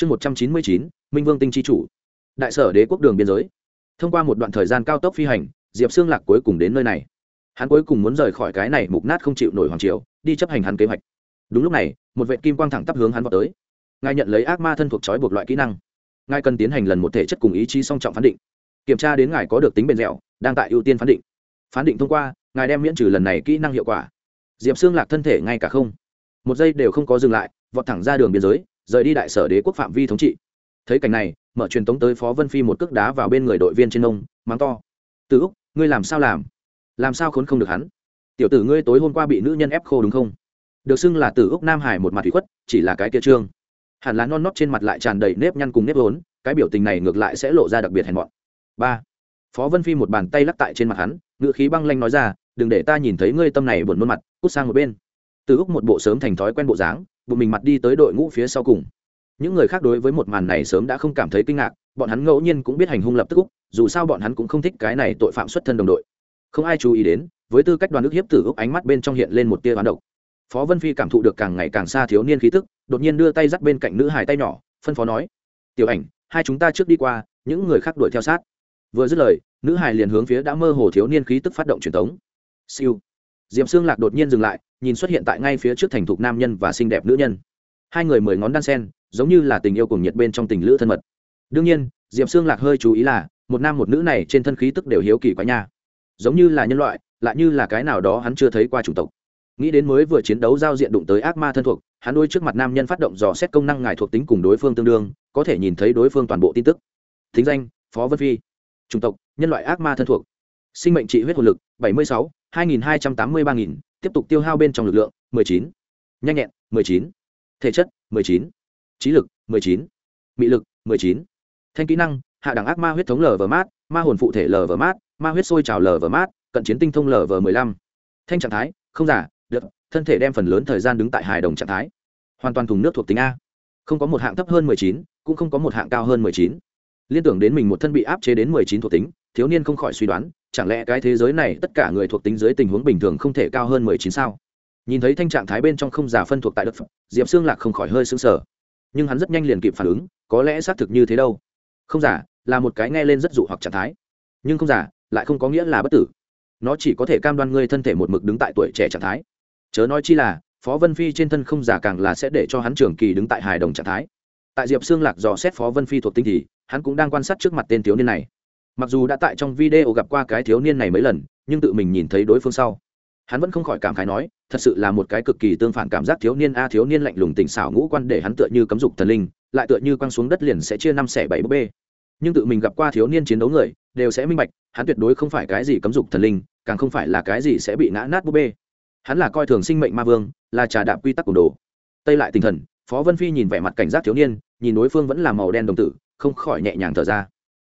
chương một trăm chín mươi chín, minh vương tinh chi chủ. Đại sở đế quốc đường biên giới. Thông qua một đoạn thời gian cao tốc phi hành, diệp xương lạc cuối cùng đến nơi này. Hắn cuối cùng muốn rời khỏi cái này mục nát không chịu nổi hoàng triều, đi chấp hành hắn kế hoạch. Đúng lúc này, một vệ kim quang thẳng tắp hướng hắn vào tới. Ngài nhận lấy ác ma thân thuộc trói buộc loại kỹ năng. Ngài cần tiến hành lần một thể chất cùng ý chí song trọng phán định. Kiểm tra đến ngài có được tính bền dẻo, đang tại ưu tiên phán định. Phán định thông qua, ngài đem miễn trừ lần này kỹ năng hiệu quả. Diệp xương lạc thân thể ngay cả không. Một giây đều không có dừng lại, vọt thẳng ra đường biên giới rời đi đại sở đế quốc phạm vi thống trị. Thấy cảnh này, mở truyền tống tới phó vân phi một cước đá vào bên người đội viên trên nông mắng to. Từ úc, ngươi làm sao làm? Làm sao khốn không được hắn? Tiểu tử ngươi tối hôm qua bị nữ nhân ép khô đúng không? Được xưng là từ úc nam hải một mặt thủy khuất, chỉ là cái kia trương. Hẳn là non nót trên mặt lại tràn đầy nếp nhăn cùng nếp vốn, cái biểu tình này ngược lại sẽ lộ ra đặc biệt hèn mọn. Ba. Phó vân phi một bàn tay lắc tại trên mặt hắn ngựa khí băng lanh nói ra, đừng để ta nhìn thấy ngươi tâm này buồn nôn mặt, cút sang một bên từ úc một bộ sớm thành thói quen bộ dáng, bụng mình mặt đi tới đội ngũ phía sau cùng. Những người khác đối với một màn này sớm đã không cảm thấy kinh ngạc, bọn hắn ngẫu nhiên cũng biết hành hung lập tức úc, dù sao bọn hắn cũng không thích cái này tội phạm xuất thân đồng đội. Không ai chú ý đến, với tư cách đoàn ước hiếp tử úc ánh mắt bên trong hiện lên một tia bán độc. Phó vân phi cảm thụ được càng ngày càng xa thiếu niên khí tức, đột nhiên đưa tay dắt bên cạnh nữ hài tay nhỏ, phân phó nói, tiểu ảnh, hai chúng ta trước đi qua, những người khác đuổi theo sát. Vừa dứt lời, nữ hài liền hướng phía đã mơ hồ thiếu niên khí tức phát động truyền thống siêu. Diệp xương lạc đột nhiên dừng lại nhìn xuất hiện tại ngay phía trước thành thục nam nhân và xinh đẹp nữ nhân. Hai người mười ngón đan sen giống như là tình yêu cùng nhiệt bên trong tình lữ thân mật. Đương nhiên diệp xương lạc hơi chú ý là một nam một nữ này trên thân khí tức đều hiếu kỳ quá nha. Giống như là nhân loại lại như là cái nào đó hắn chưa thấy qua chủng tộc. Nghĩ đến mới vừa chiến đấu giao diện đụng tới ác ma thân thuộc hắn đôi trước mặt nam nhân phát động dò xét công năng ngài thuộc tính cùng đối phương tương đương có thể nhìn thấy đối phương toàn bộ tin tức. Thính danh phó vân phi. Chủng tộc nhân loại ác ma thân thuộc. Sinh mệnh trị huyết hồn lực 76, 2283.000, tiếp tục tiêu hao bên trong lực lượng, mười chín. Nhanh nhẹn, mười chín. Thể chất, mười chín. Trí lực, mười chín. Mị lực, mười chín. Thanh kỹ năng, hạ đẳng ác ma huyết thống lờ vờ mát ma hồn phụ thể lờ vờ mát ma huyết sôi trào lờ vờ mát cận chiến tinh thông lờ vờ mười lăm. Thanh trạng thái, không giả, được. Thân thể đem phần lớn thời gian đứng tại hài đồng trạng thái. Hoàn toàn thùng nước thuộc tính a. Không có một hạng thấp hơn mười chín, cũng không có một hạng cao hơn mười chín. Liên tưởng đến mình một thân bị áp chế đến mười chín thuộc tính thiếu niên không khỏi suy đoán, chẳng lẽ cái thế giới này tất cả người thuộc tính dưới tình huống bình thường không thể cao hơn mười chín sao? Nhìn thấy thanh trạng thái bên trong không giả phân thuộc tại đất phật, diệp xương lạc không khỏi hơi xứng sở nhưng hắn rất nhanh liền kịp phản ứng, có lẽ xác thực như thế đâu. Không giả, là một cái nghe lên rất dụ hoặc trạng thái. Nhưng không giả, lại không có nghĩa là bất tử. Nó chỉ có thể cam đoan ngươi thân thể một mực đứng tại tuổi trẻ trạng thái. Chớ nói chi là, phó vân phi trên thân không giả càng là sẽ để cho hắn trường kỳ đứng tại hài đồng trạng thái. Tại diệp xương lạc dò xét phó vân phi thuộc tinh thì, hắn cũng đang quan sát trước mặt tên thiếu niên này mặc dù đã tại trong video gặp qua cái thiếu niên này mấy lần, nhưng tự mình nhìn thấy đối phương sau, hắn vẫn không khỏi cảm khái nói, thật sự là một cái cực kỳ tương phản cảm giác thiếu niên a, thiếu niên lạnh lùng tỉnh xảo ngũ quan để hắn tựa như cấm dục thần linh, lại tựa như quăng xuống đất liền sẽ chia năm xẻ bảy búp bê. Nhưng tự mình gặp qua thiếu niên chiến đấu người, đều sẽ minh bạch, hắn tuyệt đối không phải cái gì cấm dục thần linh, càng không phải là cái gì sẽ bị ngã nát búp bê. Hắn là coi thường sinh mệnh ma vương, là trà đạp quy tắc của đồ. Tây lại tinh thần, phó vân phi nhìn vẻ mặt cảnh giác thiếu niên, nhìn đối phương vẫn là màu đen đồng tử, không khỏi nhẹ nhàng thở ra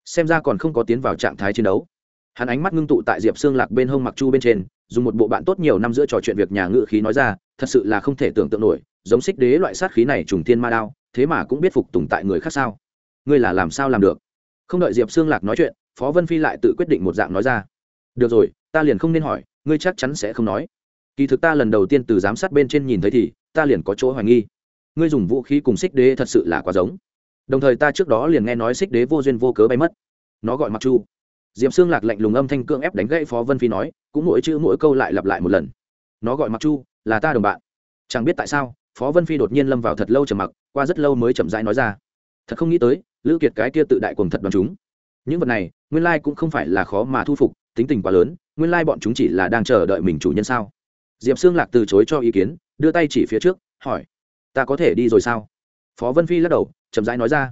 xem ra còn không có tiến vào trạng thái chiến đấu. Hắn ánh mắt ngưng tụ tại diệp xương lạc bên hông mặc chu bên trên, dùng một bộ bạn tốt nhiều năm giữa trò chuyện việc nhà ngự khí nói ra, thật sự là không thể tưởng tượng nổi, giống xích đế loại sát khí này trùng thiên ma đao, thế mà cũng biết phục tùng tại người khác sao? Ngươi là làm sao làm được? Không đợi diệp xương lạc nói chuyện, phó vân phi lại tự quyết định một dạng nói ra. Được rồi, ta liền không nên hỏi, ngươi chắc chắn sẽ không nói. Kỳ thực ta lần đầu tiên từ giám sát bên trên nhìn thấy thì, ta liền có chỗ hoài nghi. Ngươi dùng vũ khí cùng xích đế thật sự là quá giống đồng thời ta trước đó liền nghe nói xích đế vô duyên vô cớ bay mất. Nó gọi mặc chu. D i ệ p xương lạc lạnh lùng âm thanh cưỡng ép đánh gãy phó vân phi nói, cũng mỗi chữ mỗi câu lại lặp lại một lần. Nó gọi mặc chu, là ta đồng bạn. Chẳng biết tại sao, phó vân phi đột nhiên lâm vào thật lâu trầm mặc, qua rất lâu mới chậm rãi nói ra. Thật không nghĩ tới, lữ kiệt cái kia tự đại cùng thật đoàn chúng. Những vật này, nguyên lai cũng không phải là khó mà thu phục, tính tình quá lớn, nguyên lai bọn chúng chỉ là đang chờ đợi mình chủ nhân sao? Diệp xương lạc từ chối cho ý kiến, đưa tay chỉ phía trước, hỏi, ta có thể đi rồi sao? Phó vân phi lắc đầu chậm rãi nói ra.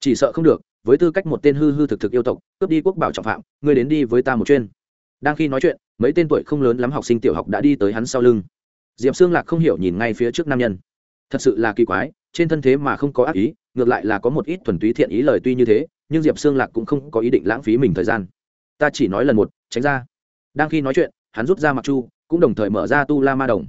Chỉ sợ không được, với tư cách một tên hư hư thực thực yêu tộc, cướp đi quốc bảo trọng phạm, ngươi đến đi với ta một chuyên đang khi nói chuyện, mấy tên tuổi không lớn lắm học sinh tiểu học đã đi tới hắn sau lưng. Diệp xương lạc không hiểu nhìn ngay phía trước nam nhân. Thật sự là kỳ quái, trên thân thế mà không có ác ý, ngược lại là có một ít thuần túy thiện ý lời tuy như thế, nhưng diệp xương lạc cũng không có ý định lãng phí mình thời gian. Ta chỉ nói lần một, tránh ra. Đang khi nói chuyện, hắn rút ra mặc chu, cũng đồng thời mở ra tu la ma đồng.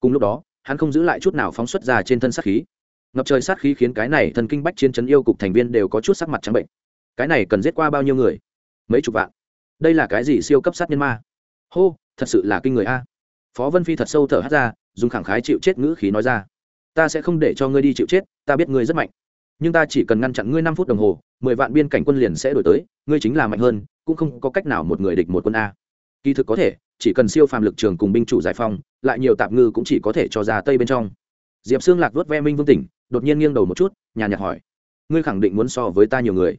Cùng lúc đó, hắn không giữ lại chút nào phóng xuất ra trên thân sát khí ngập trời sát khí khiến cái này thần kinh bách chiến chấn yêu cục thành viên đều có chút sắc mặt trắng bệnh. Cái này cần giết qua bao nhiêu người? Mấy chục vạn. Đây là cái gì siêu cấp sát nhân ma? Hô, thật sự là kinh người a. Phó vân phi thật sâu thở hát ra, dùng khẳng khái chịu chết ngữ khí nói ra. Ta sẽ không để cho ngươi đi chịu chết, ta biết ngươi rất mạnh. Nhưng ta chỉ cần ngăn chặn ngươi năm phút đồng hồ, mười vạn biên cảnh quân liền sẽ đổi tới, ngươi chính là mạnh hơn, cũng không có cách nào một người địch một quân a. Kỳ thực có thể, chỉ cần siêu phàm lực trường cùng binh chủ giải phong lại nhiều tạp ngư cũng chỉ có thể cho ra tây bên trong diệp xương lạc vớt ve minh vương tỉnh, đột nhiên nghiêng đầu một chút nhà nhạc hỏi, ngươi khẳng định muốn so với ta nhiều người?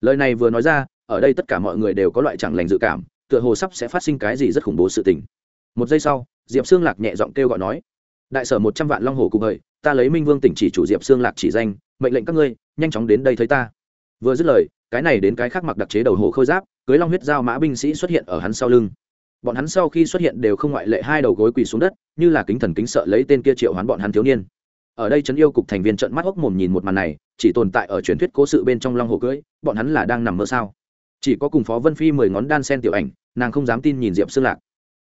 Lời này vừa nói ra, ở đây tất cả mọi người đều có loại chẳng lành dự cảm, tựa hồ sắp sẽ phát sinh cái gì rất khủng bố sự tình. Một giây sau, diệp xương lạc nhẹ giọng kêu gọi nói, đại sở một trăm vạn long hồ cùng hời, ta lấy minh vương tỉnh chỉ chủ diệp xương lạc chỉ danh, mệnh lệnh các ngươi, nhanh chóng đến đây thấy ta. Vừa dứt lời, cái này đến cái khác mặc đặc chế đầu hồ khôi giáp, cưới long huyết giao mã binh sĩ xuất hiện ở hắn sau lưng. Bọn hắn sau khi xuất hiện đều không ngoại lệ hai đầu gối quỳ xuống đất như là kính thần kính sợ lấy tên kia triệu hoán bọn hắn thiếu niên. Ở đây trấn yêu cục thành viên trận mắt hốc mồm nhìn một màn này, chỉ tồn tại ở truyền thuyết cố sự bên trong long hồ cưỡi bọn hắn là đang nằm mơ sao? Chỉ có cùng phó vân phi mười ngón đan sen tiểu ảnh, nàng không dám tin nhìn diệp xương lạc.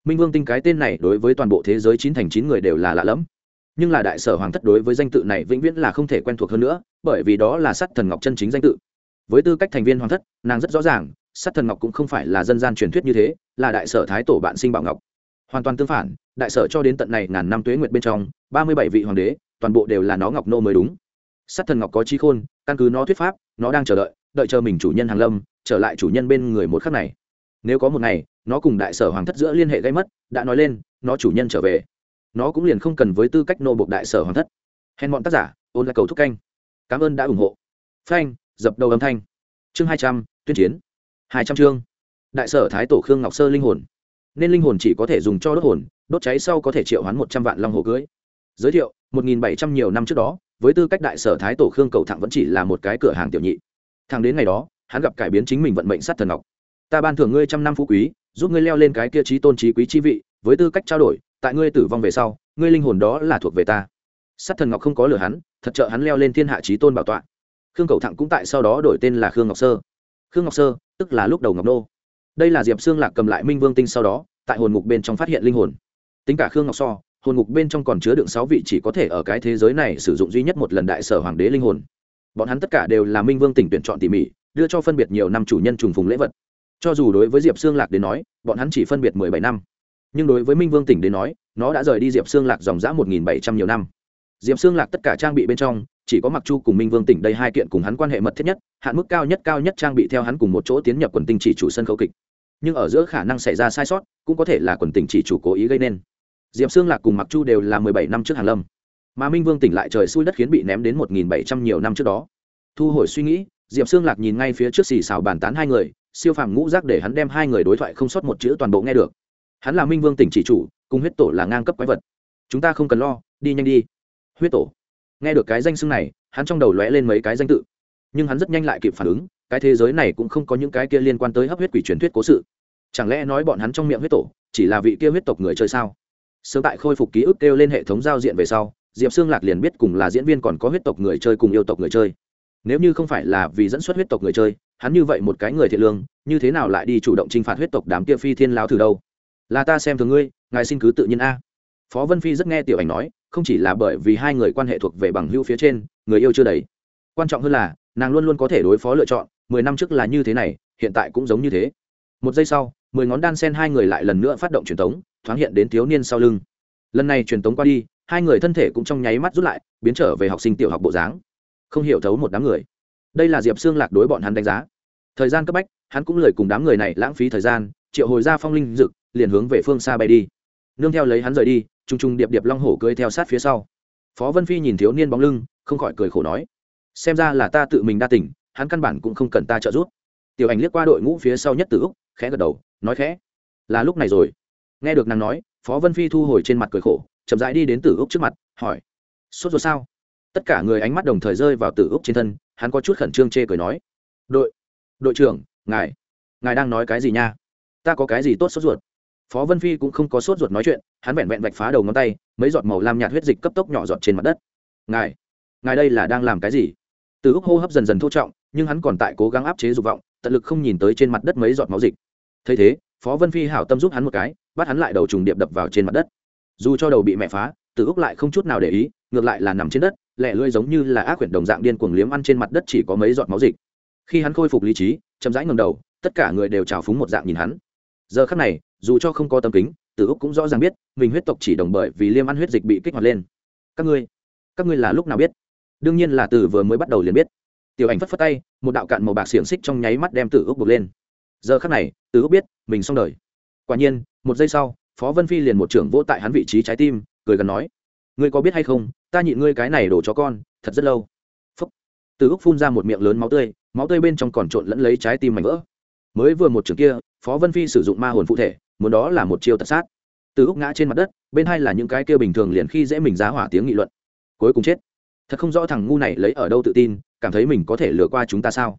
Minh vương tinh cái tên này đối với toàn bộ thế giới chín thành chín người đều là lạ lẫm. Nhưng là đại sở hoàng thất đối với danh tự này vĩnh viễn là không thể quen thuộc hơn nữa, bởi vì đó là sắt thần ngọc chân chính danh tự. Với tư cách thành viên hoàng thất, nàng rất rõ ràng sắt thần ngọc cũng không phải là dân gian truyền thuyết như thế, là đại sở thái tổ bạn sinh bảo ngọc hoàn toàn tương phản, đại sở cho đến tận này ngàn năm tuế nguyệt bên trong, ba mươi bảy vị hoàng đế, toàn bộ đều là nó ngọc nô mới đúng. Sắt thần ngọc có trí khôn, căn cứ nó thuyết pháp, nó đang chờ đợi đợi chờ mình chủ nhân hàng lâm, trở lại chủ nhân bên người một khắc này. Nếu có một ngày, nó cùng đại sở hoàng thất giữa liên hệ gây mất, đã nói lên, nó chủ nhân trở về. Nó cũng liền không cần với tư cách nô buộc đại sở hoàng thất. Hèn bọn tác giả, ôn lại cầu thúc canh. Cảm ơn đã ủng hộ. Phanh, dập đầu âm thanh. Chương hai trăm, tuyên chiến. Hai trăm chương. Đại sở thái tổ khương ngọc sơ linh hồn nên linh hồn chỉ có thể dùng cho đốt hồn, đốt cháy sau có thể triệu hoán một trăm vạn long hồ cưới. Giới thiệu, một nghìn bảy trăm nhiều năm trước đó, với tư cách đại sở thái tổ khương cầu thẳng vẫn chỉ là một cái cửa hàng tiểu nhị. Thằng đến ngày đó, hắn gặp cải biến chính mình vận mệnh sát thần ngọc. Ta ban thưởng ngươi trăm năm phú quý, giúp ngươi leo lên cái kia trí tôn trí quý chi vị, với tư cách trao đổi, tại ngươi tử vong về sau, ngươi linh hồn đó là thuộc về ta. Sát thần ngọc không có lừa hắn, thật trợ hắn leo lên thiên hạ trí tôn bảo tọa. Khương cầu thẳng cũng tại sau đó đổi tên là khương ngọc sơ. Khương ngọc sơ, tức là lúc đầu ngọc nô đây là diệp xương lạc cầm lại minh vương tinh sau đó, tại hồn ngục bên trong phát hiện linh hồn. Tính cả khương ngọc so, hồn ngục bên trong còn chứa đựng sáu vị chỉ có thể ở cái thế giới này sử dụng duy nhất một lần đại sở hoàng đế linh hồn. Bọn hắn tất cả đều là minh vương tỉnh tuyển chọn tỉ mỉ, đưa cho phân biệt nhiều năm chủ nhân trùng phùng lễ vật. Cho dù đối với diệp xương lạc đến nói, bọn hắn chỉ phân biệt mười bảy năm. Nhưng đối với minh vương tỉnh đến nói, nó đã rời đi diệp xương lạc dòng dã một nghìn bảy trăm nhiều năm. Diệp xương lạc tất cả trang bị bên trong chỉ có mặc chu cùng minh vương tỉnh đây hai kiện cùng hắn quan hệ mật thiết nhất, hạn mức cao nhất cao nhất trang bị theo hắn cùng một chỗ tiến nhập quần tinh chỉ chủ sân khấu kịch. Nhưng ở giữa khả năng xảy ra sai sót, cũng có thể là quần tỉnh chỉ chủ cố ý gây nên. Diệp xương lạc cùng mặc chu đều là mười bảy năm trước hàn lâm. Mà minh vương tỉnh lại trời xui đất khiến bị ném đến một nghìn bảy trăm nhiều năm trước đó. Thu hồi suy nghĩ, diệp xương lạc nhìn ngay phía trước xì xào bàn tán hai người, siêu phàm ngũ giác để hắn đem hai người đối thoại không sót một chữ toàn bộ nghe được. Hắn là minh vương tỉnh chỉ chủ, cùng huyết tổ là ngang cấp quái vật. Chúng ta không cần lo, đi nhanh đi. Huyết tổ nghe được cái danh xưng này, hắn trong đầu lóe lên mấy cái danh tự. Nhưng hắn rất nhanh lại kịp phản ứng, cái thế giới này cũng không có những cái kia liên quan tới hấp huyết quỷ truyền thuyết cố sự. Chẳng lẽ nói bọn hắn trong miệng huyết tổ, chỉ là vị kia huyết tộc người chơi sao? Sớm tại khôi phục ký ức kêu lên hệ thống giao diện về sau, diệp xương lạc liền biết cùng là diễn viên còn có huyết tộc người chơi cùng yêu tộc người chơi. Nếu như không phải là vì dẫn xuất huyết tộc người chơi, hắn như vậy một cái người thiện lương, như thế nào lại đi chủ động t r i n h phạt huyết tộc đám kia phi thiên lao thử đâu? Là ta xem thường ngươi, ngài xin cứ tự nhiên a phó vân phi rất nghe tiểu ảnh nói, không chỉ là bởi vì hai người quan hệ thuộc về bằng hữu phía trên, người yêu chưa đầy. Quan trọng hơn là, nàng luôn luôn có thể đối phó lựa chọn, mười năm trước là như thế này, hiện tại cũng giống như thế. Một giây sau, mười ngón đan sen hai người lại lần nữa phát động truyền tống, thoáng hiện đến thiếu niên sau lưng. Lần này truyền tống qua đi, hai người thân thể cũng trong nháy mắt rút lại, biến trở về học sinh tiểu học bộ dáng. Không hiểu thấu một đám người. Đây là diệp xương lạc đối bọn hắn đánh giá. Thời gian cấp bách, hắn cũng lời cùng đám người này lãng phí thời gian, triệu hồi ra phong linh dực liền hướng về phương xa bay đi. Nương theo lấy hắn rời đi t r u n g t r u n g điệp điệp long hổ cưới theo sát phía sau. Phó vân phi nhìn thiếu niên bóng lưng, không khỏi cười khổ nói, xem ra là ta tự mình đa tỉnh hắn căn bản cũng không cần ta trợ giúp. Tiểu ảnh liếc qua đội ngũ phía sau nhất từ úc, khẽ gật đầu, nói khẽ, là lúc này rồi. Nghe được nàng nói, phó vân phi thu hồi trên mặt cười khổ, chậm rãi đi đến tử úc trước mặt, hỏi, sốt ruột sao? Tất cả người ánh mắt đồng thời rơi vào tử úc trên thân, hắn có chút khẩn trương chê cười nói, đội đội trưởng, ngài ngài đang nói cái gì nha? Ta có cái gì tốt sốt ruột? Phó vân phi cũng không có sốt ruột nói chuyện, hắn vẹn vẹn vạch phá đầu ngón tay, mấy giọt màu lam nhạt huyết dịch cấp tốc nhỏ giọt trên mặt đất. Ngài ngài đây là đang làm cái gì? Từ úc hô hấp dần dần thô trọng, nhưng hắn còn tại cố gắng áp chế dục vọng, tận lực không nhìn tới trên mặt đất mấy giọt máu dịch. Thấy thế, phó vân phi hảo tâm giúp hắn một cái, bắt hắn lại đầu trùng điệp đập vào trên mặt đất. Dù cho đầu bị mẹ phá, từ úc lại không chút nào để ý, ngược lại là nằm trên đất lẹ lưỡi giống như là ác quyển đồng dạng điên cuồng liếm ăn trên mặt đất chỉ có mấy giọt máu dịch. Khi hắn khôi phục lý trí, chậm rãi ngầm đầu, tất cả người đều trào phúng một dạng nhìn hắn. Giờ khắc này dù cho không có tâm kính, tử úc cũng rõ ràng biết, mình huyết tộc chỉ đồng bởi vì liêm ăn huyết dịch bị kích hoạt lên. Các ngươi các ngươi là lúc nào biết? Đương nhiên là từ vừa mới bắt đầu liền biết. Tiểu ảnh phất phất tay, một đạo cạn màu bạc xiềng xích trong nháy mắt đem tử úc buộc lên. Giờ khắc này, tử úc biết, mình xong đời. Quả nhiên, một giây sau, phó vân phi liền một trưởng vỗ tại hắn vị trí trái tim, cười gần nói, ngươi có biết hay không, ta nhịn ngươi cái này đổ cho con, thật rất lâu. Phúc. Tử úc phun ra một miệng lớn máu tươi máu tươi bên trong còn trộn lẫn lấy trái tim mảnh vỡ. Mới vừa một trường kia, phó vân phi sử dụng ma hồn phụ thể muốn đó là một chiêu tật sát. Từ úc ngã trên mặt đất, bên hai là những cái kia bình thường liền khi dễ mình giá hỏa tiếng nghị luận. Cuối cùng chết. Thật không rõ thằng ngu này lấy ở đâu tự tin, cảm thấy mình có thể lừa qua chúng ta sao?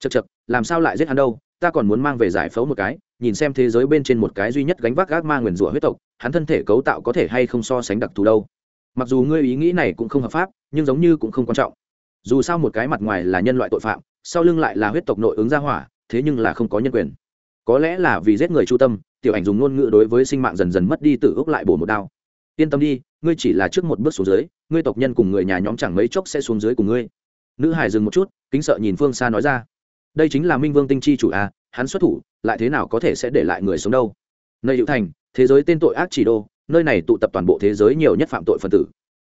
Chật chật làm sao lại giết hắn đâu? Ta còn muốn mang về giải phẫu một cái, nhìn xem thế giới bên trên một cái duy nhất gánh vác gác ma nguyền rủa huyết tộc, hắn thân thể cấu tạo có thể hay không so sánh đặc thù đâu? Mặc dù ngươi ý nghĩ này cũng không hợp pháp, nhưng giống như cũng không quan trọng. Dù sao một cái mặt ngoài là nhân loại tội phạm, sau lưng lại là huyết tộc nội ứng gia hỏa, thế nhưng là không có nhân quyền. Có lẽ là vì giết người chu tâm tiểu ảnh dùng ngôn ngữ đối với sinh mạng dần dần mất đi từ ước lại bổ một đao. Yên tâm đi ngươi chỉ là trước một bước xuống dưới ngươi tộc nhân cùng người nhà nhóm chẳng mấy chốc sẽ xuống dưới cùng ngươi. Nữ hải dừng một chút kính sợ nhìn phương xa nói ra. Đây chính là minh vương tinh chi chủ a à, hắn xuất thủ lại thế nào có thể sẽ để lại người sống đâu? Nơi hữu thành thế giới tên tội ác chỉ đô nơi này tụ tập toàn bộ thế giới nhiều nhất phạm tội phần tử.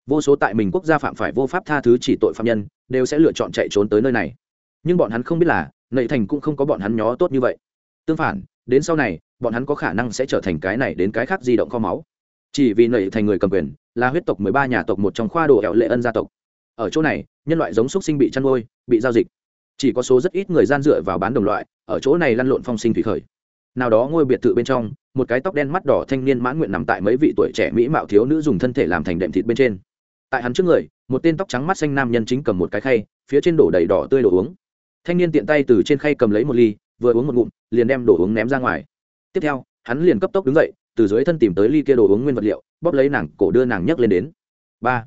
Vô số tại mình quốc gia phạm phải vô pháp tha thứ chỉ tội phạm nhân đều sẽ lựa chọn chạy trốn tới nơi này. Nhưng bọn hắn không biết là nầy thành cũng không có bọn hắn nhó tốt như vậy. Tương phản đến sau này, bọn hắn có khả năng sẽ trở thành cái này đến cái khác di động kho máu. Chỉ vì nảy thành người cầm quyền, là huyết tộc mười ba nhà tộc một trong khoa đồ hẹo lệ ân gia tộc. Ở chỗ này, nhân loại giống xúc sinh bị chăn nuôi, bị giao dịch. Chỉ có số rất ít người gian dựa vào bán đồng loại, ở chỗ này lăn lộn phong sinh thủy khởi. Nào đó ngôi biệt thự bên trong, một cái tóc đen mắt đỏ thanh niên mãn nguyện nằm tại mấy vị tuổi trẻ mỹ mạo thiếu nữ dùng thân thể làm thành đệm thịt bên trên. Tại hắn trước người, một tên tóc trắng mắt xanh nam nhân chính cầm một cái khay, phía trên đổ đầy đỏ tươi đồ uống. Thanh niên tiện tay từ trên khay cầm lấy một ly vừa uống một ngụm, liền đem đồ uống ném ra ngoài. Tiếp theo, hắn liền cấp tốc đứng dậy, từ dưới thân tìm tới ly kia đồ uống nguyên vật liệu, bóp lấy nàng cổ đưa nàng nhấc lên đến. Ba.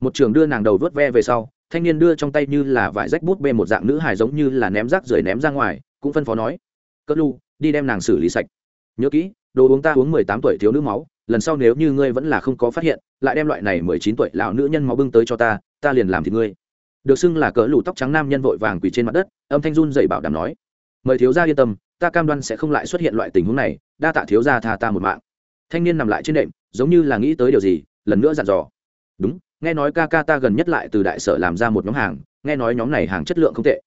Một trường đưa nàng đầu vớt ve về sau, thanh niên đưa trong tay như là vải rách bút bê một dạng nữ hài giống như là ném rác rưởi ném ra ngoài, cũng phân phó nói cất lu, đi đem nàng xử lý sạch. Nhớ kỹ, đồ uống ta uống mười tám tuổi thiếu nữ máu, lần sau nếu như ngươi vẫn là không có phát hiện, lại đem loại này mười chín tuổi lão nữ nhân máu bưng tới cho ta ta liền làm thì ngươi. Được xưng là cỡ lũ tóc trắng nam nhân vội vàng quỳ trên mặt đất, âm thanh run dậy bảo đảm nói mời thiếu gia yên tâm, ta cam đoan sẽ không lại xuất hiện loại tình huống này, đa tạ thiếu gia tha ta một mạng. Thanh niên nằm lại trên đệm, giống như là nghĩ tới điều gì, lần nữa dặn dò. Đúng, nghe nói ca ca ta gần nhất lại từ đại sở làm ra một nhóm hàng, nghe nói nhóm này hàng chất lượng không tệ.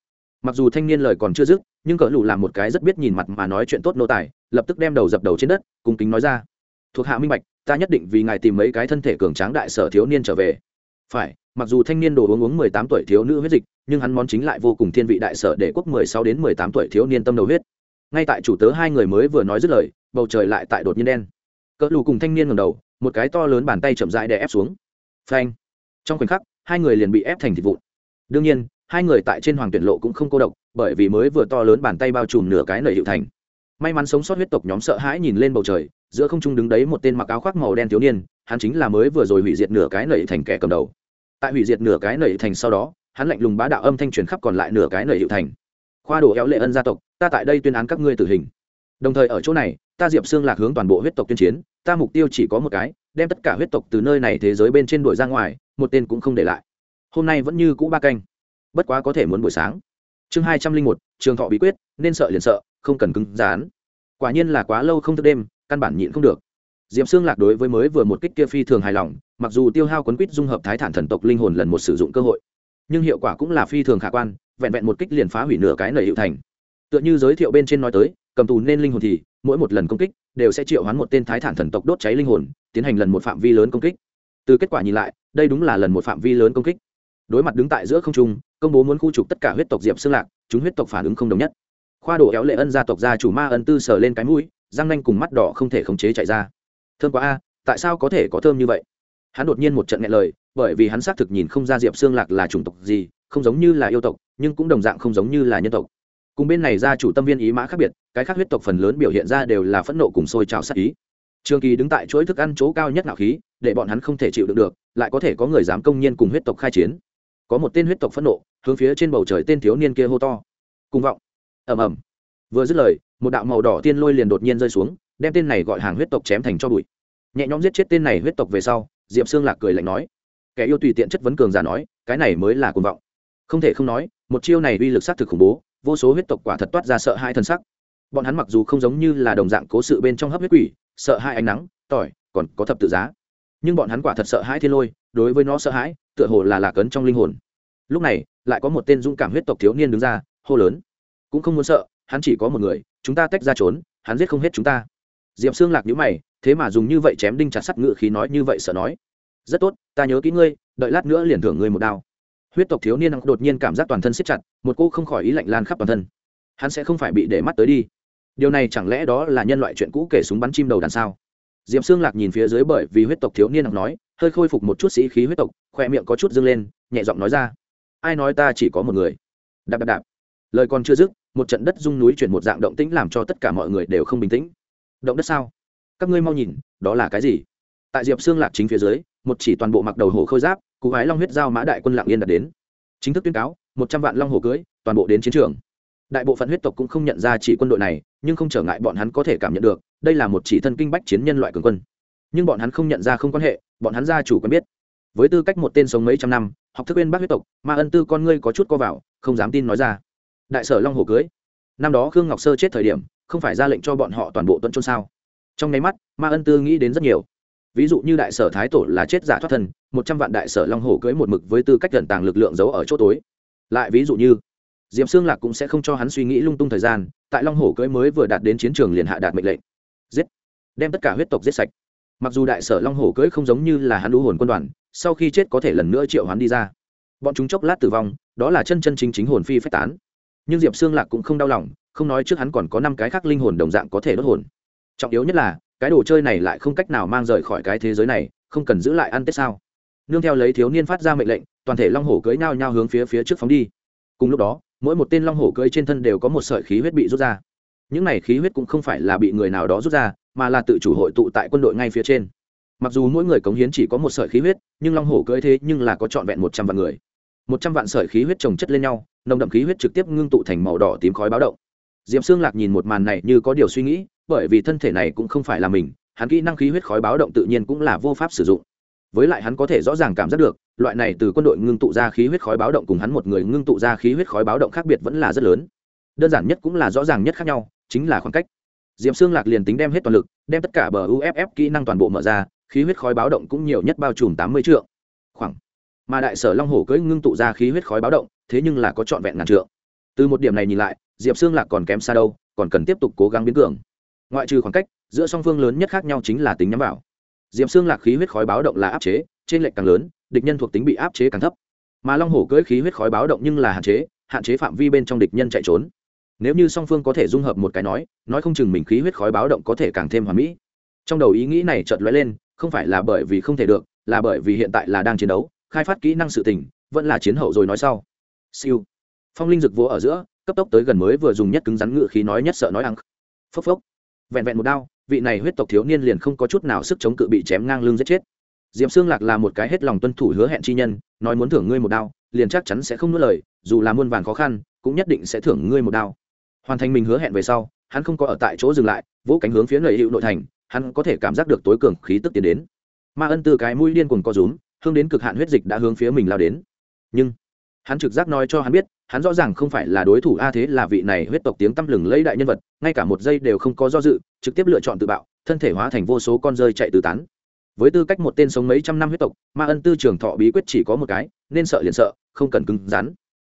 Mặc dù thanh niên lời còn chưa dứt, nhưng cỡ lù làm một cái rất biết nhìn mặt mà nói chuyện tốt nô tài, lập tức đem đầu dập đầu trên đất, cung kính nói ra. Thuộc hạ minh bạch, ta nhất định vì ngài tìm mấy cái thân thể cường tráng đại sở thiếu niên trở về. Phải mặc dù thanh niên đồ uống uống mười tám tuổi thiếu nữ huyết dịch, nhưng hắn món chính lại vô cùng thiên vị đại sở để quốc mười sáu đến mười tám tuổi thiếu niên tâm đầu huyết. Ngay tại chủ tớ hai người mới vừa nói dứt lời, bầu trời lại tại đột nhiên đen. Cỡ lù cùng thanh niên ngầm đầu, một cái to lớn bàn tay chậm rãi đè ép xuống. Phanh! Trong khoảnh khắc, hai người liền bị ép thành thịt vụn. Đương nhiên, hai người tại trên hoàng tuyển lộ cũng không cô độc, bởi vì mới vừa to lớn bàn tay bao trùm nửa cái nầy hiệu thành. May mắn sống sót huyết tộc nhóm sợ hãi nhìn lên bầu trời, giữa không trung đứng đấy một tên mặc áo khoác màu đen thiếu niên, hắn chính là mới vừa rồi hủy diệt nửa cái nầy thành kẻ cầm đầu tại hủy diệt nửa cái nầy thành sau đó, hắn lạnh lùng bá đạo âm thanh truyền khắp còn lại nửa cái nầy hiệu thành. Khoa đồ éo lệ ân gia tộc, ta tại đây tuyên án các ngươi tử hình. Đồng thời ở chỗ này, ta diệp xương lạc hướng toàn bộ huyết tộc tuyên chiến, ta mục tiêu chỉ có một cái, đem tất cả huyết tộc từ nơi này thế giới bên trên đuổi ra ngoài, một tên cũng không để lại. Hôm nay vẫn như cũ ba canh. Bất quá có thể muốn buổi sáng. Chương hai trăm linh một, trường thọ bí quyết, nên sợ liền sợ, không cần cứng rán quả nhiên là quá lâu không thức đêm, căn bản nhịn không được diệp Sương lạc đối với mới vừa một kích kia phi thường hài lòng, mặc dù tiêu hao quấn quýt dung hợp thái thản thần tộc linh hồn lần một sử dụng cơ hội, nhưng hiệu quả cũng là phi thường khả quan, vẹn vẹn một kích liền phá hủy nửa cái nầy hiệu thành. Tựa như giới thiệu bên trên nói tới, cầm tù nên linh hồn thì, mỗi một lần công kích đều sẽ triệu hoán một tên thái thản thần tộc đốt cháy linh hồn, tiến hành lần một phạm vi lớn công kích. Từ kết quả nhìn lại, đây đúng là lần một phạm vi lớn công kích. Đối mặt đứng tại giữa không trung, công bố muốn khu trục tất cả huyết tộc diệp Sương lạc, chúng huyết tộc phản ứng không đồng nhất. Khoa đổ kéo lệ ân gia tộc gia chủ ma ân tư sờ lên cái mũi, răng nanh cùng mắt đỏ không thể khống chế chạy ra thơm quá a, tại sao có thể có thơm như vậy? Hắn đột nhiên một trận nghẹn lời, bởi vì hắn xác thực nhìn không ra diệp xương lạc là chủng tộc gì, không giống như là yêu tộc, nhưng cũng đồng dạng không giống như là nhân tộc. Cùng bên này gia chủ tâm viên ý mã khác biệt, cái khác huyết tộc phần lớn biểu hiện ra đều là phẫn nộ cùng sôi trào sát ý. Trường kỳ đứng tại chuỗi thức ăn chỗ cao nhất nạo khí, để bọn hắn không thể chịu được được, lại có thể có người dám công nhiên cùng huyết tộc khai chiến. Có một tên huyết tộc phẫn nộ, hướng phía trên bầu trời tên thiếu niên kia hô to. Cùng vọng. Ầm ầm. Vừa dứt lời, một đạo màu đỏ tiên lôi liền đột nhiên rơi xuống đem tên này gọi hàng huyết tộc chém thành cho bụi. Nhẹ nhõm giết chết tên này huyết tộc về sau, diệp xương lạc cười lạnh nói, kẻ yêu tùy tiện chất vấn cường giả nói, cái này mới là cuồng vọng. Không thể không nói, một chiêu này uy lực xác thực khủng bố, vô số huyết tộc quả thật toát ra sợ hai thân sắc. Bọn hắn mặc dù không giống như là đồng dạng cố sự bên trong hấp huyết quỷ, sợ hai ánh nắng, tỏi, còn có thập tự giá. Nhưng bọn hắn quả thật sợ hãi thiên lôi, đối với nó sợ hãi, tựa hồ là lạc ấn trong linh hồn. Lúc này, lại có một tên dũng cảm huyết tộc thiếu niên đứng ra, hô lớn. Cũng không muốn sợ, hắn chỉ có một người, chúng ta tách ra trốn, hắn giết không hết chúng ta diệp xương lạc nhữ mày, thế mà dùng như vậy chém đinh chặt sắt ngự khí nói như vậy sợ nói. Rất tốt, ta nhớ kỹ ngươi, đợi lát nữa liền thưởng ngươi một đao. Huyết tộc thiếu niên đột nhiên cảm giác toàn thân siết chặt, một cô không khỏi ý lạnh lan khắp toàn thân. Hắn sẽ không phải bị để mắt tới đi. Điều này chẳng lẽ đó là nhân loại chuyện cũ kể súng bắn chim đầu đàn sao? Diệp xương lạc nhìn phía dưới bởi vì huyết tộc thiếu niên nói, hơi khôi phục một chút sĩ khí huyết tộc khoe miệng có chút dâng lên, nhẹ giọng nói ra. Ai nói ta chỉ có một người? Đạp đạp đạp. Lời còn chưa dứt, một trận đất rung núi chuyển một dạng động tĩnh làm cho tất cả mọi người đều không bình tĩnh động đất sao? Các ngươi mau nhìn, đó là cái gì? Tại diệp xương lạc chính phía dưới, một chỉ toàn bộ mặc đầu hổ khôi giáp cụ gái long huyết giao mã đại quân lạng yên đạt đến. Chính thức tuyên cáo, một trăm vạn long hổ cưới, toàn bộ đến chiến trường. Đại bộ phận huyết tộc cũng không nhận ra chỉ quân đội này, nhưng không trở ngại bọn hắn có thể cảm nhận được, đây là một chỉ thân kinh bách chiến nhân loại cường quân. Nhưng bọn hắn không nhận ra không quan hệ, bọn hắn gia chủ quen biết. Với tư cách một tên sống mấy trăm năm, học thức bên bác huyết tộc mà ân tư con ngươi có chút co vào, không dám tin nói ra. Đại sở long hồ cưới. Năm đó khương ngọc sơ chết thời điểm không phải ra lệnh cho bọn họ toàn bộ tuân chôn sao? Trong nháy mắt, ma ân tư nghĩ đến rất nhiều. Ví dụ như đại sở thái tổ là chết giả thoát thân, một trăm vạn đại sở long hồ cưới một mực với tư cách gần tàng lực lượng giấu ở chỗ tối. Lại ví dụ như diệm xương lạc cũng sẽ không cho hắn suy nghĩ lung tung thời gian, tại long hồ cưới mới vừa đạt đến chiến trường liền hạ đạt mệnh lệnh. Giết! Đem tất cả huyết tộc giết sạch. Mặc dù đại sở long hồ cưới không giống như là hắn lũ hồn quân đoàn, sau khi chết có thể lần nữa triệu hắn đi ra. Bọn chúng chốc lát tử vong, đó là chân chân chính chính hồn phi phách tán nhưng diệp xương lạc cũng không đau lòng, không nói trước hắn còn có năm cái khác linh hồn đồng dạng có thể đốt hồn. Trọng yếu nhất là, cái đồ chơi này lại không cách nào mang rời khỏi cái thế giới này, không cần giữ lại ăn tết sao? Nương theo lấy thiếu niên phát ra mệnh lệnh, toàn thể long hổ cưới nhao nhao hướng phía phía trước phóng đi. Cùng lúc đó, mỗi một tên long hổ cưới trên thân đều có một sợi khí huyết bị rút ra. Những này khí huyết cũng không phải là bị người nào đó rút ra, mà là tự chủ hội tụ tại quân đội ngay phía trên. Mặc dù mỗi người cống hiến chỉ có một sợi khí huyết, nhưng long hổ cưới thế nhưng là có trọn vẹn một trăm vạn người một trăm vạn sợi khí huyết trồng chất lên nhau, nồng đậm khí huyết trực tiếp ngưng tụ thành màu đỏ tím khói báo động. Diệm xương lạc nhìn một màn này như có điều suy nghĩ, bởi vì thân thể này cũng không phải là mình, hắn kỹ năng khí huyết khói báo động tự nhiên cũng là vô pháp sử dụng. Với lại hắn có thể rõ ràng cảm giác được, loại này từ quân đội ngưng tụ ra khí huyết khói báo động cùng hắn một người ngưng tụ ra khí huyết khói báo động khác biệt vẫn là rất lớn. Đơn giản nhất cũng là rõ ràng nhất khác nhau, chính là khoảng cách. Diệm xương lạc liền tính đem hết toàn lực, đem tất cả bờ uff kỹ năng toàn bộ mở ra, khí huyết khói báo động cũng nhiều nhất bao trùm tám mươi triệu khoảng mà đại sở long hổ cưỡi ngưng tụ ra khí huyết khói báo động, thế nhưng là có trọn vẹn ngàn trượng. Từ một điểm này nhìn lại, diệp xương lạc còn kém xa đâu, còn cần tiếp tục cố gắng biến cường. Ngoại trừ khoảng cách, giữa song phương lớn nhất khác nhau chính là tính nhắm vào. Diệp xương lạc khí huyết khói báo động là áp chế, trên lệnh càng lớn, địch nhân thuộc tính bị áp chế càng thấp. Mà long hổ cưỡi khí huyết khói báo động nhưng là hạn chế hạn chế phạm vi bên trong địch nhân chạy trốn. Nếu như song phương có thể dung hợp một cái nói nói không chừng mình khí huyết khói báo động có thể càng thêm hoàn mỹ. Trong đầu ý nghĩ này chợt lóe lên, không phải là bởi vì không thể được, là bởi vì hiện tại là đang chiến đấu khai phát kỹ năng sự tình, vẫn là chiến hậu rồi nói sau. Siêu. Phong linh rực vỗ ở giữa, cấp tốc tới gần mới vừa dùng nhất cứng rắn ngự khí nói nhất sợ nói ăn phốc phốc. Vẹn vẹn một đao, vị này huyết tộc thiếu niên liền không có chút nào sức chống cự bị chém ngang lưng giết chết. Diệp xương lạc là một cái hết lòng tuân thủ hứa hẹn chi nhân, nói muốn thưởng ngươi một đao, liền chắc chắn sẽ không nuốt lời, dù là muôn vàn khó khăn, cũng nhất định sẽ thưởng ngươi một đao. Hoàn thành mình hứa hẹn về sau, hắn không có ở tại chỗ dừng lại, vỗ cánh hướng phía lợi hữu nội thành, hắn có thể cảm giác được tối cường khí tức tiến đến. Ma ân từ cái mũi điên cuồng co rúm Hương đến cực hạn huyết dịch đã hướng phía mình lao đến. Nhưng, hắn trực giác nói cho hắn biết, hắn rõ ràng không phải là đối thủ, a thế là vị này huyết tộc tiếng tăm lừng lấy đại nhân vật, ngay cả một giây đều không có do dự, trực tiếp lựa chọn tự bạo, thân thể hóa thành vô số con rơi chạy tứ tán. Với tư cách một tên sống mấy trăm năm huyết tộc, ma ân tư trường thọ bí quyết chỉ có một cái, nên sợ liền sợ, không cần cứng rắn.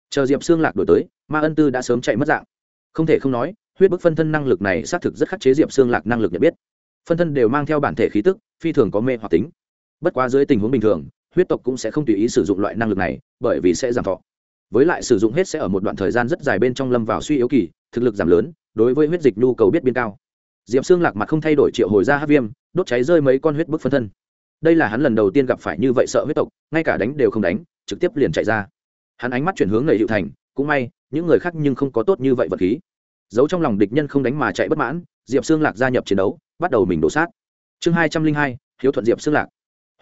Chờ diệp xương lạc đổi tới, ma ân tư đã sớm chạy mất dạng. Không thể không nói, huyết bức phân thân năng lực này xác thực rất khắc chế diệp xương lạc năng lực nhận biết. Phân thân đều mang theo bản thể khí tức, phi thường có mê hoặc tính. Bất quá dưới tình huống bình thường huyết tộc cũng sẽ không tùy ý sử dụng loại năng lực này, bởi vì sẽ giảm thọ. Với lại sử dụng hết sẽ ở một đoạn thời gian rất dài bên trong lâm vào suy yếu kỳ, thực lực giảm lớn, đối với huyết dịch nhu cầu biết biên cao. Diệp xương lạc mặt không thay đổi triệu hồi ra hát viêm, đốt cháy rơi mấy con huyết bức phân thân. Đây là hắn lần đầu tiên gặp phải như vậy sợ huyết tộc, ngay cả đánh đều không đánh, trực tiếp liền chạy ra. Hắn ánh mắt chuyển hướng nầy hiệu thành, cũng may, những người khác nhưng không có tốt như vậy vật khí. Giấu trong lòng địch nhân không đánh mà chạy bất mãn, diệp xương lạc gia nhập chiến đấu, bắt đầu mình đổ sát. Chương hai trăm linh hai, hiếu thuận diệp xương lạc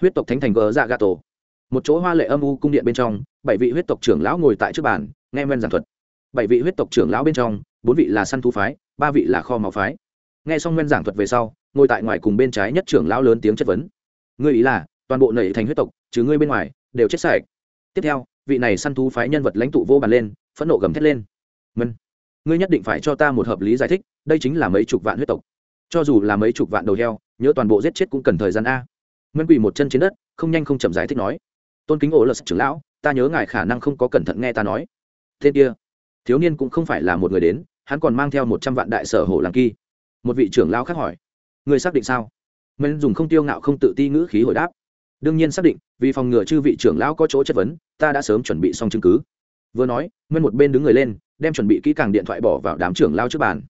huyết tộc thánh thành gờ dạ gà tổ một chỗ hoa lệ âm u cung điện bên trong, bảy vị huyết tộc trưởng lão ngồi tại trước bàn, nghe men giảng thuật. Bảy vị huyết tộc trưởng lão bên trong, bốn vị là săn thú phái, ba vị là kho máu phái. Nghe xong men giảng thuật về sau, ngồi tại ngoài cùng bên trái nhất trưởng lão lớn tiếng chất vấn. Ngươi ý là, toàn bộ nảy thành huyết tộc chứ ngươi bên ngoài, đều chết sạch. Tiếp theo, vị này săn thú phái nhân vật lãnh tụ vô bàn lên, phẫn nộ gầm thét lên. Mân, ngươi nhất định phải cho ta một hợp lý giải thích, đây chính là mấy chục vạn huyết tộc. Cho dù là mấy chục vạn đầu heo, nhớ toàn bộ giết chết cũng cần thời gian a ngân quỳ một chân trên đất, không nhanh không chậm giải thích nói, tôn kính ổ lật trưởng lão, ta nhớ ngài khả năng không có cẩn thận nghe ta nói. Tên kia, thiếu niên cũng không phải là một người đến, hắn còn mang theo một trăm vạn đại sở hổ làng kỳ. Một vị trưởng lão khác hỏi người xác định sao? Men dùng không tiêu ngạo không tự ti ngữ khí hồi đáp, đương nhiên xác định, vì phòng ngừa chư vị trưởng lão có chỗ chất vấn, ta đã sớm chuẩn bị xong chứng cứ. Vừa nói, nguyên một bên đứng người lên, đem chuẩn bị kỹ càng điện thoại bỏ vào đám trưởng lao trước bàn.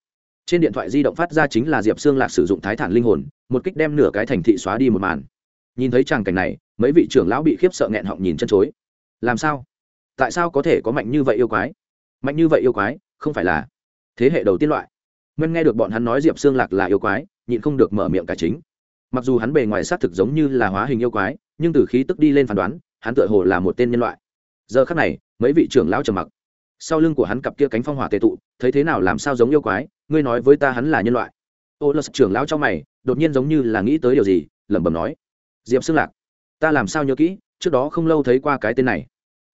Trên điện thoại di động phát ra chính là diệp xương lạc sử dụng thái thản linh hồn, một kích đem nửa cái thành thị xóa đi một màn nhìn thấy tràng cảnh này, mấy vị trưởng lão bị khiếp sợ nghẹn họng nhìn chân chối. Làm sao? Tại sao có thể có mạnh như vậy yêu quái? Mạnh như vậy yêu quái, không phải là thế hệ đầu tiên loại. Nguyên nghe được bọn hắn nói diệp xương lạc là yêu quái, nhịn không được mở miệng cả chính. Mặc dù hắn bề ngoài xác thực giống như là hóa hình yêu quái, nhưng từ khí tức đi lên phán đoán, hắn tựa hồ là một tên nhân loại. Giờ khắc này, mấy vị trưởng lão trầm mặc. Sau lưng của hắn cặp kia cánh phong hỏa tệ tụ, thấy thế nào làm sao giống yêu quái, ngươi nói với ta hắn là nhân loại. Ô lơ trưởng lão trong mày, đột nhiên giống như là nghĩ tới điều gì, lẩm bẩm nói diệp xương lạc, ta làm sao nhớ kỹ, trước đó không lâu thấy qua cái tên này.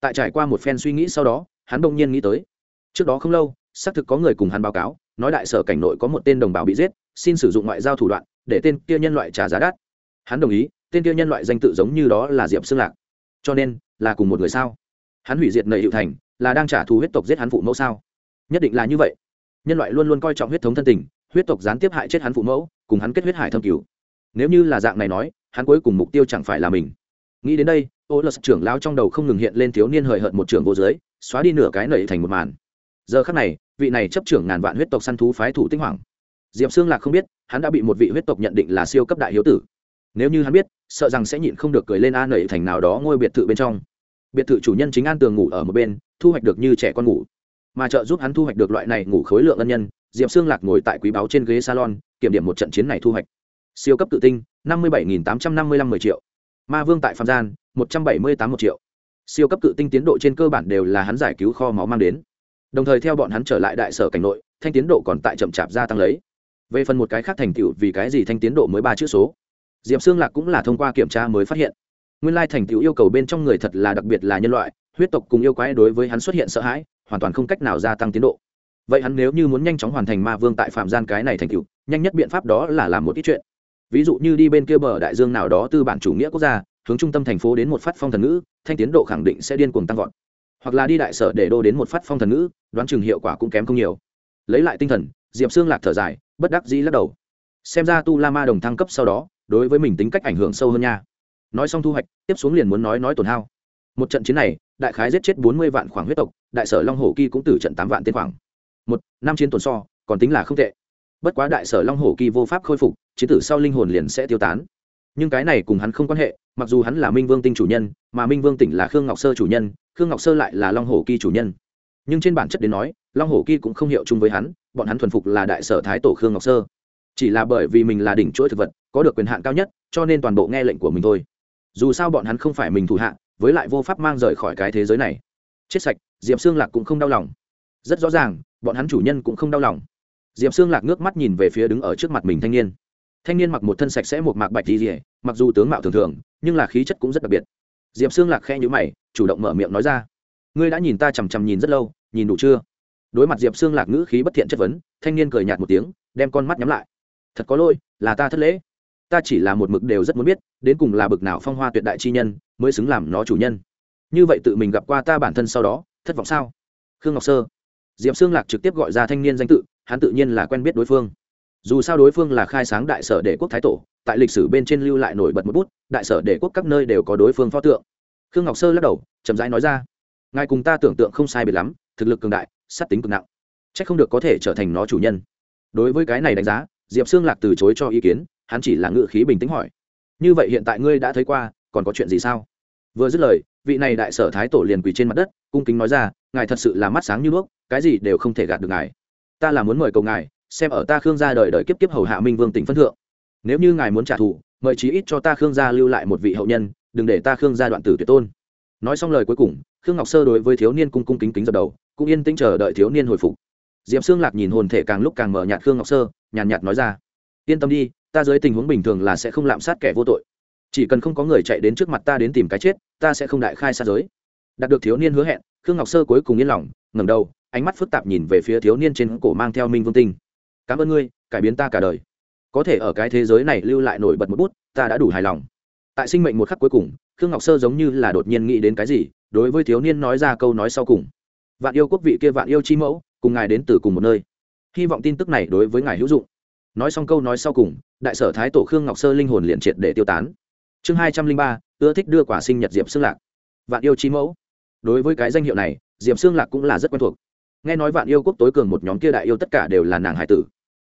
Tại trải qua một phen suy nghĩ sau đó, hắn bỗng nhiên nghĩ tới. Trước đó không lâu, xác thực có người cùng hắn báo cáo, nói đại sở cảnh nội có một tên đồng bào bị giết, xin sử dụng ngoại giao thủ đoạn, để tên kia nhân loại trả giá đắt. Hắn đồng ý, tên kia nhân loại danh tự giống như đó là diệp xương lạc. Cho nên, là cùng một người sao? Hắn hủy diệt nầy hiệu thành, là đang trả thù huyết tộc giết hắn phụ mẫu sao? Nhất định là như vậy. Nhân loại luôn luôn coi trọng huyết thống thân tình, huyết tộc gián tiếp hại chết hắn phụ mẫu, cùng hắn kết huyết hải thâm cứu nếu như là dạng này nói hắn cuối cùng mục tiêu chẳng phải là mình. Nghĩ đến đây ô lật trưởng lao trong đầu không ngừng hiện lên thiếu niên hời hợt một trưởng vô giới, xóa đi nửa cái nầy thành một màn. Giờ khắc này, vị này chấp trưởng ngàn vạn huyết tộc săn thú phái thủ tinh hoàng. Diệp xương lạc không biết, hắn đã bị một vị huyết tộc nhận định là siêu cấp đại hiếu tử. Nếu như hắn biết, sợ rằng sẽ nhịn không được cười lên a nảy thành nào đó ngôi biệt thự bên trong. Biệt thự chủ nhân chính an tường ngủ ở một bên, thu hoạch được như trẻ con ngủ. Mà trợ giúp hắn thu hoạch được loại này ngủ khối lượng ân nhân, diệp xương lạc ngồi tại quý báu trên ghế salon, kiểm điểm một trận chiến này thu hoạch siêu cấp tự tinh, năm mươi bảy tám trăm năm mươi năm mười triệu. Ma vương tại phạm gian, một trăm bảy mươi tám một triệu. Siêu cấp cự tinh tiến độ trên cơ bản đều là hắn giải cứu kho máu mang đến. Đồng thời theo bọn hắn trở lại đại sở cảnh nội, thanh tiến độ còn tại chậm chạp gia tăng lấy. Về phần một cái khác thành tựu vì cái gì thanh tiến độ mới ba chữ số? Diệp xương lạc cũng là thông qua kiểm tra mới phát hiện. Nguyên lai thành tựu yêu cầu bên trong người thật là đặc biệt là nhân loại, huyết tộc cùng yêu quái đối với hắn xuất hiện sợ hãi, hoàn toàn không cách nào gia tăng tiến độ. Vậy hắn nếu như muốn nhanh chóng hoàn thành ma vương tại phạm gian cái này thành tựu, nhanh nhất biện pháp đó là làm một ít chuyện ví dụ như đi bên kia bờ đại dương nào đó tư bản chủ nghĩa quốc gia, hướng trung tâm thành phố đến một phát phong thần ngữ, thanh tiến độ khẳng định sẽ điên cuồng tăng vọt. Hoặc là đi đại sở để đô đến một phát phong thần ngữ, đoán chừng hiệu quả cũng kém không nhiều. Lấy lại tinh thần, diệp xương lạc thở dài, bất đắc dĩ lắc đầu. Xem ra tu la ma đồng thăng cấp sau đó, đối với mình tính cách ảnh hưởng sâu hơn nha. Nói xong thu hoạch, tiếp xuống liền muốn nói nói tổn hao. Một trận chiến này, đại khái giết chết bốn mươi vạn khoảng huyết tộc, đại sở long hổ kỳ cũng từ trận tám vạn tên khoảng. Một, năm chiến tổn so, còn tính là không tệ bất quá đại sở long hổ kỳ vô pháp khôi phục, chiến tử sau linh hồn liền sẽ tiêu tán. Nhưng cái này cùng hắn không quan hệ, mặc dù hắn là minh vương tinh chủ nhân, mà minh vương tỉnh là khương ngọc sơ chủ nhân, khương ngọc sơ lại là long hổ kỳ chủ nhân. Nhưng trên bản chất đến nói, long hổ kỳ cũng không hiệu chung với hắn, bọn hắn thuần phục là đại sở thái tổ khương ngọc sơ. Chỉ là bởi vì mình là đỉnh chuỗi thực vật, có được quyền hạn cao nhất, cho nên toàn bộ nghe lệnh của mình thôi. Dù sao bọn hắn không phải mình thủ hạ, với lại vô pháp mang rời khỏi cái thế giới này. Chết sạch, diệp xương lạc cũng không đau lòng. Rất rõ ràng, bọn hắn chủ nhân cũng không đau lòng diệp xương lạc nước mắt nhìn về phía đứng ở trước mặt mình thanh niên. Thanh niên mặc một thân sạch sẽ một mạc bạch đi rỉa mặc dù tướng mạo thường thường, nhưng là khí chất cũng rất đặc biệt. Diệp xương lạc khe nhữ mày, chủ động mở miệng nói ra. Ngươi đã nhìn ta chằm chằm nhìn rất lâu, nhìn đủ chưa? Đối mặt diệp xương lạc ngữ khí bất thiện chất vấn, thanh niên cười nhạt một tiếng, đem con mắt nhắm lại. Thật có lỗi, là ta thất lễ. Ta chỉ là một mực đều rất muốn biết, đến cùng là bực nào phong hoa tuyệt đại chi nhân, mới xứng làm nó chủ nhân. Như vậy tự mình gặp qua ta bản thân sau đó, thất vọng sao? Khương ngọc sơ. Diệp xương lạc trực tiếp gọi ra thanh niên danh tự hắn tự nhiên là quen biết đối phương. Dù sao đối phương là khai sáng đại sở đệ quốc thái tổ, tại lịch sử bên trên lưu lại nổi bật một bút, đại sở đệ quốc các nơi đều có đối phương pho tượng. Khương ngọc sơ lắc đầu, chậm rãi nói ra, ngài cùng ta tưởng tượng không sai biệt lắm, thực lực cường đại, sát tính cực nặng c h ắ c không được có thể trở thành nó chủ nhân. Đối với cái này đánh giá, diệp Sương lạc từ chối cho ý kiến, hắn chỉ là ngự khí bình tĩnh hỏi, như vậy hiện tại ngươi đã thấy qua, còn có chuyện gì sao? Vừa dứt lời, vị này đại sở thái tổ liền quỳ trên mặt đất, cung kính nói ra, ngài thật sự là mắt sáng như đuốc, cái gì đều không thể gạt được ngài ta là muốn mời cầu ngài, xem ở ta khương gia đời đời kiếp kiếp hầu hạ minh vương tỉnh phân thượng. Nếu như ngài muốn trả thù, mời chí ít cho ta khương gia lưu lại một vị hậu nhân, đừng để ta khương gia đoạn tử tuyệt tôn. Nói xong lời cuối cùng, khương ngọc sơ đối với thiếu niên cung cung kính kính dập đầu, cũng yên tĩnh chờ đợi thiếu niên hồi phục. Diệp xương lạc nhìn hồn thể càng lúc càng mở nhạt khương ngọc sơ, nhàn nhạt nói ra, yên tâm đi, ta dưới tình huống bình thường là sẽ không lạm sát kẻ vô tội. Chỉ cần không có người chạy đến trước mặt ta đến tìm cái chết, ta sẽ không đại khai sát giới. Đạt được thiếu niên hứa hẹn, khương ngọc sơ cuối cùng yên lòng, ngẩng đầu ánh mắt phức tạp nhìn về phía thiếu niên trên cổ mang theo minh vương tinh. Cảm ơn ngươi, cải biến ta cả đời. Có thể ở cái thế giới này lưu lại nổi bật một bút, ta đã đủ hài lòng. Tại sinh mệnh một khắc cuối cùng, khương ngọc sơ giống như là đột nhiên nghĩ đến cái gì, đối với thiếu niên nói ra câu nói sau cùng. Vạn yêu quốc vị kia vạn yêu chi mẫu, cùng ngài đến từ cùng một nơi. Hy vọng tin tức này đối với ngài hữu dụng. Nói xong câu nói sau cùng, đại sở thái tổ khương ngọc sơ linh hồn liền triệt để tiêu tán. Chương hai trăm linh ba, ưa thích đưa quả sinh nhật diệp xương lạc. Vạn yêu chi mẫu. Đối với cái danh hiệu này, diệp xương lạc cũng là rất quen thuộc nghe nói vạn yêu quốc tối cường một nhóm kia đại yêu tất cả đều là nàng hải tử.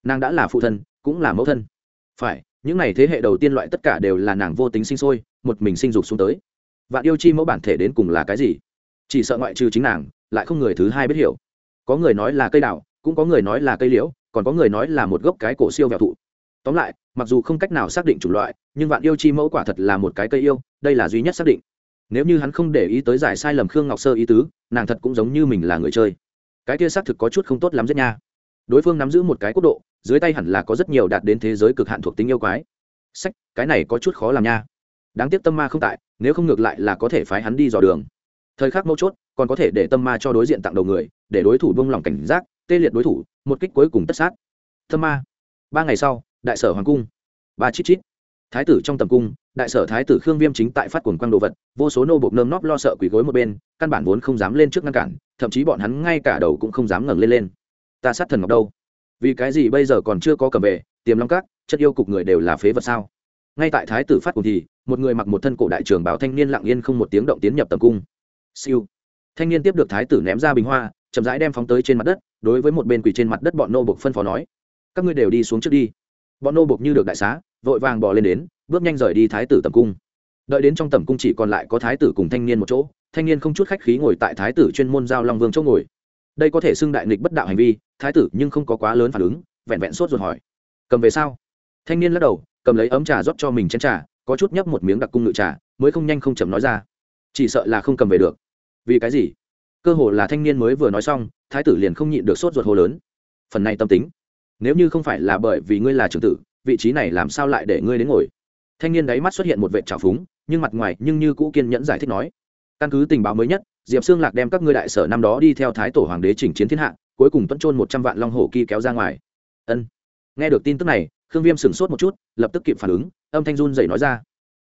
Nàng đã là phụ thân, cũng là mẫu thân. Phải, những n à y thế hệ đầu tiên loại tất cả đều là nàng vô tính sinh sôi, một mình sinh dục xuống tới. Vạn yêu chi mẫu bản thể đến cùng là cái gì? Chỉ sợ ngoại trừ chính nàng, lại không người thứ hai biết hiểu. Có người nói là cây đào, cũng có người nói là cây liễu, còn có người nói là một gốc cái cổ siêu vẹo thụ. Tóm lại, mặc dù không cách nào xác định chủng loại, nhưng vạn yêu chi mẫu quả thật là một cái cây yêu, đây là duy nhất xác định. Nếu như hắn không để ý tới giải sai lầm khương ngọc sơ ý tứ, nàng thật cũng giống như mình là người chơi cái kia xác thực có chút không tốt lắm rất nha. Đối phương nắm giữ một cái quốc độ, dưới tay hẳn là có rất nhiều đạt đến thế giới cực hạn thuộc tính yêu quái. Sách, cái này có chút khó làm nha. Đáng tiếc tâm ma không tại, nếu không ngược lại là có thể phái hắn đi dò đường. Thời khắc mấu chốt, còn có thể để tâm ma cho đối diện tặng đầu người, để đối thủ buông lỏng cảnh giác, tê liệt đối thủ, một kích cuối cùng tất sát. Tâm ma. Ba ngày sau, đại sở hoàng cung. Ba chít chít thái tử trong tầm cung đại sở thái tử khương viêm chính tại phát cuồng quang đồ vật vô số nô bộc nơm nóp lo sợ quỳ gối một bên căn bản vốn không dám lên trước ngăn cản thậm chí bọn hắn ngay cả đầu cũng không dám ngẩng lên lên. Ta sát thần ngọc đâu? Vì cái gì bây giờ còn chưa có cầm về tiềm long các, chất yêu cục người đều là phế vật sao? Ngay tại thái tử phát cuồng thì một người mặc một thân cổ đại trường bảo thanh niên lặng yên không một tiếng động tiến nhập tầm cung. Siêu. Thanh niên tiếp được thái tử ném ra bình hoa chậm rãi đem phóng tới trên mặt đất đối với một bên quỳ trên mặt đất bọn nô bộc phân phó nói các ngươi đều đi xuống trước đi bọn nô buộc như được đại xá, vội vàng bỏ lên đến, bước nhanh rời đi thái tử tầm cung. Đợi đến trong tầm cung chỉ còn lại có thái tử cùng thanh niên một chỗ, thanh niên không chút khách khí ngồi tại thái tử chuyên môn giao long vương chỗ ngồi. Đây có thể xưng đại nghịch bất đạo hành vi, thái tử nhưng không có quá lớn phản ứng, vẹn vẹn sốt ruột hỏi. Cầm về sao? Thanh niên lắc đầu, cầm lấy ấm trà rót cho mình chén trà, có chút nhấp một miếng đặc cung ngự trà, mới không nhanh không chậm nói ra. Chỉ sợ là không cầm về được. Vì cái gì? Cơ hồ là thanh niên mới vừa nói xong, thái tử liền không nhịn được sốt ruột hồ lớn. Phần này tâm tính nếu như không phải là bởi vì ngươi là trưởng tử, vị trí này làm sao lại để ngươi đến ngồi? Thanh niên đáy mắt xuất hiện một vệ trào phúng, nhưng mặt ngoài nhưng như cũ kiên nhẫn giải thích nói. Căn cứ tình báo mới nhất, diệp Sương lạc đem các ngươi đại sở năm đó đi theo thái tổ hoàng đế chỉnh chiến thiên hạ, cuối cùng tuấn trôn một trăm vạn long hổ kỳ kéo ra ngoài. Ân. Nghe được tin tức này, khương viêm sửng sốt một chút, lập tức kịp phản ứng, âm thanh run dậy nói ra.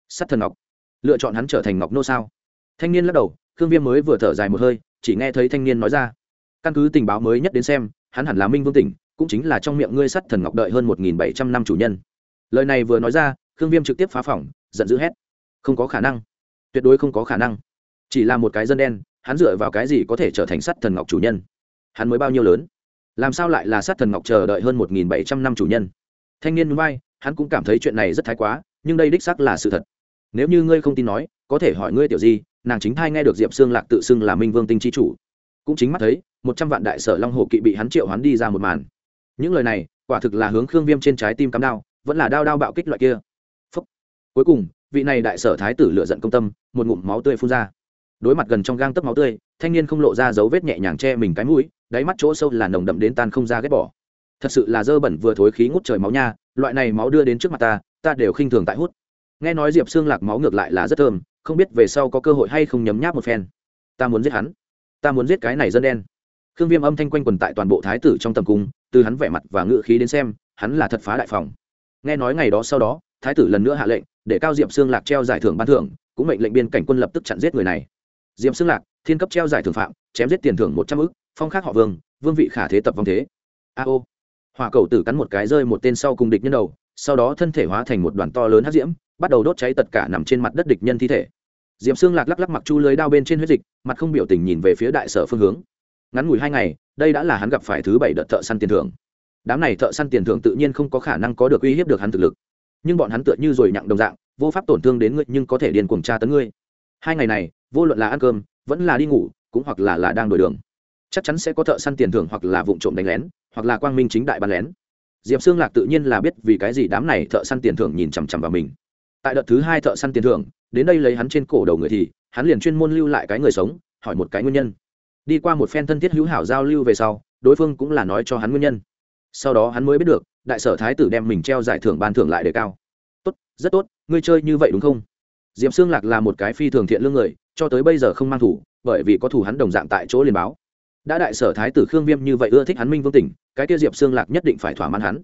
Sắt thần ngọc. Lựa chọn hắn trở thành ngọc nô sao? Thanh niên lắc đầu, khương viêm mới vừa thở dài một hơi, chỉ nghe thấy thanh niên nói ra. Căn cứ tình báo mới nhất đến xem, hắn hẳn là minh vương tỉnh cũng chính là trong miệng ngươi sắt thần ngọc đợi hơn một nghìn bảy trăm năm chủ nhân. Lời này vừa nói ra, khương viêm trực tiếp phá phỏng giận dữ hét. Không có khả năng. Tuyệt đối không có khả năng. Chỉ là một cái dân đen, hắn dựa vào cái gì có thể trở thành sắt thần ngọc chủ nhân? Hắn mới bao nhiêu lớn? Làm sao lại là sát thần ngọc chờ đợi hơn một nghìn bảy trăm năm chủ nhân? Thanh niên núi bay hắn cũng cảm thấy chuyện này rất thái quá, nhưng đây đích xác là sự thật. Nếu như ngươi không tin nói, có thể hỏi ngươi tiểu di, nàng chính thai nghe được diệp xương lạc tự xưng là minh vương tinh chi chủ. Cũng chính mắt thấy, một trăm vạn đại sở long hồ kỵ bị hắn triệu hắn đi ra một màn những lời này, quả thực là hướng khương viêm trên trái tim cắm đao, vẫn là đao đao bạo kích loại kia. Phúc. cuối cùng, vị này đại sở thái tử lựa giận công tâm, một ngụm máu tươi phun ra. Đối mặt gần trong gang tấc máu tươi, thanh niên không lộ ra dấu vết nhẹ nhàng che mình cái mũi, đáy mắt chỗ sâu là nồng đậm đến tan không ra ghét bỏ. Thật sự là dơ bẩn vừa thối khí ngút trời máu nha, loại này máu đưa đến trước mặt ta ta đều khinh thường tại hút. Nghe nói diệp xương lạc máu ngược lại là rất thơm, không biết về sau có cơ hội hay không nhấm nháp một phen. Ta muốn giết hắn. Ta muốn giết cái này dân đen khương viêm âm thanh quanh quần tại toàn bộ thái tử trong tầm cung, từ hắn vẻ mặt và ngự khí đến xem, hắn là thật phá đại phòng. Nghe nói ngày đó sau đó, thái tử lần nữa hạ lệnh, để cao diệm xương lạc treo giải thưởng ban thưởng, cũng mệnh lệnh biên cảnh quân lập tức chặn giết người này. Diệm xương lạc, thiên cấp treo giải thưởng phạm, chém giết tiền thưởng một trăm ức, phong khác họ vương vương vị khả thế tập vong thế. A ô. Hỏa cầu tử cắn một cái rơi một tên sau cùng địch nhân đầu, sau đó thân thể hóa thành một đoàn to lớn hát diễm, bắt đầu đốt cháy tất cả nằm trên mặt đất địch nhân thi thể. Diệm xương lạc lắc lắc mặc chu lưới đao bên trên huyết dịch, mặt không biểu tình nhìn về phía đại sở phương hướng ngắn ngủi hai ngày, đây đã là hắn gặp phải thứ bảy đợt thợ săn tiền thưởng. Đám này thợ săn tiền thưởng tự nhiên không có khả năng có được uy hiếp được hắn thực lực. Nhưng bọn hắn tựa như rồi nhặng đồng dạng, vô pháp tổn thương đến ngươi nhưng có thể điền cuồng tra tấn ngươi. Hai ngày này, vô luận là ăn cơm, vẫn là đi ngủ, cũng hoặc là là đang đổi đường. Chắc chắn sẽ có thợ săn tiền thưởng hoặc là vụ trộm đánh lén, hoặc là quang minh chính đại bắn lén. Diệp xương lạc tự nhiên là biết vì cái gì đám này thợ săn tiền thưởng nhìn chằm chằm vào mình. Tại đợt thứ hai thợ săn tiền thưởng, đến đây lấy hắn trên cổ đầu người thì, hắn liền chuyên môn lưu lại cái người sống, hỏi một cái nguyên nhân đi qua một phen thân thiết hữu hảo giao lưu về sau, đối phương cũng là nói cho hắn nguyên nhân. Sau đó hắn mới biết được, đại sở thái tử đem mình treo giải thưởng ban thưởng lại đề cao. Tốt, rất tốt, ngươi chơi như vậy đúng không? Diệp xương lạc là một cái phi thường thiện lương người, cho tới bây giờ không mang thủ, bởi vì có thủ hắn đồng dạng tại chỗ liền báo. Đã đại sở thái tử khương viêm như vậy ưa thích hắn minh vương tỉnh, cái kia diệp xương lạc nhất định phải thỏa mãn hắn.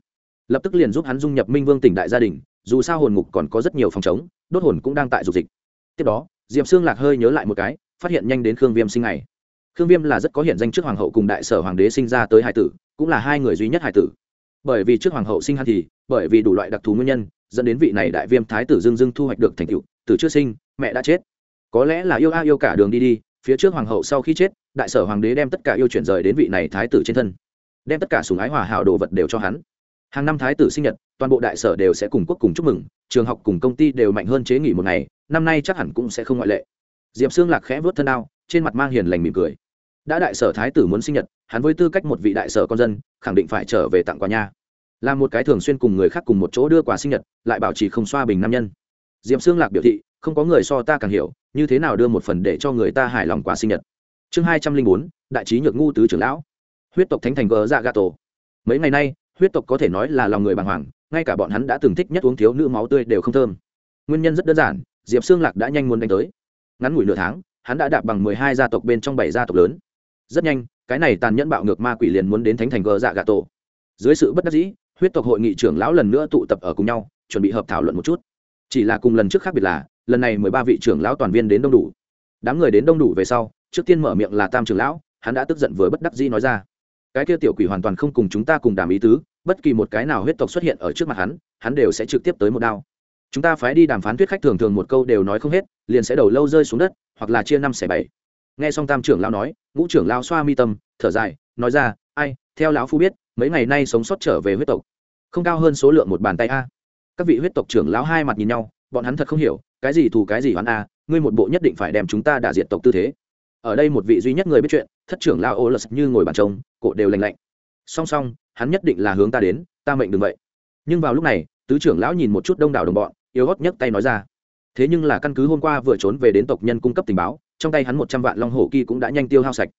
Lập tức liền giúp hắn dung nhập minh vương tỉnh đại gia đình, dù sao hồn ngục còn có rất nhiều phòng chống, đốt hồn cũng đang tại dục dịch. Tiếp đó, diệp xương lạc hơi nhớ lại một cái, phát hiện nhanh đến khương viêm sinh ngày khương viêm là rất có hiện danh trước hoàng hậu cùng đại sở hoàng đế sinh ra tới hải tử, cũng là hai người duy nhất hải tử. Bởi vì trước hoàng hậu sinh hắn thì, bởi vì đủ loại đặc thù nguyên nhân, dẫn đến vị này đại viêm thái tử dương dưng thu hoạch được thành tựu, từ chưa sinh, mẹ đã chết. Có lẽ là yêu a yêu cả đường đi đi, phía trước hoàng hậu sau khi chết, đại sở hoàng đế đem tất cả yêu chuyển rời đến vị này thái tử trên thân, đem tất cả sùng ái hòa hảo đồ vật đều cho hắn. Hàng năm thái tử sinh nhật, toàn bộ đại sở đều sẽ cùng quốc cùng chúc mừng, trường học cùng công ty đều mạnh hơn chế nghỉ một ngày, năm nay chắc hẳn cũng sẽ không ngoại lệ. Diệp xương lạc khẽ vớt thân đao trên mặt mang hiền lành mỉm cười đã đại sở thái tử muốn sinh nhật, hắn với tư cách một vị đại sở con dân, khẳng định phải trở về tặng quà nha. Là một cái thường xuyên cùng người khác cùng một chỗ đưa quà sinh nhật, lại bảo trì không xoa bình nam nhân. Diệp xương lạc biểu thị, không có người so ta càng hiểu, như thế nào đưa một phần để cho người ta hài lòng quà sinh nhật. Chương hai trăm linh bốn, đại trí nhược ngu tứ trưởng lão. Huyết tộc thánh thành gờ ra gà tổ. Mấy ngày nay, huyết tộc có thể nói là lòng người bàng hoàng, ngay cả bọn hắn đã từng thích nhất uống thiếu nữ máu tươi đều không thơm. Nguyên nhân rất đơn giản, diệp xương lạc đã nhanh muốn đánh tới. Ngắn ngủi nửa tháng, hắn đã đạp bằng mười hai gia tộc bên trong bảy gia tộc lớn rất nhanh, cái này tàn nhẫn bạo ngược ma quỷ liền muốn đến thánh thành gờ dạ gà tổ. Dưới sự bất đắc dĩ, huyết tộc hội nghị trưởng lão lần nữa tụ tập ở cùng nhau, chuẩn bị hợp thảo luận một chút. Chỉ là cùng lần trước khác biệt là, lần này mười ba vị trưởng lão toàn viên đến đông đủ. Đám người đến đông đủ về sau, trước tiên mở miệng là tam trưởng lão, hắn đã tức giận với bất đắc dĩ nói ra. Cái kia tiểu quỷ hoàn toàn không cùng chúng ta cùng đàm ý tứ, bất kỳ một cái nào huyết tộc xuất hiện ở trước mặt hắn hắn đều sẽ trực tiếp tới một đao. Chúng ta phái đi đàm phán thuyết khách thường thường một câu đều nói không hết, liền sẽ đầu lâu rơi xuống đất, hoặc là chia năm xẻ bảy nghe xong tam trưởng lão nói, ngũ trưởng lão xoa mi tâm, thở dài, nói ra, ai, theo lão phu biết, mấy ngày nay sống sót trở về huyết tộc. Không cao hơn số lượng một bàn tay a. Các vị huyết tộc trưởng lão hai mặt nhìn nhau, bọn hắn thật không hiểu, cái gì thù, cái gì hoán a, ngươi một bộ nhất định phải đem chúng ta đả diệt tộc tư thế. Ở đây một vị duy nhất người biết chuyện, thất trưởng lão ô lật như ngồi bàn trông, cổ đều lành lạnh. Song song, hắn nhất định là hướng ta đến, ta mệnh đừng vậy. Nhưng vào lúc này, tứ trưởng lão nhìn một chút đông đảo đồng bọn, yếu gót nhấc tay nói ra, thế nhưng là căn cứ hôm qua vừa trốn về đến tộc nhân cung cấp tình báo trong tay hắn một trăm vạn long hổ kỳ cũng đã nhanh tiêu hao sạch.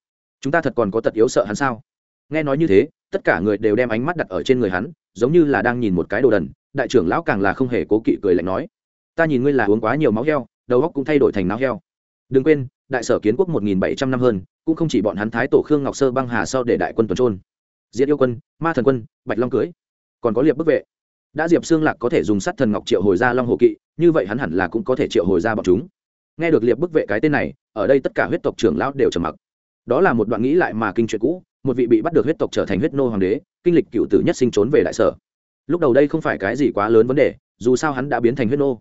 Chúng ta thật còn có tật yếu sợ hắn sao? Nghe nói như thế, tất cả người đều đem ánh mắt đặt ở trên người hắn, giống như là đang nhìn một cái đồ đần. Đại trưởng lão càng là không hề cố kỵ cười lạnh nói, ta nhìn ngươi là uống quá nhiều máu heo, đầu óc cũng thay đổi thành máu heo. Đừng quên, đại sở kiến quốc một nghìn bảy trăm năm hơn, cũng không chỉ bọn hắn thái tổ khương ngọc sơ băng hà sau để đại quân tuần trôn. Diệt yêu quân, ma thần quân, bạch long cưới. Còn có liệp bức vệ. Đã diệp xương lạc có thể dùng sắt thần ngọc triệu hồi ra long hồ kỵ, như vậy hắn hẳn là cũng có thể triệu hồi ra bọn chúng nghe được liệp bức vệ cái tên này, ở đây tất cả huyết tộc trưởng lão đều trầm mặc. Đó là một đoạn nghĩ lại mà kinh chuyện cũ, một vị bị bắt được huyết tộc trở thành huyết nô hoàng đế, kinh lịch cựu tử nhất sinh trốn về đại sở. Lúc đầu đây không phải cái gì quá lớn vấn đề, dù sao hắn đã biến thành huyết nô.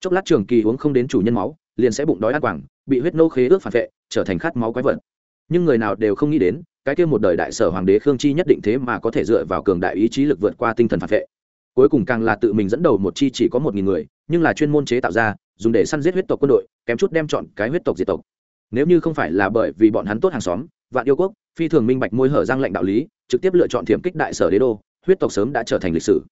Chốc lát trường kỳ uống không đến chủ nhân máu, liền sẽ bụng đói ăn quảng, bị huyết nô khế ước phản vệ, trở thành khát máu quái vật. Nhưng người nào đều không nghĩ đến, cái kia một đời đại sở hoàng đế khương chi nhất định thế mà có thể dựa vào cường đại ý chí lực vượt qua tinh thần phản vệ. Cuối cùng càng là tự mình dẫn đầu một chi chỉ có một nghìn người nhưng là chuyên môn chế tạo ra, dùng để săn giết huyết tộc quân đội, kém chút đem chọn cái huyết tộc diệt tộc. Nếu như không phải là bởi vì bọn hắn tốt hàng xóm, vạn yêu quốc, phi thường minh bạch môi hở giang lệnh đạo lý, trực tiếp lựa chọn thiểm kích đại sở đế đô, huyết tộc sớm đã trở thành lịch sử.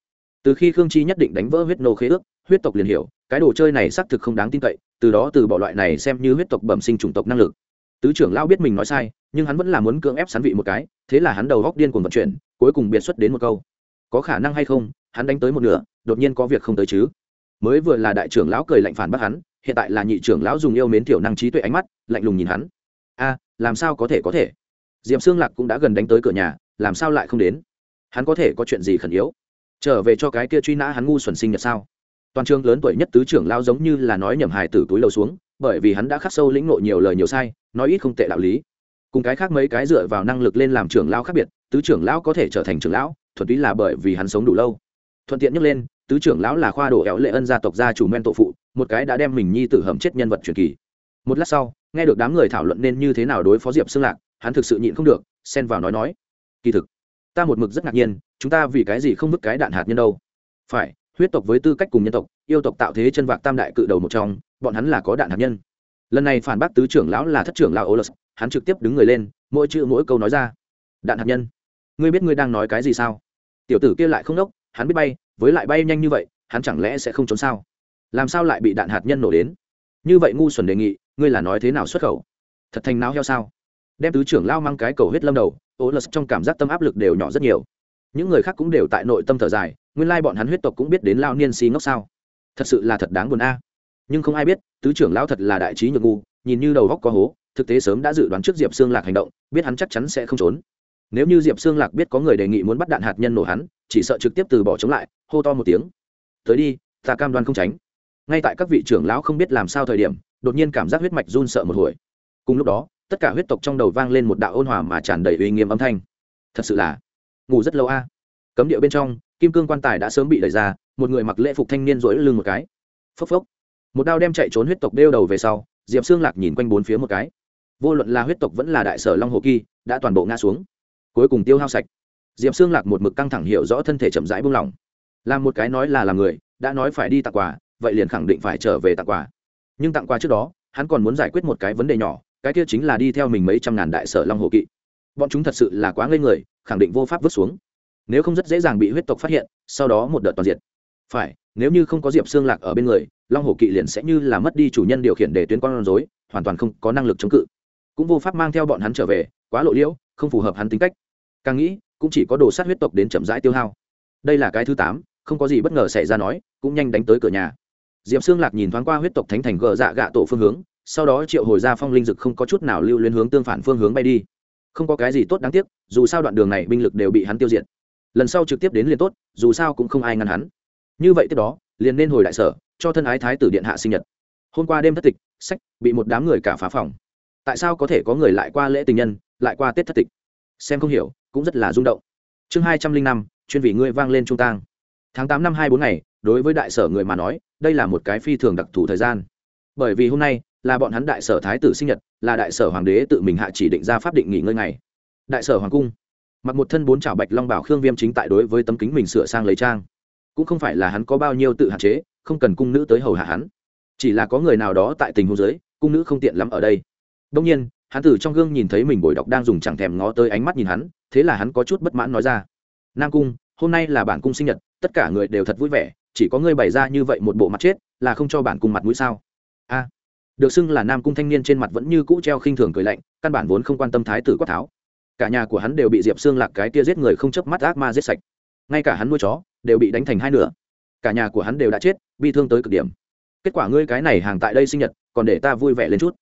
Từ khi khương chi nhất định đánh vỡ huyết nô khế ước, huyết tộc liền hiểu, cái đồ chơi này xác thực không đáng tin cậy, từ đó từ bỏ loại này xem như huyết tộc bẩm sinh chủng tộc năng lực. Tứ trưởng lao biết mình nói sai, nhưng hắn vẫn là muốn cưỡng ép sắn vị một cái, thế là hắn đầu góc điên cuồng vận chuyển, cuối cùng biệt xuất đến một câu. Có khả năng hay không, hắn đánh tới một nửa, đột nhiên có việc không tới chứ mới vừa là đại trưởng lão cười lạnh phản bác hắn, hiện tại là nhị trưởng lão dùng yêu mến tiểu năng trí tuệ ánh mắt, lạnh lùng nhìn hắn. A, làm sao có thể có thể? Diệp xương lạc cũng đã gần đánh tới cửa nhà, làm sao lại không đến? Hắn có thể có chuyện gì khẩn yếu? Trở về cho cái kia truy nã hắn ngu xuẩn sinh nhật sao? Toàn trường lớn tuổi nhất tứ trưởng lao giống như là nói nhầm hài tử túi lầu xuống, bởi vì hắn đã khắc sâu lĩnh nội nhiều lời nhiều sai, nói ít không tệ đạo lý. Cùng cái khác mấy cái dựa vào năng lực lên làm trưởng lao khác biệt, tứ trưởng lão có thể trở thành trưởng lão, thuần túy là bởi vì hắn sống đủ lâu. Thuận tiện nhắc lên tứ trưởng lão là khoa đồ éo lệ ân gia tộc gia chủ men tổ phụ, một cái đã đem mình nhi tử hầm chết nhân vật truyền kỳ. Một lát sau, nghe được đám người thảo luận nên như thế nào đối phó diệp xương lạc, hắn thực sự nhịn không được, xen vào nói nói, kỳ thực, ta một mực rất ngạc nhiên, chúng ta vì cái gì không vứt cái đạn hạt nhân đâu? Phải, huyết tộc với tư cách cùng nhân tộc, yêu tộc tạo thế chân vạc tam đại cự đầu một trong, bọn hắn là có đạn hạt nhân. Lần này phản bác tứ trưởng lão là thất trưởng lão olus, hắn trực tiếp đứng người lên, mỗi chữ mỗi câu nói ra, đạn hạt nhân, ngươi biết ngươi đang nói cái gì sao? Tiểu tử kia lại không đốc, hắn biết bay với lại bay nhanh như vậy, hắn chẳng lẽ sẽ không trốn sao? Làm sao lại bị đạn hạt nhân nổ đến? Như vậy ngu xuẩn đề nghị, ngươi là nói thế nào xuất khẩu? Thật thành não heo sao? Đem tứ trưởng lao mang cái cầu huyết lâm đầu ô lật trong cảm giác tâm áp lực đều nhỏ rất nhiều. Những người khác cũng đều tại nội tâm thở dài, nguyên lai bọn hắn huyết tộc cũng biết đến lao niên si ngốc sao? Thật sự là thật đáng buồn a. À. Nhưng không ai biết, tứ trưởng lao thật là đại trí nhược ngu, nhìn như đầu góc có hố, thực tế sớm đã dự đoán trước diệp xương lạc hành động, biết hắn chắc chắn sẽ không trốn. Nếu như diệp xương lạc biết có người đề nghị muốn bắt đạn hạt nhân nổ hắn chỉ sợ trực tiếp từ bỏ chống lại, hô to một tiếng. Tới đi, ta cam đoan không tránh. Ngay tại các vị trưởng lão không biết làm sao thời điểm, đột nhiên cảm giác huyết mạch run sợ một hồi. Cùng lúc đó, tất cả huyết tộc trong đầu vang lên một đạo ôn hòa mà tràn đầy uy nghiêm âm thanh. Thật sự là, ngủ rất lâu a. Cấm địa bên trong, kim cương quan tài đã sớm bị đẩy ra, một người mặc lễ phục thanh niên rỗi lưng một cái. Phốc phốc. Một đao đem chạy trốn huyết tộc đeo đầu về sau, diệp xương lạc nhìn quanh bốn phía một cái. Vô luận là huyết tộc vẫn là đại sở long hồ kỳ, đã toàn bộ ngã xuống. Cuối cùng tiêu hao sạch diệp xương lạc một mực căng thẳng hiểu rõ thân thể chậm rãi buông lỏng. Làm một cái nói là làm người, đã nói phải đi tặng quà, vậy liền khẳng định phải trở về tặng quà. Nhưng tặng quà trước đó, hắn còn muốn giải quyết một cái vấn đề nhỏ, cái kia chính là đi theo mình mấy trăm ngàn đại sở long hồ kỵ. Bọn chúng thật sự là quá ngây người, khẳng định vô pháp vứt xuống. Nếu không rất dễ dàng bị huyết tộc phát hiện, sau đó một đợt toàn diện phải, nếu như không có diệp xương lạc ở bên người, long hồ kỵ liền sẽ như là mất đi chủ nhân điều khiển để tuyến con rối, hoàn toàn không có năng lực chống cự. Cũng vô pháp mang theo bọn hắn trở về, quá lộ liễu, không phù hợp hắn tính cách. Càng nghĩ cũng chỉ có đồ sát huyết tộc đến chậm rãi tiêu hao. Đây là cái thứ tám, không có gì bất ngờ xảy ra nói, cũng nhanh đánh tới cửa nhà. Diệp xương lạc nhìn thoáng qua huyết tộc thánh thành gờ dạ gạ tổ phương hướng, sau đó triệu hồi ra phong linh dực không có chút nào lưu lên hướng tương phản phương hướng bay đi. Không có cái gì tốt đáng tiếc, dù sao đoạn đường này binh lực đều bị hắn tiêu diệt. Lần sau trực tiếp đến liền tốt, dù sao cũng không ai ngăn hắn. Như vậy tiếp đó, liền nên hồi đại sở, cho thân ái thái tử điện hạ sinh nhật. Hôm qua đêm thất tịch, sách, bị một đám người cả phá phòng. Tại sao có thể có người lại qua lễ tình nhân, lại qua tết thất tịch? Xem không hiểu, cũng rất là rung động. Chương hai trăm linh năm, chuyên vị ngươi vang lên trung tang. Tháng tám năm hai bốn ngày, đối với đại sở người mà nói, đây là một cái phi thường đặc thù thời gian. Bởi vì hôm nay, là bọn hắn đại sở thái tử sinh nhật, là đại sở hoàng đế tự mình hạ chỉ định ra pháp định nghỉ ngơi ngày. Đại sở hoàng cung, mặc một thân bốn chảo bạch long bảo khương viêm chính tại đối với tấm kính mình sửa sang lấy trang. Cũng không phải là hắn có bao nhiêu tự hạn chế, không cần cung nữ tới hầu hạ hắn. Chỉ là có người nào đó tại tình huống giới cung nữ không tiện lắm ở đây. Đông nhiên hắn từ trong gương nhìn thấy mình bồi đọc đang dùng chẳng thèm ngó tới ánh mắt nhìn hắn, thế là hắn có chút bất mãn nói ra. Nam cung, hôm nay là bản cung sinh nhật, tất cả người đều thật vui vẻ, chỉ có ngươi bày ra như vậy một bộ mặt chết, là không cho bản cung mặt mũi sao? A. À, được xưng là nam cung thanh niên trên mặt vẫn như cũ treo khinh thường cười lạnh, căn bản vốn không quan tâm thái tử quát tháo. Cả nhà của hắn đều bị diệp xương lạc cái tia giết người không chớp mắt ác ma giết sạch. Ngay cả hắn nuôi chó, đều bị đánh thành hai nửa. Cả nhà của hắn đều đã chết, bi thương tới cực điểm. Kết quả ngươi cái này hàng tại đây sinh nhật, còn để ta vui vẻ lên chút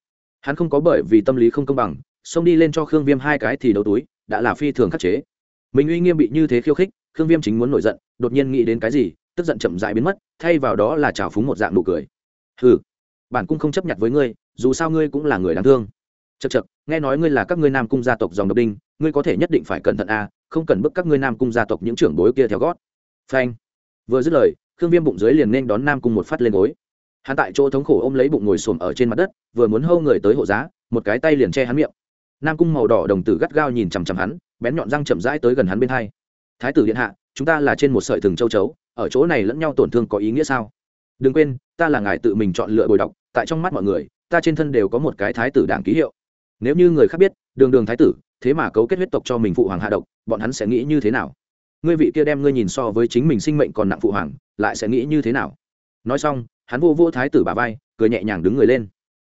hắn không có bởi vì tâm lý không công bằng, xông đi lên cho khương viêm hai cái thì đầu túi, đã là phi thường khắc chế. Mình uy nghiêm bị như thế khiêu khích, khương viêm chính muốn nổi giận, đột nhiên nghĩ đến cái gì, tức giận chậm dại biến mất, thay vào đó là trào phúng một dạng nụ cười. Hừ, bản cung không chấp nhận với ngươi, dù sao ngươi cũng là người đáng thương. Chật chật nghe nói ngươi là các ngươi nam cung gia tộc dòng độc đinh, ngươi có thể nhất định phải cẩn thận a không cần bức các ngươi nam cung gia tộc những trưởng bối kia theo gót. Phanh. Vừa dứt lời, khương viêm bụng dưới liền nên đón nam cung một phát lên gối hắn tại chỗ thống khổ ôm lấy bụng ngồi xổm ở trên mặt đất, vừa muốn hâu người tới hộ giá, một cái tay liền che hắn miệng. Nam cung màu đỏ đồng tử gắt gao nhìn chằm chằm hắn, bén nhọn răng chậm rãi tới gần hắn bên hai. Thái tử điện hạ, chúng ta là trên một sợi thừng châu chấu, ở chỗ này lẫn nhau tổn thương có ý nghĩa sao? Đừng quên, ta là ngài tự mình chọn lựa bồi đọc, tại trong mắt mọi người, ta trên thân đều có một cái thái tử đảng ký hiệu. Nếu như người khác biết, đường đường thái tử, thế mà cấu kết huyết tộc cho mình phụ hoàng hạ độc, bọn hắn sẽ nghĩ như thế nào? Ngươi vị kia đem ngươi nhìn so với chính mình sinh mệnh còn nặng phụ hoàng, lại sẽ nghĩ như thế nào? Nói xong hắn vô vô thái tử bà vai, cười nhẹ nhàng đứng người lên.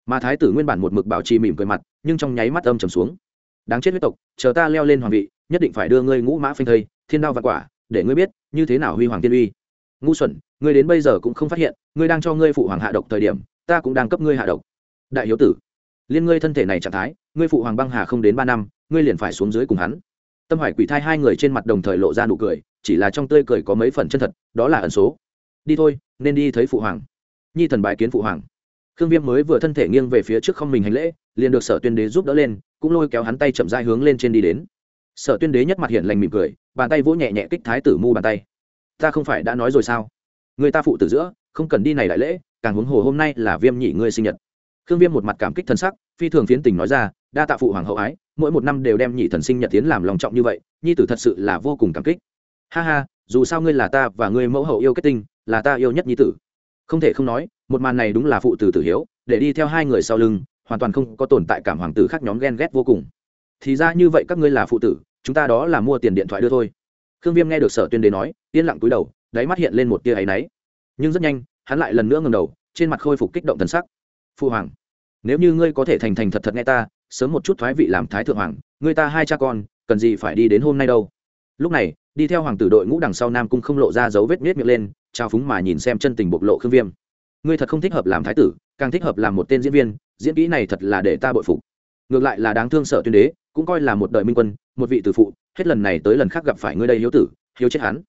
Mà thái tử nguyên bản một mực bảo trì mỉm cười mặt, nhưng trong nháy mắt âm trầm xuống. Đáng chết huyết tộc, chờ ta leo lên hoàng vị, nhất định phải đưa ngươi ngũ mã phanh thây, thiên đao và quả, để ngươi biết, như thế nào huy hoàng tiên uy. Ngu xuẩn, ngươi đến bây giờ cũng không phát hiện, ngươi đang cho ngươi phụ hoàng hạ độc thời điểm, ta cũng đang cấp ngươi hạ độc. Đại hiếu tử, liên ngươi thân thể này trạng thái, ngươi phụ hoàng băng hà không đến ba năm, ngươi liền phải xuống dưới cùng hắn. Tâm hoài quỷ thai hai người trên mặt đồng thời lộ ra nụ cười, chỉ là trong tươi cười có mấy phần chân thật, đó là ẩn số. Đi thôi, nên đi thấy phụ hoàng nhi thần bái kiến phụ hoàng. Khương viêm mới vừa thân thể nghiêng về phía trước không mình hành lễ, liền được sở tuyên đế giúp đỡ lên, cũng lôi kéo hắn tay chậm dai hướng lên trên đi đến. Sở tuyên đế nhất mặt hiện lành mỉm cười, bàn tay vỗ nhẹ nhẹ kích thái tử mu bàn tay. Ta không phải đã nói rồi sao? Người ta phụ tử giữa, không cần đi này đại lễ, càng huống hồ hôm nay là viêm nhị ngươi sinh nhật. Khương viêm một mặt cảm kích thân sắc, phi thường phiến tình nói ra, đa tạ phụ hoàng hậu ái, mỗi một năm đều đem nhị thần sinh nhật tiến làm lòng trọng như vậy, nhi tử thật sự là vô cùng cảm kích. Ha ha, dù sao ngươi là ta và ngươi mẫu hậu yêu kết tinh, là ta yêu nhất nhi tử không thể không nói, một màn này đúng là phụ tử tử hiếu, để đi theo hai người sau lưng, hoàn toàn không có tồn tại cảm hoàng tử khác nhóm ghen ghét vô cùng. Thì ra như vậy các ngươi là phụ tử, chúng ta đó là mua tiền điện thoại đưa thôi. Khương viêm nghe được sở tuyên đế nói, yên lặng túi đầu, đáy mắt hiện lên một tia áy náy. Nhưng rất nhanh, hắn lại lần nữa ngầm đầu, trên mặt khôi phục kích động thần sắc. Phu hoàng, nếu như ngươi có thể thành thành thật thật nghe ta, sớm một chút thoái vị làm thái thượng hoàng, ngươi ta hai cha con, cần gì phải đi đến hôm nay đâu? Lúc này, đi theo hoàng tử đội ngũ đằng sau nam cung không lộ ra dấu vết miết miệng lên trao phúng mà nhìn xem chân tình bộc lộ khương viêm. Ngươi thật không thích hợp làm thái tử, càng thích hợp làm một tên diễn viên, diễn kỹ này thật là để ta bội phục. Ngược lại là đáng thương sợ tuyên đế, cũng coi là một đời minh quân, một vị tử phụ, hết lần này tới lần khác gặp phải ngươi đây hiếu tử, hiếu chết hắn.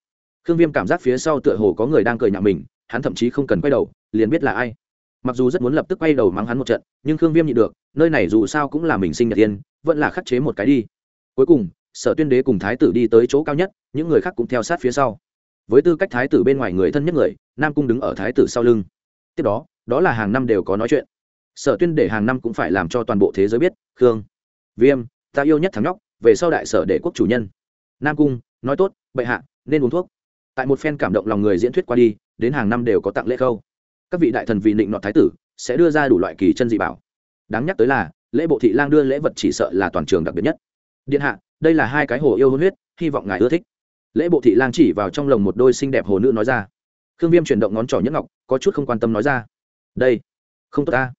Khương viêm cảm giác phía sau tựa hồ có người đang cười nhạo mình, hắn thậm chí không cần quay đầu, liền biết là ai. Mặc dù rất muốn lập tức quay đầu mắng hắn một trận, nhưng khương viêm nhịn được, nơi này dù sao cũng là mình sinh nhật tiên, vẫn là khắc chế một cái đi. Cuối cùng, sở tuyên đế cùng thái tử đi tới chỗ cao nhất, những người khác cũng theo sát phía sau với tư cách thái tử bên ngoài người thân nhất người, nam cung đứng ở thái tử sau lưng. Tiếp đó đó là hàng năm đều có nói chuyện. Sở tuyên để hàng năm cũng phải làm cho toàn bộ thế giới biết, khương, viêm, ta yêu nhất thằng nhóc, về sau đại sở để quốc chủ nhân. Nam cung, nói tốt, bệ hạ, nên uống thuốc. Tại một phen cảm động lòng người diễn thuyết qua đi, đến hàng năm đều có tặng lễ khâu. Các vị đại thần vì định nọ thái tử, sẽ đưa ra đủ loại kỳ chân dị bảo. Đáng nhắc tới là, lễ bộ thị lang đưa lễ vật chỉ sợ là toàn trường đặc biệt nhất. Điện hạ, đây là hai cái hồ yêu hôn huyết, hy vọng ngài ưa thích lễ bộ thị lang chỉ vào trong lồng một đôi xinh đẹp hồ nữ nói ra. Khương viêm chuyển động ngón trỏ nhẫn ngọc, có chút không quan tâm nói ra. Đây, không tốt ta.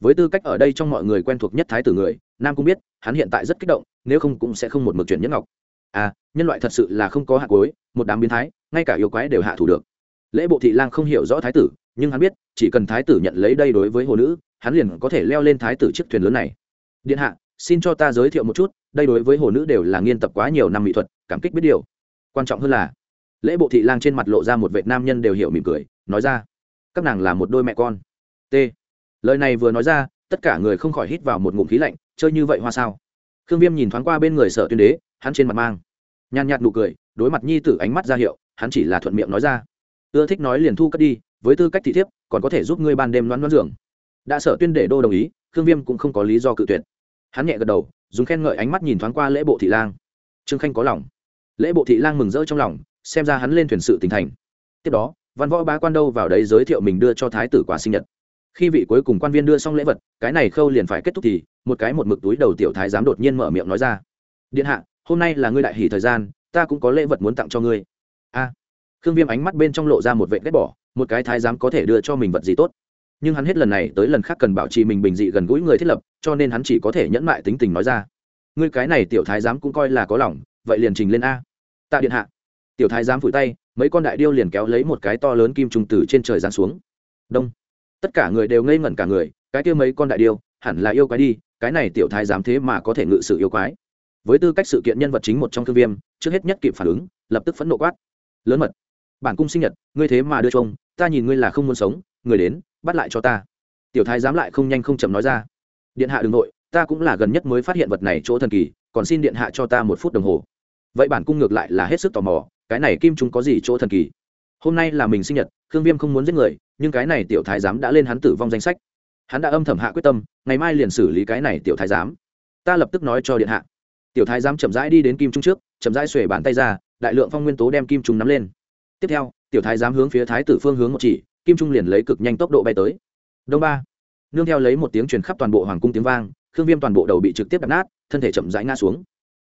Với tư cách ở đây trong mọi người quen thuộc nhất thái tử người, nam cũng biết, hắn hiện tại rất kích động, nếu không cũng sẽ không một mực chuyển nhẫn ngọc. À nhân loại thật sự là không có hạ cuối, một đám biến thái, ngay cả yêu quái đều hạ thủ được. Lễ bộ thị lang không hiểu rõ thái tử, nhưng hắn biết, chỉ cần thái tử nhận lấy đây đối với hồ nữ, hắn liền có thể leo lên thái tử chiếc thuyền lớn này. Điện hạ, xin cho ta giới thiệu một chút, đây đối với hồ nữ đều là nghiên tập quá nhiều năm mỹ thuật, cảm kích biết điều quan trọng hơn là lễ bộ thị lang trên mặt lộ ra một vệ nam nhân đều hiểu mỉm cười, nói ra, các nàng là một đôi mẹ con. T. Lời này vừa nói ra, tất cả người không khỏi hít vào một ngụm khí lạnh, chơi như vậy hoa sao? Khương viêm nhìn thoáng qua bên người sở tuyên đế, hắn trên mặt mang nhàn nhạt nụ cười, đối mặt nhi tử ánh mắt ra hiệu, hắn chỉ là thuận miệng nói ra, ưa thích nói liền thu cất đi, với tư cách thị thiếp, còn có thể giúp ngươi ban đêm loãn loãn giường. Đã sở tuyên để đô đồng ý, khương viêm cũng không có lý do cự tuyệt. Hắn nhẹ gật đầu, dùng khen ngợi ánh mắt nhìn thoáng qua lễ bộ thị lang. Trương khanh có lòng lễ bộ thị lang mừng rỡ trong lòng, xem ra hắn lên thuyền sự tỉnh thành. Tiếp đó, văn võ bá quan đâu vào đấy giới thiệu mình đưa cho thái tử quà sinh nhật. Khi vị cuối cùng quan viên đưa xong lễ vật, cái này khâu liền phải kết thúc thì, một cái một mực túi đầu tiểu thái giám đột nhiên mở miệng nói ra. Điện hạ, hôm nay là ngươi đại hỷ thời gian, ta cũng có lễ vật muốn tặng cho ngươi. A. Khương viêm ánh mắt bên trong lộ ra một vệ ghét bỏ, một cái thái giám có thể đưa cho mình vật gì tốt. Nhưng hắn hết lần này tới lần khác cần bảo trì mình bình dị gần gũi người thiết lập, cho nên hắn chỉ có thể nhẫn mại tính tình nói ra. Ngươi cái này tiểu thái giám cũng coi là có lòng, vậy liền trình lên a tạ điện hạ. Tiểu thái giám phủi tay, mấy con đại điêu liền kéo lấy một cái to lớn kim trùng từ trên trời giáng xuống. Đông. Tất cả người đều ngây ngẩn cả người, cái kia mấy con đại điêu, hẳn là yêu quái đi, cái này tiểu thái giám thế mà có thể ngự sự yêu quái. Với tư cách sự kiện nhân vật chính một trong thương viêm, trước hết nhất kịp phản ứng, lập tức phẫn nộ quát. Lớn mật. Bản cung sinh nhật, ngươi thế mà đưa trông ta nhìn ngươi là không muốn sống, người đến, bắt lại cho ta. Tiểu thái dám lại không nhanh không chậm nói ra. Điện hạ đ ừ n g nội, ta cũng là gần nhất mới phát hiện vật này chỗ thần kỳ, còn xin điện hạ cho ta một phút đồng hồ vậy bản cung ngược lại là hết sức tò mò, cái này kim trung có gì chỗ thần kỳ? Hôm nay là mình sinh nhật, khương viêm không muốn giết người, nhưng cái này tiểu thái giám đã lên hắn tử vong danh sách. Hắn đã âm thầm hạ quyết tâm, ngày mai liền xử lý cái này tiểu thái giám. Ta lập tức nói cho điện hạ. Tiểu thái giám chậm rãi đi đến kim trung trước, chậm rãi xuề bàn tay ra, đại lượng phong nguyên tố đem kim trung nắm lên. Tiếp theo, tiểu thái giám hướng phía thái tử phương hướng một chỉ, kim trung liền lấy cực nhanh tốc độ bay tới. Đông ba. Nương theo lấy một tiếng truyền khắp toàn bộ hoàng cung tiếng vang, khương viêm toàn bộ đầu bị trực tiếp đập nát, thân thể chậm rãi ngã xuống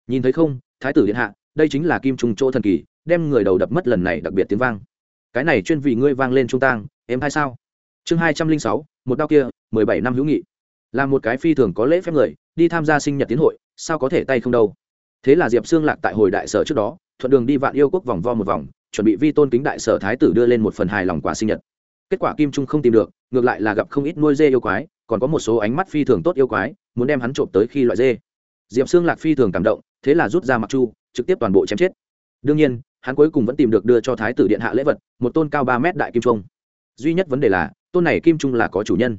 nhìn thấy không, thái tử điện hạ, đây chính là kim trung chỗ thần kỳ, đem người đầu đập mất lần này đặc biệt tiếng vang. Cái này chuyên vì ngươi vang lên trung tang, em hay sao? Chương hai trăm linh sáu, một đau kia, mười bảy năm hữu nghị. Là một cái phi thường có lễ phép người, đi tham gia sinh nhật tiến hội, sao có thể tay không đâu? Thế là diệp xương lạc tại hồi đại sở trước đó, thuận đường đi vạn yêu quốc vòng vo một vòng, chuẩn bị vi tôn kính đại sở thái tử đưa lên một phần hài lòng quà sinh nhật. Kết quả kim trung không tìm được, ngược lại là gặp không ít nuôi dê yêu quái, còn có một số ánh mắt phi thường tốt yêu quái, muốn đem hắn trộm tới khi loại dê. Diệp xương lạc phi thường cảm động thế là rút ra mặc chu, trực tiếp toàn bộ chém chết. Đương nhiên, hắn cuối cùng vẫn tìm được đưa cho thái tử điện hạ lễ vật, một tôn cao ba mét đại kim trung. Duy nhất vấn đề là, tôn này kim trung là có chủ nhân.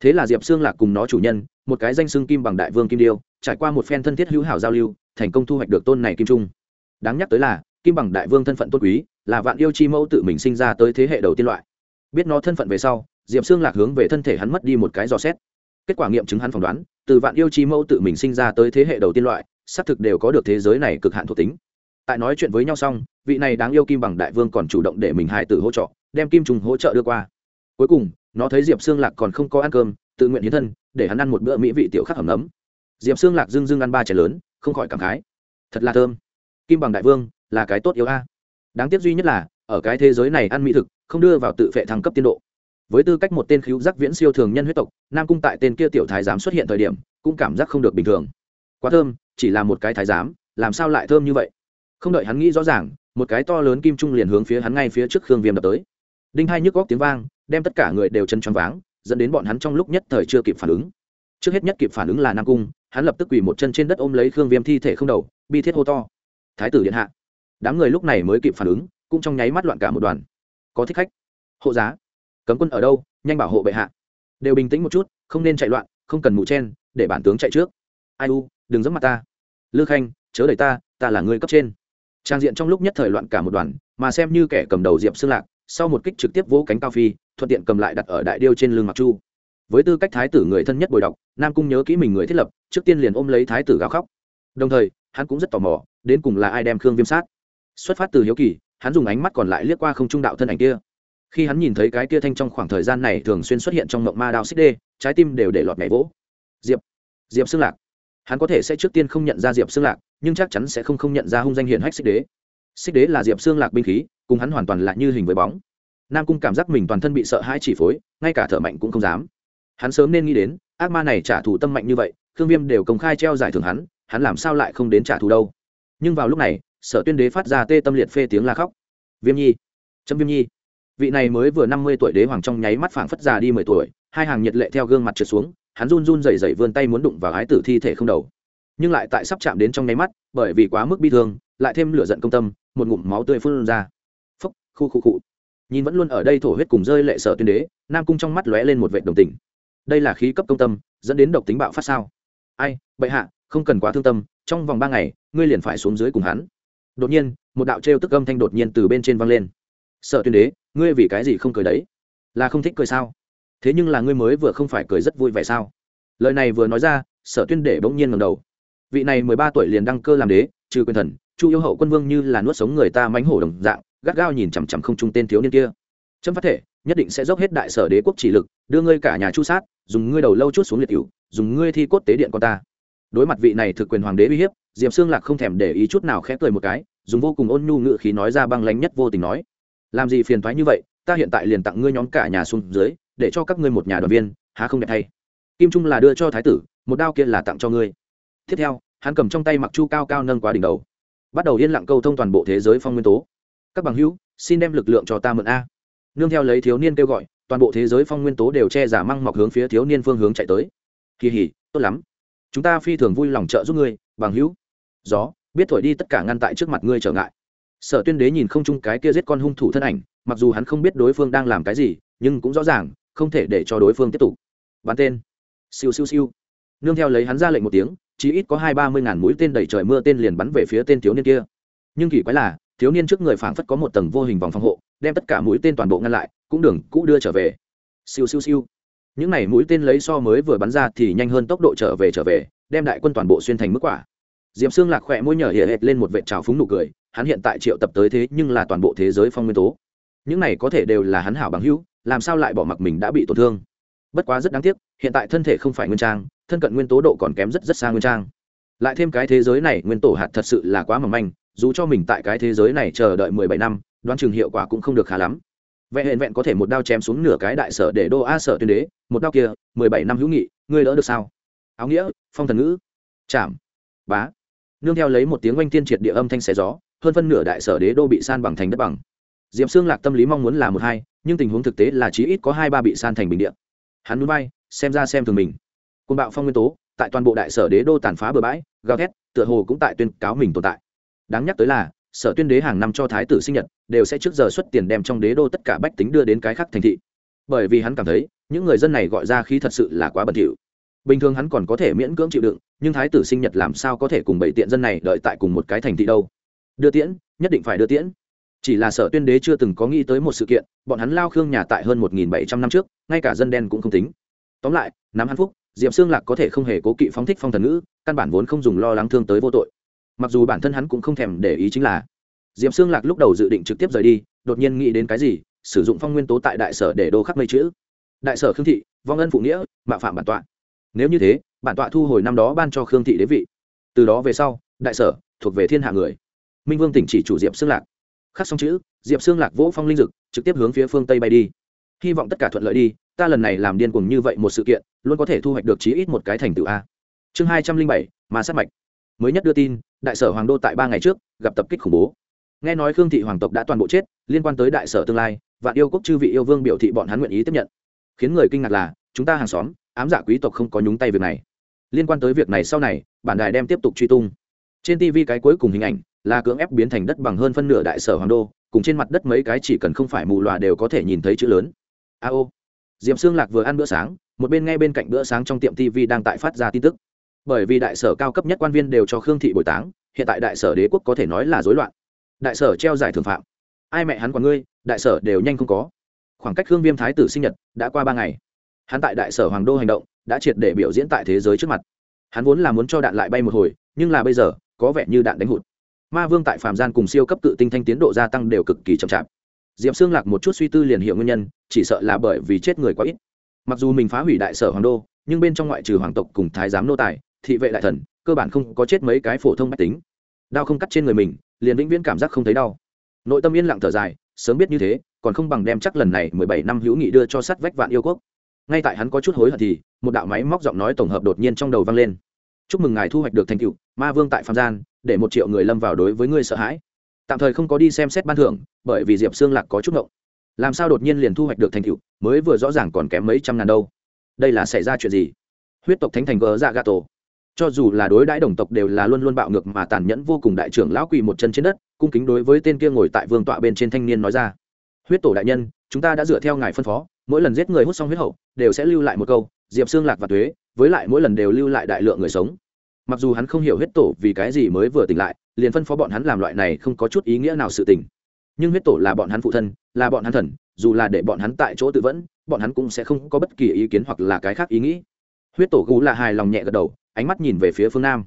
Thế là diệp xương lạc cùng nó chủ nhân, một cái danh xương kim bằng đại vương kim điêu, trải qua một phen thân thiết hữu hảo giao lưu, thành công thu hoạch được tôn này kim trung. Đáng nhắc tới là, kim bằng đại vương thân phận tôn quý, là vạn yêu chi mẫu tự mình sinh ra tới thế hệ đầu tiên loại. Biết nó thân phận về sau, diệp xương lạc hướng về thân thể hắn mất đi một cái dò xét. Kết quả nghiệm chứng hắn phỏng đoán, từ vạn yêu chi mẫu tự mình sinh ra tới thế hệ đầu tiên loại xác thực đều có được thế giới này cực hạn thuộc tính. Tại nói chuyện với nhau xong, vị này đáng yêu kim bằng đại vương còn chủ động để mình hài tử hỗ trợ, đem kim trùng hỗ trợ đưa qua. Cuối cùng, nó thấy diệp xương lạc còn không có ăn cơm, tự nguyện hiến thân, để hắn ăn một bữa mỹ vị tiểu khắc hầm ấm. Diệp xương lạc dưng dưng ăn ba chén lớn, không khỏi cảm khái. Thật là thơm. Kim bằng đại vương, là cái tốt yếu a. Đáng tiếc duy nhất là, ở cái thế giới này ăn mỹ thực, không đưa vào tự vệ thăng cấp tiến độ. Với tư cách một tên khíu giác viễn siêu thường nhân huyết tộc, nam cung tại tên kia tiểu thái giám xuất hiện thời điểm, cũng cảm giác không được bình thường quá thơm, chỉ là một cái thái giám, làm sao lại thơm như vậy? Không đợi hắn nghĩ rõ ràng, một cái to lớn kim trung liền hướng phía hắn ngay phía trước khương viêm đập tới. Đinh hai nhức góc tiếng vang, đem tất cả người đều chân choáng váng, dẫn đến bọn hắn trong lúc nhất thời chưa kịp phản ứng. Trước hết nhất kịp phản ứng là nam cung, hắn lập tức quỳ một chân trên đất ôm lấy khương viêm thi thể không đầu, bi thiết hô to. Thái tử điện hạ. Đám người lúc này mới kịp phản ứng, cũng trong nháy mắt loạn cả một đoàn. Có thích khách. Hộ giá. Cấm quân ở đâu? Nhanh bảo hộ bệ hạ. Đều bình tĩnh một chút, không nên chạy loạn, không cần mụ chen, để bản tướng chạy trước. Ai u đừng giẫm mặt ta. Lư khanh, chớ đẩy ta ta là người cấp trên. Trang diện trong lúc nhất thời loạn cả một đoàn, mà xem như kẻ cầm đầu diệp xương lạc, sau một kích trực tiếp vỗ cánh cao phi, thuận tiện cầm lại đặt ở đại điêu trên lưng mặc chu. Với tư cách thái tử người thân nhất bồi đọc, nam cung nhớ kỹ mình người thiết lập, trước tiên liền ôm lấy thái tử gào khóc. Đồng thời, hắn cũng rất tò mò, đến cùng là ai đem khương viêm sát. Xuất phát từ hiếu kỳ, hắn dùng ánh mắt còn lại liếc qua không trung đạo thân ảnh kia. Khi hắn nhìn thấy cái kia thanh trong khoảng thời gian này thường xuyên xuất hiện trong mộng ma đao xích đê, trái tim đều để lọt mẹ vỗ. Diệp diệp xương lạc hắn có thể sẽ trước tiên không nhận ra diệp xương lạc nhưng chắc chắn sẽ không không nhận ra hung danh hiển hách xích đế xích đế là diệp xương lạc binh khí cùng hắn hoàn toàn là như hình với bóng nam cung cảm giác mình toàn thân bị sợ hãi chỉ phối ngay cả thở mạnh cũng không dám hắn sớm nên nghĩ đến ác ma này trả thù tâm mạnh như vậy khương viêm đều công khai treo giải thưởng hắn hắn làm sao lại không đến trả thù đâu nhưng vào lúc này sở tuyên đế phát ra tê tâm liệt phê tiếng la khóc viêm nhi chấm viêm nhi vị này mới vừa năm mươi tuổi đế hoàng trong nháy mắt phảng phất già đi mười tuổi hai hàng nhiệt lệ theo gương mặt trượt xuống hắn run run rẩy rẩy vươn tay muốn đụng vào ái tử thi thể không đầu. Nhưng lại tại sắp chạm đến trong nháy mắt, bởi vì quá mức bi thương, lại thêm lửa giận công tâm, một ngụm máu tươi phun ra. Phúc, khu khu cụ nhìn vẫn luôn ở đây thổ huyết cùng rơi lệ sở tuyên đế, nam cung trong mắt lóe lên một vệ đồng tình. Đây là khí cấp công tâm, dẫn đến độc tính bạo phát sao? Ai, bệ hạ, không cần quá thương tâm, trong vòng ba ngày, ngươi liền phải xuống dưới cùng hắn. Đột nhiên, một đạo trêu tức âm thanh đột nhiên từ bên trên vang lên. Sợ tuyên đế, ngươi vì cái gì không cười đấy? Là không thích cười sao? Thế nhưng là ngươi mới vừa không phải cười rất vui vẻ sao? Lời này vừa nói ra, sở tuyên để bỗng nhiên ngầm đầu. Vị này mười ba tuổi liền đăng cơ làm đế, trừ quyền thần, chu yêu hậu quân vương như là nuốt sống người ta mánh hổ đồng dạng, gắt gao nhìn chằm chằm không trung tên thiếu niên kia. Chấm phát thể, nhất định sẽ dốc hết đại sở đế quốc chỉ lực, đưa ngươi cả nhà chu sát, dùng ngươi đầu lâu chút xuống liệt cựu dùng ngươi thi cốt tế điện con ta. Đối mặt vị này thực quyền hoàng đế uy hiếp, diệp xương lạc không thèm để ý chút nào khẽ cười một cái, dùng vô cùng ôn nhu ngự khí nói ra băng lánh nhất vô tình nói, làm gì phiền thoái như vậy, ta hiện tại liền tặng ngươi nhóm cả nhà xuống dưới để cho các ngươi một nhà đoàn viên, há không đẹp thay. Kim trung là đưa cho thái tử, một đao kia là tặng cho ngươi. Tiếp theo, hắn cầm trong tay mặc chu cao cao nâng quá đỉnh đầu. Bắt đầu yên lặng câu thông toàn bộ thế giới phong nguyên tố. Các bằng hữu, xin đem lực lượng cho ta mượn a. Nương theo lấy thiếu niên kêu gọi, toàn bộ thế giới phong nguyên tố đều che giả măng mọc hướng phía thiếu niên phương hướng chạy tới. Kỳ hỉ, tốt lắm. Chúng ta phi thường vui lòng trợ giúp ngươi, bằng hữu. Gió, biết thổi đi tất cả ngăn tại trước mặt ngươi trở ngại. Sở tuyên đế nhìn không chung cái kia giết con hung thủ thân ảnh, mặc dù hắn không biết đối phương đang làm cái gì, nhưng cũng rõ ràng không thể để cho đối phương tiếp tục. Bắn tên. Siêu siêu siêu. Nương theo lấy hắn ra lệnh một tiếng chỉ ít có hai ba mươi ngàn mũi tên đẩy trời mưa tên liền bắn về phía tên thiếu niên kia. Nhưng kỳ quái là, thiếu niên trước người phảng phất có một tầng vô hình vòng phòng hộ, đem tất cả mũi tên toàn bộ ngăn lại, cũng đường, cũ đưa trở về. Siêu siêu siêu. Những này mũi tên lấy so mới vừa bắn ra thì nhanh hơn tốc độ trở về trở về, đem đại quân toàn bộ xuyên thành mức quả. Diệm xương lạc khỏe môi nhở hệ hệt lên một vệ trào phúng nụ cười, hắn hiện tại triệu tập tới thế nhưng là toàn bộ thế giới phong nguyên tố. Những này có thể đều là hắn hảo bằng hữu làm sao lại bỏ mặc mình đã bị tổn thương? Bất quá rất đáng tiếc, hiện tại thân thể không phải nguyên trang, thân cận nguyên tố độ còn kém rất rất xa nguyên trang. Lại thêm cái thế giới này, nguyên tổ hạt thật sự là quá mỏng manh, dù cho mình tại cái thế giới này chờ đợi mười bảy năm, đoán chừng hiệu quả cũng không được khá lắm. Vẹn hẹn vẹn có thể một đao chém xuống nửa cái đại sở để đô a sở tuyên đế, một đao kia, mười bảy năm hữu nghị, ngươi đỡ được sao? Áo nghĩa, phong thần ngữ. Chạm. Bá. Nương theo lấy một tiếng oanh tiên triệt địa âm thanh xé gió, hơn phân nửa đại sở đế đô bị san bằng thành đất bằng. Diệp xương lạc tâm lý mong muốn là một hai, nhưng tình huống thực tế là chí ít có hai ba bị san thành bình điện hắn núi bay xem ra xem thường mình. Côn bạo phong nguyên tố, tại toàn bộ đại sở đế đô tàn phá bừa bãi, gào thét, tựa hồ cũng tại tuyên cáo mình tồn tại. Đáng nhắc tới là, sở tuyên đế hàng năm cho thái tử sinh nhật, đều sẽ trước giờ xuất tiền đem trong đế đô tất cả bách tính đưa đến cái khác thành thị. Bởi vì hắn cảm thấy, những người dân này gọi ra khí thật sự là quá bẩn thỉu. Bình thường hắn còn có thể miễn cưỡng chịu đựng, nhưng thái tử sinh nhật làm sao có thể cùng bảy tiện dân này đợi tại cùng một cái thành thị đâu? Đưa tiễn, nhất định phải đưa tiễn chỉ là sở tuyên đế chưa từng có nghĩ tới một sự kiện, bọn hắn lao khương nhà tại hơn một nghìn bảy trăm năm trước, ngay cả dân đen cũng không tính. Tóm lại, nắm hắn phúc diệm xương lạc có thể không hề cố kỵ phóng thích phong thần ngữ, căn bản vốn không dùng lo lắng thương tới vô tội. Mặc dù bản thân hắn cũng không thèm để ý chính là diệm xương lạc lúc đầu dự định trực tiếp rời đi, đột nhiên nghĩ đến cái gì, sử dụng phong nguyên tố tại đại sở để đô khắc mây chữ. Đại sở khương thị, vong ân phụ nghĩa mạ phạm bản tọa. Nếu như thế, bản tọa thu hồi năm đó ban cho khương thị đế vị. Từ đó về sau, đại sở thuộc về thiên hạ người. Minh vương tỉnh chỉ chủ diệp xương lạc khắc xong chữ, diệp xương lạc vỗ phong linh dực, trực tiếp hướng phía phương tây bay đi. Hy vọng tất cả thuận lợi đi, ta lần này làm điên cuồng như vậy một sự kiện, luôn có thể thu hoạch được chí ít một cái thành tựu a. Chương hai trăm linh bảy mà sát mạch. Mới nhất đưa tin, đại sở hoàng đô tại ba ngày trước, gặp tập kích khủng bố. Nghe nói khương thị hoàng tộc đã toàn bộ chết, liên quan tới đại sở tương lai và yêu quốc chư vị yêu vương biểu thị bọn hắn nguyện ý tiếp nhận. Khiến người kinh ngạc là, chúng ta hàng xóm, ám giả quý tộc không có nhúng tay việc này. Liên quan tới việc này sau này, bản đài đem tiếp tục truy tung. Trên tv cái cuối cùng hình ảnh là cưỡng ép biến thành đất bằng hơn phân nửa đại sở hoàng đô, cùng trên mặt đất mấy cái chỉ cần không phải mù loà đều có thể nhìn thấy chữ lớn. A ô. Diệm xương lạc vừa ăn bữa sáng, một bên nghe bên cạnh bữa sáng trong tiệm tv đang tại phát ra tin tức. Bởi vì đại sở cao cấp nhất quan viên đều cho khương thị bồi táng, hiện tại đại sở đế quốc có thể nói là rối loạn. Đại sở treo giải thưởng phạm. Ai mẹ hắn còn ngươi, đại sở đều nhanh không có. Khoảng cách khương viêm thái tử sinh nhật đã qua ba ngày. Hắn tại đại sở hoàng đô hành động, đã triệt để biểu diễn tại thế giới trước mặt. Hắn vốn là muốn cho đạn lại bay một hồi, nhưng là bây giờ, có vẻ như đạn đánh hụt ma vương tại phạm gian cùng siêu cấp cự tinh thanh tiến độ gia tăng đều cực kỳ chậm chạp. D i ệ p xương lạc một chút suy tư liền hiệu nguyên nhân, chỉ sợ là bởi vì chết người quá ít. Mặc dù mình phá hủy đại sở hoàng đô, nhưng bên trong ngoại trừ hoàng tộc cùng thái giám nô tài, thị vệ đại thần, cơ bản không có chết mấy cái phổ thông mách tính. Đau không cắt trên người mình, liền vĩnh viễn cảm giác không thấy đau. Nội tâm yên lặng thở dài, sớm biết như thế, còn không bằng đem chắc lần này mười bảy năm hữu nghị đưa cho sắt vách vạn yêu quốc. Ngay tại hắn có chút hối hận thì, một đạo máy móc giọng nói tổng hợp đột nhiên trong đầu vang lên chúc mừng ngài thu hoạch được thành tựu, ma vương tại phạm gian, để một triệu người lâm vào đối với ngươi sợ hãi. Tạm thời không có đi xem xét ban thưởng, bởi vì diệp xương lạc có chút ngộng. Làm sao đột nhiên liền thu hoạch được thành tựu, mới vừa rõ ràng còn kém mấy trăm ngàn đâu. Đây là xảy ra chuyện gì? Huyết tộc thánh thành gờ ra gà tổ. Cho dù là đối đãi đồng tộc đều là luôn luôn bạo ngược mà tàn nhẫn vô cùng đại trưởng lão quỳ một chân trên đất, cung kính đối với tên kia ngồi tại vương tọa bên trên thanh niên nói ra. Huyết tổ đại nhân, chúng ta đã dựa theo ngài phân phó, mỗi lần giết người hút xong huyết hậu, đều sẽ lưu lại một câu, diệp xương lạc và thuế với lại mỗi lần đều lưu lại đại lượng người sống. Mặc dù hắn không hiểu huyết tổ vì cái gì mới vừa tỉnh lại, liền phân phó bọn hắn làm loại này không có chút ý nghĩa nào sự tình. Nhưng huyết tổ là bọn hắn phụ thân, là bọn hắn thần, dù là để bọn hắn tại chỗ tự vẫn, bọn hắn cũng sẽ không có bất kỳ ý kiến hoặc là cái khác ý nghĩ. Huyết tổ gú là hài lòng nhẹ gật đầu, ánh mắt nhìn về phía phương nam.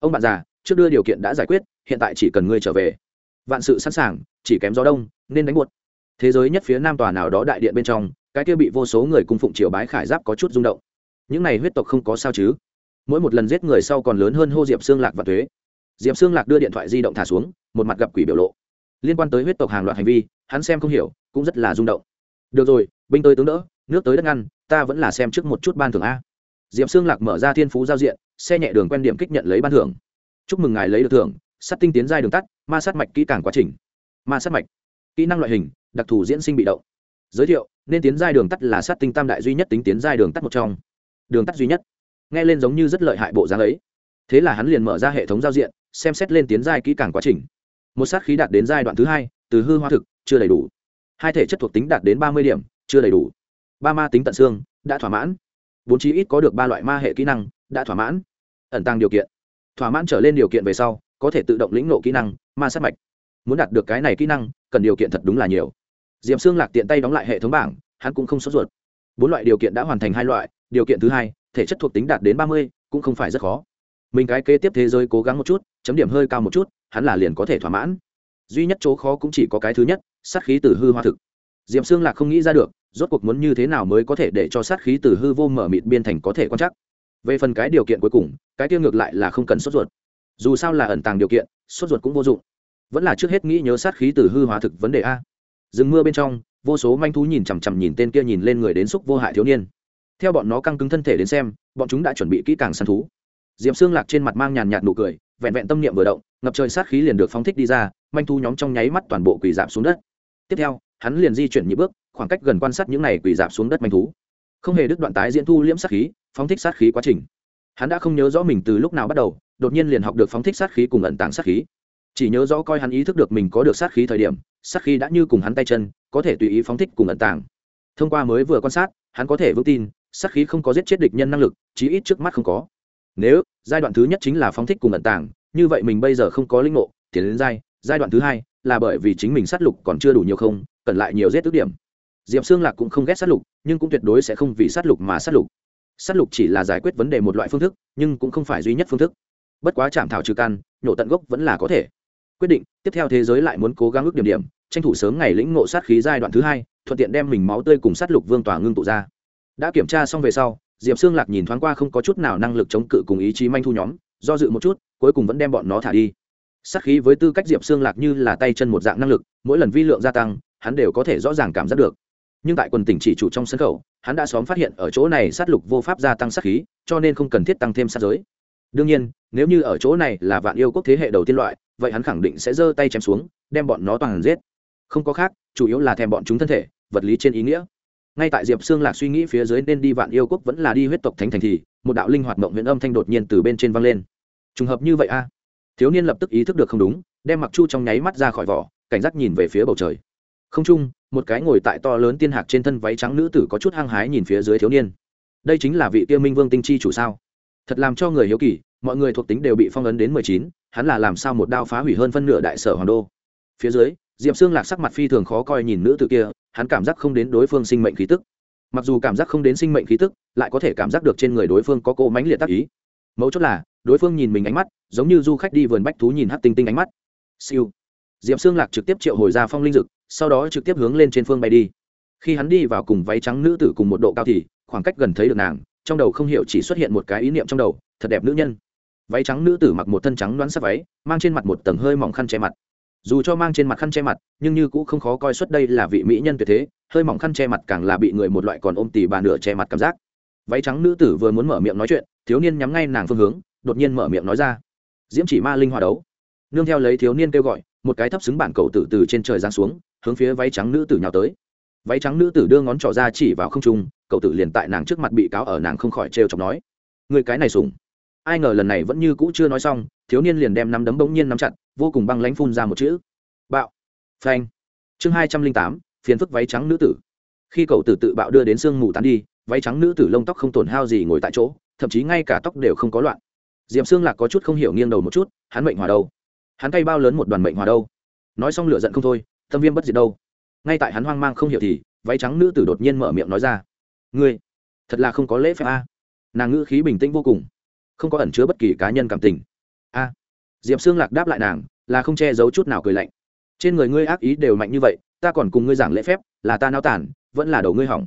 Ông bạn già, trước đưa điều kiện đã giải quyết, hiện tại chỉ cần ngươi trở về. Vạn sự sẵn sàng, chỉ kém gió đông, nên đánh buột. Thế giới nhất phía nam tòa nào đó đại điện bên trong, cái kia bị vô số người cung phụng triều bái khải giáp có chút rung động những này huyết tộc không có sao chứ? Mỗi một lần giết người sau còn lớn hơn hô diệp xương lạc và thuế diệp xương lạc đưa điện thoại di động thả xuống, một mặt gặp quỷ biểu lộ. Liên quan tới huyết tộc hàng loạt hành vi, hắn xem không hiểu, cũng rất là rung động. Được rồi, binh tới tướng đỡ, nước tới đất ngăn, ta vẫn là xem trước một chút ban thưởng a. Diệp xương lạc mở ra thiên phú giao diện, xe nhẹ đường quen điểm kích nhận lấy ban thưởng. Chúc mừng ngài lấy được thưởng, sắt tinh tiến giai đường tắt, ma sát mạch kỹ càng quá trình. Ma sát mạch, kỹ năng loại hình, đặc thù diễn sinh bị động. Giới thiệu, nên tiến giai đường tắt là sát tinh tam đại duy nhất tính tiến giai đường tắt một trong đường tắt duy nhất. Nghe lên giống như rất lợi hại bộ dáng ấy. Thế là hắn liền mở ra hệ thống giao diện, xem xét lên tiến giai kỹ càng quá trình. Một sát khí đạt đến giai đoạn thứ hai, từ hư hoa thực, chưa đầy đủ. Hai thể chất thuộc tính đạt đến ba mươi điểm, chưa đầy đủ. Ba ma tính tận xương, đã thỏa mãn. Bốn chí ít có được ba loại ma hệ kỹ năng, đã thỏa mãn. Ẩn tăng điều kiện. Thỏa mãn trở lên điều kiện về sau, có thể tự động lĩnh nộ kỹ năng, ma sát mạch. Muốn đạt được cái này kỹ năng, cần điều kiện thật đúng là nhiều. D i ệ p xương lạc tiện tay đóng lại hệ thống bảng, hắn cũng không sốt ruột. Bốn loại điều kiện đã hoàn thành hai loại điều kiện thứ hai, thể chất thuộc tính đạt đến ba mươi, cũng không phải rất khó. Mình cái kế tiếp thế giới cố gắng một chút, chấm điểm hơi cao một chút, hắn là liền có thể thỏa mãn. Duy nhất chỗ khó cũng chỉ có cái thứ nhất, sát khí từ hư hoa thực. D i ệ p xương lạc không nghĩ ra được, rốt cuộc muốn như thế nào mới có thể để cho sát khí từ hư vô mở mịt biên thành có thể quan trắc. Về phần cái điều kiện cuối cùng, cái tiêu ngược lại là không cần sốt ruột. Dù sao là ẩn tàng điều kiện, sốt ruột cũng vô dụng. Vẫn là trước hết nghĩ nhớ sát khí từ hư hóa thực vấn đề a. Rừng mưa bên trong, vô số manh thú nhìn chằm chằm nhìn tên kia nhìn lên người đến xúc vô hại thiếu niên theo bọn nó căng cứng thân thể đến xem, bọn chúng đã chuẩn bị kỹ càng săn thú. Diệm xương lạc trên mặt mang nhàn nhạt nụ cười, vẹn vẹn tâm niệm vừa động, ngập trời sát khí liền được phóng thích đi ra, manh thú nhóm trong nháy mắt toàn bộ quỳ dạp xuống đất. Tiếp theo, hắn liền di chuyển nhị bước, khoảng cách gần quan sát những này quỳ dạp xuống đất manh thú. Không hề đứt đoạn tái diễn thu liễm sát khí, phóng thích sát khí quá trình. Hắn đã không nhớ rõ mình từ lúc nào bắt đầu, đột nhiên liền học được phóng thích sát khí cùng ẩn tàng sát khí. Chỉ nhớ rõ coi hắn ý thức được mình có được sát khí thời điểm, sát khí đã như cùng hắn tay chân, có thể tùy ý phóng thích cùng ẩn tàng. Thông qua mới vừa quan sát, hắn có thể vững tin sát khí không có giết chết địch nhân năng lực, chí ít trước mắt không có. Nếu, giai đoạn thứ nhất chính là phóng thích cùng ẩn tàng, như vậy mình bây giờ không có linh ngộ, tiến đến giai giai đoạn thứ hai là bởi vì chính mình sát lục còn chưa đủ nhiều không, cần lại nhiều giết tức điểm. Diệp xương lạc cũng không ghét sát lục, nhưng cũng tuyệt đối sẽ không vì sát lục mà sát lục. Sát lục chỉ là giải quyết vấn đề một loại phương thức, nhưng cũng không phải duy nhất phương thức. Bất quá chạm thảo trừ căn nhổ tận gốc vẫn là có thể. Quyết định, tiếp theo thế giới lại muốn cố gắng ước điểm điểm, tranh thủ sớm ngày lĩnh ngộ sát khí giai đoạn thứ hai, thuận tiện đem mình máu tươi cùng sát lục vương tòa ngưng tụ ra đã kiểm tra xong về sau, diệp xương lạc nhìn thoáng qua không có chút nào năng lực chống cự cùng ý chí manh thu nhóm, do dự một chút, cuối cùng vẫn đem bọn nó thả đi. Sát khí với tư cách diệp xương lạc như là tay chân một dạng năng lực, mỗi lần vi lượng gia tăng, hắn đều có thể rõ ràng cảm giác được. Nhưng tại quần tỉnh chỉ chủ trong sân khẩu hắn đã xóm phát hiện ở chỗ này sát lục vô pháp gia tăng sát khí, cho nên không cần thiết tăng thêm sát giới. Đương nhiên, nếu như ở chỗ này là vạn yêu quốc thế hệ đầu tiên loại, vậy hắn khẳng định sẽ giơ tay chém xuống, đem bọn nó toàn giết. Không có khác, chủ yếu là thèm bọn chúng thân thể, vật lý trên ý nghĩa ngay tại diệp Sương lạc suy nghĩ phía dưới nên đi vạn yêu quốc vẫn là đi huyết tộc thánh thành thì, một đạo linh hoạt mộng huyện âm thanh đột nhiên từ bên trên văng lên. Trùng hợp như vậy a. Thiếu niên lập tức ý thức được không đúng, đem mặc chu trong nháy mắt ra khỏi vỏ, cảnh giác nhìn về phía bầu trời. Không trung một cái ngồi tại to lớn tiên hạc trên thân váy trắng nữ tử có chút hăng hái nhìn phía dưới thiếu niên. Đây chính là vị tiêu minh vương tinh chi chủ sao? Thật làm cho người hiếu kỳ, mọi người thuộc tính đều bị phong ấn đến mười chín, hắn là làm sao một đao phá hủy hơn phân nửa đại sở hoàng đô? Phía dưới diệp xương lạc sắc mặt phi thường khó coi nhìn nữ tử kia, hắn cảm giác không đến đối phương sinh mệnh khí tức. Mặc dù cảm giác không đến sinh mệnh khí tức, lại có thể cảm giác được trên người đối phương có cỗ mánh liệt tác ý. Mấu chốt là, đối phương nhìn mình ánh mắt, giống như du khách đi vườn bách thú nhìn hát tinh tinh ánh mắt. Siêu. Diệp xương lạc trực tiếp triệu hồi ra phong linh dực, sau đó trực tiếp hướng lên trên phương bay đi. Khi hắn đi vào cùng váy trắng nữ tử cùng một độ cao thì, khoảng cách gần thấy được nàng, trong đầu không hiểu chỉ xuất hiện một cái ý niệm trong đầu, thật đẹp nữ nhân. Váy trắng nữ tử mặc một thân trắng đoán sắc váy, mang trên mặt một tầng hơi mỏng khăn che mặt dù cho mang trên mặt khăn che mặt, nhưng như cũng không khó coi xuất đây là vị mỹ nhân tuyệt thế, hơi mỏng khăn che mặt càng là bị người một loại còn ôm tỉ bà nửa che mặt cảm giác. Váy trắng nữ tử vừa muốn mở miệng nói chuyện, thiếu niên nhắm ngay nàng phương hướng, đột nhiên mở miệng nói ra. Diễm chỉ ma linh hòa đấu. Nương theo lấy thiếu niên kêu gọi, một cái thấp xứng bản cầu tử từ trên trời giáng xuống, hướng phía váy trắng nữ tử nhào tới. Váy trắng nữ tử đưa ngón trỏ ra chỉ vào không trung cậu tử liền tại nàng trước mặt bị cáo ở nàng không khỏi trêu chọc nói. Người cái này sủng. Ai ngờ lần này vẫn như cũ chưa nói xong, thiếu niên liền đem nắm đấm bỗng nhiên nắm chặt vô cùng băng lánh phun ra một chữ. Bạo. Phanh. Chương hai trăm linh tám, phiền phức váy trắng nữ tử. Khi cậu tử tự bạo đưa đến sương mù tán đi, váy trắng nữ tử lông tóc không tổn hao gì ngồi tại chỗ, thậm chí ngay cả tóc đều không có loạn. Diệm xương lạc có chút không hiểu nghiêng đầu một chút, hắn mệnh hòa đâu? Hắn tay bao lớn một đoàn mệnh hòa đâu? Nói xong lửa giận không thôi tâm viêm bất diệt đâu? Ngay tại hắn hoang mang không hiểu thì, váy trắng nữ tử đột nhiên mở miệng nói ra. Ngươi, thật là không có lễ phép a. Nàng ngữ khí bình tĩnh vô cùng, không có ẩn chứa bất kỳ cá nhân cảm tình. A. à diệp xương lạc đáp lại nàng là không che giấu chút nào cười lạnh. Trên người ngươi ác ý đều mạnh như vậy ta còn cùng ngươi giảng lễ phép là ta nao tản vẫn là đầu ngươi hỏng.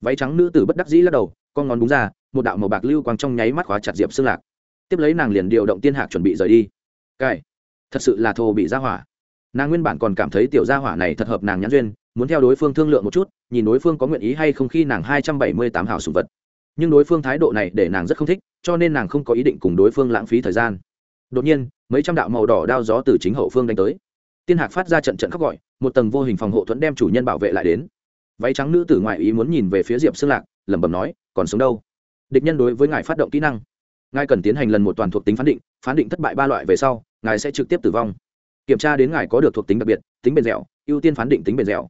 Váy trắng nữ tử bất đắc dĩ lắc đầu con ngón đúng ra một đạo màu bạc lưu quang trong nháy mắt khóa chặt diệp xương lạc. Tiếp lấy nàng liền điều động tiên hạc chuẩn bị rời đi. Cái, thật sự là thô bị ra hỏa. Nàng nguyên bản còn cảm thấy tiểu gia hỏa này thật hợp nàng nhãn duyên muốn theo đối phương thương lượng một chút nhìn đối phương có nguyện ý hay không khi nàng hai trăm bảy mươi tám hào sùng vật. Nhưng đối phương thái độ này để nàng rất không thích cho nên nàng không có ý định cùng đối phương lãng phí thời gian đột nhiên, mấy trăm đạo màu đỏ đao gió từ chính hậu phương đánh tới. Tiên hạc phát ra trận trận khóc gọi, một tầng vô hình phòng hộ thuẫn đem chủ nhân bảo vệ lại đến. Váy trắng nữ tử ngoại ý muốn nhìn về phía diệp xương lạc, lẩm bẩm nói, còn sống đâu? Địch nhân đối với ngài phát động kỹ năng. Ngài cần tiến hành lần một toàn thuộc tính phán định phán định thất bại ba loại về sau, ngài sẽ trực tiếp tử vong. Kiểm tra đến ngài có được thuộc tính đặc biệt, tính bền dẻo, ưu tiên phán định tính bền dẻo.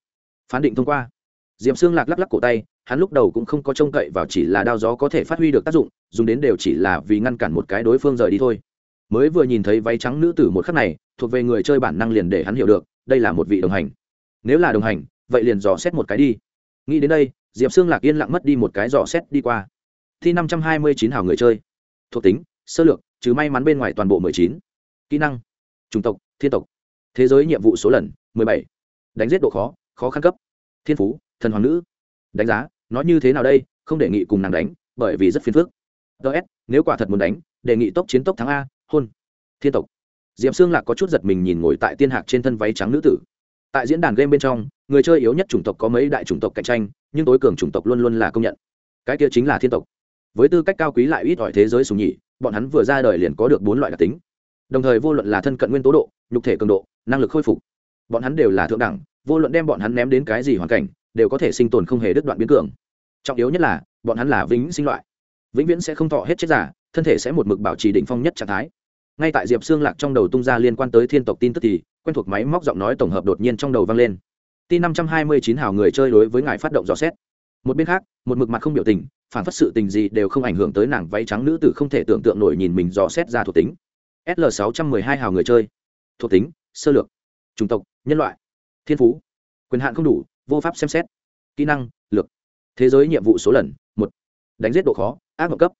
Phán định thông qua. Diệp xương lạc lắc lắc cổ tay, hắn lúc đầu cũng không có trông cậy vào chỉ là đao gió có thể phát huy được tác dụng, dùng đến đều chỉ là vì ngăn cản một cái đối phương rời đi thôi mới vừa nhìn thấy váy trắng nữ tử một khắc này, thuộc về người chơi bản năng liền để hắn hiểu được, đây là một vị đồng hành. Nếu là đồng hành, vậy liền dò xét một cái đi. Nghĩ đến đây, diệp xương lạc yên lặng mất đi một cái dò xét đi qua. Thi năm trăm hai mươi chín hào người chơi. Thuộc tính, sơ lược chứ may mắn bên ngoài toàn bộ mười chín. Kỹ năng, chủng tộc, thiên tộc. Thế giới nhiệm vụ số lần, mười bảy. Đánh giết độ khó khó khăn cấp. Thiên phú, thần hoàng nữ. Đánh giá nói như thế nào đây, không đề nghị cùng nàng đánh, bởi vì rất phiền phức. Ts nếu quả thật muốn đánh, đề nghị tốc chiến tốc thắng a hôn. Thiên tộc. Diệm xương lạc có chút giật mình nhìn ngồi tại tiên hạc trên thân váy trắng nữ tử. Tại diễn đàn game bên trong, người chơi yếu nhất chủng tộc có mấy đại chủng tộc cạnh tranh, nhưng tối cường chủng tộc luôn luôn là công nhận. Cái kia chính là thiên tộc. Với tư cách cao quý lại ít ỏi thế giới sùng nhị, bọn hắn vừa ra đời liền có được bốn loại đặc tính. Đồng thời vô luận là thân cận nguyên tố độ, nhục thể cường độ, năng lực khôi phục, bọn hắn đều là thượng đẳng, vô luận đem bọn hắn ném đến cái gì hoàn cảnh, đều có thể sinh tồn không hề đứt đoạn biến cường. Trọng yếu nhất là, bọn hắn là vĩnh sinh loại. Vĩnh viễn sẽ không thọ hết chết giả, thân thể sẽ một mực bảo trì đỉnh phong nhất trạng thái ngay tại diệp xương lạc trong đầu tung ra liên quan tới thiên tộc tin tức thì, quen thuộc máy móc giọng nói tổng hợp đột nhiên trong đầu vang lên. Tin năm trăm hai mươi chín hào người chơi đối với ngài phát động dò xét. Một bên khác, một mực mặt không biểu tình, phản phất sự tình gì đều không ảnh hưởng tới nàng váy trắng nữ tử không thể tưởng tượng nổi nhìn mình dò xét ra thuộc tính. Sl sáu trăm mười hai hào người chơi. Thuộc tính, sơ lược. Chủng tộc, nhân loại. Thiên phú, quyền hạn không đủ, vô pháp xem xét. Kỹ năng, lược. Thế giới nhiệm vụ số lần, một. Đánh giết độ khó, ác mộng cấp.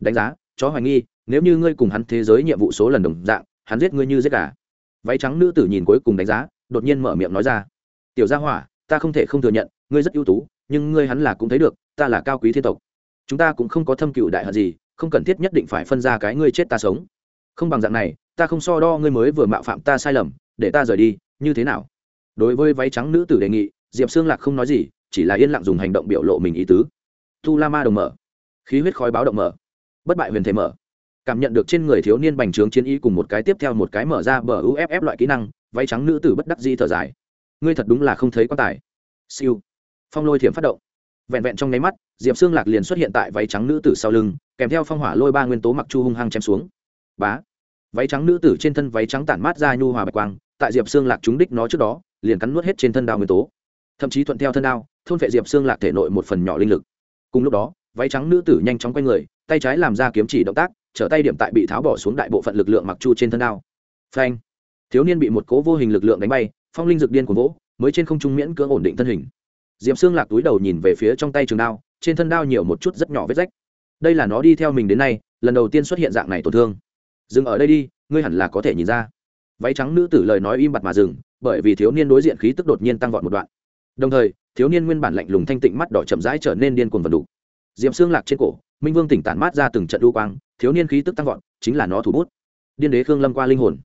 Đánh giá, chó hoài nghi nếu như ngươi cùng hắn thế giới nhiệm vụ số lần đồng dạng, hắn giết ngươi như giết gà. Váy trắng nữ tử nhìn cuối cùng đánh giá, đột nhiên mở miệng nói ra. Tiểu gia hỏa, ta không thể không thừa nhận, ngươi rất ưu tú, nhưng ngươi hắn là cũng thấy được, ta là cao quý thiên tộc. Chúng ta cũng không có thâm cựu đại hận gì, không cần thiết nhất định phải phân ra cái ngươi chết ta sống. Không bằng dạng này, ta không so đo ngươi mới vừa mạo phạm ta sai lầm, để ta rời đi, như thế nào? Đối với váy trắng nữ tử đề nghị, diệp xương lạc không nói gì, chỉ là yên lặng dùng hành động biểu lộ mình ý tứ. Tu la ma đồng mở. Khí huyết khói báo động mở. Bất bại huyền thể mở cảm nhận được trên người thiếu niên bành trướng chiến ý cùng một cái tiếp theo một cái mở ra bờ uff loại kỹ năng, váy trắng nữ tử bất đắc di thở dài. Ngươi thật đúng là không thấy quan tài. Siêu. Phong lôi thiểm phát động. Vẹn vẹn trong nháy mắt, diệp xương lạc liền xuất hiện tại váy trắng nữ tử sau lưng, kèm theo phong hỏa lôi ba nguyên tố mặc chu hung hăng chém xuống. Bá. Váy trắng nữ tử trên thân váy trắng tản mát ra nhu hòa bạch quang, tại diệp xương lạc trúng đích nó trước đó, liền cắn nuốt hết trên thân đao nguyên tố. Thậm chí thuận theo thân đao, thôn vệ diệp xương lạc thể nội một phần nhỏ linh lực. Cùng lúc đó, váy trắng nữ tử nhanh chóng quay người, tay trái làm ra kiếm chỉ động tác trở tay điểm tại bị tháo bỏ xuống đại bộ phận lực lượng mặc chu trên thân đao. Phanh. Thiếu niên bị một cố vô hình lực lượng đánh bay, phong linh dực điên của vỗ, mới trên không trung miễn cưỡng ổn định thân hình. Diệp xương lạc túi đầu nhìn về phía trong tay trường đao, trên thân đao nhiều một chút rất nhỏ vết rách. Đây là nó đi theo mình đến nay, lần đầu tiên xuất hiện dạng này tổn thương. Dừng ở đây đi, ngươi hẳn là có thể nhìn ra. Váy trắng nữ tử lời nói im bặt mà dừng, bởi vì thiếu niên đối diện khí tức đột nhiên tăng vọt một đoạn. Đồng thời, thiếu niên nguyên bản lạnh lùng thanh tịnh mắt đỏ chậm rãi trở nên điên cuồng vật đủ diệm xương lạc trên cổ minh vương tỉnh tản mát ra từng trận đu quang, thiếu niên khí tức tăng vọt, chính là nó thủ bút. Điên đế khương lâm qua linh hồn.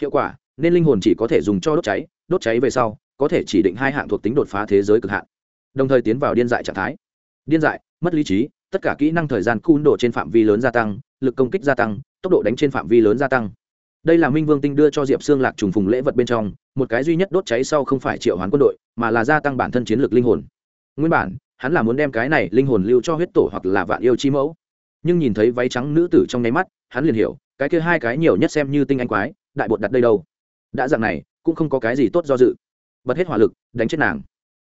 Hiệu quả, nên linh hồn chỉ có thể dùng cho đốt cháy đốt cháy về sau, có thể chỉ định hai hạng thuộc tính đột phá thế giới cực hạn. Đồng thời tiến vào điên dại trạng thái. Điên dại, mất lý trí, tất cả kỹ năng thời gian cun độ trên phạm vi lớn gia tăng, lực công kích gia tăng, tốc độ đánh trên phạm vi lớn gia tăng. Đây là minh vương tinh đưa cho diệp xương lạc trùng phùng lễ vật bên trong, một cái duy nhất đốt cháy sau không phải triệu hoán quân đội, mà là gia tăng bản thân chiến lược linh hồn. Nguyên bản hắn là muốn đem cái này linh hồn lưu cho huyết tổ hoặc là vạn yêu chi mẫu. Nhưng nhìn thấy váy trắng nữ tử trong nháy mắt, hắn liền hiểu, cái kia hai cái nhiều nhất xem như tinh anh quái, đại bột đặt đây đâu. Đã dạng này, cũng không có cái gì tốt do dự. Bật hết hỏa lực, đánh chết nàng.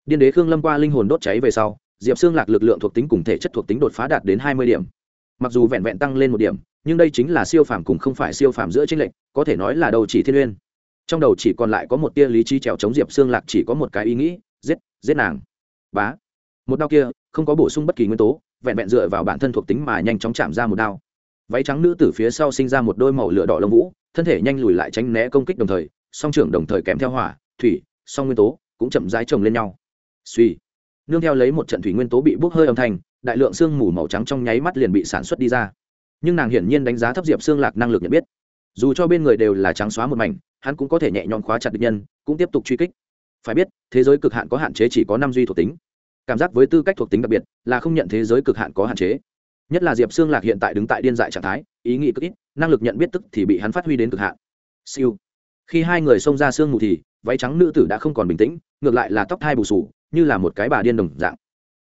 Điên đế khương lâm qua linh hồn đốt cháy về sau, diệp xương lạc lực lượng thuộc tính cùng thể chất thuộc tính đột phá đạt đến hai mươi điểm. Mặc dù vẹn vẹn tăng lên một điểm, nhưng đây chính là siêu phàm cùng không phải siêu phàm giữa tranh lệch, có thể nói là đầu chỉ thiên uyên. Trong đầu chỉ còn lại có một tia lý trí trèo chống diệp xương lạc chỉ có một cái ý nghĩ, giết giết nàng. Bá một đao kia không có bổ sung bất kỳ nguyên tố, vẹn vẹn dựa vào bản thân thuộc tính mà nhanh chóng chạm ra một đao. Váy trắng nữ từ phía sau sinh ra một đôi màu lửa đỏ lông vũ, thân thể nhanh lùi lại tránh né công kích đồng thời, song trưởng đồng thời kèm theo hỏa, thủy, song nguyên tố cũng chậm rãi chồng lên nhau. Suy nương theo lấy một trận thủy nguyên tố bị bốc hơi âm thanh, đại lượng xương mù màu trắng trong nháy mắt liền bị sản xuất đi ra. Nhưng nàng hiển nhiên đánh giá thấp diệp xương lạc năng lực nhận biết. Dù cho bên người đều là trắng xóa một mảnh, hắn cũng có thể nhẹ nhõm khóa chặt địch nhân, cũng tiếp tục truy kích. Phải biết, thế giới cực hạn có hạn chế chỉ có năm duy thuộc tính cảm giác với tư cách thuộc tính đặc biệt là không nhận thế giới cực hạn có hạn chế. Nhất là diệp xương lạc hiện tại đứng tại điên dại trạng thái, ý nghĩ cực ít, năng lực nhận biết tức thì bị hắn phát huy đến cực hạn. Siêu. Khi hai người xông ra sương mù thì, váy trắng nữ tử đã không còn bình tĩnh, ngược lại là tóc thai bù sù như là một cái bà điên đồng dạng.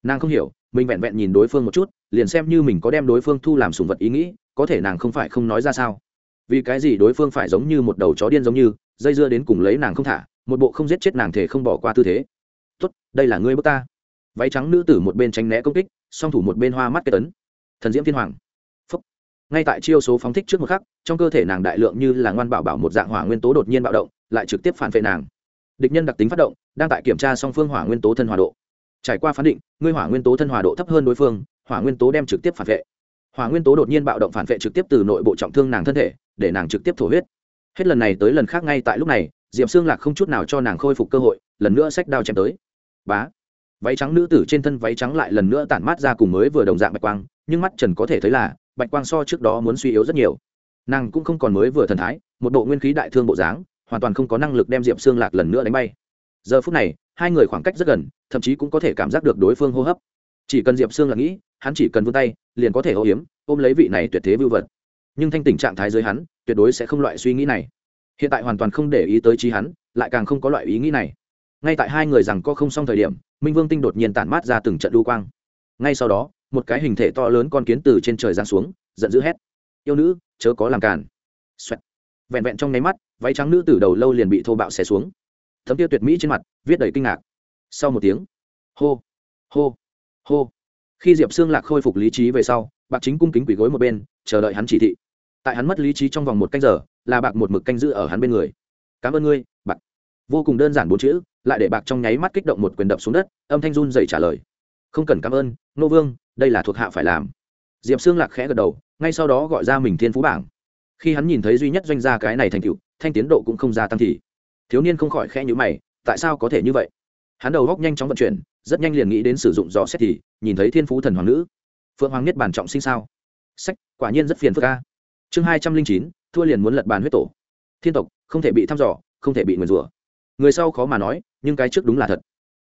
Nàng không hiểu, mình vẹn vẹn nhìn đối phương một chút, liền xem như mình có đem đối phương thu làm sùng vật ý nghĩ, có thể nàng không phải không nói ra sao. Vì cái gì đối phương phải giống như một đầu chó điên giống như, dây dưa đến cùng lấy nàng không thả, một bộ không giết chết nàng thể không bỏ qua tư thế. Tốt, đây là ngươi bước ta váy trắng nữ tử một bên tránh né công kích, song thủ một bên hoa mắt kết tấn thần diễm thiên hoàng. Phúc. ngay tại chiêu số phóng thích trước một khắc, trong cơ thể nàng đại lượng như là ngoan bảo bảo một dạng hỏa nguyên tố đột nhiên bạo động, lại trực tiếp phản vệ nàng. Địch nhân đặc tính phát động, đang tại kiểm tra song phương hỏa nguyên tố thân hòa độ. Trải qua phán định, ngươi hỏa nguyên tố thân hòa độ thấp hơn đối phương, hỏa nguyên tố đem trực tiếp phản vệ. Hỏa nguyên tố đột nhiên bạo động phản vệ trực tiếp từ nội bộ trọng thương nàng thân thể, để nàng trực tiếp thổ huyết. Hết lần này tới lần khác ngay tại lúc này diệm xương lạc không chút nào cho nàng khôi phục cơ hội, lần nữa sách đao chém tới. Bá váy trắng nữ tử trên thân váy trắng lại lần nữa tản mát ra cùng mới vừa đồng dạng bạch quang, nhưng mắt trần có thể thấy là, bạch quang so trước đó muốn suy yếu rất nhiều. Nàng cũng không còn mới vừa thần thái, một bộ nguyên khí đại thương bộ dáng, hoàn toàn không có năng lực đem diệm xương lạc lần nữa đánh bay. Giờ phút này, hai người khoảng cách rất gần, thậm chí cũng có thể cảm giác được đối phương hô hấp. Chỉ cần diệp xương lạc nghĩ, hắn chỉ cần vươn tay, liền có thể hô hiếm, ôm lấy vị này tuyệt thế vưu vật. Nhưng thanh tình trạng thái dưới hắn, tuyệt đối sẽ không loại suy nghĩ này. Hiện tại hoàn toàn không để ý tới trí hắn, lại càng không có loại ý nghĩ này ngay tại hai người rằng có không xong thời điểm, minh vương tinh đột nhiên tản mát ra từng trận đu quang. Ngay sau đó, một cái hình thể to lớn con kiến từ trên trời giáng xuống, giận dữ hét. Yêu nữ, chớ có làm cản Xoẹt. vẹn vẹn trong nháy mắt, váy trắng nữ từ đầu lâu liền bị thô bạo xé xuống. Thấm tiêu tuyệt mỹ trên mặt, viết đầy kinh ngạc. Sau một tiếng, hô hô hô. Khi diệp xương lạc khôi phục lý trí về sau, bạc chính cung kính quỷ gối một bên, chờ đợi hắn chỉ thị. Tại hắn mất lý trí trong vòng một canh giờ, là bạc một mực canh giữ ở hắn bên người. Cảm ơn ngươi, bạc vô cùng đơn giản bốn chữ, lại để bạc trong nháy mắt kích động một quyền đập xuống đất, âm thanh run dày trả lời. Không cần cảm ơn nô vương, đây là thuộc hạ phải làm. Diệp xương lạc khẽ gật đầu, ngay sau đó gọi ra mình thiên phú bảng. Khi hắn nhìn thấy duy nhất doanh gia cái này thành tựu, thanh tiến độ cũng không gia tăng thì thiếu niên không khỏi khẽ nhữ mày, tại sao có thể như vậy? Hắn đầu góc nhanh chóng vận chuyển, rất nhanh liền nghĩ đến sử dụng dò xét thì nhìn thấy thiên phú thần hoàng nữ. Phượng hoàng niết bản trọng sinh sao? Sách, quả nhiên rất phiền phức ca chương hai trăm linh chín, thua liền muốn lật bàn huyết tổ. Thiên tộc, không thể bị thăm dò, không thể bị nguyền rủa người sau khó mà nói, nhưng cái trước đúng là thật.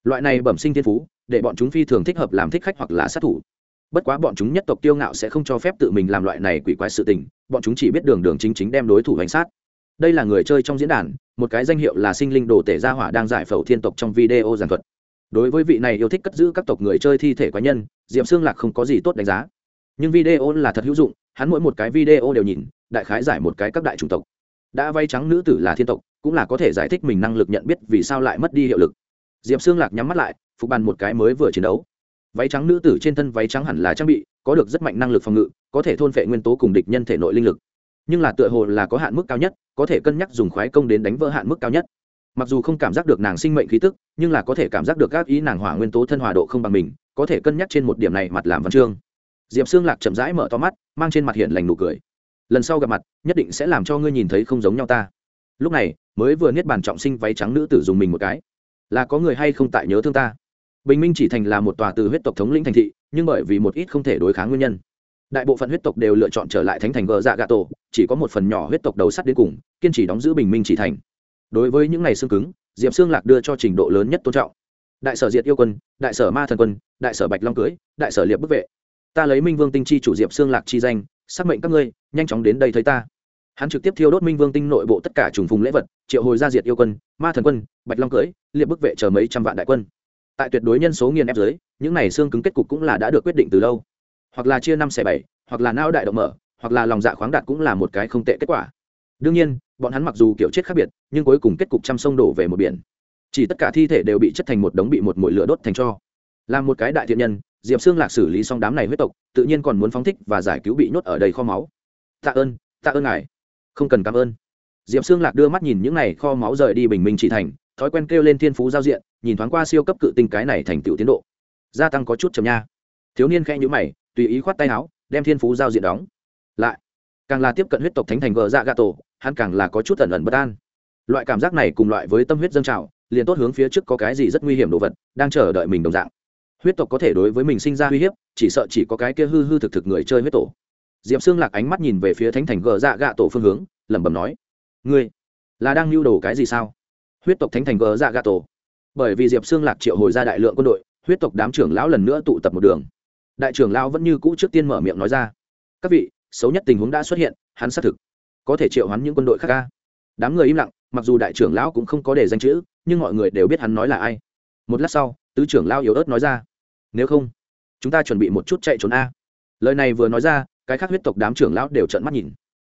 Loại này bẩm sinh thiên phú, để bọn chúng phi thường thích hợp làm thích khách hoặc là sát thủ. Bất quá bọn chúng nhất tộc tiêu ngạo sẽ không cho phép tự mình làm loại này quỷ quái sự tình, bọn chúng chỉ biết đường đường chính chính đem đối thủ hành sát. Đây là người chơi trong diễn đàn, một cái danh hiệu là sinh linh đồ tể gia hỏa đang giải phẫu thiên tộc trong video giảng thuật. Đối với vị này yêu thích cất giữ các tộc người chơi thi thể quái nhân diệm xương lạc không có gì tốt đánh giá. Nhưng video là thật hữu dụng, hắn mỗi một cái video đều nhìn, đại khái giải một cái các đại chủng tộc đã vay trắng nữ tử là thiên tộc, cũng là có thể giải thích mình năng lực nhận biết vì sao lại mất đi hiệu lực. Diệp xương lạc nhắm mắt lại, phục bàn một cái mới vừa chiến đấu. Váy trắng nữ tử trên thân váy trắng hẳn là trang bị, có được rất mạnh năng lực phòng ngự, có thể thôn phệ nguyên tố cùng địch nhân thể nội linh lực. Nhưng là tựa hồ là có hạn mức cao nhất, có thể cân nhắc dùng khoái công đến đánh vỡ hạn mức cao nhất. Mặc dù không cảm giác được nàng sinh mệnh khí tức, nhưng là có thể cảm giác được các ý nàng hỏa nguyên tố thân hòa độ không bằng mình, có thể cân nhắc trên một điểm này mặt làm văn chương. Diệp xương lạc chậm rãi mở to mắt, mang trên mặt hiện lành nụ cười lần sau gặp mặt, nhất định sẽ làm cho ngươi nhìn thấy không giống nhau ta. Lúc này, mới vừa niết bàn trọng sinh váy trắng nữ tử dùng mình một cái. Là có người hay không tại nhớ thương ta? Bình minh chỉ thành là một tòa từ huyết tộc thống lĩnh thành thị, nhưng bởi vì một ít không thể đối kháng nguyên nhân, đại bộ phận huyết tộc đều lựa chọn trở lại thánh thành gờ dạ gà tổ, chỉ có một phần nhỏ huyết tộc đầu sắt đến cùng, kiên trì đóng giữ bình minh chỉ thành. Đối với những ngày xương cứng, diệp xương lạc đưa cho trình độ lớn nhất tôn trọng. Đại sở diệt yêu quân, đại sở ma thần quân, đại sở bạch long cưới, đại sở liệp bức vệ. Ta lấy minh vương tinh chi chủ diệp xương lạc chi danh xác mệnh các ngươi, nhanh chóng đến đây thấy ta. Hắn trực tiếp thiêu đốt minh vương tinh nội bộ tất cả trùng phùng lễ vật, triệu hồi gia diệt yêu quân, ma thần quân, bạch long cưỡi, liệp bức vệ chờ mấy trăm vạn đại quân. Tại tuyệt đối nhân số nghiền ép dưới, những này xương cứng kết cục cũng là đã được quyết định từ lâu. Hoặc là chia năm xẻ bảy, hoặc là não đại động mở, hoặc là lòng dạ khoáng đạt cũng là một cái không tệ kết quả. Đương nhiên, bọn hắn mặc dù kiểu chết khác biệt, nhưng cuối cùng kết cục trăm sông đổ về một biển. Chỉ tất cả thi thể đều bị chất thành một đống bị một mũi lửa đốt thành cho. Làm một cái đại thiện nhân diệp xương lạc xử lý xong đám này huyết tộc, tự nhiên còn muốn phóng thích và giải cứu bị nhốt ở đầy kho máu. Tạ ơn tạ ơn ngài. Không cần cảm ơn. Diệp xương lạc đưa mắt nhìn những n à y kho máu rời đi bình minh chỉ thành, thói quen kêu lên thiên phú giao diện, nhìn thoáng qua siêu cấp cự tinh cái này thành tựu tiến độ. Gia tăng có chút chầm nha. Thiếu niên khẽ nhữ mày, tùy ý khoát tay áo, đem thiên phú giao diện đóng. Lại, càng là tiếp cận huyết tộc thánh thành gờ dạ gà tổ, hắn càng là có chút ẩn ẩn bất an. Loại cảm giác này cùng loại với tâm huyết dân trào, liền tốt hướng phía trước có cái gì rất nguy hiểm đồ vật, đang chờ đợi mình đồng dạng huyết tộc có thể đối với mình sinh ra uy hiếp, chỉ sợ chỉ có cái kia hư hư thực thực người chơi huyết tổ. Diệp xương lạc ánh mắt nhìn về phía thánh thành gờ dạ gạ tổ phương hướng, lẩm bẩm nói, ngươi là đang lưu đồ cái gì sao? Huyết tộc thánh thành gờ dạ gạ tổ. Bởi vì diệp xương lạc triệu hồi ra đại lượng quân đội, huyết tộc đám trưởng lão lần nữa tụ tập một đường. Đại trưởng lão vẫn như cũ trước tiên mở miệng nói ra, các vị, xấu nhất tình huống đã xuất hiện, hắn xác thực có thể triệu hắn những quân đội khác ca đám người im lặng, mặc dù đại trưởng lão cũng không có để danh chữ, nhưng mọi người đều biết hắn nói là ai. Một lát sau tứ trưởng lão yếu ớt nói ra. Nếu không chúng ta chuẩn bị một chút chạy trốn a. Lời này vừa nói ra cái khác huyết tộc đám trưởng lão đều trợn mắt nhìn.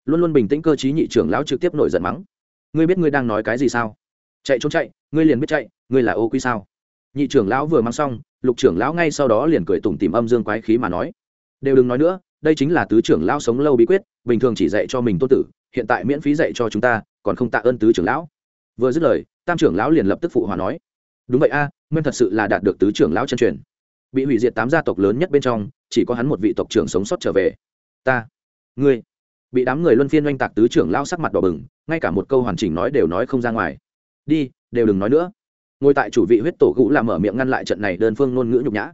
Luôn luôn bình tĩnh cơ chí nhị trưởng lão trực tiếp nổi giận mắng. Ngươi biết ngươi đang nói cái gì sao? Chạy trốn chạy ngươi liền biết chạy ngươi là ô quy sao? Nhị trưởng lão vừa mang xong lục trưởng lão ngay sau đó liền cười tủm tìm âm dương quái khí mà nói. Đều đừng nói nữa đây chính là tứ trưởng lão sống lâu bí quyết bình thường chỉ dạy cho mình tôn tử hiện tại miễn phí dạy cho chúng ta còn không tạ ơn tứ trưởng lão. Vừa dứt lời tam trưởng lão liền lập tức phụ hòa nói. Đúng vậy a à, nguyên thật sự là đạt được tứ trưởng lão chân truyền. Bị hủy diệt tám gia tộc lớn nhất bên trong, chỉ có hắn một vị tộc trưởng sống sót trở về. Ta, ngươi. Bị đám người luân phiên oanh tạc tứ trưởng lão sắc mặt đỏ bừng, ngay cả một câu hoàn chỉnh nói đều nói không ra ngoài. Đi, đều đừng nói nữa. Ngồi tại chủ vị huyết tổ gũ là mở miệng ngăn lại trận này đơn phương ngôn ngữ nhục nhã.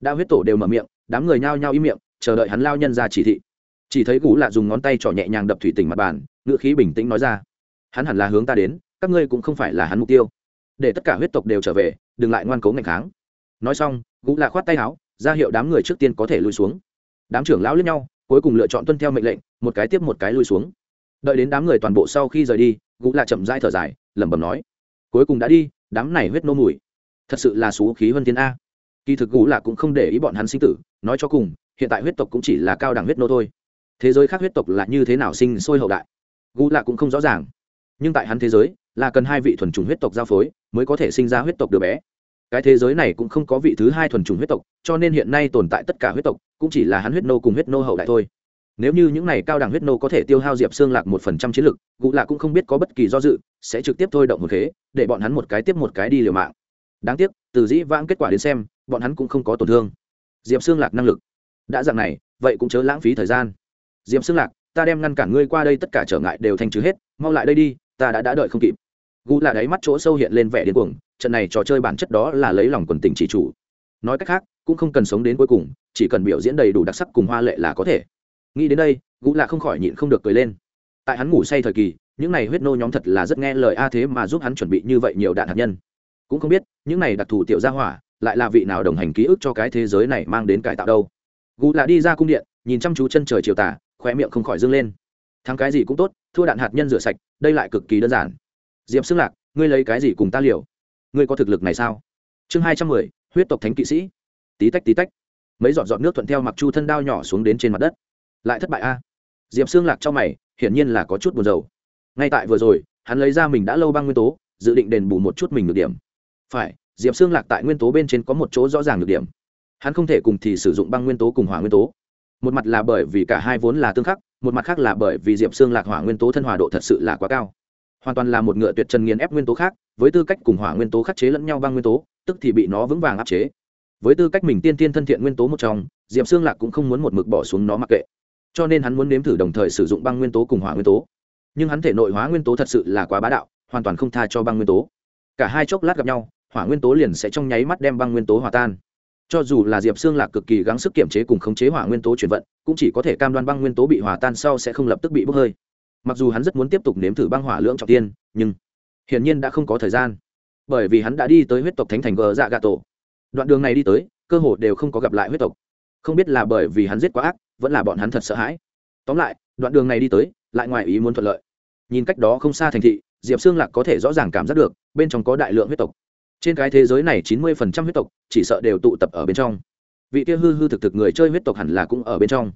Đã huyết tổ đều mở miệng, đám người nhao nhao im miệng, chờ đợi hắn lao nhân ra chỉ thị. Chỉ thấy gũ lạ dùng ngón tay trỏ nhẹ nhàng đập thủy tỉnh mặt bàn, ngữ khí bình tĩnh nói ra. Hắn hẳn là hướng ta đến, các ngươi cũng không phải là hắn mục tiêu để tất cả huyết tộc đều trở về, đừng lại ngoan cố ngạch kháng. Nói xong, gũ lạ khoát tay áo, ra hiệu đám người trước tiên có thể lui xuống. Đám trưởng lão lẫn nhau, cuối cùng lựa chọn tuân theo mệnh lệnh, một cái tiếp một cái lui xuống. Đợi đến đám người toàn bộ sau khi rời đi, gũ lạ chậm rãi thở dài, lẩm bẩm nói, cuối cùng đã đi, đám này huyết nô mùi. Thật sự là số khí hơn thiên a. Kỳ thực gũ lạ cũng không để ý bọn hắn sinh tử, nói cho cùng, hiện tại huyết tộc cũng chỉ là cao đẳng huyết nô thôi. Thế giới khác huyết tộc là như thế nào sinh sôi hậu đại? Gũ lạ cũng không rõ ràng. Nhưng tại hắn thế giới là cần hai vị thuần chủng huyết tộc giao phối mới có thể sinh ra huyết tộc đứa bé. Cái thế giới này cũng không có vị thứ hai thuần chủng huyết tộc, cho nên hiện nay tồn tại tất cả huyết tộc cũng chỉ là hắn huyết nô cùng huyết nô hậu đại thôi. Nếu như những này cao đẳng huyết nô có thể tiêu hao diệp xương lạc một phần trăm chiến lực cụ lạ cũng không biết có bất kỳ do dự, sẽ trực tiếp thôi động một thế để bọn hắn một cái tiếp một cái đi liều mạng. Đáng tiếc, từ dĩ vãng kết quả đến xem, bọn hắn cũng không có tổn thương. Diệp xương lạc năng lực. Đã dạng này, vậy cũng chớ lãng phí thời gian. Diệp xương lạc, ta đem ngăn cản ngươi qua đây tất cả trở ngại đều thành trừ hết, mau lại đây đi ta đã đã đợi không kịp. Gu là đáy mắt chỗ sâu hiện lên vẻ điên cuồng, trận này trò chơi bản chất đó là lấy lòng quần tình chỉ chủ. Nói cách khác, cũng không cần sống đến cuối cùng, chỉ cần biểu diễn đầy đủ đặc sắc cùng hoa lệ là có thể. Nghĩ đến đây gu là không khỏi nhịn không được cười lên. Tại hắn ngủ say thời kỳ, những này huyết nô nhóm thật là rất nghe lời a thế mà giúp hắn chuẩn bị như vậy nhiều đạn hạt nhân. Cũng không biết, những này đặc thù tiểu gia hỏa, lại là vị nào đồng hành ký ức cho cái thế giới này mang đến cải tạo đâu. Gu là đi ra cung điện, nhìn chăm chú chân trời chiều tả khoe miệng không khỏi dâng lên thắng cái gì cũng tốt, thua đạn hạt nhân rửa sạch, đây lại cực kỳ đơn giản. Diệp xưng lạc, ngươi lấy cái gì cùng ta liều? Ngươi có thực lực này sao? Chương hai trăm mười, huyết tộc thánh kỵ sĩ. Tí tách tí tách. Mấy giọt giọt nước thuận theo mặc chu thân đao nhỏ xuống đến trên mặt đất. Lại thất bại a. Diệp xương lạc cho mày, hiển nhiên là có chút buồn rầu. Ngay tại vừa rồi, hắn lấy ra mình đã lâu băng nguyên tố, dự định đền bù một chút mình được điểm. Phải, diệp xương lạc tại nguyên tố bên trên có một chỗ rõ ràng được điểm. Hắn không thể cùng thì sử dụng băng nguyên tố cùng hỏa nguyên tố. Một mặt là bởi vì cả hai vốn là tương khắc một mặt khác là bởi vì diệp xương lạc hỏa nguyên tố thân hòa độ thật sự là quá cao. Hoàn toàn là một ngựa tuyệt trần nghiền ép nguyên tố khác, với tư cách cùng hỏa nguyên tố khắc chế lẫn nhau băng nguyên tố, tức thì bị nó vững vàng áp chế. Với tư cách mình tiên tiên thân thiện nguyên tố một trong, diệp xương lạc cũng không muốn một mực bỏ xuống nó mặc kệ. Cho nên hắn muốn nếm thử đồng thời sử dụng băng nguyên tố cùng hỏa nguyên tố. Nhưng hắn thể nội hóa nguyên tố thật sự là quá bá đạo, hoàn toàn không tha cho băng nguyên tố. Cả hai chốc lát gặp nhau, hỏa nguyên tố liền sẽ trong nháy mắt đem băng nguyên tố hòa tan cho dù là diệp xương lạc cực kỳ gắng sức kiểm chế cùng khống chế hỏa nguyên tố chuyển vận, cũng chỉ có thể cam đoan băng nguyên tố bị hòa tan sau sẽ không lập tức bị bốc hơi. Mặc dù hắn rất muốn tiếp tục nếm thử băng hỏa lưỡng trọng tiên, nhưng hiển nhiên đã không có thời gian. Bởi vì hắn đã đi tới huyết tộc thánh thành gờ dạ gà tổ đoạn đường này đi tới, cơ hồ đều không có gặp lại huyết tộc. Không biết là bởi vì hắn giết quá ác, vẫn là bọn hắn thật sợ hãi. Tóm lại, đoạn đường này đi tới, lại ngoài ý muốn thuận lợi. Nhìn cách đó không xa thành thị, diệp xương lạc có thể rõ ràng cảm giác được, bên trong có đại lượng huyết tộc trên cái thế giới này chín mươi phần trăm huyết tộc chỉ sợ đều tụ tập ở bên trong. Vị kia hư hư thực thực người chơi huyết tộc hẳn là cũng ở bên trong.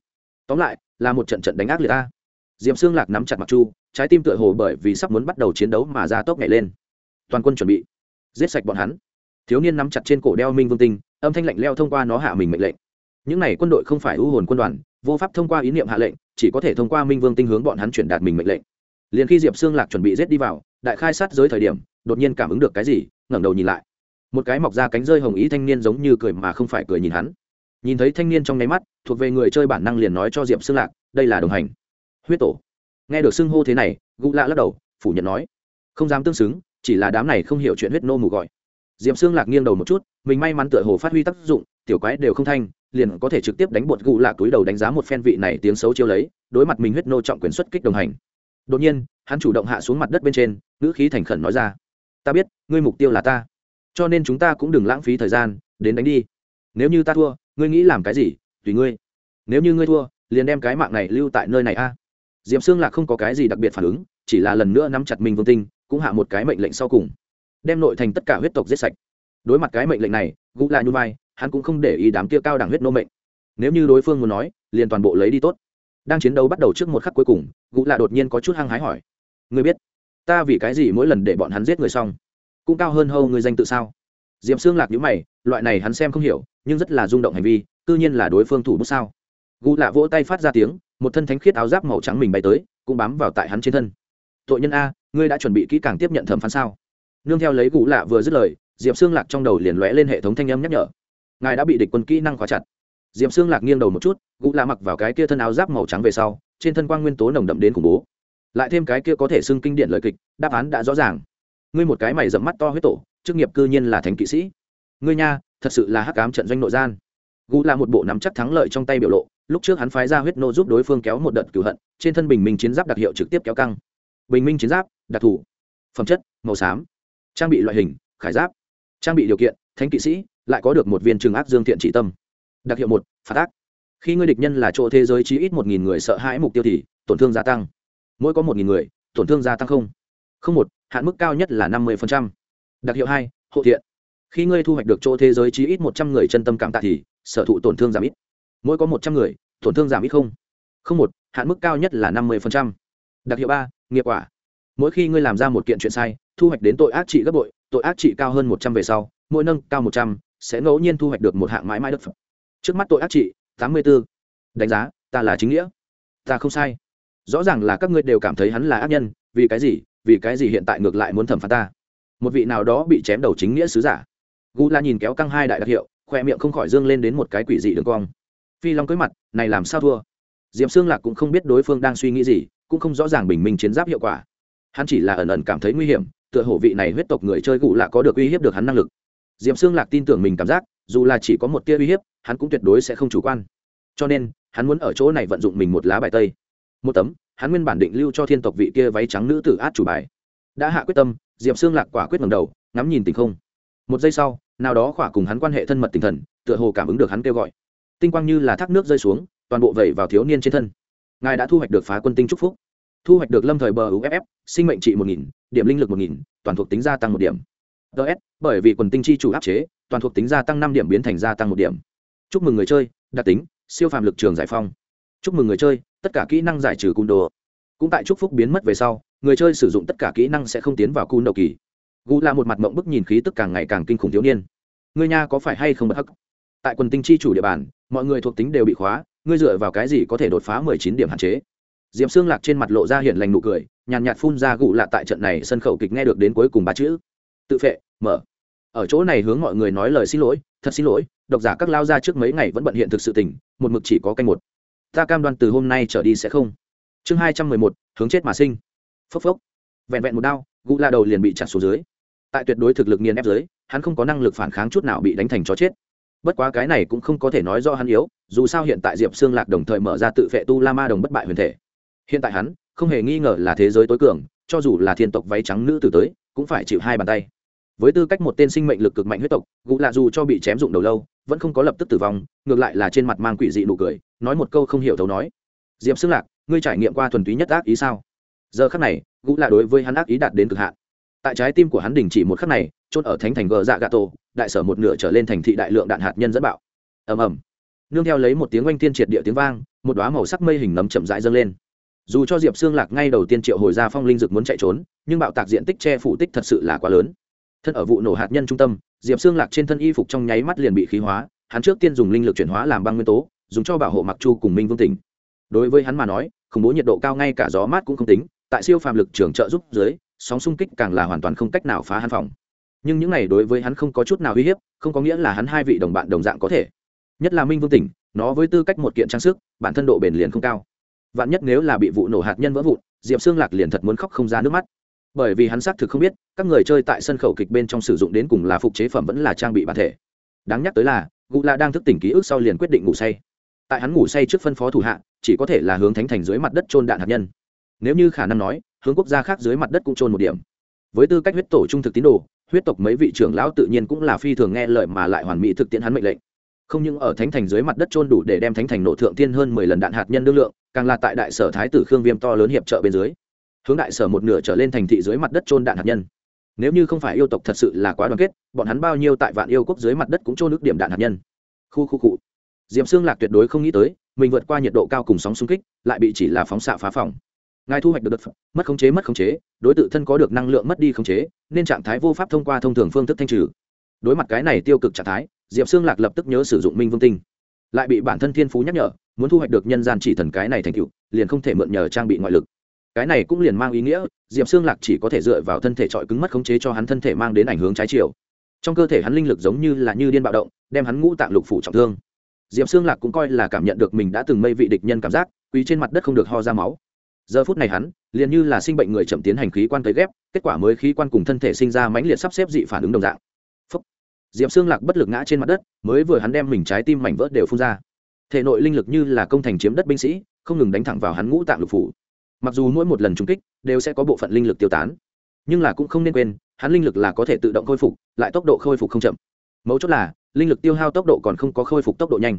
Tóm lại, là một trận trận đánh ác liệt ta. Diệp xương lạc nắm chặt mặc chu, trái tim tựa hồ bởi vì sắp muốn bắt đầu chiến đấu mà ra tốc nhảy lên. Toàn quân chuẩn bị. Giết sạch bọn hắn. Thiếu niên nắm chặt trên cổ đeo minh vương tinh, âm thanh lạnh leo thông qua nó hạ mình mệnh lệnh. Những n à y quân đội không phải ưu hồn quân đoàn, vô pháp thông qua ý niệm hạ lệnh, chỉ có thể thông qua minh vương tinh hướng bọn hắn chuyển đạt mình mệnh lệnh. Liền khi diệp xương lạc chuẩn bị rết đi vào, đại khai sát giới thời điểm, đột nhiên cảm ứng được cái gì? Ngẩng đầu nhìn lại. Một cái mọc ra cánh rơi hồng ý thanh niên giống như cười mà không phải cười nhìn hắn. Nhìn thấy thanh niên trong nháy mắt, thuộc về người chơi bản năng liền nói cho diệp xương lạc, đây là đồng hành. Huyết tổ. Nghe được xưng hô thế này gụ lạ lắc đầu, phủ nhận nói, không dám tương xứng, chỉ là đám này không hiểu chuyện huyết nô mù gọi. Diệp xương lạc nghiêng đầu một chút, mình may mắn tựa hồ phát huy tác dụng, tiểu quái đều không thanh, liền có thể trực tiếp đánh bột gụ lạ túi đầu đánh giá một phen vị này tiếng xấu chiêu lấy, đối mặt mình huyết nô trọng quyền xuất kích đồng hành. Đột nhiên, hắn chủ động hạ xuống mặt đất bên trên, ngữ khí thành khẩn nói ra ta biết, ngươi mục tiêu là ta. Cho nên chúng ta cũng đừng lãng phí thời gian, đến đánh đi. Nếu như ta thua, ngươi nghĩ làm cái gì, tùy ngươi. Nếu như ngươi thua, liền đem cái mạng này lưu tại nơi này a. À. p xương lạc không có cái gì đặc biệt phản ứng, chỉ là lần nữa nắm chặt minh vương tinh, cũng hạ một cái mệnh lệnh sau cùng. Đem nội thành tất cả huyết tộc giết sạch. Đối mặt cái mệnh lệnh này, gũ lại như vai, hắn cũng không để ý đám kia cao đẳng huyết nô mệnh. Nếu như đối phương muốn nói, liền toàn bộ lấy đi tốt. Đang chiến đấu bắt đầu trước một khắc cuối cùng, gũ lạ đột nhiên có chút hăng hái hỏi. Người biết ta vì cái gì mỗi lần để bọn hắn giết người xong? Cũng cao hơn hâu người danh tự sao? Diệp xương lạc nhữ mày, loại này hắn xem không hiểu, nhưng rất là rung động hành vi tự nhiên là đối phương thủ bút sao? Gũ lạ vỗ tay phát ra tiếng, một thân thánh khiết áo giáp màu trắng mình bay tới, cũng bám vào tại hắn trên thân. Tội nhân a, ngươi đã chuẩn bị kỹ càng tiếp nhận thẩm phán sao? Nương theo lấy gũ lạ vừa dứt lời, diệp xương lạc trong đầu liền lóe lên hệ thống thanh âm nhắc nhở. Ngài đã bị địch quân kỹ năng khóa chặt. Diệp xương lạc nghiêng đầu một chút gũ lạ mặc vào cái kia thân áo giáp màu trắng về sau, trên thân quang nguyên tố nồng đậm đến khủng bố lại thêm cái kia có thể xưng kinh điển lời kịch, đáp án đã rõ ràng. Ngươi một cái mày dẫm mắt to huyết tổ, chức nghiệp cư nhiên là thánh kỵ sĩ. Ngươi nha, thật sự là hắc ám trận doanh nội gian. Gu là một bộ nắm chắc thắng lợi trong tay biểu lộ, lúc trước hắn phái ra huyết nô giúp đối phương kéo một đợt cửu hận, trên thân bình minh chiến giáp đặc hiệu trực tiếp kéo căng. Bình minh chiến giáp, đặc thù. Phẩm chất, màu xám. Trang bị loại hình, khải giáp. Trang bị điều kiện, thánh kỵ sĩ, lại có được một viên trường ác dương thiện trị tâm. Đặc hiệu một, phạt ác. Khi ngươi địch nhân là chỗ thế giới chí ít một nghìn người sợ hãi mục tiêu thì, tổn thương gia tăng mỗi có một nghìn người, tổn thương gia tăng không? Không một, hạn mức cao nhất là năm mươi đặc hiệu hai, hộ thiện. Khi ngươi thu hoạch được chỗ thế giới chí ít một trăm người chân tâm cảm tạ thì, sở thụ tổn thương giảm ít. Mỗi có một trăm người, tổn thương giảm ít không? Không một, hạn mức cao nhất là năm mươi đặc hiệu ba, nghiệp quả. Mỗi khi ngươi làm ra một kiện chuyện sai, thu hoạch đến tội ác trị gấp bội, tội ác trị cao hơn một trăm về sau, mỗi nâng cao một trăm, sẽ ngẫu nhiên thu hoạch được một hạng mãi mãi đất phẩm trước mắt tội ác trị, tám mươi b ố đánh giá, ta là chính nghĩa. Ta không sai rõ ràng là các ngươi đều cảm thấy hắn là ác nhân, vì cái gì, vì cái gì hiện tại ngược lại muốn thẩm phán ta? Một vị nào đó bị chém đầu chính nghĩa sứ giả. Gu la nhìn kéo căng hai đại đặc hiệu, khoe miệng không khỏi dương lên đến một cái quỷ dị đường cong. Phi long cưới mặt, này làm sao thua? Diệm xương lạc cũng không biết đối phương đang suy nghĩ gì, cũng không rõ ràng bình minh chiến giáp hiệu quả. Hắn chỉ là ẩn ẩn cảm thấy nguy hiểm, tựa hổ vị này huyết tộc người chơi cụ lạ có được uy hiếp được hắn năng lực. Diệm xương lạc tin tưởng mình cảm giác, dù là chỉ có một tia uy hiếp, hắn cũng tuyệt đối sẽ không chủ quan. Cho nên, hắn muốn ở chỗ này vận dụng mình một lá bài tây một tấm, hắn nguyên bản định lưu cho thiên tộc vị kia váy trắng nữ tử át chủ bài. Đã hạ quyết tâm, diệp xương lạc quả quyết ngầm đầu, ngắm nhìn tình không. Một giây sau, nào đó khỏa cùng hắn quan hệ thân mật tinh thần, tựa hồ cảm ứng được hắn kêu gọi. Tinh quang như là thác nước rơi xuống, toàn bộ vẩy vào thiếu niên trên thân. Ngài đã thu hoạch được phá quân tinh trúc phúc. Thu hoạch được lâm thời bờ uff sinh mệnh trị một nghìn, điểm linh lực một nghìn, toàn thuộc tính gia tăng một điểm. Ts bởi vì quần tinh chi chủ áp chế, toàn thuộc tính gia tăng năm điểm biến thành gia tăng một điểm. Chúc mừng người chơi, đặc tính, siêu phàm lực trường giải phong chúc mừng người chơi, tất cả kỹ năng giải trừ cung đồ. Cũng tại chúc phúc biến mất về sau, người chơi sử dụng tất cả kỹ năng sẽ không tiến vào cung đầu kỳ. Gu là một mặt mộng bức nhìn khí tức càng ngày càng kinh khủng thiếu niên. Người nha có phải hay không bất hắc? Tại quần tinh chi chủ địa bàn, mọi người thuộc tính đều bị khóa, ngươi dựa vào cái gì có thể đột phá mười chín điểm hạn chế? Diệp xương lạc trên mặt lộ ra hiện lành nụ cười, nhàn nhạt phun ra gụ lạ tại trận này sân khẩu kịch nghe được đến cuối cùng ba chữ. Tự phệ, mở. Ở chỗ này hướng mọi người nói lời xin lỗi, thật xin lỗi, độc giả các lao ra trước mấy ngày vẫn bận hiện thực sự tình, một mực chỉ có canh một ta cam đoan từ hôm nay trở đi sẽ không. Chương hai trăm mười một, hướng chết mà sinh. Phốc phốc. Vẹn vẹn một đao gụ la đầu liền bị chặt xuống dưới. Tại tuyệt đối thực lực nghiền ép dưới, hắn không có năng lực phản kháng chút nào bị đánh thành chó chết. Bất quá cái này cũng không có thể nói do hắn yếu, dù sao hiện tại diệp xương lạc đồng thời mở ra tự vệ tu la ma đồng bất bại huyền thể. Hiện tại hắn, không hề nghi ngờ là thế giới tối cường, cho dù là thiên tộc váy trắng nữ tử tới, cũng phải chịu hai bàn tay với tư cách một tên sinh mệnh lực cực mạnh huyết tộc gũ lạ dù cho bị chém dụng đầu lâu, vẫn không có lập tức tử vong, ngược lại là trên mặt mang quỷ dị nụ cười, nói một câu không hiểu thấu nói. Diệp xương lạc, ngươi trải nghiệm qua thuần túy nhất ác ý sao? Giờ khắc này gũ lạ đối với hắn ác ý đạt đến cực hạn. Tại trái tim của hắn đình chỉ một khắc này trôn ở thánh thành gờ dạ gà tổ đại sở một nửa trở lên thành thị đại lượng đạn hạt nhân dẫn bạo. Ầm ầm. Nương theo lấy một tiếng oanh tiên triệt địa tiếng vang, một đoá màu sắc mây hình nấm chậm rãi dâng lên. Dù cho diệp xương lạc ngay đầu tiên triệu hồi ra phong linh dực muốn chạy trốn, nhưng bạo tạc diện tích che phủ tích thật sự là quá lớn thân ở vụ nổ hạt nhân trung tâm, diệp xương lạc trên thân y phục trong nháy mắt liền bị khí hóa, hắn trước tiên dùng linh lực chuyển hóa làm băng nguyên tố, dùng cho bảo hộ mặc chu cùng minh vương tỉnh. Đối với hắn mà nói, khủng bố nhiệt độ cao ngay cả gió mát cũng không tính, tại siêu phàm lực trường trợ giúp dưới, sóng xung kích càng là hoàn toàn không cách nào phá hắn phòng. Nhưng những này đối với hắn không có chút nào uy hiếp, không có nghĩa là hắn hai vị đồng bạn đồng dạng có thể. Nhất là minh vương tỉnh, nó với tư cách một kiện trang sức, bản thân độ bền liền không cao. Vạn nhất nếu là bị vụ nổ hạt nhân vỡ vụn, diệp xương lạc liền thật muốn khóc không ra nước mắt bởi vì hắn xác thực không biết, các người chơi tại sân khẩu kịch bên trong sử dụng đến cùng là phục chế phẩm vẫn là trang bị bản thể. Đáng nhắc tới là gụ la đang thức tỉnh ký ức sau liền quyết định ngủ say. Tại hắn ngủ say trước phân phó thủ hạ, chỉ có thể là hướng thánh thành dưới mặt đất trôn đạn hạt nhân. Nếu như khả năng nói, hướng quốc gia khác dưới mặt đất cũng trôn một điểm. Với tư cách huyết tổ trung thực tín đồ, huyết tộc mấy vị trưởng lão tự nhiên cũng là phi thường nghe lời mà lại hoàn mỹ thực tiễn hắn mệnh lệnh. Không những ở thánh thành dưới mặt đất trôn đủ để đem thánh thành nổ thượng tiên hơn mười lần đạn hạt nhân đương lượng, càng là tại đại sở thái tử khương viêm to lớn hiệp trợ bên dưới hướng đại sở một nửa trở lên thành thị dưới mặt đất trôn đạn hạt nhân. Nếu như không phải yêu tộc thật sự là quá đoàn kết, bọn hắn bao nhiêu tại vạn yêu quốc dưới mặt đất cũng trôn nước điểm đạn hạt nhân. Khu khu cụ diệm xương lạc tuyệt đối không nghĩ tới, mình vượt qua nhiệt độ cao cùng sóng xung kích, lại bị chỉ là phóng xạ phá phòng. Ngài thu hoạch được đất mất khống chế, mất khống chế, đối tượng thân có được năng lượng mất đi khống chế, nên trạng thái vô pháp thông qua thông thường phương thức thanh trừ. Đối mặt cái này tiêu cực trạng thái, diệp xương lạc lập tức nhớ sử dụng minh vương tinh. Lại bị bản thân thiên phú nhắc nhở, muốn thu hoạch được nhân gian chỉ thần cái này thành tựu, liền không thể mượn nhờ trang bị ngoại lực cái này cũng liền mang ý nghĩa, diệp xương lạc chỉ có thể dựa vào thân thể trọi cứng mất khống chế cho hắn thân thể mang đến ảnh hướng trái chiều. Trong cơ thể hắn linh lực giống như là như điên bạo động, đem hắn ngũ tạng lục phủ trọng thương. Diệp xương lạc cũng coi là cảm nhận được mình đã từng mây vị địch nhân cảm giác quý trên mặt đất không được ho ra máu. Giờ phút này hắn, liền như là sinh bệnh người chậm tiến hành khí quan tới ghép, kết quả mới khí quan cùng thân thể sinh ra mãnh liệt sắp xếp dị phản ứng đồng dạng. Phúc. diệp xương lạc bất lực ngã trên mặt đất, mới vừa hắn đem mình trái tim mảnh vỡ đều phun ra. Thể nội linh lực như là công thành chiếm đất binh sĩ, không ngừng đánh thẳng vào hắn ngũ tạng lục phủ mặc dù mỗi một lần trúng kích đều sẽ có bộ phận linh lực tiêu tán, nhưng là cũng không nên quên, hắn linh lực là có thể tự động khôi phục, lại tốc độ khôi phục không chậm. Mấu chốt là, linh lực tiêu hao tốc độ còn không có khôi phục tốc độ nhanh.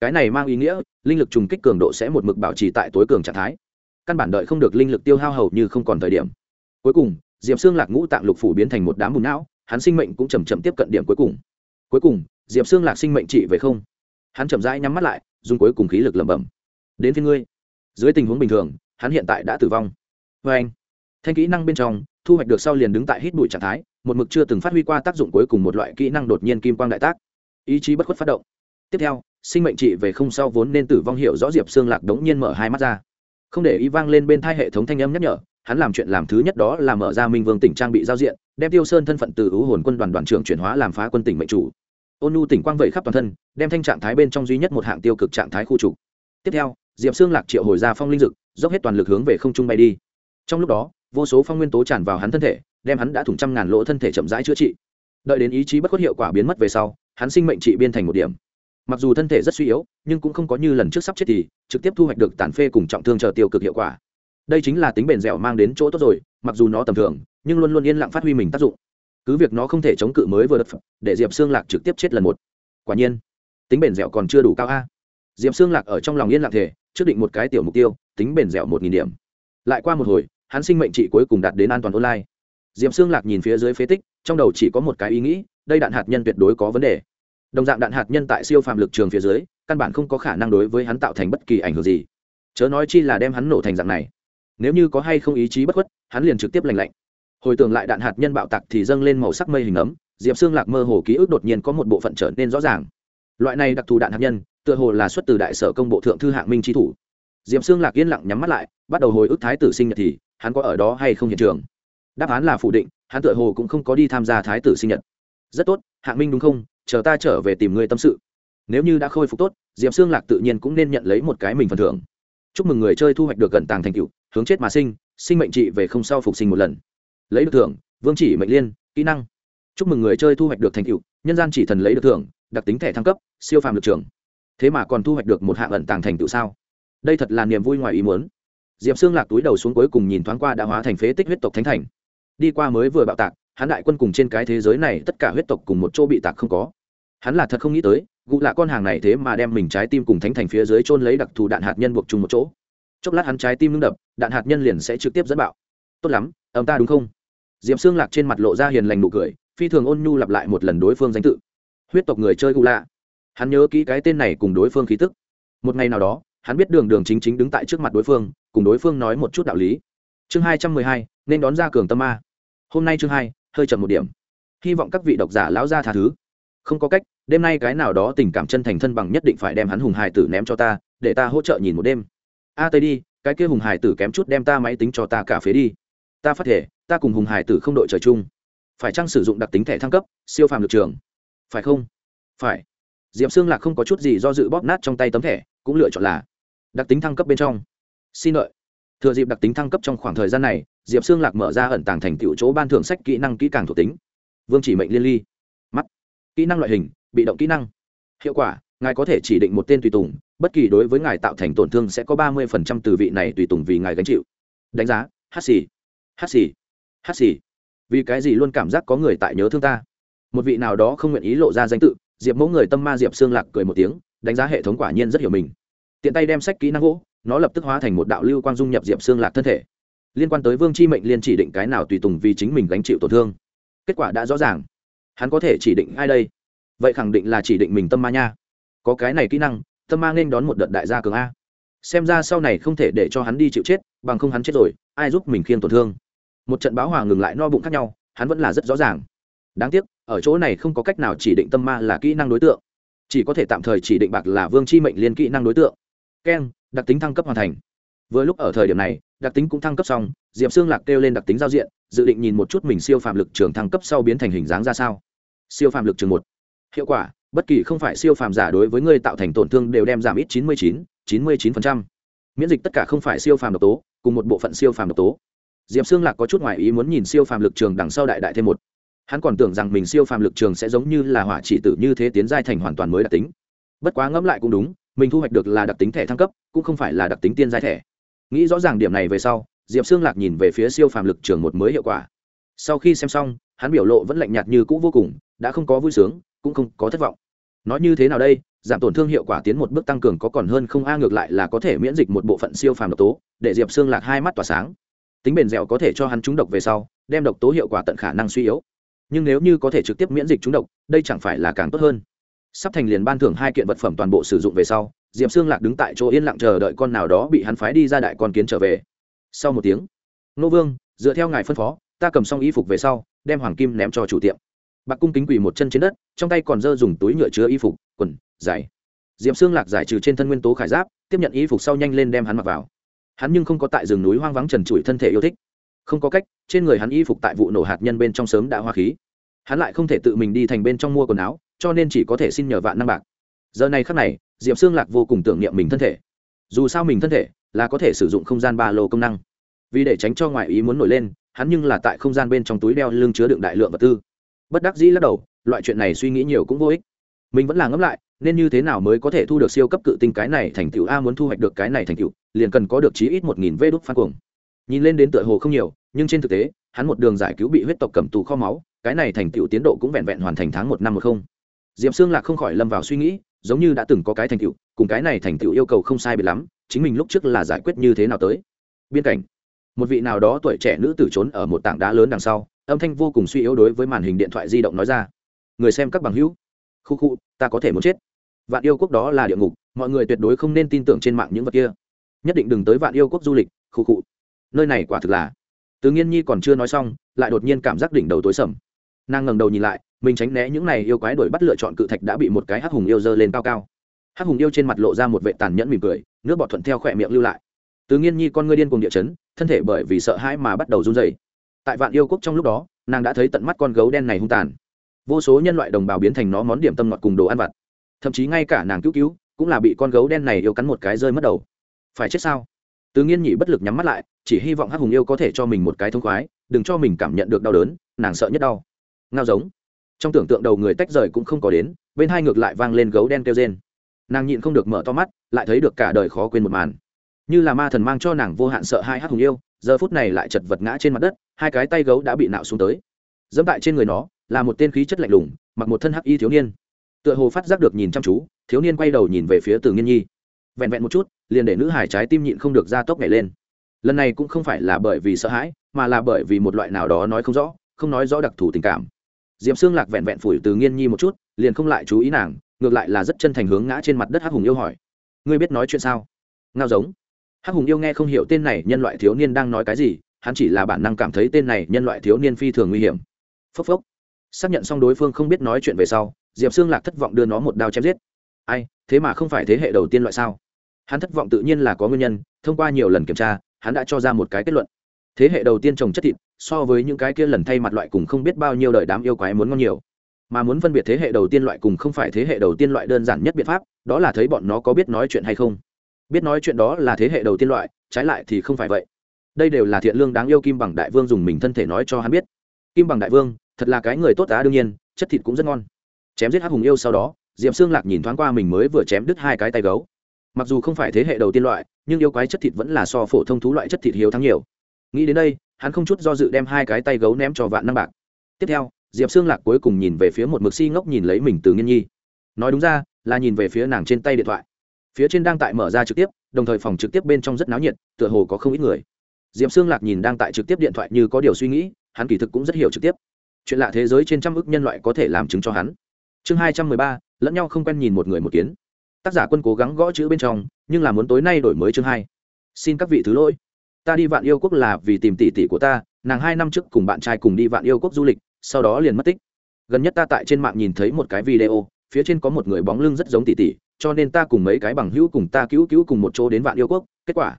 Cái này mang ý nghĩa, linh lực trùng kích cường độ sẽ một mực bảo trì tại tối cường trạng thái. Căn bản đợi không được linh lực tiêu hao hầu như không còn thời điểm. Cuối cùng, diệp xương lạc ngũ tạng lục phủ biến thành một đám bùn não, hắn sinh mệnh cũng chầm chậm tiếp cận điểm cuối cùng. Cuối cùng, diệp xương lạc sinh mệnh trị về không. Hắn chậm rãi nhắm mắt lại, dùng cuối cùng khí lực lẩm bẩm. Đến phía ngươi. Dưới tình huống bình thường hắn hiện tại đã tử vong. Vê anh, thanh kỹ năng bên trong, thu hoạch được sau liền đứng tại hít bụi trạng thái, một mực chưa từng phát huy qua tác dụng cuối cùng một loại kỹ năng đột nhiên kim quang đại tác. Ý chí bất khuất phát động. Tiếp theo, sinh mệnh trị về không sau vốn nên tử vong hiệu rõ diệp xương lạc đống nhiên mở hai mắt ra. Không để ý vang lên bên thai hệ thống thanh âm nhắc nhở, hắn làm chuyện làm thứ nhất đó là mở ra minh vương tỉnh trang bị giao diện, đem tiêu sơn thân phận từ ưu hồn quân đoàn đoàn trưởng chuyển hóa làm phá quân tỉnh mệnh chủ. Ôn nhu tỉnh quang vẩy khắp toàn thân, đem thanh trạng thái bên trong duy nhất một hạng tiêu cực trạng thái khu trục. Tiếp theo, diệp xương lạc triệu hồi ra phong linh dực dốc hết toàn lực hướng về không trung bay đi. Trong lúc đó, vô số phong nguyên tố tràn vào hắn thân thể, đem hắn đã thủng trăm ngàn lỗ thân thể chậm rãi chữa trị. Đợi đến ý chí bất khuất hiệu quả biến mất về sau, hắn sinh mệnh trị biên thành một điểm. Mặc dù thân thể rất suy yếu, nhưng cũng không có như lần trước sắp chết thì, trực tiếp thu hoạch được tàn phê cùng trọng thương chờ tiêu cực hiệu quả. Đây chính là tính bền dẻo mang đến chỗ tốt rồi, mặc dù nó tầm thường, nhưng luôn luôn yên lặng phát huy mình tác dụng. Cứ việc nó không thể chống cự mới vừa đất để diệp xương lạc trực tiếp chết lần một. Quả nhiên, tính bền dẻo còn chưa đủ cao a diệp xương lạc ở trong lòng yên lặng thể trước định một cái tiểu mục tiêu, tính bền dẻo một nghìn điểm. Lại qua một hồi, hắn sinh mệnh trị cuối cùng đạt đến an toàn online. Diệp xương lạc nhìn phía dưới phế tích, trong đầu chỉ có một cái ý nghĩ, đây đạn hạt nhân tuyệt đối có vấn đề. Đồng dạng đạn hạt nhân tại siêu phàm lực trường phía dưới, căn bản không có khả năng đối với hắn tạo thành bất kỳ ảnh hưởng gì. Chớ nói chi là đem hắn nổ thành dạng này. Nếu như có hay không ý chí bất khuất, hắn liền trực tiếp lành lạnh. Hồi tưởng lại đạn hạt nhân bạo tạc thì dâng lên màu sắc mây hình ấm, diệp xương lạc mơ hồ ký ức đột nhiên có một bộ phận trở nên rõ ràng. Loại này đặc thù đạn hạt nhân tựa hồ là xuất từ đại sở công bộ thượng thư hạng minh trí thủ. Diệp xương lạc yên lặng nhắm mắt lại, bắt đầu hồi ức thái tử sinh nhật thì, hắn có ở đó hay không hiện trường? Đáp án là phủ định, hắn tựa hồ cũng không có đi tham gia thái tử sinh nhật. Rất tốt, hạng minh đúng không? Chờ ta trở về tìm người tâm sự. Nếu như đã khôi phục tốt, diệp xương lạc tự nhiên cũng nên nhận lấy một cái mình phần thưởng. Chúc mừng người chơi thu hoạch được gần tàng thành cựu hướng chết mà sinh sinh mệnh trị về không sau phục sinh một lần. Lấy được thưởng, vương chỉ mệnh liên, kỹ năng. Chúc mừng người chơi thu hoạch được thành cựu nhân gian chỉ thần lấy được thưởng, đặc tính thẻ thăng cấp, siêu phàm lực trường thế mà còn thu hoạch được một hạng ẩn tàng thành tựu sao? Đây thật là niềm vui ngoài ý muốn. Diệp xương lạc túi đầu xuống cuối cùng nhìn thoáng qua đã hóa thành phế tích huyết tộc thánh thành. Đi qua mới vừa bạo tạc, hắn đại quân cùng trên cái thế giới này tất cả huyết tộc cùng một chỗ bị tạc không có. Hắn là thật không nghĩ tới, gụ lạ con hàng này thế mà đem mình trái tim cùng thánh thành phía dưới trôn lấy đặc thù đạn hạt nhân buộc chung một chỗ. Chốc lát hắn trái tim ngưng đập, đạn hạt nhân liền sẽ trực tiếp dẫn bạo. Tốt lắm, ông ta đúng không? Diệp xương lạc trên mặt lộ ra hiền lành nụ cười, phi thường ôn nhu lặp lại một lần đối phương danh tự. Huyết tộc người chơi gụ lạ hắn nhớ kỹ cái tên này cùng đối phương khí tức. Một ngày nào đó hắn biết đường đường chính chính đứng tại trước mặt đối phương cùng đối phương nói một chút đạo lý. Chương hai trăm mười hai nên đón ra cường tâm ma. Hôm nay chương hai hơi chậm một điểm. Hy vọng các vị độc giả lão ra tha thứ. Không có cách đêm nay cái nào đó tình cảm chân thành thân bằng nhất định phải đem hắn hùng hải tử ném cho ta để ta hỗ trợ nhìn một đêm. A à, tây đi cái kia hùng hải tử kém chút đem ta máy tính cho ta cả phế đi. Ta phát thể ta cùng hùng hải tử không đội trời chung. Phải chăng sử dụng đặc tính thẻ thăng cấp siêu phàm lực trường? Phải không? Phải diệm xương lạc không có chút gì do dự bóp nát trong tay tấm thẻ, cũng lựa chọn là đặc tính thăng cấp bên trong. Xin lợi thừa dịp đặc tính thăng cấp trong khoảng thời gian này, diệp xương lạc mở ra ẩn tàng thành tựu chỗ ban thưởng sách kỹ năng kỹ càng thuộc tính. Vương chỉ mệnh liên ly. Mắt. Kỹ năng loại hình, bị động kỹ năng. Hiệu quả, ngài có thể chỉ định một tên tùy tùng, bất kỳ đối với ngài tạo thành tổn thương sẽ có ba mươi phần trăm từ vị này tùy tùng vì ngài gánh chịu. Đánh giá, hát xì hát xì hát xì. Vì cái gì luôn cảm giác có người tại nhớ thương ta? Một vị nào đó không nguyện ý lộ ra danh tự diệp mẫu người tâm ma diệp xương lạc cười một tiếng, đánh giá hệ thống quả nhiên rất hiểu mình. Tiện tay đem sách kỹ năng gỗ, nó lập tức hóa thành một đạo lưu quang dung nhập diệp xương lạc thân thể. Liên quan tới vương chi mệnh liên chỉ định cái nào tùy tùng vì chính mình gánh chịu tổn thương. Kết quả đã rõ ràng. Hắn có thể chỉ định ai đây? Vậy khẳng định là chỉ định mình tâm ma nha. Có cái này kỹ năng, tâm ma nên đón một đợt đại gia cường a. Xem ra sau này không thể để cho hắn đi chịu chết, bằng không hắn chết rồi, ai giúp mình khiêng tổn thương? Một trận báo hòa ngừng lại no bụng khác nhau, hắn vẫn là rất rõ ràng. Đáng tiếc ở chỗ này không có cách nào chỉ định tâm ma là kỹ năng đối tượng, chỉ có thể tạm thời chỉ định bạc là vương chi mệnh liên kỹ năng đối tượng. Keng đặc tính thăng cấp hoàn thành. Vừa lúc ở thời điểm này, đặc tính cũng thăng cấp xong, diệp xương lạc kêu lên đặc tính giao diện, dự định nhìn một chút mình siêu phạm lực trường thăng cấp sau biến thành hình dáng ra sao. Siêu phạm lực trường một. Hiệu quả, bất kỳ không phải siêu phàm giả đối với ngươi tạo thành tổn thương đều đem giảm ít chín mươi chín chín mươi chín miễn dịch tất cả không phải siêu phàm độc tố, cùng một bộ phận siêu phàm độc tố. Diệp xương lạc có chút ngoại ý muốn nhìn siêu phàm lực trường đằng sau đại đại thêm một hắn còn tưởng rằng mình siêu phàm lực trường sẽ giống như là hỏa chỉ tử như thế tiến giai thành hoàn toàn mới đặc tính. Bất quá ngẫm lại cũng đúng, mình thu hoạch được là đặc tính thẻ thăng cấp, cũng không phải là đặc tính tiên giai thẻ. Nghĩ rõ ràng điểm này về sau, diệp xương lạc nhìn về phía siêu phàm lực trường một mới hiệu quả. Sau khi xem xong, hắn biểu lộ vẫn lạnh nhạt như cũ vô cùng, đã không có vui sướng, cũng không có thất vọng. Nói như thế nào đây, giảm tổn thương hiệu quả tiến một bước tăng cường có còn hơn không a, ngược lại là có thể miễn dịch một bộ phận siêu phàm độc tố, để diệp xương lạc hai mắt tỏa sáng. Tính bền dẻo có thể cho hắn trúng độc về sau, đem độc tố hiệu quả tận khả năng suy yếu nhưng nếu như có thể trực tiếp miễn dịch trúng độc, đây chẳng phải là càng tốt hơn. Sắp thành liền ban thưởng hai kiện vật phẩm toàn bộ sử dụng về sau, diệp xương lạc đứng tại chỗ yên lặng chờ đợi con nào đó bị hắn phái đi ra đại con kiến trở về. Sau một tiếng, nô vương, dựa theo ngài phân phó, ta cầm xong y phục về sau, đem hoàng kim ném cho chủ tiệm. Bạc cung kính quỳ một chân trên đất, trong tay còn dơ dùng túi nhựa chứa y phục, quần, giày. Diệp xương lạc giải trừ trên thân nguyên tố khải giáp, tiếp nhận y phục sau nhanh lên đem hắn mặc vào. Hắn nhưng không có tại rừng núi hoang vắng trần trụi thân thể yêu thích không có cách, trên người hắn y phục tại vụ nổ hạt nhân bên trong sớm đã hoa khí. Hắn lại không thể tự mình đi thành bên trong mua quần áo, cho nên chỉ có thể xin nhờ vạn năng bạc. Giờ này khắc này, diệp xương lạc vô cùng tưởng niệm mình thân thể. Dù sao mình thân thể là có thể sử dụng không gian ba lô công năng. Vì để tránh cho ngoại ý muốn nổi lên, hắn nhưng là tại không gian bên trong túi đeo lưng chứa đựng đại lượng vật tư. Bất đắc dĩ lắc đầu, loại chuyện này suy nghĩ nhiều cũng vô ích. Mình vẫn là ngẫm lại, nên như thế nào mới có thể thu được siêu cấp cự tinh cái này thành tựu? A muốn thu hoạch được cái này thành tựu, liền cần có được chí ít một nghìn vê đốt phan cuồng nhìn lên đến tựa hồ không nhiều, nhưng trên thực tế, hắn một đường giải cứu bị huyết tộc cầm tù kho máu, cái này thành tựu tiến độ cũng vẹn vẹn hoàn thành tháng một năm một không. Diệp xương lạc không khỏi lâm vào suy nghĩ, giống như đã từng có cái thành tựu, cùng cái này thành tựu yêu cầu không sai biệt lắm, chính mình lúc trước là giải quyết như thế nào tới. Biên cảnh một vị nào đó tuổi trẻ nữ tử trốn ở một tảng đá lớn đằng sau, âm thanh vô cùng suy yếu đối với màn hình điện thoại di động nói ra. Người xem các bằng hữu. Khu khu, ta có thể muốn chết. Vạn yêu quốc đó là địa ngục, mọi người tuyệt đối không nên tin tưởng trên mạng những vật kia. Nhất định đừng tới vạn yêu quốc du lịch, khu khu nơi này quả thực là từ nghiên nhi còn chưa nói xong lại đột nhiên cảm giác đỉnh đầu tối sầm nàng ngẩng đầu nhìn lại mình tránh né những này yêu quái đuổi bắt lựa chọn cự thạch đã bị một cái hắc hùng yêu dơ lên cao cao hắc hùng yêu trên mặt lộ ra một vệ tàn nhẫn mỉm cười nước bọt thuận theo khỏe miệng lưu lại từ nghiên nhi con ngươi điên cùng địa chấn thân thể bởi vì sợ hãi mà bắt đầu run dày tại vạn yêu quốc trong lúc đó nàng đã thấy tận mắt con gấu đen này hung tàn vô số nhân loại đồng bào biến thành nó món điểm tâm ngọt cùng đồ ăn vặt thậm chí ngay cả nàng cứu cứu cũng là bị con gấu đen này yêu cắn một cái rơi mất đầu phải chết sao từ nghiên nhị bất lực nhắm mắt lại chỉ hy vọng hắc hùng yêu có thể cho mình một cái thông khoái, đừng cho mình cảm nhận được đau đớn, nàng sợ nhất đau. Ngao giống. Trong tưởng tượng đầu người tách rời cũng không có đến, bên hai ngược lại vang lên gấu đen kêu rên. Nàng nhịn không được mở to mắt, lại thấy được cả đời khó quên một màn. Như là ma thần mang cho nàng vô hạn sợ hai hắc hùng yêu, giờ phút này lại chật vật ngã trên mặt đất, hai cái tay gấu đã bị nạo xuống tới. Dẫm tại trên người nó, là một tên khí chất lạnh lùng, mặc một thân hắc y thiếu niên. Tựa hồ phát giác được nhìn chăm chú, thiếu niên quay đầu nhìn về phía từ nghiên nhi. Vẹn vẹn một chút, liền để nữ hải trái tim nhịn không được ra tốc nhảy lên lần này cũng không phải là bởi vì sợ hãi, mà là bởi vì một loại nào đó nói không rõ, không nói rõ đặc thù tình cảm. Diệp xương lạc vẹn vẹn phủi từ nghiên nhi một chút, liền không lại chú ý nàng, ngược lại là rất chân thành hướng ngã trên mặt đất hắc hùng yêu hỏi. Ngươi biết nói chuyện sao? Ngao giống. Hắc hùng yêu nghe không hiểu tên này nhân loại thiếu niên đang nói cái gì, hắn chỉ là bản năng cảm thấy tên này nhân loại thiếu niên phi thường nguy hiểm. Phốc phốc. Xác nhận xong đối phương không biết nói chuyện về sau, diệp xương lạc thất vọng đưa nó một đao chém giết. Ai, thế mà không phải thế hệ đầu tiên loại sao? Hắn thất vọng tự nhiên là có nguyên nhân, thông qua nhiều lần kiểm tra hắn đã cho ra một cái kết luận. Thế hệ đầu tiên trồng chất thịt, so với những cái kia lần thay mặt loại cùng không biết bao nhiêu đời đám yêu quái muốn ngon nhiều. Mà muốn phân biệt thế hệ đầu tiên loại cùng không phải thế hệ đầu tiên loại đơn giản nhất biện pháp, đó là thấy bọn nó có biết nói chuyện hay không. Biết nói chuyện đó là thế hệ đầu tiên loại, trái lại thì không phải vậy. Đây đều là thiện lương đáng yêu kim bằng đại vương dùng mình thân thể nói cho hắn biết. Kim bằng đại vương, thật là cái người tốt á, đương nhiên, chất thịt cũng rất ngon. Chém giết hắc hùng yêu sau đó diệm xương lạc nhìn thoáng qua mình mới vừa chém đứt hai cái tay gấu mặc dù không phải thế hệ đầu tiên loại, nhưng yêu quái chất thịt vẫn là so phổ thông thú loại chất thịt hiếu thắng nhiều. Nghĩ đến đây, hắn không chút do dự đem hai cái tay gấu ném cho vạn năm bạc. Tiếp theo, diệp xương lạc cuối cùng nhìn về phía một mực si ngốc nhìn lấy mình từ nghiên nhi. Nói đúng ra, là nhìn về phía nàng trên tay điện thoại. Phía trên đang tại mở ra trực tiếp, đồng thời phòng trực tiếp bên trong rất náo nhiệt, tựa hồ có không ít người. Diệp xương lạc nhìn đang tại trực tiếp điện thoại như có điều suy nghĩ, hắn kỳ thực cũng rất hiểu trực tiếp. Chuyện lạ thế giới trên trăm ước nhân loại có thể làm chứng cho hắn. Chương hai trăm mười ba, lẫn nhau không quen nhìn một người một kiến tác giả quân cố gắng gõ chữ bên trong, nhưng là muốn tối nay đổi mới chương hai. Xin các vị thứ lỗi. Ta đi vạn yêu quốc là vì tìm tỷ tỷ của ta, nàng hai năm trước cùng bạn trai cùng đi vạn yêu quốc du lịch, sau đó liền mất tích. Gần nhất ta tại trên mạng nhìn thấy một cái video, phía trên có một người bóng lưng rất giống tỷ tỷ, cho nên ta cùng mấy cái bằng hữu cùng ta cứu cứu cùng một chỗ đến vạn yêu quốc, kết quả.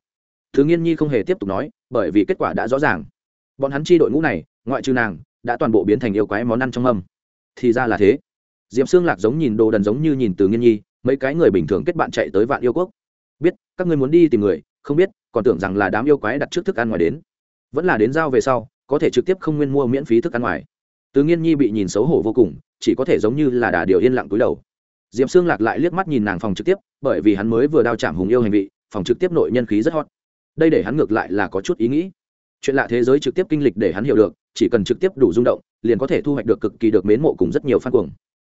Thứ nghiên nhi không hề tiếp tục nói, bởi vì kết quả đã rõ ràng. Bọn hắn chi đội ngũ này, ngoại trừ nàng, đã toàn bộ biến thành yêu quái món ăn trong âm thì ra là thế. Diệp xương lạc giống nhìn đồ đần giống như nhìn từ nghiên nhi mấy cái người bình thường kết bạn chạy tới vạn yêu quốc. Biết, các ngươi muốn đi tìm người, không biết, còn tưởng rằng là đám yêu quái đặt trước thức ăn ngoài đến. Vẫn là đến giao về sau, có thể trực tiếp không nguyên mua miễn phí thức ăn ngoài. Từ nghiên nhi bị nhìn xấu hổ vô cùng, chỉ có thể giống như là đà điều yên lặng túi đầu. Diệp xương lạc lại liếc mắt nhìn nàng phòng trực tiếp, bởi vì hắn mới vừa đao chạm hùng yêu hành vị, phòng trực tiếp nội nhân khí rất hot. Đây để hắn ngược lại là có chút ý nghĩ. Chuyện lạ thế giới trực tiếp kinh lịch để hắn hiểu được, chỉ cần trực tiếp đủ rung động, liền có thể thu hoạch được cực kỳ được mến mộ cùng rất nhiều phát cuồng.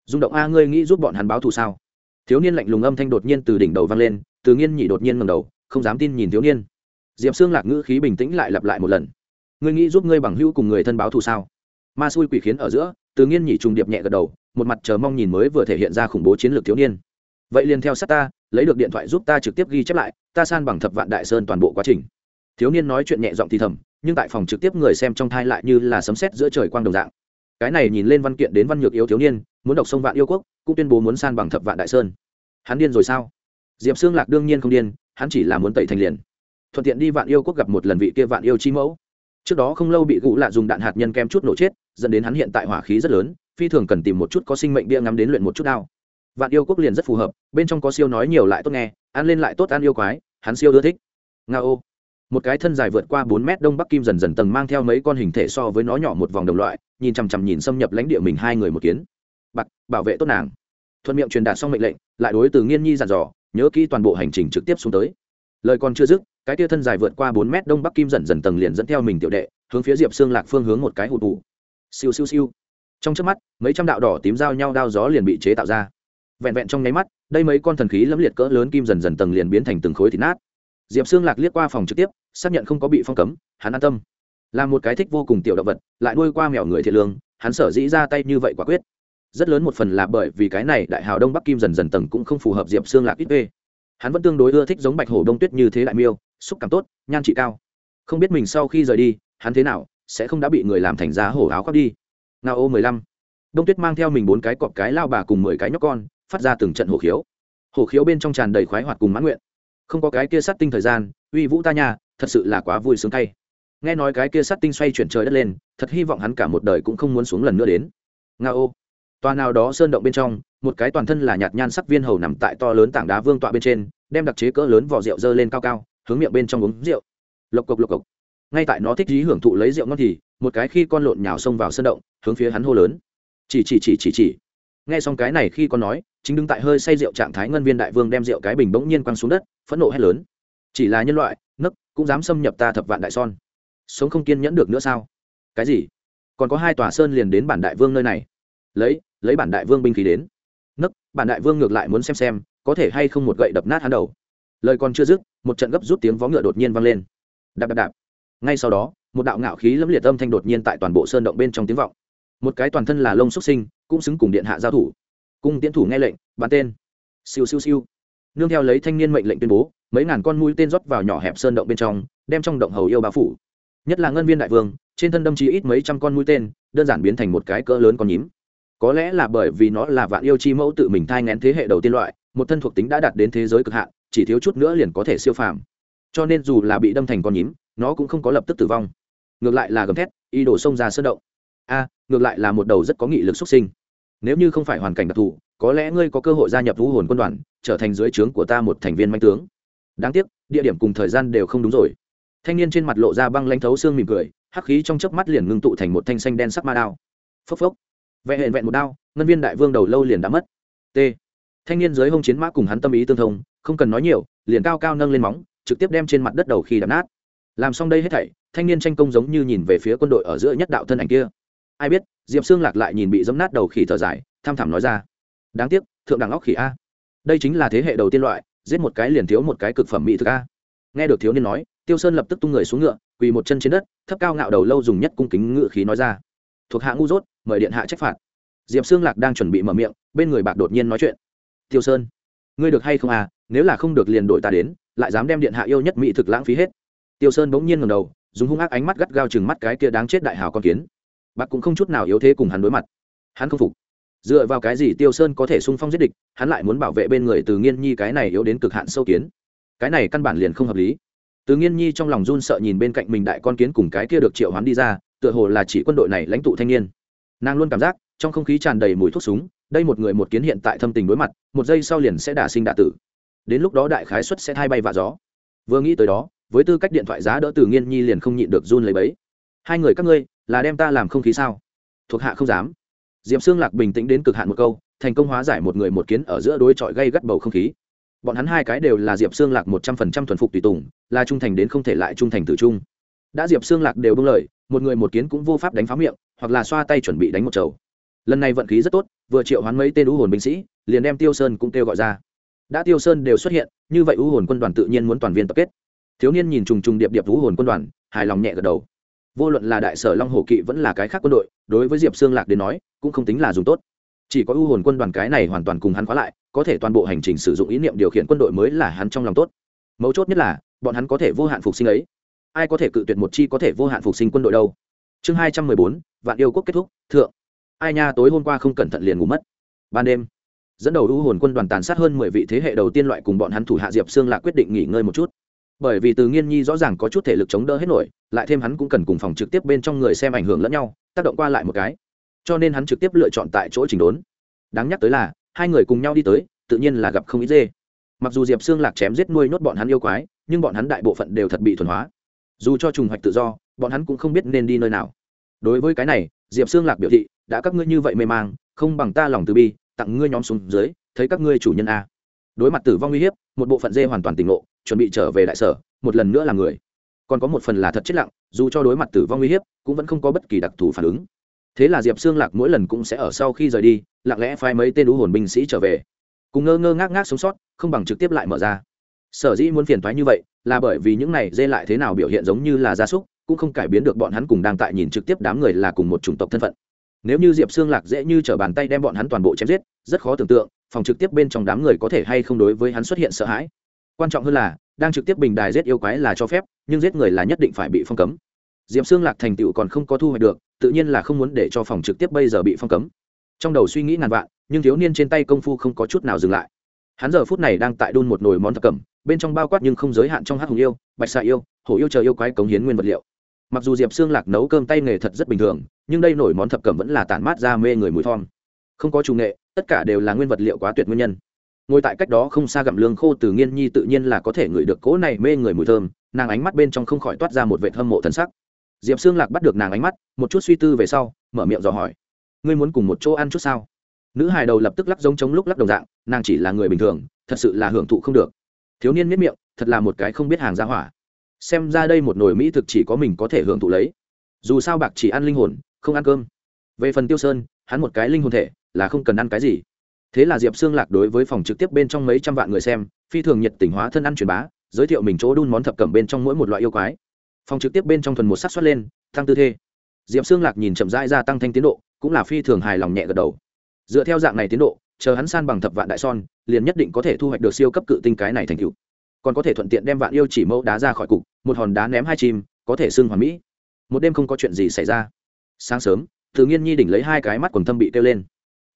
Rung động a, ngươi nghĩ giúp bọn hắn báo thù sao? Thiếu niên lạnh lùng âm thanh đột nhiên từ đỉnh đầu vang lên, từ nghiên nhị đột nhiên ngầm đầu, không dám tin nhìn thiếu niên. Diệp xương lạc ngữ khí bình tĩnh lại lặp lại một lần. Ngươi nghĩ giúp ngươi bằng hữu cùng người thân báo thù sao? Ma xui quỷ khiến ở giữa, từ nghiên nhị trùng điệp nhẹ gật đầu, một mặt chờ mong nhìn mới vừa thể hiện ra khủng bố chiến lược thiếu niên. Vậy liền theo sát ta, lấy được điện thoại giúp ta trực tiếp ghi chép lại, ta san bằng thập vạn đại sơn toàn bộ quá trình. Thiếu niên nói chuyện nhẹ giọng thì thầm, nhưng tại phòng trực tiếp người xem trong thai lại như là sấm sét giữa trời quang đồng dạng cái này nhìn lên văn kiện đến văn nhược yếu thiếu niên, muốn đọc sông vạn yêu quốc, cũng tuyên bố muốn san bằng thập vạn đại sơn. Hắn điên rồi sao? Diệp xương lạc đương nhiên không điên, hắn chỉ là muốn tẩy thành liền. Thuận tiện đi vạn yêu quốc gặp một lần vị kia vạn yêu chi mẫu. Trước đó không lâu bị gũ lạ dùng đạn hạt nhân kem chút nổ chết, dẫn đến hắn hiện tại hỏa khí rất lớn, phi thường cần tìm một chút có sinh mệnh bia ngắm đến luyện một chút đao. Vạn yêu quốc liền rất phù hợp, bên trong có siêu nói nhiều lại tốt nghe, ăn lên lại tốt ăn yêu quái, hắn siêu ưa thích. Nga ô một cái thân dài vượt qua bốn mét đông bắc kim dần dần tầng mang theo mấy con hình thể so với nó nhỏ một vòng đồng loại, nhìn chằm chằm nhìn xâm nhập lãnh địa mình hai người một kiến. Bạc, bảo vệ tốt nàng. Thuận miệng truyền đạt xong mệnh lệnh, lại đối từ nghiên nhi dặn dò, nhớ kỹ toàn bộ hành trình trực tiếp xuống tới. Lời còn chưa dứt, cái tia thân dài vượt qua bốn mét đông bắc kim dần dần tầng liền dẫn theo mình tiểu đệ, hướng phía diệp xương lạc phương hướng một cái hụt tụ siêu siêu siêu. Trong trước mắt, mấy trăm đạo đỏ tím giao nhau đao gió liền bị chế tạo ra. Vẹn vẹn trong nháy mắt, đây mấy con thần khí lẫm liệt cỡ lớn kim dần dần tầng liền biến thành từng khối thịt nát diệp xương lạc liếc qua phòng trực tiếp xác nhận không có bị phong cấm hắn an tâm. Là một cái thích vô cùng tiểu động vật lại nuôi qua mèo người thiệt lương hắn sở dĩ ra tay như vậy quả quyết. Rất lớn một phần là bởi vì cái này đại hào đông bắc kim dần dần tầng cũng không phù hợp diệp xương lạc ít về, hắn vẫn tương đối ưa thích giống bạch hổ đông tuyết như thế đại miêu xúc cảm tốt nhan trị cao. Không biết mình sau khi rời đi hắn thế nào sẽ không đã bị người làm thành giá hổ áo khoác đi. Nga ô mười lăm. Đông tuyết mang theo mình bốn cái cọp cái lao bà cùng mười cái nhóc con phát ra từng trận hổ khiếu. Hổ khiếu bên trong tràn đầy khoái hoạt cùng mãn nguyện không có cái kia sát tinh thời gian, uy vũ ta nhà thật sự là quá vui sướng tay nghe nói cái kia sát tinh xoay chuyển trời đất lên, thật hy vọng hắn cả một đời cũng không muốn xuống lần nữa đến. Nga ô. Tòa nào đó sơn động bên trong, một cái toàn thân là nhạt nhan sắc viên hầu nằm tại to lớn tảng đá vương tọa bên trên, đem đặc chế cỡ lớn vỏ rượu dơ lên cao cao, hướng miệng bên trong uống rượu. Lộc cộc lộc cộc. Ngay tại nó thích dí hưởng thụ lấy rượu ngon thì, một cái khi con lộn nhào xông vào sơn động, hướng phía hắn hô lớn. Chỉ chỉ chỉ chỉ chỉ. Nghe xong cái này khi con nói, chính đứng tại hơi say rượu trạng thái ngân viên đại vương đem rượu cái bình bỗng nhiên quăng xuống đất phẫn nộ hét lớn. Chỉ là nhân loại, nấc, cũng dám xâm nhập ta thập vạn đại son. Sống không kiên nhẫn được nữa sao? Cái gì? Còn có hai tòa sơn liền đến bản đại vương nơi này. Lấy lấy bản đại vương binh khí đến. Nấc, bản đại vương ngược lại muốn xem xem, có thể hay không một gậy đập nát hắn đầu. Lời còn chưa dứt, một trận gấp rút tiếng vó ngựa đột nhiên vang lên. Đạp đạp đạp. Ngay sau đó, một đạo ngạo khí lẫm liệt âm thanh đột nhiên tại toàn bộ sơn động bên trong tiếng vọng. Một cái toàn thân là lông xuất sinh, cũng xứng cùng điện hạ giao thủ. Cung tiến thủ nghe lệnh, bắn tên. Siêu siêu siêu nương theo lấy thanh niên mệnh lệnh tuyên bố, mấy ngàn con mũi tên rót vào nhỏ hẹp sơn động bên trong, đem trong động hầu yêu bao phủ. Nhất là ngân viên đại vương, trên thân đâm chí ít mấy trăm con mũi tên, đơn giản biến thành một cái cỡ lớn con nhím. Có lẽ là bởi vì nó là vạn yêu chi mẫu tự mình thai ngén thế hệ đầu tiên loại, một thân thuộc tính đã đạt đến thế giới cực hạn, chỉ thiếu chút nữa liền có thể siêu phàm. Cho nên dù là bị đâm thành con nhím, nó cũng không có lập tức tử vong. Ngược lại là gầm thét y đổ xông ra sơn động. A, ngược lại là một đầu rất có nghị lực xuất sinh. Nếu như không phải hoàn cảnh đặc thù có lẽ ngươi có cơ hội gia nhập vũ hồn quân đoàn, trở thành dưới trướng của ta một thành viên manh tướng. Đáng tiếc, địa điểm cùng thời gian đều không đúng rồi. Thanh niên trên mặt lộ ra băng lãnh thấu xương mỉm cười, hắc khí trong chớp mắt liền ngưng tụ thành một thanh xanh đen sắc ma đao. Phốc phốc. Vẹn hẹn vẹn một đao, ngân viên đại vương đầu lâu liền đã mất. T. Thanh niên dưới hông chiến mã cùng hắn tâm ý tương thông, không cần nói nhiều, liền cao cao nâng lên móng, trực tiếp đem trên mặt đất đầu khi đập nát. Làm xong đây hết thảy, thanh niên tranh công giống như nhìn về phía quân đội ở giữa nhất đạo thân ảnh kia. Ai biết, diệp xương lạc lại nhìn bị dấm nát đầu khỉ thở dài, tham thảm nói ra đáng tiếc, thượng đẳng óc khỉ a. Đây chính là thế hệ đầu tiên loại, giết một cái liền thiếu một cái cực phẩm mỹ thực a. Nghe được thiếu niên nói, tiêu sơn lập tức tung người xuống ngựa, quỳ một chân trên đất, thấp cao ngạo đầu lâu dùng nhất cung kính ngự khí nói ra. Thuộc hạ ngu dốt, mời điện hạ trách phạt. Diệp xương lạc đang chuẩn bị mở miệng, bên người bạc đột nhiên nói chuyện. Tiêu sơn, ngươi được hay không à nếu là không được liền đổi ta đến, lại dám đem điện hạ yêu nhất mỹ thực lãng phí hết. Tiêu sơn bỗng nhiên ngầm đầu, dùng hung ác ánh mắt gắt gao chừng mắt cái kia đáng chết đại hào con kiến. Bạc cũng không chút nào yếu thế cùng hắn đối mặt. Hắn không phục dựa vào cái gì tiêu sơn có thể sung phong giết địch, hắn lại muốn bảo vệ bên người từ nghiên nhi cái này yếu đến cực hạn sâu kiến. Cái này căn bản liền không hợp lý. Từ nghiên nhi trong lòng run sợ nhìn bên cạnh mình đại con kiến cùng cái kia được triệu hoán đi ra, tựa hồ là chỉ quân đội này lãnh tụ thanh niên. Nàng luôn cảm giác, trong không khí tràn đầy mùi thuốc súng, đây một người một kiến hiện tại thâm tình đối mặt, một giây sau liền sẽ đả sinh đả tử. Đến lúc đó đại khái xuất sẽ thay bay vạ gió. Vừa nghĩ tới đó, với tư cách điện thoại giá đỡ từ nghiên nhi liền không nhịn được run lấy bấy. Hai người các ngươi, là đem ta làm không khí sao? Thuộc hạ không dám. Diệp xương lạc bình tĩnh đến cực hạn một câu, thành công hóa giải một người một kiến ở giữa đối chọi gây gắt bầu không khí. Bọn hắn hai cái đều là diệp xương lạc một trăm phần trăm thuần phục tùy tùng, là trung thành đến không thể lại trung thành tử trung. Đã diệp xương lạc đều bưng lời, một người một kiến cũng vô pháp đánh phá miệng, hoặc là xoa tay chuẩn bị đánh một chầu. Lần này vận khí rất tốt, vừa triệu hoán mấy tên u hồn binh sĩ, liền đem tiêu sơn cũng kêu gọi ra. Đã tiêu sơn đều xuất hiện, như vậy u hồn quân đoàn tự nhiên muốn toàn viên tập kết. Thiếu niên nhìn trùng trùng điệp điệp u hồn quân đoàn, hài lòng nhẹ gật đầu vô luận là đại sở long hồ kỵ vẫn là cái khác quân đội, đối với diệp xương lạc đến nói, cũng không tính là dùng tốt. Chỉ có u hồn quân đoàn cái này hoàn toàn cùng hắn khóa lại, có thể toàn bộ hành trình sử dụng ý niệm điều khiển quân đội mới là hắn trong lòng tốt. Mấu chốt nhất là, bọn hắn có thể vô hạn phục sinh ấy. Ai có thể cự tuyệt một chi có thể vô hạn phục sinh quân đội đâu? Chương hai trăm mười bốn, vạn yêu quốc kết thúc, thượng. Ai nha, tối hôm qua không cẩn thận liền ngủ mất. Ban đêm, dẫn đầu u hồn quân đoàn tàn sát hơn mười vị thế hệ đầu tiên loại cùng bọn hắn thủ hạ diệp xương lạc quyết định nghỉ ngơi một chút bởi vì từ nghiên nhi rõ ràng có chút thể lực chống đỡ hết nổi, lại thêm hắn cũng cần cùng phòng trực tiếp bên trong người xem ảnh hưởng lẫn nhau, tác động qua lại một cái. Cho nên hắn trực tiếp lựa chọn tại chỗ chỉnh đốn. Đáng nhắc tới là, hai người cùng nhau đi tới, tự nhiên là gặp không ít dê. Mặc dù diệp xương lạc chém giết nuôi nhốt bọn hắn yêu quái, nhưng bọn hắn đại bộ phận đều thật bị thuần hóa. Dù cho trùng hoạch tự do, bọn hắn cũng không biết nên đi nơi nào. Đối với cái này, diệp xương lạc biểu thị, đã các ngươi như vậy mê mang, không bằng ta lòng từ bi, tặng ngươi nhóm xuống dưới, thấy các ngươi chủ nhân a đối mặt tử vong uy hiếp, một bộ phận dê hoàn toàn tỉnh ngộ, chuẩn bị trở về đại sở, một lần nữa là người. Còn có một phần là thật chết lặng, dù cho đối mặt tử vong uy hiếp, cũng vẫn không có bất kỳ đặc thù phản ứng. Thế là diệp xương lạc mỗi lần cũng sẽ ở sau khi rời đi, lặng lẽ phái mấy tên đũ hồn binh sĩ trở về. Cùng ngơ ngơ ngác ngác sống sót, không bằng trực tiếp lại mở ra. Sở dĩ muốn phiền thoái như vậy, là bởi vì những này dê lại thế nào biểu hiện giống như là gia súc, cũng không cải biến được bọn hắn cùng đang tại nhìn trực tiếp đám người là cùng một chủng tộc thân phận. Nếu như diệp xương lạc dễ như t r ở bàn tay đem bọn hắn toàn bộ chém giết, rất khó tưởng tượng phòng trực tiếp bên trong đám người có thể hay không đối với hắn xuất hiện sợ hãi. Quan trọng hơn là, đang trực tiếp bình đài giết yêu quái là cho phép, nhưng giết người là nhất định phải bị phong cấm. Diệp xương lạc thành tựu còn không có thu hoạch được, tự nhiên là không muốn để cho phòng trực tiếp bây giờ bị phong cấm. Trong đầu suy nghĩ ngàn vạn, nhưng thiếu niên trên tay công phu không có chút nào dừng lại. Hắn giờ phút này đang tại đun một nồi món thập cẩm, bên trong bao quát nhưng không giới hạn trong hát hùng yêu, bạch xà yêu, hổ yêu chờ yêu quái cống hiến nguyên vật liệu. Mặc dù diệp xương lạc nấu cơm tay nghề thật rất bình thường, nhưng đây nổi món thập cẩm vẫn là tản mát ra mê người mùi thom không có chủ nghệ, tất cả đều là nguyên vật liệu quá tuyệt nguyên nhân. Ngồi tại cách đó không xa gặm lương khô từ nghiên nhi tự nhiên là có thể ngửi được cỗ này mê người mùi thơm, nàng ánh mắt bên trong không khỏi toát ra một vệ hâm mộ thân sắc. Diệp xương lạc bắt được nàng ánh mắt, một chút suy tư về sau, mở miệng dò hỏi, ngươi muốn cùng một chỗ ăn chút sao? Nữ hài đầu lập tức lắc giống chống lúc lắc đồng dạng, nàng chỉ là người bình thường, thật sự là hưởng thụ không được. Thiếu niên miết miệng, thật là một cái không biết hàng ra hỏa. Xem ra đây một nồi mỹ thực chỉ có mình có thể hưởng thụ lấy. Dù sao bạc chỉ ăn linh hồn, không ăn cơm. Về phần tiêu sơn, hắn một cái linh hồn thể là không cần ăn cái gì. Thế là diệp xương lạc đối với phòng trực tiếp bên trong mấy trăm vạn người xem, phi thường nhiệt tình hóa thân ăn truyền bá, giới thiệu mình chỗ đun món thập cẩm bên trong mỗi một loại yêu quái. Phòng trực tiếp bên trong thuần một sắc xuất lên tăng tư thế. Diệp xương lạc nhìn chậm rãi gia tăng thanh tiến độ, cũng là phi thường hài lòng nhẹ gật đầu. Dựa theo dạng này tiến độ, chờ hắn san bằng thập vạn đại son, liền nhất định có thể thu hoạch được siêu cấp cự tinh cái này thành cựu còn có thể thuận tiện đem vạn yêu chỉ mẫu đá ra khỏi cục, một hòn đá ném hai chim, có thể xưng hoàn mỹ. Một đêm không có chuyện gì xảy ra. Sáng sớm, từ nghiên nhi đỉnh lấy hai cái mắt quần thâm bị kêu lên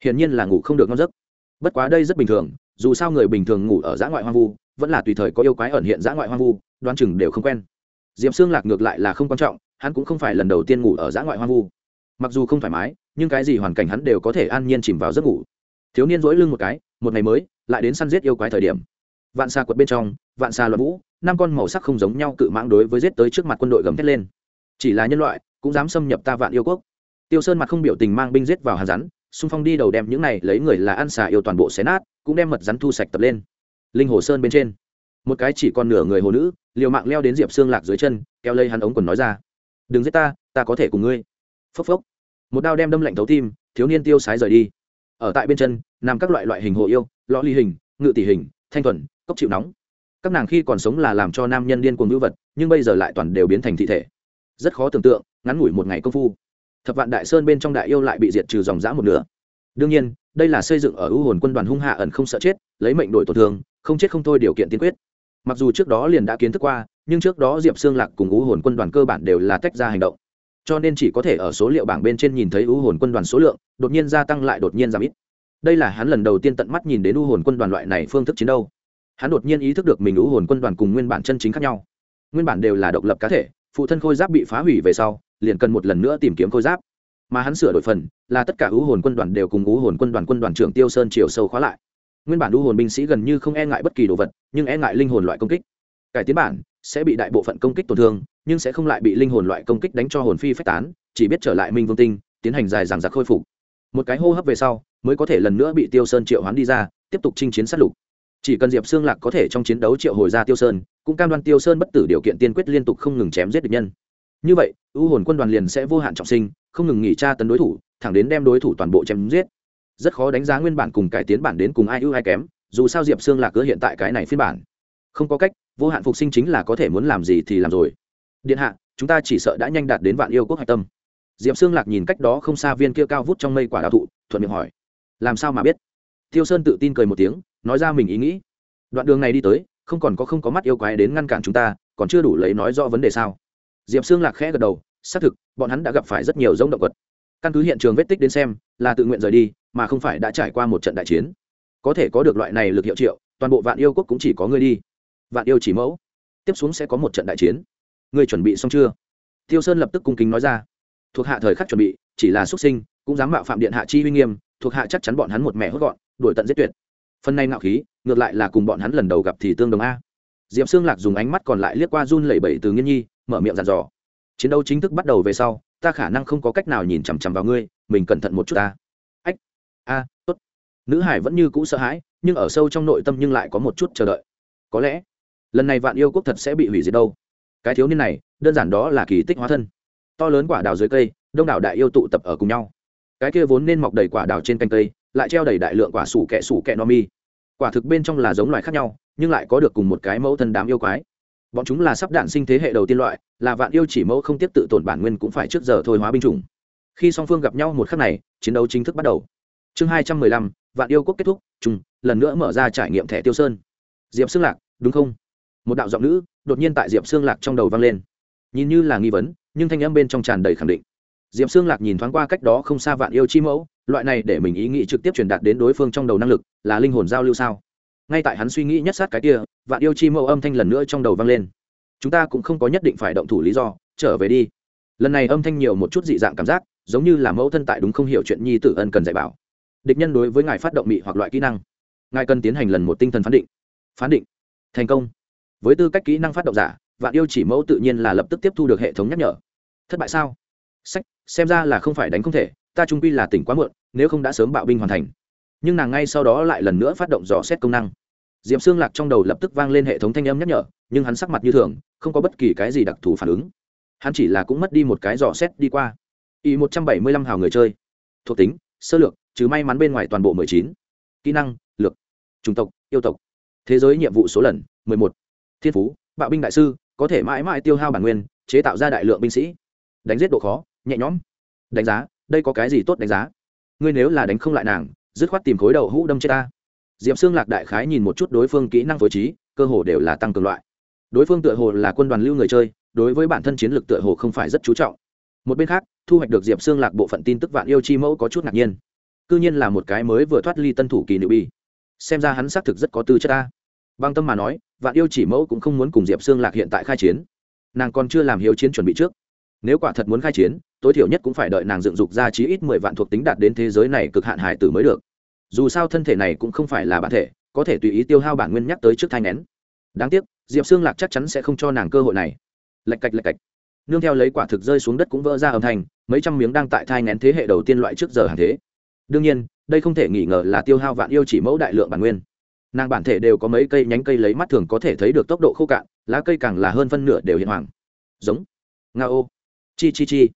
hiển nhiên là ngủ không được ngon giấc. Bất quá đây rất bình thường, dù sao người bình thường ngủ ở giã ngoại hoang vu, vẫn là tùy thời có yêu quái ẩn hiện giã ngoại hoang vu đoan chừng đều không quen. Diệp xương lạc ngược lại là không quan trọng, hắn cũng không phải lần đầu tiên ngủ ở giã ngoại hoang vu. Mặc dù không thoải mái, nhưng cái gì hoàn cảnh hắn đều có thể an nhiên chìm vào giấc ngủ. Thiếu niên dỗi lưng một cái, một ngày mới, lại đến săn giết yêu quái thời điểm. Vạn xa quật bên trong, vạn xa loạn vũ, năm con màu sắc không giống nhau cự mãng đối với giết tới trước mặt quân đội gầm thét lên. Chỉ là nhân loại, cũng dám xâm nhập ta vạn yêu quốc. Tiêu sơn mặt không biểu tình mang binh giết vào hàn rắn xung phong đi đầu đem những này lấy người là ăn xà yêu toàn bộ xé nát, cũng đem mật rắn thu sạch tập lên. Linh hồ sơn bên trên, một cái chỉ còn nửa người hồ nữ, liều mạng leo đến diệp xương lạc dưới chân, kéo lây hắn ống quần nói ra, đừng giết ta ta có thể cùng ngươi. Phốc phốc, một đao đem đâm lạnh thấu tim, thiếu niên tiêu sái rời đi. Ở tại bên chân, nằm các loại loại hình hồ yêu lõ ly hình, ngự tỷ hình, thanh thuần, cốc chịu nóng. Các nàng khi còn sống là làm cho nam nhân điên cuồng ngữ vật, nhưng bây giờ lại toàn đều biến thành thị thể. Rất khó tưởng tượng, ngắn ngủi một ngày công phu thập vạn đại sơn bên trong đại yêu lại bị diệt trừ dòng dã một nửa. Đương nhiên, đây là xây dựng ở ưu hồn quân đoàn hung hạ ẩn không sợ chết, lấy mệnh đổi tổn thương, không chết không thôi điều kiện tiên quyết. Mặc dù trước đó liền đã kiến thức qua, nhưng trước đó diệp xương lạc cùng ưu hồn quân đoàn cơ bản đều là tách ra hành động. Cho nên chỉ có thể ở số liệu bảng bên trên nhìn thấy ưu hồn quân đoàn số lượng, đột nhiên gia tăng lại đột nhiên giảm ít. Đây là hắn lần đầu tiên tận mắt nhìn đến ưu hồn quân đoàn loại này phương thức chiến đấu. Hắn đột nhiên ý thức được mình ưu hồn quân đoàn cùng nguyên bản chân chính khác nhau. Nguyên bản đều là độc lập cá thể phụ thân khôi giáp bị phá hủy về sau, liền cần một lần nữa tìm kiếm khôi giáp. Mà hắn sửa đổi phần, là tất cả ưu hồn quân đoàn đều cùng ưu hồn quân đoàn quân đoàn trưởng tiêu sơn chiều sâu khóa lại. Nguyên bản ưu hồn binh sĩ gần như không e ngại bất kỳ đồ vật, nhưng e ngại linh hồn loại công kích. Cải tiến bản, sẽ bị đại bộ phận công kích tổn thương, nhưng sẽ không lại bị linh hồn loại công kích đánh cho hồn phi phách tán, chỉ biết trở lại minh vương tinh, tiến hành dài dàng giặc khôi phục. Một cái hô hấp về sau, mới có thể lần nữa bị tiêu sơn triệu hoán đi ra, tiếp tục chinh chiến sát lục chỉ cần diệp xương lạc có thể trong chiến đấu triệu hồi ra tiêu sơn, cũng cam đoan tiêu sơn bất tử điều kiện tiên quyết liên tục không ngừng chém giết địch nhân. Như vậy, ưu hồn quân đoàn liền sẽ vô hạn trọng sinh, không ngừng nghỉ tra tấn đối thủ, thẳng đến đem đối thủ toàn bộ chém giết. Rất khó đánh giá nguyên bản cùng cải tiến bản đến cùng ai ưu ai kém, dù sao diệp xương lạc cỡ hiện tại cái này phiên bản. Không có cách, vô hạn phục sinh chính là có thể muốn làm gì thì làm rồi. Điện hạ, chúng ta chỉ sợ đã nhanh đạt đến vạn yêu quốc hạch tâm. Diệp xương lạc nhìn cách đó không xa viên kia cao vút trong mây quả đạo thụ, thuận miệng hỏi. Làm sao mà biết? Tiêu sơn tự tin cười một tiếng nói ra mình ý nghĩ. Đoạn đường này đi tới, không còn có không có mắt yêu quái đến ngăn cản chúng ta, còn chưa đủ lấy nói rõ vấn đề sao? Diệp xương lạc khẽ gật đầu, xác thực, bọn hắn đã gặp phải rất nhiều giống động vật. Căn cứ hiện trường vết tích đến xem, là tự nguyện rời đi, mà không phải đã trải qua một trận đại chiến. Có thể có được loại này lực hiệu triệu, toàn bộ vạn yêu quốc cũng chỉ có ngươi đi. Vạn yêu chỉ mẫu. Tiếp xuống sẽ có một trận đại chiến. Ngươi chuẩn bị xong chưa? Tiêu sơn lập tức cung kính nói ra. Thuộc hạ thời khắc chuẩn bị, chỉ là xuất sinh, cũng dám mạo phạm điện hạ chi uy nghiêm, thuộc hạ chắc chắn bọn hắn một mẹ hốt gọn, đuổi tận giết tuyệt phần này ngạo khí, ngược lại là cùng bọn hắn lần đầu gặp thì tương đồng a. Diệp xương lạc dùng ánh mắt còn lại liếc qua run lẩy bẩy từ nghiên nhi, mở miệng dàn dò. Chiến đấu chính thức bắt đầu về sau, ta khả năng không có cách nào nhìn chằm chằm vào ngươi, mình cẩn thận một chút ta. Ách, a, tốt. Nữ hải vẫn như cũ sợ hãi, nhưng ở sâu trong nội tâm nhưng lại có một chút chờ đợi. Có lẽ, lần này vạn yêu quốc thật sẽ bị hủy diệt đâu. Cái thiếu niên này, đơn giản đó là kỳ tích hóa thân. To lớn quả đào dưới cây, đông đảo đại yêu tụ tập ở cùng nhau. Cái kia vốn nên mọc đầy quả đào trên canh cây lại treo đầy đại lượng quả sủ kẹ sủ kẹ no mi. Quả thực bên trong là giống loài khác nhau, nhưng lại có được cùng một cái mẫu thân đám yêu quái. Bọn chúng là sắp đạn sinh thế hệ đầu tiên loại, là vạn yêu chỉ mẫu không tiếp tự tổn bản nguyên cũng phải trước giờ thôi hóa binh chủng. Khi song phương gặp nhau một khắc này, chiến đấu chính thức bắt đầu. Chương hai trăm mười lăm, vạn yêu quốc kết thúc chung lần nữa mở ra trải nghiệm thẻ tiêu sơn. Diệp xương lạc, đúng không? Một đạo giọng nữ, đột nhiên tại diệp xương lạc trong đầu vang lên. Nhìn như là nghi vấn, nhưng thanh âm bên trong tràn đầy khẳng định diệp xương lạc nhìn thoáng qua cách đó không xa vạn yêu chi mẫu, loại này để mình ý nghĩ trực tiếp truyền đạt đến đối phương trong đầu năng lực, là linh hồn giao lưu sao? Ngay tại hắn suy nghĩ nhất sát cái kia, vạn yêu chi mẫu âm thanh lần nữa trong đầu vang lên. Chúng ta cũng không có nhất định phải động thủ lý do, trở về đi. Lần này âm thanh nhiều một chút dị dạng cảm giác, giống như là mẫu thân tại đúng không hiểu chuyện nhi tử ân cần dạy bảo. Địch nhân đối với ngài phát động mị hoặc loại kỹ năng. Ngài cần tiến hành lần một tinh thần phán định. Phán định. Thành công. Với tư cách kỹ năng phát động giả, vạn yêu chỉ mẫu tự nhiên là lập tức tiếp thu được hệ thống nhắc nhở. Thất bại sao? Sách xem ra là không phải đánh không thể, ta trung quy là tỉnh quá muộn, nếu không đã sớm bạo binh hoàn thành. Nhưng nàng ngay sau đó lại lần nữa phát động dò xét công năng. Diệm xương lạc trong đầu lập tức vang lên hệ thống thanh âm nhắc nhở, nhưng hắn sắc mặt như thường, không có bất kỳ cái gì đặc thù phản ứng. Hắn chỉ là cũng mất đi một cái dò xét đi qua. Y một trăm bảy mươi lăm hào người chơi. Thuộc tính, sơ lược chứ may mắn bên ngoài toàn bộ mười chín. Kỹ năng, lược. Chủng tộc, yêu tộc. Thế giới nhiệm vụ số lần, mười một. Thiên phú, bạo binh đại sư, có thể mãi mãi tiêu hao bản nguyên, chế tạo ra đại lượng binh sĩ. Đánh giết độ khó nhẹ nhõm. Đánh giá, đây có cái gì tốt đánh giá? Ngươi nếu là đánh không lại nàng, dứt khoát tìm khối đầu hũ đâm chết ta. Diệp xương lạc đại khái nhìn một chút đối phương kỹ năng phối trí, cơ hồ đều là tăng cường loại. Đối phương tựa hồ là quân đoàn lưu người chơi, đối với bản thân chiến lược tựa hồ không phải rất chú trọng. Một bên khác, thu hoạch được diệp xương lạc bộ phận tin tức vạn yêu chi mẫu có chút ngạc nhiên. C ư nhiên là một cái mới vừa thoát ly tân thủ kỳ nữ bi. Xem ra hắn xác thực rất có tư chất ta. Băng tâm mà nói, vạn yêu chỉ mẫu cũng không muốn cùng diệp xương lạc hiện tại khai chiến. Nàng còn chưa làm hiếu chiến chuẩn bị trước. Nếu quả thật muốn khai chiến tối thiểu nhất cũng phải đợi nàng dựng dục ra chí ít mười vạn thuộc tính đạt đến thế giới này cực hạn hải tử mới được. Dù sao thân thể này cũng không phải là bản thể, có thể tùy ý tiêu hao bản nguyên nhắc tới trước thai nén đáng tiếc, diệp xương lạc chắc chắn sẽ không cho nàng cơ hội này. Lạch cạch lạch cạch. Nương theo lấy quả thực rơi xuống đất cũng vỡ ra âm thanh, mấy trăm miếng đang tại thai nén thế hệ đầu tiên loại trước giờ hàng thế. Đương nhiên, đây không thể nghi ngờ là tiêu hao vạn yêu chỉ mẫu đại lượng bản nguyên. Nàng bản thể đều có mấy cây nhánh cây lấy mắt thường có thể thấy được tốc độ khô cạn, lá cây càng là hơn phân nửa đều hiện hoàng. Giống. Nga ô chi chi chi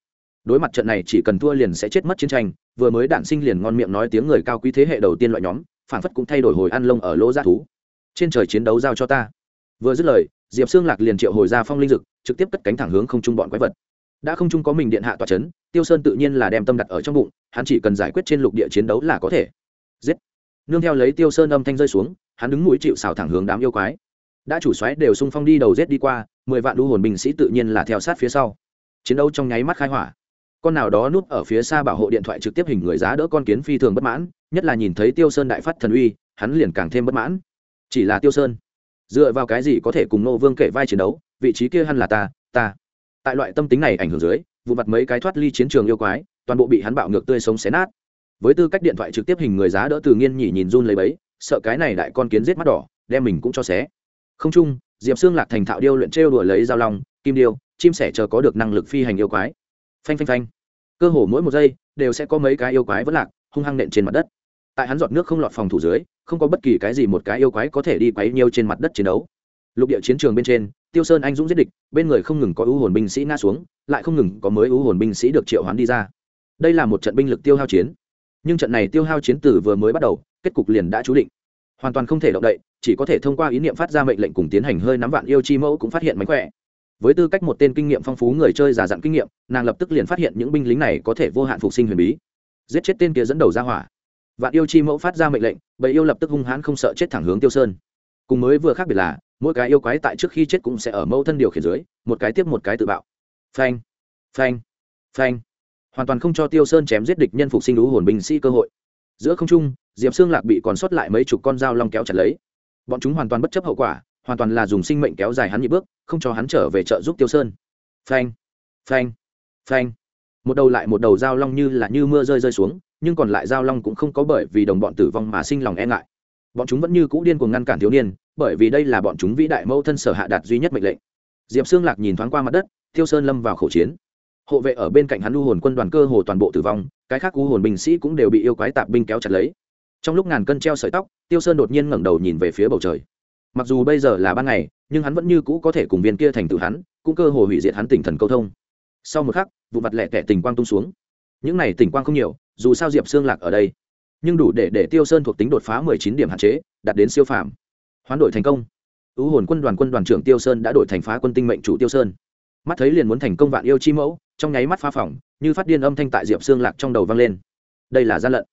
đối mặt trận này chỉ cần thua liền sẽ chết mất chiến tranh, vừa mới đản sinh liền ngon miệng nói tiếng người cao quý thế hệ đầu tiên loại nhóm phản phất cũng thay đổi hồi ăn lông ở lỗ g thú. Trên trời chiến đấu giao cho ta. Vừa dứt lời, diệp xương lạc liền triệu hồi ra phong linh dực, trực tiếp cất cánh thẳng hướng không trung bọn quái vật. Đã không trung có mình điện hạ tòa c h ấ n tiêu sơn tự nhiên là đem tâm đặt ở trong bụng, hắn chỉ cần giải quyết trên lục địa chiến đấu là có thể. Giết! Nương theo lấy tiêu sơn âm thanh rơi xuống, hắn đứng mũi chịu xào thẳng hướng đám yêu quái. Đã chủ xoáy đều xung phong đi đầu rết đi qua, mười vạn đu hồn binh sĩ tự nhiên là theo sát phía sau. Chiến đấu trong nháy mắt khai hỏa con nào đó núp ở phía xa bảo hộ điện thoại trực tiếp hình người giá đỡ con kiến phi thường bất mãn, nhất là nhìn thấy tiêu sơn đại phát thần uy, hắn liền càng thêm bất mãn. Chỉ là tiêu sơn, dựa vào cái gì có thể cùng nô vương kể vai chiến đấu, vị trí kia hắn là ta ta. Tại loại tâm tính này ảnh hưởng dưới, vụ mặt mấy cái thoát ly chiến trường yêu quái, toàn bộ bị hắn bạo ngược tươi sống xé nát. Với tư cách điện thoại trực tiếp hình người giá đỡ từ nghiên nhỉ nhìn run lấy bấy sợ cái này đại con kiến giết mắt đỏ, đem mình cũng cho xé. Không chung, diệp xương lạc thành thạo điêu luyện trêu đùa lấy dao long, kim điêu, chim sẻ chờ có được năng lực phi hành yêu quái phanh phanh phanh. Cơ hồ mỗi một giây đều sẽ có mấy cái yêu quái vẫn lạc, hung hăng nện trên mặt đất. Tại hắn giọt nước không lọt phòng thủ dưới, không có bất kỳ cái gì một cái yêu quái có thể đi quấy nhiêu trên mặt đất chiến đấu. Lục địa chiến trường bên trên, tiêu sơn anh dũng giết địch, bên người không ngừng có ưu hồn binh sĩ ngã xuống, lại không ngừng có mới ưu hồn binh sĩ được triệu hoán đi ra. Đây là một trận binh lực tiêu hao chiến. Nhưng trận này tiêu hao chiến tử vừa mới bắt đầu, kết cục liền đã chú định. Hoàn toàn không thể động đậy, chỉ có thể thông qua ý niệm phát ra mệnh lệnh cùng tiến hành hơi nắm vạn yêu chi mẫu cũng phát hiện mánh khỏe với tư cách một tên kinh nghiệm phong phú người chơi giả dặn kinh nghiệm, nàng lập tức liền phát hiện những binh lính này có thể vô hạn phục sinh huyền bí. Giết chết tên kia dẫn đầu ra hỏa. Vạn yêu chi mẫu phát ra mệnh lệnh, bầy yêu lập tức hung hãn không sợ chết thẳng hướng tiêu sơn. Cùng mới vừa khác biệt là, mỗi cái yêu quái tại trước khi chết cũng sẽ ở mẫu thân điều khiển dưới, một cái tiếp một cái tự bạo. Phanh phanh phanh. Hoàn toàn không cho tiêu sơn chém giết địch nhân phục sinh lũ hồn binh sĩ cơ hội. Giữa không trung, diệp xương lạc bị còn sót lại mấy chục con dao long kéo chặt lấy. Bọn chúng hoàn toàn bất chấp hậu quả hoàn toàn là dùng sinh mệnh kéo dài hắn nhị bước, không cho hắn trở về trợ giúp tiêu sơn. Phanh phanh phanh. Một đầu lại một đầu dao long như là như mưa rơi rơi xuống, nhưng còn lại giao long cũng không có bởi vì đồng bọn tử vong mà sinh lòng e ngại. Bọn chúng vẫn như cũ điên cuồng ngăn cản thiếu niên, bởi vì đây là bọn chúng vĩ đại mẫu thân sở hạ đạt duy nhất mệnh lệnh. Diệp xương lạc nhìn thoáng qua mặt đất, tiêu sơn lâm vào khẩu chiến. Hộ vệ ở bên cạnh hắn u hồn quân đoàn cơ hồ toàn bộ tử vong, cái khác u hồn binh sĩ cũng đều bị yêu quái tạp binh kéo chặt lấy. Trong lúc ngàn cân treo sợi tóc, tiêu sơn đột nhiên ngẩng đầu nhìn về phía bầu trời mặc dù bây giờ là ban ngày, nhưng hắn vẫn như cũ có thể cùng viên kia thành tự hắn, cũng cơ hồ hủy diệt hắn tỉnh thần câu thông. Sau một khắc, vụ mặt lẹ tẻ tình quang tung xuống. Những này tỉnh quang không nhiều, dù sao diệp xương lạc ở đây, nhưng đủ để để tiêu sơn thuộc tính đột phá mười chín điểm hạn chế, đạt đến siêu phàm. Hoán đổi thành công. Ưu hồn quân đoàn quân đoàn trưởng tiêu sơn đã đổi thành phá quân tinh mệnh chủ tiêu sơn. Mắt thấy liền muốn thành công vạn yêu chi mẫu, trong nháy mắt phá phỏng như phát điên âm thanh tại diệp xương lạc trong đầu vang lên. Đây là gian lận.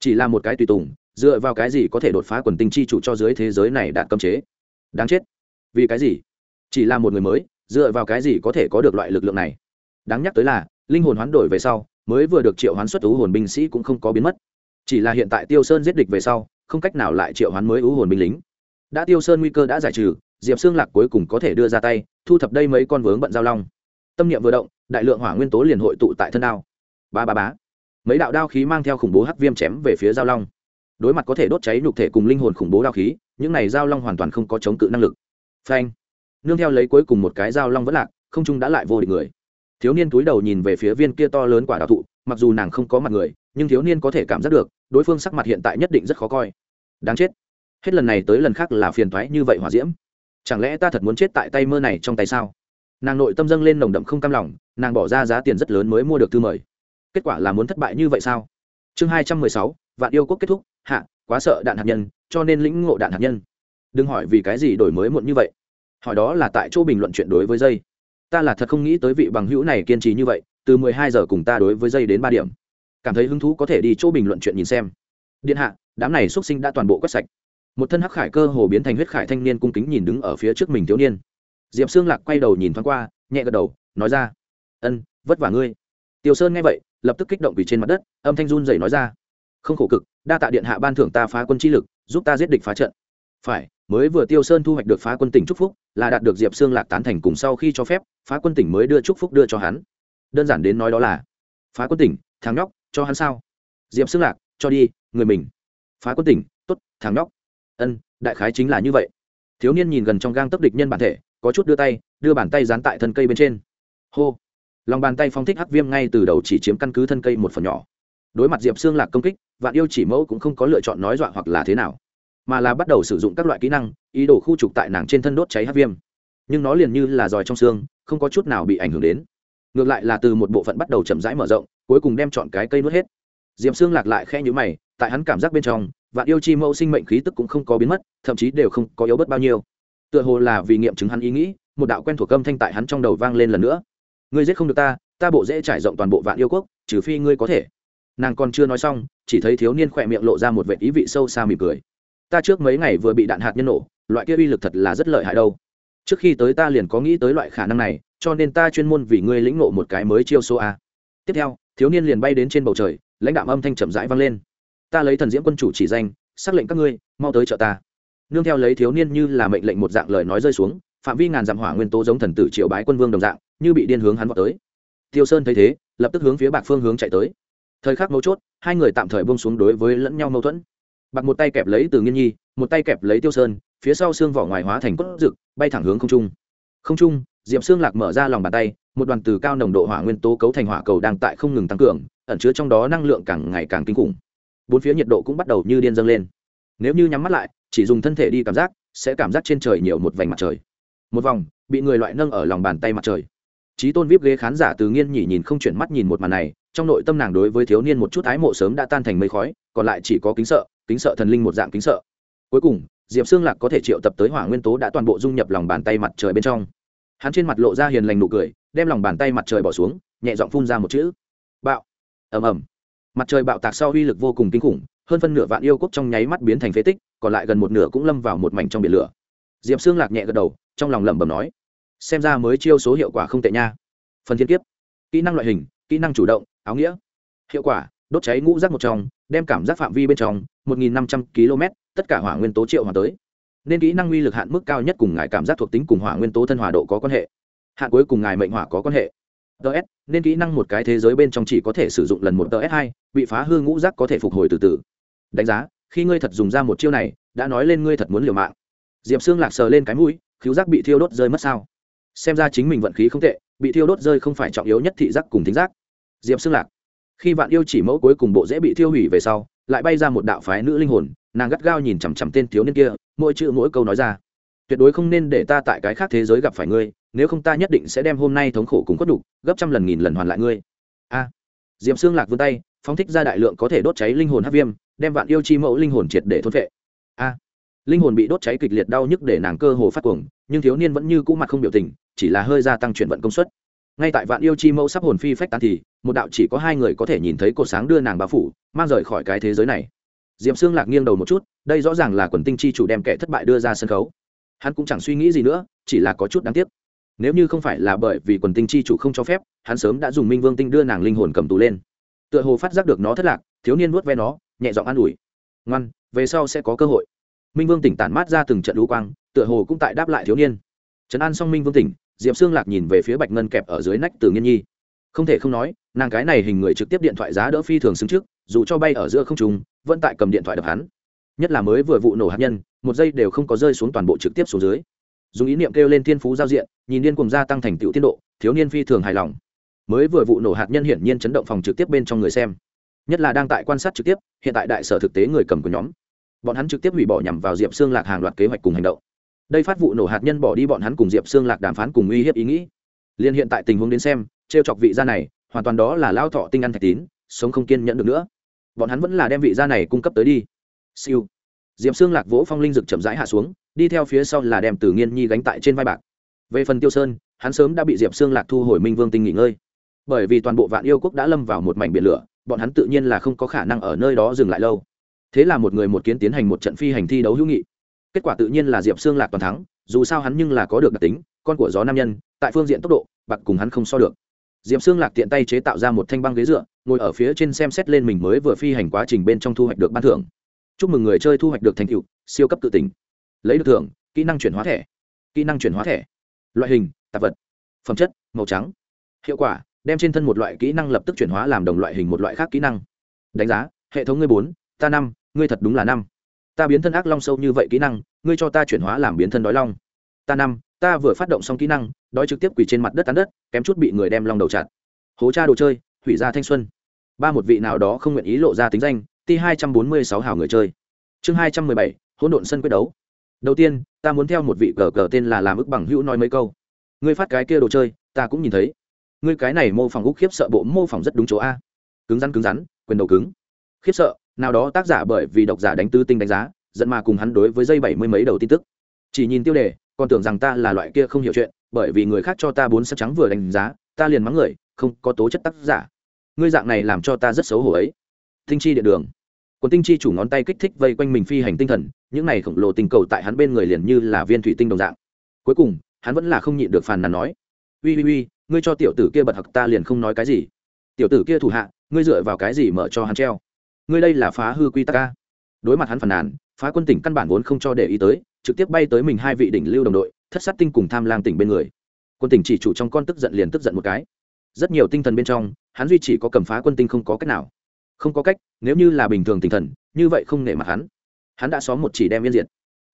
Chỉ là một cái tùy tùng dựa vào cái gì có thể đột phá quần tinh chi chủ cho dưới thế giới này đạt cấm chế? Đáng chết. Vì cái gì? Chỉ là một người mới, dựa vào cái gì có thể có được loại lực lượng này? Đáng nhắc tới là, linh hồn hoán đổi về sau, mới vừa được triệu hoán xuất ú hồn binh sĩ cũng không có biến mất. Chỉ là hiện tại tiêu sơn giết địch về sau, không cách nào lại triệu hoán mới ú hồn binh lính. Đã tiêu sơn nguy cơ đã giải trừ, diệp xương lạc cuối cùng có thể đưa ra tay, thu thập đây mấy con vướng bận giao long. Tâm niệm vừa động, đại lượng hỏa nguyên tố liền hội tụ tại thân đao. Ba ba bá mấy đạo đao khí mang theo khủng bố hắc viêm chém về phía giao long đối mặt có thể đốt cháy nhục thể cùng linh hồn khủng bố đao khí, những này giao long hoàn toàn không có chống cự năng lực. Phanh. Nương theo lấy cuối cùng một cái giao long vẫn lạc, không trung đã lại vô địch người. Thiếu niên túi đầu nhìn về phía viên kia to lớn quả đạo thụ, mặc dù nàng không có mặt người, nhưng thiếu niên có thể cảm giác được, đối phương sắc mặt hiện tại nhất định rất khó coi. Đáng chết. Hết lần này tới lần khác là phiền thoái như vậy hỏa diễm. Chẳng lẽ ta thật muốn chết tại tay mơ này trong tay sao? Nàng nội tâm dâng lên nồng đậm không cam lòng, nàng bỏ ra giá tiền rất lớn mới mua được thư mời. Kết quả là muốn thất bại như vậy sao? Chương hai trăm mười sáu, vạn yêu quốc kết thúc hạ, quá sợ đạn hạt nhân, cho nên lĩnh ngộ đạn hạt nhân. Đừng hỏi vì cái gì đổi mới muộn như vậy. Hỏi đó là tại chỗ bình luận chuyện đối với dây ta là thật không nghĩ tới vị bằng hữu này kiên trì như vậy, từ mười hai giờ cùng ta đối với dây đến ba điểm. Cảm thấy hứng thú có thể đi chỗ bình luận chuyện nhìn xem. Điện hạ, đám này xuất sinh đã toàn bộ quét sạch. Một thân hắc khải cơ hồ biến thành huyết khải thanh niên cung kính nhìn đứng ở phía trước mình thiếu niên. Diệp xương lạc quay đầu nhìn thoáng qua, nhẹ gật đầu, nói ra, ân, vất vả ngươi. Tiêu sơn nghe vậy, lập tức kích động vì trên mặt đất, âm thanh run dậy nói ra không khổ cực, đa tạ điện hạ ban thưởng ta phá quân chi lực, giúp ta giết địch phá trận. Phải, mới vừa tiêu sơn thu hoạch được phá quân tỉnh trúc phúc, là đạt được diệp xương lạc tán thành cùng sau khi cho phép, phá quân tỉnh mới đưa trúc phúc đưa cho hắn. Đơn giản đến nói đó là, phá quân tỉnh, thằng nhóc, cho hắn sao? Diệp xương lạc, cho đi, người mình. Phá quân tỉnh t ố t thằng nhóc. Ân, đại khái chính là như vậy. Thiếu niên nhìn gần trong gang tấp địch nhân bản thể, có chút đưa tay, đưa bàn tay dán tại thân cây bên trên. Hô. Lòng bàn tay phong thích hắc viêm ngay từ đầu chỉ chiếm căn cứ thân cây một phần nhỏ. Đối mặt diệp xương lạc công kích vạn yêu chỉ mẫu cũng không có lựa chọn nói dọa hoặc là thế nào, mà là bắt đầu sử dụng các loại kỹ năng, ý đồ khu trục tại nàng trên thân đốt cháy hắc viêm. Nhưng nó liền như là giòi trong xương, không có chút nào bị ảnh hưởng đến. Ngược lại là từ một bộ phận bắt đầu chậm rãi mở rộng, cuối cùng đem chọn cái cây nuốt hết. Diệm xương lạc lại khe nhữ mày, tại hắn cảm giác bên trong, vạn yêu chi mẫu sinh mệnh khí tức cũng không có biến mất, thậm chí đều không có yếu bớt bao nhiêu. Tựa hồ là vì nghiệm chứng hắn ý nghĩ, một đạo quen thuộc âm thanh tại hắn trong đầu vang lên lần nữa. Ngươi giết không được ta ta bộ dễ trải rộng toàn bộ vạn yêu quốc, trừ phi ngươi có thể nàng còn chưa nói xong, chỉ thấy thiếu niên khỏe miệng lộ ra một vệ ý vị sâu xa mỉm cười. Ta trước mấy ngày vừa bị đạn hạt nhân nổ, loại kia uy lực thật là rất lợi hại đâu. Trước khi tới ta liền có nghĩ tới loại khả năng này, cho nên ta chuyên môn vì ngươi lĩnh ngộ một cái mới chiêu số a. Tiếp theo, thiếu niên liền bay đến trên bầu trời, lãnh đạo âm thanh chậm rãi vang lên. Ta lấy thần diễm quân chủ chỉ danh, xác lệnh các ngươi, mau tới chợ ta. Nương theo lấy thiếu niên như là mệnh lệnh một dạng lời nói rơi xuống, phạm vi ngàn dặm hỏa nguyên tố giống thần tử triệu bái quân vương đồng dạng, như bị điên hướng hắn vào tới. Tiêu sơn thấy thế, lập tức hướng phía bạc phương hướng chạy tới thời khắc mấu chốt, hai người tạm thời bông xuống đối với lẫn nhau mâu thuẫn. Bạc một tay kẹp lấy từ nghiên nhi, một tay kẹp lấy tiêu sơn, phía sau xương vỏ ngoài hóa thành cốt rực, bay thẳng hướng không trung. Không trung, Diệp xương lạc mở ra lòng bàn tay, một đoàn từ cao nồng độ hỏa nguyên tố cấu thành hỏa cầu đang tại không ngừng tăng cường, ẩn chứa trong đó năng lượng càng ngày càng kinh khủng. Bốn phía nhiệt độ cũng bắt đầu như điên dâng lên. Nếu như nhắm mắt lại, chỉ dùng thân thể đi cảm giác, sẽ cảm giác trên trời nhiều một vành mặt trời. Một vòng, bị người loại nâng ở lòng bàn tay mặt trời. Trí tôn vip ghế khán giả từ nghiên nhỉ nhìn không chuyển mắt nhìn một màn này trong nội tâm nàng đối với thiếu niên một chút ái mộ sớm đã tan thành mây khói, còn lại chỉ có kính sợ kính sợ thần linh một dạng kính sợ. Cuối cùng, diệp xương lạc có thể triệu tập tới hỏa nguyên tố đã toàn bộ dung nhập lòng bàn tay mặt trời bên trong. Hắn trên mặt lộ ra hiền lành nụ cười, đem lòng bàn tay mặt trời bỏ xuống, nhẹ giọng phun ra một chữ. Bạo. Ầm ầm. Mặt trời bạo tạc sau uy lực vô cùng kinh khủng, hơn phân nửa vạn yêu quốc trong nháy mắt biến thành phế tích, còn lại gần một nửa cũng lâm vào một mảnh trong biển lửa. Diệp xương lạc nhẹ gật đầu, trong lòng lẩm bẩm nói, xem ra mới chiêu số hiệu quả không tệ nha. Phần thiên kiếp. Kỹ năng loại hình, kỹ năng chủ động áo nghĩa. Hiệu quả, đốt cháy ngũ rác một trong, đem cảm giác phạm vi bên trong, một nghìn năm trăm km, tất cả hỏa nguyên tố triệu hòa tới. Nên kỹ năng uy lực hạn mức cao nhất cùng ngài cảm giác thuộc tính cùng hỏa nguyên tố thân hòa độ có quan hệ. Hạn cuối cùng ngài mệnh hỏa có quan hệ. Ts nên kỹ năng một cái thế giới bên trong chỉ có thể sử dụng lần một ts hai, bị phá hư ngũ rác có thể phục hồi từ từ. Đánh giá, khi ngươi thật dùng ra một chiêu này, đã nói lên ngươi thật muốn liều mạng. Diệp xương lạc sờ lên cái mũi khiếu giác bị thiêu đốt rơi mất sao? Xem ra chính mình vận khí không tệ, bị thiêu đốt rơi không phải trọng yếu nhất thị giác cùng thính giác diệp xương lạc. Khi vạn yêu chỉ mẫu cuối cùng bộ dễ bị thiêu hủy về sau lại bay ra một đạo phái nữ linh hồn nàng gắt gao nhìn chằm chằm tên thiếu niên kia mỗi chữ mỗi câu nói ra. Tuyệt đối không nên để ta tại cái khác thế giới gặp phải ngươi nếu không ta nhất định sẽ đem hôm nay thống khổ cùng khuất đục gấp trăm lần nghìn lần hoàn lại ngươi. A. À, diệm xương lạc vươn tay phóng thích ra đại lượng có thể đốt cháy linh hồn hát viêm đem vạn yêu chi mẫu linh hồn triệt để thôn vệ a. Linh hồn bị đốt cháy kịch liệt đau nhức để nàng cơ hồ phát cuồng nhưng thiếu niên vẫn như cũ mặt không biểu tình chỉ là hơi gia tăng chuyển vận công suất ngay tại vạn yêu chi mẫu sắp hồn phi phách tán thì, một đạo chỉ có hai người có thể nhìn thấy cột sáng đưa nàng bao phủ, mang rời khỏi cái thế giới này. Diệm xương lạc nghiêng đầu một chút, đây rõ ràng là quần tinh chi chủ đem kẻ thất bại đưa ra sân khấu. Hắn cũng chẳng suy nghĩ gì nữa, chỉ là có chút đáng tiếc. Nếu như không phải là bởi vì quần tinh chi chủ không cho phép, hắn sớm đã dùng minh vương tinh đưa nàng linh hồn cầm tù lên. Tựa hồ phát giác được nó thất lạc, thiếu niên vuốt ve nó, nhẹ giọng an ủi. Ngoan, về sau sẽ có cơ hội. Minh vương tỉnh tản mát ra từng trận lũ quang, tựa hồ cũng tại đáp lại thiếu niên. Trấn an xong minh vương tỉnh diệp xương lạc nhìn về phía bạch ngân kẹp ở dưới nách từ nghiên nhi. Không thể không nói, nàng cái này hình người trực tiếp điện thoại giá đỡ phi thường xứng trước, dù cho bay ở giữa không trùng vẫn tại cầm điện thoại đập hắn. Nhất là mới vừa vụ nổ hạt nhân, một giây đều không có rơi xuống toàn bộ trực tiếp xuống dưới. Dùng ý niệm kêu lên thiên phú giao diện, nhìn điên cùng gia tăng thành tựu tiến độ, thiếu niên phi thường hài lòng. Mới vừa vụ nổ hạt nhân hiển nhiên chấn động phòng trực tiếp bên trong người xem. Nhất là đang tại quan sát trực tiếp, hiện tại đại sở thực tế người cầm của nhóm. Bọn hắn trực tiếp hủy bỏ nhằm vào diệp xương lạc hàng loạt kế hoạch cùng hành động đây phát vụ nổ hạt nhân bỏ đi bọn hắn cùng diệp xương lạc đàm phán cùng uy hiếp ý nghĩ. Liên hiện tại tình huống đến xem t r e o chọc vị gia này, hoàn toàn đó là lao thọ tinh ăn thạch tín, sống không kiên nhẫn được nữa. Bọn hắn vẫn là đem vị gia này cung cấp tới đi. Siêu. Diệp xương lạc vỗ phong linh dực chậm rãi hạ xuống, đi theo phía sau là đem tử nghiên nhi gánh tại trên vai bạc. Về phần tiêu sơn, hắn sớm đã bị diệp xương lạc thu hồi minh vương tinh nghỉ ngơi. Bởi vì toàn bộ vạn yêu quốc đã lâm vào một mảnh biển lửa, bọn hắn tự nhiên là không có khả năng ở nơi đó dừng lại lâu. Thế là một người một kiến tiến hành một trận phi hành thi đấu hữu nghị kết quả tự nhiên là diệp xương lạc toàn thắng, dù sao hắn nhưng là có được đặc tính, con của gió nam nhân, tại phương diện tốc độ, bạc cùng hắn không so được. Diệp xương lạc tiện tay chế tạo ra một thanh băng ghế dựa, ngồi ở phía trên xem xét lên mình mới vừa phi hành quá trình bên trong thu hoạch được ban thưởng. Chúc mừng người chơi thu hoạch được thành tựu, siêu cấp tự tỉnh lấy được thưởng, kỹ năng chuyển hóa thẻ. Kỹ năng chuyển hóa thẻ. Loại hình, tạp vật. Phẩm chất, màu trắng. Hiệu quả, đem trên thân một loại kỹ năng lập tức chuyển hóa làm đồng loại hình một loại khác kỹ năng. Đánh giá, hệ thống ngươi bốn, ta năm, ngươi thật đúng là năm ta biến thân ác long sâu như vậy kỹ năng, ngươi cho ta chuyển hóa làm biến thân đói long. Ta năm, ta vừa phát động xong kỹ năng, đói trực tiếp quỳ trên mặt đất tán đất, kém chút bị người đem long đầu chặt. Hố cha đồ chơi, hủy ra thanh xuân. Ba một vị nào đó không nguyện ý lộ ra tính danh, ti hai trăm bốn mươi sáu hào người chơi. Chương hai trăm mười bảy, hỗn độn sân quyết đấu. Đầu tiên, ta muốn theo một vị cờ cờ tên là làm ức bằng hữu nói mấy câu. Ngươi phát cái kia đồ chơi, ta cũng nhìn thấy. Ngươi cái này mô phỏng úc khiếp sợ bộ, mô phỏng rất đúng chỗ a. Cứng rắn cứng rắn, quyền đầu cứng. Khiếp sợ nào đó tác giả bởi vì độc giả đánh tư tinh đánh giá dẫn mà cùng hắn đối với dây bảy mươi mấy đầu tin tức. Chỉ nhìn tiêu đề, còn tưởng rằng ta là loại kia không hiểu chuyện, bởi vì người khác cho ta bốn sắc trắng vừa đánh giá, ta liền mắng người, không có tố chất tác giả. Ngươi dạng này làm cho ta rất xấu hổ ấy. Tinh chi điện đường. Quần tinh chi chủ ngón tay kích thích vây quanh mình phi hành tinh thần, những này khổng lồ tình cầu tại hắn bên người liền như là viên thủy tinh đồng dạng. Cuối cùng, hắn vẫn là không nhịn được phàn nàn nói ui ui ui ngươi cho tiểu tử kia bật hặc ta liền không nói cái gì. Tiểu tử kia thủ hạ, ngươi dựa vào cái gì mở cho hắn treo? Ngươi đây là phá hư quy tắc ca. Đối mặt hắn phàn nàn, phá quân tỉnh căn bản vốn không cho để ý tới, trực tiếp bay tới mình hai vị đỉnh lưu đồng đội, thất sát tinh cùng tham lang tỉnh bên người. Quân tỉnh chỉ chủ trong con tức giận liền tức giận một cái. Rất nhiều tinh thần bên trong, hắn duy chỉ có cầm phá quân tinh không có cách nào. Không có cách, nếu như là bình thường tinh thần, như vậy không nể mặt hắn. Hắn đã xóm một chỉ đem yên diệt.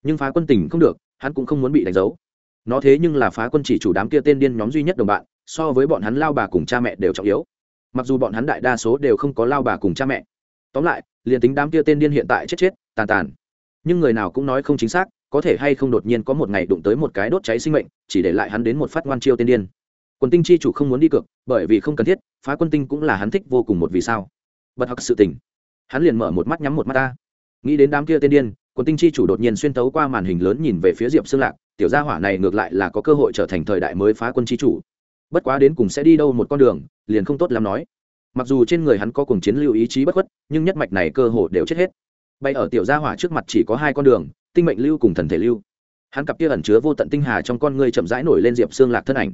Nhưng phá quân tỉnh không được, hắn cũng không muốn bị đánh dấu. Nó thế nhưng là phá quân chỉ chủ đám kia tên điên nhóm duy nhất đồng bạn, so với bọn hắn lao bà cùng cha mẹ đều trọng yếu. Mặc dù bọn hắn đại đa số đều không có lao bà cùng cha mẹ tóm lại, liền tính đám kia tên điên hiện tại chết chết, tàn tàn. Nhưng người nào cũng nói không chính xác, có thể hay không đột nhiên có một ngày đụng tới một cái đốt cháy sinh mệnh, chỉ để lại hắn đến một phát ngoan chiêu tên điên. Quần tinh chi chủ không muốn đi cược, bởi vì không cần thiết, phá quân tinh cũng là hắn thích vô cùng một vì sao. Bật học sự tình. Hắn liền mở một mắt nhắm một mắt ta. Nghĩ đến đám kia tên điên, quần tinh chi chủ đột nhiên xuyên tấu qua màn hình lớn nhìn về phía diệp xương lạc, tiểu gia hỏa này ngược lại là có cơ hội trở thành thời đại mới phá quân chi chủ. Bất quá đến cùng sẽ đi đâu một con đường, liền không tốt lắm nói mặc dù trên người hắn có cùng chiến lưu ý chí bất khuất, nhưng nhất mạch này cơ hồ đều chết hết. Bay ở tiểu gia hỏa trước mặt chỉ có hai con đường, tinh mệnh lưu cùng thần thể lưu. Hắn cặp kia ẩn chứa vô tận tinh hà trong con ngươi chậm rãi nổi lên diệp xương lạc thân ảnh.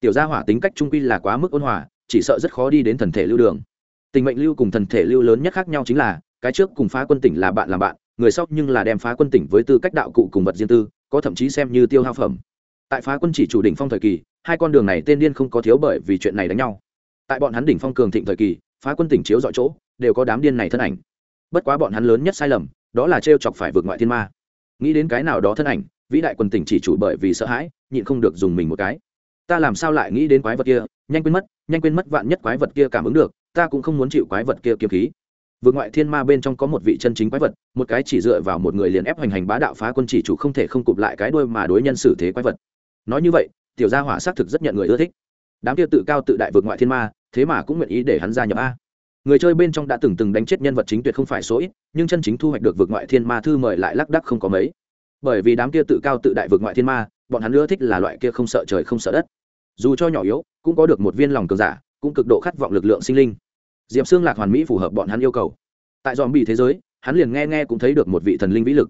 Tiểu gia hỏa tính cách trung quy là quá mức ôn hòa, chỉ sợ rất khó đi đến thần thể lưu đường. Tình mệnh lưu cùng thần thể lưu lớn nhất khác nhau chính là, cái trước cùng phá quân tỉnh là bạn làm bạn, người sau nhưng là đem phá quân tỉnh với tư cách đạo cụ cùng vật riêng tư, có thậm chí xem như tiêu hao phẩm. Tại phá quân chỉ chủ đỉnh phong thời kỳ, hai con đường này tên điên không có thiếu bởi vì chuyện này đánh nhau tại bọn hắn đỉnh phong cường thịnh thời kỳ, phá quân tỉnh chiếu dọi chỗ, đều có đám điên này thân ảnh. Bất quá bọn hắn lớn nhất sai lầm, đó là t chọc phải vượt ngoại thiên ma. Nghĩ đến cái nào đó thân ảnh, vĩ đại quân tỉnh chỉ chủ bởi vì sợ hãi, nhịn không được dùng mình một cái. Ta làm sao lại nghĩ đến quái vật kia, nhanh quên mất, nhanh quên mất vạn nhất quái vật kia cảm ứng được, ta cũng không muốn chịu quái vật kia kiếm khí. Vượt ngoại thiên ma bên trong có một vị chân chính quái vật, một cái chỉ dựa vào một người liền ép hoành hành bá đạo phá quân chỉ chủ không thể không cụp lại cái đuôi mà đối nhân xử thế quái vật. Nói như vậy, tiểu gia hỏa xác thực rất nhận người ưa thích đám kia tự cao tự đại vượt ngoại thiên ma, thế mà cũng nguyện ý để hắn gia nhập a. Người chơi bên trong đã từng từng đánh chết nhân vật chính tuyệt không phải số ít, nhưng chân chính thu hoạch được vượt ngoại thiên ma thư mời lại lác đắc không có mấy. Bởi vì đám kia tự cao tự đại vượt ngoại thiên ma, bọn hắn ưa thích là loại kia không sợ trời không sợ đất. Dù cho nhỏ yếu, cũng có được một viên lòng cường giả, cũng cực độ khát vọng lực lượng sinh linh. Diệp xương lạc hoàn mỹ phù hợp bọn hắn yêu cầu. Tại dòm bị thế giới, hắn liền nghe nghe cũng thấy được một vị thần linh vĩ lực.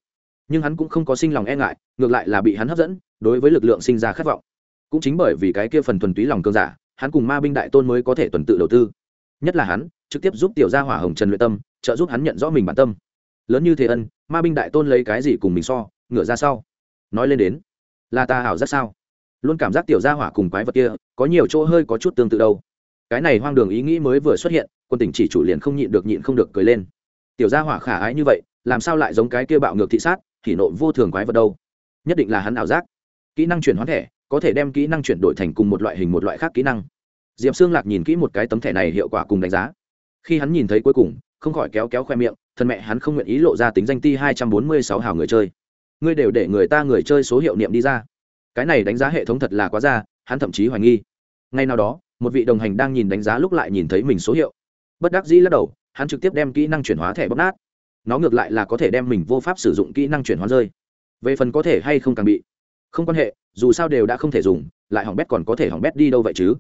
Nhưng hắn cũng không có sinh lòng e ngại, ngược lại là bị hắn hấp dẫn, đối với lực lượng sinh ra khát vọng cũng chính bởi vì cái kia phần thuần túy lòng cương giả, hắn cùng ma binh đại tôn mới có thể tuần tự đầu tư. Nhất là hắn, trực tiếp giúp tiểu gia hỏa hồng trần luyện tâm, trợ giúp hắn nhận rõ mình bản tâm. Lớn như thế ân, ma binh đại tôn lấy cái gì cùng mình so, ngửa ra sau. Nói lên đến, là ta hảo rất sao. Luôn cảm giác tiểu gia hỏa cùng quái vật kia, có nhiều chỗ hơi có chút tương tự đâu. Cái này hoang đường ý nghĩ mới vừa xuất hiện, quân tỉnh chỉ chủ liền không nhịn được nhịn không được cười lên. Tiểu gia hỏa khả ái như vậy, làm sao lại giống cái kia bạo ngược thị sát, thì nộ vô thường quái vật đâu. Nhất định là hắn ảo giác. Kỹ năng chuyển hoán thẻ có thể đem kỹ năng chuyển đổi thành cùng một loại hình một loại khác kỹ năng. Diệp xương lạc nhìn kỹ một cái tấm thẻ này hiệu quả cùng đánh giá. Khi hắn nhìn thấy cuối cùng, không khỏi kéo kéo khoe miệng, thân mẹ hắn không nguyện ý lộ ra tính danh ti hai trăm bốn mươi sáu hào người chơi. Ngươi đều để người ta người chơi số hiệu niệm đi ra. Cái này đánh giá hệ thống thật là quá ra, hắn thậm chí hoài nghi. Ngay nào đó, một vị đồng hành đang nhìn đánh giá lúc lại nhìn thấy mình số hiệu. Bất đắc dĩ lắc đầu, hắn trực tiếp đem kỹ năng chuyển hóa thẻ bóc nát. Nó ngược lại là có thể đem mình vô pháp sử dụng kỹ năng chuyển hóa rơi. Về phần có thể hay không càng bị không quan hệ, dù sao đều đã không thể dùng, lại hỏng bét còn có thể hỏng bét đi đâu vậy chứ?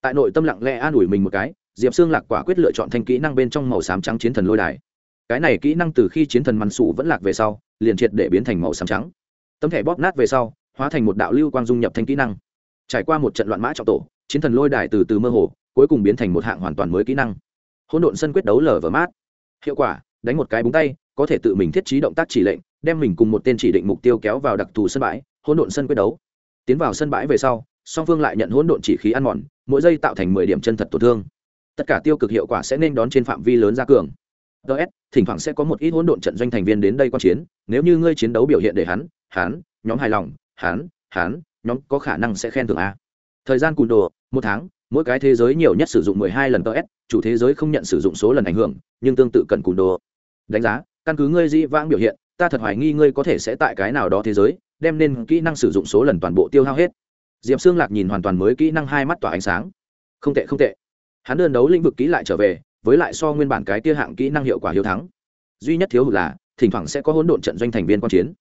Tại nội tâm lặng lẽ an ủi mình một cái, diệp xương lạc quả quyết lựa chọn thanh kỹ năng bên trong màu xám trắng chiến thần lôi đài. Cái này kỹ năng từ khi chiến thần mằn sụ vẫn lạc về sau, liền triệt để biến thành màu xám trắng. Tấm thẻ bóp nát về sau, hóa thành một đạo lưu quang dung nhập thanh kỹ năng. Trải qua một trận loạn mã trọng tổ, chiến thần lôi đài từ từ mơ hồ, cuối cùng biến thành một hạng hoàn toàn mới kỹ năng. Hỗn độn sân quyết đấu lở vở mát. Hiệu quả, đánh một cái búng tay có thể tự mình thiết trí động tác chỉ lệnh, đem mình cùng một tên chỉ định mục tiêu kéo vào đặc thù sân bãi, hỗn độn sân quyết đấu. Tiến vào sân bãi về sau, song phương lại nhận hỗn độn chỉ khí ăn mòn, mỗi giây tạo thành mười điểm chân thật tổn thương. Tất cả tiêu cực hiệu quả sẽ nên đón trên phạm vi lớn ra cường. Ts thỉnh thoảng sẽ có một ít hỗn độn trận doanh thành viên đến đây quan chiến, nếu như ngươi chiến đấu biểu hiện để hắn hắn, nhóm hài lòng, hắn hắn, nhóm có khả năng sẽ khen thưởng a. Thời gian cùn đồ, một tháng, mỗi cái thế giới nhiều nhất sử dụng mười hai lần ts chủ thế giới không nhận sử dụng số lần ảnh hưởng, nhưng tương tự cần cùn đồ. Đánh giá căn cứ ngươi dĩ vãng biểu hiện, ta thật hoài nghi ngươi có thể sẽ tại cái nào đó thế giới, đem nên kỹ năng sử dụng số lần toàn bộ tiêu hao hết. Diệp xương lạc nhìn hoàn toàn mới kỹ năng hai mắt tỏa ánh sáng. Không tệ không tệ. Hắn đơn đấu lĩnh vực kỹ lại trở về, với lại so nguyên bản cái tia hạng kỹ năng hiệu quả hiếu thắng. Duy nhất thiếu hụt là, thỉnh thoảng sẽ có hỗn độn trận doanh thành viên quan chiến.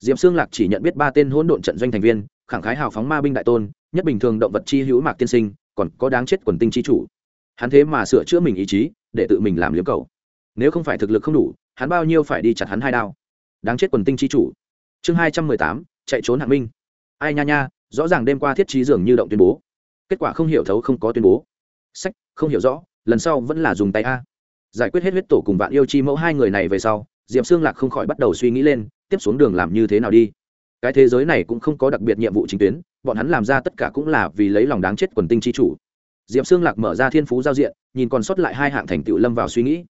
Diệp xương lạc chỉ nhận biết ba tên hỗn độn trận doanh thành viên, khẳng khái hào phóng ma binh đại tôn, nhất bình thường động vật chi hữu mạc tiên sinh, còn có đáng chết quần tinh chi chủ. Hắn thế mà sửa chữa mình ý chí, để tự mình làm liếm cầu. Nếu không phải thực lực không đủ hắn bao nhiêu phải đi chặt hắn hai đao. Đáng chết quần tinh chi chủ. Chương hai trăm mười tám, chạy trốn hạng minh. Ai nha nha, rõ ràng đêm qua thiết trí dường như động tuyên bố. Kết quả không hiểu thấu, không có tuyên bố. Sách, không hiểu rõ, lần sau vẫn là dùng tay a. Giải quyết hết huyết tổ cùng vạn yêu chi mẫu hai người này về sau, diệp xương lạc không khỏi bắt đầu suy nghĩ lên, tiếp xuống đường làm như thế nào đi. Cái thế giới này cũng không có đặc biệt nhiệm vụ chính tuyến, bọn hắn làm ra tất cả cũng là vì lấy lòng đáng chết quần tinh chi chủ. Diệp xương lạc mở ra thiên phú giao diện, nhìn còn sót lại hai hạng thành tựu lâm vào suy nghĩ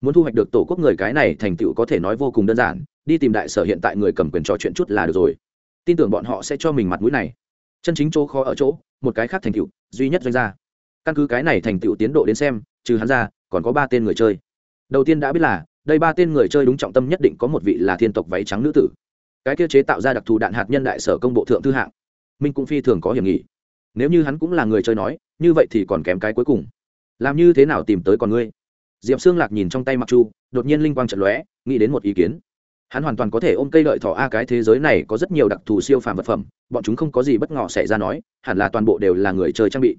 muốn thu hoạch được tổ quốc người cái này thành tựu có thể nói vô cùng đơn giản, đi tìm đại sở hiện tại người cầm quyền trò chuyện chút là được rồi. Tin tưởng bọn họ sẽ cho mình mặt mũi này. Chân chính chỗ khó ở chỗ, một cái khác thành tựu, duy nhất doanh gia. Căn cứ cái này thành tựu tiến độ đến xem, trừ hắn ra, còn có ba tên người chơi. Đầu tiên đã biết là, đây ba tên người chơi đúng trọng tâm nhất định có một vị là thiên tộc váy trắng nữ tử. Cái kia chế tạo ra đặc thù đạn hạt nhân đại sở công bộ thượng thư hạng. Minh cũng phi thường có hiểm nghị nếu như hắn cũng là người chơi nói, như vậy thì còn kém cái cuối cùng. Làm như thế nào tìm tới con ngươi? Diệp xương lạc nhìn trong tay mặc chu, đột nhiên linh quang trận lóe, nghĩ đến một ý kiến. Hắn hoàn toàn có thể ôm cây lợi thỏ a, cái thế giới này có rất nhiều đặc thù siêu phàm vật phẩm, bọn chúng không có gì bất ngờ xảy ra nói, hẳn là toàn bộ đều là người chơi trang bị.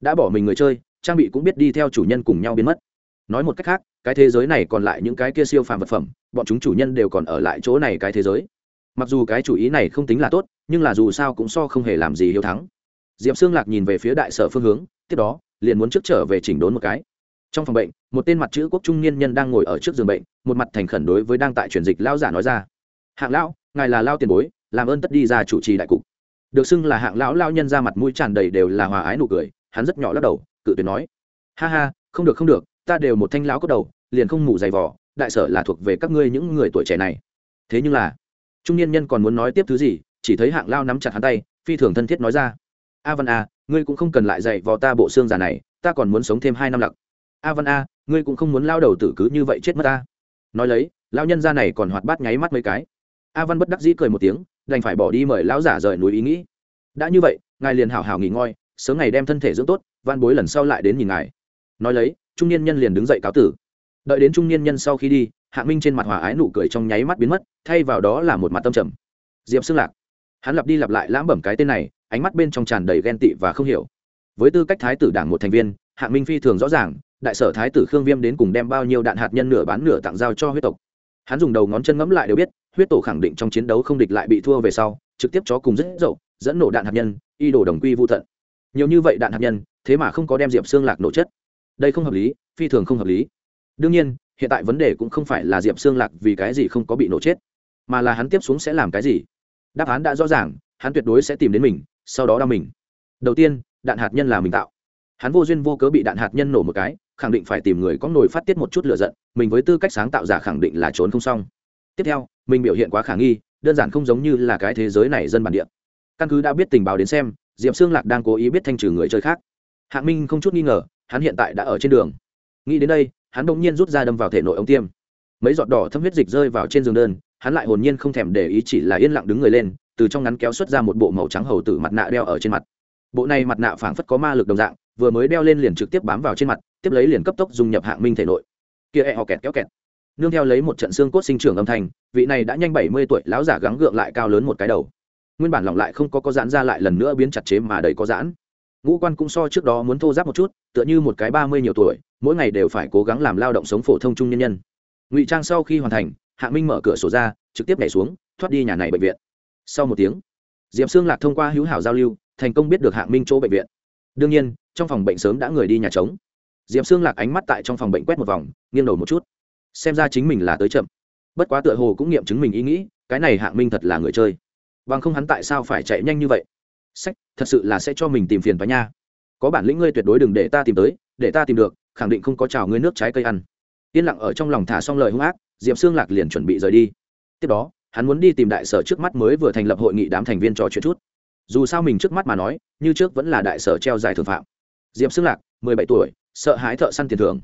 Đã bỏ mình người chơi, trang bị cũng biết đi theo chủ nhân cùng nhau biến mất. Nói một cách khác, cái thế giới này còn lại những cái kia siêu phàm vật phẩm, bọn chúng chủ nhân đều còn ở lại chỗ này cái thế giới. Mặc dù cái chủ ý này không tính là tốt, nhưng là dù sao cũng so không hề làm gì hiếu thắng. Diệp xương lạc nhìn về phía đại sở phương hướng, tiếp đó, liền muốn trước trở về chỉnh đốn một cái trong phòng bệnh, một tên mặt chữ quốc trung niên nhân đang ngồi ở trước giường bệnh, một mặt thành khẩn đối với đang tại truyền dịch lao giả nói ra. Hạng lão, ngài là lao tiền bối, làm ơn tất đi ra chủ trì đại cục. Được xưng là hạng lão lao nhân ra mặt mũi tràn đầy đều là hòa ái nụ cười, hắn rất nhỏ lắc đầu, cự tuyệt nói. Ha ha, không được không được, ta đều một thanh lão cốt đầu, liền không ngủ dày vỏ đại sở là thuộc về các ngươi những người tuổi trẻ này. Thế nhưng là, trung niên nhân còn muốn nói tiếp thứ gì, chỉ thấy hạng lao nắm chặt hắn tay, phi thường thân thiết nói ra. A văn a ngươi cũng không cần lại dạy vò ta bộ xương già này, ta còn muốn sống thêm hai năm lặc a văn a, ngươi cũng không muốn lao đầu tử cứ như vậy chết mất ta. Nói lấy lao nhân ra này còn hoạt bát nháy mắt mấy cái. A văn bất đắc dĩ cười một tiếng, đành phải bỏ đi mời lão giả rời núi ý nghĩ. Đã như vậy, ngài liền hảo hảo nghỉ ngơi, sớm ngày đem thân thể dưỡng tốt, van bối lần sau lại đến nhìn ngài. Nói lấy, trung niên nhân liền đứng dậy cáo tử. Đợi đến trung niên nhân sau khi đi, hạ minh trên mặt hòa ái nụ cười trong nháy mắt biến mất, thay vào đó là một mặt tâm trầm. Diệp xương lạc. Hắn lặp đi lặp lại lãm bẩm cái tên này, ánh mắt bên trong tràn đầy ghen tị và không hiểu. Với tư cách thái tử đảng một thành viên, hạ minh phi thường rõ ràng đại sở thái tử khương viêm đến cùng đem bao nhiêu đạn hạt nhân nửa bán nửa tặng giao cho huyết tộc. Hắn dùng đầu ngón chân ngẫm lại đều biết, huyết tổ khẳng định trong chiến đấu không địch lại bị thua về sau, trực tiếp chó cùng rất dậu, dẫn nổ đạn hạt nhân, y đổ đồng quy vô tận. Nhiều như vậy đạn hạt nhân, thế mà không có đem diệp xương lạc nổ chất đây không hợp lý, phi thường không hợp lý. Đương nhiên, hiện tại vấn đề cũng không phải là diệp xương lạc vì cái gì không có bị nổ chết, mà là hắn tiếp xuống sẽ làm cái gì? Đáp án đã rõ ràng, hắn tuyệt đối sẽ tìm đến mình, sau đó đau mình. Đầu tiên, đạn hạt nhân là mình tạo. Hắn vô duyên vô cớ bị đạn hạt nhân nổ một cái khẳng định phải tìm người có nổi phát tiết một chút lựa giận, mình với tư cách sáng tạo giả khẳng định là trốn không xong. Tiếp theo, mình biểu hiện quá khả nghi, đơn giản không giống như là cái thế giới này dân bản địa. Căn cứ đã biết tình báo đến xem, diệp xương lạc đang cố ý biết thanh trừ người chơi khác. Hạng minh không chút nghi ngờ, hắn hiện tại đã ở trên đường. Nghĩ đến đây, hắn bỗng nhiên rút ra đâm vào thể nội ống tiêm. Mấy giọt đỏ thâm huyết dịch rơi vào trên giường đơn, hắn lại hồn nhiên không thèm để ý chỉ là yên lặng đứng người lên, từ trong ngắn kéo xuất ra một bộ màu trắng hầu tử mặt nạ đeo ở trên mặt. Bộ này mặt nạ phảng phất có ma lực đồng dạng, vừa mới đeo lên liền trực tiếp bám vào trên mặt tiếp lấy liền cấp tốc dung nhập hạng minh thể nội. Kia e họ kẹt kéo kẹt. Nương theo lấy một trận xương cốt sinh trưởng âm thanh, vị này đã nhanh bảy mươi tuổi lão giả gắng gượng lại cao lớn một cái đầu. Nguyên bản lỏng lại không có có giãn ra lại lần nữa biến chặt chế mà đầy có giãn. Ngũ quan cũng so trước đó muốn thô giáp một chút, tựa như một cái ba mươi nhiều tuổi, mỗi ngày đều phải cố gắng làm lao động sống phổ thông trung nhân nhân. Ngụy trang sau khi hoàn thành, hạ minh mở cửa sổ ra, trực tiếp nhảy xuống, thoát đi nhà này bệnh viện. Sau một tiếng, diệp xương lạc thông qua hữu hảo giao lưu, thành công biết được hạng minh chỗ bệnh viện. Đương nhiên, trong phòng bệnh sớm đã người đi nhà trống diệp xương lạc ánh mắt tại trong phòng bệnh quét một vòng, nghiêng đầu một chút. Xem ra chính mình là tới chậm. Bất quá tựa hồ cũng nghiệm chứng mình ý nghĩ, cái này hạng minh thật là người chơi. Bằng không hắn tại sao phải chạy nhanh như vậy? Sách, thật sự là sẽ cho mình tìm phiền phái nha. Có bản lĩnh ngươi tuyệt đối đừng để ta tìm tới, để ta tìm được, khẳng định không có trào ngươi nước trái cây ăn. Yên lặng ở trong lòng thả xong lời hung ác, diệp xương lạc liền chuẩn bị rời đi. Tiếp đó, hắn muốn đi tìm đại sở trước mắt mới vừa thành lập hội nghị đám thành viên trò chuyện chút. Dù sao mình trước mắt mà nói, như trước vẫn là đại sở treo dài thường phạm. Diệp xương lạc, mười bảy tuổi sợ hãi thợ săn tiền thưởng.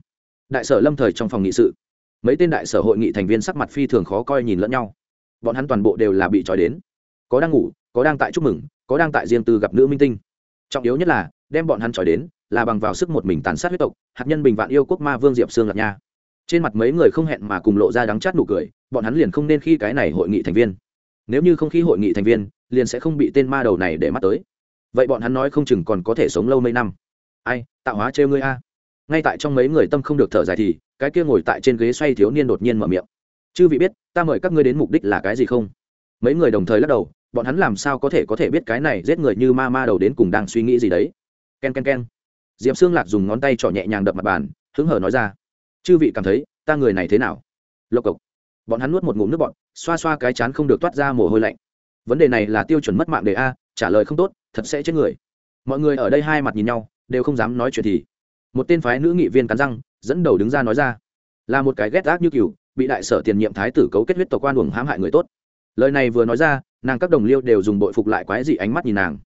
Đại sở lâm thời trong phòng nghị sự, mấy tên đại sở hội nghị thành viên sắc mặt phi thường khó coi nhìn lẫn nhau. Bọn hắn toàn bộ đều là bị trói đến. Có đang ngủ, có đang tại chúc mừng, có đang tại riêng tư gặp nữ minh tinh. Trọng yếu nhất là, đem bọn hắn trói đến là bằng vào sức một mình tàn sát huyết tộc, hạt nhân bình vạn yêu quốc ma vương diệp sương lạc nha. Trên mặt mấy người không hẹn mà cùng lộ ra đắng chát nụ cười, bọn hắn liền không nên khi cái này hội nghị thành viên. Nếu như không khi hội nghị thành viên, liền sẽ không bị tên ma đầu này để mắt tới. Vậy bọn hắn nói không chừng còn có thể sống lâu mấy năm. Ai, tạo hóa trêu ngươi a ngay tại trong mấy người tâm không được thở dài thì, cái kia ngồi tại trên ghế xoay thiếu niên đột nhiên mở miệng. Chư vị biết, ta mời các ngươi đến mục đích là cái gì không? Mấy người đồng thời lắc đầu, bọn hắn làm sao có thể có thể biết cái này giết người như ma ma đầu đến cùng đang suy nghĩ gì đấy? K e n k e n k e n diệp xương lạc dùng ngón tay trỏ nhẹ nhàng đập mặt bàn, hứng hở nói ra, chư vị cảm thấy, ta người này thế nào? Lộc cộc. Bọn hắn nuốt một ngụm nước bọn xoa xoa cái chán không được toát ra mồ hôi lạnh. Vấn đề này là tiêu chuẩn mất mạng đề a, trả lời không tốt, thật sẽ chết người. Mọi người ở đây hai mặt nhìn nhau, đều không dám nói chuyện thì một tên phái nữ nghị viên cắn răng, dẫn đầu đứng ra nói ra. Là một cái ghét ác như cừu bị đại sở tiền nhiệm thái tử cấu kết huyết tộc quan uổng hãm hại người tốt. Lời này vừa nói ra, nàng các đồng liêu đều dùng bội phục lại quái dị ánh mắt nhìn nàng.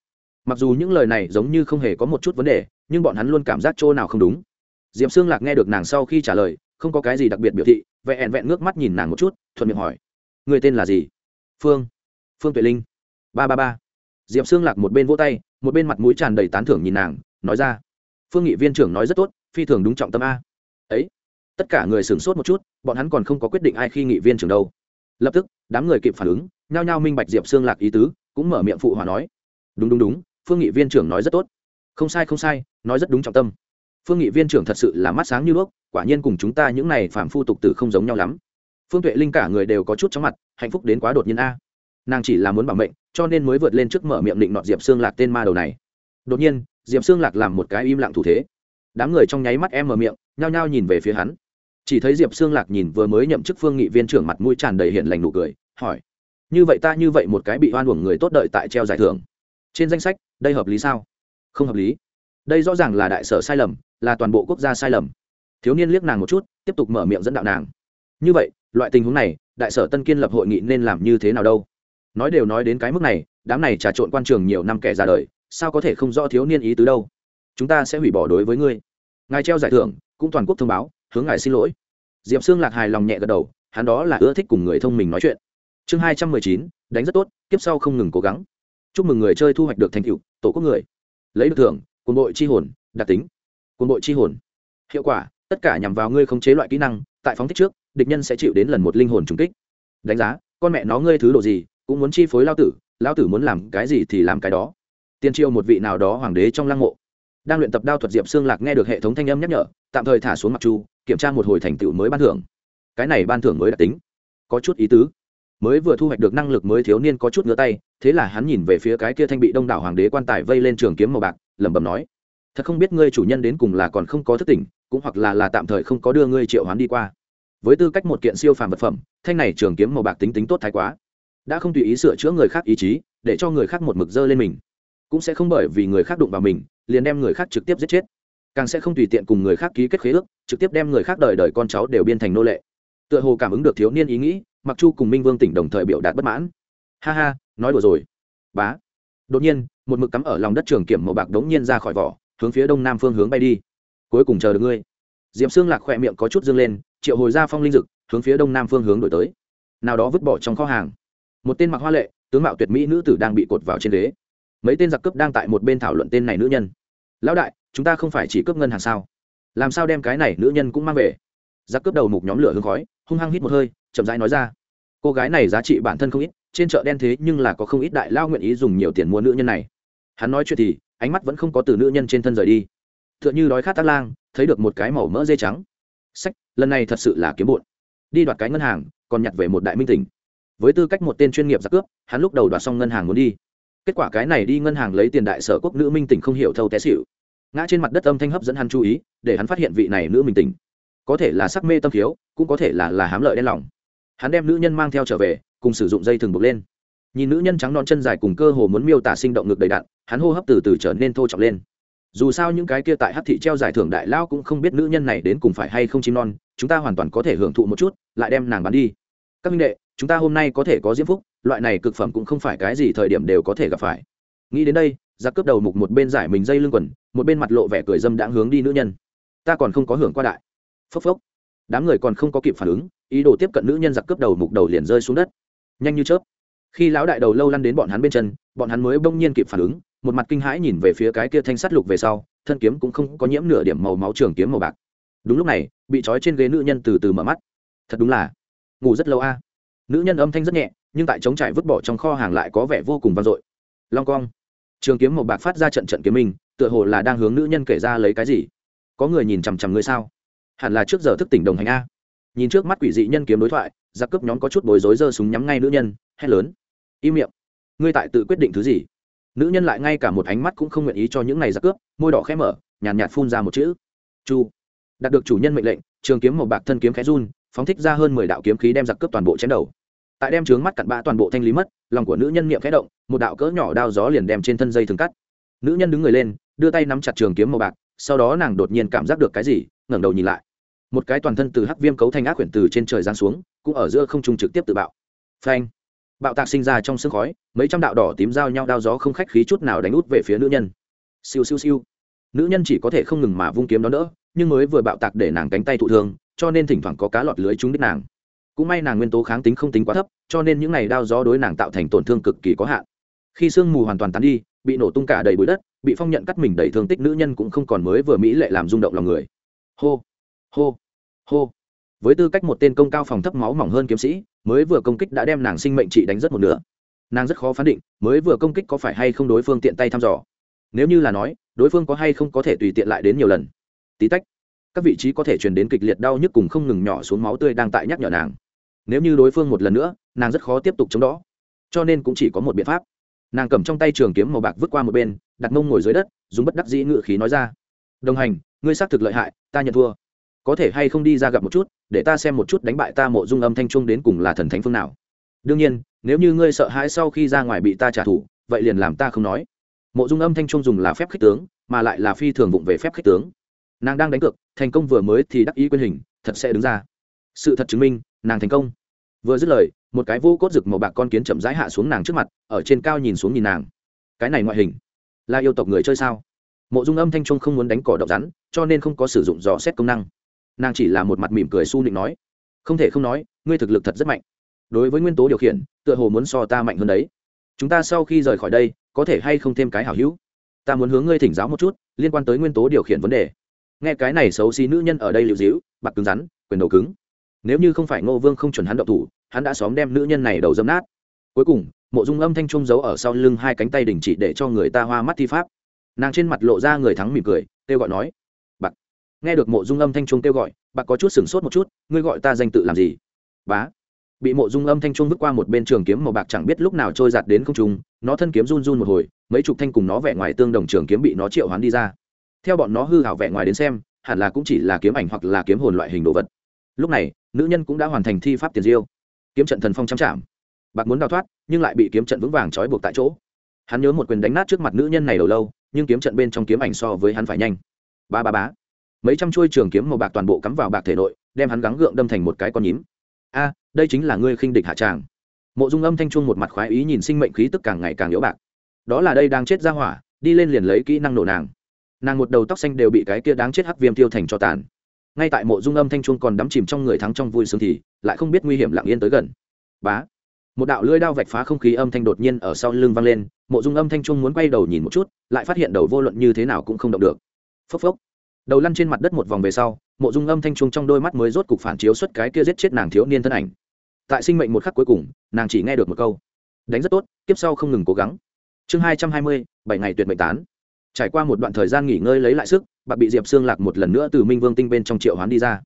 Mặc dù những lời này giống như không hề có một chút vấn đề, nhưng bọn hắn luôn cảm giác chỗ nào không đúng. D i ệ p xương lạc nghe được nàng sau khi trả lời, không có cái gì đặc biệt biểu thị, vẹn vẹn vẹn ngước mắt nhìn nàng một chút, thuận miệng hỏi, người tên là gì? Phương phương tuệ linh. Ba ba ba. D i ệ p xương lạc một bên vỗ tay, một bên mặt mũi tràn đầy tán thưởng nhìn nàng, nói ra phương nghị viên trưởng nói rất tốt, phi thường đúng trọng tâm a. Ấy, tất cả người sửng sốt một chút, bọn hắn còn không có quyết định ai khi nghị viên trưởng đâu. Lập tức, đám người kịp phản ứng, nhao nhao minh bạch diệp xương lạc ý tứ, cũng mở miệng phụ hòa nói. Đúng đúng đúng, phương nghị viên trưởng nói rất tốt. Không sai không sai, nói rất đúng trọng tâm. Phương nghị viên trưởng thật sự là mắt sáng như đuốc, quả nhiên cùng chúng ta những này phàm phu tục tử không giống nhau lắm. Phương tuệ linh cả người đều có chút chóng mặt, hạnh phúc đến quá đột nhiên a. Nàng chỉ là muốn bảo mệnh, cho nên mới vượt lên trước mở miệng định nọt diệp xương lạc tên ma đầu này. Đột nhiên diệp xương lạc làm một cái im lặng thủ thế. Đám người trong nháy mắt em mở miệng, nhao nhao nhìn về phía hắn. Chỉ thấy diệp xương lạc nhìn vừa mới nhậm chức phương nghị viên trưởng mặt mũi tràn đầy hiện lành nụ cười, hỏi, như vậy ta như vậy một cái bị oan uổng người tốt đợi tại treo giải thưởng. Trên danh sách, đây hợp lý sao? Không hợp lý. Đây rõ ràng là đại sở sai lầm, là toàn bộ quốc gia sai lầm. Thiếu niên liếc nàng một chút, tiếp tục mở miệng dẫn đạo nàng. Như vậy, loại tình huống này, đại sở tân kiên lập hội nghị nên làm như thế nào đâu? Nói đều nói đến cái mức này, đám này trà trộn quan trường nhiều năm kẻ ra đời sao có thể không rõ thiếu niên ý tứ đâu? Chúng ta sẽ hủy bỏ đối với ngươi. Ngài treo giải thưởng, cũng toàn quốc thông báo, hướng ngài xin lỗi. Diệp xương lạc hài lòng nhẹ gật đầu, hắn đó là ưa thích cùng người thông mình nói chuyện. Chương hai trăm mười chín, đánh rất tốt, kiếp sau không ngừng cố gắng. Chúc mừng người chơi thu hoạch được thành tựu, tổ quốc người. Lấy được thưởng, quân đội chi hồn, đặc tính. Quân đội chi hồn. Hiệu quả, tất cả nhằm vào ngươi khống chế loại kỹ năng, tại phóng thích trước, địch nhân sẽ chịu đến lần một linh hồn trùng kích. Đánh giá, con mẹ nó ngươi thứ đồ gì, cũng muốn chi phối lao tử lao tử muốn làm cái gì thì làm cái đó tiên triều một vị nào đó hoàng đế trong lăng mộ. Đang luyện tập đao thuật diệp xương lạc nghe được hệ thống thanh âm nhắc nhở, tạm thời thả xuống mặc chu, kiểm tra một hồi thành tựu mới ban thưởng. Cái này ban thưởng mới đặc tính. Có chút ý tứ. Mới vừa thu hoạch được năng lực mới thiếu niên có chút ngứa tay, thế là hắn nhìn về phía cái kia thanh bị đông đảo hoàng đế quan tài vây lên trường kiếm màu bạc, lẩm bẩm nói, thật không biết ngươi chủ nhân đến cùng là còn không có thức tỉnh, cũng hoặc là là tạm thời không có đưa ngươi triệu hoán đi qua. Với tư cách một kiện siêu phàm vật phẩm, thanh này trường kiếm màu bạc tính tính tốt thái quá. Đã không tùy ý sửa chữa người khác ý chí, để cho người khác một mực dơ lên mình cũng sẽ không bởi vì người khác đụng vào mình, liền đem người khác trực tiếp giết chết. Càng sẽ không tùy tiện cùng người khác ký kết khế ước, trực tiếp đem người khác đời đời con cháu đều biên thành nô lệ. Tựa hồ cảm ứng được thiếu niên ý nghĩ mặc chu cùng minh vương tỉnh đồng thời biểu đạt bất mãn. Ha ha, nói đùa rồi. Bá. Đột nhiên, một mực cắm ở lòng đất trường kiểm màu bạc đống nhiên ra khỏi vỏ, hướng phía đông nam phương hướng bay đi. Cuối cùng chờ được ngươi. Diệm xương lạc khỏe miệng có chút dương lên, triệu hồi ra phong linh dực, hướng phía đông nam phương hướng đổi tới. Nào đó vứt bỏ trong kho hàng. Một tên mặc hoa lệ, tướng mạo tuyệt mỹ nữ tử đang bị cột vào trên ghế mấy tên giặc cướp đang tại một bên thảo luận tên này nữ nhân. Lão đại, chúng ta không phải chỉ cướp ngân hàng sao? Làm sao đem cái này nữ nhân cũng mang về? Giặc cướp đầu mục nhóm lửa hương khói, hung hăng hít một hơi, chậm rãi nói ra. Cô gái này giá trị bản thân không ít, trên chợ đen thế nhưng là có không ít đại lao nguyện ý dùng nhiều tiền mua nữ nhân này. Hắn nói chuyện thì, ánh mắt vẫn không có từ nữ nhân trên thân rời đi. T h ư ợ n h ư đói khát tác lang, thấy được một cái màu mỡ dê trắng. Sách, lần này thật sự là kiếm bụn. Đi đoạt cái ngân hàng, còn nhặt về một đại minh tỉnh. Với tư cách một tên chuyên nghiệp giặc cướp, hắn lúc đầu đoạt xong ngân hàng muốn đi kết quả cái này đi ngân hàng lấy tiền đại sở quốc nữ minh tỉnh không hiểu thâu té xịu ngã trên mặt đất âm thanh hấp dẫn hắn chú ý, để hắn phát hiện vị này nữ minh tỉnh. Có thể là sắc mê tâm khiếu cũng có thể là là hám lợi đen lòng. Hắn đem nữ nhân mang theo trở về, cùng sử dụng dây thừng buộc lên. Nhìn nữ nhân trắng non chân dài cùng cơ hồ muốn miêu tả sinh động ngực đầy đặn hắn hô hấp từ từ trở nên thô trọng lên. Dù sao những cái kia tại hát thị treo giải thưởng đại lao cũng không biết nữ nhân này đến cùng phải hay không chim non, chúng ta hoàn toàn có thể hưởng thụ một chút, lại đem nàng bán đi. Các minh đệ chúng ta hôm nay có thể có diễm phúc, loại này cực phẩm cũng không phải cái gì thời điểm đều có thể gặp phải. Nghĩ đến đây, giặc cướp đầu mục một bên giải mình dây lưng quần, một bên mặt lộ vẻ cười dâm đãng hướng đi nữ nhân. Ta còn không có hưởng qua đại. Phốc phốc. Đám người còn không có kịp phản ứng, ý đồ tiếp cận nữ nhân giặc cướp đầu mục đầu liền rơi xuống đất. Nhanh như chớp. Khi lão đại đầu lâu lăn đến bọn hắn bên chân, bọn hắn mới bỗng nhiên kịp phản ứng, một mặt kinh hãi nhìn về phía cái kia thanh sắt lục về sau, thân kiếm cũng không có nhiễm nửa điểm màu máu trường kiếm màu bạc. Đúng lúc này, bị trói trên ghế nữ nhân từ từ mở mắt. Thật đúng là, ngủ rất lâu a nữ nhân âm thanh rất nhẹ nhưng tại trống trải vứt bỏ trong kho hàng lại có vẻ vô cùng vang dội. Long cong. Trường kiếm màu bạc phát ra trận trận kiếm mình tựa hồ là đang hướng nữ nhân kể ra lấy cái gì. Có người nhìn chằm chằm ngươi sao? Hẳn là trước giờ thức tỉnh đồng hành a. Nhìn trước mắt quỷ dị nhân kiếm đối thoại giặc cướp nhóm có chút bối rối giơ súng nhắm ngay nữ nhân hét lớn. Im miệng. Ngươi tại tự quyết định thứ gì? Nữ nhân lại ngay cả một ánh mắt cũng không nguyện ý cho những này giặc cướp môi đỏ khẽ mở nhàn nhạt, nhạt phun ra một chữ. Chu. Đạt được chủ nhân mệnh lệnh trường kiếm màu bạc thân kiếm khẽ run phóng thích ra hơn mười đạo kiếm khí đem giặc cướp toàn bộ chém đầu tại đem trướng mắt cặn bã toàn bộ thanh lý mất, lòng của nữ nhân niệm khẽ động, một đạo cỡ nhỏ đao gió liền đem trên thân dây thường cắt. Nữ nhân đứng người lên, đưa tay nắm chặt trường kiếm màu bạc, sau đó nàng đột nhiên cảm giác được cái gì, ngẩng đầu nhìn lại. Một cái toàn thân từ hắc viêm cấu thành ác quyển từ trên trời giáng xuống, cũng ở giữa không trung trực tiếp tự bạo. Phanh! Bạo tạc sinh ra trong sương khói, mấy trăm đạo đỏ tím giao nhau đao gió không khách khí chút nào đánh út về phía nữ nhân. Siêu siêu siêu! Nữ nhân chỉ có thể không ngừng mà vung kiếm đó nữa nhưng mới vừa bạo tạc để nàng cánh tay thụ thương, cho nên thỉnh thoảng có cá lọt lưới trúng đích nàng cũng may nàng nguyên tố kháng tính không tính quá thấp, cho nên những ngày đao gió đối nàng tạo thành tổn thương cực kỳ có hạn. Khi sương mù hoàn toàn tán đi, bị nổ tung cả đầy bụi đất, bị phong nhận cắt mình đầy thương tích nữ nhân cũng không còn mới vừa mỹ lệ làm rung động lòng người. Hô hô hô. Với tư cách một tên công cao phòng thấp máu mỏng hơn kiếm sĩ, mới vừa công kích đã đem nàng sinh mệnh trị đánh rất một nửa. Nàng rất khó phán định, mới vừa công kích có phải hay không đối phương tiện tay thăm dò. Nếu như là nói, đối phương có hay không có thể tùy tiện lại đến nhiều lần. Tí tách, các vị trí có thể truyền đến kịch liệt đau nhức cùng không ngừng nhỏ xuống máu tươi đang tại nhắc nhở nàng nếu như đối phương một lần nữa, nàng rất khó tiếp tục chống đó. Cho nên cũng chỉ có một biện pháp. Nàng cầm trong tay trường kiếm màu bạc vứt qua một bên, đặt mông ngồi dưới đất, dùng bất đắc dĩ ngự khí nói ra. Đồng hành, ngươi xác thực lợi hại, ta nhận thua. Có thể hay không đi ra gặp một chút, để ta xem một chút đánh bại ta mộ dung âm thanh trung đến cùng là thần thánh phương nào. Đương nhiên, nếu như ngươi sợ hãi sau khi ra ngoài bị ta trả thù, vậy liền làm ta không nói. Mộ dung âm thanh trung dùng là phép khích tướng, mà lại là phi thường vụng về phép khích tướng. Nàng đang đánh cược, thành công vừa mới thì đắc ý quyền hình, thật sẽ đứng ra. Sự thật chứng minh nàng thành công. Vừa dứt lời, một cái vô cốt rực màu bạc con kiến chậm rãi hạ xuống nàng trước mặt, ở trên cao nhìn xuống nhìn nàng. Cái này ngoại hình, là yêu tộc người chơi sao? Mộ dung âm thanh trung không muốn đánh cỏ độc rắn, cho nên không có sử dụng dò xét công năng. Nàng chỉ là một mặt mỉm cười su nịnh nói, không thể không nói, ngươi thực lực thật rất mạnh. Đối với nguyên tố điều khiển, tựa hồ muốn so ta mạnh hơn đấy. Chúng ta sau khi rời khỏi đây, có thể hay không thêm cái hảo hữu? Ta muốn hướng ngươi thỉnh giáo một chút, liên quan tới nguyên tố điều khiển vấn đề. Nghe cái này xấu xí nữ nhân ở đây liệu dĩu, bạc cứng rắn, quyền đầu cứng nếu như không phải ngô vương không chuẩn hắn động thủ, hắn đã xóm đem nữ nhân này đầu dâm nát. Cuối cùng, mộ dung âm thanh trung giấu ở sau lưng hai cánh tay đình chỉ để cho người ta hoa mắt thi pháp. Nàng trên mặt lộ ra người thắng mỉm cười, kêu gọi nói nghe được mộ dung âm thanh trung kêu gọi bạc có chút sửng sốt một chút, ngươi gọi ta danh tự làm gì? Bá. Bị mộ dung âm thanh trung vứt qua một bên trường kiếm màu bạc chẳng biết lúc nào trôi giạt đến không trung, nó thân kiếm run run một hồi, mấy chục thanh cùng nó vẻ ngoài tương đồng trường kiếm bị nó triệu hoán đi ra. Theo bọn nó hư hảo vẻ ngoài đến xem, hẳn là cũng chỉ là kiếm ảnh hoặc là kiếm hồn loại hình đồ vật. Lúc này nữ nhân cũng đã hoàn thành thi pháp tiền diêu. Kiếm trận thần phong chăm chạm. Bạc muốn đào thoát, nhưng lại bị kiếm trận vững vàng trói buộc tại chỗ. Hắn nhớ một quyền đánh nát trước mặt nữ nhân này đầu lâu, nhưng kiếm trận bên trong kiếm ảnh so với hắn phải nhanh. Ba ba bá mấy trăm chuôi trường kiếm màu bạc toàn bộ cắm vào bạc thể nội, đem hắn gắng gượng đâm thành một cái con nhím. A, đây chính là ngươi khinh địch hạ tràng. Mộ dung âm thanh chuông một mặt khoái ý nhìn sinh mệnh khí tức càng ngày càng yếu bạc. Đó là đây đang chết ra hỏa, đi lên liền lấy kỹ năng nổ nàng. Nàng một đầu tóc xanh đều bị cái kia đáng chết hắc viêm tiêu thành cho tàn ngay tại mộ dung âm thanh chuông còn đắm chìm trong người thắng trong vui sướng thì lại không biết nguy hiểm lặng yên tới gần. Bá. Một đạo lưỡi đao vạch phá không khí âm thanh đột nhiên ở sau lưng vang lên, mộ dung âm thanh chuông muốn quay đầu nhìn một chút, lại phát hiện đầu vô luận như thế nào cũng không động được. Phốc phốc. Đầu lăn trên mặt đất một vòng về sau, mộ dung âm thanh chuông trong đôi mắt mới rốt cục phản chiếu xuất cái kia giết chết nàng thiếu niên thân ảnh. Tại sinh mệnh một khắc cuối cùng, nàng chỉ nghe được một câu. Đánh rất tốt tiếp sau không ngừng cố gắng. Chương hai trăm hai mươi, bảy ngày tuyệt mệnh tán trải qua một đoạn thời gian nghỉ ngơi lấy lại sức, bạc bị diệp xương lạc một lần nữa từ minh vương tinh bên trong triệu hoán đi ra.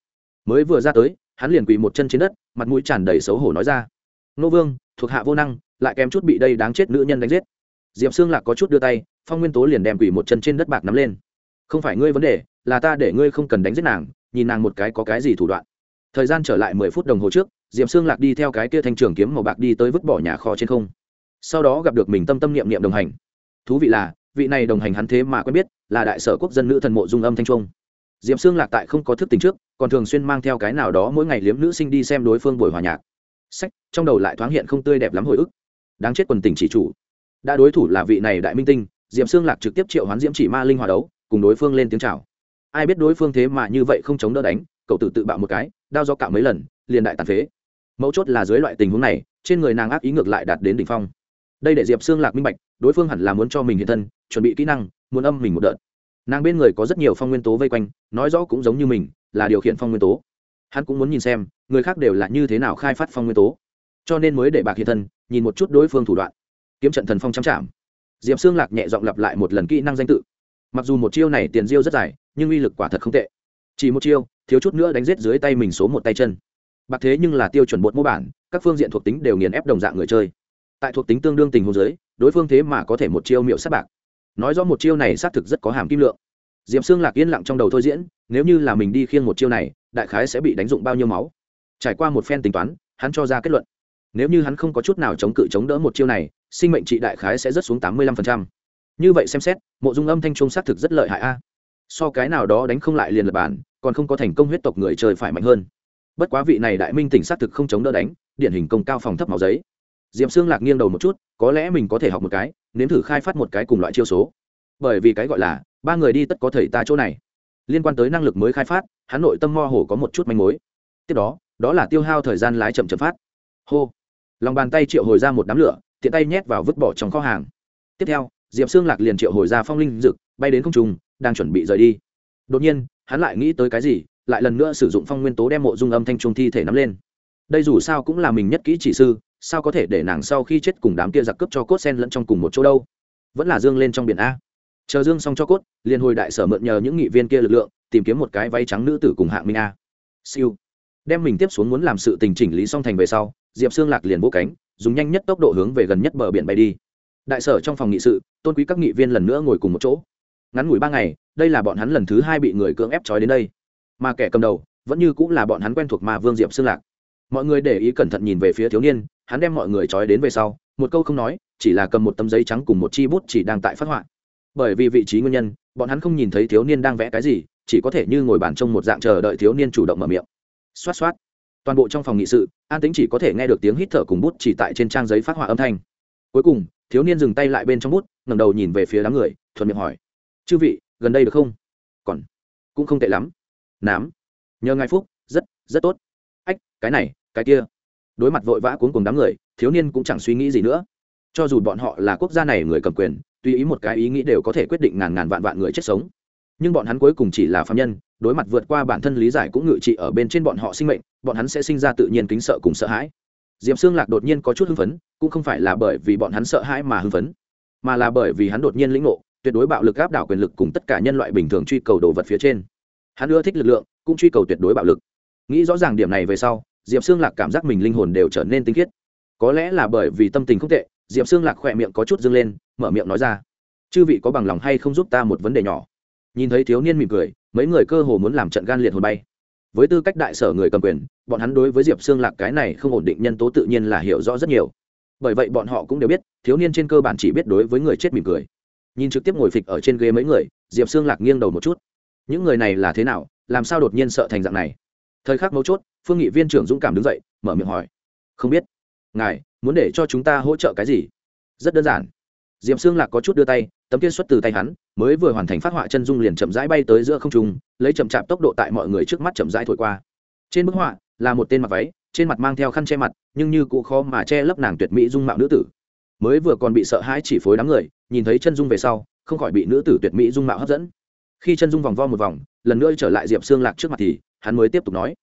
Mới vừa ra tới, hắn liền quỳ một chân trên đất, mặt mũi tràn đầy xấu hổ nói ra. Nô vương, thuộc hạ vô năng, lại kém chút bị đây đáng chết nữ nhân đánh giết. Diệp xương lạc có chút đưa tay, phong nguyên tố liền đem quỳ một chân trên đất bạc nắm lên. Không phải ngươi vấn đề, là ta để ngươi không cần đánh giết nàng, nhìn nàng một cái có cái gì thủ đoạn. Thời gian trở lại mười phút đồng hồ trước, diệp xương lạc đi theo cái kia thanh trường kiếm màu bạc đi tới vứt bỏ nhà kho trên không. Sau đó gặp được mình tâm tâm niệm niệm đồng hành. Thú vị là vị này đồng hành hắn thế mà quen biết, là đại sở quốc dân nữ thần mộ dung âm thanh trung. Diệp xương lạc tại không có thức tình trước, còn thường xuyên mang theo cái nào đó mỗi ngày liếm nữ sinh đi xem đối phương buổi hòa nhạc. Sách, trong đầu lại thoáng hiện không tươi đẹp lắm hồi ức. Đáng chết quần tình chỉ chủ. Đã đối thủ là vị này đại minh tinh, diệp xương lạc trực tiếp triệu hoán diễm chỉ ma linh hòa đấu, cùng đối phương lên tiếng chào. Ai biết đối phương thế mà như vậy không chống đỡ đánh, cậu tự tự bạo một cái, đao do cạo mấy lần, liền đại tàn phế. Mấu chốt là dưới loại tình huống này, trên người nàng ác ý ngược lại đạt đến đỉnh phong. Đây để diệp xương lạc minh bạch đối phương hẳn là muốn cho mình hiện thân, chuẩn bị kỹ năng, muốn âm mình một đợt. Nàng bên người có rất nhiều phong nguyên tố vây quanh, nói rõ cũng giống như mình, là điều khiển phong nguyên tố. Hắn cũng muốn nhìn xem, người khác đều là như thế nào khai phát phong nguyên tố. Cho nên mới để bạc hiện thân nhìn một chút đối phương thủ đoạn. Kiếm trận thần phong chăm chạm. Diệp xương lạc nhẹ giọng lặp lại một lần kỹ năng danh tự. Mặc dù một chiêu này tiền diêu rất dài, nhưng uy lực quả thật không tệ. Chỉ một chiêu, thiếu chút nữa đánh giết dưới tay mình số một tay chân. Bạc thế nhưng là tiêu chuẩn bột mô bản, các phương diện thuộc tính đều nghiền ép đồng dạng người chơi. Tại thuộc tính tương đương tình huống giới đối phương thế mà có thể một chiêu miệu sát bạc. Nói rõ một chiêu này xác thực rất có hàm kim lượng. Diệp xương lạc yên lặng trong đầu thôi diễn, nếu như là mình đi khiêng một chiêu này, đại khái sẽ bị đánh dụng bao nhiêu máu. Trải qua một phen tính toán, hắn cho ra kết luận. Nếu như hắn không có chút nào chống cự chống đỡ một chiêu này, sinh mệnh trị đại khái sẽ rớt xuống tám mươi lăm như vậy xem xét, mộ dung âm thanh trung xác thực rất lợi hại a. So cái nào đó đánh không lại liền lập bản, còn không có thành công huyết tộc người trời phải mạnh hơn. Bất quá vị này đại minh tỉnh xác thực không chống đỡ đánh, điển hình công cao phòng thấp máu giấy. Diệm xương lạc nghiêng đầu một chút có lẽ mình có thể học một cái, nếm thử khai phát một cái cùng loại chiêu số. Bởi vì cái gọi là, ba người đi tất có thầy ta chỗ này. Liên quan tới năng lực mới khai phát, hắn nội tâm mo hồ có một chút manh mối. Tiếp đó đó là tiêu hao thời gian lái chậm chậm phát. Hô. Lòng bàn tay triệu hồi ra một đám lửa, tiện tay nhét vào vứt bỏ trong kho hàng. Tiếp theo, diệp xương lạc liền triệu hồi ra phong linh rực bay đến không trung, đang chuẩn bị rời đi. Đột nhiên, hắn lại nghĩ tới cái gì, lại lần nữa sử dụng phong nguyên tố đem mộ dung âm thanh trung thi thể nắm lên. Đây dù sao cũng là mình nhất kỹ chỉ sư sao có thể để nàng sau khi chết cùng đám kia giặc cướp cho cốt sen lẫn trong cùng một chỗ đâu? Vẫn là dương lên trong biển a. Chờ dương xong cho cốt, liền hồi đại sở mượn nhờ những nghị viên kia lực lượng, tìm kiếm một cái váy trắng nữ tử cùng hạng minh a. Siêu. Đem mình tiếp xuống muốn làm sự tình chỉnh lý xong thành về sau, diệp xương lạc liền vỗ cánh, dùng nhanh nhất tốc độ hướng về gần nhất bờ biển bay đi. Đại sở trong phòng nghị sự, tôn quý các nghị viên lần nữa ngồi cùng một chỗ. Ngắn ngủi ba ngày, đây là bọn hắn lần thứ hai bị người cưỡng ép trói đến đây. Mà kẻ cầm đầu, vẫn như cũng là bọn hắn quen thuộc mà vương diệp xương lạc. Mọi người để ý cẩn thận nhìn về phía thiếu niên hắn đem mọi người trói đến về sau, một câu không nói, chỉ là cầm một tấm giấy trắng cùng một chi bút chỉ đang tại phát họa. Bởi vì vị trí nguyên nhân, bọn hắn không nhìn thấy thiếu niên đang vẽ cái gì, chỉ có thể như ngồi bàn trông một dạng chờ đợi thiếu niên chủ động mở miệng. Xoát xoát. Toàn bộ trong phòng nghị sự, an tính chỉ có thể nghe được tiếng hít thở cùng bút chỉ tại trên trang giấy phát họa âm thanh. Cuối cùng, thiếu niên dừng tay lại bên trong bút, ngẩng đầu nhìn về phía đám người, thuận miệng hỏi, chư vị, gần đây được không? Còn, cũng không tệ lắm. Nám. Nhờ ngài phúc, rất rất tốt. Ách, cái này, cái kia đối mặt vội vã cuốn cùng đám người, thiếu niên cũng chẳng suy nghĩ gì nữa. Cho dù bọn họ là quốc gia này người cầm quyền, tùy ý một cái ý nghĩ đều có thể quyết định ngàn ngàn vạn vạn người chết sống. Nhưng bọn hắn cuối cùng chỉ là phạm nhân, đối mặt vượt qua bản thân lý giải cũng ngự trị ở bên trên bọn họ sinh mệnh, bọn hắn sẽ sinh ra tự nhiên kính sợ cùng sợ hãi. Diệp xương lạc đột nhiên có chút hưng phấn, cũng không phải là bởi vì bọn hắn sợ hãi mà hưng phấn, mà là bởi vì hắn đột nhiên lĩnh ngộ, tuyệt đối bạo lực áp đảo quyền lực cùng tất cả nhân loại bình thường truy cầu đồ vật phía trên. Hắn ưa thích lực lượng, cũng truy cầu tuyệt đối bạo lực. Nghĩ rõ ràng điểm này về sau diệp xương lạc cảm giác mình linh hồn đều trở nên tinh khiết. Có lẽ là bởi vì tâm tình không tệ, diệp xương lạc khỏe miệng có chút dâng lên, mở miệng nói ra. Chư vị có bằng lòng hay không giúp ta một vấn đề nhỏ? Nhìn thấy thiếu niên mỉm cười, mấy người cơ hồ muốn làm trận gan liệt hồn bay. Với tư cách đại sở người cầm quyền, bọn hắn đối với diệp xương lạc cái này không ổn định nhân tố tự nhiên là hiểu rõ rất nhiều. Bởi vậy bọn họ cũng đều biết, thiếu niên trên cơ bản chỉ biết đối với người chết mỉm cười. Nhìn trực tiếp ngồi phịch ở trên ghế mấy người, diệp xương lạc nghiêng đầu một chút. Những người này là thế nào? Làm sao đột nhiên sợ thành dạng này? Thời khắc mấu chốt phương nghị viên trưởng dũng cảm đứng dậy, mở miệng hỏi. Không biết. Ngài, muốn để cho chúng ta hỗ trợ cái gì? Rất đơn giản. Diệp xương lạc có chút đưa tay, tấm kia xuất từ tay hắn, mới vừa hoàn thành phát họa chân dung liền chậm rãi bay tới giữa không trung, lấy chậm chạp tốc độ tại mọi người trước mắt chậm rãi thổi qua. Trên bức họa là một tên mặc váy, trên mặt mang theo khăn che mặt, nhưng như cụ khó mà che lấp nàng tuyệt mỹ dung mạo nữ tử. Mới vừa còn bị sợ hãi chỉ phối đám người, nhìn thấy chân dung về sau, không khỏi bị nữ tử tuyệt mỹ dung mạo hấp dẫn. Khi chân dung vòng vo một vòng, lần nữa trở lại diệp xương lạc trước mặt thì, hắn mới tiếp tục nói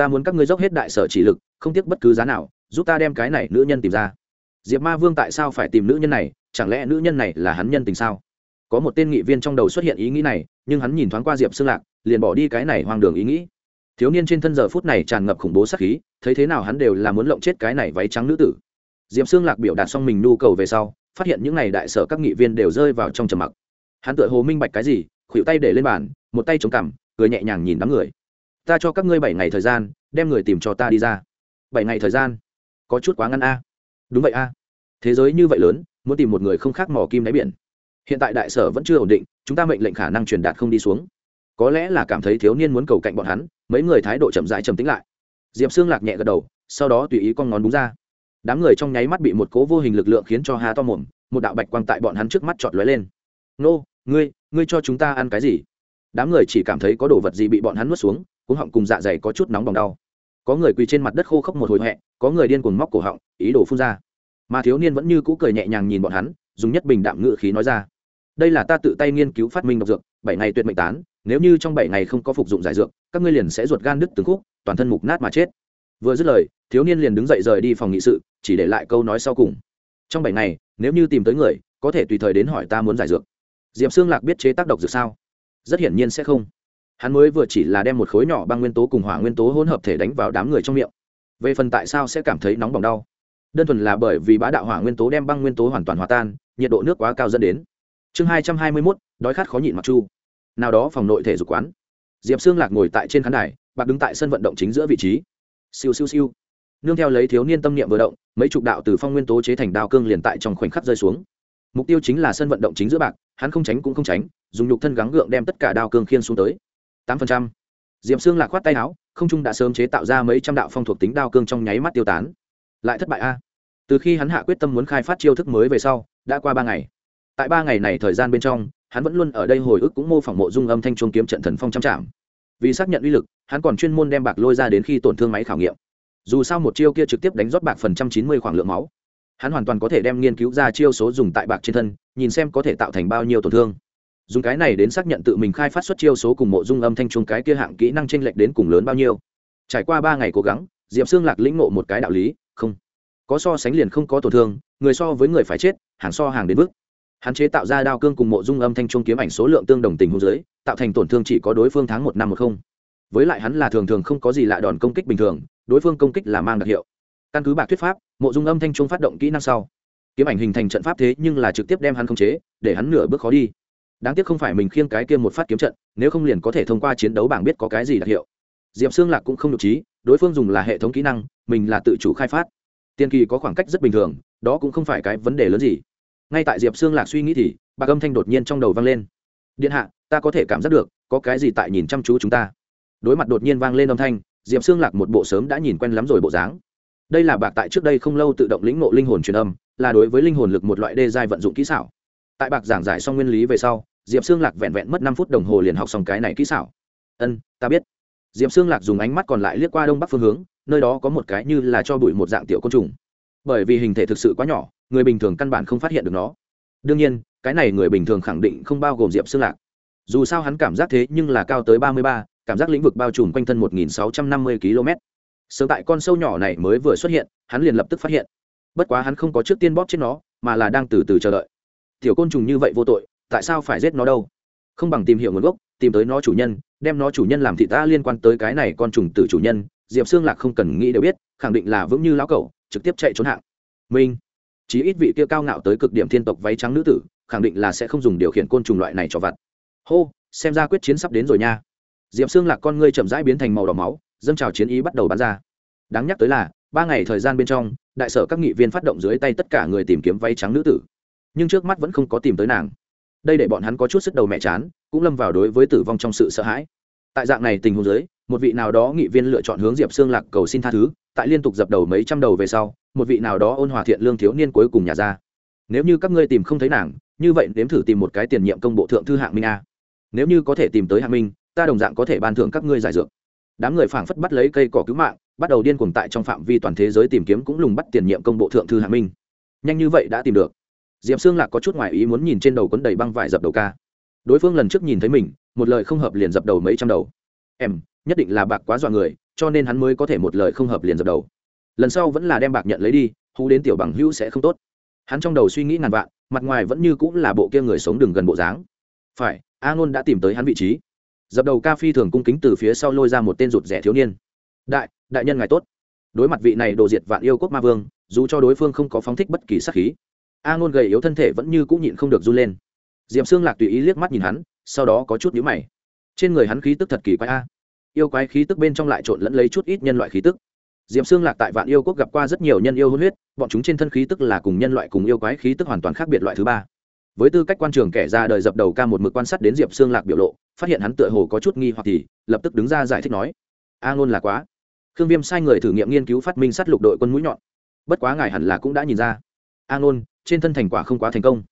ta muốn các ngươi dốc hết đại sở chỉ lực, không tiếc bất cứ giá nào, giúp ta đem cái này nữ nhân tìm ra. Diệp ma vương tại sao phải tìm nữ nhân này? Chẳng lẽ nữ nhân này là hắn nhân tình sao? Có một tên nghị viên trong đầu xuất hiện ý nghĩ này, nhưng hắn nhìn thoáng qua diệp xương lạc, liền bỏ đi cái này hoang đường ý nghĩ. Thiếu niên trên thân giờ phút này tràn ngập khủng bố sắc khí, thấy thế nào hắn đều là muốn lộng chết cái này váy trắng nữ tử. Diệp xương lạc biểu đạt xong mình nhu cầu về sau, phát hiện những n à y đại sở các nghị viên đều rơi vào trong trầm mặc. Hắn tự hồ minh bạch cái gì, khuỷu tay để lên bàn, một tay chống cằm, cười nhẹ nhàng nhìn đám người ta cho các ngươi bảy ngày thời gian, đem người tìm cho ta đi ra. Bảy ngày thời gian? Có chút quá ngăn a. Đúng vậy a. Thế giới như vậy lớn, muốn tìm một người không khác mỏ kim đáy biển. Hiện tại đại sở vẫn chưa ổn định, chúng ta mệnh lệnh khả năng truyền đạt không đi xuống. Có lẽ là cảm thấy thiếu niên muốn cầu cạnh bọn hắn, mấy người thái độ chậm rãi trầm tính lại. Diệp xương lạc nhẹ gật đầu, sau đó tùy ý con ngón búng ra. Đám người trong nháy mắt bị một cố vô hình lực lượng khiến cho há to mồm, một đạo bạch quang tại bọn hắn trước mắt chọt lóe lên. Nô, ngươi ngươi cho chúng ta ăn cái gì? Đám người chỉ cảm thấy có đồ vật gì bị bọn hắn nuốt xuống cuống họng cùng dạ dày có chút nóng bỏng đau. Có người quỳ trên mặt đất khô khốc một hồi huệ có người điên cuồng móc cổ họng, ý đồ phun ra. Mà thiếu niên vẫn như cũ cười nhẹ nhàng nhìn bọn hắn, dùng nhất bình đạm ngự khí nói ra. Đây là ta tự tay nghiên cứu phát minh độc dược, bảy ngày tuyệt mệnh tán, nếu như trong bảy ngày không có phục dụng giải dược, các ngươi liền sẽ ruột gan đứt từng khúc, toàn thân mục nát mà chết. Vừa dứt lời, thiếu niên liền đứng dậy rời đi phòng nghị sự, chỉ để lại câu nói sau cùng. Trong bảy ngày, nếu như tìm tới người, có thể tùy thời đến hỏi ta muốn giải dược. Diệp xương lạc biết chế tác độc dược sao? Rất hiển nhiên sẽ không hắn mới vừa chỉ là đem một khối nhỏ băng nguyên tố cùng hỏa nguyên tố hỗn hợp thể đánh vào đám người trong miệng. Về phần tại sao sẽ cảm thấy nóng bỏng đau? Đơn thuần là bởi vì bá đạo hỏa nguyên tố đem băng nguyên tố hoàn toàn hòa tan, nhiệt độ nước quá cao dẫn đến. Chương hai trăm hai mươi mốt, đói khát khó nhịn mặc chu. Nào đó phòng nội thể dục quán. Diệp xương lạc ngồi tại trên khán đài, bạc đứng tại sân vận động chính giữa vị trí. Siêu siêu siêu. Nương theo lấy thiếu niên tâm niệm vừa động, mấy chục đạo từ phong nguyên tố chế thành đao cương liền tại trong khoảnh khắc rơi xuống. Mục tiêu chính là sân vận động chính giữa bạc, hắn không tránh cũng không tránh, dùng nhục thân gắng gượng đem tất cả đao cương khiên xuống tới tám phần trăm. Diệm xương lạc khoát tay áo, không trung đã sớm chế tạo ra mấy trăm đạo phong thuộc tính đao cương trong nháy mắt tiêu tán. Lại thất bại a. Từ khi hắn hạ quyết tâm muốn khai phát chiêu thức mới về sau, đã qua ba ngày. Tại ba ngày này thời gian bên trong, hắn vẫn luôn ở đây hồi ức cũng mô phỏng mộ dung âm thanh chuông kiếm trận thần phong trăm trạm vì xác nhận uy lực, hắn còn chuyên môn đem bạc lôi ra đến khi tổn thương máy khảo nghiệm. Dù sao một chiêu kia trực tiếp đánh rót bạc phần trăm chín mươi khoảng lượng máu, hắn hoàn toàn có thể đem nghiên cứu ra chiêu số dùng tại bạc trên thân, nhìn xem có thể tạo thành bao nhiêu tổn thương dùng cái này đến xác nhận tự mình khai phát xuất chiêu số cùng mộ dung âm thanh chung cái kia hạng kỹ năng tranh lệch đến cùng lớn bao nhiêu. Trải qua ba ngày cố gắng, diệp xương lạc lĩnh ngộ một cái đạo lý, không. Có so sánh liền không có tổn thương, người so với người phải chết, hàng so hàng đến bước hạn chế tạo ra đao cương cùng mộ dung âm thanh trung kiếm ảnh số lượng tương đồng tình hôn giới tạo thành tổn thương chỉ có đối phương tháng một năm một không. Với lại hắn là thường thường không có gì lạ đòn công kích bình thường, đối phương công kích là mang đặc hiệu. Căn cứ bạc thuyết pháp, mộ dung âm thanh trung phát động kỹ năng sau. Kiếm ảnh hình thành trận pháp thế nhưng là trực tiếp đem hắn khống chế, để hắn nửa bước khó đi đáng tiếc không phải mình khiêng cái kia một phát kiếm trận, nếu không liền có thể thông qua chiến đấu bảng biết có cái gì đặc hiệu. Diệp xương lạc cũng không được trí, đối phương dùng là hệ thống kỹ năng, mình là tự chủ khai phát. Tiên kỳ có khoảng cách rất bình thường, đó cũng không phải cái vấn đề lớn gì. Ngay tại diệp xương lạc suy nghĩ thì bà âm thanh đột nhiên trong đầu vang lên. Điện hạ, ta có thể cảm giác được, có cái gì tại nhìn chăm chú chúng ta. Đối mặt đột nhiên vang lên âm thanh, diệp xương lạc một bộ sớm đã nhìn quen lắm rồi bộ dáng. Đây là bạc tại trước đây không lâu tự động lĩnh ngộ linh hồn truyền âm, là đối với linh hồn lực một loại đê giai vận dụng kỹ xảo. Tại bạc giảng giải xong nguyên lý về sau diệp xương lạc vẹn vẹn mất năm phút đồng hồ liền học xong cái này kỹ xảo. Ân, ta biết. Diệp xương lạc dùng ánh mắt còn lại liếc qua đông bắc phương hướng, nơi đó có một cái như là cho bụi một dạng tiểu côn trùng. Bởi vì hình thể thực sự quá nhỏ, người bình thường căn bản không phát hiện được nó. Đương nhiên, cái này người bình thường khẳng định không bao gồm diệp xương lạc. Dù sao hắn cảm giác thế nhưng là cao tới ba mươi ba, cảm giác lĩnh vực bao trùm quanh thân một nghìn sáu trăm năm mươi km. Sớm tại con sâu nhỏ này mới vừa xuất hiện, hắn liền lập tức phát hiện. Bất quá hắn không có trước tiên bóp chết nó, mà là đang từ từ chờ đợi. Tiểu côn trùng như vậy vô tội tại sao phải giết nó đâu? Không bằng tìm hiểu nguồn gốc, tìm tới nó chủ nhân, đem nó chủ nhân làm thị ta liên quan tới cái này con trùng tử chủ nhân, diệp xương lạc không cần nghĩ đều biết, khẳng định là vững như lão cẩu, trực tiếp chạy trốn hạng. Minh chí ít vị kia cao ngạo tới cực điểm thiên tộc váy trắng nữ tử, khẳng định là sẽ không dùng điều khiển côn trùng loại này cho vặt. Hô, xem ra quyết chiến sắp đến rồi nha. Diệp xương lạc con ngươi chậm rãi biến thành màu đỏ máu, dâng trào chiến ý bắt đầu bắn ra. Đáng nhắc tới là, ba ngày thời gian bên trong, đại sở các nghị viên phát động dưới tay tất cả người tìm kiếm váy trắng nữ tử. Nhưng trước mắt vẫn không có tìm tới nàng đây để bọn hắn có chút sức đầu mẹ chán, cũng lâm vào đối với tử vong trong sự sợ hãi. Tại dạng này tình huống dưới, một vị nào đó nghị viên lựa chọn hướng diệp xương lạc cầu xin tha thứ, tại liên tục dập đầu mấy trăm đầu về sau, một vị nào đó ôn hòa thiện lương thiếu niên cuối cùng nhà ra. Nếu như các ngươi tìm không thấy nàng, như vậy nếm thử tìm một cái tiền nhiệm công bộ thượng thư hạng minh a. Nếu như có thể tìm tới hạng minh, ta đồng dạng có thể ban thưởng các ngươi giải dược. Đám người phảng phất bắt lấy cây cỏ cứu mạng, bắt đầu điên cuồng tại trong phạm vi toàn thế giới tìm kiếm cũng lùng bắt tiền nhiệm công bộ thượng thư hạng minh. Nhanh như vậy đã tìm được diệp xương lạc có chút ngoại ý muốn nhìn trên đầu quấn đầy băng vải dập đầu ca. Đối phương lần trước nhìn thấy mình, một lời không hợp liền dập đầu mấy trăm đầu. Em, nhất định là bạc quá dọa người, cho nên hắn mới có thể một lời không hợp liền dập đầu. Lần sau vẫn là đem bạc nhận lấy đi, hú đến tiểu bằng hữu sẽ không tốt. Hắn trong đầu suy nghĩ ngàn vạn, mặt ngoài vẫn như cũng là bộ kia người sống đường gần bộ dáng. Phải, a ngôn đã tìm tới hắn vị trí. Dập đầu ca phi thường cung kính từ phía sau lôi ra một tên rụt rẻ thiếu niên. Đại đại nhân ngài tốt. Đối mặt vị này đồ diệt vạn yêu quốc ma vương, dù cho đối phương không có phóng thích bất kỳ sắc khí a ngôn gầy yếu thân thể vẫn như cũng nhịn không được run lên. D i ệ p xương lạc tùy ý liếc mắt nhìn hắn, sau đó có chút nhữ mày. Trên người hắn khí tức thật kỳ quái a. Yêu quái khí tức bên trong lại trộn lẫn lấy chút ít nhân loại khí tức. D i ệ p xương lạc tại vạn yêu quốc gặp qua rất nhiều nhân yêu hôn huyết, bọn chúng trên thân khí tức là cùng nhân loại cùng yêu quái khí tức hoàn toàn khác biệt loại thứ ba. Với tư cách quan trường kẻ ra đời dập đầu ca một mực quan sát đến diệp xương lạc biểu lộ, phát hiện hắn tựa hồ có chút nghi hoặc thì, lập tức đứng ra giải thích nói. A ngôn là quá. Khương viêm sai người thử nghiệm nghiên cứu phát minh sát lục đội quân mũi nhọn. Bất quá ngài hẳn là cũng đã nhìn ra. A ngôn trên thân thành quả không quá thành công.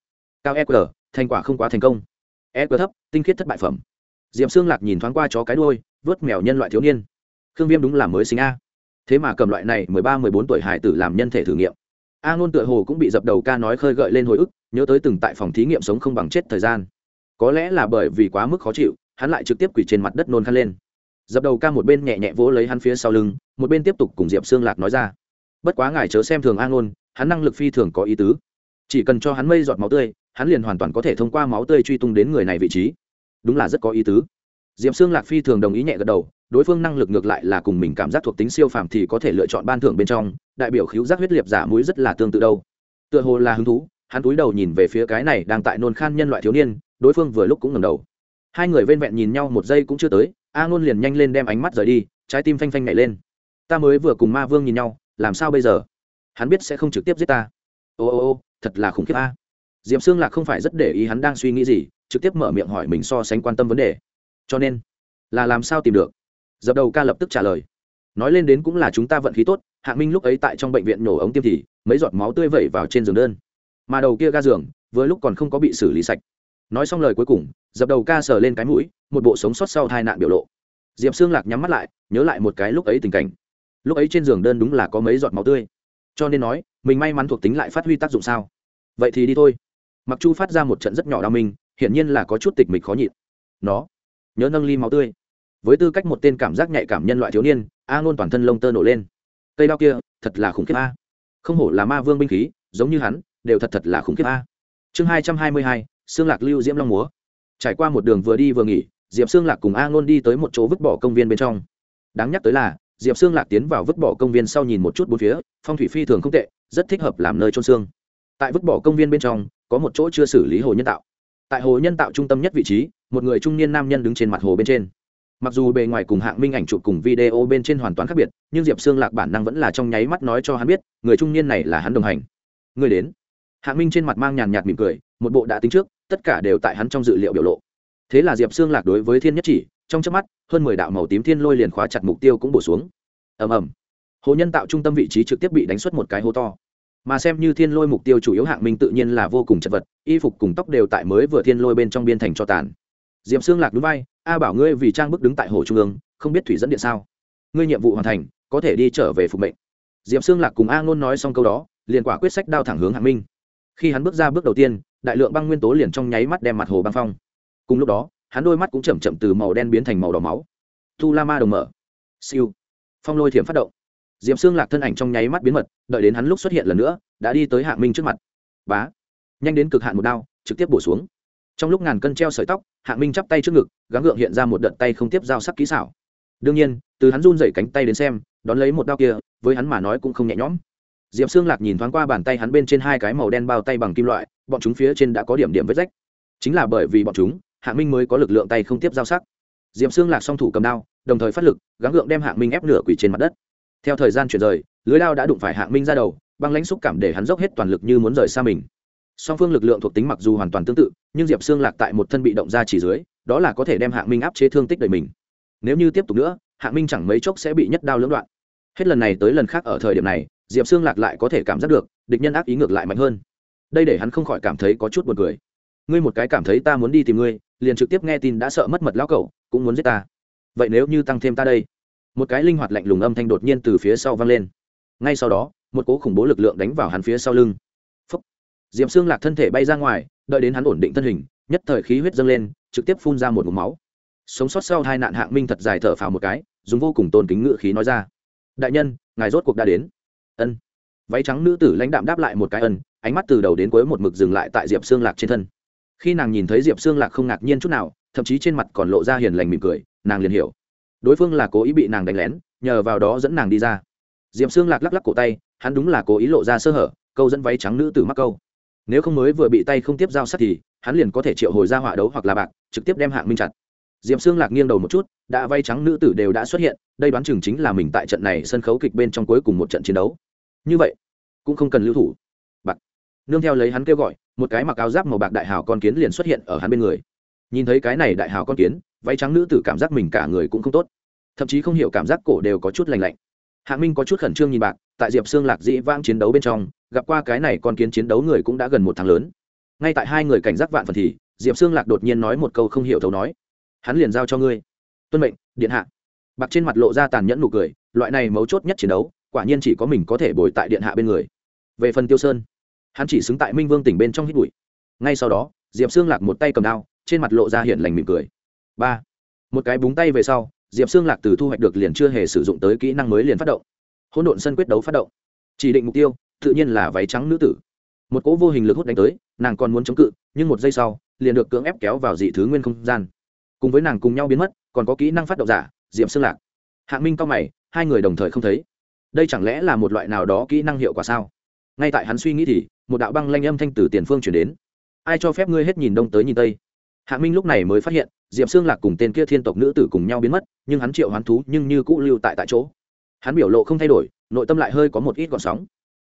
Cao eq thành quả không quá thành công. Eq thấp, tinh khiết thất bại phẩm. Diệm xương lạc nhìn thoáng qua chó cái đôi vớt mèo nhân loại thiếu niên. Khương viêm đúng là mới sinh a. Thế mà cầm loại này mười ba, mười bốn tuổi hải tử làm nhân thể thử nghiệm. A ngôn tựa hồ cũng bị dập đầu ca nói khơi gợi lên hồi ức, nhớ tới từng tại phòng thí nghiệm sống không bằng chết thời gian. Có lẽ là bởi vì quá mức khó chịu, hắn lại trực tiếp quỷ trên mặt đất nôn khăn lên. Dập đầu ca một bên nhẹ nhẹ vỗ lấy hắn phía sau lưng, một bên tiếp tục cùng diệp xương lạc nói ra. Bất quá ngài chớ xem thường a ngôn, hắn năng lực phi thường có ý tứ chỉ cần cho hắn mây giọt máu tươi, hắn liền hoàn toàn có thể thông qua máu tươi truy tung đến người này vị trí. Đúng là rất có ý tứ. Diệp xương lạc phi thường đồng ý nhẹ gật đầu, đối phương năng lực ngược lại là cùng mình cảm giác thuộc tính siêu phàm thì có thể lựa chọn ban thưởng bên trong, đại biểu khiếu giác huyết liệt giả mũi rất là tương tự đâu. Tựa hồ là hứng thú, hắn túi đầu nhìn về phía cái này đang tại nôn khan nhân loại thiếu niên, đối phương vừa lúc cũng ngầm đầu. Hai người vên vẹn nhìn nhau một giây cũng chưa tới, a ngôn liền nhanh lên đem ánh mắt rời đi, trái tim phanh phanh nhảy lên. Ta mới vừa cùng ma vương nhìn nhau, làm sao bây giờ? Hắn biết sẽ không trực tiếp giết ta ô ô ô, thật là khủng khiếp a. D i ệ p xương lạc không phải rất để ý hắn đang suy nghĩ gì, trực tiếp mở miệng hỏi mình so sánh quan tâm vấn đề. Cho nên, là làm sao tìm được? Dập đầu ca lập tức trả lời. Nói lên đến cũng là chúng ta vận khí tốt, hạ minh lúc ấy tại trong bệnh viện nổ ống tiêm thì, mấy giọt máu tươi vẩy vào trên giường đơn. Mà đầu kia ga giường với lúc còn không có bị xử lý sạch. Nói xong lời cuối cùng, dập đầu ca sờ lên cái mũi, một bộ sống sót sau tai nạn biểu lộ. Diệp xương lạc nhắm mắt lại, nhớ lại một cái lúc ấy tình cảnh. Lúc ấy trên giường đơn đúng là có mấy giọt máu tươi cho nên nói, mình may mắn thuộc tính lại phát huy tác dụng sao? Vậy thì đi thôi. Mặc chu phát ra một trận rất nhỏ đau mình hiển nhiên là có chút tịch mịch khó nhịn. Nó, nhớ nâng ly máu tươi. Với tư cách một tên cảm giác nhạy cảm nhân loại thiếu niên, a ngôn toàn thân lông tơ nổ lên. Cây đao kia, thật là khủng khiếp a. Không hổ là ma vương binh khí, giống như hắn, đều thật thật là khủng khiếp a. Chương hai trăm hai mươi hai xương lạc lưu diễm long múa. Trải qua một đường vừa đi vừa nghỉ, diệp xương lạc cùng a ngôn đi tới một chỗ vứt bỏ công viên bên trong. Đáng nhắc tới là diệp xương lạc tiến vào vứt bỏ công viên sau nhìn một chút bốn phía, phong thủy phi thường không tệ, rất thích hợp làm nơi trôn xương. Tại vứt bỏ công viên bên trong, có một chỗ chưa xử lý hồ nhân tạo. Tại hồ nhân tạo trung tâm nhất vị trí, một người trung niên nam nhân đứng trên mặt hồ bên trên. Mặc dù bề ngoài cùng hạng minh ảnh chụp cùng video bên trên hoàn toàn khác biệt, nhưng diệp xương lạc bản năng vẫn là trong nháy mắt nói cho hắn biết, người trung niên này là hắn đồng hành. Người đến. Hạng minh trên mặt mang nhàn nhạt mỉm cười, một bộ đã tính trước, tất cả đều tại hắn trong dự liệu biểu lộ. Thế là diệp xương lạc đối với thiên nhất chỉ trong chớp mắt, hơn mười đạo màu tím thiên lôi liền khóa chặt mục tiêu cũng bổ xuống. Ầm ầm. Hồ nhân tạo trung tâm vị trí trực tiếp bị đánh xuất một cái hố to. Mà xem như thiên lôi mục tiêu chủ yếu hạng minh tự nhiên là vô cùng chật vật, y phục cùng tóc đều tại mới vừa thiên lôi bên trong biên thành cho tàn. Diệp xương lạc núi vai, a bảo ngươi vì trang bức đứng tại hồ trung ương, không biết thủy dẫn điện sao? Ngươi nhiệm vụ hoàn thành, có thể đi trở về phục mệnh. Diệp xương lạc cùng a ngôn nói xong câu đó, liền quả quyết sách đao thẳng hướng hạng minh. Khi hắn bước ra bước đầu tiên, đại lượng băng nguyên tố liền trong nháy mắt đem mặt hồ băng phong. Cùng lúc đó hắn đôi mắt cũng chậm chậm từ màu đen biến thành màu đỏ máu. Tu la ma đồng mở. Siêu. Phong lôi thiểm phát động. D i ệ p xương lạc thân ảnh trong nháy mắt biến mật, đợi đến hắn lúc xuất hiện lần nữa, đã đi tới hạng minh trước mặt. Bá. Nhanh đến cực hạn một đao, trực tiếp bổ xuống. Trong lúc ngàn cân treo sợi tóc, hạng minh chắp tay trước ngực, gắng gượng hiện ra một đợt tay không tiếp giao sắc kỹ xảo. Đương nhiên, từ hắn run dậy cánh tay đến xem, đón lấy một đao kia, với hắn mà nói cũng không nhẹ nhõm. Diệp xương lạc nhìn thoáng qua bàn tay hắn bên trên hai cái màu đen bao tay bằng kim loại, bọn chúng phía trên đã có điểm điểm vết rách. Chính là bởi vì bọn chúng hạ minh mới có lực lượng tay không tiếp giao sắc. Diệp xương lạc song thủ cầm đao, đồng thời phát lực, gắng gượng đem hạng minh ép nửa quỷ trên mặt đất. Theo thời gian chuyển rời, lưới đao đã đụng phải hạng minh ra đầu, băng lãnh xúc cảm để hắn dốc hết toàn lực như muốn rời xa mình. Song phương lực lượng thuộc tính mặc dù hoàn toàn tương tự, nhưng diệp xương lạc tại một thân bị động ra chỉ dưới, đó là có thể đem hạng minh áp chế thương tích đời mình. Nếu như tiếp tục nữa hạng minh chẳng mấy chốc sẽ bị nhất đao lưỡng đoạn. Hết lần này tới lần khác ở thời điểm này, diệp xương lạc lại có thể cảm giác được, địch nhân ác ý ngược lại mạnh hơn. Đây để hắn không khỏi cảm thấy có chút b u ồ n cười ngươi một cái cảm thấy ta muốn đi tìm ngươi, liền trực tiếp nghe tin đã sợ mất mật lão cậu cũng muốn giết ta. Vậy nếu như tăng thêm ta đây? Một cái linh hoạt lạnh lùng âm thanh đột nhiên từ phía sau vang lên. Ngay sau đó, một cố khủng bố lực lượng đánh vào hắn phía sau lưng. Phúc. Diệm xương lạc thân thể bay ra ngoài, đợi đến hắn ổn định thân hình, nhất thời khí huyết dâng lên, trực tiếp phun ra một mục máu. Sống sót sau hai nạn hạng minh thật dài thở phào một cái, dùng vô cùng tôn kính ngự khí nói ra. Đại nhân, ngài rốt cuộc đã đến. Ân. Váy trắng nữ tử lãnh đạm đáp lại một cái ân, ánh mắt từ đầu đến cuối một mực dừng lại tại diệp xương lạc trên thân khi nàng nhìn thấy diệp xương lạc không ngạc nhiên chút nào thậm chí trên mặt còn lộ ra hiền lành mỉm cười nàng liền hiểu đối phương là cố ý bị nàng đánh lén nhờ vào đó dẫn nàng đi ra diệp xương lạc lắc lắc cổ tay hắn đúng là cố ý lộ ra sơ hở câu dẫn váy trắng nữ tử mắc câu nếu không mới vừa bị tay không tiếp giao sát thì hắn liền có thể triệu hồi ra họa đấu hoặc là bạc trực tiếp đem hạng minh chặt diệp xương lạc nghiêng đầu một chút đã vay trắng nữ tử đều đã xuất hiện đây đoán chừng chính là mình tại trận này sân khấu kịch bên trong cuối cùng một trận chiến đấu như vậy cũng không cần lưu thủ bạc nương theo lấy hắn kêu gọi một cái mặc áo giáp màu bạc đại hào con kiến liền xuất hiện ở hắn bên người. Nhìn thấy cái này đại hào con kiến, váy trắng nữ tử cảm giác mình cả người cũng không tốt. Thậm chí không hiểu cảm giác cổ đều có chút lành lạnh. Hạ minh có chút khẩn trương nhìn bạc, tại diệp xương lạc dĩ vang chiến đấu bên trong, gặp qua cái này con kiến chiến đấu người cũng đã gần một tháng lớn. Ngay tại hai người cảnh giác vạn phần thì, diệp xương lạc đột nhiên nói một câu không hiểu thấu nói. Hắn liền giao cho ngươi. Tuân mệnh, điện hạ. Bạc trên mặt lộ ra tàn nhẫn nụ cười, loại này mấu chốt nhất chiến đấu, quả nhiên chỉ có mình có thể bồi tại điện hạ bên người. Về phần tiêu sơn hắn chỉ xứng tại minh vương tỉnh bên trong hít bụi. Ngay sau đó, diệp xương lạc một tay cầm đao, trên mặt lộ ra hiện lành mỉm cười. Ba. Một cái búng tay về sau, diệp xương lạc từ thu hoạch được liền chưa hề sử dụng tới kỹ năng mới liền phát động. Hỗn độn sân quyết đấu phát động. Chỉ định mục tiêu, tự nhiên là váy trắng nữ tử. Một cỗ vô hình lực hút đánh tới, nàng còn muốn chống cự, nhưng một giây sau, liền được cưỡng ép kéo vào dị thứ nguyên không gian. Cùng với nàng cùng nhau biến mất, còn có kỹ năng phát động giả, Diệp xương lạc. Hạng minh cao mày, hai người đồng thời không thấy. Đây chẳng lẽ là một loại nào đó kỹ năng hiệu quả sao? Ngay tại hắn suy nghĩ thì một đạo băng lanh âm thanh từ tiền phương chuyển đến. Ai cho phép ngươi hết nhìn đông tới nhìn tây? Hạ minh lúc này mới phát hiện, diệp xương lạc cùng tên kia thiên tộc nữ tử cùng nhau biến mất, nhưng hắn triệu hoán thú nhưng như cũ lưu tại tại chỗ. Hắn biểu lộ không thay đổi, nội tâm lại hơi có một ít gọn sóng.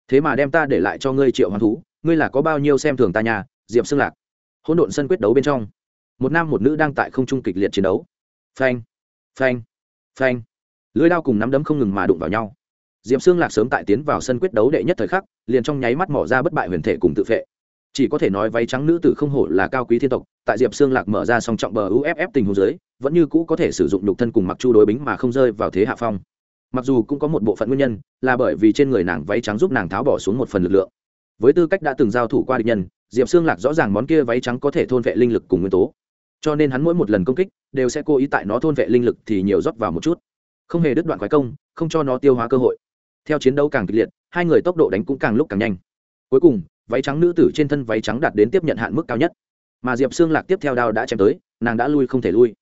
Thế mà đem ta để lại cho ngươi triệu hoán thú, ngươi là có bao nhiêu xem thường ta nhà diệp xương lạc. Hỗn độn sân quyết đấu bên trong, một nam một nữ đang tại không trung kịch liệt chiến đấu. Phanh phanh phanh. Lưới đao cùng nắm đấm không ngừng mà đụng vào nhau diệp xương lạc sớm tại tiến vào sân quyết đấu đệ nhất thời khắc, liền trong nháy mắt mỏ ra bất bại huyền thể cùng tự phệ chỉ có thể nói váy trắng nữ tử không hổ là cao quý thiên tộc, tại diệp xương lạc mở ra song trọng bờ uff tình hồ dưới, vẫn như cũ có thể sử dụng nhục thân cùng mặc chu đối bính mà không rơi vào thế hạ phong. Mặc dù cũng có một bộ phận nguyên nhân, là bởi vì trên người nàng váy trắng giúp nàng tháo bỏ xuống một phần lực lượng. Với tư cách đã từng giao thủ qua địch nhân, diệp xương lạc rõ ràng món kia váy trắng có thể thôn vệ linh lực cùng nguyên tố. Cho nên hắn mỗi một lần công kích, đều sẽ cố ý tại nó thôn vệ linh lực thì nhiều rót vào một chút. Không hề đứt đoạn quái công, không cho nó tiêu hóa cơ hội theo chiến đấu càng kịch liệt, hai người tốc độ đánh cũng càng lúc càng nhanh. Cuối cùng, váy trắng nữ tử trên thân váy trắng đạt đến tiếp nhận hạn mức cao nhất. Mà diệp xương lạc tiếp theo đao đã chém tới, nàng đã lui không thể lui.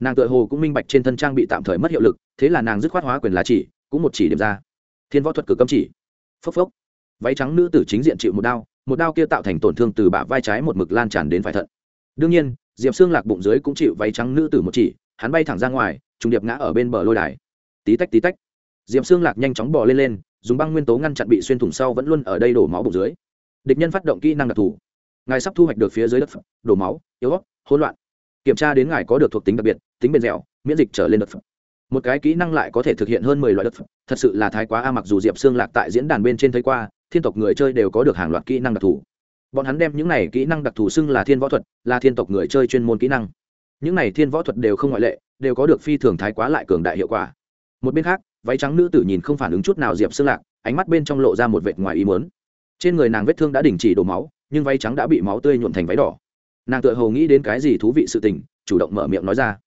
Nàng tự hồ cũng minh bạch trên thân trang bị tạm thời mất hiệu lực, thế là nàng dứt khoát hóa quyền lá chỉ, cũng một chỉ điểm ra. Thiên võ thuật cử cấm chỉ. Phốc phốc. Váy trắng nữ tử chính diện chịu một đao một đao kia tạo thành tổn thương từ bả vai trái một mực lan tràn đến phải thận. Đương nhiên, diệp xương lạc bụng dưới cũng chịu váy trắng nữ tử một chỉ, hắn bay thẳng ra ngoài, trùng điệp ngã ở bên bờ lôi đài. Tí tách tí tách diệp xương lạc nhanh chóng bò lên lên dùng băng nguyên tố ngăn chặn bị xuyên thủng sau vẫn luôn ở đây đổ máu bụng dưới. Địch nhân phát động kỹ năng đặc thù. Ngài sắp thu hoạch được phía dưới đất phẩm, đổ máu yếu ớt hỗn loạn. Kiểm tra đến ngài có được thuộc tính đặc biệt tính bền dẻo miễn dịch trở lên đất phẩm. một cái kỹ năng lại có thể thực hiện hơn mười loại đất phẩm, thật sự là thái quá a mặc dù diệp xương lạc tại diễn đàn bên trên thấy qua thiên tộc người chơi đều có được hàng loạt kỹ năng đặc thù. Bọn hắn đem những này kỹ năng đặc thù xưng là thiên võ thuật là thiên tộc người chơi chuyên môn kỹ năng. Những này thiên võ thuật đều không ngoại lệ đều có được phi thường thái quá lại cường đại hiệu quả. Một bên khác váy trắng nữ tử nhìn không phản ứng chút nào diệp xương lạc, ánh mắt bên trong lộ ra một vệt ngoài ý mớn trên người nàng vết thương đã đình chỉ đổ máu, nhưng váy trắng đã bị máu tươi nhuộm thành váy đỏ. Nàng tự hầu nghĩ đến cái gì thú vị sự tình, chủ động mở miệng nói ra.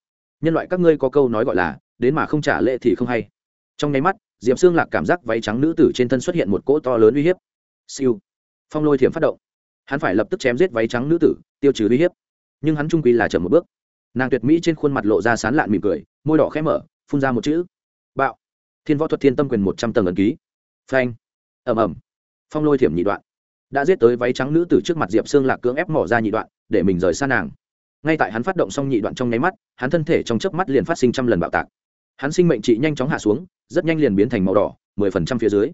Nhân loại các ngươi có câu nói gọi là, đến mà không trả lệ thì không hay. Trong nháy mắt, diệp xương lạc cảm giác váy trắng nữ tử trên thân xuất hiện một cỗ to lớn uy hiếp. Siêu. Phong lôi thiểm phát động. Hắn phải lập tức chém giết váy trắng nữ tử, tiêu trừ uy hiếp. Nhưng hắn trung quy là chậm một bước. Nàng tuyệt mỹ trên khuôn mặt lộ ra sán lạn mỉm cười, môi đỏ khẽ mở, phun ra một chữ thiên võ thuật thiên tâm quyền một trăm tầng ẩn ký. Phanh. Ẩm ẩm phong lôi thiểm nhị đoạn. Đã giết tới váy trắng nữ tử trước mặt diệp xương lạc cưỡng ép mỏ ra nhị đoạn, để mình rời xa nàng. Ngay tại hắn phát động xong nhị đoạn trong nháy mắt, hắn thân thể trong chớp mắt liền phát sinh trăm lần bạo tạc. Hắn sinh mệnh trị nhanh chóng hạ xuống, rất nhanh liền biến thành màu đỏ, mười phần trăm phía dưới.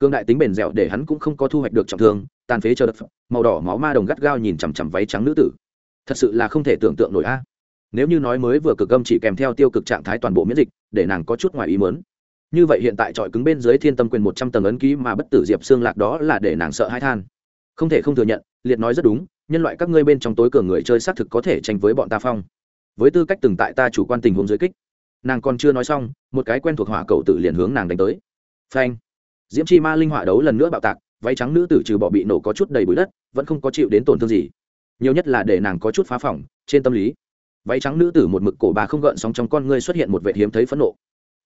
Cương đại tính bền dẻo để hắn cũng không có thu hoạch được trọng thương, tàn phế chờ đập màu đỏ máu ma đồng gắt gao nhìn chằm chằm váy trắng nữ tử. Thật sự là không thể tưởng tượng nổi a. Nếu như nói mới vừa cực âm chỉ kèm theo tiêu cực trạng thái toàn bộ miễn dịch, để nàng có chút ngoài ý mớn như vậy hiện tại trọi cứng bên dưới thiên tâm quyền một trăm tầng ấn ký mà bất tử diệp xương lạc đó là để nàng sợ hãi than. Không thể không thừa nhận, liệt nói rất đúng, nhân loại các ngươi bên trong tối cường người chơi xác thực có thể tranh với bọn ta phong. Với tư cách từng tại ta chủ quan tình huống dưới kích. Nàng còn chưa nói xong, một cái quen thuộc hỏa cầu tử liền hướng nàng đánh tới. Phanh. Diễm chi ma linh hỏa đấu lần nữa bạo tạc, váy trắng nữ tử trừ bỏ bị nổ có chút đầy bụi đất, vẫn không có chịu đến tổn thương gì. Nhiều nhất là để nàng có chút phá phỏng trên tâm lý. Váy trắng nữ tử một mực cổ bà không gợn sóng trong con ngươi xuất hiện một vệ hiếm thấy phẫn nộ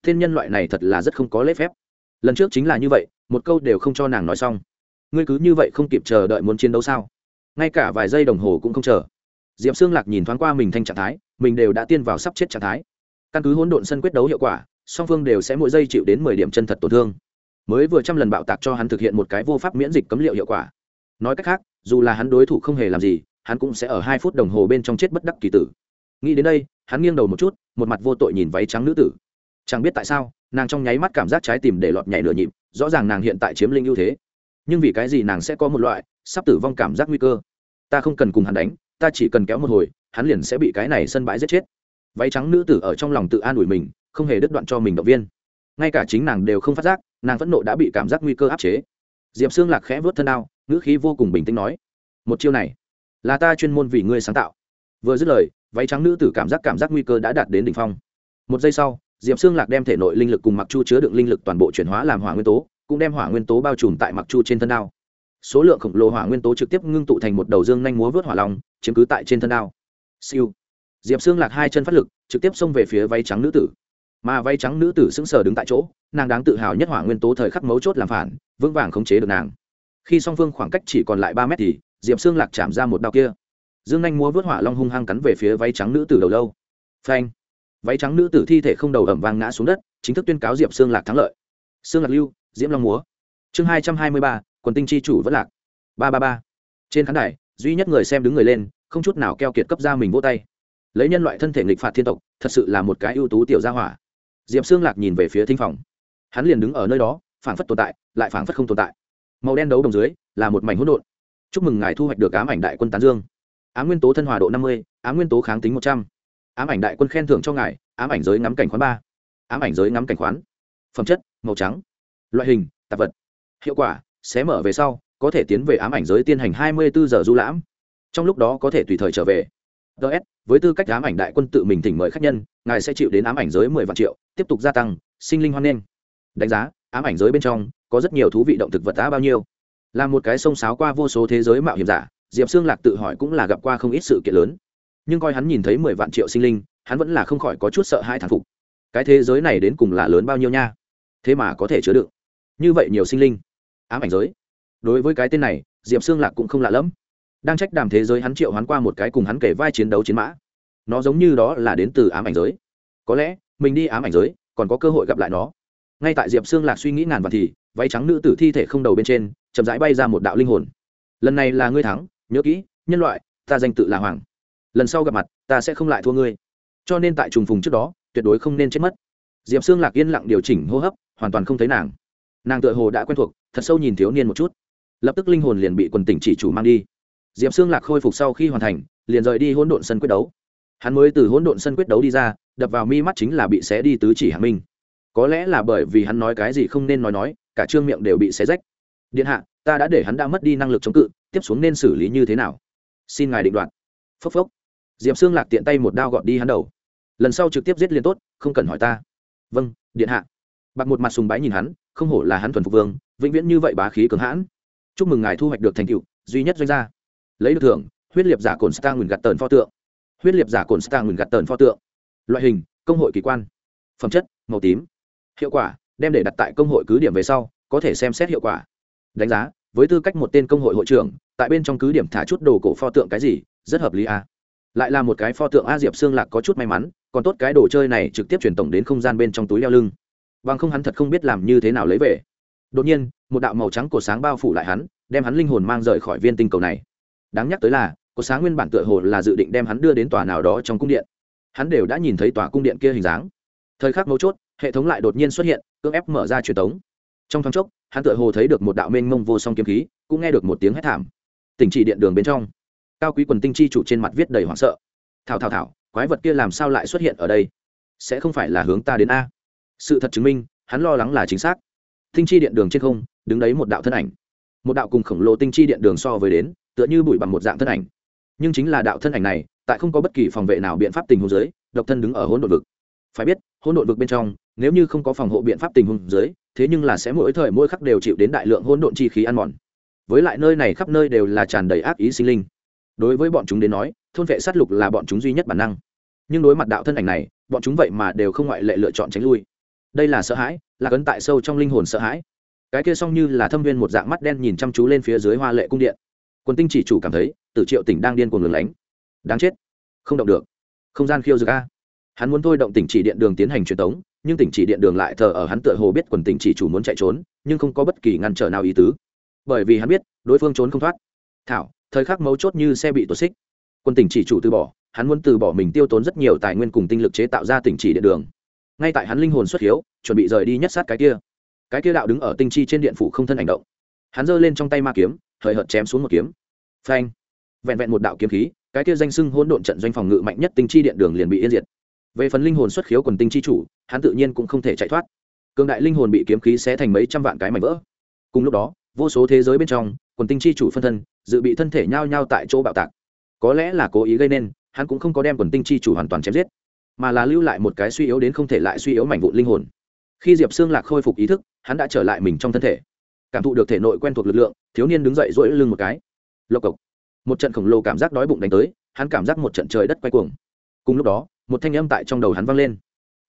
thiên nhân loại này thật là rất không có lễ phép. Lần trước chính là như vậy, một câu đều không cho nàng nói xong. Ngươi cứ như vậy không kịp chờ đợi muốn chiến đấu sao? Ngay cả vài giây đồng hồ cũng không chờ. Diệp xương lạc nhìn thoáng qua mình thanh trạng thái, mình đều đã tiên vào sắp chết trạng thái. Căn cứ hỗn độn sân quyết đấu hiệu quả, song phương đều sẽ mỗi giây chịu đến mười điểm chân thật tổn thương. Mới vừa trăm lần bạo tạc cho hắn thực hiện một cái vô pháp miễn dịch cấm liệu hiệu quả. Nói cách khác, dù là hắn đối thủ không hề làm gì, hắn cũng sẽ ở hai phút đồng hồ bên trong chết bất đắc kỳ tử. Nghĩ đến đây, hắn nghiêng đầu một chút, một mặt vô tội nhìn váy trắng nữ tử chẳng biết tại sao, nàng trong nháy mắt cảm giác trái tìm để lọt nhảy nửa nhịp, rõ ràng nàng hiện tại chiếm linh ưu thế. Nhưng vì cái gì nàng sẽ có một loại sắp tử vong cảm giác nguy cơ? Ta không cần cùng hắn đánh, ta chỉ cần kéo một hồi, hắn liền sẽ bị cái này sân bãi giết chết. Váy trắng nữ tử ở trong lòng tự an ủi mình, không hề đứt đoạn cho mình động viên. Ngay cả chính nàng đều không phát giác, nàng phẫn nộ đã bị cảm giác nguy cơ áp chế. Diệp xương lạc khẽ vớt thân đao, ngữ khí vô cùng bình tĩnh nói, một chiêu này là ta chuyên môn vì ngươi sáng tạo. Vừa dứt lời, váy trắng nữ tử cảm giác cảm giác nguy cơ đã đạt đến đỉnh phong. Một giây sau diệp xương lạc đem thể nội linh lực cùng mặc chu chứa đựng linh lực toàn bộ chuyển hóa làm hỏa nguyên tố, cũng đem hỏa nguyên tố bao trùm tại mặc chu trên thân đao. Số lượng khổng lồ hỏa nguyên tố trực tiếp ngưng tụ thành một đầu dương nhanh múa vớt hỏa long, chiếm cứ tại trên thân đao. Siêu. Diệp xương lạc hai chân phát lực, trực tiếp xông về phía váy trắng nữ tử. Mà váy trắng nữ tử sững sờ đứng tại chỗ, nàng đáng tự hào nhất hỏa nguyên tố thời khắc mấu chốt làm phản, vững vàng khống chế được nàng. Khi song phương khoảng cách chỉ còn lại ba mét thì, diệp xương lạc chạm ra một đao kia. Dương nhanh múa vớt hỏa long hung hăng cắn về phía váy trắng nữ tử đầu lâu. Phanh váy trắng nữ tử thi thể không đầu ẩm vang ngã xuống đất, chính thức tuyên cáo diệp xương lạc thắng lợi. Xương lạc lưu, diễm long múa. Chương hai trăm hai mươi ba, quần tinh chi chủ vẫn lạc. Ba ba ba. Trên khán đài, duy nhất người xem đứng người lên, không chút nào keo kiệt cấp ra mình vô tay. Lấy nhân loại thân thể nghịch phạt thiên tộc, thật sự là một cái ưu tú tiểu gia hỏa. Diệp xương lạc nhìn về phía thinh phòng. Hắn liền đứng ở nơi đó, phảng phất tồn tại, lại phảng phất không tồn tại. Màu đen đấu đồng dưới, là một mảnh hỗn độn. Chúc mừng ngài thu hoạch được ám ảnh đại quân tán dương. Ám nguyên tố thân hòa độ năm mươi, ám nguyên tố kháng tính một trăm ám ảnh đại quân khen thưởng cho ngài, ám ảnh giới ngắm cảnh khoán ba. Ám ảnh giới ngắm cảnh khoán. Phẩm chất, màu trắng. Loại hình, tạp vật. Hiệu quả, xé mở về sau, có thể tiến về ám ảnh giới tiến hành hai mươi bốn giờ du lãm. Trong lúc đó có thể tùy thời trở về. Ts với tư cách ám ảnh đại quân tự mình thỉnh mời khách nhân, ngài sẽ chịu đến ám ảnh giới mười vạn triệu, tiếp tục gia tăng, sinh linh hoan nghênh. Đánh giá, ám ảnh giới bên trong, có rất nhiều thú vị động thực vật đã bao nhiêu. Là một cái sông sáo qua vô số thế giới mạo hiểm giả, diệp xương lạc tự hỏi cũng là gặp qua không ít sự kiện lớn nhưng coi hắn nhìn thấy mười vạn triệu sinh linh, hắn vẫn là không khỏi có chút sợ hai thản phục. Cái thế giới này đến cùng là lớn bao nhiêu nha? Thế mà có thể chứa đựng như vậy nhiều sinh linh. Ám ảnh giới. Đối với cái tên này, diệp xương lạc cũng không lạ lẫm. Đang trách đàm thế giới hắn triệu hắn qua một cái cùng hắn kể vai chiến đấu chiến mã. Nó giống như đó là đến từ ám ảnh giới. Có lẽ, mình đi ám ảnh giới, còn có cơ hội gặp lại nó. Ngay tại diệp xương lạc suy nghĩ ngàn vạn thì, váy trắng nữ tử thi thể không đầu bên trên, chậm rãi bay ra một đạo linh hồn. Lần này là ngươi thắng, nhớ kỹ, nhân loại, ta danh tự là hoàng lần sau gặp mặt, ta sẽ không lại thua ngươi. Cho nên tại trùng phùng trước đó, tuyệt đối không nên chết mất. Diệp xương lạc yên lặng điều chỉnh hô hấp, hoàn toàn không thấy nàng. Nàng tựa hồ đã quen thuộc, thật sâu nhìn thiếu niên một chút. Lập tức linh hồn liền bị quần tỉnh chỉ chủ mang đi. Diệp xương lạc khôi phục sau khi hoàn thành, liền rời đi hỗn độn sân quyết đấu. Hắn mới từ hỗn độn sân quyết đấu đi ra, đập vào mi mắt chính là bị xé đi tứ chỉ hạ minh. Có lẽ là bởi vì hắn nói cái gì không nên nói nói, cả trương miệng đều bị xé rách. Điện hạ, ta đã để hắn đã mất đi năng lực chống cự, tiếp xuống nên xử lý như thế nào? Xin ngài định đoạt. Phốc phốc diệp xương lạc tiện tay một đao gọt đi hắn đầu. Lần sau trực tiếp giết liền tốt, không cần hỏi ta. Vâng điện hạ. Bạc một mặt sùng bái nhìn hắn, không hổ là hắn thuần phục vương, vĩnh viễn như vậy bá khí cường hãn. Chúc mừng ngài thu hoạch được thành tựu, duy nhất doanh gia. Lấy được thưởng, huyết liệt giả cồn star nguyền gạt tờn pho tượng. Huyết liệt giả cồn star nguyền gạt tờn pho tượng. Loại hình, công hội kỳ quan. Phẩm chất, màu tím. Hiệu quả, đem để đặt tại công hội cứ điểm về sau, có thể xem xét hiệu quả. Đánh giá, với tư cách một tên công hội hội trưởng, tại bên trong cứ điểm thả chút đồ cổ pho tượng cái gì, rất hợp lý à lại là một cái pho tượng a diệp xương lạc có chút may mắn, còn tốt cái đồ chơi này trực tiếp truyền tổng đến không gian bên trong túi leo lưng. Bằng không hắn thật không biết làm như thế nào lấy về. Đột nhiên, một đạo màu trắng của sáng bao phủ lại hắn, đem hắn linh hồn mang rời khỏi viên tinh cầu này. Đáng nhắc tới là của sáng nguyên bản tựa hồ là dự định đem hắn đưa đến tòa nào đó trong cung điện. Hắn đều đã nhìn thấy tòa cung điện kia hình dáng. Thời khắc mấu chốt, hệ thống lại đột nhiên xuất hiện, cưỡng ép mở ra truyền tống. Trong thoáng chốc, hắn tựa hồ thấy được một đạo mênh mông vô song kiếm khí, cũng nghe được một tiếng hét thảm. Tỉnh chỉ điện đường bên trong cao quý quần tinh chi chủ trên mặt viết đầy hoảng sợ. Thảo thảo thảo, quái vật kia làm sao lại xuất hiện ở đây? Sẽ không phải là hướng ta đến a. Sự thật chứng minh, hắn lo lắng là chính xác. Tinh chi điện đường trên không, đứng đấy một đạo thân ảnh. Một đạo cùng khổng lồ tinh chi điện đường so với đến, tựa như bụi bằng một dạng thân ảnh. Nhưng chính là đạo thân ảnh này, tại không có bất kỳ phòng vệ nào biện pháp tình huống dưới, độc thân đứng ở hỗn độn vực. Phải biết, hỗn độn vực bên trong, nếu như không có phòng hộ biện pháp tình huống dưới, thế nhưng là sẽ mỗi thời mỗi khắc đều chịu đến đại lượng hỗn độn chi khí ăn mòn. Với lại nơi này khắp nơi đều là tràn đầy ác ý sinh linh đối với bọn chúng đến nói, thôn vệ sát lục là bọn chúng duy nhất bản năng. Nhưng đối mặt đạo thân ảnh này, bọn chúng vậy mà đều không ngoại lệ lựa chọn tránh lui. Đây là sợ hãi, là cấn tại sâu trong linh hồn sợ hãi. Cái kia xong như là thâm viên một dạng mắt đen nhìn chăm chú lên phía dưới hoa lệ cung điện. Quân tinh chỉ chủ cảm thấy, tử triệu tỉnh đang điên cuồng lửng lánh. Đáng chết. Không động được. Không gian khiêu dược a. Hắn muốn thôi động tỉnh chỉ điện đường tiến hành truyền tống, nhưng tỉnh chỉ điện đường lại thờ ở hắn tựa hồ biết quần tỉnh chỉ chủ muốn chạy trốn, nhưng không có bất kỳ ngăn trở nào ý tứ. Bởi vì hắn biết, đối phương trốn không thoát. Thảo thời khắc mấu chốt như xe bị tuột xích. Quân tỉnh chỉ chủ từ bỏ, hắn muốn từ bỏ mình tiêu tốn rất nhiều tài nguyên cùng tinh lực chế tạo ra tỉnh chỉ điện đường. Ngay tại hắn linh hồn xuất hiếu, chuẩn bị rời đi nhất sát cái kia. Cái kia đạo đứng ở tinh chi trên điện phủ không thân hành động. Hắn giơ lên trong tay ma kiếm thời hợt chém xuống một kiếm. Phanh! Vẹn vẹn một đạo kiếm khí, cái kia danh sưng hỗn độn trận doanh phòng ngự mạnh nhất tinh chi điện đường liền bị yên diệt. Về phần linh hồn xuất khiếu quần tinh chi chủ, hắn tự nhiên cũng không thể chạy thoát. Cường đại linh hồn bị kiếm khí xé thành mấy trăm vạn cái mảnh vỡ. Cùng lúc đó, vô số thế giới bên trong quần tinh chi chủ phân thân, dự bị thân thể nhao nhao tại chỗ bạo tạc. Có lẽ là cố ý gây nên, hắn cũng không có đem quần tinh chi chủ hoàn toàn chém giết, mà là lưu lại một cái suy yếu đến không thể lại suy yếu mảnh vụn linh hồn. Khi diệp xương lạc khôi phục ý thức, hắn đã trở lại mình trong thân thể, cảm thụ được thể nội quen thuộc lực lượng, thiếu niên đứng dậy dỗi lưng một cái. Lộc cộc. Một trận khổng lồ cảm giác đói bụng đánh tới, hắn cảm giác một trận trời đất quay cuồng. Cùng lúc đó, một thanh âm tại trong đầu hắn vang lên.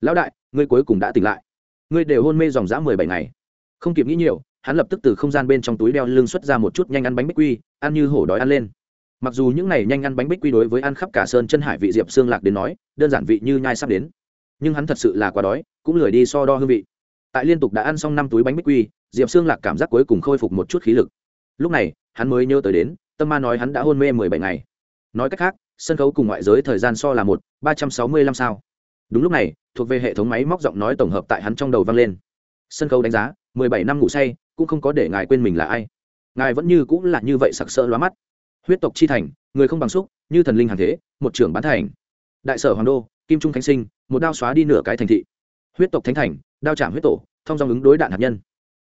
Lão đại, ngươi cuối cùng đã tỉnh lại. Ngươi đều hôn mê dòng dã mười bảy ngày. Không kịp nghĩ nhiều hắn lập tức từ không gian bên trong túi đeo lưng xuất ra một chút nhanh ăn bánh bích quy, ăn như hổ đói ăn lên. Mặc dù những này nhanh ăn bánh bích quy đối với ăn khắp cả sơn chân hải vị diệp xương lạc đến nói, đơn giản vị như nhai sắp đến. Nhưng hắn thật sự là quá đói, cũng lười đi so đo hương vị. Tại liên tục đã ăn xong năm túi bánh bích quy, diệp xương lạc cảm giác cuối cùng khôi phục một chút khí lực. Lúc này, hắn mới nhớ tới đến, tâm ma nói hắn đã hôn mê mười bảy ngày. Nói cách khác, sân khấu cùng ngoại giới thời gian so là một, ba trăm sáu mươi lăm sao. Đúng lúc này, thuộc về hệ thống máy móc giọng nói tổng hợp tại hắn trong đầu vang lên sân khấu đánh giá, mười bảy năm ngủ say, cũng không có để ngài quên mình là ai. Ngài vẫn như cũng là như vậy sặc sỡ lóa mắt. Huyết tộc chi thành, người không bằng xúc, như thần linh hàng thế, một trưởng bán thành. Đại sở hoàng đô, kim trung khánh sinh, một đao xóa đi nửa cái thành thị. Huyết tộc thánh thành, đao trảm huyết tổ, thông dòng ứng đối đạn hạt nhân.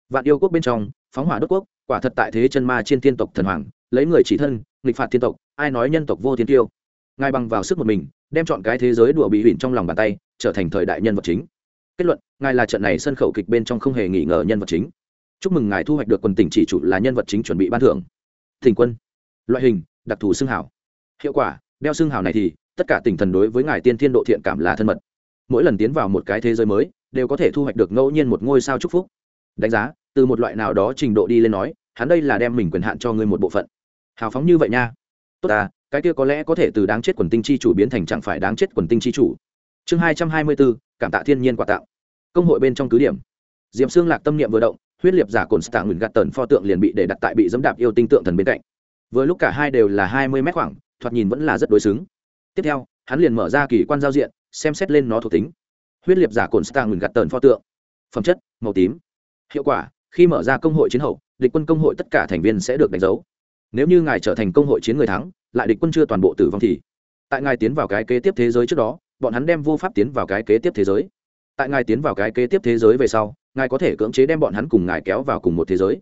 Vạn yêu quốc bên trong, phóng hỏa đốt quốc, quả thật tại thế chân ma trên tiên tộc thần hoàng, lấy người chỉ thân, nghịch phạt tiên tộc, ai nói nhân tộc vô thiên tiêu. Ngài bằng vào sức một mình, đem chọn cái thế giới đùa bị hủy trong lòng bàn tay, trở thành thời đại nhân vật chính kết luận, ngài là trận này sân khẩu kịch bên trong không hề nghi ngờ nhân vật chính. Chúc mừng ngài thu hoạch được quần tỉnh chỉ chủ là nhân vật chính chuẩn bị ban thưởng. Thỉnh quân. Loại hình, đặc thù xương hảo hiệu quả, đeo xương hảo này thì, tất cả tỉnh thần đối với ngài tiên thiên độ thiện cảm là thân mật. Mỗi lần tiến vào một cái thế giới mới, đều có thể thu hoạch được ngẫu nhiên một ngôi sao chúc phúc. Đánh giá, từ một loại nào đó trình độ đi lên nói, hắn đây là đem mình quyền hạn cho ngươi một bộ phận. Hào phóng như vậy nha. Tốt à cái kia có lẽ có thể từ đáng chết quần tinh chi chủ biến thành chẳng phải đáng chết quần tinh chi chủ. Chương hai trăm hai mươi bốn, cảm tạ thiên nhiên quà tạo công hội bên trong cứ điểm. Diệm xương lạc tâm niệm vừa động, huyết liệt giả cồn stạng ngừng gạt tần pho tượng liền bị để đặt tại bị dẫm đạp yêu tinh tượng thần bên cạnh. Vừa lúc cả hai đều là hai mươi mét khoảng, thoạt nhìn vẫn là rất đối xứng. Tiếp theo, hắn liền mở ra kỳ quan giao diện, xem xét lên nó thuộc tính. Huyết liệt giả cồn stạng ngừng gạt tần pho tượng. Phẩm chất, màu tím. Hiệu quả, khi mở ra công hội chiến hậu, địch quân công hội tất cả thành viên sẽ được đánh dấu. Nếu như ngài trở thành công hội chiến người thắng, lại địch quân chưa toàn bộ tử vong thì, tại ngài tiến vào cái kế tiếp thế giới trước đó, bọn hắn đem vô pháp tiến vào cái kế tiếp thế giới tại ngài tiến vào cái kế tiếp thế giới về sau, ngài có thể cưỡng chế đem bọn hắn cùng ngài kéo vào cùng một thế giới.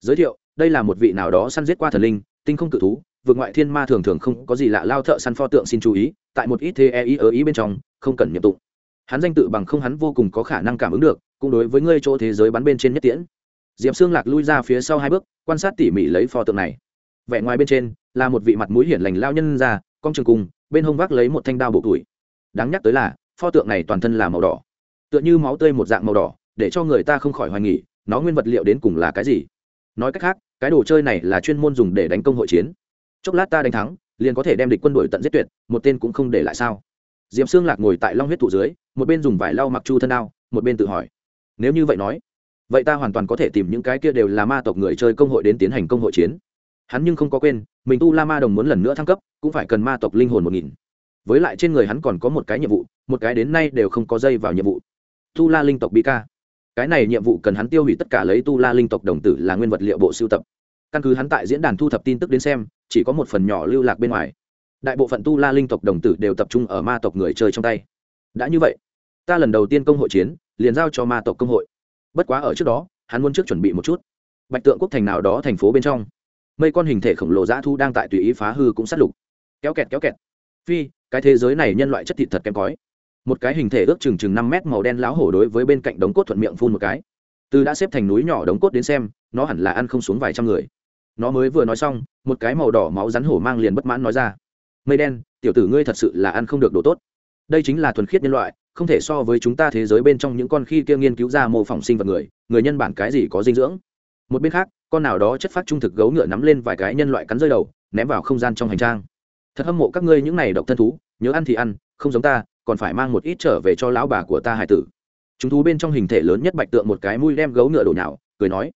Giới thiệu, đây là một vị nào đó săn giết qua thần linh, tinh không cự thú, vượt ngoại thiên ma thường thường không có gì lạ, lao thợ săn pho tượng xin chú ý, tại một ít thế e ý ở ý bên trong, không cần nhập tụng. Hắn danh tự bằng không hắn vô cùng có khả năng cảm ứng được, cũng đối với ngươi chỗ thế giới bắn bên trên nhất tiễn. Diệp xương lạc lui ra phía sau hai bước, quan sát tỉ mỉ lấy pho tượng này. Vẻ ngoài bên trên, là một vị mặt mũi hiển lành lao nhân ra con trường cung bên hông vác lấy một thanh đao bộ tuổi. Đáng nhắc tới là, pho tượng này toàn thân là màu đỏ tựa như máu tươi một dạng màu đỏ, để cho người ta không khỏi hoài nghỉ nó nguyên vật liệu đến cùng là cái gì? Nói cách khác, cái đồ chơi này là chuyên môn dùng để đánh công hội chiến. Chốc lát ta đánh thắng, liền có thể đem địch quân đội tận giết tuyệt, một tên cũng không để lại sao? Diệm xương lạc ngồi tại long huyết thụ dưới, một bên dùng vải lau mặc chu thân đao, một bên tự hỏi. Nếu như vậy nói, vậy ta hoàn toàn có thể tìm những cái kia đều là ma tộc người chơi công hội đến tiến hành công hội chiến. Hắn nhưng không có quên, mình tu la ma đồng muốn lần nữa thăng cấp, cũng phải cần ma tộc linh hồn một nghìn. Với lại trên người hắn còn có một cái nhiệm vụ, một cái đến nay đều không có dây vào nhiệm vụ tu la linh tộc bi ca. Cái này nhiệm vụ cần hắn tiêu hủy tất cả lấy tu la linh tộc đồng tử là nguyên vật liệu bộ sưu tập. Căn cứ hắn tại diễn đàn thu thập tin tức đến xem, chỉ có một phần nhỏ lưu lạc bên ngoài. Đại bộ phận tu la linh tộc đồng tử đều tập trung ở ma tộc người chơi trong tay. Đã như vậy, ta lần đầu tiên công hội chiến, liền giao cho ma tộc công hội. Bất quá ở trước đó, hắn muốn trước chuẩn bị một chút. Bạch tượng quốc thành nào đó thành phố bên trong, mây con hình thể khổng lồ dã thu đang tại tùy ý phá hư cũng sát lục. Kéo kẹt kéo kẹt. Phi, cái thế giới này nhân loại chất thịt thật kém cói một cái hình thể ước chừng chừng năm mét màu đen láo hổ đối với bên cạnh đống cốt thuận miệng phun một cái. Từ đã xếp thành núi nhỏ đống cốt đến xem, nó hẳn là ăn không xuống vài trăm người. Nó mới vừa nói xong, một cái màu đỏ máu rắn hổ mang liền bất mãn nói ra, mây đen, tiểu tử ngươi thật sự là ăn không được đồ tốt. Đây chính là thuần khiết nhân loại, không thể so với chúng ta thế giới bên trong những con khi kia nghiên cứu ra mô phỏng sinh vật người người nhân bản cái gì có dinh dưỡng. Một bên khác, con nào đó chất phát trung thực gấu ngựa nắm lên vài cái nhân loại cắn rơi đầu, ném vào không gian trong hành trang. Thật hâm mộ các ngươi những này độc thân thú, nhớ ăn thì ăn, không giống ta còn phải mang một ít trở về cho lão bà của ta hải tử. Chúng thú bên trong hình thể lớn nhất bạch tượng một cái mũi đem gấu ngựa đổ nhào, cười nói,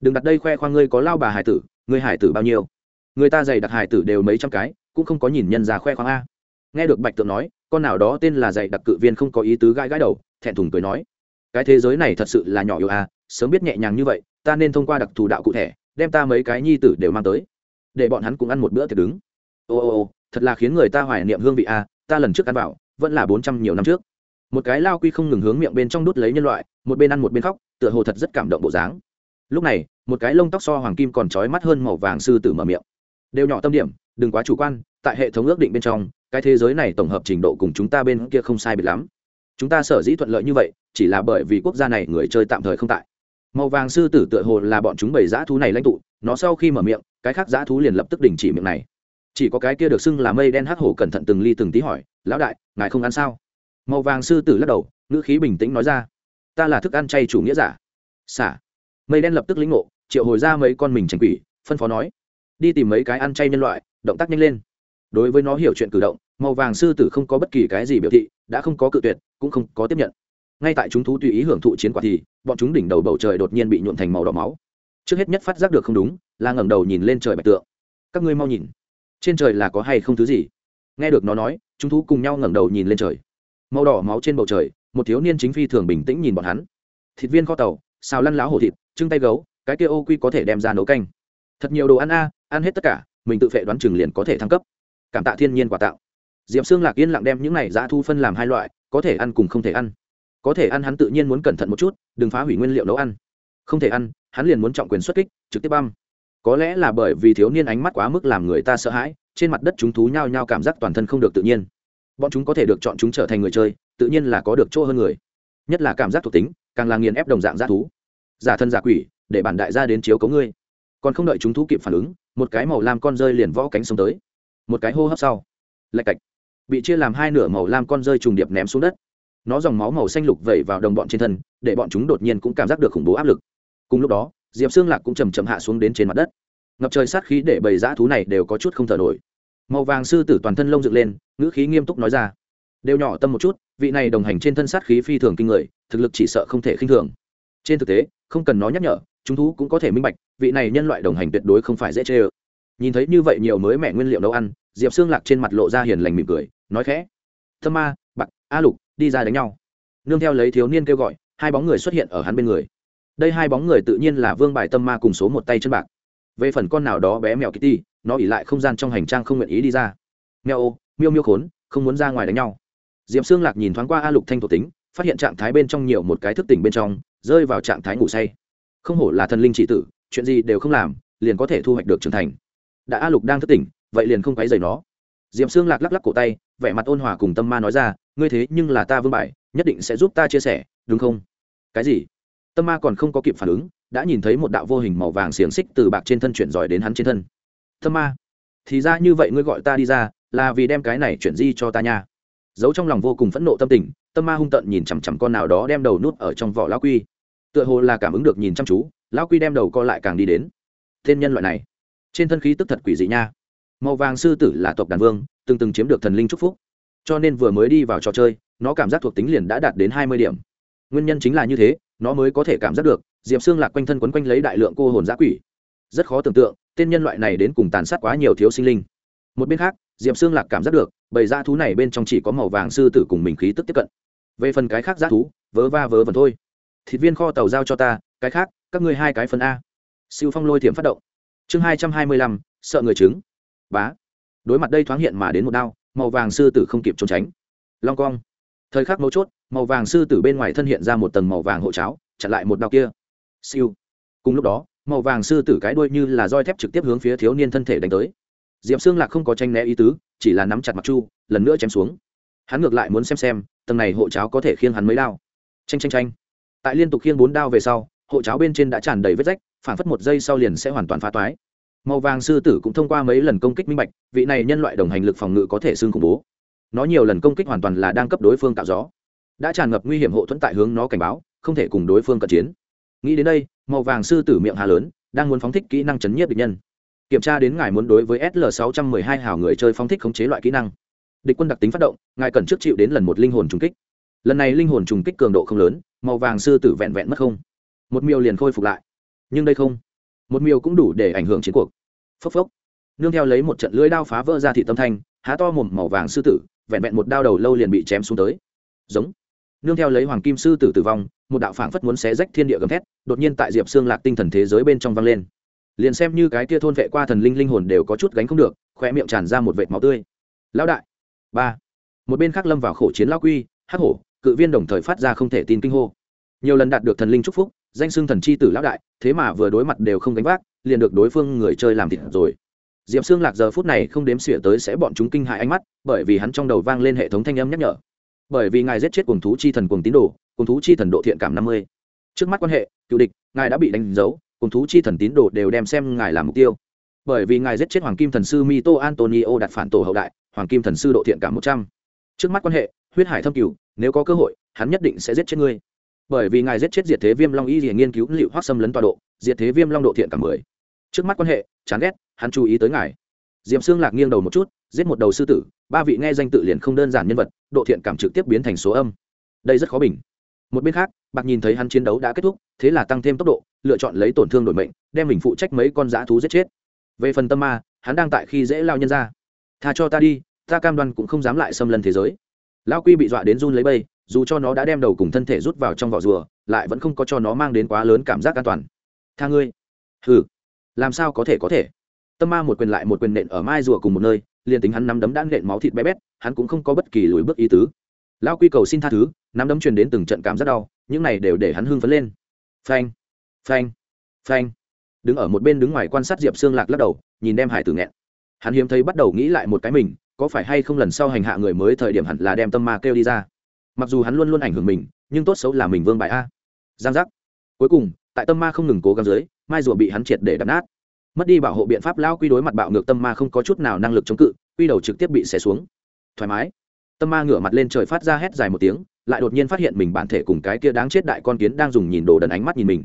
đừng đặt đây khoe khoang ngươi có lao bà hải tử, ngươi hải tử bao nhiêu? Người ta dày đặt hải tử đều mấy trăm cái, cũng không có nhìn nhân ra khoe khoang a. Nghe được bạch tượng nói, con nào đó tên là dày đặc cự viên không có ý tứ gãi gãi đầu, thẹn thùng cười nói, cái thế giới này thật sự là nhỏ yếu a, sớm biết nhẹ nhàng như vậy, ta nên thông qua đặc thù đạo cụ thể, đem ta mấy cái nhi tử đều mang tới, để bọn hắn cũng ăn một bữa thì đứng. Ô ô ô, thật là khiến người ta hoài niệm hương vị a, ta lần trước ăn vào vẫn là bốn trăm nhiều năm trước. Một cái lao quy không ngừng hướng miệng bên trong đút lấy nhân loại, một bên ăn một bên khóc, tựa hồ thật rất cảm động bộ dáng. Lúc này, một cái lông tóc so hoàng kim còn trói mắt hơn màu vàng sư tử mở miệng. Đều nhỏ tâm điểm, đừng quá chủ quan, tại hệ thống ước định bên trong, cái thế giới này tổng hợp trình độ cùng chúng ta bên kia không sai biệt lắm. Chúng ta sở dĩ thuận lợi như vậy, chỉ là bởi vì quốc gia này người chơi tạm thời không tại. Màu vàng sư tử tựa hồ là bọn chúng bảy dã thú này lãnh tụ, nó sau khi mở miệng, cái khác dã thú liền lập tức đình chỉ miệng này chỉ có cái kia được xưng là mây đen hắc hổ cẩn thận từng ly từng tí hỏi, lão đại, ngài không ăn sao? Màu vàng sư tử lắc đầu, ngữ khí bình tĩnh nói ra, ta là thức ăn chay chủ nghĩa giả. Xả. Mây đen lập tức lĩnh ngộ, triệu hồi ra mấy con mình tranh quỷ, phân phó nói, đi tìm mấy cái ăn chay nhân loại, động tác nhanh lên. Đối với nó hiểu chuyện cử động, màu vàng sư tử không có bất kỳ cái gì biểu thị, đã không có cự tuyệt, cũng không có tiếp nhận. Ngay tại chúng thú tùy ý hưởng thụ chiến quả thì, bọn chúng đỉnh đầu bầu trời đột nhiên bị nhuộn thành màu đỏ máu. Trước hết nhất phát giác được không đúng, là ngẩng đầu nhìn lên trời bạch tượng. Các ngươi mau nhìn trên trời là có hay không thứ gì? Nghe được nó nói, chúng thú cùng nhau ngẩng đầu nhìn lên trời. Màu đỏ máu trên bầu trời, một thiếu niên chính phi thường bình tĩnh nhìn bọn hắn. Thịt viên kho tàu, xào lăn láo hổ thịt, trưng tay gấu, cái kia ô quy có thể đem ra nấu canh. Thật nhiều đồ ăn a, ăn hết tất cả, mình tự phệ đoán chừng liền có thể thăng cấp. Cảm tạ thiên nhiên quả tạo. Diệm xương lạc yên lặng đem những này ra thu phân làm hai loại, có thể ăn cùng không thể ăn. Có thể ăn hắn tự nhiên muốn cẩn thận một chút, đừng phá hủy nguyên liệu nấu ăn. Không thể ăn, hắn liền muốn trọng quyền xuất kích, trực tiếp băm có lẽ là bởi vì thiếu niên ánh mắt quá mức làm người ta sợ hãi, trên mặt đất chúng thú nhao nhao cảm giác toàn thân không được tự nhiên. Bọn chúng có thể được chọn chúng trở thành người chơi, tự nhiên là có được chỗ hơn người. Nhất là cảm giác thuộc tính, càng là nghiền ép đồng dạng g thú. Giả thân giả quỷ, để bản đại gia đến chiếu cấu ngươi. Còn không đợi chúng thú kịp phản ứng, một cái màu lam con rơi liền võ cánh sống tới. Một cái hô hấp sau, lạch cạch, bị chia làm hai nửa màu lam con rơi trùng điệp ném xuống đất. Nó dòng máu màu xanh lục vẩy vào đồng bọn trên thân, để bọn chúng đột nhiên cũng cảm giác được khủng bố áp lực. Cùng lúc đó diệp xương lạc cũng chầm chậm hạ xuống đến trên mặt đất ngập trời sát khí để bầy dã thú này đều có chút không thở nổi màu vàng sư tử toàn thân lông dựng lên ngữ khí nghiêm túc nói ra đều nhỏ tâm một chút vị này đồng hành trên thân sát khí phi thường kinh người thực lực chỉ sợ không thể khinh thường trên thực tế không cần nó nhắc nhở chúng thú cũng có thể minh bạch vị này nhân loại đồng hành tuyệt đối không phải dễ chê ơ nhìn thấy như vậy nhiều mới mẻ nguyên liệu nấu ăn diệp xương lạc trên mặt lộ ra hiền lành mỉm cười nói khẽ thâm ma bạc a lục đi ra đánh nhau nương theo lấy thiếu niên kêu gọi hai bóng người xuất hiện ở hắn bên người đây hai bóng người tự nhiên là vương bài tâm ma cùng số một tay chân bạc. Về phần con nào đó bé mèo kitty nó ỉ lại không gian trong hành trang không nguyện ý đi ra. Mèo ô, miêu miêu khốn, không muốn ra ngoài đánh nhau. Diệm xương lạc nhìn thoáng qua a lục thanh thuộc tính, phát hiện trạng thái bên trong nhiều một cái thức tỉnh bên trong, rơi vào trạng thái ngủ say. Không hổ là thần linh chỉ tử, chuyện gì đều không làm, liền có thể thu hoạch được trưởng thành. Đã a lục đang thức tỉnh, vậy liền không quấy dày nó. Diệm xương lạc lắc lắc cổ tay, vẻ mặt ôn hòa cùng tâm ma nói ra, ngươi thế nhưng là ta vương bài, nhất định sẽ giúp ta chia sẻ, đúng không? Cái gì? Tâm ma còn không có kịp phản ứng, đã nhìn thấy một đạo vô hình màu vàng xiềng xích từ bạc trên thân chuyển giỏi đến hắn trên thân. Tâm ma, thì ra như vậy ngươi gọi ta đi ra, là vì đem cái này chuyển di cho ta nha. Giấu trong lòng vô cùng phẫn nộ tâm tình, tâm ma hung tận nhìn chằm chằm con nào đó đem đầu nút ở trong vỏ lão quy. Tựa hồ là cảm ứng được nhìn chăm chú, lão quy đem đầu co lại càng đi đến. Thiên nhân loại này, trên thân khí tức thật quỷ dị nha. Màu vàng sư tử là tộc đàn vương, từng từng chiếm được thần linh chúc phúc. Cho nên vừa mới đi vào trò chơi, nó cảm giác thuộc tính liền đã đạt đến hai mươi điểm. Nguyên nhân chính là như thế nó mới có thể cảm giác được, diệp xương lạc quanh thân quấn quanh lấy đại lượng cô hồn giã quỷ. Rất khó tưởng tượng, tên nhân loại này đến cùng tàn sát quá nhiều thiếu sinh linh. Một bên khác, diệp xương lạc cảm giác được, bầy dã thú này bên trong chỉ có màu vàng sư tử cùng mình khí tức tiếp cận. Về phần cái khác dã thú, vớ va vớ vẩn thôi. Thịt viên kho tàu giao cho ta, cái khác, các ngươi hai cái phần a. Siêu phong lôi thiểm phát động. Chương hai trăm hai mươi lăm, sợ người chứng. Bá. Đối mặt đây thoáng hiện mà đến một đao, màu vàng sư tử không kịp trốn tránh. Long cong thời khắc mấu chốt, màu vàng sư tử bên ngoài thân hiện ra một tầng màu vàng hộ cháo, chặn lại một đao kia. Siêu. Cùng lúc đó, màu vàng sư tử cái đuôi như là roi thép trực tiếp hướng phía thiếu niên thân thể đánh tới. Diệp xương lạc không có tranh né ý tứ, chỉ là nắm chặt mặt chu, lần nữa chém xuống. Hắn ngược lại muốn xem xem, tầng này hộ cháo có thể khiêng hắn mấy đao. Tranh tranh tranh tại liên tục khiêng bốn đao về sau, hộ cháo bên trên đã tràn đầy vết rách, phản phất một giây sau liền sẽ hoàn toàn phá toái. Màu vàng sư tử cũng thông qua mấy lần công kích minh bạch, vị này nhân loại đồng hành lực phòng ngự có thể xương khủng bố nó nhiều lần công kích hoàn toàn là đang cấp đối phương tạo gió. Đã tràn ngập nguy hiểm hộ thuẫn tại hướng nó cảnh báo, không thể cùng đối phương cận chiến. Nghĩ đến đây, màu vàng sư tử miệng hà lớn, đang muốn phóng thích kỹ năng chấn nhiếp địch nhân. Kiểm tra đến ngài muốn đối với sl 612 hào người chơi phóng thích khống chế loại kỹ năng. Địch quân đặc tính phát động, ngài cần trước chịu đến lần một linh hồn trùng kích. Lần này linh hồn trùng kích cường độ không lớn, màu vàng sư tử vẹn vẹn mất không. Một miêu liền khôi phục lại. Nhưng đây không. Một miêu cũng đủ để ảnh hưởng chiến cuộc. Phốc phốc. Nương theo lấy một trận lưỡi đao phá vỡ ra thị tâm thanh, há to mồm màu vàng sư tử vẹn vẹn một đao đầu lâu liền bị chém xuống tới. Giống. Nương theo lấy hoàng kim sư tử tử vong, một đạo phảng phất muốn xé rách thiên địa gầm thét, đột nhiên tại diệp xương lạc tinh thần thế giới bên trong vang lên. Liền xem như cái kia thôn vệ qua thần linh linh hồn đều có chút gánh không được khoe miệng tràn ra một vệt máu tươi. Lão đại. Ba. Một bên khác lâm vào khổ chiến lão quy, hắc hổ, cự viên đồng thời phát ra không thể tin kinh hô. Nhiều lần đạt được thần linh chúc phúc, danh xưng thần chi tử lão đại, thế mà vừa đối mặt đều không gánh vác, liền được đối phương người chơi làm thịt rồi diệp xương lạc giờ phút này không đếm xỉa tới sẽ bọn chúng kinh hại ánh mắt, bởi vì hắn trong đầu vang lên hệ thống thanh âm nhắc nhở. Bởi vì ngài giết chết cuồng thú chi thần cuồng tín đồ, cuồng thú chi thần độ thiện cảm năm mươi. Trước mắt quan hệ, cựu địch, ngài đã bị đánh dấu, cuồng thú chi thần tín đồ đều đem xem ngài làm mục tiêu. Bởi vì ngài giết chết hoàng kim thần sư mito antonio đặt phản tổ hậu đại, hoàng kim thần sư độ thiện cảm một trăm. Trước mắt quan hệ, huyết hải thâm cửu, nếu có cơ hội, hắn nhất định sẽ giết chết ngươi. Bởi vì ngài giết chết diệt thế viêm long y liền nghiên cứu liệu hoác xâm lấn tọa độ, diệt thế viêm long độ thiện cảm mười. Trước mắt quan hệ, chán ghét hắn chú ý tới ngài. Diệm xương lạc nghiêng đầu một chút, giết một đầu sư tử, ba vị nghe danh tự liền không đơn giản nhân vật, độ thiện cảm trực tiếp biến thành số âm. Đây rất khó bình. Một bên khác, bạc nhìn thấy hắn chiến đấu đã kết thúc, thế là tăng thêm tốc độ, lựa chọn lấy tổn thương đổi mệnh, đem mình phụ trách mấy con dã thú giết chết. Về phần tâm ma, hắn đang tại khi dễ lao nhân ra. Tha cho ta đi, ta cam đoan cũng không dám lại xâm lấn thế giới. Lao quy bị dọa đến run lấy bây dù cho nó đã đem đầu cùng thân thể rút vào trong vỏ rùa, lại vẫn không có cho nó mang đến quá lớn cảm giác an toàn. Tha ngươi. Hừ, làm sao có thể có thể? Tâm ma một quyền lại một quyền nện ở mai rùa cùng một nơi, liền tính hắn nắm đấm đã nện máu thịt bé bét, hắn cũng không có bất kỳ lùi bước ý tứ. Lao quy cầu xin tha thứ, nắm đấm truyền đến từng trận cảm rất đau, những này đều để hắn hưng phấn lên. Phanh phanh phanh. Đứng ở một bên đứng ngoài quan sát diệp xương lạc lắc đầu, nhìn đem hải tử nghẹn. Hắn hiếm thấy bắt đầu nghĩ lại một cái mình, có phải hay không lần sau hành hạ người mới thời điểm hẳn là đem tâm ma kêu đi ra. Mặc dù hắn luôn luôn ảnh hưởng mình, nhưng tốt xấu là mình vương bài a. Giang giác. Cuối cùng, tại tâm ma không ngừng cố gắng dưới, mai rùa bị hắn triệt để đập nát mất đi bảo hộ biện pháp lao quy đối mặt bạo ngược tâm ma không có chút nào năng lực chống cự, quy đầu trực tiếp bị xé xuống. Thoải mái. Tâm ma ngửa mặt lên trời phát ra hét dài một tiếng, lại đột nhiên phát hiện mình bản thể cùng cái kia đáng chết đại con kiến đang dùng nhìn đồ đần ánh mắt nhìn mình.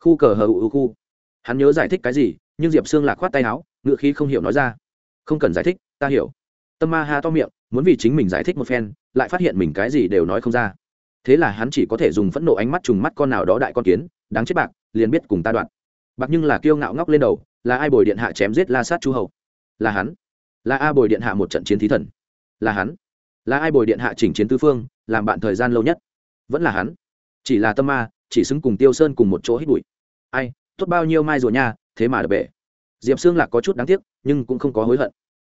Khu cờ hờ ưu khu. Hắn nhớ giải thích cái gì, nhưng diệp xương lạc khoát tay áo, ngựa khí không hiểu nói ra. Không cần giải thích, ta hiểu. Tâm ma ha to miệng, muốn vì chính mình giải thích một phen, lại phát hiện mình cái gì đều nói không ra. Thế là hắn chỉ có thể dùng phẫn nộ ánh mắt trùng mắt con nào đó đại con kiến, đáng chết bạc, liền biết cùng ta đoạn. Bạc nhưng là kiêu ngạo ngóc lên đầu là ai bồi điện hạ chém giết la sát chu hầu? Là hắn. Là a bồi điện hạ một trận chiến thí thần? Là hắn. Là ai bồi điện hạ chỉnh chiến tư phương, làm bạn thời gian lâu nhất? Vẫn là hắn. Chỉ là tâm ma, chỉ xứng cùng tiêu sơn cùng một chỗ hít bụi. Ai, tốt bao nhiêu mai rùa nha, thế mà đập bể. Diệp xương lạc có chút đáng tiếc, nhưng cũng không có hối hận.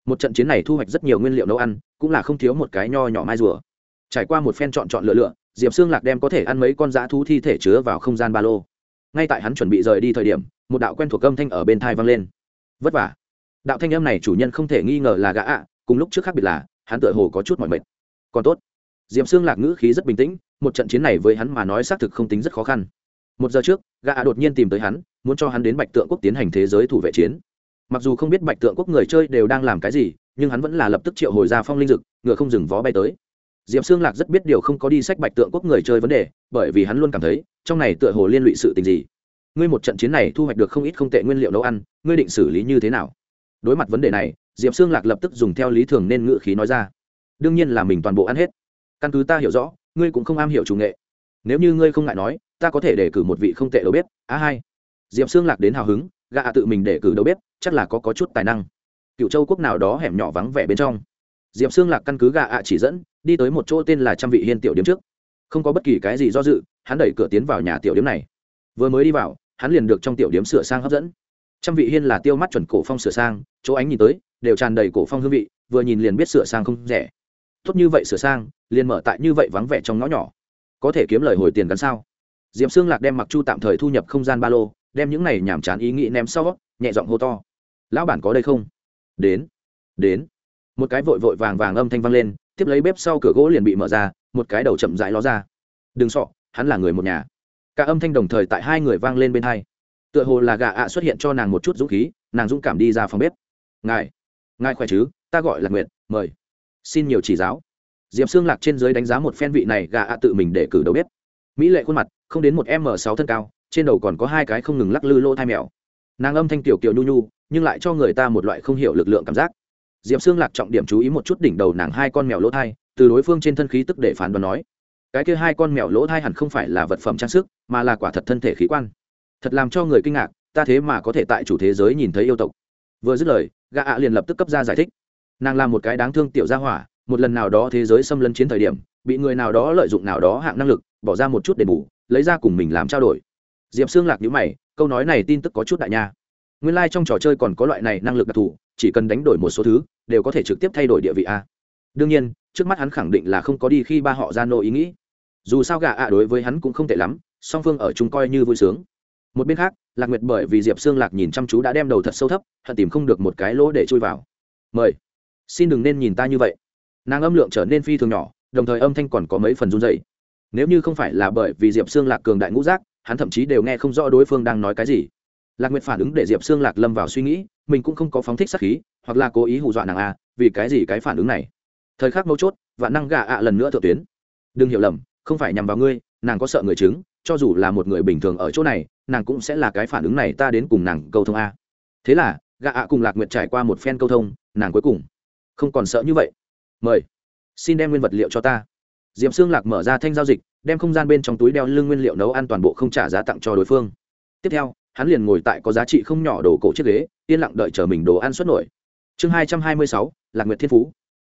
Một trận chiến này thu hoạch rất nhiều nguyên liệu nấu ăn, cũng là không thiếu một cái nho nhỏ mai rùa. Trải qua một phen chọn chọn lựa lựa, diệp xương lạc đem có thể ăn mấy con dã thú thi thể chứa vào không gian ba lô ngay tại hắn chuẩn bị rời đi thời điểm, một đạo quen thuộc âm thanh ở bên thai vang lên. Vất vả. Đạo thanh âm này chủ nhân không thể nghi ngờ là gã ạ, cùng lúc trước khác biệt là, hắn tựa hồ có chút mỏi mệt. Còn tốt. Diệm xương lạc ngữ khí rất bình tĩnh, một trận chiến này với hắn mà nói xác thực không tính rất khó khăn. Một giờ trước, gã ạ đột nhiên tìm tới hắn, muốn cho hắn đến bạch tượng quốc tiến hành thế giới thủ vệ chiến. Mặc dù không biết bạch tượng quốc người chơi đều đang làm cái gì, nhưng hắn vẫn là lập tức triệu hồi ra phong linh dực, ngựa không dừng vó bay tới diệp xương lạc rất biết điều không có đi sách bạch tượng quốc người chơi vấn đề bởi vì hắn luôn cảm thấy trong này tựa hồ liên lụy sự tình gì. Ngươi một trận chiến này thu hoạch được không ít không tệ nguyên liệu nấu ăn ngươi định xử lý như thế nào? Đối mặt vấn đề này diệp xương lạc lập tức dùng theo lý thường nên ngự khí nói ra. Đương nhiên là mình toàn bộ ăn hết. Căn cứ ta hiểu rõ ngươi cũng không am hiểu chủ nghệ. Nếu như ngươi không ngại nói ta có thể để cử một vị không tệ đầu bếp. À hai. Diệp xương lạc đến hào hứng gạ ạ tự mình để cử đầu bếp chắc là có, có chút tài năng. Cựu châu quốc nào đó hẻm nhỏ vắng vẻ bên trong. Diệp xương lạc căn cứ gạ ạ chỉ dẫn đi tới một chỗ tên là trăm vị hiên tiểu điếm trước. Không có bất kỳ cái gì do dự, hắn đẩy cửa tiến vào nhà tiểu điếm này. Vừa mới đi vào, hắn liền được trong tiểu điếm sửa sang hấp dẫn. Trăm vị hiên là tiêu mắt chuẩn cổ phong sửa sang, chỗ ánh nhìn tới, đều tràn đầy cổ phong hương vị, vừa nhìn liền biết sửa sang không rẻ. Tốt như vậy sửa sang, liền mở tại như vậy vắng vẻ trong ngõ nhỏ. Có thể kiếm lời hồi tiền gắn sao? Diệp xương lạc đem mặc chu tạm thời thu nhập không gian ba lô, đem những này nhàm chán ý nghĩ ném sau, nhẹ giọng hô to. Lão bản có đây không? Đến đến. Một cái vội vội vàng vàng âm thanh vang lên tiếp lấy bếp sau cửa gỗ liền bị mở ra, một cái đầu chậm rãi ló ra. Đừng sọ hắn là người một nhà. Cả âm thanh đồng thời tại hai người vang lên bên hai. Tựa hồ là gà ạ xuất hiện cho nàng một chút dũng khí, nàng dũng cảm đi ra phòng bếp. Ngài ngài khỏe chứ? Ta gọi là nguyện mời. Xin nhiều chỉ giáo. Diệp xương lạc trên dưới đánh giá một phen vị này, gà ạ tự mình để cử đầu bếp. Mỹ lệ khuôn mặt, không đến một m sáu thân cao, trên đầu còn có hai cái không ngừng lắc lư lô thai mèo. Nàng âm thanh tiểu kiều nhu nhu, nhưng lại cho người ta một loại không hiểu lực lượng cảm giác diệp xương lạc trọng điểm chú ý một chút đỉnh đầu nàng hai con mèo lỗ thai, từ đối phương trên thân khí tức để phán đoán nói, cái kia hai con mèo lỗ thai hẳn không phải là vật phẩm trang sức, mà là quả thật thân thể khí quan. Thật làm cho người kinh ngạc, ta thế mà có thể tại chủ thế giới nhìn thấy yêu tộc. Vừa dứt lời, gã ạ liền lập tức cấp ra giải thích. Nàng là một cái đáng thương tiểu gia hỏa, một lần nào đó thế giới xâm lấn chiến thời điểm, bị người nào đó lợi dụng nào đó hạng năng lực, bỏ ra một chút đền bù, lấy ra cùng mình làm trao đổi. Diệp xương lạc nhữ mày, câu nói này tin tức có chút đại nha nguyên lai、like、trong trò chơi còn có loại này năng lực đặc thù, chỉ cần đánh đổi một số thứ, đều có thể trực tiếp thay đổi địa vị a. Đương nhiên, trước mắt hắn khẳng định là không có đi khi ba họ ra nô ý nghĩ. Dù sao gà ạ đối với hắn cũng không tệ lắm, song phương ở chung coi như vui sướng. Một bên khác, lạc nguyệt bởi vì diệp xương lạc nhìn chăm chú đã đem đầu thật sâu thấp, hận tìm không được một cái lỗ để chui vào. Mời, xin đừng nên nhìn ta như vậy. Nàng âm lượng trở nên phi thường nhỏ, đồng thời âm thanh còn có mấy phần run dày nếu như không phải là bởi vì diệp xương lạc cường đại ngũ giác, hắn thậm chí đều nghe không rõ đối phương đang nói cái gì lạc nguyệt phản ứng để diệp xương lạc lâm vào suy nghĩ mình cũng không có phóng thích sắc khí hoặc là cố ý hù dọa nàng a à, vì cái gì cái phản ứng này? Thời khắc mấu chốt và năng Gà ạ lần nữa thượng tuyến. Đừng hiểu lầm không phải nhằm vào ngươi nàng có sợ người chứng cho dù là một người bình thường ở chỗ này nàng cũng sẽ là cái phản ứng này ta đến cùng nàng câu thông a. Thế là Gà ạ cùng lạc nguyệt trải qua một phen câu thông nàng cuối cùng không còn sợ như vậy. Mời xin đem nguyên vật liệu cho ta. D i ệ p xương lạc mở ra thanh giao dịch đem không gian bên trong túi đeo lưng nguyên liệu nấu ăn toàn bộ không trả giá tặng cho đối phương. Tiếp theo hắn liền ngồi tại có giá trị không nhỏ đồ cổ chiếc ghế, yên lặng đợi chờ mình đồ ăn xuất nổi. Chương hai trăm hai mươi sáu, lạc nguyệt thiên phú.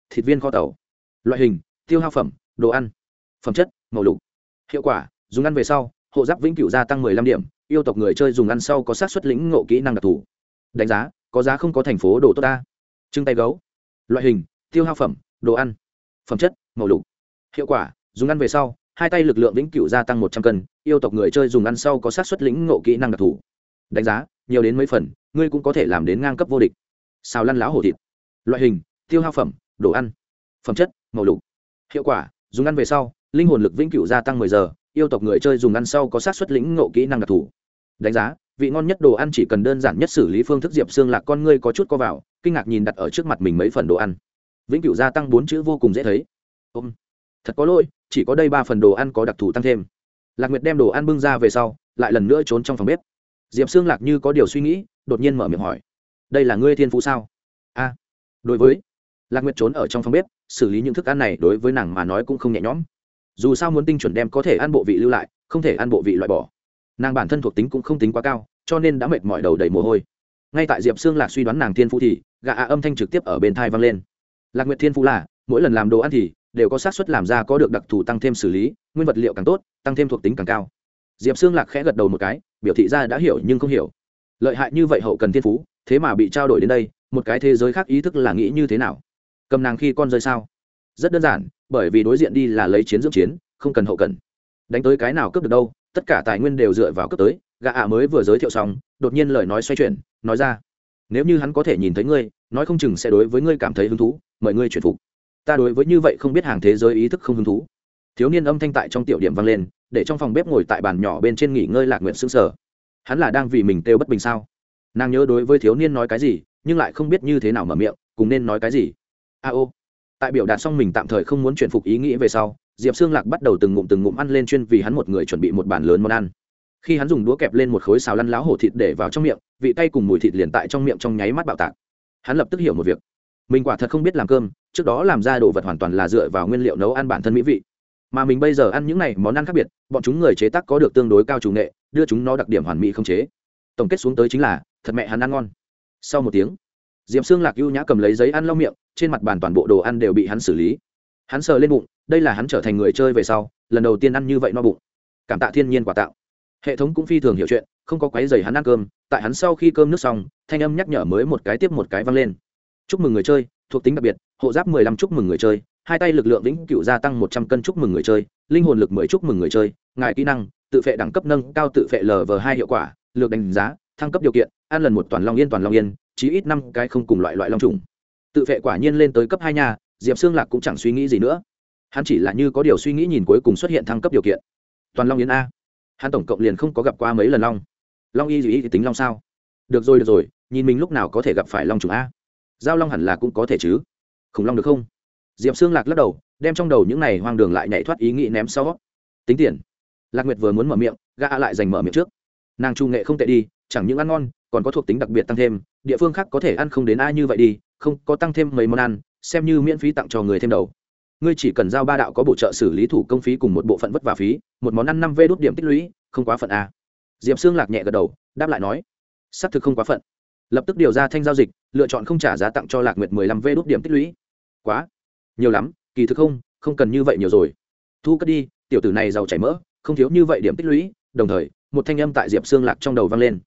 Thịt viên kho tàu. Loại hình, tiêu hao phẩm, đồ ăn. Phẩm chất, màu lục. Hiệu quả, dùng ăn về sau, hộ giáp vĩnh cửu gia tăng 15 điểm, yêu tộc người chơi dùng ăn sau có sát xuất lĩnh ngộ kỹ năng đặc thù. Đánh giá, có giá không có thành phố đồ tốt ta. Trưng tay gấu. Loại hình, tiêu hao phẩm, đồ ăn. Phẩm chất, màu lục. Hiệu quả, dùng ăn về sau, hai tay lực lượng vĩnh cửu gia tăng một trăm cân, yêu tộc người chơi dùng ăn sau có sát xuất lĩnh ngộ kỹ năng đặc thù đánh giá, nhiều đến mấy phần, ngươi cũng có thể làm đến ngang cấp vô địch. Xào lăn láo hổ thịt. Loại hình, tiêu hao phẩm, đồ ăn. Phẩm chất, màu lục. Hiệu quả, dùng ăn về sau, linh hồn lực vĩnh cửu gia tăng mười giờ, yêu tộc người chơi dùng ăn sau có sát xuất lĩnh ngộ kỹ năng đặc thù. Đánh giá, vị ngon nhất đồ ăn chỉ cần đơn giản nhất xử lý phương thức diệp xương lạc con ngươi có chút co vào, kinh ngạc nhìn đặt ở trước mặt mình mấy phần đồ ăn. Vĩnh cửu gia tăng bốn chữ vô cùng dễ thấy. Ôm. Thật có lỗi, chỉ có đây ba phần đồ ăn có đặc thù tăng thêm. Lạc nguyệt đem đồ ăn bưng ra về sau, lại lần nữa trốn trong phòng bếp diệp xương lạc như có điều suy nghĩ, đột nhiên mở miệng hỏi, đây là ngươi thiên phú sao? A, đối với. Lạc nguyệt trốn ở trong phòng bếp, xử lý những thức ăn này đối với nàng mà nói cũng không nhẹ nhõm. Dù sao muốn tinh chuẩn đem có thể ăn bộ vị lưu lại, không thể ăn bộ vị loại bỏ. Nàng bản thân thuộc tính cũng không tính quá cao, cho nên đã mệt mỏi đầu đầy mồ hôi. Ngay tại diệp xương lạc suy đoán nàng thiên phú thì gạ ạ âm thanh trực tiếp ở bên thai vang lên. Lạc nguyệt thiên phú là, mỗi lần làm đồ ăn thì, đều có xác suất làm ra có được đặc thù tăng thêm xử lý, nguyên vật liệu càng tốt, tăng thêm thuộc tính càng cao. Diệp xương lạc khẽ gật đầu một cái biểu thị ra đã hiểu nhưng không hiểu. Lợi hại như vậy hậu cần thiên phú, thế mà bị trao đổi đến đây, một cái thế giới khác ý thức là nghĩ như thế nào? Cầm nàng khi con rơi sao? Rất đơn giản, bởi vì đối diện đi là lấy chiến dưỡng chiến, không cần hậu cần. Đánh tới cái nào cướp được đâu, tất cả tài nguyên đều dựa vào cướp tới, gã ạ mới vừa giới thiệu xong, đột nhiên lời nói xoay chuyển, nói ra, nếu như hắn có thể nhìn thấy ngươi, nói không chừng sẽ đối với ngươi cảm thấy hứng thú, mời ngươi chuyển phục. Ta đối với như vậy không biết hàng thế giới ý thức không hứng thú. Thiếu niên âm thanh tại trong tiểu điểm vang lên để trong phòng bếp ngồi tại bàn nhỏ bên trên nghỉ ngơi lạc nguyện xương sở hắn là đang vì mình kêu bất bình sao? Nàng nhớ đối với thiếu niên nói cái gì, nhưng lại không biết như thế nào mở miệng, cùng nên nói cái gì. A ô. Tại biểu đạt xong mình tạm thời không muốn chuyển phục ý nghĩ về sau, diệp xương lạc bắt đầu từng ngụm từng ngụm ăn lên chuyên vì hắn một người chuẩn bị một bàn lớn món ăn. Khi hắn dùng đũa kẹp lên một khối xào lăn láo hổ thịt để vào trong miệng, vị tay cùng mùi thịt liền tại trong miệng trong nháy mắt bạo tạc. Hắn lập tức hiểu một việc. Mình quả thật không biết làm cơm, trước đó làm ra đồ vật hoàn toàn là dựa vào nguyên liệu nấu ăn bản thân mỹ vị mà mình bây giờ ăn những này món ăn khác biệt, bọn chúng người chế tác có được tương đối cao chủ nghệ, đưa chúng nó đặc điểm hoàn mỹ không chế. Tổng kết xuống tới chính là, thật mẹ hắn ăn ngon. Sau một tiếng diệm xương lạc ưu nhã cầm lấy giấy ăn lau miệng, trên mặt bàn toàn bộ đồ ăn đều bị hắn xử lý. Hắn sờ lên bụng, đây là hắn trở thành người chơi về sau, lần đầu tiên ăn như vậy no bụng. Cảm tạ thiên nhiên quả tạo. Hệ thống cũng phi thường hiểu chuyện, không có quái dày hắn ăn cơm, tại hắn sau khi cơm nước xong, thanh âm nhắc nhở mới một cái tiếp một cái vang lên. Chúc mừng người chơi, thuộc tính đặc biệt, hộ giáp mười lăm chúc mừng người chơi hai tay lực lượng vĩnh cựu gia tăng một trăm cân chúc mừng người chơi, linh hồn lực mười chúc mừng người chơi, ngài kỹ năng, tự phệ đẳng cấp nâng cao tự phệ lv hai hiệu quả, lược đánh giá, thăng cấp điều kiện, ăn lần một toàn long yên toàn long yên, chí ít năm cái không cùng loại loại long trùng. Tự phệ quả nhiên lên tới cấp hai nhà diệp xương lạc cũng chẳng suy nghĩ gì nữa. Hắn chỉ là như có điều suy nghĩ nhìn cuối cùng xuất hiện thăng cấp điều kiện. Toàn long yến a. Hắn tổng cộng liền không có gặp qua mấy lần long. Long y gì thì tính long sao? Được rồi được rồi, nhìn mình lúc nào có thể gặp phải long trùng a. Giao long hẳn là cũng có thể chứ. Khủng long được không? Diệp xương lạc lắc đầu, đem trong đầu những này hoang đường lại nhảy thoát ý nghĩ ném sau. Tính tiền. Lạc nguyệt vừa muốn mở miệng, gã lại giành mở miệng trước. Nàng trung nghệ không tệ đi, chẳng những ăn ngon, còn có thuộc tính đặc biệt tăng thêm, địa phương khác có thể ăn không đến ai như vậy đi, không có tăng thêm mấy món ăn, xem như miễn phí tặng cho người thêm đầu. Ngươi chỉ cần giao ba đạo có bổ trợ xử lý thủ công phí cùng một bộ phận vất vả phí, một món ăn năm v đốt điểm tích lũy, không quá phận a diệp xương lạc nhẹ gật đầu, đáp lại nói, xác thực không quá phận. Lập tức điều ra thanh giao dịch, lựa chọn không trả giá tặng cho lạc nguyệt mười lăm v đốt điểm tích lũy. Quá nhiều lắm, kỳ thực không không cần như vậy nhiều rồi. Thu cất đi, tiểu tử này giàu chảy mỡ, không thiếu như vậy điểm tích lũy, đồng thời, một thanh âm tại diệp xương lạc trong đầu vang lên.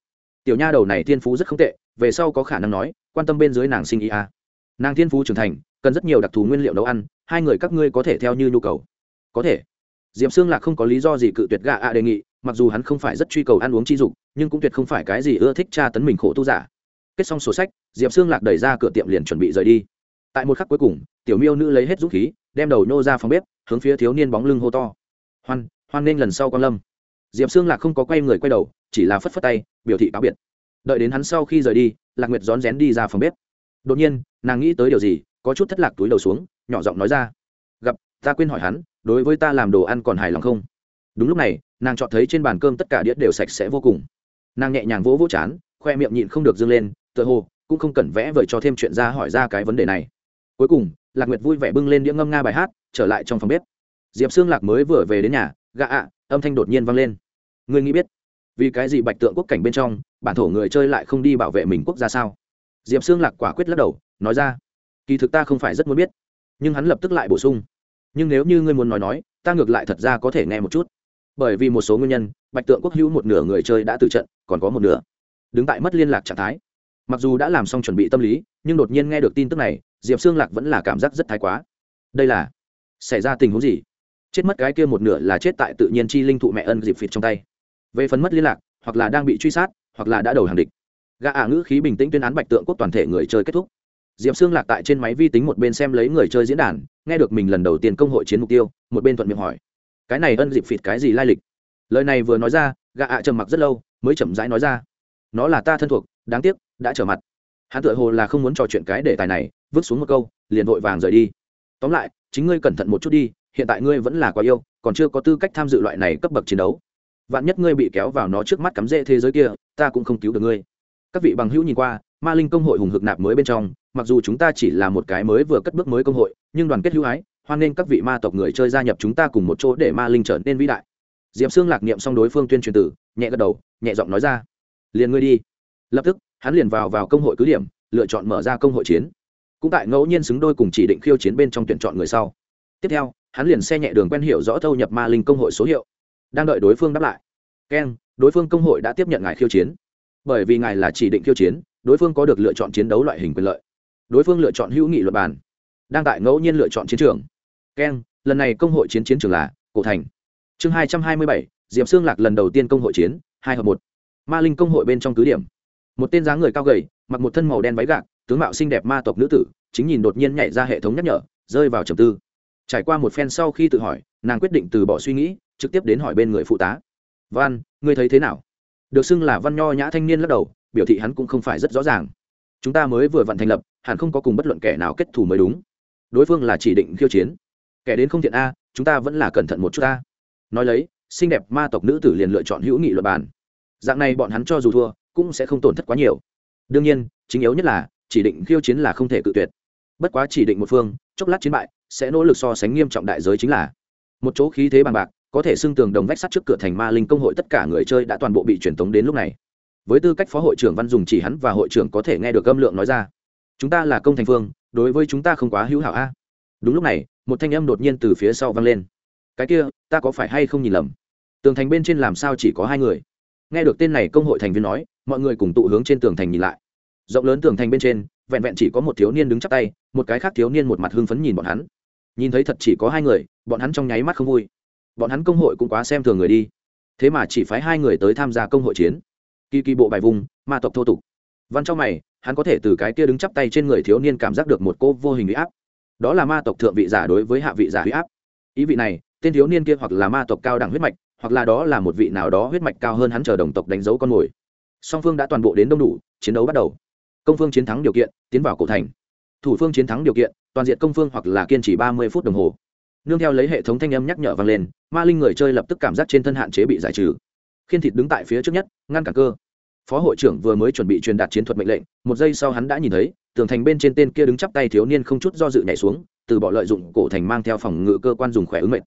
Tiểu nha đầu này thiên phú rất không tệ, về sau có khả năng nói, quan tâm bên dưới nàng sinh ý a nàng thiên phú trưởng thành, cần rất nhiều đặc thù nguyên liệu nấu ăn, hai người các ngươi có thể theo như nhu cầu. Có thể. Diệp xương lạc không có lý do gì cự tuyệt gạ ạ đề nghị, mặc dù hắn không phải rất truy cầu ăn uống chi dục, nhưng cũng tuyệt không phải cái gì ưa thích tra tấn mình khổ tu giả. Kết xong sổ sách, diệp xương lạc đẩy ra cửa tiệm liền chuẩn bị rời đi tại một khắc cuối cùng, tiểu miêu nữ lấy hết dũng khí, đem đầu nhô ra phòng bếp, hướng phía thiếu niên bóng lưng hô to. Hoan hoan nên lần sau con lâm. Diệp xương lạc không có quay người quay đầu, chỉ là phất phất tay, biểu thị cáo biệt. Đợi đến hắn sau khi rời đi, lạc nguyệt rón rén đi ra phòng bếp. Đột nhiên, nàng nghĩ tới điều gì, có chút thất lạc túi đầu xuống, nhỏ giọng nói ra. Gặp, ta quên hỏi hắn, đối với ta làm đồ ăn còn hài lòng không? Đúng lúc này, nàng chọn thấy trên bàn cơm tất cả đĩa đều sạch sẽ vô cùng. Nàng nhẹ nhàng vỗ vỗ chán, khoe miệng nhịn không được dâng lên, tựa hồ cũng không cần vẽ vời cho thêm chuyện ra hỏi ra cái vấn đề này cuối cùng, lạc nguyệt vui vẻ bưng lên đĩa ngâm nga bài hát, trở lại trong phòng bếp. Diệp xương lạc mới vừa về đến nhà gạ ạ, âm thanh đột nhiên vang lên. Ngươi nghĩ biết, vì cái gì bạch tượng quốc cảnh bên trong, bản thổ người chơi lại không đi bảo vệ mình quốc gia sao? Diệp xương lạc quả quyết lắc đầu, nói ra, kỳ thực ta không phải rất muốn biết, nhưng hắn lập tức lại bổ sung. Nhưng nếu như ngươi muốn nói nói, ta ngược lại thật ra có thể nghe một chút. Bởi vì một số nguyên nhân, bạch tượng quốc hữu một nửa người chơi đã từ trận, còn có một nửa đứng tại mất liên lạc trạng thái. Mặc dù đã làm xong chuẩn bị tâm lý, nhưng đột nhiên nghe được tin tức này diệp xương lạc vẫn là cảm giác rất thái quá. Đây là, xảy ra tình huống gì? Chết mất cái kia một nửa là chết tại tự nhiên chi linh thụ mẹ ân dịp phịt trong tay. Về phần mất liên lạc, hoặc là đang bị truy sát, hoặc là đã đầu hàng địch. Gã ả ngữ khí bình tĩnh tuyên án bạch tượng quốc toàn thể người chơi kết thúc. Diệp xương lạc tại trên máy vi tính một bên xem lấy người chơi diễn đàn, nghe được mình lần đầu tiên công hội chiến mục tiêu, một bên thuận miệng hỏi. Cái này ân dịp phịt cái gì lai lịch? Lời này vừa nói ra, gã ả trầm mặc rất lâu, mới chậm rãi nói ra. Nó là ta thân thuộc, đáng tiếc, đã trở mặt. Hắn tự hồ là không muốn trò chuyện cái đề tài này vứt xuống một câu, liền vội vàng rời đi. Tóm lại, chính ngươi cẩn thận một chút đi, hiện tại ngươi vẫn là quá yêu, còn chưa có tư cách tham dự loại này cấp bậc chiến đấu. Vạn nhất ngươi bị kéo vào nó trước mắt cắm rễ thế giới kia, ta cũng không cứu được ngươi. Các vị bằng hữu nhìn qua, ma linh công hội hùng hực nạp mới bên trong, mặc dù chúng ta chỉ là một cái mới vừa cất bước mới công hội, nhưng đoàn kết hữu ái, hoan nghênh các vị ma tộc người chơi gia nhập chúng ta cùng một chỗ để ma linh trở nên vĩ đại. Diệp xương lạc niệm xong đối phương tuyên truyền tử, nhẹ gật đầu, nhẹ giọng nói ra, liền ngươi đi. Lập tức, hắn liền vào vào công hội cứ điểm, lựa chọn mở ra công hội chiến cũng tại ngẫu nhiên xứng đôi cùng chỉ định khiêu chiến bên trong tuyển chọn người sau. Tiếp theo, hắn liền xe nhẹ đường quen hiểu rõ thâu nhập ma linh công hội số hiệu. Đang đợi đối phương đáp lại. Keng đối phương công hội đã tiếp nhận ngài khiêu chiến. Bởi vì ngài là chỉ định khiêu chiến, đối phương có được lựa chọn chiến đấu loại hình quyền lợi. Đối phương lựa chọn hữu nghị luật bàn. Đang tại ngẫu nhiên lựa chọn chiến trường. Keng lần này công hội chiến chiến trường là cổ thành. Chương hai trăm hai mươi bảy, diệp xương lạc lần đầu tiên công hội chiến, hai hợp một. Ma linh công hội bên trong cứ điểm. Một tên dáng người cao gầy, mặc một thân màu đen váy gạc tướng mạo xinh đẹp ma tộc nữ tử, chính nhìn đột nhiên nhảy ra hệ thống nhắc nhở, rơi vào trầm tư. Trải qua một phen sau khi tự hỏi, nàng quyết định từ bỏ suy nghĩ, trực tiếp đến hỏi bên người phụ tá. Văn, ngươi thấy thế nào? Được xưng là văn nho nhã thanh niên lắc đầu, biểu thị hắn cũng không phải rất rõ ràng. Chúng ta mới vừa vặn thành lập, hẳn không có cùng bất luận kẻ nào kết thù mới đúng. Đối phương là chỉ định khiêu chiến. Kẻ đến không thiện a, chúng ta vẫn là cẩn thận một chút ta. Nói lấy, xinh đẹp ma tộc nữ tử liền lựa chọn hữu nghị luật bàn. Dạng này bọn hắn cho dù thua, cũng sẽ không tổn thất quá nhiều. Đương nhiên, chính yếu nhất là chỉ định khiêu chiến là không thể cự tuyệt. Bất quá chỉ định một phương, chốc lát chiến bại, sẽ nỗ lực so sánh nghiêm trọng đại giới chính là. Một chỗ khí thế bằng bạc, có thể xưng tường đồng vách sắt trước cửa thành ma linh công hội tất cả người chơi đã toàn bộ bị truyền tống đến lúc này. Với tư cách phó hội trưởng văn dùng chỉ hắn và hội trưởng có thể nghe được âm lượng nói ra. Chúng ta là công thành phương, đối với chúng ta không quá hữu hảo a. Đúng lúc này, một thanh âm đột nhiên từ phía sau vang lên. Cái kia, ta có phải hay không nhìn lầm? Tường thành bên trên làm sao chỉ có hai người? Nghe được tên này công hội thành viên nói, mọi người cùng tụ hướng trên tường thành nhìn lại rộng lớn tường thành bên trên, vẹn vẹn chỉ có một thiếu niên đứng chắp tay, một cái khác thiếu niên một mặt hưng phấn nhìn bọn hắn. Nhìn thấy thật chỉ có hai người, bọn hắn trong nháy mắt không vui. Bọn hắn công hội cũng quá xem thường người đi. Thế mà chỉ phái hai người tới tham gia công hội chiến. Kỳ kỳ bộ bài vùng, ma tộc thô tục. Văn trong mày, hắn có thể từ cái kia đứng chắp tay trên người thiếu niên cảm giác được một cô vô hình huy áp. Đó là ma tộc thượng vị giả đối với hạ vị giả huy áp. Ý vị này, tên thiếu niên kia hoặc là ma tộc cao đẳng huyết mạch, hoặc là đó là một vị nào đó huyết mạch cao hơn hắn chờ đồng tộc đánh dấu con mồi. Song phương đã toàn bộ đến đông đủ, chiến đấu bắt đầu công phương chiến thắng điều kiện, tiến vào cổ thành. Thủ phương chiến thắng điều kiện, toàn diện công phương hoặc là kiên trì ba mươi phút đồng hồ. Nương theo lấy hệ thống thanh âm nhắc nhở vang lên, ma linh người chơi lập tức cảm giác trên thân hạn chế bị giải trừ. Khiên thịt đứng tại phía trước nhất, ngăn cản cơ. Phó hội trưởng vừa mới chuẩn bị truyền đạt chiến thuật mệnh lệnh, một giây sau hắn đã nhìn thấy, tường thành bên trên tên kia đứng chắp tay thiếu niên không chút do dự nhảy xuống, từ bỏ lợi dụng cổ thành mang theo phòng ngự cơ quan dùng khỏe ứng mệnh.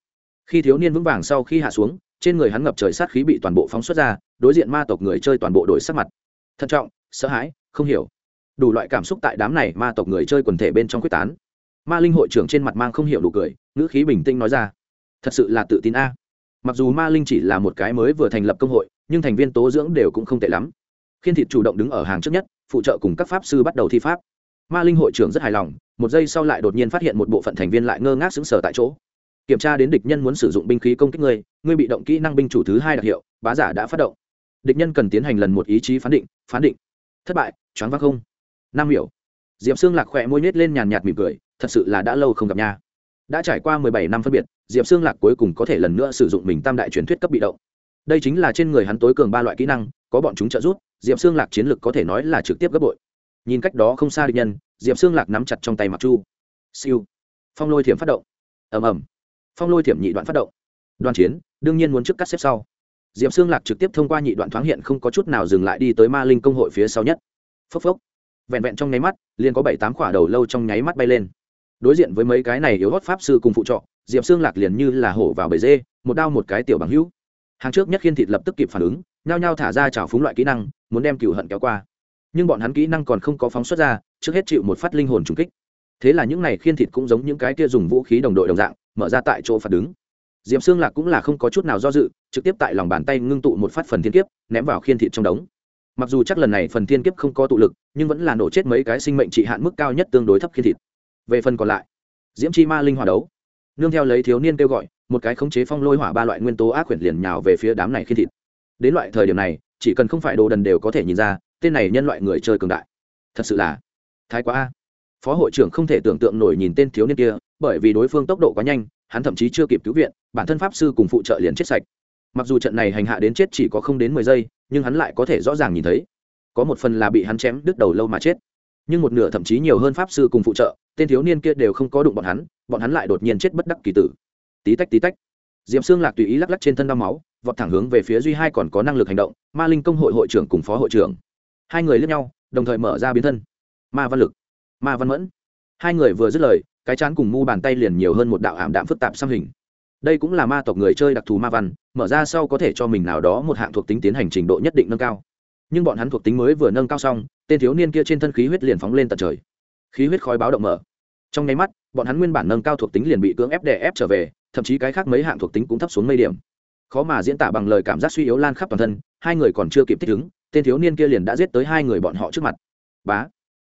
Khi thiếu niên vững vàng sau khi hạ xuống, trên người hắn ngập trời sát khí bị toàn bộ phóng xuất ra, đối diện ma tộc người chơi toàn bộ đổi sắc mặt. Thận trọng, sợ hãi, không hiểu đủ loại cảm xúc tại đám này ma tộc người chơi quần thể bên trong quyết tán. Ma linh hội trưởng trên mặt mang không hiểu đủ cười, ngữ khí bình tĩnh nói ra, thật sự là tự tin a. Mặc dù ma linh chỉ là một cái mới vừa thành lập công hội, nhưng thành viên tố dưỡng đều cũng không tệ lắm. Khiên thịt chủ động đứng ở hàng trước nhất, phụ trợ cùng các pháp sư bắt đầu thi pháp. Ma linh hội trưởng rất hài lòng, một giây sau lại đột nhiên phát hiện một bộ phận thành viên lại ngơ ngác xứng sở tại chỗ. Kiểm tra đến địch nhân muốn sử dụng binh khí công kích ngươi ngươi bị động kỹ năng binh chủ thứ hai đặc hiệu, bá giả đã phát động. Địch nhân cần tiến hành lần một ý chí phán định phán định. Thất bại, choáng vác không năm hiểu diệp xương lạc khỏe môi nhét lên nhàn nhạt mỉm cười, thật sự là đã lâu không gặp nha. Đã trải qua mười bảy năm phân biệt, diệp xương lạc cuối cùng có thể lần nữa sử dụng mình tam đại truyền thuyết cấp bị động. Đây chính là trên người hắn tối cường ba loại kỹ năng, có bọn chúng trợ giúp, diệp xương lạc chiến lược có thể nói là trực tiếp gấp bội. Nhìn cách đó không xa định nhân, diệp xương lạc nắm chặt trong tay mặc chu. Siêu. Phong lôi thiểm phát động. Ầm ầm. Phong lôi thiểm nhị đoạn phát động. Đoàn chiến, đương nhiên muốn trước cắt xếp sau. Diệp xương lạc trực tiếp thông qua nhị đoạn thoáng hiện không có chút nào dừng lại đi tới ma linh công hội phía sau nhất. Phốc phốc vẹn vẹn trong nháy mắt, liền có bảy tám quả đầu lâu trong nháy mắt bay lên. Đối diện với mấy cái này yếu hót pháp sư cùng phụ trọ, diệp xương lạc liền như là hổ vào bầy dê, một đao một cái tiểu bằng hữu. Hàng trước nhất khiên thịt lập tức kịp phản ứng, nhao nhao thả ra trào phúng loại kỹ năng, muốn đem cựu hận kéo qua. Nhưng bọn hắn kỹ năng còn không có phóng xuất ra, trước hết chịu một phát linh hồn trùng kích. Thế là những này khiên thịt cũng giống những cái kia dùng vũ khí đồng đội đồng dạng, mở ra tại chỗ phạt đứng diệp xương lạc cũng là không có chút nào do dự, trực tiếp tại lòng bàn tay ngưng tụ một phát phần thiên kiếp, ném vào khiên thịt trong đống mặc dù chắc lần này phần thiên kiếp không có tụ lực, nhưng vẫn là nổ chết mấy cái sinh mệnh trị hạn mức cao nhất tương đối thấp khiên thịt. Về phần còn lại, diễm chi ma linh hòa đấu. Nương theo lấy thiếu niên kêu gọi, một cái khống chế phong lôi hỏa ba loại nguyên tố ác quyển liền nhào về phía đám này khiên thịt. Đến loại thời điểm này, chỉ cần không phải đồ đần đều có thể nhìn ra, tên này nhân loại người chơi cường đại. Thật sự là thái quá a. Phó hội trưởng không thể tưởng tượng nổi nhìn tên thiếu niên kia, bởi vì đối phương tốc độ quá nhanh, hắn thậm chí chưa kịp cứu viện, bản thân pháp sư cùng phụ trợ liền chết sạch mặc dù trận này hành hạ đến chết chỉ có không đến mười giây, nhưng hắn lại có thể rõ ràng nhìn thấy. Có một phần là bị hắn chém đứt đầu lâu mà chết. Nhưng một nửa thậm chí nhiều hơn pháp sư cùng phụ trợ, tên thiếu niên kia đều không có đụng bọn hắn bọn hắn lại đột nhiên chết bất đắc kỳ tử. Tí tách tí tách. Diệm xương lạc tùy ý lắc lắc trên thân đau máu, vọt thẳng hướng về phía duy hai còn có năng lực hành động, ma linh công hội hội trưởng cùng phó hội trưởng. Hai người lướt nhau, đồng thời mở ra biến thân. Ma văn lực, ma văn mẫn. Hai người vừa dứt lời, cái chán cùng mu bàn tay liền nhiều hơn một đạo ảm đạm phức tạp xăm hình đây cũng là ma tộc người chơi đặc thù ma văn, mở ra sau có thể cho mình nào đó một hạng thuộc tính tiến hành trình độ nhất định nâng cao. Nhưng bọn hắn thuộc tính mới vừa nâng cao xong, tên thiếu niên kia trên thân khí huyết liền phóng lên tận trời. Khí huyết khói báo động mở. Trong nháy mắt, bọn hắn nguyên bản nâng cao thuộc tính liền bị cưỡng ép đè ép trở về, thậm chí cái khác mấy hạng thuộc tính cũng thấp xuống mây điểm. Khó mà diễn tả bằng lời cảm giác suy yếu lan khắp toàn thân, hai người còn chưa kịp thích ứng, tên thiếu niên kia liền đã giết tới hai người bọn họ trước mặt. Bá.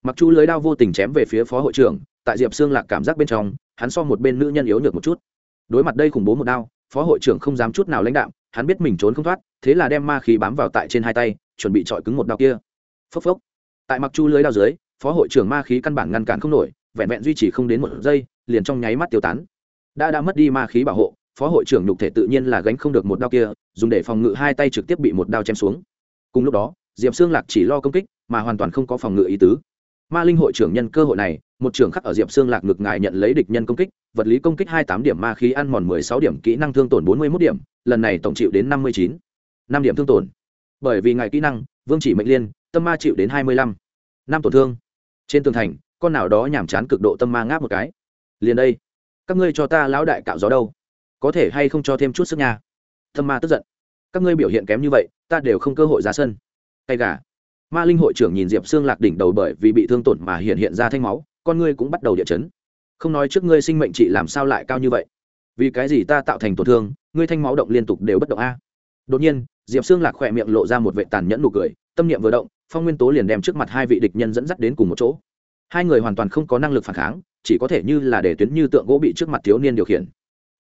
Mặc chu lưới đao vô tình chém về phía phó hội trưởng, tại diệp xương lạc cảm giác bên trong, hắn so một bên nữ nhân yếu nhược một chút đối mặt đây khủng bố một đao, phó hội trưởng không dám chút nào lãnh đạm, hắn biết mình trốn không thoát, thế là đem ma khí bám vào tại trên hai tay, chuẩn bị chọi cứng một đao kia. Phốc phốc. Tại mặc chu lưới đao dưới, phó hội trưởng ma khí căn bản ngăn cản không nổi, vẹn vẹn duy trì không đến một giây, liền trong nháy mắt tiêu tán. Đã đã mất đi ma khí bảo hộ, phó hội trưởng nhục thể tự nhiên là gánh không được một đao kia, dùng để phòng ngự hai tay trực tiếp bị một đao chém xuống. Cùng lúc đó, diệp xương lạc chỉ lo công kích, mà hoàn toàn không có phòng ngự ý tứ. Ma linh hội trưởng nhân cơ hội này, một trưởng khắc ở diệp xương lạc ngực ngài nhận lấy địch nhân công kích vật lý công kích hai tám điểm ma khí ăn mòn mười sáu điểm, kỹ năng thương tổn bốn mươi mốt điểm, lần này tổng chịu đến năm mươi chín. Năm điểm thương tổn. Bởi vì ngài kỹ năng, vương chỉ mệnh liên, tâm ma chịu đến hai mươi lăm. Năm tổn thương. Trên tường thành, con nào đó nhảm chán cực độ tâm ma ngáp một cái. Liền đây, các ngươi cho ta lão đại cạo gió đâu? Có thể hay không cho thêm chút sức nha? Tâm ma tức giận. Các ngươi biểu hiện kém như vậy, ta đều không cơ hội ra sân. Tay gà. Ma linh hội trưởng nhìn diệp xương lạc đỉnh đầu bởi vì bị thương tổn mà hiện hiện ra thanh máu, con ngươi cũng bắt đầu địa chấn không nói trước ngươi sinh mệnh trị làm sao lại cao như vậy. Vì cái gì ta tạo thành tổn thương, ngươi thanh máu động liên tục đều bất động a? Đột nhiên, diệp xương lạc khỏe miệng lộ ra một vệ tàn nhẫn nụ cười, tâm niệm vừa động, phong nguyên tố liền đem trước mặt hai vị địch nhân dẫn dắt đến cùng một chỗ. Hai người hoàn toàn không có năng lực phản kháng, chỉ có thể như là để tuyến như tượng gỗ bị trước mặt thiếu niên điều khiển.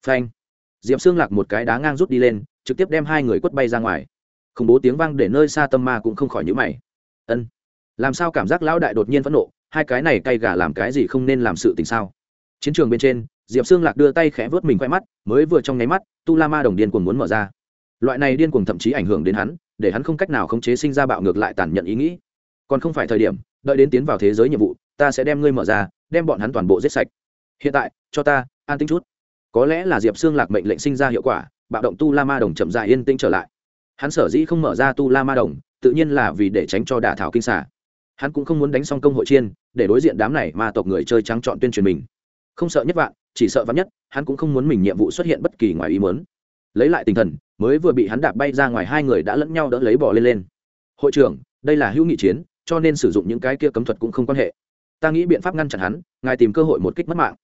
Phanh! Diệp xương lạc một cái đá ngang rút đi lên, trực tiếp đem hai người quất bay ra ngoài. Khủng bố tiếng vang để nơi xa tâm ma cũng không khỏi nhữ mày. Ân! Làm sao cảm giác lão đại đột nhiên phẫn nộ, hai cái này cay gà làm cái gì không nên làm sự tình sao? Chiến trường bên trên, diệp xương lạc đưa tay khẽ vớt mình quay mắt, mới vừa trong nháy mắt, tu la ma đồng điên cuồng muốn mở ra. Loại này điên cuồng thậm chí ảnh hưởng đến hắn, để hắn không cách nào khống chế sinh ra bạo ngược lại tàn nhận ý nghĩ. Còn không phải thời điểm, đợi đến tiến vào thế giới nhiệm vụ, ta sẽ đem ngươi mở ra, đem bọn hắn toàn bộ giết sạch. Hiện tại, cho ta, an tính chút. Có lẽ là diệp xương lạc mệnh lệnh sinh ra hiệu quả, bạo động tu la ma đồng chậm dài yên tĩnh trở lại. Hắn sở dĩ không mở ra tu la ma đồng, tự nhiên là vì để tránh cho đả thảo kinh xả. Hắn cũng không muốn đánh xong công hội chiên, để đối diện đám này ma tộc người chơi trắng chọn tuyên truyền mình không sợ nhất vạn, chỉ sợ vắn nhất, hắn cũng không muốn mình nhiệm vụ xuất hiện bất kỳ ngoài ý muốn. Lấy lại tinh thần, mới vừa bị hắn đạp bay ra ngoài hai người đã lẫn nhau đỡ lấy bỏ lên lên. Hội trưởng, đây là hữu nghị chiến, cho nên sử dụng những cái kia cấm thuật cũng không quan hệ. Ta nghĩ biện pháp ngăn chặn hắn, ngài tìm cơ hội một kích mất mạng.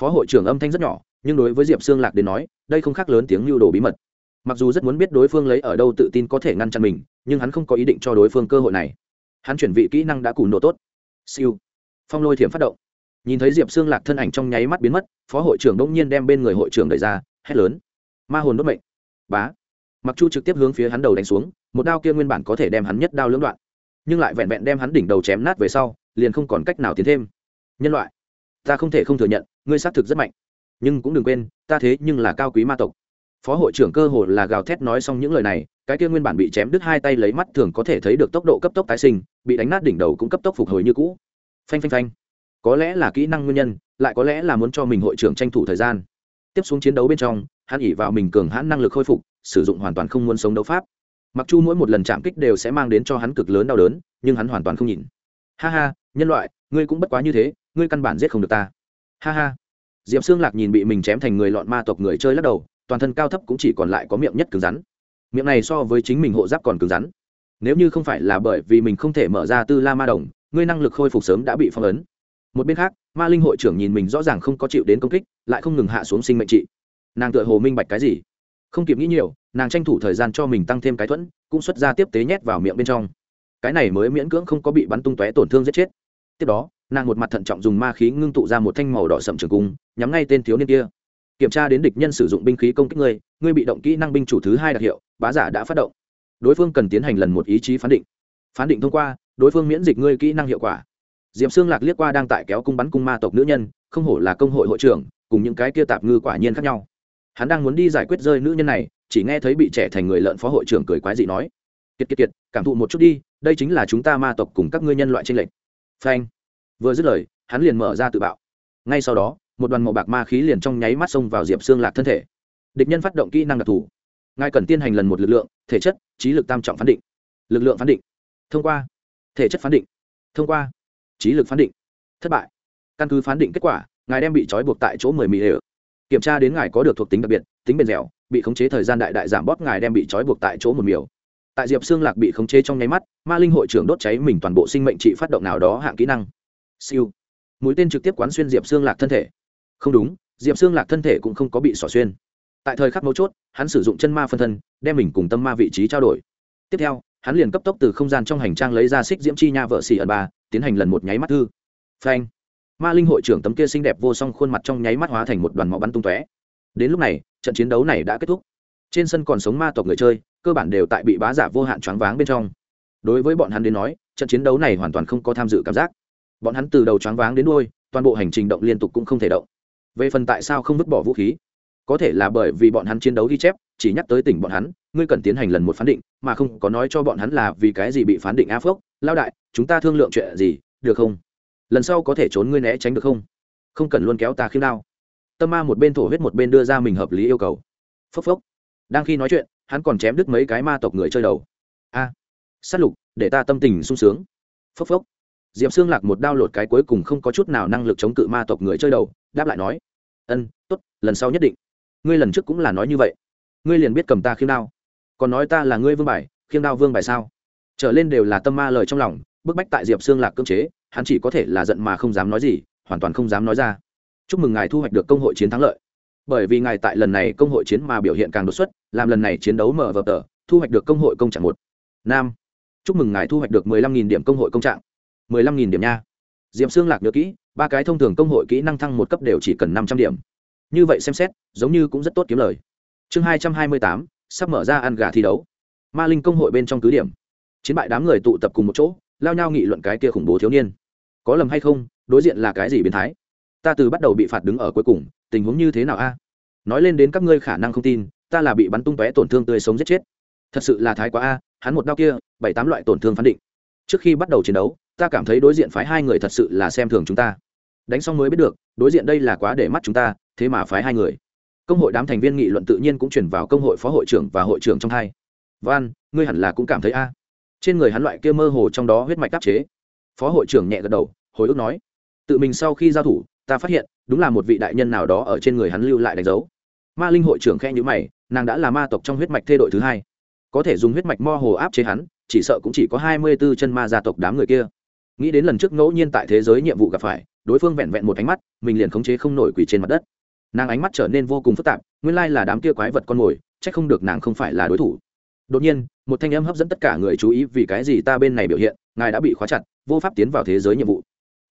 Phó hội trưởng âm thanh rất nhỏ, nhưng đối với diệp sương lạc đến nói, đây không khác lớn tiếng lưu đồ bí mật. Mặc dù rất muốn biết đối phương lấy ở đâu tự tin có thể ngăn chặn mình, nhưng hắn không có ý định cho đối phương cơ hội này. Hắn chuyển vị kỹ năng đã cùn nổ tốt. Siêu. Phong lôi thiểm phát động nhìn thấy diệp xương lạc thân ảnh trong nháy mắt biến mất, phó hội trưởng đông nhiên đem bên người hội trưởng đẩy ra, hét lớn. Ma hồn đốt mệnh. Bá. Mặc chu trực tiếp hướng phía hắn đầu đánh xuống, một đao kia nguyên bản có thể đem hắn nhất đao lưỡng đoạn, nhưng lại vẹn vẹn đem hắn đỉnh đầu chém nát về sau, liền không còn cách nào tiến thêm. Nhân loại, ta không thể không thừa nhận, ngươi xác thực rất mạnh. Nhưng cũng đừng quên, ta thế nhưng là cao quý ma tộc. Phó hội trưởng cơ hồ là gào thét nói xong những lời này, cái kia nguyên bản bị chém đứt hai tay lấy mắt thường có thể thấy được tốc độ cấp tốc tái sinh, bị đánh nát đỉnh đầu cũng cấp tốc phục hồi như cũ. Phanh phanh phanh có lẽ là kỹ năng nguyên nhân, lại có lẽ là muốn cho mình hội trưởng tranh thủ thời gian. Tiếp xuống chiến đấu bên trong, hắn ỉ vào mình cường hãn năng lực khôi phục, sử dụng hoàn toàn không muốn sống đấu pháp. Mặc chu mỗi một lần chạm kích đều sẽ mang đến cho hắn cực lớn đau đớn, nhưng hắn hoàn toàn không nhìn. Ha ha, nhân loại, ngươi cũng bất quá như thế, ngươi căn bản giết không được ta. Ha ha. Diệp xương lạc nhìn bị mình chém thành người lọn ma tộc người chơi lắc đầu, toàn thân cao thấp cũng chỉ còn lại có miệng nhất cứng rắn. Miệng này so với chính mình hộ giáp còn cứng rắn. Nếu như không phải là bởi vì mình không thể mở ra tư la ma đồng, ngươi năng lực khôi phục sớm đã bị phong ấn một bên khác, ma linh hội trưởng nhìn mình rõ ràng không có chịu đến công kích, lại không ngừng hạ xuống sinh mệnh trị. Nàng tựa hồ minh bạch cái gì? Không kịp nghĩ nhiều, nàng tranh thủ thời gian cho mình tăng thêm cái thuẫn, cũng xuất ra tiếp tế nhét vào miệng bên trong. Cái này mới miễn cưỡng không có bị bắn tung tóe tổn thương giết chết. Tiếp đó, nàng một mặt thận trọng dùng ma khí ngưng tụ ra một thanh màu đỏ sậm trường cung, nhắm ngay tên thiếu niên kia. Kiểm tra đến địch nhân sử dụng binh khí công kích ngươi ngươi bị động kỹ năng binh chủ thứ hai đặc hiệu, bá giả đã phát động. Đối phương cần tiến hành lần một ý chí phán định. Phán định thông qua, đối phương miễn dịch ngươi kỹ năng hiệu quả diệm xương lạc liếc qua đang tại kéo cung bắn cung ma tộc nữ nhân, không hổ là công hội hội trưởng, cùng những cái kia tạp ngư quả nhiên khác nhau. Hắn đang muốn đi giải quyết rơi nữ nhân này, chỉ nghe thấy bị trẻ thành người lợn phó hội trưởng cười quái dị nói, kiệt kiệt kiệt, cảm thụ một chút đi, đây chính là chúng ta ma tộc cùng các ngươi nhân loại tranh lệch. Phanh. Vừa dứt lời, hắn liền mở ra tự bạo. Ngay sau đó, một đoàn màu bạc ma khí liền trong nháy mắt xông vào diệp xương lạc thân thể. Địch nhân phát động kỹ năng đặc thù. Ngài cần tiến hành lần một lực lượng, thể chất, trí lực tam trọng phán định. Lực lượng phán định. Thông qua. Thể chất phán định. Thông qua trí lực phán định. Thất bại. Căn cứ phán định kết quả, ngài đem bị trói buộc tại chỗ mười mỹ lệ kiểm tra đến ngài có được thuộc tính đặc biệt, tính bền dẻo, bị khống chế thời gian đại đại giảm bóp, ngài đem bị trói buộc tại chỗ một miều tại diệp xương lạc bị khống chế trong nháy mắt, ma linh hội trưởng đốt cháy mình toàn bộ sinh mệnh trị phát động nào đó hạng kỹ năng. Siêu. Mũi tên trực tiếp quán xuyên diệp xương lạc thân thể. Không đúng, diệp xương lạc thân thể cũng không có bị xỏ xuyên. Tại thời khắc mấu chốt, hắn sử dụng chân ma phân thân, đem mình cùng tâm ma vị trí trao đổi. Tiếp theo, hắn liền cấp tốc từ không gian trong hành trang lấy ra xích diễm chi nha vợ xỉ ẩn ba tiến hành lần một nháy mắt thư. Phanh. Ma linh hội trưởng tấm kia xinh đẹp vô song khuôn mặt trong nháy mắt hóa thành một đoàn máu bắn tung tóe. Đến lúc này, trận chiến đấu này đã kết thúc. Trên sân còn sống ma tộc người chơi, cơ bản đều tại bị bá giả vô hạn choáng váng bên trong. Đối với bọn hắn đến nói, trận chiến đấu này hoàn toàn không có tham dự cảm giác. Bọn hắn từ đầu choáng váng đến đuôi, toàn bộ hành trình động liên tục cũng không thể động. Về phần tại sao không vứt bỏ vũ khí? Có thể là bởi vì bọn hắn chiến đấu ghi chép, chỉ nhắc tới tỉnh bọn hắn, ngươi cần tiến hành lần một phán định, mà không có nói cho bọn hắn là vì cái gì bị phán định a phước lao đại chúng ta thương lượng chuyện gì được không? Lần sau có thể trốn ngươi né tránh được không? Không cần luôn kéo ta khiêm đao. Tâm ma một bên thổ huyết một bên đưa ra mình hợp lý yêu cầu. Phốc phốc. Đang khi nói chuyện hắn còn chém đứt mấy cái ma tộc người chơi đầu. A. À, s á t lục để ta tâm tình sung sướng. Phốc phốc. D i ệ p xương lạc một đao lột cái cuối cùng không có chút nào năng lực chống cự ma tộc người chơi đầu đáp lại nói. Ân t ố t lần sau nhất định. Ngươi lần trước cũng là nói như vậy. Ngươi liền biết cầm ta khiêm đao. Còn nói ta là ngươi vương bài khiêm đao vương bài sao? Trở lên đều là tâm ma lời trong lòng bức bách tại diệp xương lạc cưỡng chế, hắn chỉ có thể là giận mà không dám nói gì, hoàn toàn không dám nói ra. Chúc mừng ngài thu hoạch được công hội chiến thắng lợi. Bởi vì ngài tại lần này công hội chiến mà biểu hiện càng đột xuất, làm lần này chiến đấu mở vở tờ, thu hoạch được công hội công trạng một. Nam. Chúc mừng ngài thu hoạch được mười lăm nghìn điểm công hội công trạng. mười lăm nghìn điểm nha. Diệp xương lạc nhớ kỹ, ba cái thông thường công hội kỹ năng thăng một cấp đều chỉ cần năm trăm điểm. Như vậy xem xét, giống như cũng rất tốt kiếm lời. Chương hai trăm hai mươi tám, sắp mở ra ăn gà thi đấu. Ma linh công hội bên trong cứ điểm. Chiến bại đám người tụ tập cùng một chỗ lao nhau nghị luận cái kia khủng bố thiếu niên. Có lầm hay không, đối diện là cái gì biến thái? Ta từ bắt đầu bị phạt đứng ở cuối cùng, tình huống như thế nào a? À? Nói lên đến các ngươi khả năng không tin, ta là bị bắn tung tóe tổn thương tươi sống giết chết. Thật sự là thái quá a, hắn một đau kia, bảy tám loại tổn thương phán định. Trước khi bắt đầu chiến đấu, ta cảm thấy đối diện phái hai người thật sự là xem thường chúng ta. Đánh xong mới biết được, đối diện đây là quá để mắt chúng ta, thế mà phái hai người. Công hội đám thành viên nghị luận tự nhiên cũng chuyển vào công hội phó hội trưởng và hội trưởng trong hai. Van, ngươi hẳn là cũng cảm thấy a trên người hắn loại kia mơ hồ trong đó huyết mạch đáp chế. Phó hội trưởng nhẹ gật đầu, hồi ức nói, tự mình sau khi giao thủ, ta phát hiện, đúng là một vị đại nhân nào đó ở trên người hắn lưu lại đánh dấu. Ma linh hội trưởng khe nhữ mày, nàng đã là ma tộc trong huyết mạch thê đội thứ hai. Có thể dùng huyết mạch mo hồ áp chế hắn, chỉ sợ cũng chỉ có hai mươi b ố chân ma gia tộc đám người kia. Nghĩ đến lần trước ngẫu nhiên tại thế giới nhiệm vụ gặp phải, đối phương vẹn vẹn một ánh mắt, mình liền khống chế không nổi quỳ trên mặt đất. Nàng ánh mắt trở nên vô cùng phức tạp, nguyên lai là đám kia quái vật con mồi c h ắ c không được nàng không phải là đối thủ đột nhiên, một thanh âm hấp dẫn tất cả người chú ý vì cái gì ta bên này biểu hiện, ngài đã bị khóa chặt, vô pháp tiến vào thế giới nhiệm vụ.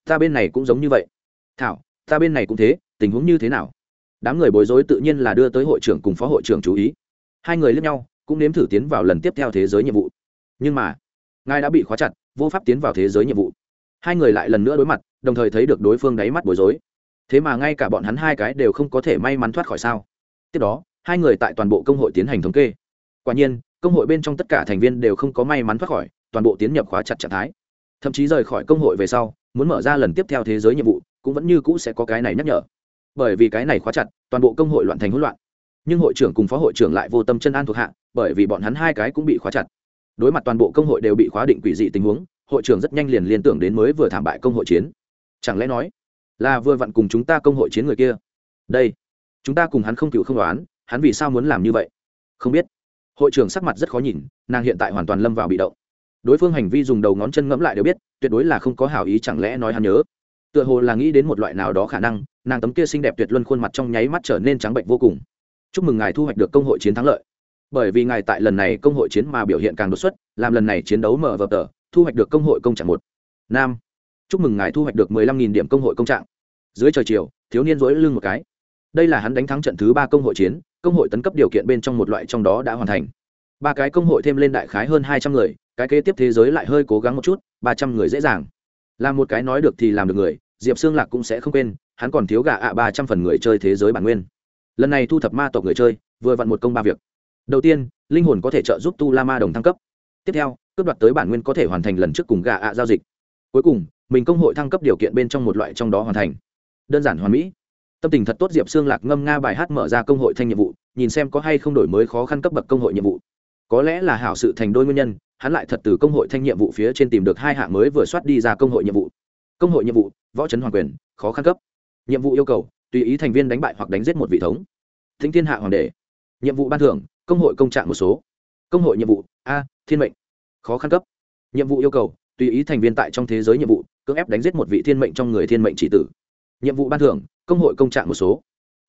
Ta bên này cũng giống như vậy. Thảo, ta bên này cũng thế, tình huống như thế nào? Đám người bối rối tự nhiên là đưa tới hội trưởng cùng phó hội trưởng chú ý. Hai người lướt nhau, cũng nếm thử tiến vào lần tiếp theo thế giới nhiệm vụ. Nhưng mà, ngài đã bị khóa chặt, vô pháp tiến vào thế giới nhiệm vụ. Hai người lại lần nữa đối mặt, đồng thời thấy được đối phương đáy mắt bối rối. Thế mà ngay cả bọn hắn hai cái đều không có thể may mắn thoát khỏi sao? Tiếp đó, hai người tại toàn bộ công hội tiến hành thống kê. Quả nhiên công hội bên trong tất cả thành viên đều không có may mắn thoát khỏi, toàn bộ tiến nhập khóa chặt trạng thái. Thậm chí rời khỏi công hội về sau, muốn mở ra lần tiếp theo thế giới nhiệm vụ, cũng vẫn như cũ sẽ có cái này nhắc nhở. Bởi vì cái này khóa chặt, toàn bộ công hội loạn thành hỗn loạn. Nhưng hội trưởng cùng phó hội trưởng lại vô tâm chân an thuộc hạ, bởi vì bọn hắn hai cái cũng bị khóa chặt. Đối mặt toàn bộ công hội đều bị khóa định quỷ dị tình huống, hội trưởng rất nhanh liền liên tưởng đến mới vừa thảm bại công hội chiến. Chẳng lẽ nói là vừa vặn cùng chúng ta công hội chiến người kia? Đây, chúng ta cùng hắn không cựu không đoán, hắn vì sao muốn làm như vậy? Không biết hội trưởng sắc mặt rất khó nhìn, nàng hiện tại hoàn toàn lâm vào bị động. Đối phương hành vi dùng đầu ngón chân ngẫm lại đều biết, tuyệt đối là không có hảo ý chẳng lẽ nói hắn nhớ. Tựa hồ là nghĩ đến một loại nào đó khả năng, nàng tấm kia xinh đẹp tuyệt luân khuôn mặt trong nháy mắt trở nên trắng bệnh vô cùng. Chúc mừng ngài thu hoạch được công hội chiến thắng lợi. Bởi vì ngài tại lần này công hội chiến mà biểu hiện càng đột xuất, làm lần này chiến đấu mở vở tờ, thu hoạch được công hội công trạng một. Nam, chúc mừng ngài thu hoạch được mười lăm nghìn điểm công hội công trạng. Dưới trời chiều, thiếu niên dối lưng một cái đây là hắn đánh thắng trận thứ ba công hội chiến, công hội tấn cấp điều kiện bên trong một loại trong đó đã hoàn thành. Ba cái công hội thêm lên đại khái hơn hai trăm người, cái kế tiếp thế giới lại hơi cố gắng một chút, ba trăm người dễ dàng. Là một cái nói được thì làm được người, diệp xương lạc cũng sẽ không quên, hắn còn thiếu gà ạ ba trăm phần người chơi thế giới bản nguyên. Lần này thu thập ma tộc người chơi, vừa vặn một công ba việc. Đầu tiên, linh hồn có thể trợ giúp tu la ma đồng thăng cấp. Tiếp theo, cướp đoạt tới bản nguyên có thể hoàn thành lần trước cùng gà ạ giao dịch. Cuối cùng, mình công hội thăng cấp điều kiện bên trong một loại trong đó hoàn thành. Đơn giản hoàn mỹ tâm tình thật tốt diệp xương lạc ngâm nga bài hát mở ra công hội thanh nhiệm vụ, nhìn xem có hay không đổi mới khó khăn cấp bậc công hội nhiệm vụ. Có lẽ là hảo sự thành đôi nguyên nhân, hắn lại thật từ công hội thanh nhiệm vụ phía trên tìm được hai hạng mới vừa soát đi ra công hội nhiệm vụ. Công hội nhiệm vụ, võ trấn hoàng quyền, khó khăn cấp. Nhiệm vụ yêu cầu, tùy ý thành viên đánh bại hoặc đánh giết một vị thống. Thính thiên hạ hoàng đề nhiệm vụ ban thưởng, công hội công trạng một số. Công hội nhiệm vụ, a, thiên mệnh, khó khăn cấp. Nhiệm vụ yêu cầu, tùy ý thành viên tại trong thế giới nhiệm vụ, cưỡng ép đánh giết một vị thiên mệnh trong người thiên mệnh chỉ tử nhiệm vụ ban thưởng, công hội công trạng một số.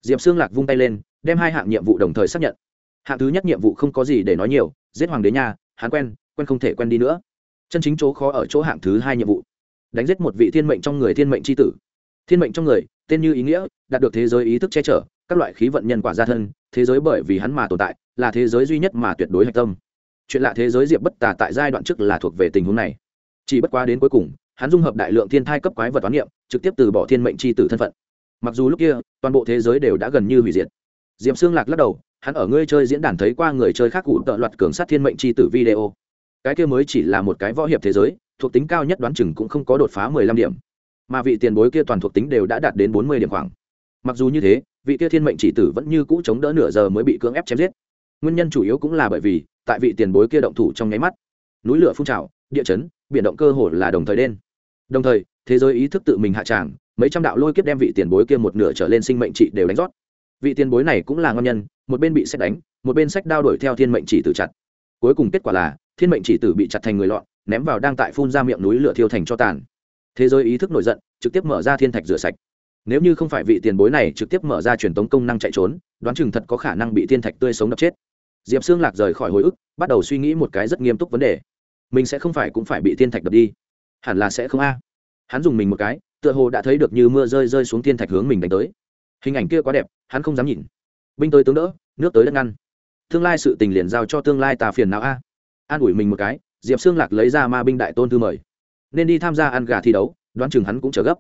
Diệp xương lạc vung tay lên, đem hai hạng nhiệm vụ đồng thời xác nhận. Hạng thứ nhất nhiệm vụ không có gì để nói nhiều, giết hoàng đế nha, hắn quen quen không thể quen đi nữa. Chân chính chỗ khó ở chỗ hạng thứ hai nhiệm vụ. Đánh giết một vị thiên mệnh trong người thiên mệnh c h i tử. Thiên mệnh trong người, tên như ý nghĩa, đạt được thế giới ý thức che chở, các loại khí vận nhân quả gia thân, thế giới bởi vì hắn mà tồn tại, là thế giới duy nhất mà tuyệt đối hạch tâm. Chuyện lạ thế giới diệp bất tà tại giai đoạn trước là thuộc về tình huống này. Chỉ bất quá đến cuối cùng, hắn dung hợp đại lượng thiên thai cấp quái vật toán niệm trực tiếp từ bỏ thiên mệnh c h i tử thân phận. Mặc dù lúc kia, toàn bộ thế giới đều đã gần như hủy diệt. Diệp xương lạc lắc đầu, hắn ở ngươi chơi diễn đàn thấy qua người chơi khác cụ tợ loạt cường sát thiên mệnh c h i tử video. Cái kia mới chỉ là một cái võ hiệp thế giới, thuộc tính cao nhất đoán chừng cũng không có đột phá mười lăm điểm. Mà vị tiền bối kia toàn thuộc tính đều đã đạt đến bốn mươi điểm khoảng. Mặc dù như thế, vị kia thiên mệnh chỉ tử vẫn như cũ chống đỡ nửa giờ mới bị cưỡng ép chém giết. Nguyên nhân chủ yếu cũng là bởi vì, tại vị tiền bối kia động thủ trong nháy mắt, núi lửa phun trào, địa chấn, biển động cơ hồ là đồng thời đen. Đồng thời thế giới ý thức tự mình hạ tràng, mấy trăm đạo lôi kiếp đem vị tiền bối kia một nửa trở lên sinh mệnh trị đều đánh rót. Vị tiền bối này cũng là ngon nhân, một bên bị xét đánh, một bên sách đao đuổi theo thiên mệnh chỉ tử chặt. Cuối cùng kết quả là, thiên mệnh chỉ tử bị chặt thành người lọn, ném vào đang tại phun ra miệng núi lửa thiêu thành cho tàn. Thế giới ý thức nổi giận, trực tiếp mở ra thiên thạch rửa sạch. Nếu như không phải vị tiền bối này trực tiếp mở ra truyền tống công năng chạy trốn, đoán chừng thật có khả năng bị thiên thạch tươi sống đập chết. Diệp xương lạc rời khỏi hồi ức, bắt đầu suy nghĩ một cái rất nghiêm túc vấn đề. Mình sẽ không phải cũng phải bị thiên thạch đập đi. Hẳn là sẽ không a hắn dùng mình một cái, tựa hồ đã thấy được như mưa rơi rơi xuống thiên thạch hướng mình đánh tới. Hình ảnh kia quá đẹp, hắn không dám nhìn. Binh tới tướng đỡ, nước tới đất ngăn. Tương lai sự tình liền giao cho tương lai tà phiền nào a. An ủi mình một cái, diệp xương lạc lấy ra ma binh đại tôn thư mời. Nên đi tham gia ăn gà thi đấu, đoán chừng hắn cũng trở gấp.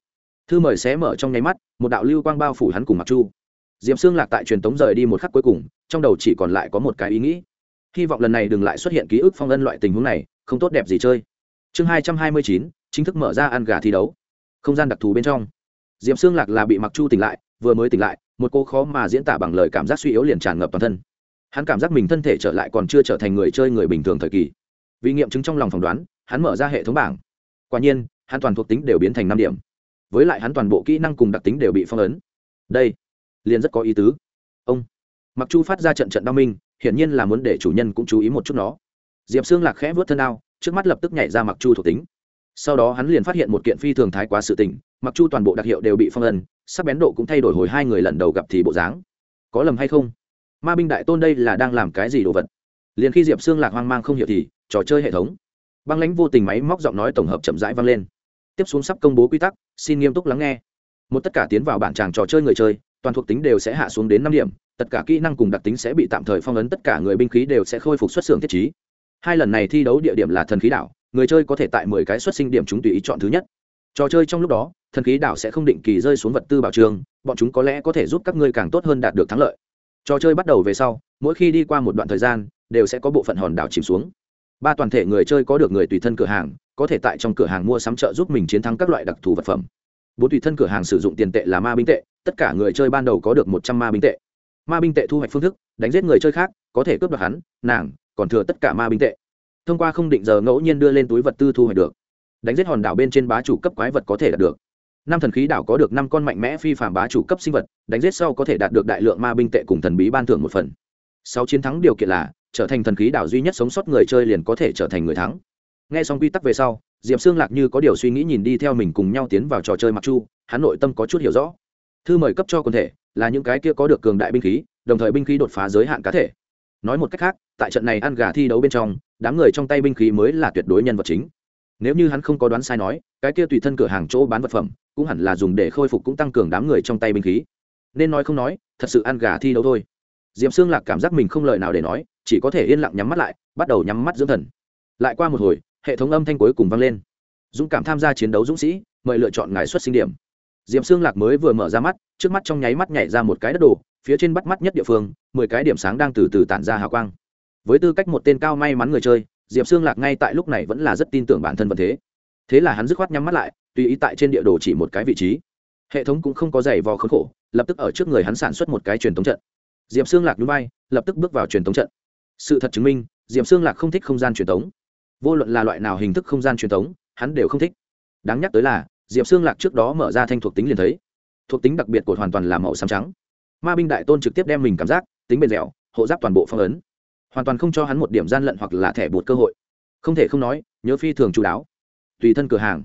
Thư mời xé mở trong nháy mắt, một đạo lưu quang bao phủ hắn cùng mặc chu. Diệp xương lạc tại truyền tống rời đi một khắc cuối cùng, trong đầu chỉ còn lại có một cái ý nghĩ. Hy vọng lần này đừng lại xuất hiện ký ức phong ân loại tình huống này, không tốt đẹp gì chơi. Chương hai trăm hai mươi chín chính thức mở ra ăn gà thi đấu. Không gian đặc thù bên trong. Diệp xương lạc là bị mặc chu tỉnh lại, vừa mới tỉnh lại, một cô khó mà diễn tả bằng lời cảm giác suy yếu liền tràn ngập toàn thân. Hắn cảm giác mình thân thể trở lại còn chưa trở thành người chơi người bình thường thời kỳ. Vì nghiệm chứng trong lòng phỏng đoán, hắn mở ra hệ thống bảng. Quả nhiên, hắn toàn thuộc tính đều biến thành năm điểm. Với lại hắn toàn bộ kỹ năng cùng đặc tính đều bị phong ấn. Đây, liền rất có ý tứ. Ông, mặc chu phát ra trận trận đau minh, hiển nhiên là muốn để chủ nhân cũng chú ý một chút nó. Diệp xương lạc khẽ vớt thân ao trước mắt lập tức nhảy ra mặc chu thuộc tính sau đó hắn liền phát hiện một kiện phi thường thái quá sự tình, mặc chu toàn bộ đặc hiệu đều bị phong ấn, sắc bén độ cũng thay đổi hồi hai người lần đầu gặp thì bộ dáng. Có lầm hay không? Ma binh đại tôn đây là đang làm cái gì đồ vật? Liền khi diệp xương lạc hoang mang không hiểu thì, trò chơi hệ thống. Băng lãnh vô tình máy móc giọng nói tổng hợp chậm rãi vang lên. Tiếp xuống sắp công bố quy tắc, xin nghiêm túc lắng nghe. Một tất cả tiến vào bản tràng trò chơi người chơi, toàn thuộc tính đều sẽ hạ xuống đến năm điểm, tất cả kỹ năng cùng đặc tính sẽ bị tạm thời phong ấn, tất cả người binh khí đều sẽ khôi phục xuất xưởng thiết trí. Hai lần này thi đấu địa điểm là thần khí đảo người chơi có thể tại mười cái xuất sinh điểm chúng tùy ý chọn thứ nhất. Trò chơi trong lúc đó, thần khí đảo sẽ không định kỳ rơi xuống vật tư bảo trường, bọn chúng có lẽ có thể giúp các ngươi càng tốt hơn đạt được thắng lợi. Trò chơi bắt đầu về sau, mỗi khi đi qua một đoạn thời gian, đều sẽ có bộ phận hòn đảo chìm xuống. Ba toàn thể người chơi có được người tùy thân cửa hàng, có thể tại trong cửa hàng mua sắm trợ giúp mình chiến thắng các loại đặc thù vật phẩm. Bốn tùy thân cửa hàng sử dụng tiền tệ là ma binh tệ, tất cả người chơi ban đầu có được một trăm ma binh tệ. Ma binh tệ thu hoạch phương thức, đánh giết người chơi khác, có thể cướp đoạt hắn, nàng, còn thừa tất cả ma binh tệ thông qua không định giờ ngẫu nhiên đưa lên túi vật tư thu hoạch được. Đánh giết hòn đảo bên trên bá chủ cấp quái vật có thể đạt được. Năm thần khí đảo có được năm con mạnh mẽ phi phạm bá chủ cấp sinh vật, đánh giết sau có thể đạt được đại lượng ma binh tệ cùng thần bí ban thưởng một phần. Sáu chiến thắng điều kiện là, trở thành thần khí đảo duy nhất sống sót người chơi liền có thể trở thành người thắng. Nghe xong quy tắc về sau, diệp xương lạc như có điều suy nghĩ nhìn đi theo mình cùng nhau tiến vào trò chơi mặc chu, hắn nội tâm có chút hiểu rõ. Thư mời cấp cho quần thể là những cái kia có được cường đại binh khí, đồng thời binh khí đột phá giới hạn cá thể. Nói một cách khác, tại trận này ăn gà thi đấu bên trong đám người trong tay binh khí mới là tuyệt đối nhân vật chính. Nếu như hắn không có đoán sai nói, cái kia tùy thân cửa hàng chỗ bán vật phẩm, cũng hẳn là dùng để khôi phục cũng tăng cường đám người trong tay binh khí. Nên nói không nói, thật sự ăn gà thi đấu thôi. Diệm xương lạc cảm giác mình không lời nào để nói, chỉ có thể yên lặng nhắm mắt lại, bắt đầu nhắm mắt dưỡng thần. Lại qua một hồi, hệ thống âm thanh cuối cùng vang lên. Dũng cảm tham gia chiến đấu dũng sĩ, mời lựa chọn ngài xuất sinh điểm. Diệm xương lạc mới vừa mở ra mắt, trước mắt trong nháy mắt nhảy ra một cái đất đồ, phía trên bắt mắt nhất địa phương, mười cái điểm sáng đang từ từ tản ra hào quang với tư cách một tên cao may mắn người chơi, diệp xương lạc ngay tại lúc này vẫn là rất tin tưởng bản thân vận thế. Thế là hắn dứt khoát nhắm mắt lại, tùy ý tại trên địa đồ chỉ một cái vị trí. Hệ thống cũng không có giày vò khốn khổ, lập tức ở trước người hắn sản xuất một cái truyền thống trận. Diệp xương lạc núi bay lập tức bước vào truyền thống trận. Sự thật chứng minh, diệp xương lạc không thích không gian truyền thống. Vô luận là loại nào hình thức không gian truyền thống, hắn đều không thích. Đáng nhắc tới là, diệp xương lạc trước đó mở ra thanh thuộc tính liền thấy. Thuộc tính đặc biệt của hoàn toàn là màu xám trắng. Ma binh đại tôn trực tiếp đem mình cảm giác, tính bền dẻo, hộ giáp toàn bộ phong ấn hoàn toàn không cho hắn một điểm gian lận hoặc là thẻ bột cơ hội. Không thể không nói, nhớ phi thường chú đáo. Tùy thân cửa hàng.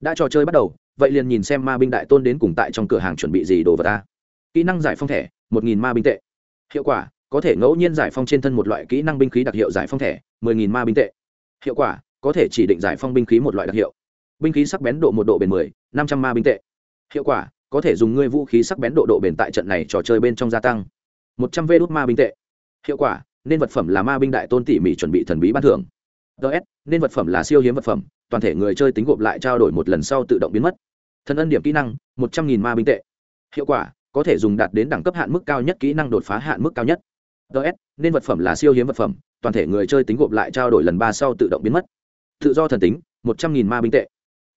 Đã trò chơi bắt đầu, vậy liền nhìn xem ma binh đại tôn đến cùng tại trong cửa hàng chuẩn bị gì đồ vật ta. Kỹ năng giải phong thẻ, một nghìn ma binh tệ. Hiệu quả, có thể ngẫu nhiên giải phong trên thân một loại kỹ năng binh khí đặc hiệu giải phong thẻ, mười nghìn ma binh tệ. Hiệu quả, có thể chỉ định giải phong binh khí một loại đặc hiệu. Binh khí sắc bén độ một độ bền mười, năm trăm ma binh tệ. Hiệu quả, có thể dùng ngươi vũ khí sắc bén độ độ bền tại trận này trò chơi bên trong gia tăng. một trăm vê đốt ma binh tệ. Hiệu quả nên vật phẩm là ma binh đại tôn tỉ mỉ chuẩn bị thần bí ban thưởng. Ts nên vật phẩm là siêu hiếm vật phẩm, toàn thể người chơi tính gộp lại trao đổi một lần sau tự động biến mất. Thân ân điểm kỹ năng, một trăm nghìn ma binh tệ. Hiệu quả, có thể dùng đạt đến đẳng cấp hạn mức cao nhất kỹ năng đột phá hạn mức cao nhất. Ts nên vật phẩm là siêu hiếm vật phẩm, toàn thể người chơi tính gộp lại trao đổi lần ba sau tự động biến mất. Tự do thần tính, một trăm nghìn ma binh tệ.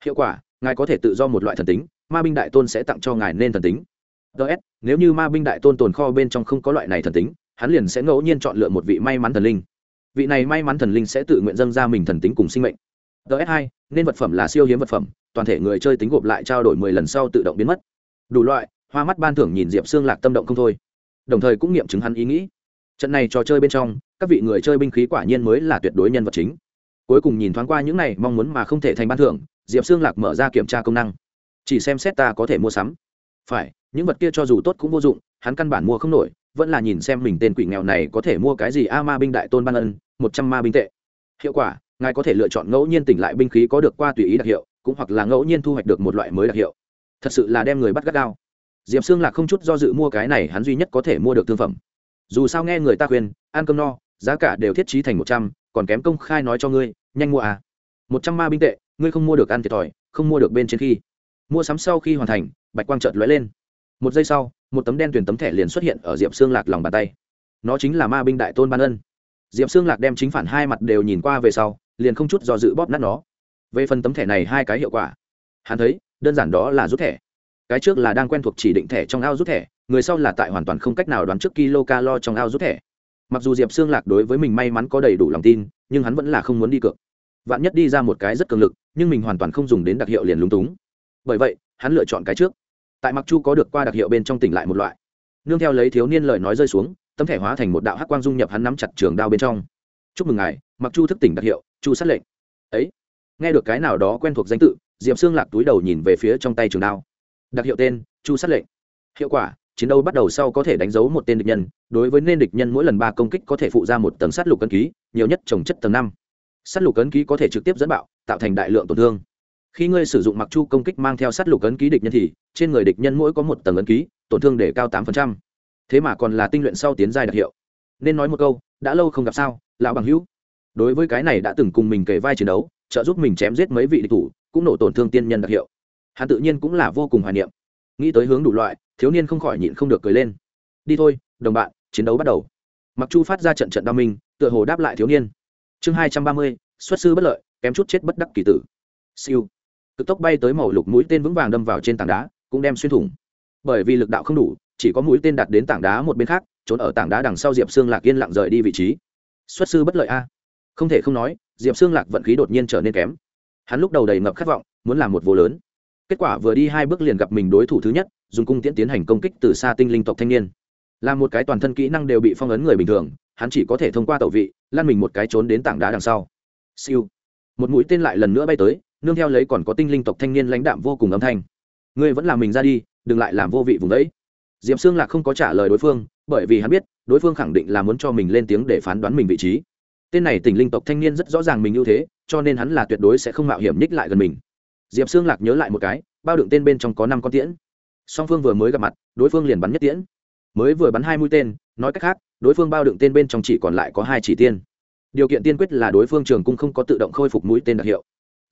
Hiệu quả, ngài có thể tự do một loại thần tính, ma binh đại tôn sẽ tặng cho ngài nên thần tính. Ts nếu như ma binh đại tôn tồn kho bên trong không có loại này thần tính hắn liền sẽ ngẫu nhiên chọn lựa một vị may mắn thần linh. Vị này may mắn thần linh sẽ tự nguyện dâng ra mình thần tính cùng sinh mệnh. Ts hai, nên vật phẩm là siêu hiếm vật phẩm, toàn thể người chơi tính gộp lại trao đổi mười lần sau tự động biến mất. Đủ loại, hoa mắt ban thưởng nhìn diệp xương lạc tâm động không thôi. Đồng thời cũng nghiệm chứng hắn ý nghĩ. Trận này trò chơi bên trong, các vị người chơi binh khí quả nhiên mới là tuyệt đối nhân vật chính. Cuối cùng nhìn thoáng qua những này mong muốn mà không thể thành ban thưởng, diệp xương lạc mở ra kiểm tra công năng. Chỉ xem xét ta có thể mua sắm. Phải, những vật kia cho dù tốt cũng vô dụng, hắn căn bản mua không nổi vẫn là nhìn xem mình tên quỷ nghèo này có thể mua cái gì a ma binh đại tôn ban ân, một trăm ma binh tệ. Hiệu quả, ngài có thể lựa chọn ngẫu nhiên tỉnh lại binh khí có được qua tùy ý đặc hiệu, cũng hoặc là ngẫu nhiên thu hoạch được một loại mới đặc hiệu. Thật sự là đem người bắt gắt gao. Diệp xương lạc không chút do dự mua cái này hắn duy nhất có thể mua được thương phẩm. Dù sao nghe người ta khuyên, ăn cơm no, giá cả đều thiết trí thành một trăm, còn kém công khai nói cho ngươi, nhanh mua à. Một trăm ma binh tệ, ngươi không mua được ăn thiệt thòi, không mua được bên trên khi. Mua sắm sau khi hoàn thành, bạch quang trợt lóe lên. Một giây sau một tấm đen tuyển tấm thẻ liền xuất hiện ở diệp xương lạc lòng bàn tay. Nó chính là ma binh đại tôn ban ân. Diệp xương lạc đem chính phản hai mặt đều nhìn qua về sau, liền không chút do dự bóp nát nó. Về phần tấm thẻ này hai cái hiệu quả, hắn thấy, đơn giản đó là rút thẻ. Cái trước là đang quen thuộc chỉ định thẻ trong ao rút thẻ, người sau là tại hoàn toàn không cách nào đoán trước kilo calo trong ao rút thẻ. Mặc dù diệp xương lạc đối với mình may mắn có đầy đủ lòng tin, nhưng hắn vẫn là không muốn đi cược. Vạn nhất đi ra một cái rất cường lực, nhưng mình hoàn toàn không dùng đến đặc hiệu liền lúng túng. Bởi vậy, hắn lựa chọn cái trước tại mặc chu có được qua đặc hiệu bên trong tỉnh lại một loại nương theo lấy thiếu niên lời nói rơi xuống tấm thẻ hóa thành một đạo hắc quang dung nhập hắn nắm chặt trường đao bên trong chúc mừng ngài mặc chu thức tỉnh đặc hiệu chu sát lệnh ấy nghe được cái nào đó quen thuộc danh tự diệp xương lạc túi đầu nhìn về phía trong tay trường đao đặc hiệu tên chu sát lệnh hiệu quả chiến đấu bắt đầu sau có thể đánh dấu một tên địch nhân đối với nên địch nhân mỗi lần ba công kích có thể phụ ra một tầng sát lục cân ký nhiều nhất trồng chất tầng năm sát lục cân ký có thể trực tiếp dẫn bạo tạo thành đại lượng tổn thương khi ngươi sử dụng mặc chu công kích mang theo sát lục ấn ký địch nhân thì, trên người địch nhân mỗi có một tầng ấn ký, tổn thương để cao tám thế mà còn là tinh luyện sau tiến giai đặc hiệu. Nên nói một câu, đã lâu không gặp sao, lão bằng hữu. Đối với cái này đã từng cùng mình kể vai chiến đấu, trợ giúp mình chém giết mấy vị địch thủ, cũng nổ tổn thương tiên nhân đặc hiệu. Hắn tự nhiên cũng là vô cùng hoài niệm. Nghĩ tới hướng đủ loại, thiếu niên không khỏi nhịn không được cười lên. Đi thôi, đồng bạn, chiến đấu bắt đầu. Mặc chu phát ra trận trận đao minh, tựa hồ đáp lại thiếu niên. Chương hai trăm ba mươi, xuất sư bất lợi, kém chút chết bất đắc kỳ tử. Siêu cực tốc bay tới màu lục mũi tên vững vàng đâm vào trên tảng đá, cũng đem xuyên thủng. Bởi vì lực đạo không đủ, chỉ có mũi tên đặt đến tảng đá một bên khác, trốn ở tảng đá đằng sau diệp xương lạc yên lặng rời đi vị trí. Xuất sư bất lợi a. Không thể không nói, diệp xương lạc vận khí đột nhiên trở nên kém. Hắn lúc đầu đầy ngập khát vọng, muốn làm một vô lớn. Kết quả vừa đi hai bước liền gặp mình đối thủ thứ nhất, dùng cung tiễn tiến hành công kích từ xa tinh linh tộc thanh niên. Là một cái toàn thân kỹ năng đều bị phong ấn người bình thường, hắn chỉ có thể thông qua tẩu vị, lăn mình một cái trốn đến tảng đá đằng sau. Siêu. Một mũi tên lại lần nữa bay tới nương theo lấy còn có tinh linh tộc thanh niên lãnh đạm vô cùng âm thanh. Ngươi vẫn làm mình ra đi, đừng lại làm vô vị vùng đấy. Diệp xương lạc không có trả lời đối phương, bởi vì hắn biết, đối phương khẳng định là muốn cho mình lên tiếng để phán đoán mình vị trí. Tên này tỉnh linh tộc thanh niên rất rõ ràng mình ưu thế, cho nên hắn là tuyệt đối sẽ không mạo hiểm nhích lại gần mình. Diệp xương lạc nhớ lại một cái, bao đựng tên bên trong có năm con tiễn. Song phương vừa mới gặp mặt, đối phương liền bắn nhất tiễn. Mới vừa bắn hai mũi tên, nói cách khác, đối phương bao đựng tên bên trong chỉ còn lại có hai chỉ tiên. Điều kiện tiên quyết là đối phương trường cung không có tự động khôi phục mũi tên đặc hiệu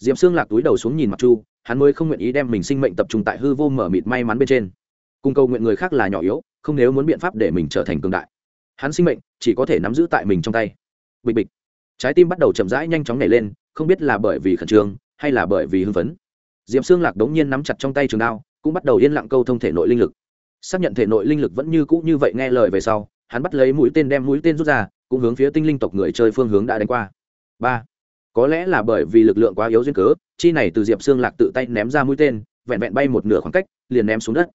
diệm xương lạc túi đầu xuống nhìn mặc chu, hắn mới không nguyện ý đem mình sinh mệnh tập trung tại hư vô mở mịt may mắn bên trên. Cung cầu nguyện người khác là nhỏ yếu, không nếu muốn biện pháp để mình trở thành cường đại. Hắn sinh mệnh chỉ có thể nắm giữ tại mình trong tay. Bịch bịch. Trái tim bắt đầu chậm rãi nhanh chóng nhảy lên, không biết là bởi vì khẩn trương, hay là bởi vì hưng phấn. Diệm xương lạc đống nhiên nắm chặt trong tay trường đao, cũng bắt đầu yên lặng câu thông thể nội linh lực. Xác nhận thể nội linh lực vẫn như cũ như vậy nghe lời về sau, hắn bắt lấy mũi tên đem mũi tên rút ra, cũng hướng phía tinh linh tộc người chơi phương hướng đã đánh qua. Ba có lẽ là bởi vì lực lượng quá yếu duyên cớ, chi này từ diệp xương lạc tự tay ném ra mũi tên, vẹn vẹn bay một nửa khoảng cách, liền ném xuống đất.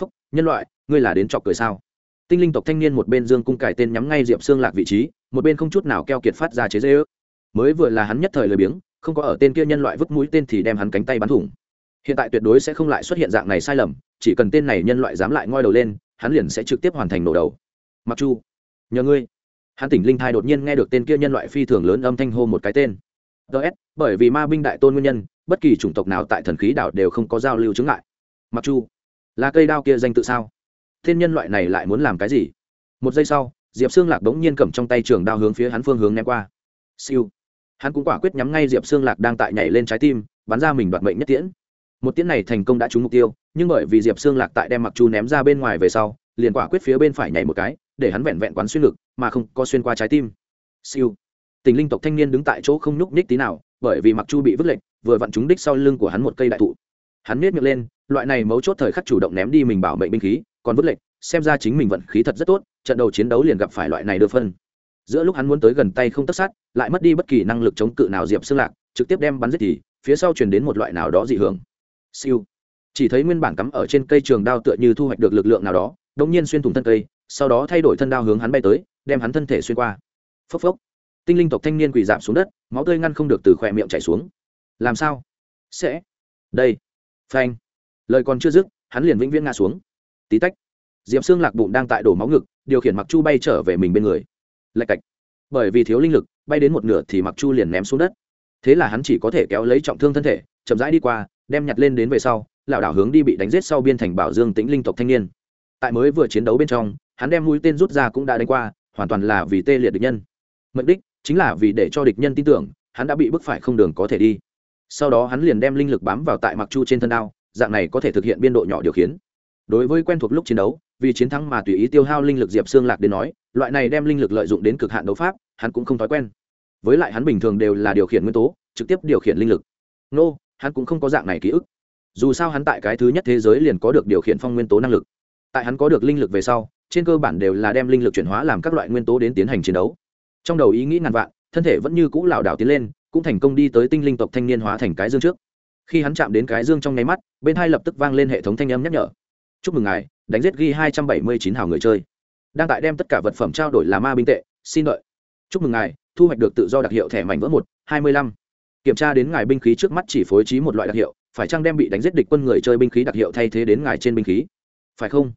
Phúc, nhân loại, ngươi là đến trọc cười sao? Tinh linh tộc thanh niên một bên dương cung cải tên nhắm ngay diệp xương lạc vị trí, một bên không chút nào keo kiệt phát ra chế dễ ước mới vừa là hắn nhất thời lười biếng, không có ở tên kia nhân loại vứt mũi tên thì đem hắn cánh tay bắn thủng. Hiện tại tuyệt đối sẽ không lại xuất hiện dạng này sai lầm, chỉ cần tên này nhân loại dám lại ngoi đầu lên, hắn liền sẽ trực tiếp hoàn thành nổ đầu. Mặc chu, nhờ ngươi. Hắn tỉnh linh thai đột nhiên nghe được tên kia nhân loại phi thường lớn âm thanh hô một cái tên ts bởi vì ma binh đại tôn nguyên nhân, bất kỳ chủng tộc nào tại thần khí đảo đều không có giao lưu chứng ngại. Mặc chu, là cây đao kia danh tự sao? Thiên nhân loại này lại muốn làm cái gì? Một giây sau, diệp xương lạc đống nhiên cầm trong tay trường đao hướng phía hắn phương hướng ném qua. Siêu. Hắn cũng quả quyết nhắm ngay diệp xương lạc đang tại nhảy lên trái tim, bắn ra mình đoạt mệnh nhất tiễn. Một tiễn này thành công đã trúng mục tiêu, nhưng bởi vì diệp xương lạc tại đem mặc chu ném ra bên ngoài về sau, liền quả quyết phía bên phải nhảy một cái, để hắn vẹn vẹn quán xuyên lực mà không có xuyên qua trái tim. Siêu tình linh tộc thanh niên đứng tại chỗ không nhúc nhích tí nào, bởi vì mặc chu bị vứt lệnh vừa vặn trúng đích sau lưng của hắn một cây đại thụ. Hắn miết miệng lên, loại này mấu chốt thời khắc chủ động ném đi mình bảo mệnh binh khí, còn vứt lệnh xem ra chính mình vận khí thật rất tốt, trận đầu chiến đấu liền gặp phải loại này đưa phân. Giữa lúc hắn muốn tới gần tay không tất sát, lại mất đi bất kỳ năng lực chống cự nào diệp xương lạc, trực tiếp đem bắn giết thì, phía sau truyền đến một loại nào đó dị hưởng. Siêu. Chỉ thấy nguyên bản cắm ở trên cây trường đao tựa như thu hoạch được lực lượng nào đó đống nhiên xuyên thủng thân cây, sau đó thay đổi thân đao hướng hắn bay tới, đem hắn thân thể xuyên qua. Phốc phốc tinh linh tộc thanh niên quỳ giảm xuống đất, máu tươi ngăn không được từ khỏe miệng chảy xuống. Làm sao? Sẽ. Đây. Phanh. Lời còn chưa dứt, hắn liền vĩnh viễn ngã xuống. Tí tách. Diệp xương lạc bụng đang tại đổ máu ngực, điều khiển mặc chu bay trở về mình bên người. Lạch cạch. Bởi vì thiếu linh lực, bay đến một nửa thì mặc chu liền ném xuống đất. Thế là hắn chỉ có thể kéo lấy trọng thương thân thể, chậm rãi đi qua, đem nhặt lên đến về sau, lảo đảo hướng đi bị đánh giết sau biên thành bảo dương tĩnh linh tộc thanh niên. Tại mới vừa chiến đấu bên trong, hắn đem mũi tên rút ra cũng đã đánh qua, hoàn toàn là vì tê liệt địch nhân. Mục đích chính là vì để cho địch nhân tin tưởng hắn đã bị bức phải không đường có thể đi. Sau đó hắn liền đem linh lực bám vào tại mặc chu trên thân đao dạng này có thể thực hiện biên độ nhỏ điều khiển. Đối với quen thuộc lúc chiến đấu vì chiến thắng mà tùy ý tiêu hao linh lực diệp xương lạc đến nói loại này đem linh lực lợi dụng đến cực hạn đấu pháp hắn cũng không thói quen. Với lại hắn bình thường đều là điều khiển nguyên tố trực tiếp điều khiển linh lực. Nô、no, hắn cũng không có dạng này ký ức. Dù sao hắn tại cái thứ nhất thế giới liền có được điều khiển phong nguyên tố năng lực. Tại hắn có được linh lực về sau trên cơ bản đều là đem linh lực chuyển hóa làm các loại nguyên tố đến tiến hành chiến đấu trong đầu ý nghĩ ngàn vạn, thân thể vẫn như cũ lảo đảo tiến lên, cũng thành công đi tới tinh linh tộc thanh niên hóa thành cái dương trước. Khi hắn chạm đến cái dương trong nháy mắt, bên hai lập tức vang lên hệ thống thanh âm nhắc nhở. Chúc mừng ngài, đánh giết ghi hai trăm bảy mươi chín hào người chơi. Đang tại đem tất cả vật phẩm trao đổi là ma binh tệ, xin đợi. Chúc mừng ngài, thu hoạch được tự do đặc hiệu thẻ mảnh vỡ một, hai mươi lăm. Kiểm tra đến ngài binh khí trước mắt chỉ phối trí một loại đặc hiệu, phải chăng đem bị đánh giết địch quân người chơi binh khí đặc hiệu thay thế đến ngài trên binh khí? Phải không?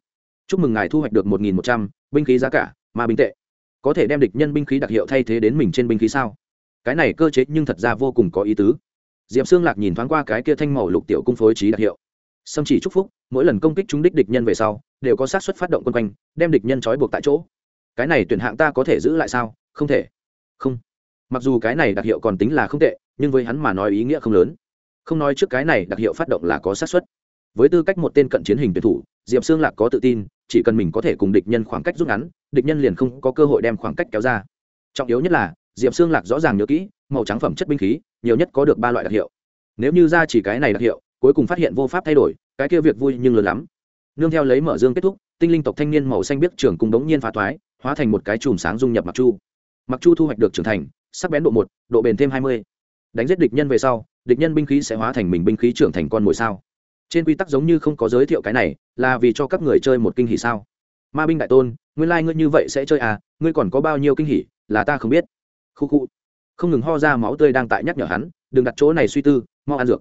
Chúc mừng ngài thu hoạch được một nghìn một trăm, binh khí giá cả, ma binh tệ có thể đem địch nhân binh khí đặc hiệu thay thế đến mình trên binh khí sao? Cái này cơ chế nhưng thật ra vô cùng có ý tứ. Diệp xương lạc nhìn thoáng qua cái kia thanh màu lục tiểu cung phối trí đặc hiệu. Sâm chỉ chúc phúc, mỗi lần công kích chúng đích địch nhân về sau, đều có sát suất phát động quân quanh, đem địch nhân trói buộc tại chỗ. Cái này tuyển hạng ta có thể giữ lại sao? Không thể. Không. Mặc dù cái này đặc hiệu còn tính là không tệ, nhưng với hắn mà nói ý nghĩa không lớn. Không nói trước cái này đặc hiệu phát động là có sát suất với tư cách một tên cận chiến hình tuyển thủ, diệp xương lạc có tự tin, chỉ cần mình có thể cùng địch nhân khoảng cách rút ngắn, địch nhân liền không có cơ hội đem khoảng cách kéo ra. Trọng yếu nhất là, diệp xương lạc rõ ràng nhớ kỹ, màu trắng phẩm chất binh khí, nhiều nhất có được ba loại đặc hiệu. Nếu như ra chỉ cái này đặc hiệu, cuối cùng phát hiện vô pháp thay đổi, cái kia việc vui nhưng lớn lắm. Nương theo lấy mở dương kết thúc, tinh linh tộc thanh niên màu xanh biết trưởng cùng đống nhiên phá thoái, hóa thành một cái chùm sáng dung nhập mặc chu. Mặc chu thu hoạch được trưởng thành, sắc bén độ một, độ bền thêm hai mươi. Đánh giết địch nhân về sau, địch nhân binh khí sẽ hóa thành mình binh khí trưởng thành con mồi sao trên quy tắc giống như không có giới thiệu cái này, là vì cho các người chơi một kinh hỷ sao? Ma binh đại tôn, nguyên lai、like、ngươi như vậy sẽ chơi à ngươi còn có bao nhiêu kinh hỷ là ta không biết. Khu khu. Không ngừng ho ra máu tươi đang tại nhắc nhở hắn, đừng đặt chỗ này suy tư, mau ăn dược.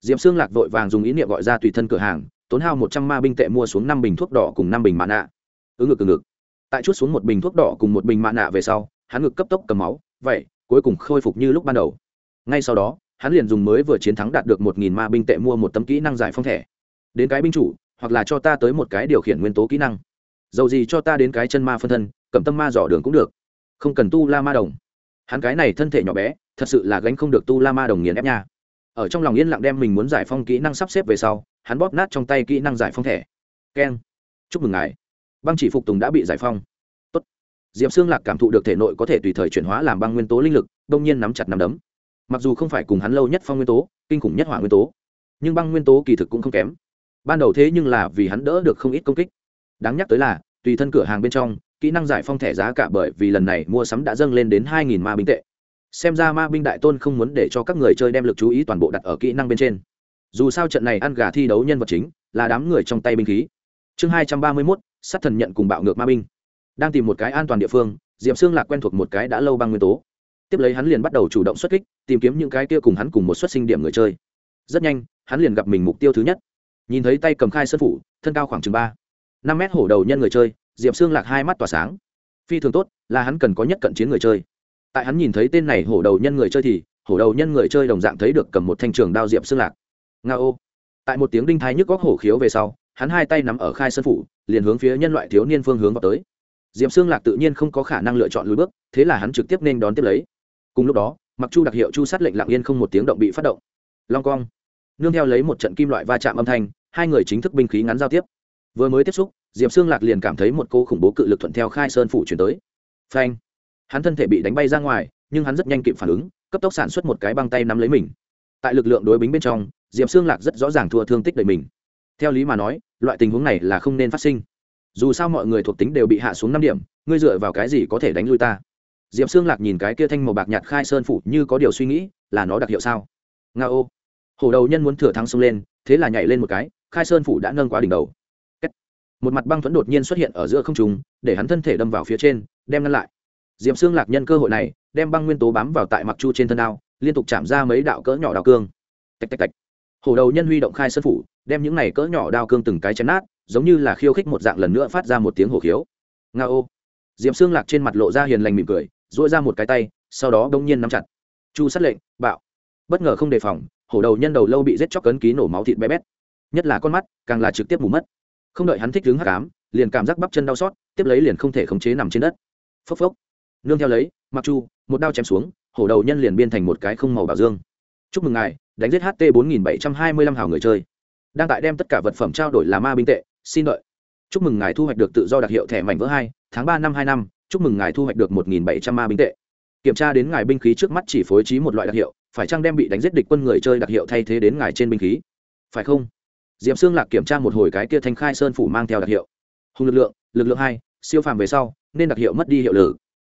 D i ệ p xương lạc vội vàng dùng ý niệm gọi ra tùy thân cửa hàng, tốn hao một trăm ma binh tệ mua xuống năm bình thuốc đỏ cùng năm bình mạ nạ. Ứng ngực ứng ngực. Tại chút xuống một bình thuốc đỏ cùng một bình mạ nạ về sau, hắn ngực cấp tốc cầm máu, vậy, cuối cùng khôi phục như lúc ban đầu. Ngay sau đó hắn liền dùng mới vừa chiến thắng đạt được một nghìn ma binh tệ mua một tấm kỹ năng giải phong thẻ. Đến cái binh chủ, hoặc là cho ta tới một cái điều khiển nguyên tố kỹ năng. Dầu gì cho ta đến cái chân ma phân thân, cầm tâm ma dò đường cũng được. Không cần tu la ma đồng. Hắn cái này thân thể nhỏ bé, thật sự là gánh không được tu la ma đồng nghiền ép nha. Ở trong lòng yên lặng đem mình muốn giải phong kỹ năng sắp xếp về sau, hắn bóp nát trong tay kỹ năng giải phong thẻ. Keng. Chúc mừng ngài. Băng chỉ phục tùng đã bị giải phong Tốt. diệp xương lạc cảm thụ được thể nội có thể tùy thời chuyển hóa làm băng nguyên tố linh lực, đông nhiên nắm chặt nắm đấm mặc dù không phải cùng hắn lâu nhất phong nguyên tố, kinh khủng nhất hỏa nguyên tố, nhưng băng nguyên tố kỳ thực cũng không kém. Ban đầu thế nhưng là vì hắn đỡ được không ít công kích. Đáng nhắc tới là, tùy thân cửa hàng bên trong, kỹ năng giải phong thẻ giá cả bởi vì lần này mua sắm đã dâng lên đến hai nghìn ma binh tệ. Xem ra ma binh đại tôn không muốn để cho các người chơi đem lực chú ý toàn bộ đặt ở kỹ năng bên trên. Dù sao trận này ăn gà thi đấu nhân vật chính là đám người trong tay binh khí. Chương hai trăm ba mươi mốt, sát thần nhận cùng bạo ngược ma binh. Đang tìm một cái an toàn địa phương diệm xương lạc quen thuộc một cái đã lâu băng nguyên tố tiếp lấy hắn liền bắt đầu chủ động xuất kích, tìm kiếm những cái kia cùng hắn cùng một xuất sinh điểm người chơi. Rất nhanh, hắn liền gặp mình mục tiêu thứ nhất. Nhìn thấy tay cầm khai sân phủ, thân cao khoảng chừng ba, năm mét hổ đầu nhân người chơi, diệp xương lạc hai mắt tỏa sáng. Phi thường tốt, là hắn cần có nhất cận chiến người chơi. Tại hắn nhìn thấy tên này hổ đầu nhân người chơi thì, hổ đầu nhân người chơi đồng dạng thấy được cầm một thanh trường đao diệp xương lạc. Nga ô. Tại một tiếng đinh thái nhức góc hổ khiếu về sau, hắn hai tay nắm ở khai sân phủ, liền hướng phía nhân loại thiếu niên phương hướng vào tới. Diệp xương lạc tự nhiên không có khả năng lựa chọn lùi bước, thế là hắn trực tiếp nên đón tiếp lấy cùng lúc đó, mặc chu đặc hiệu chu sát lệnh lặng yên không một tiếng động bị phát động. Long cong. Nương theo lấy một trận kim loại va chạm âm thanh, hai người chính thức binh khí ngắn giao tiếp. Vừa mới tiếp xúc, diệp xương lạc liền cảm thấy một cô khủng bố cự lực thuận theo khai sơn phủ chuyển tới. Phanh. Hắn thân thể bị đánh bay ra ngoài, nhưng hắn rất nhanh kịp phản ứng, cấp tốc sản xuất một cái băng tay nắm lấy mình. Tại lực lượng đối bính bên trong, diệp xương lạc rất rõ ràng thua thương tích đầy mình. Theo lý mà nói, loại tình huống này là không nên phát sinh. Dù sao mọi người thuộc tính đều bị hạ xuống năm điểm, ngươi dựa vào cái gì có thể đánh lui ta? Diệp xương lạc nhìn cái kia thanh màu bạc nhạt khai sơn phủ như có điều suy nghĩ, là nó đặc hiệu sao? Nga ô. Hổ đầu nhân muốn thừa thắng xông lên, thế là nhảy lên một cái, khai sơn phủ đã nâng quá đỉnh đầu. Một mặt băng thuẫn đột nhiên xuất hiện ở giữa không trùng để hắn thân thể đâm vào phía trên, đem ngăn lại. Diệp xương lạc nhân cơ hội này, đem băng nguyên tố bám vào tại mặc chu trên thân đao, liên tục chạm ra mấy đạo cỡ nhỏ đào cương. Tạch tạch tạch. Hổ đầu nhân huy động khai sơn phủ, đem những này cỡ nhỏ đao cương từng cái chém nát, giống như là khiêu khích một dạng lần nữa phát ra một tiếng hổ khiếu. Nga ô. Diệp xương lạc trên mặt lộ ra hiền lành mỉm cười dỗi ra một cái tay, sau đó đông nhiên nắm chặt. Chu sát lệnh, bạo. Bất ngờ không đề phòng, hổ đầu nhân đầu lâu bị giết chóc cấn ký nổ máu thịt bé bét. Nhất là con mắt, càng là trực tiếp mù mất. Không đợi hắn thích đứng hắc ám, liền cảm giác bắp chân đau xót, tiếp lấy liền không thể khống chế nằm trên đất. Phốc phốc. Nương theo lấy, mặc chu, một đao chém xuống, hổ đầu nhân liền biên thành một cái không màu bảo dương. Chúc mừng ngài, đánh giết ht bốn nghìn bảy trăm hai mươi lăm hào người chơi. Đang tại đem tất cả vật phẩm trao đổi là ma binh tệ, xin đợi. Chúc mừng ngài thu hoạch được tự do đặc hiệu thẻ mảnh vỡ hai, tháng ba năm hai năm chúc mừng ngài thu hoạch được một nghìn bảy trăm ma binh tệ. Kiểm tra đến ngài binh khí trước mắt chỉ phối trí một loại đặc hiệu, phải chăng đem bị đánh giết địch quân người chơi đặc hiệu thay thế đến ngài trên binh khí? Phải không? Diệp xương lạc kiểm tra một hồi cái kia thanh khai sơn phủ mang theo đặc hiệu. Hùng lực lượng lực lượng hai, siêu phàm về sau, nên đặc hiệu mất đi hiệu lực.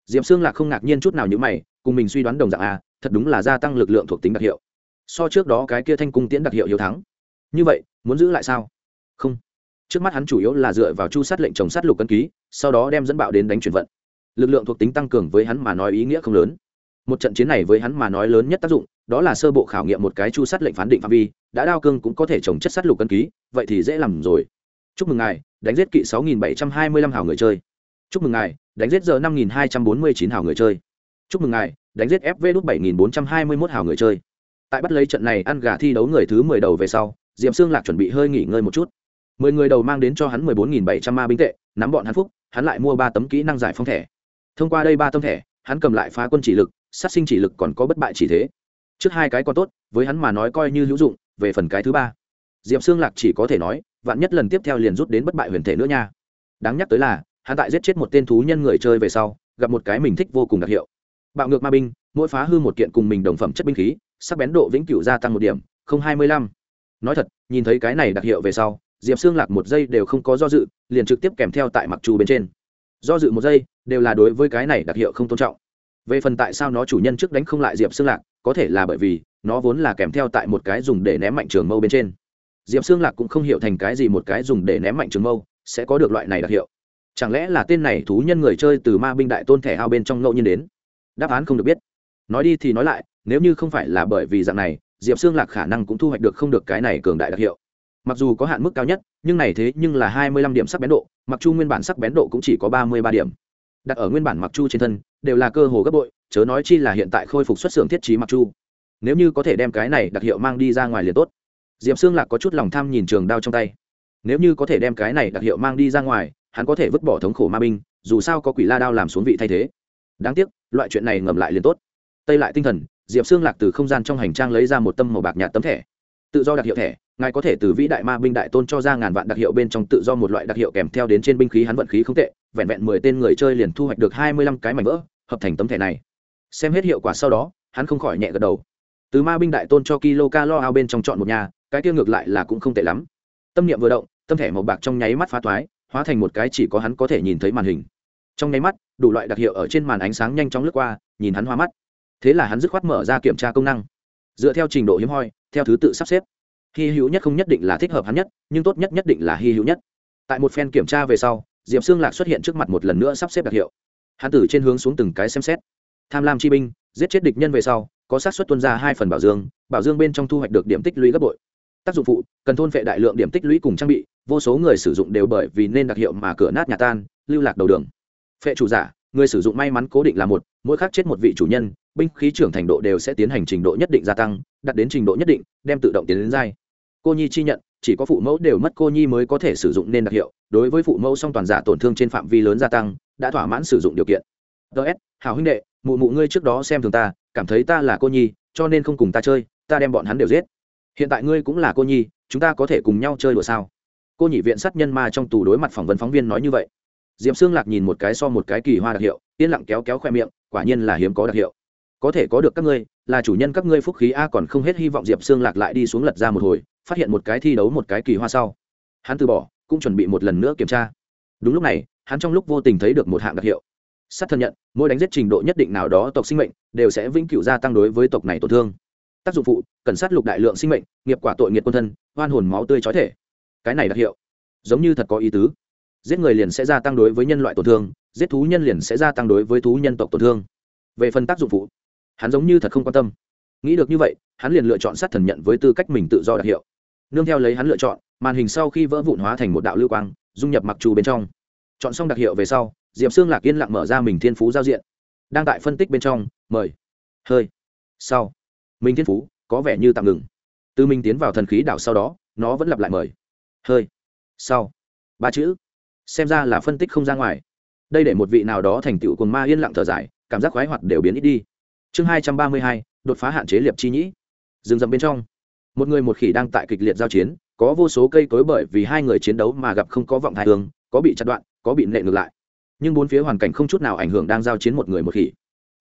Diệp xương lạc không ngạc nhiên chút nào như mày, cùng mình suy đoán đồng dạng a, thật đúng là gia tăng lực lượng thuộc tính đặc hiệu. So trước đó cái kia thanh cung tiễn đặc hiệu hiếu thắng. Như vậy, muốn giữ lại sao? Không. Trước mắt hắn chủ yếu là dựa vào chu sát lệnh trồng sát lục cân ký, sau đó đem dẫn bạo đến đánh chuyển vận lực lượng thuộc tính tăng cường với hắn mà nói ý nghĩa không lớn. Một trận chiến này với hắn mà nói lớn nhất tác dụng, đó là sơ bộ khảo nghiệm một cái chu sát lệnh phán định phạm vi, đã đao cương cũng có thể trồng chất sát lục cân ký, vậy thì dễ làm rồi. Chúc mừng ngài, đánh giết kỵ sáu nghìn bảy trăm hai mươi lăm hào người chơi. Chúc mừng ngài, đánh giết giờ năm nghìn hai trăm bốn mươi chín hào người chơi. Chúc mừng ngài, đánh giết fv đúc bảy nghìn hào người chơi. Tại bắt lấy trận này ăn gà thi đấu người thứ mười đầu về sau diệm xương lạc chuẩn bị hơi nghỉ ngơi một chút. Mười người đầu mang đến cho hắn mười bốn nghìn bảy trăm ma binh tệ, nắm bọn hắn phúc, hắn lại mua ba tấm kỹ năng giải phong thẻ thông qua đây ba tâm thẻ, hắn cầm lại phá quân chỉ lực, sát sinh chỉ lực còn có bất bại chỉ thế. Trước hai cái còn tốt, với hắn mà nói coi như hữu dụng, về phần cái thứ ba. Diệp xương lạc chỉ có thể nói, vạn nhất lần tiếp theo liền rút đến bất bại huyền thể nữa nha. Đáng nhắc tới là, hắn tại giết chết một tên thú nhân người chơi về sau, gặp một cái mình thích vô cùng đặc hiệu. Bạo ngược ma binh, mỗi phá hư một kiện cùng mình đồng phẩm chất binh khí, sắc bén độ vĩnh cửu gia tăng một điểm, không hai mươi lăm. Nói thật, nhìn thấy cái này đặc hiệu về sau, diệp xương lạc một giây đều không có do dự, liền trực tiếp kèm theo tại mặc trù bên trên. Do dự một giây đều là đối với cái này đặc hiệu không tôn trọng. Về phần tại sao nó chủ nhân trước đánh không lại diệp xương lạc, có thể là bởi vì nó vốn là kèm theo tại một cái dùng để ném mạnh trường mâu bên trên. Diệp xương lạc cũng không hiểu thành cái gì một cái dùng để ném mạnh trường mâu, sẽ có được loại này đặc hiệu. Chẳng lẽ là tên này thú nhân người chơi từ ma binh đại tôn thẻ ao bên trong ngẫu nhiên đến? Đáp án không được biết. Nói đi thì nói lại, nếu như không phải là bởi vì dạng này, diệp xương lạc khả năng cũng thu hoạch được không được cái này cường đại đặc hiệu. Mặc dù có hạn mức cao nhất, nhưng này thế nhưng là hai mươi lăm điểm sắc bén độ, mặc chu nguyên bản sắc bén độ cũng chỉ có ba mươi ba điểm đặt ở nguyên bản mặc chu trên thân, đều là cơ hồ gấp bội, chớ nói chi là hiện tại khôi phục xuất xưởng thiết trí mặc chu. Nếu như có thể đem cái này đặc hiệu mang đi ra ngoài liền tốt. Diệp xương lạc có chút lòng tham nhìn trường đao trong tay. Nếu như có thể đem cái này đặc hiệu mang đi ra ngoài, hắn có thể vứt bỏ thống khổ ma binh, dù sao có quỷ la đao làm xuống vị thay thế. Đáng tiếc, loại chuyện này ngầm lại liền tốt. Tây lại tinh thần, diệp xương lạc từ không gian trong hành trang lấy ra một tâm màu bạc nhạt tấm thẻ tự do đặc hiệu thẻ, ngài có thể từ vĩ đại ma binh đại tôn cho ra ngàn vạn đặc hiệu bên trong tự do một loại đặc hiệu kèm theo đến trên binh khí hắn vận khí không tệ, vẹn vẹn mười tên người chơi liền thu hoạch được hai mươi lăm cái mảnh vỡ, hợp thành tấm thẻ này. Xem hết hiệu quả sau đó, hắn không khỏi nhẹ gật đầu. Từ ma binh đại tôn cho kilo calo ao bên trong chọn một nhà, cái kia ngược lại là cũng không tệ lắm. Tâm niệm vừa động, tâm thẻ màu bạc trong nháy mắt phá thoái, hóa thành một cái chỉ có hắn có thể nhìn thấy màn hình. Trong nháy mắt, đủ loại đặc hiệu ở trên màn ánh sáng nhanh chóng lướt qua, nhìn hắn hoa mắt. Thế là hắn dứt khoát mở ra kiểm tra công năng. Dựa theo trình độ hiếm hoi theo thứ tự sắp xếp. Hy hữu nhất không nhất định là thích hợp hắn nhất, nhưng tốt nhất nhất định là hy hữu nhất. Tại một phen kiểm tra về sau, diệp xương lạc xuất hiện trước mặt một lần nữa sắp xếp đặc hiệu. Hắn từ trên hướng xuống từng cái xem xét. Tham lam chi binh, giết chết địch nhân về sau, có xác suất tuân ra hai phần bảo dương bảo dương bên trong thu hoạch được điểm tích lũy gấp bội. Tác dụng phụ, cần thôn vệ đại lượng điểm tích lũy cùng trang bị, vô số người sử dụng đều bởi vì nên đặc hiệu mà cửa nát nhà tan, lưu lạc đầu đường. Phệ chủ giả, người sử dụng may mắn cố định là một, mỗi khác chết một vị chủ nhân, binh khí trưởng thành độ đều sẽ tiến hành trình độ nhất định gia tăng đặt đến trình độ nhất định, đem tự động tiến đến giai. cô nhi chi nhận, chỉ có phụ mẫu đều mất cô nhi mới có thể sử dụng nên đặc hiệu. Đối với phụ mẫu song toàn giả tổn thương trên phạm vi lớn gia tăng, đã thỏa mãn sử dụng điều kiện. Ts hào huynh đệ, mụ mụ ngươi trước đó xem thường ta, cảm thấy ta là cô nhi, cho nên không cùng ta chơi, ta đem bọn hắn đều giết. Hiện tại ngươi cũng là cô nhi, chúng ta có thể cùng nhau chơi đùa sao? Cô nhị viện sát nhân ma trong tù đối mặt phỏng vấn phóng viên nói như vậy. Diệm xương lạc nhìn một cái so một cái kỳ hoa đặc hiệu, yên lặng kéo kéo khoe miệng, quả nhiên là hiếm có đặc hiệu có thể có được các ngươi, là chủ nhân các ngươi phúc khí a, còn không hết hy vọng diệp xương lạc lại đi xuống lật ra một hồi, phát hiện một cái thi đấu một cái kỳ hoa sau. Hắn từ bỏ, cũng chuẩn bị một lần nữa kiểm tra. Đúng lúc này, hắn trong lúc vô tình thấy được một hạng đặc hiệu. Sát thân nhận, mỗi đánh giết trình độ nhất định nào đó tộc sinh mệnh, đều sẽ vĩnh cửu gia tăng đối với tộc này tổn thương. Tác dụng phụ, cần sát lục đại lượng sinh mệnh, nghiệp quả tội nghiệt quân thân hoan hồn máu tươi trói thể. Cái này đặc hiệu, giống như thật có ý tứ. Giết người liền sẽ gia tăng đối với nhân loại tổn thương, giết thú nhân liền sẽ gia tăng đối với thú nhân tộc tổn thương. Về phần tác dụng phụ hắn giống như thật không quan tâm. Nghĩ được như vậy, hắn liền lựa chọn sát thần nhận với tư cách mình tự do đặc hiệu. Nương theo lấy hắn lựa chọn, màn hình sau khi vỡ vụn hóa thành một đạo lưu quang, dung nhập mặc trù bên trong. Chọn xong đặc hiệu về sau, diệp xương lạc yên lặng mở ra mình thiên phú giao diện. Đang tại phân tích bên trong, mời. Hơi. Sau. Mình thiên phú, có vẻ như tạm ngừng. Từ mình tiến vào thần khí đảo sau đó, nó vẫn lặp lại mời. Hơi. Sau. Ba chữ. Xem ra là phân tích không ra ngoài. Đây để một vị nào đó thành tựu cồn ma yên lặng thở dài, cảm giác khoái hoạt đều biến ít đi chương hai trăm ba mươi hai, đột phá hạn chế liệp chi nhĩ. Rừng rậm bên trong, một người một khỉ đang tại kịch liệt giao chiến, có vô số cây cối bởi vì hai người chiến đấu mà gặp không có vọng thai hương, có bị chặt đoạn, có bị nệ ngược lại. Nhưng bốn phía hoàn cảnh không chút nào ảnh hưởng đang giao chiến một người một khỉ.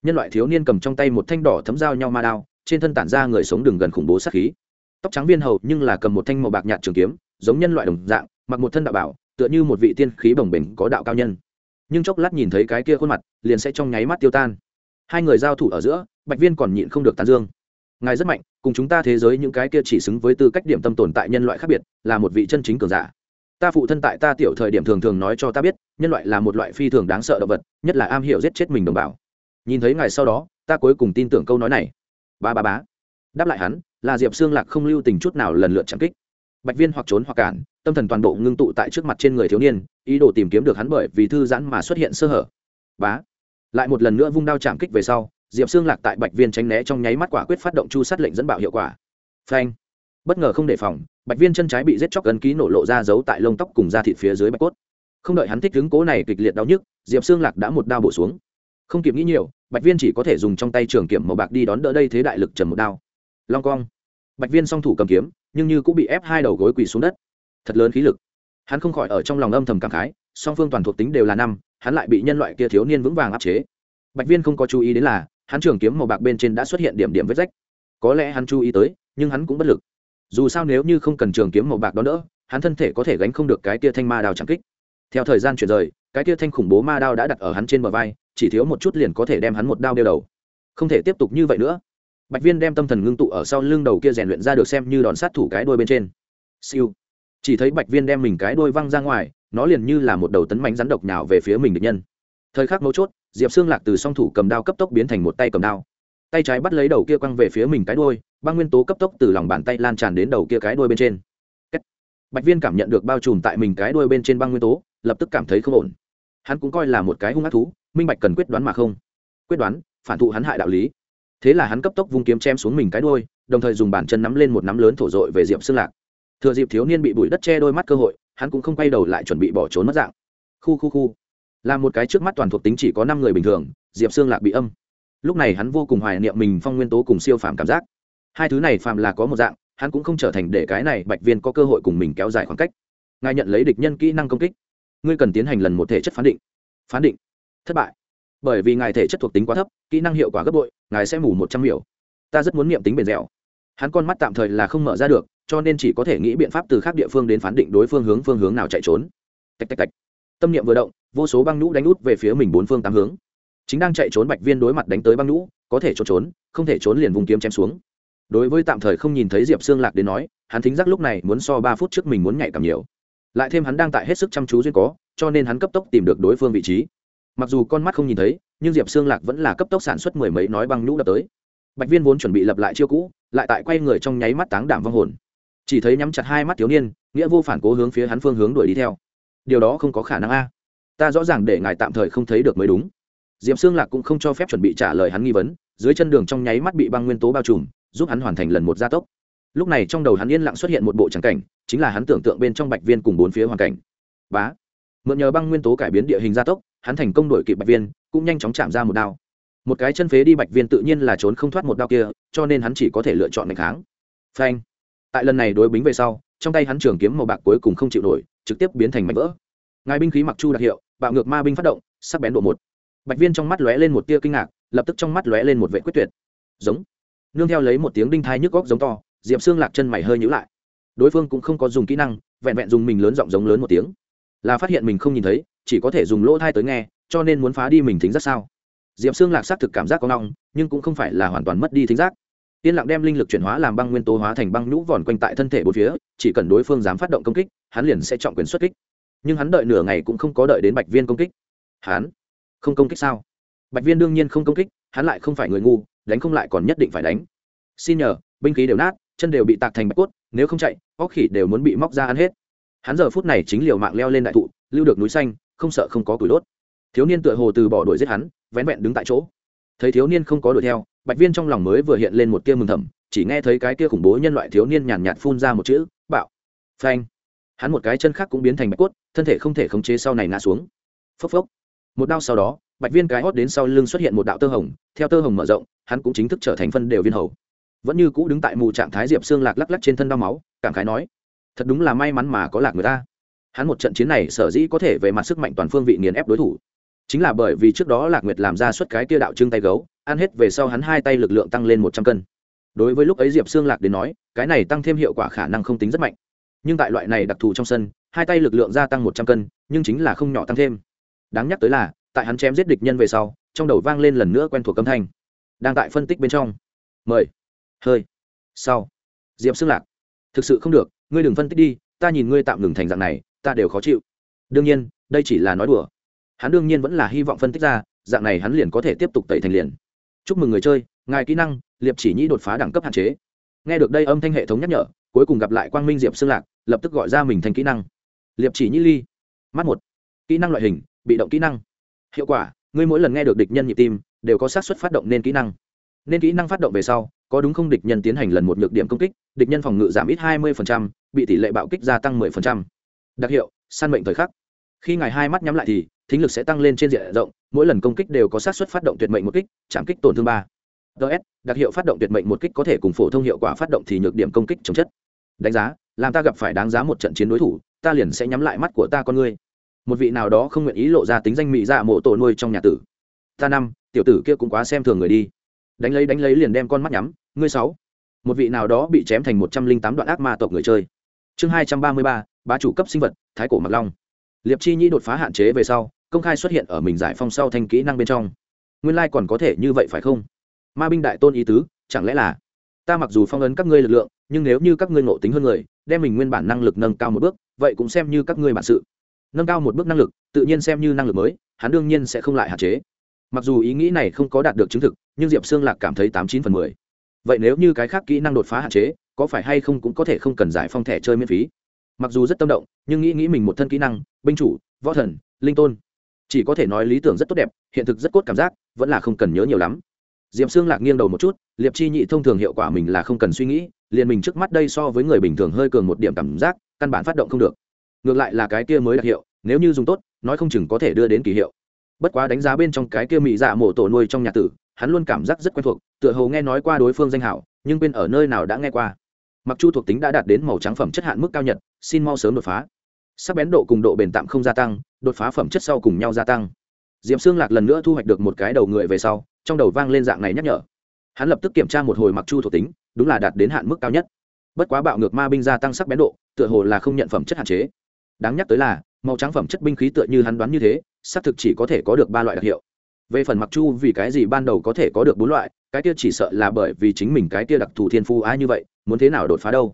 Nhân loại thiếu niên cầm trong tay một thanh đỏ thấm dao nhau ma đao, trên thân tản ra người sống đường gần khủng bố sát khí. Tóc trắng viên hầu nhưng là cầm một thanh màu bạc nhạt trường kiếm, giống nhân loại đồng dạng, mặc một thân đạo bảo, tựa như một vị tiên khí bồng bềnh có đạo cao nhân. Nhưng chốc lát nhìn thấy cái kia khuôn mặt, liền sẽ trong nháy mắt tiêu tan hai người giao thủ ở giữa, bạch viên còn nhịn không được tán dương. Ngài rất mạnh, cùng chúng ta thế giới những cái kia chỉ xứng với tư cách điểm tâm tồn tại nhân loại khác biệt, là một vị chân chính cường giả. Ta phụ thân tại ta tiểu thời điểm thường thường nói cho ta biết, nhân loại là một loại phi thường đáng sợ động vật, nhất là am hiểu giết chết mình đồng bào. Nhìn thấy ngài sau đó, ta cuối cùng tin tưởng câu nói này. Ba ba bá đáp lại hắn, là diệp xương lạc không lưu tình chút nào lần lượt chẳng kích. Bạch viên hoặc trốn hoặc cản, tâm thần toàn bộ ngưng tụ tại trước mặt trên người thiếu niên, ý đồ tìm kiếm được hắn bởi vì thư giãn mà xuất hiện sơ hở. Bá lại một lần nữa vung đao chạm kích về sau, diệp xương lạc tại bạch viên tránh né trong nháy mắt quả quyết phát động chu sát lệnh dẫn bạo hiệu quả. Phanh. Bất ngờ không đề phòng, bạch viên chân trái bị giết chóc gần ký nổ lộ ra giấu tại lông tóc cùng da thịt phía dưới bạch cốt. Không đợi hắn thích đứng cố này kịch liệt đau nhức, diệp xương lạc đã một đao bổ xuống. Không kịp nghĩ nhiều, bạch viên chỉ có thể dùng trong tay trường kiểm màu bạc đi đón đỡ đây thế đại lực trần một đao. Long cong. Bạch viên song thủ cầm kiếm, nhưng như cũng bị ép hai đầu gối quỳ xuống đất. Thật lớn khí lực. Hắn không khỏi ở trong lòng âm thầm cảm khái, song phương toàn thuộc tính đều là năm hắn lại bị nhân loại kia thiếu niên vững vàng áp chế. Bạch viên không có chú ý đến là, hắn trường kiếm màu bạc bên trên đã xuất hiện điểm điểm vết rách. Có lẽ hắn chú ý tới, nhưng hắn cũng bất lực. Dù sao nếu như không cần trường kiếm màu bạc đó nữa, hắn thân thể có thể gánh không được cái tia thanh ma đao chẳng kích. Theo thời gian chuyển rời, cái tia thanh khủng bố ma đao đã đặt ở hắn trên bờ vai, chỉ thiếu một chút liền có thể đem hắn một đao đeo đầu. Không thể tiếp tục như vậy nữa. Bạch viên đem tâm thần ngưng tụ ở sau lưng đầu kia rèn luyện ra được xem như đòn sát thủ cái đuôi bên trên. Siêu. Chỉ thấy bạch viên đem mình cái đuôi văng ra ngoài nó liền như là một đầu tấn mánh rắn độc nhào về phía mình địch nhân. Thời khắc mấu chốt, diệp xương lạc từ song thủ cầm đao cấp tốc biến thành một tay cầm đao. Tay trái bắt lấy đầu kia quăng về phía mình cái đuôi, băng nguyên tố cấp tốc từ lòng bàn tay lan tràn đến đầu kia cái đuôi bên trên. Bạch viên cảm nhận được bao trùm tại mình cái đuôi bên trên băng nguyên tố, lập tức cảm thấy không ổn. Hắn cũng coi là một cái hung ác thú, minh bạch cần quyết đoán mà không. Quyết đoán, phản thụ hắn hại đạo lý. Thế là hắn cấp tốc vung kiếm chém xuống mình cái đuôi, đồng thời dùng bàn chân nắm lên một nắm lớn thổ dội về diệp xương lạc. Thừa dịp thiếu niên bị bụi đất che đôi mắt cơ hội hắn cũng không quay đầu lại chuẩn bị bỏ trốn mất dạng. Khu khu khu. Là một cái trước mắt toàn thuộc tính chỉ có năm người bình thường, diệp xương lạc bị âm. Lúc này hắn vô cùng hoài niệm mình phong nguyên tố cùng siêu phàm cảm giác. Hai thứ này phàm là có một dạng, hắn cũng không trở thành để cái này bạch viên có cơ hội cùng mình kéo dài khoảng cách. Ngài nhận lấy địch nhân kỹ năng công kích. Ngươi cần tiến hành lần một thể chất phán định. Phán định. Thất bại. Bởi vì ngài thể chất thuộc tính quá thấp, kỹ năng hiệu quả gấp bội, ngài sẽ mù một trăm miểu. Ta rất muốn niệm tính bền dẻo. Hắn con mắt tạm thời là không mở ra được cho nên chỉ có thể nghĩ biện pháp từ khác địa phương đến phán định đối phương hướng phương hướng nào chạy trốn. Tạch tạch tạch. Tâm niệm vừa động, vô số băng nhũ đánh út về phía mình bốn phương tám hướng. Chính đang chạy trốn bạch viên đối mặt đánh tới băng nhũ, có thể trốn trốn, không thể trốn liền vùng kiếm chém xuống. Đối với tạm thời không nhìn thấy diệp xương lạc đến nói, hắn thính giác lúc này muốn so ba phút trước mình muốn nhạy cảm nhiều. Lại thêm hắn đang tại hết sức chăm chú duyên có, cho nên hắn cấp tốc tìm được đối phương vị trí. Mặc dù con mắt không nhìn thấy, nhưng diệp xương lạc vẫn là cấp tốc sản xuất mười mấy nói băng nhũ đập tới. Bạch viên vốn chuẩn bị lập lại chiêu cũ, lại tại quay người trong nháy mắt táng đảm vong hồn chỉ thấy nhắm chặt hai mắt thiếu niên, nghĩa vô phản cố hướng phía hắn phương hướng đuổi đi theo. Điều đó không có khả năng a. Ta rõ ràng để ngài tạm thời không thấy được mới đúng. D i ệ p xương lạc cũng không cho phép chuẩn bị trả lời hắn nghi vấn, dưới chân đường trong nháy mắt bị băng nguyên tố bao trùm, giúp hắn hoàn thành lần một gia tốc. Lúc này trong đầu hắn yên lặng xuất hiện một bộ tràng cảnh, chính là hắn tưởng tượng bên trong bạch viên cùng bốn phía hoàn cảnh. Bá! Mượn nhờ băng nguyên tố cải biến địa hình gia tốc, hắn thành công đổi kịp bạch viên, cũng nhanh chóng chạm ra một đao. Một cái chân phế đi bạch viên tự nhiên là trốn không thoát một đao kia, cho nên hắn chỉ có thể lựa chọn ngày kháng. Phanh! Tại lần này đối bính về sau, trong tay hắn trường kiếm màu bạc cuối cùng không chịu nổi, trực tiếp biến thành mảnh vỡ. Ngài binh khí mặc chu đặc hiệu, bạo ngược ma binh phát động, sắc bén độ một. Bạch viên trong mắt lóe lên một tia kinh ngạc, lập tức trong mắt lóe lên một vệ quyết tuyệt. Giống. Nương theo lấy một tiếng đinh thai nhức góc giống to, diệp xương lạc chân mày hơi nhữ lại. Đối phương cũng không có dùng kỹ năng, vẹn vẹn dùng mình lớn giọng giống lớn một tiếng. Là phát hiện mình không nhìn thấy, chỉ có thể dùng lỗ thai tới nghe, cho nên muốn phá đi mình thính rất sao? Diệp xương lạc xác thực cảm giác có ngong nhưng cũng không phải là hoàn toàn mất đi thính giác yên lặng đem linh lực chuyển hóa làm băng nguyên tố hóa thành băng nhũ vòn quanh tại thân thể bốn phía, chỉ cần đối phương dám phát động công kích, hắn liền sẽ trọng quyền xuất kích. Nhưng hắn đợi nửa ngày cũng không có đợi đến bạch viên công kích. Hắn không công kích sao? Bạch viên đương nhiên không công kích, hắn lại không phải người ngu, đánh không lại còn nhất định phải đánh. Xin nhờ, binh khí đều nát, chân đều bị tạc thành bạch cốt, nếu không chạy, óc khỉ đều muốn bị móc ra ăn hết. Hắn giờ phút này chính liều mạng leo lên đại thụ, lưu được núi xanh, không sợ không có củi đốt. Thiếu niên tựa hồ từ bỏ đuổi giết hắn, vén vẹn đứng tại chỗ. Thấy thiếu niên không có đuổi theo bạch viên trong lòng mới vừa hiện lên một tia mừng thầm, chỉ nghe thấy cái kia khủng bố nhân loại thiếu niên nhàn nhạt phun ra một chữ, bạo. Phanh. Hắn một cái chân khác cũng biến thành bạch cốt, thân thể không thể khống chế sau này ngã xuống. Phốc phốc. Một đao sau đó, bạch viên cái hót đến sau lưng xuất hiện một đạo tơ hồng, theo tơ hồng mở rộng, hắn cũng chính thức trở thành phân đều viên hầu. Vẫn như cũ đứng tại mù trạng thái diệp xương lạc lắc lắc trên thân đau máu, cảm khái nói, thật đúng là may mắn mà có lạc người ta. Hắn một trận chiến này sở dĩ có thể về mặt sức mạnh toàn phương vị nghiền ép đối thủ chính là bởi vì trước đó lạc nguyệt làm ra suất cái kia đạo trưng tay gấu, ăn hết về sau hắn hai tay lực lượng tăng lên một trăm cân. Đối với lúc ấy diệp xương lạc đến nói, cái này tăng thêm hiệu quả khả năng không tính rất mạnh. Nhưng tại loại này đặc thù trong sân, hai tay lực lượng gia tăng một trăm cân, nhưng chính là không nhỏ tăng thêm. Đáng nhắc tới là, tại hắn chém giết địch nhân về sau, trong đầu vang lên lần nữa quen thuộc âm thanh. Đang tại phân tích bên trong. Mời. Hơi. Sau. Diệp xương lạc. Thực sự không được, ngươi đừng phân tích đi, ta nhìn ngươi tạm ngừng thành dạng này, ta đều khó chịu. Đương nhiên, đây chỉ là nói đùa hắn đương nhiên vẫn là hy vọng phân tích ra, dạng này hắn liền có thể tiếp tục tẩy thành liền. Chúc mừng người chơi, ngài kỹ năng, liệp chỉ nhĩ đột phá đẳng cấp hạn chế. Nghe được đây âm thanh hệ thống nhắc nhở, cuối cùng gặp lại quang minh diệp xương lạc, lập tức gọi ra mình thành kỹ năng. Liệp chỉ nhĩ ly. Mắt một. Kỹ năng loại hình, bị động kỹ năng. Hiệu quả, ngươi mỗi lần nghe được địch nhân nhịp tim, đều có xác suất phát động nên kỹ năng. Nên kỹ năng phát động về sau, có đúng không địch nhân tiến hành lần một nhược điểm công kích, địch nhân phòng ngự giảm ít hai mươi bị tỷ lệ bạo kích gia tăng 10%. đặc hiệu, săn mệnh thời khắc. Khi ngài hai mắt nhắm lại thì thính lực sẽ tăng lên trên diện rộng, mỗi lần công kích đều có xác suất phát động tuyệt mệnh một kích, chạm kích tổn thương ba. Ts đặc hiệu phát động tuyệt mệnh một kích có thể cùng phổ thông hiệu quả phát động thì nhược điểm công kích chống chất. Đánh giá, làm ta gặp phải đáng giá một trận chiến đối thủ, ta liền sẽ nhắm lại mắt của ta con ngươi. Một vị nào đó không nguyện ý lộ ra tính danh mỹ dạ mộ tổ nuôi trong nhà tử. Ta năm, tiểu tử kia cũng quá xem thường người đi. Đánh lấy đánh lấy liền đem con mắt nhắm. Ngươi sáu. Một vị nào đó bị chém thành một trăm linh tám đoạn ác ma tộc người chơi. Chương hai trăm ba mươi ba, bá chủ cấp sinh vật, thái cổ mặc long liệp chi nhi đột phá hạn chế về sau, công khai xuất hiện ở mình giải phong sau thanh kỹ năng bên trong. Nguyên lai、like、còn có thể như vậy phải không? Ma binh đại tôn ý tứ, chẳng lẽ là ta mặc dù phong ấn các ngươi lực lượng, nhưng nếu như các ngươi ngộ tính hơn người, đem mình nguyên bản năng lực nâng cao một bước, vậy cũng xem như các ngươi bản sự. Nâng cao một bước năng lực, tự nhiên xem như năng lực mới, hắn đương nhiên sẽ không lại hạn chế. Mặc dù ý nghĩ này không có đạt được chứng thực, nhưng diệp Sương lạc cảm thấy tám chín phần mười. Vậy nếu như cái khác kỹ năng đột phá hạn chế, có phải hay không cũng có thể không cần giải phong thẻ chơi miễn phí? Mặc dù rất tâm động, nhưng nghĩ nghĩ mình một thân kỹ năng, binh chủ, võ thần, linh tôn, chỉ có thể nói lý tưởng rất tốt đẹp, hiện thực rất cốt cảm giác, vẫn là không cần nhớ nhiều lắm. Diệm xương lạc nghiêng đầu một chút, liệp chi nhị thông thường hiệu quả mình là không cần suy nghĩ, liền mình trước mắt đây so với người bình thường hơi cường một điểm cảm giác, căn bản phát động không được. Ngược lại là cái kia mới đặc hiệu, nếu như dùng tốt, nói không chừng có thể đưa đến kỳ hiệu. Bất quá đánh giá bên trong cái kia mỹ dạ mổ tổ nuôi trong nhà tử, hắn luôn cảm giác rất quen thuộc, tựa hồ nghe nói qua đối phương danh hảo, nhưng bên ở nơi nào đã nghe qua mặc chu thuộc tính đã đạt đến màu trắng phẩm chất hạn mức cao nhất xin mau sớm đột phá. Sắc bén độ cùng độ bền tạm không gia tăng, đột phá phẩm chất sau cùng nhau gia tăng. Diệm xương lạc lần nữa thu hoạch được một cái đầu người về sau, trong đầu vang lên dạng này nhắc nhở. Hắn lập tức kiểm tra một hồi mặc chu thuộc tính, đúng là đạt đến hạn mức cao nhất. Bất quá bạo ngược ma binh gia tăng sắc bén độ, tựa hồ là không nhận phẩm chất hạn chế. Đáng nhắc tới là, màu trắng phẩm chất binh khí tựa như hắn đoán như thế, xác thực chỉ có thể có được ba loại đặc hiệu về phần mặc chu, vì cái gì ban đầu có thể có được bốn loại, cái kia chỉ sợ là bởi vì chính mình cái kia đặc thù thiên phu ai như vậy, muốn thế nào đột phá đâu?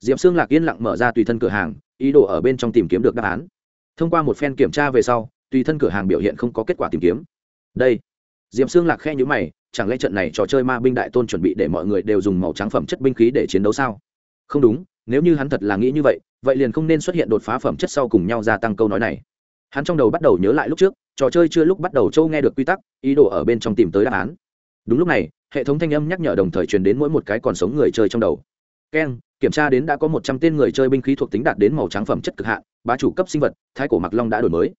Diệp xương lạc yên lặng mở ra tùy thân cửa hàng, ý đồ ở bên trong tìm kiếm được đáp án. Thông qua một phen kiểm tra về sau, tùy thân cửa hàng biểu hiện không có kết quả tìm kiếm. Đây. Diệp xương lạc khe nhữ mày, chẳng lẽ trận này trò chơi ma binh đại tôn chuẩn bị để mọi người đều dùng màu trắng phẩm chất binh khí để chiến đấu sao? Không đúng, nếu như hắn thật là nghĩ như vậy vậy liền không nên xuất hiện đột phá phẩm chất sau cùng nhau gia tăng câu nói này. Hắn trong đầu bắt đầu nhớ lại lúc trước trò chơi chưa lúc bắt đầu châu nghe được quy tắc, ý đồ ở bên trong tìm tới đáp án. Đúng lúc này, hệ thống thanh âm nhắc nhở đồng thời truyền đến mỗi một cái còn sống người chơi trong đầu. Keng kiểm tra đến đã có một trăm tên người chơi binh khí thuộc tính đạt đến màu trắng phẩm chất cực hạn, bá chủ cấp sinh vật, thái cổ mặc long đã đổi mới.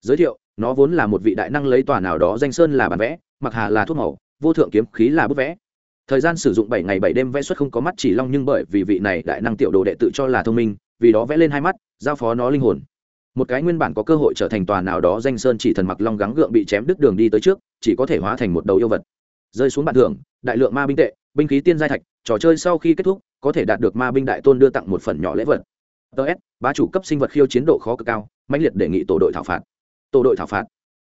Giới thiệu, nó vốn là một vị đại năng lấy tòa nào đó danh sơn là bản vẽ, mặc hà là thuốc màu, vô thượng kiếm khí là bức vẽ. Thời gian sử dụng bảy ngày bảy đêm vẽ xuất không có mắt chỉ long nhưng bởi vì vị này đại năng tiểu đồ đệ tự cho là thông minh, vì đó vẽ lên hai mắt, giao phó nó linh hồn một cái nguyên bản có cơ hội trở thành tòa nào đó danh sơn chỉ thần mặc long gắng gượng bị chém đứt đường đi tới trước, chỉ có thể hóa thành một đầu yêu vật. Rơi xuống bàn thưởng, đại lượng ma binh tệ, binh khí tiên giai thạch, trò chơi sau khi kết thúc, có thể đạt được ma binh đại tôn đưa tặng một phần nhỏ lễ vật. Ts bá chủ cấp sinh vật khiêu chiến độ khó cực cao, mãnh liệt đề nghị tổ đội thảo phạt. Tổ đội thảo phạt.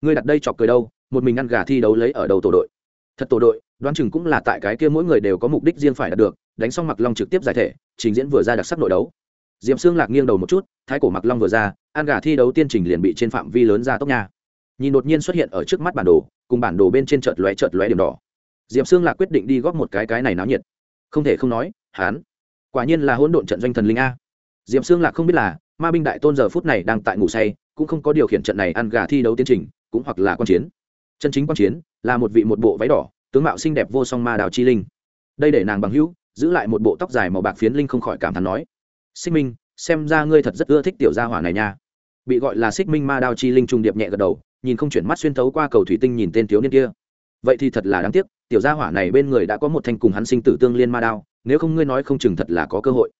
Ngươi đặt đây chọc cười đâu, một mình ăn gà thi đấu lấy ở đầu tổ đội. Thật tổ đội, đoán chừng cũng là tại cái kia mỗi người đều có mục đích riêng phải đạt được, đánh xong mặc long trực tiếp giải thể, trình diễn vừa ra đặc sắc nội đấu diệm xương lạc nghiêng đầu một chút, thái cổ mặc long vừa ra, An gà thi đấu tiên trình liền bị trên phạm vi lớn ra tốc nha. Nhìn đột nhiên xuất hiện ở trước mắt bản đồ, cùng bản đồ bên trên chợt lóe chợt lóe điểm đỏ. Diệp xương lạc quyết định đi góp một cái cái này náo nhiệt. Không thể không nói hán quả nhiên là hỗn độn trận doanh thần linh a. Diệp xương lạc không biết là, ma binh đại tôn giờ phút này đang tại ngủ say, cũng không có điều khiển trận này ăn gà thi đấu tiến trình, cũng hoặc là quan chiến. Chân chính quan chiến là một vị một bộ váy đỏ, tướng mạo xinh đẹp vô song ma đào chi linh. Đây để nàng bằng hữu, giữ lại một bộ tóc dài màu bạc phiến linh không khỏi cảm thán nói xích minh, xem ra ngươi thật rất ưa thích tiểu gia hỏa này nha. Bị gọi là xích minh ma đao chi linh trung điệp nhẹ gật đầu, nhìn không chuyển mắt xuyên thấu qua cầu thủy tinh nhìn tên thiếu niên kia. Vậy thì thật là đáng tiếc, tiểu gia hỏa này bên người đã có một thanh cùng hắn sinh tử tương liên ma đao, nếu không ngươi nói không chừng thật là có cơ hội.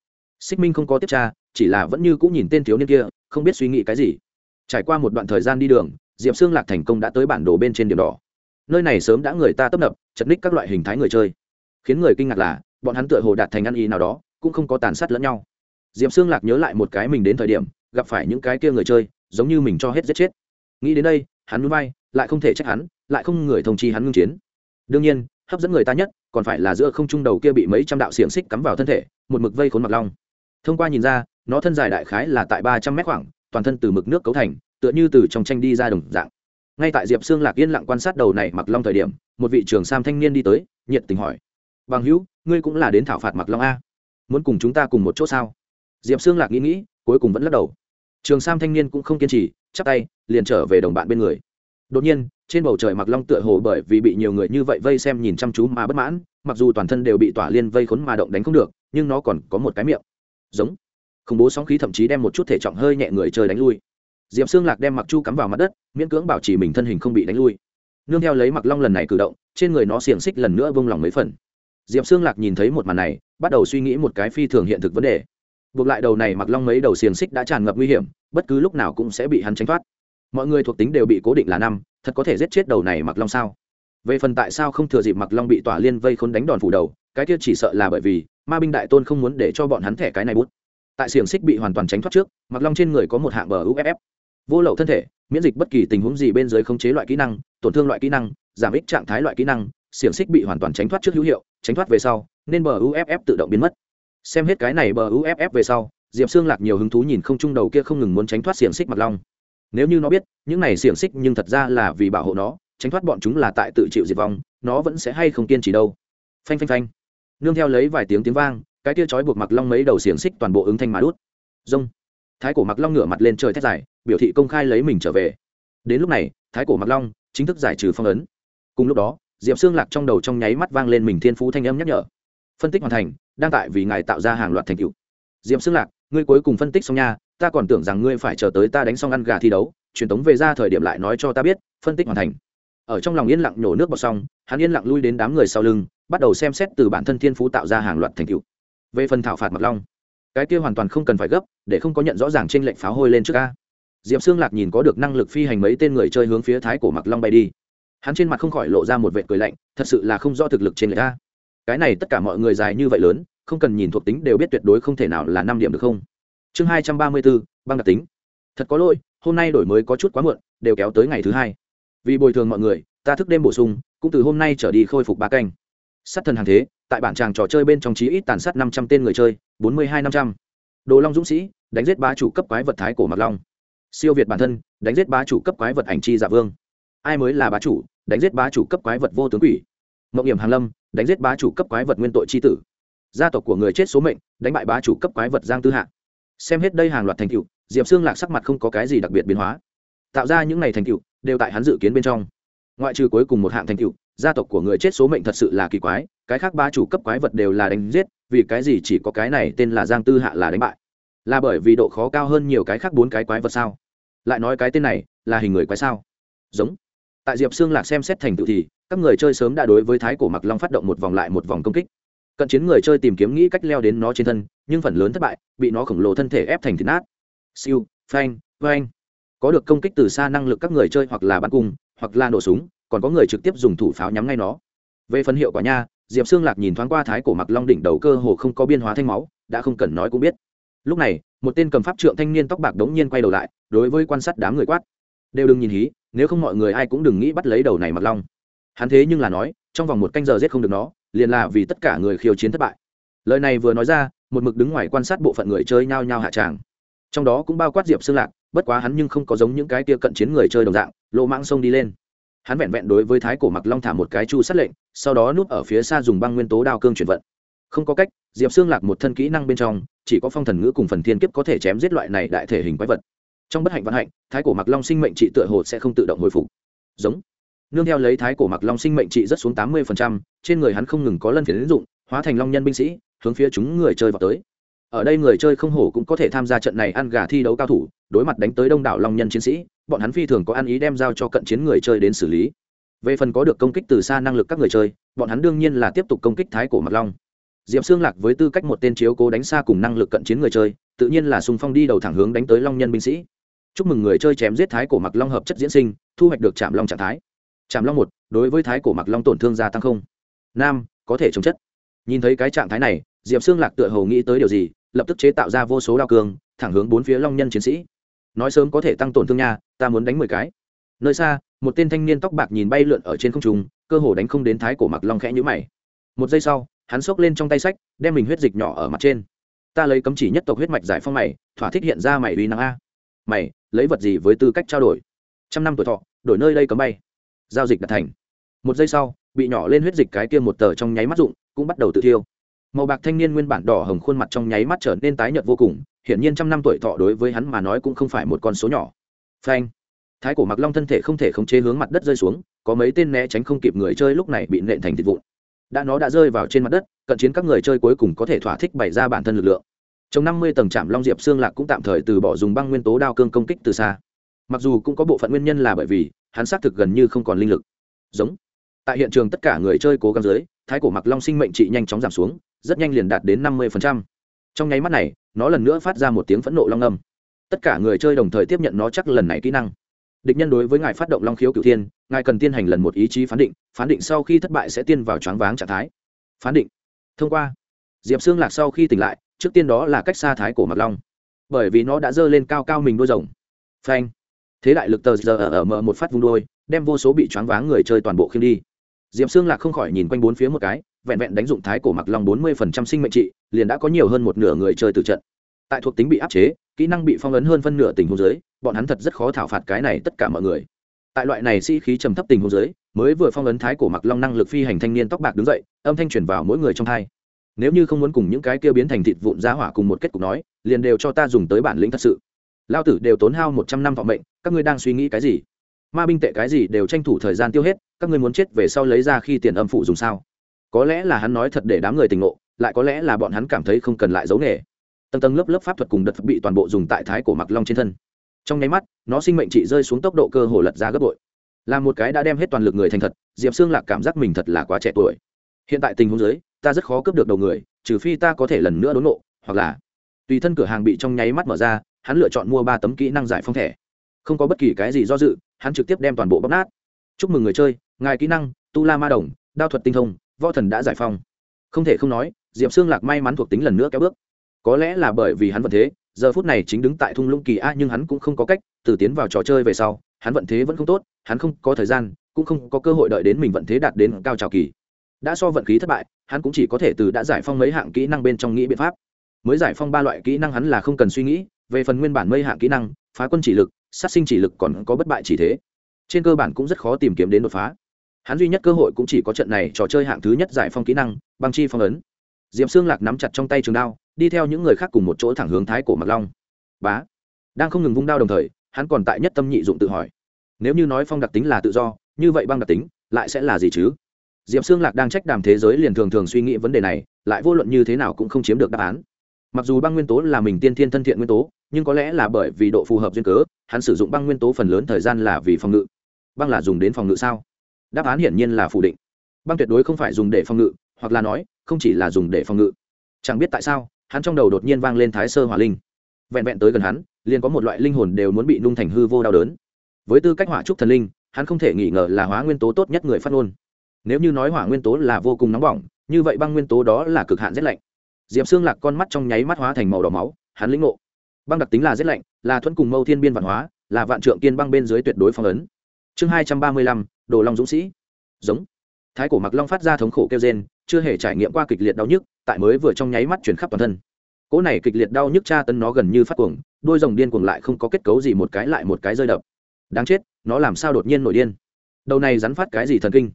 Xích minh không có tiếp tra, chỉ là vẫn như cũng nhìn tên thiếu niên kia, không biết suy nghĩ cái gì. Trải qua một đoạn thời gian đi đường, diệp xương lạc thành công đã tới bản đồ bên trên điểm đỏ. Nơi này sớm đã người ta tấp nập, chật ních các loại hình thái người chơi. Khiến người kinh ngạc là, bọn hắn tựa hồ đạt thành ăn ý nào đó, cũng không có tàn sát lẫn nhau diệp xương lạc nhớ lại một cái mình đến thời điểm, gặp phải những cái kia người chơi, giống như mình cho hết giết chết. Nghĩ đến đây, hắn núi bay lại không thể trách hắn, lại không người thông chi hắn ngưng chiến. Đương nhiên, hấp dẫn người ta nhất, còn phải là giữa không trung đầu kia bị mấy trăm đạo xiềng xích cắm vào thân thể, một mực vây khốn mặt long. Thông qua nhìn ra, nó thân dài đại khái là tại ba trăm mét khoảng, toàn thân từ mực nước cấu thành, tựa như từ trong tranh đi ra đồng dạng. Ngay tại diệp xương lạc yên lặng quan sát đầu này mặc long thời điểm, một vị trường sam thanh niên đi tới, nhiệt tình hỏi. Bằng hữu, ngươi cũng là đến thảo phạt mặc long a? Muốn cùng chúng ta cùng một chỗ sao? Diệp xương lạc nghĩ nghĩ, cuối cùng vẫn lắc đầu. Trường sam thanh niên cũng không kiên trì, chắp tay, liền trở về đồng bạn bên người. Đột nhiên, trên bầu trời mặc long tựa hồ bởi vì bị nhiều người như vậy vây xem nhìn chăm chú mà bất mãn, mặc dù toàn thân đều bị tỏa liên vây khốn mà động đánh không được, nhưng nó còn có một cái miệng. Giống. Khủng bố sóng khí thậm chí đem một chút thể trọng hơi nhẹ người chơi đánh lui. Diệp xương lạc đem mặc chu cắm vào mặt đất, miễn cưỡng bảo trì mình thân hình không bị đánh lui. Nương theo lấy mặc long lần này cử động, trên người nó xiềng xích lần nữa vung lòng mấy phần. Diệp xương lạc nhìn thấy một màn này, bắt đầu suy nghĩ một cái phi thường hiện thực vấn đề buộc lại đầu này mặc long mấy đầu xiềng xích đã tràn ngập nguy hiểm, bất cứ lúc nào cũng sẽ bị hắn tránh thoát. Mọi người thuộc tính đều bị cố định là năm, thật có thể giết chết đầu này mặc long sao? Về phần tại sao không thừa dịp mặc long bị tỏa liên vây khốn đánh đòn phủ đầu, cái kia chỉ sợ là bởi vì, ma binh đại tôn không muốn để cho bọn hắn thẻ cái này bút. Tại xiềng xích bị hoàn toàn tránh thoát trước, mặc long trên người có một hạng bờ uff vô lậu thân thể, miễn dịch bất kỳ tình huống gì bên dưới khống chế loại kỹ năng, tổn thương loại kỹ năng, giảm ích trạng thái loại kỹ năng, xiềng xích bị hoàn toàn tránh thoát trước hữu hiệu, tránh thoát về sau, nên bờ uff tự động biến mất xem hết cái này bờ uff về sau, diệp xương lạc nhiều hứng thú nhìn không trung đầu kia không ngừng muốn tránh thoát xiềng xích mặt long. Nếu như nó biết, những này xiềng xích nhưng thật ra là vì bảo hộ nó, tránh thoát bọn chúng là tại tự chịu diệt vong, nó vẫn sẽ hay không kiên trì đâu. Phanh phanh phanh. Nương theo lấy vài tiếng tiếng vang, cái kia trói buộc mặc long mấy đầu xiềng xích toàn bộ ứng thanh mà đút. Rông thái cổ mặc long ngửa mặt lên trời thét dài, biểu thị công khai lấy mình trở về. Đến lúc này, thái cổ mặc long chính thức giải trừ phong ấn. Cùng lúc đó, diệp xương lạc trong đầu trong nháy mắt vang lên mình thiên phú thanh âm nhắc nhở phân tích hoàn thành, đang tại vì ngài tạo ra hàng loạt thành tựu. Diệp xương lạc, ngươi cuối cùng phân tích xong nha, ta còn tưởng rằng ngươi phải chờ tới ta đánh xong ăn gà thi đấu, truyền tống về ra thời điểm lại nói cho ta biết, phân tích hoàn thành. Ở trong lòng yên lặng nhổ nước bọt xong, hắn yên lặng lui đến đám người sau lưng, bắt đầu xem xét từ bản thân thiên phú tạo ra hàng loạt thành tựu. Về phần thảo phạt mặc long, cái kia hoàn toàn không cần phải gấp, để không có nhận rõ ràng trên lệnh pháo hôi lên trước ca diệp xương lạc nhìn có được năng lực phi hành mấy tên người chơi hướng phía thái cổ mặc long bay đi. Hắn trên mặt không khỏi lộ ra một vệ cười lạnh, thật sự là không rõ thực lực trên lệnh ca cái này tất cả mọi người dài như vậy lớn, không cần nhìn thuộc tính đều biết tuyệt đối không thể nào là năm điểm được không? Chương hai trăm ba mươi bốn, băng đặc tính. Thật có lỗi, hôm nay đổi mới có chút quá muộn, đều kéo tới ngày thứ hai. Vì bồi thường mọi người, ta thức đêm bổ sung, cũng từ hôm nay trở đi khôi phục ba canh. Sát thần hàng thế, tại bản tràng trò chơi bên trong chí ít tàn sát năm trăm tên người chơi, bốn mươi hai năm trăm. Đồ long dũng sĩ, đánh giết bá chủ cấp quái vật thái cổ mặc long. Siêu việt bản thân, đánh giết bá chủ cấp quái vật ảnh chi dạ vương. Ai mới là bá chủ, đánh giết bá chủ cấp quái vật vô tướng quỷ. Mậu hiểm hàn lâm đánh giết bá chủ cấp quái vật nguyên tội c h i tử. Gia tộc của người chết số mệnh, đánh bại bá chủ cấp quái vật giang tư hạ. Xem hết đây hàng loạt thành tựu, diệp xương lạc sắc mặt không có cái gì đặc biệt biến hóa. Tạo ra những ngày thành tựu, đều tại hắn dự kiến bên trong. Ngoại trừ cuối cùng một hạng thành tựu, gia tộc của người chết số mệnh thật sự là kỳ quái, cái khác ba chủ cấp quái vật đều là đánh giết, vì cái gì chỉ có cái này tên là giang tư hạ là đánh bại? Là bởi vì độ khó cao hơn nhiều cái khác bốn cái quái vật sao? Lại nói cái tên này là hình người quái sao? Giống. Tại diệp xương lạc xem xét thành tựu thì các người chơi sớm đã đối với thái cổ mặc long phát động một vòng lại một vòng công kích. Cận chiến người chơi tìm kiếm nghĩ cách leo đến nó trên thân, nhưng phần lớn thất bại, bị nó khổng lồ thân thể ép thành thịt nát. Siêu, phanh vanh có được công kích từ xa năng lực các người chơi hoặc là bắn cung, hoặc là nổ súng, còn có người trực tiếp dùng thủ pháo nhắm ngay nó. Về phần hiệu quả nha, diệp xương lạc nhìn thoáng qua thái cổ mặc long đỉnh đầu cơ hồ không có biên hóa thanh máu, đã không cần nói cũng biết. Lúc này, một tên cầm pháp trượng thanh niên tóc bạc đống nhiên quay đầu lại, đối với quan sát đám người quát. Đều đừng nhìn hí, nếu không mọi người ai cũng đừng nghĩ bắt lấy đầu này mặc long hắn thế nhưng là nói, trong vòng một canh giờ giết không được nó, liền là vì tất cả người khiêu chiến thất bại. Lời này vừa nói ra, một mực đứng ngoài quan sát bộ phận người chơi nhao nhao hạ tràng. Trong đó cũng bao quát diệp xương lạc, bất quá hắn nhưng không có giống những cái kia cận chiến người chơi đồng dạng lộ mãng sông đi lên. Hắn vẹn vẹn đối với thái cổ mặc long thả một cái chu sát lệnh, sau đó núp ở phía xa dùng băng nguyên tố đao cương chuyển vận. Không có cách, diệp xương lạc một thân kỹ năng bên trong, chỉ có phong thần ngữ cùng phần thiên kiếp có thể chém giết loại này đại thể hình quái vật. Trong bất hạnh vận hạnh, thái cổ mặc long sinh mệnh trị tựa hồ sẽ không tự động hồi phục. Giống nương theo lấy thái cổ mặc long sinh mệnh trị rất xuống tám mươi trên người hắn không ngừng có lân phiến ứng dụng, hóa thành long nhân binh sĩ, hướng phía chúng người chơi vào tới. Ở đây người chơi không hổ cũng có thể tham gia trận này ăn gà thi đấu cao thủ, đối mặt đánh tới đông đảo long nhân chiến sĩ, bọn hắn phi thường có ăn ý đem giao cho cận chiến người chơi đến xử lý. Về phần có được công kích từ xa năng lực các người chơi, bọn hắn đương nhiên là tiếp tục công kích thái cổ mặc long. Diệp xương lạc với tư cách một tên chiếu cố đánh xa cùng năng lực cận chiến người chơi, tự nhiên là sung phong đi đầu thẳng hướng đánh tới long nhân binh sĩ. Chúc mừng người chơi chém giết thái cổ mặc long hợp chất diễn sinh, thu hoạch được chạm long trạng thái chạm long một, đối với thái cổ mặc long tổn thương gia tăng không? Nam, có thể chống chất. Nhìn thấy cái trạng thái này, diệp xương lạc tựa hồ nghĩ tới điều gì, lập tức chế tạo ra vô số đao cường thẳng hướng bốn phía long nhân chiến sĩ. Nói sớm có thể tăng tổn thương nha, ta muốn đánh mười cái. Nơi xa, một tên thanh niên tóc bạc nhìn bay lượn ở trên không trung, cơ hồ đánh không đến thái cổ mặc long khẽ nhũ mày. Một giây sau, hắn xốc lên trong tay sách, đem mình huyết dịch nhỏ ở mặt trên. Ta lấy cấm chỉ nhất tộc huyết mạch giải phong mày, thỏa thích hiện ra mày uy năng a. Mày, lấy vật gì với tư cách trao đổi? Trăm năm tuổi thọ, đổi nơi đây cấm bay giao dịch đạt thành. Một giây sau, bị nhỏ lên huyết dịch cái kia một tờ trong nháy mắt dụng, cũng bắt đầu tự thiêu. Màu bạc thanh niên nguyên bản đỏ hồng khuôn mặt trong nháy mắt trở nên tái nhợt vô cùng, hiển nhiên trăm năm tuổi thọ đối với hắn mà nói cũng không phải một con số nhỏ. Phanh! Thái cổ mặc long thân thể không thể khống chế hướng mặt đất rơi xuống, có mấy tên né tránh không kịp người chơi lúc này bị nện thành thịt vụn. Đã nó đã rơi vào trên mặt đất, cận chiến các người chơi cuối cùng có thể thỏa thích bày ra bản thân lực lượng. Trong năm mươi tầng trạm long diệp xương lạc cũng tạm thời từ bỏ dùng băng nguyên tố đao cương công kích từ xa. Mặc dù cũng có bộ phận nguyên nhân là bởi vì hắn xác thực gần như không còn linh lực. Giống. Tại hiện trường tất cả người chơi cố gắng dưới, thái cổ mặc long sinh mệnh trị nhanh chóng giảm xuống, rất nhanh liền đạt đến năm mươi trong nháy mắt này, nó lần nữa phát ra một tiếng phẫn nộ long âm. Tất cả người chơi đồng thời tiếp nhận nó chắc lần này kỹ năng. Địch nhân đối với ngài phát động long khiếu cửu thiên, ngài cần tiên hành lần một ý chí phán định phán định sau khi thất bại sẽ tiên vào choáng váng trạng thái. Phán định. Thông qua. Diệp xương lạc sau khi tỉnh lại, trước tiên đó là cách xa thái cổ mặc long. Bởi vì nó đã dơ lên cao cao mình đôi rồng. Phanh thế đại lực tờ giờ ở mở một phát vung đôi, đem vô số bị choáng váng người chơi toàn bộ khiêng đi. Diệm xương lạc không khỏi nhìn quanh bốn phía một cái, vẹn vẹn đánh dụng thái cổ mặc long bốn mươi phần trăm sinh mệnh trị, liền đã có nhiều hơn một nửa người chơi từ trận. Tại thuộc tính bị áp chế, kỹ năng bị phong ấn hơn phân nửa tình huống giới bọn hắn thật rất khó thảo phạt cái này tất cả mọi người. Tại loại này sĩ、si、khí trầm thấp tình huống giới mới vừa phong ấn thái cổ mặc long năng lực phi hành thanh niên tóc bạc đứng dậy, âm thanh truyền vào mỗi người trong thai nếu như không muốn cùng những cái kia biến thành thịt vụn ra hỏa cùng một kết cục nói, liền đều cho ta dùng tới bản lĩnh thật sự lao tử đều tốn hao một trăm năm vọng mệnh, các ngươi đang suy nghĩ cái gì? Ma binh tệ cái gì đều tranh thủ thời gian tiêu hết, các ngươi muốn chết về sau lấy ra khi tiền âm phụ dùng sao? Có lẽ là hắn nói thật để đám người tình ngộ, lại có lẽ là bọn hắn cảm thấy không cần lại giấu nghề. Tầng tầng lớp lớp pháp thuật cùng đợt bị toàn bộ dùng tại thái cổ mặc long trên thân. Trong nháy mắt, nó sinh mệnh trị rơi xuống tốc độ cơ hồ lật ra gấp bội. Là một cái đã đem hết toàn lực người thành thật, diệp xương lạc cảm giác mình thật là quá trẻ tuổi. Hiện tại tình huống dưới, ta rất khó cướp được đầu người, trừ phi ta có thể lần nữa đốn nộ hoặc là tùy thân cửa hàng bị trong nháy mắt mở ra hắn lựa chọn mua ba tấm kỹ năng giải phong thẻ. Không có bất kỳ cái gì do dự, hắn trực tiếp đem toàn bộ bóc nát. Chúc mừng người chơi, ngài kỹ năng, tu la ma đồng, đao thuật tinh thông, võ thần đã giải phong không thể không nói, diệp xương lạc may mắn thuộc tính lần nữa kéo bước. Có lẽ là bởi vì hắn vận thế, giờ phút này chính đứng tại thung lũng kỳ a, nhưng hắn cũng không có cách từ tiến vào trò chơi về sau, hắn vận thế vẫn không tốt, hắn không có thời gian, cũng không có cơ hội đợi đến mình vận thế đạt đến cao trào kỳ. Đã so vận khí thất bại, hắn cũng chỉ có thể từ đã giải phong mấy hạng kỹ năng bên trong nghĩ biện pháp. Mới giải phong ba loại kỹ năng hắn là không cần suy nghĩ về phần nguyên bản mây hạng kỹ năng, phá quân chỉ lực, sát sinh chỉ lực còn có bất bại chỉ thế. Trên cơ bản cũng rất khó tìm kiếm đến đột phá. Hắn duy nhất cơ hội cũng chỉ có trận này trò chơi hạng thứ nhất giải phong kỹ năng, băng chi phong ấn. D i ệ p xương lạc nắm chặt trong tay trường đao, đi theo những người khác cùng một chỗ thẳng hướng thái cổ mặc long. Bá. Đang không ngừng vung đao đồng thời, hắn còn tại nhất tâm nhị dụng tự hỏi. Nếu như nói phong đặc tính là tự do, như vậy băng đặc tính lại sẽ là gì chứ? D i ệ p xương lạc đang trách đàm thế giới liền thường thường suy nghĩ vấn đề này, lại vô luận như thế nào cũng không chiếm được đáp án mặc dù băng nguyên tố là mình tiên thiên thân thiện nguyên tố, nhưng có lẽ là bởi vì độ phù hợp duyên cớ, hắn sử dụng băng nguyên tố phần lớn thời gian là vì phòng ngự. Băng là dùng đến phòng ngự sao? Đáp án hiển nhiên là phủ định. Băng tuyệt đối không phải dùng để phòng ngự, hoặc là nói, không chỉ là dùng để phòng ngự. Chẳng biết tại sao, hắn trong đầu đột nhiên vang lên thái sơ hỏa linh. Vẹn vẹn tới gần hắn, liền có một loại linh hồn đều muốn bị nung thành hư vô đau đớn. Với tư cách hỏa trúc thần linh, hắn không thể nghi ngờ là hóa nguyên tố tốt nhất người phát ngôn. Nếu như nói hỏa nguyên tố là vô cùng nóng bỏng, như vậy băng nguyên tố đó là cực hạn rét lạnh diệp xương lạc con mắt trong nháy mắt hóa thành màu đỏ máu, hắn lĩnh ngộ. Băng đặc tính là rét lạnh, là thuẫn cùng mâu thiên biên văn hóa, là vạn trượng kiên băng bên dưới tuyệt đối phong ấn. Chương hai trăm ba mươi lăm, đồ long dũng sĩ. Giống. Thái cổ mặc long phát ra thống khổ kêu gen chưa hề trải nghiệm qua kịch liệt đau nhức, tại mới vừa trong nháy mắt chuyển khắp toàn thân. Cỗ này kịch liệt đau nhức tra tấn nó gần như phát cuồng, đôi rồng điên cuồng lại không có kết cấu gì một cái lại một cái rơi đập. Đáng chết, nó làm sao đột nhiên nổi điên? Đầu này rắn phát cái gì thần kinh?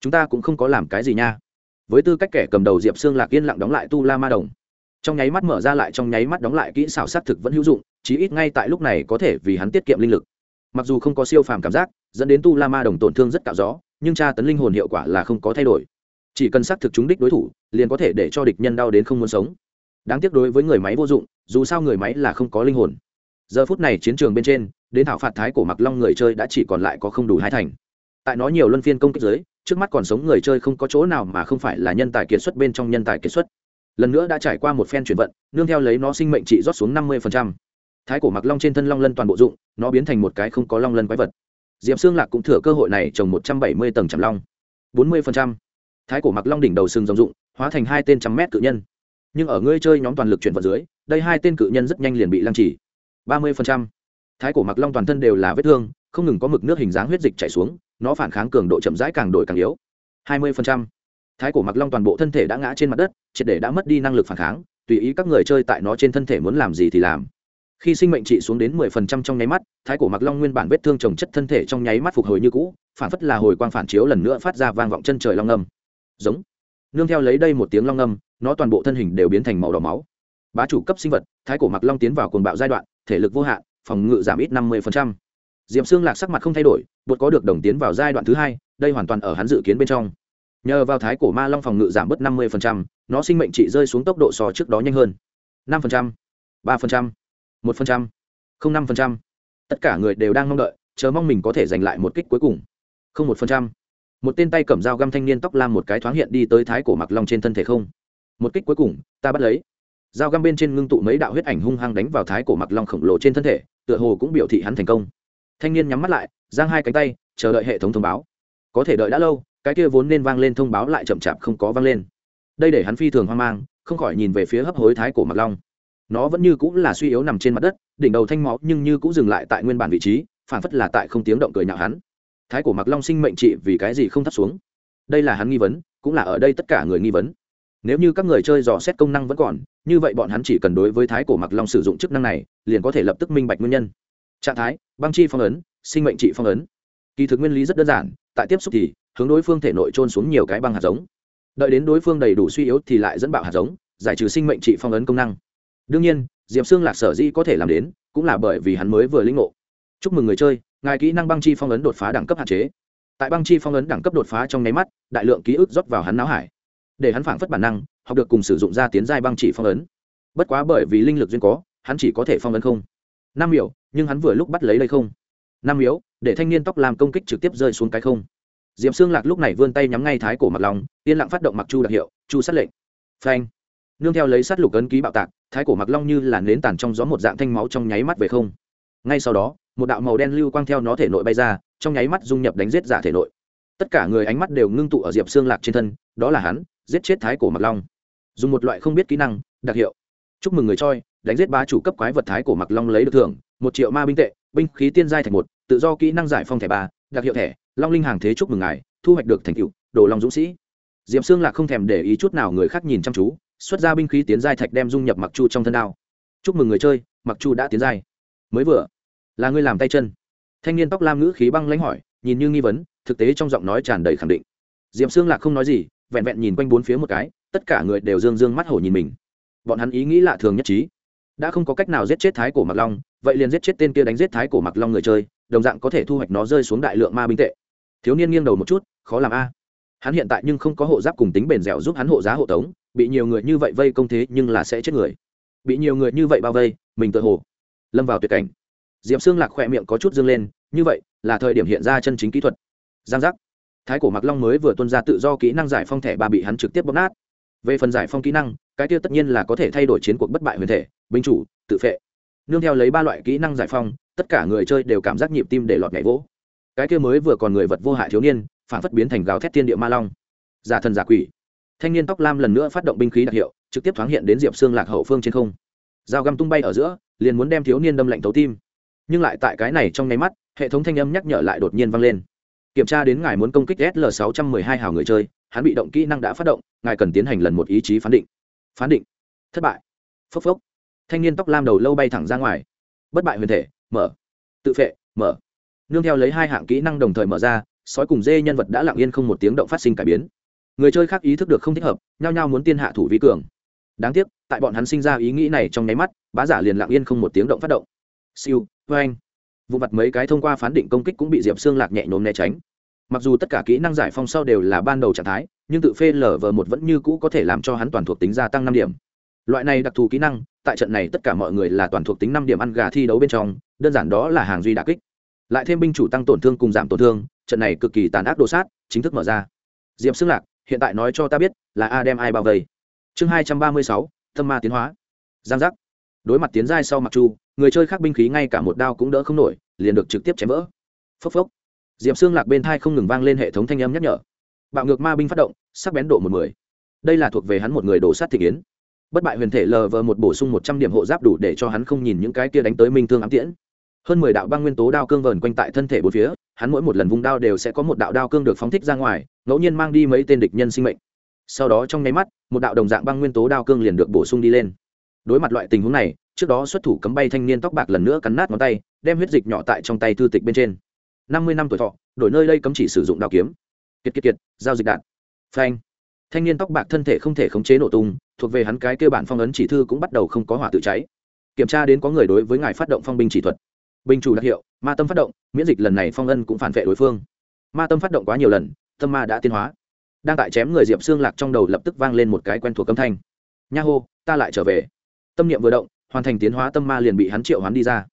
Chúng ta cũng không có làm cái gì nha với tư cách kẻ cầm đầu diệp xương lạc yên lặng đóng lại tu la ma đồng. Trong nháy mắt mở ra lại, trong nháy mắt đóng lại, kỹ xảo xác thực vẫn hữu dụng, chí ít ngay tại lúc này có thể vì hắn tiết kiệm linh lực. Mặc dù không có siêu phàm cảm giác, dẫn đến tu la ma đồng tổn thương rất cạo gió, nhưng tra tấn linh hồn hiệu quả là không có thay đổi. Chỉ cần xác thực chúng đích đối thủ, liền có thể để cho địch nhân đau đến không muốn sống. Đáng tiếc đối với người máy vô dụng, dù sao người máy là không có linh hồn. Giờ phút này chiến trường bên trên, đến thảo phạt thái của mặc long người chơi đã chỉ còn lại có không đủ hai thành. Tại nó nhiều luân phiên công kích giới trước mắt còn sống người chơi không có chỗ nào mà không phải là nhân tài kiệt xuất bên trong nhân tài kiệt xuất. Lần nữa đã trải qua một phen chuyển vận, nương theo lấy nó sinh mệnh trị rót xuống năm mươi thái cổ mặc long trên thân long lân toàn bộ dụng, nó biến thành một cái không có long lân quái vật. Diệp xương lạc cũng thừa cơ hội này trồng một trăm bảy mươi tầng chạm long. bốn mươi thái cổ mặc long đỉnh đầu sừng rồng dụng, hóa thành hai tên trăm mét cự nhân. Nhưng ở ngươi chơi nhóm toàn lực chuyển vận dưới, đây hai tên cự nhân rất nhanh liền bị lăng trì. ba mươi thái cổ mặc long toàn thân đều là vết thương, không ngừng có mực nước hình dáng huyết dịch chảy xuống nó phản kháng cường độ chậm rãi càng đổi càng yếu. hai mươi thái cổ mặc long toàn bộ thân thể đã ngã trên mặt đất, triệt để đã mất đi năng lực phản kháng, tùy ý các người chơi tại nó trên thân thể muốn làm gì thì làm. Khi sinh mệnh trị xuống đến mười phần trăm trong nháy mắt, thái cổ mặc long nguyên bản vết thương trồng chất thân thể trong nháy mắt phục hồi như cũ, phản phất là hồi quang phản chiếu lần nữa phát ra vang vọng chân trời long âm. Giống. Nương theo lấy đây một tiếng long âm, nó toàn bộ thân hình đều biến thành màu đỏ máu. Bá chủ cấp sinh vật, thái cổ mặc long tiến vào cuồng bạo giai đoạn, thể lực vô hạn, phòng ngự giảm ít năm mươi diệm xương lạc sắc mặt không thay đổi, bột có được đồng tiến vào giai đoạn thứ hai, đây hoàn toàn ở hắn dự kiến bên trong. Nhờ vào thái cổ ma long phòng ngự giảm bớt năm mươi nó sinh mệnh trị rơi xuống tốc độ so trước đó nhanh hơn. năm ba một không năm tất cả người đều đang mong đợi, chờ mong mình có thể giành lại một kích cuối cùng. không một một tên tay cầm dao găm thanh niên tóc lam một cái thoáng hiện đi tới thái cổ mặc long trên thân thể không. Một kích cuối cùng, ta bắt lấy. Dao găm bên trên ngưng tụ mấy đạo huyết ảnh hung hăng đánh vào thái cổ mặc long khổng lồ trên thân thể, tựa hồ cũng biểu thị hắn thành công thanh niên nhắm mắt lại, giang hai cánh tay, chờ đợi hệ thống thông báo. Có thể đợi đã lâu, cái kia vốn nên vang lên thông báo lại chậm chạp không có vang lên. Đây để hắn phi thường hoang mang, không khỏi nhìn về phía hấp hối thái cổ mặc long. Nó vẫn như cũng là suy yếu nằm trên mặt đất, đỉnh đầu thanh máu nhưng như cũng dừng lại tại nguyên bản vị trí, phản phất là tại không tiếng động cười nhạo hắn. Thái cổ mặc long sinh mệnh trị vì cái gì không thắt xuống? Đây là hắn nghi vấn, cũng là ở đây tất cả người nghi vấn. Nếu như các người chơi dò xét công năng vẫn còn, như vậy bọn hắn chỉ cần đối với thái cổ mặc long sử dụng chức năng này, liền có thể lập tức minh bạch nguyên nhân trạng thái, băng chi phong ấn, sinh mệnh trị phong ấn. Kỳ thực nguyên lý rất đơn giản, tại tiếp xúc thì, hướng đối phương thể nội trôn xuống nhiều cái băng hạt giống. Đợi đến đối phương đầy đủ suy yếu thì lại dẫn bạo hạt giống, giải trừ sinh mệnh trị phong ấn công năng. Đương nhiên, diệp xương lạc sở di có thể làm đến, cũng là bởi vì hắn mới vừa lĩnh ngộ. Chúc mừng người chơi, ngài kỹ năng băng chi phong ấn đột phá đẳng cấp hạn chế. Tại băng chi phong ấn đẳng cấp đột phá trong nháy mắt, đại lượng ký ức rót vào hắn não hải. Để hắn phảng phất bản năng, học được cùng sử dụng ra tiến giai băng chỉ phong ấn. Bất quá bởi vì linh lực duyên có, hắn chỉ có thể phong ấn không. Năm miểu nhưng hắn vừa lúc bắt lấy đây không? Năm yếu để thanh niên tóc làm công kích trực tiếp rơi xuống cái không. Diệm xương lạc lúc này vươn tay nhắm ngay thái cổ mặc lòng yên lặng phát động mặc chu đặc hiệu, chu sát lệnh. Phanh. Nương theo lấy sát lục ấn ký bạo tạc, thái cổ mặc long như là nến tàn trong gió một dạng thanh máu trong nháy mắt về không. Ngay sau đó, một đạo màu đen lưu quang theo nó thể nội bay ra, trong nháy mắt dung nhập đánh giết giả thể nội. Tất cả người ánh mắt đều ngưng tụ ở diệp xương lạc trên thân, đó là hắn, giết chết thái cổ mặc long. Dùng một loại không biết kỹ năng, đặc hiệu. Chúc mừng người choi, đánh giết ba chủ cấp quái vật thái cổ mặc long lấy được thưởng một triệu ma binh tệ, binh khí tiên giai thành một, tự do kỹ năng giải phong thẻ ba, đặc hiệu thẻ, long linh hàng thế chúc mừng ngài, thu hoạch được thành tựu, đồ long dũng sĩ. Diệm xương lạc không thèm để ý chút nào người khác nhìn chăm chú, xuất ra binh khí tiến giai thạch đem dung nhập mặc chu trong thân đao. Chúc mừng người chơi, mặc chu đã tiến giai. Mới vừa, là ngươi làm tay chân. Thanh niên tóc lam ngữ khí băng lãnh hỏi, nhìn như nghi vấn, thực tế trong giọng nói tràn đầy khẳng định. Diệm xương lạc không nói gì, vẹn vẹn nhìn quanh bốn phía một cái, tất cả người đều dương dương mắt hổ nhìn mình. Bọn hắn ý nghĩ lạ thường nhất trí. Đã không có cách nào giết chết thái cổ mặc long vậy liền giết chết tên kia đánh giết thái cổ mặc long người chơi, đồng dạng có thể thu hoạch nó rơi xuống đại lượng ma binh tệ. Thiếu niên nghiêng đầu một chút, khó làm a. Hắn hiện tại nhưng không có hộ giáp cùng tính bền dẻo giúp hắn hộ giá hộ tống, bị nhiều người như vậy vây công thế nhưng là sẽ chết người. Bị nhiều người như vậy bao vây, mình tự hồ lâm vào tuyệt cảnh. Diệp xương lạc khỏe miệng có chút dương lên, như vậy là thời điểm hiện ra chân chính kỹ thuật. Giang giác. Thái cổ mặc long mới vừa tuân ra tự do kỹ năng giải phong thẻ ba bị hắn trực tiếp bóp nát. Về phần giải phong kỹ năng, cái tiêu tất nhiên là có thể thay đổi chiến cuộc bất bại huyền thể, binh chủ, tự phệ nương theo lấy ba loại kỹ năng giải phong tất cả người chơi đều cảm giác nhịp tim để lọt nhảy vỗ. Cái kia mới vừa còn người vật vô hại thiếu niên, phản phất biến thành gào thét thiên địa ma long. Giả thần giả quỷ. Thanh niên tóc lam lần nữa phát động binh khí đặc hiệu, trực tiếp thoáng hiện đến diệp xương lạc hậu phương trên không. Dao găm tung bay ở giữa, liền muốn đem thiếu niên đâm lạnh thấu tim. Nhưng lại tại cái này trong nháy mắt, hệ thống thanh âm nhắc nhở lại đột nhiên vang lên. Kiểm tra đến ngài muốn công kích sl 612 hào người chơi, hắn bị động kỹ năng đã phát động, ngài cần tiến hành lần một ý chí phán định. Phán định. Thất bại. Phốc phốc thanh niên tóc lam đầu lâu bay thẳng ra ngoài. Bất bại huyền thể, mở. Tự phệ, mở. Nương theo lấy hai hạng kỹ năng đồng thời mở ra, sói cùng dê nhân vật đã lặng yên không một tiếng động phát sinh cải biến. Người chơi khác ý thức được không thích hợp, nhao nhao muốn tiên hạ thủ vi cường. Đáng tiếc, tại bọn hắn sinh ra ý nghĩ này trong nháy mắt, bá giả liền lặng yên không một tiếng động phát động. Siêu vê anh vụ mặt mấy cái thông qua phán định công kích cũng bị diệp xương lạc nhẹ nhõm né tránh. Mặc dù tất cả kỹ năng giải phong sau đều là ban đầu trạng thái, nhưng tự phê lở vờ một vẫn như cũ có thể làm cho hắn toàn thuộc tính gia tăng năm điểm. Loại này đặc thù kỹ năng tại trận này tất cả mọi người là toàn thuộc tính năm điểm ăn gà thi đấu bên trong, đơn giản đó là hàng duy đà kích. Lại thêm binh chủ tăng tổn thương cùng giảm tổn thương, trận này cực kỳ tàn ác đồ sát, chính thức mở ra. Diệp xương lạc, hiện tại nói cho ta biết, là a đem ai bao vây. Chương hai trăm ba mươi sáu tâm ma tiến hóa. Giang giác. Đối mặt tiến giai sau mặc chu, người chơi khác binh khí ngay cả một đao cũng đỡ không nổi, liền được trực tiếp chém vỡ. Phốc phốc. Diệp xương lạc bên thai không ngừng vang lên hệ thống thanh âm nhắc nhở. Bạo ngược ma binh phát động, sắc bén độ một mười. Đây là thuộc về hắn một người đổ sát thị kiến bất bại huyền thể lờ vờ một bổ sung một trăm điểm hộ giáp đủ để cho hắn không nhìn những cái kia đánh tới minh thương ám tiễn. Hơn mười đạo băng nguyên tố đao cương vờn quanh tại thân thể bốn phía, hắn mỗi một lần vung đao đều sẽ có một đạo đao cương được phóng thích ra ngoài, ngẫu nhiên mang đi mấy tên địch nhân sinh mệnh. Sau đó trong nháy mắt, một đạo đồng dạng băng nguyên tố đao cương liền được bổ sung đi lên. Đối mặt loại tình huống này, trước đó xuất thủ cấm bay thanh niên tóc bạc lần nữa cắn nát ngón tay, đem huyết dịch nhỏ tại trong tay thư tịch bên trên. Năm mươi năm tuổi thọ, đổi nơi đây cấm chỉ sử dụng đao kiếm. Kiệt kiệt kiệt, giao dịch đạn. Phanh thanh niên tóc bạc thân thể không thể khống chế nổ tung, thuộc về hắn cái kêu bản phong ấn chỉ thư cũng bắt đầu không có hỏa tự cháy. Kiểm tra đến có người đối với ngài phát động phong binh chỉ thuật. Binh chủ đặc hiệu, ma tâm phát động, miễn dịch lần này phong ân cũng phản vệ đối phương. Ma tâm phát động quá nhiều lần, tâm ma đã tiến hóa. Đang tại chém người diệp xương lạc trong đầu lập tức vang lên một cái quen thuộc âm thanh. Nha hô, ta lại trở về. Tâm niệm vừa động, hoàn thành tiến hóa tâm ma liền bị hắn triệu hắn đi ra.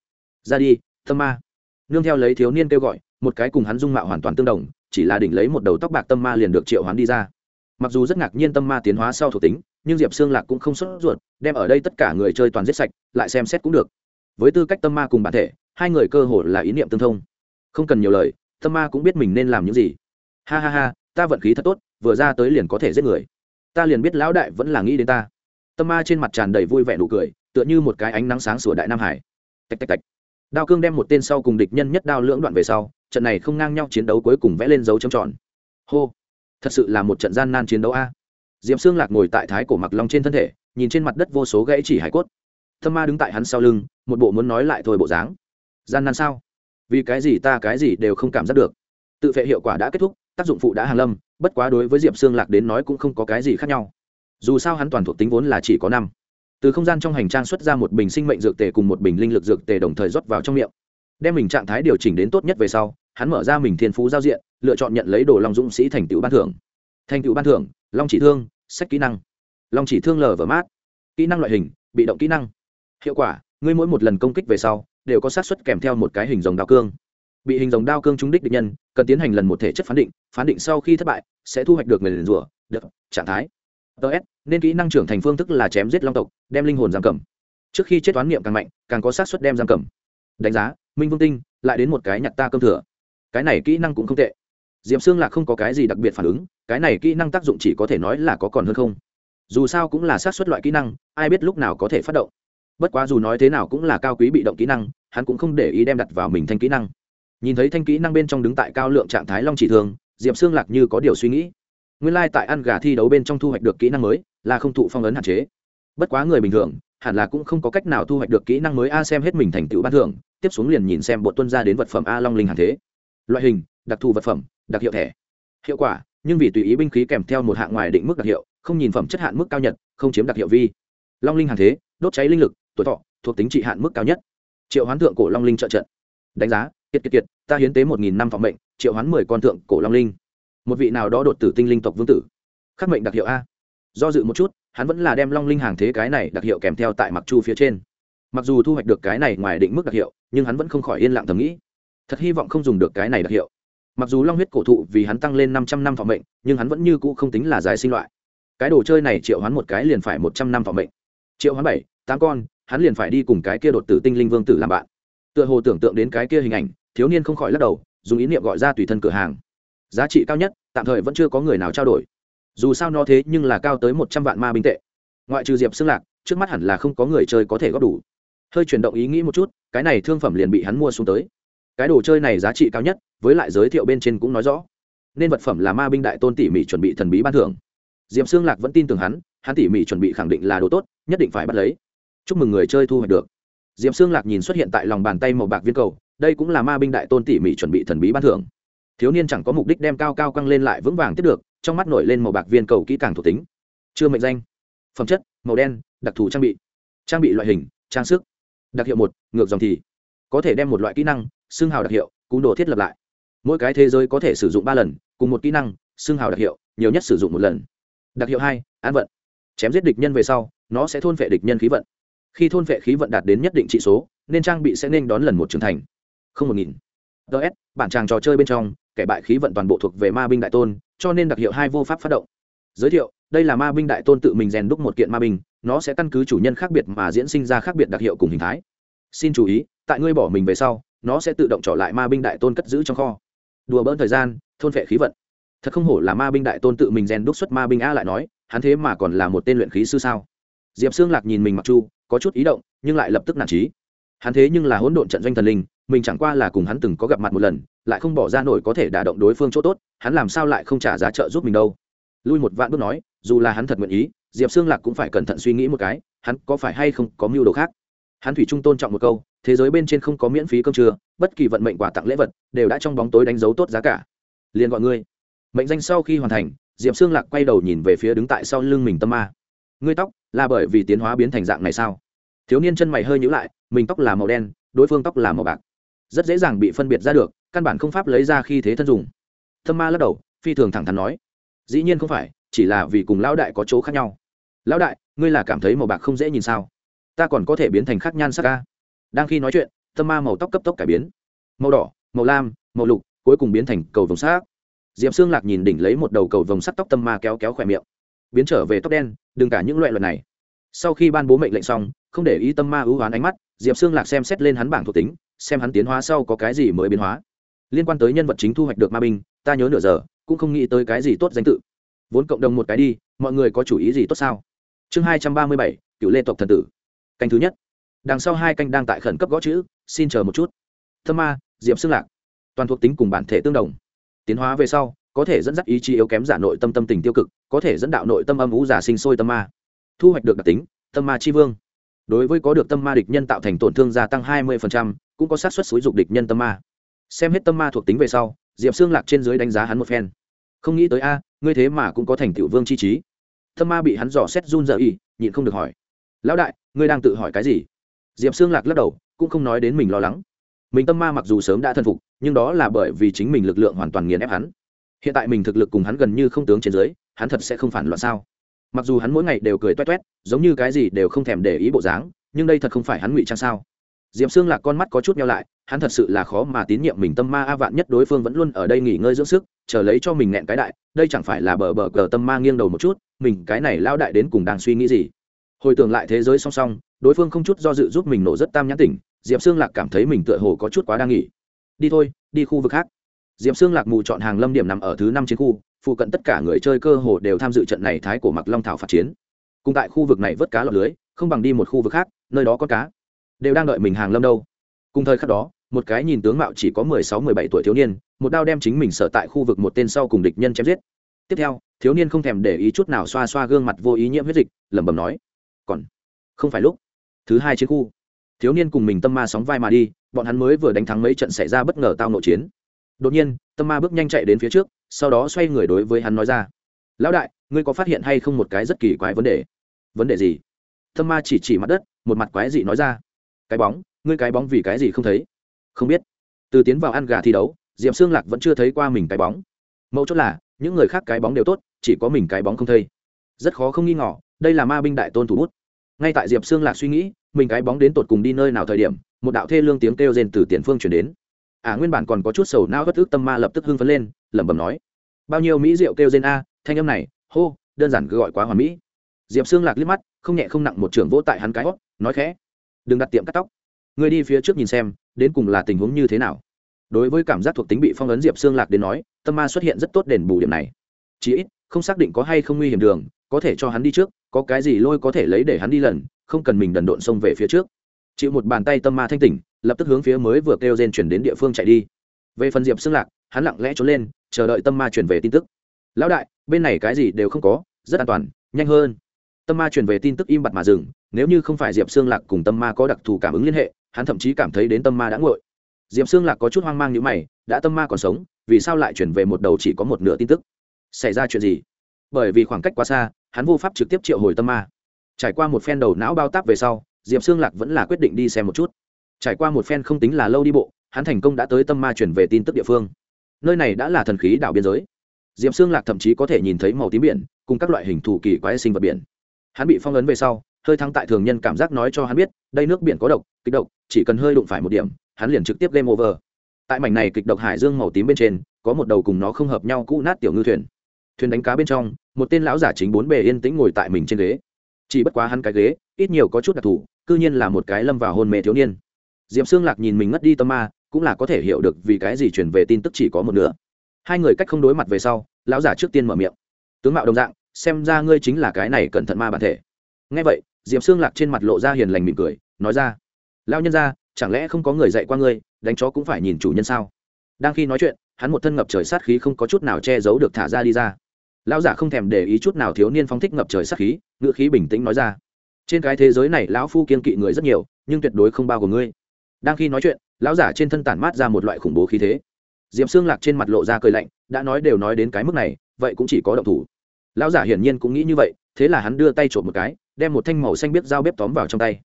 Ra đi, tâm ma. Nương theo lấy thiếu niên kêu gọi, một cái cùng hắn dung mạo hoàn toàn tương đồng, chỉ là đỉnh lấy một đầu tóc bạc tâm ma liền được triệu hắn đi ra mặc dù rất ngạc nhiên tâm ma tiến hóa sau thuộc tính, nhưng diệp xương lạc cũng không xuất ruột, đem ở đây tất cả người chơi toàn giết sạch, lại xem xét cũng được. Với tư cách tâm ma cùng bản thể, hai người cơ hồ là ý niệm tương thông. Không cần nhiều lời, tâm ma cũng biết mình nên làm những gì. Ha ha ha, ta vận khí thật tốt, vừa ra tới liền có thể giết người. Ta liền biết lão đại vẫn là nghĩ đến ta. Tâm ma trên mặt tràn đầy vui vẻ nụ cười, tựa như một cái ánh nắng sáng sủa đại nam hải. Tạch tạch tạch. Đao cương đem một tên sau cùng địch nhân nhất đao lưỡng đoạn về sau, trận này không ngang nhau chiến đấu cuối cùng vẽ lên dấu trầm tròn. Hô thật sự là một trận gian nan chiến đấu a. Diệm xương lạc ngồi tại thái cổ mặc long trên thân thể, nhìn trên mặt đất vô số gãy chỉ hải cốt. Thâm ma đứng tại hắn sau lưng, một bộ muốn nói lại thôi bộ dáng. Gian nan sao? Vì cái gì ta cái gì đều không cảm giác được. Tự vệ hiệu quả đã kết thúc, tác dụng phụ đã hàng lâm, bất quá đối với diệp xương lạc đến nói cũng không có cái gì khác nhau. Dù sao hắn toàn thuộc tính vốn là chỉ có năm. Từ không gian trong hành trang xuất ra một bình sinh mệnh dược tề cùng một bình linh lực dược tề đồng thời rót vào trong miệng. Đem mình trạng thái điều chỉnh đến tốt nhất về sau hắn mở ra mình thiên phú giao diện, lựa chọn nhận lấy đồ long dũng sĩ thành tựu ban thưởng. Thành tựu ban thưởng, long chỉ thương, sách kỹ năng. Long chỉ thương lờ vở mát. Kỹ năng loại hình, bị động kỹ năng. Hiệu quả, ngươi mỗi một lần công kích về sau, đều có sát suất kèm theo một cái hình dòng đao cương. Bị hình dòng đao cương trúng đích địch nhân, cần tiến hành lần một thể chất phán định phán định sau khi thất bại, sẽ thu hoạch được người liền rủa, được, trạng thái. Ts nên kỹ năng trưởng thành phương thức là chém giết long tộc, đem linh hồn giam cầm. Trước khi chết toán niệm càng mạnh, càng có sát suất đem giam cầm. Đánh giá, minh vương tinh, lại đến một cái nhặt ta cơm thừa cái này kỹ năng cũng không tệ. Diệm xương lạc không có cái gì đặc biệt phản ứng, cái này kỹ năng tác dụng chỉ có thể nói là có còn hơn không. Dù sao cũng là xác suất loại kỹ năng, ai biết lúc nào có thể phát động. Bất quá dù nói thế nào cũng là cao quý bị động kỹ năng, hắn cũng không để ý đem đặt vào mình thanh kỹ năng. Nhìn thấy thanh kỹ năng bên trong đứng tại cao lượng trạng thái long chỉ thường, diệp xương lạc như có điều suy nghĩ. Nguyên lai、like、tại ăn gà thi đấu bên trong thu hoạch được kỹ năng mới, là không thụ phong ấn hạn chế. Bất quá người bình thường, hẳn là cũng không có cách nào thu hoạch được kỹ năng mới a xem hết mình thành tựu ban thưởng, tiếp xuống liền nhìn xem bộ tuân ra đến vật phẩm a long linh hàn thế loại hình, đặc thù vật phẩm, đặc hiệu thẻ. Hiệu quả, nhưng vì tùy ý binh khí kèm theo một hạng ngoài định mức đặc hiệu, không nhìn phẩm chất hạn mức cao nhất, không chiếm đặc hiệu vi. Long linh hàng thế, đốt cháy linh lực, tuổi thọ, thuộc tính trị hạn mức cao nhất. Triệu hoán thượng cổ long linh trợ trận. Đánh giá, kiệt kiệt kiệt, ta hiến tế một nghìn năm phòng mệnh, triệu hoán mười con thượng cổ long linh. Một vị nào đó đột tử tinh linh tộc vương tử. Khắc mệnh đặc hiệu a. Do dự một chút, hắn vẫn là đem long linh hàng thế cái này đặc hiệu kèm theo tại mặc chu phía trên. Mặc dù thu hoạch được cái này ngoài định mức đặc hiệu, nhưng hắn vẫn không khỏi yên lặng thầm nghĩ thật hy vọng không dùng được cái này đặc hiệu. Mặc dù long huyết cổ thụ vì hắn tăng lên năm trăm năm phòng mệnh, nhưng hắn vẫn như cũ không tính là dài sinh loại. Cái đồ chơi này triệu hắn một cái liền phải một trăm năm phòng mệnh. Triệu hắn bảy, tám con, hắn liền phải đi cùng cái kia đột tử tinh linh vương tử làm bạn. Tựa hồ tưởng tượng đến cái kia hình ảnh, thiếu niên không khỏi lắc đầu, dùng ý niệm gọi ra tùy thân cửa hàng. Giá trị cao nhất, tạm thời vẫn chưa có người nào trao đổi. Dù sao nó thế nhưng là cao tới một trăm vạn ma binh tệ. Ngoại trừ diệp xương lạc, trước mắt hẳn là không có người chơi có thể góp đủ. Hơi chuyển động ý nghĩ một chút, cái này thương phẩm liền bị hắn mua xuống tới cái đồ chơi này giá trị cao nhất, với lại giới thiệu bên trên cũng nói rõ. Nên vật phẩm là ma binh đại tôn tỉ mỉ chuẩn bị thần bí ban thưởng. Diệp xương lạc vẫn tin tưởng hắn hắn tỉ mỉ chuẩn bị khẳng định là đồ tốt, nhất định phải bắt lấy. Chúc mừng người chơi thu hoạch được. Diệp xương lạc nhìn xuất hiện tại lòng bàn tay màu bạc viên cầu, đây cũng là ma binh đại tôn tỉ mỉ chuẩn bị thần bí ban thưởng. Thiếu niên chẳng có mục đích đem cao cao căng lên lại vững vàng tiếp được, trong mắt nổi lên màu bạc viên cầu kỹ càng thuộc tính. Chưa mệnh danh. Phẩm chất, màu đen, đặc thù trang bị. Trang bị loại hình, trang sức. Đặc hiệu một, ngược dòng thì. Có thể đem một loại kỹ năng xương hào đặc hiệu, cú đồ thiết lập lại. Mỗi cái thế giới có thể sử dụng ba lần, cùng một kỹ năng xương hào đặc hiệu, nhiều nhất sử dụng một lần. Đặc hiệu hai an vận. Chém giết địch nhân về sau, nó sẽ thôn vệ địch nhân khí vận. Khi thôn vệ khí vận đạt đến nhất định trị số, nên trang bị sẽ nên đón lần một trưởng thành. Không một nghìn. Ts bản tràng trò chơi bên trong, kẻ bại khí vận toàn bộ thuộc về ma binh đại tôn, cho nên đặc hiệu hai vô pháp phát động. Giới thiệu, đây là ma binh đại tôn tự mình rèn đúc một kiện ma binh, nó sẽ căn cứ chủ nhân khác biệt mà diễn sinh ra khác biệt đặc hiệu cùng hình thái. Xin chú ý, tại ngươi bỏ mình về sau nó sẽ tự động trở lại ma binh đại tôn cất giữ trong kho. Đùa bỡn thời gian, thôn vệ khí vận. Thật không hổ là ma binh đại tôn tự mình rèn đúc xuất ma binh a lại nói, hắn thế mà còn là một tên luyện khí sư sao? Diệp xương lạc nhìn mình mặc chu, có chút ý động, nhưng lại lập tức nản trí. Hắn thế nhưng là hỗn độn trận doanh thần linh, mình chẳng qua là cùng hắn từng có gặp mặt một lần, lại không bỏ ra nổi có thể đả động đối phương chỗ tốt, hắn làm sao lại không trả giá trợ giúp mình đâu? Lui một vạn bước nói, dù là hắn thật nguyện ý, diệp xương lạc cũng phải cẩn thận suy nghĩ một cái, hắn có phải hay không có mưu đồ khác? Hắn thủy trung tôn trọng một câu thế giới bên trên không có miễn phí cơm trưa, bất kỳ vận mệnh quà tặng lễ vật đều đã trong bóng tối đánh dấu tốt giá cả. Liền gọi ngươi. Mệnh danh sau khi hoàn thành, diệp xương lạc quay đầu nhìn về phía đứng tại sau lưng mình tâm ma. Ngươi tóc là bởi vì tiến hóa biến thành dạng này sao? Thiếu niên chân mày hơi nhữ lại, mình tóc là màu đen, đối phương tóc là màu bạc. Rất dễ dàng bị phân biệt ra được, căn bản không pháp lấy ra khi thế thân dùng. Tâm ma lắc đầu, phi thường thẳng thắn nói. Dĩ nhiên không phải, chỉ là vì cùng lão đại có chỗ khác nhau. Lão đại, ngươi là cảm thấy màu bạc không dễ nhìn sao? Ta còn có thể biến thành khác nhan sắc ca đang khi nói chuyện, tâm ma màu tóc cấp tốc cải biến. Màu đỏ, màu lam, màu lục, cuối cùng biến thành cầu vồng sắc. Diệp xương lạc nhìn đỉnh lấy một đầu cầu vồng sắt tóc tâm ma kéo kéo khỏe miệng. Biến trở về tóc đen, đừng cả những loại luật này. Sau khi ban bố mệnh lệnh xong, không để ý tâm ma ưu hoán ánh mắt, diệp xương lạc xem xét lên hắn bảng thuộc tính, xem hắn tiến hóa sau có cái gì mới biến hóa. Liên quan tới nhân vật chính thu hoạch được ma binh, ta nhớ nửa giờ, cũng không nghĩ tới cái gì tốt danh tự. Vốn cộng đồng một cái đi, mọi người có chủ ý gì tốt sao? Chương hai trăm ba mươi bảy cựu lê tộc thần tử. Canh thứ nhất đằng sau hai canh đang tại khẩn cấp gõ chữ, xin chờ một chút. Thơm ma, diệp xương lạc. Toàn thuộc tính cùng bản thể tương đồng. Tiến hóa về sau, có thể dẫn dắt ý chí yếu kém giả nội tâm tâm tình tiêu cực, có thể dẫn đạo nội tâm âm ú giả sinh sôi tâm ma. Thu hoạch được đặc tính, tâm ma chi vương. Đối với có được tâm ma địch nhân tạo thành tổn thương gia tăng hai mươi cũng có sát xuất xúi dục địch nhân tâm ma. Xem hết tâm ma thuộc tính về sau, diệp xương lạc trên dưới đánh giá hắn một phen. Không nghĩ tới a, ngươi thế mà cũng có thành tiểu vương chi trí. Tâm ma bị hắn dò xét run rợ y nhịn không được hỏi. Lão đại, ngươi đang tự hỏi cái gì? Diệp xương lạc lắc đầu, cũng không nói đến mình lo lắng. Mình tâm ma mặc dù sớm đã thân phục, nhưng đó là bởi vì chính mình lực lượng hoàn toàn nghiền ép hắn. Hiện tại mình thực lực cùng hắn gần như không tướng trên dưới, hắn thật sẽ không phản loạn sao? Mặc dù hắn mỗi ngày đều cười toét toét, giống như cái gì đều không thèm để ý bộ dáng, nhưng đây thật không phải hắn ngụy trang sao? Diệp xương lạc con mắt có chút nhau lại, hắn thật sự là khó mà tín nhiệm mình tâm ma a vạn nhất đối phương vẫn luôn ở đây nghỉ ngơi dưỡng sức, chờ lấy cho mình nghẹn cái đại, đây chẳng phải là bờ bờ cờ tâm ma nghiêng đầu một chút, mình cái này lao đại đến cùng đang suy nghĩ gì? Hồi tưởng lại thế giới song song, đối phương không chút do dự giúp mình nổ rất tam nhãn tỉnh, diệp xương lạc cảm thấy mình tựa hồ có chút quá đang nghỉ. Đi thôi, đi khu vực khác. Diệp xương lạc mù chọn hàng lâm điểm nằm ở thứ năm chiến khu, phụ cận tất cả người chơi cơ hồ đều tham dự trận này thái của mặc long thảo phát chiến. Cùng tại khu vực này vớt cá lọt lưới, không bằng đi một khu vực khác, nơi đó có cá. Đều đang đợi mình hàng lâm đâu. Cùng thời khắc đó, một cái nhìn tướng mạo chỉ có mười sáu, mười bảy tuổi thiếu niên, một đao đem chính mình sở tại khu vực một tên sau cùng địch nhân chém giết. Tiếp theo, thiếu niên không thèm để ý chút nào xoa xoa gương mặt vô ý nhiễm huyết dịch, lẩm bẩm nói còn không phải lúc. Thứ hai chiến khu. Thiếu niên cùng mình tâm ma sóng vai mà đi, bọn hắn mới vừa đánh thắng mấy trận xảy ra bất ngờ tao nội chiến. Đột nhiên, tâm ma bước nhanh chạy đến phía trước, sau đó xoay người đối với hắn nói ra. Lão đại, ngươi có phát hiện hay không một cái rất kỳ quái vấn đề? Vấn đề gì? Tâm ma chỉ chỉ mặt đất, một mặt quái dị nói ra. Cái bóng, ngươi cái bóng vì cái gì không thấy? Không biết. Từ tiến vào ăn gà thi đấu, diệp xương lạc vẫn chưa thấy qua mình cái bóng. Mẫu chốt là, những người khác cái bóng đều tốt, chỉ có mình cái bóng không thấy. Rất khó không nghi ngỏ đây là ma binh đại tôn thủ bút ngay tại diệp Sương lạc suy nghĩ, mình cái bóng đến tột cùng đi nơi nào thời điểm, một đạo thê lương tiếng kêu rên từ tiền phương chuyển đến. À nguyên bản còn có chút sầu não bất ức tâm ma lập tức hưng phấn lên, lẩm bẩm nói, bao nhiêu mỹ rượu kêu rên a, thanh âm này, hô, đơn giản cứ gọi quá hoàn mỹ. Diệp Sương lạc liếc mắt, không nhẹ không nặng một trưởng vỗ tại hắn cái hót nói khẽ, đừng đặt tiệm cắt tóc. Người đi phía trước nhìn xem, đến cùng là tình huống như thế nào. Đối với cảm giác thuộc tính bị phong ấn diệp Sương lạc đến nói, tâm ma xuất hiện rất tốt đền bù điểm này. Chí ít, không xác định có hay không nguy hiểm đường có thể cho hắn đi trước, có cái gì lôi có thể lấy để hắn đi lần, không cần mình đần độn xông về phía trước. Chịu một bàn tay tâm ma thanh tỉnh, lập tức hướng phía mới vừa kêu gen chuyển đến địa phương chạy đi. Về phần diệp xương lạc, hắn lặng lẽ trốn lên, chờ đợi tâm ma chuyển về tin tức. Lão đại, bên này cái gì đều không có, rất an toàn, nhanh hơn. Tâm ma chuyển về tin tức im bặt mà dừng, nếu như không phải diệp xương lạc cùng tâm ma có đặc thù cảm ứng liên hệ, hắn thậm chí cảm thấy đến tâm ma đã ngội diệp xương lạc có chút hoang mang như mày, đã tâm ma còn sống, vì sao lại chuyển về một đầu chỉ có một nửa tin tức? Xảy ra chuyện gì? Bởi vì khoảng cách quá xa, hắn vô pháp trực tiếp triệu hồi tâm ma. Trải qua một phen đầu não bao táp về sau, diệp xương lạc vẫn là quyết định đi xem một chút. Trải qua một phen không tính là lâu đi bộ, hắn thành công đã tới tâm ma chuyển về tin tức địa phương. Nơi này đã là thần khí đảo biên giới. Diệp xương lạc thậm chí có thể nhìn thấy màu tím biển, cùng các loại hình thù kỳ quái sinh vật biển. Hắn bị phong ấn về sau, hơi thăng tại thường nhân cảm giác nói cho hắn biết, đây nước biển có độc, kịch độc, chỉ cần hơi đụng phải một điểm, hắn liền trực tiếp game over. Tại mảnh này kịch độc hải dương màu tím bên trên, có một đầu cùng nó không hợp nhau cũ nát tiểu ngư thuyền thuyền đánh cá bên trong, một tên lão giả chính bốn bề yên tĩnh ngồi tại mình trên ghế. Chỉ bất quá hắn cái ghế, ít nhiều có chút đặc thù, cư nhiên là một cái lâm vào hôn mê thiếu niên. Diệp xương lạc nhìn mình ngất đi tâm ma, cũng là có thể hiểu được vì cái gì truyền về tin tức chỉ có một nửa. Hai người cách không đối mặt về sau, lão giả trước tiên mở miệng. Tướng mạo đồng dạng, xem ra ngươi chính là cái này cẩn thận ma bản thể. Ngay vậy, diệp xương lạc trên mặt lộ ra hiền lành mỉm cười, nói ra lao nhân ra chẳng lẽ không có người dạy qua ngươi, đánh chó cũng phải nhìn chủ nhân sao? Đang khi nói chuyện, hắn một thân ngập trời sát khí không có chút nào che giấu được thả ra đi ra lão giả không thèm để ý chút nào thiếu niên phong thích ngập trời sát khí ngựa khí bình tĩnh nói ra. Trên cái thế giới này lão phu kiên kỵ người rất nhiều, nhưng tuyệt đối không bao gồm ngươi. Đang khi nói chuyện, lão giả trên thân tản mát ra một loại khủng bố khí thế. Diệp xương lạc trên mặt lộ ra cười lạnh, đã nói đều nói đến cái mức này, vậy cũng chỉ có động thủ. Lão giả hiển nhiên cũng nghĩ như vậy, thế là hắn đưa tay trộm một cái, đem một thanh màu xanh biết dao bếp tóm vào trong tay.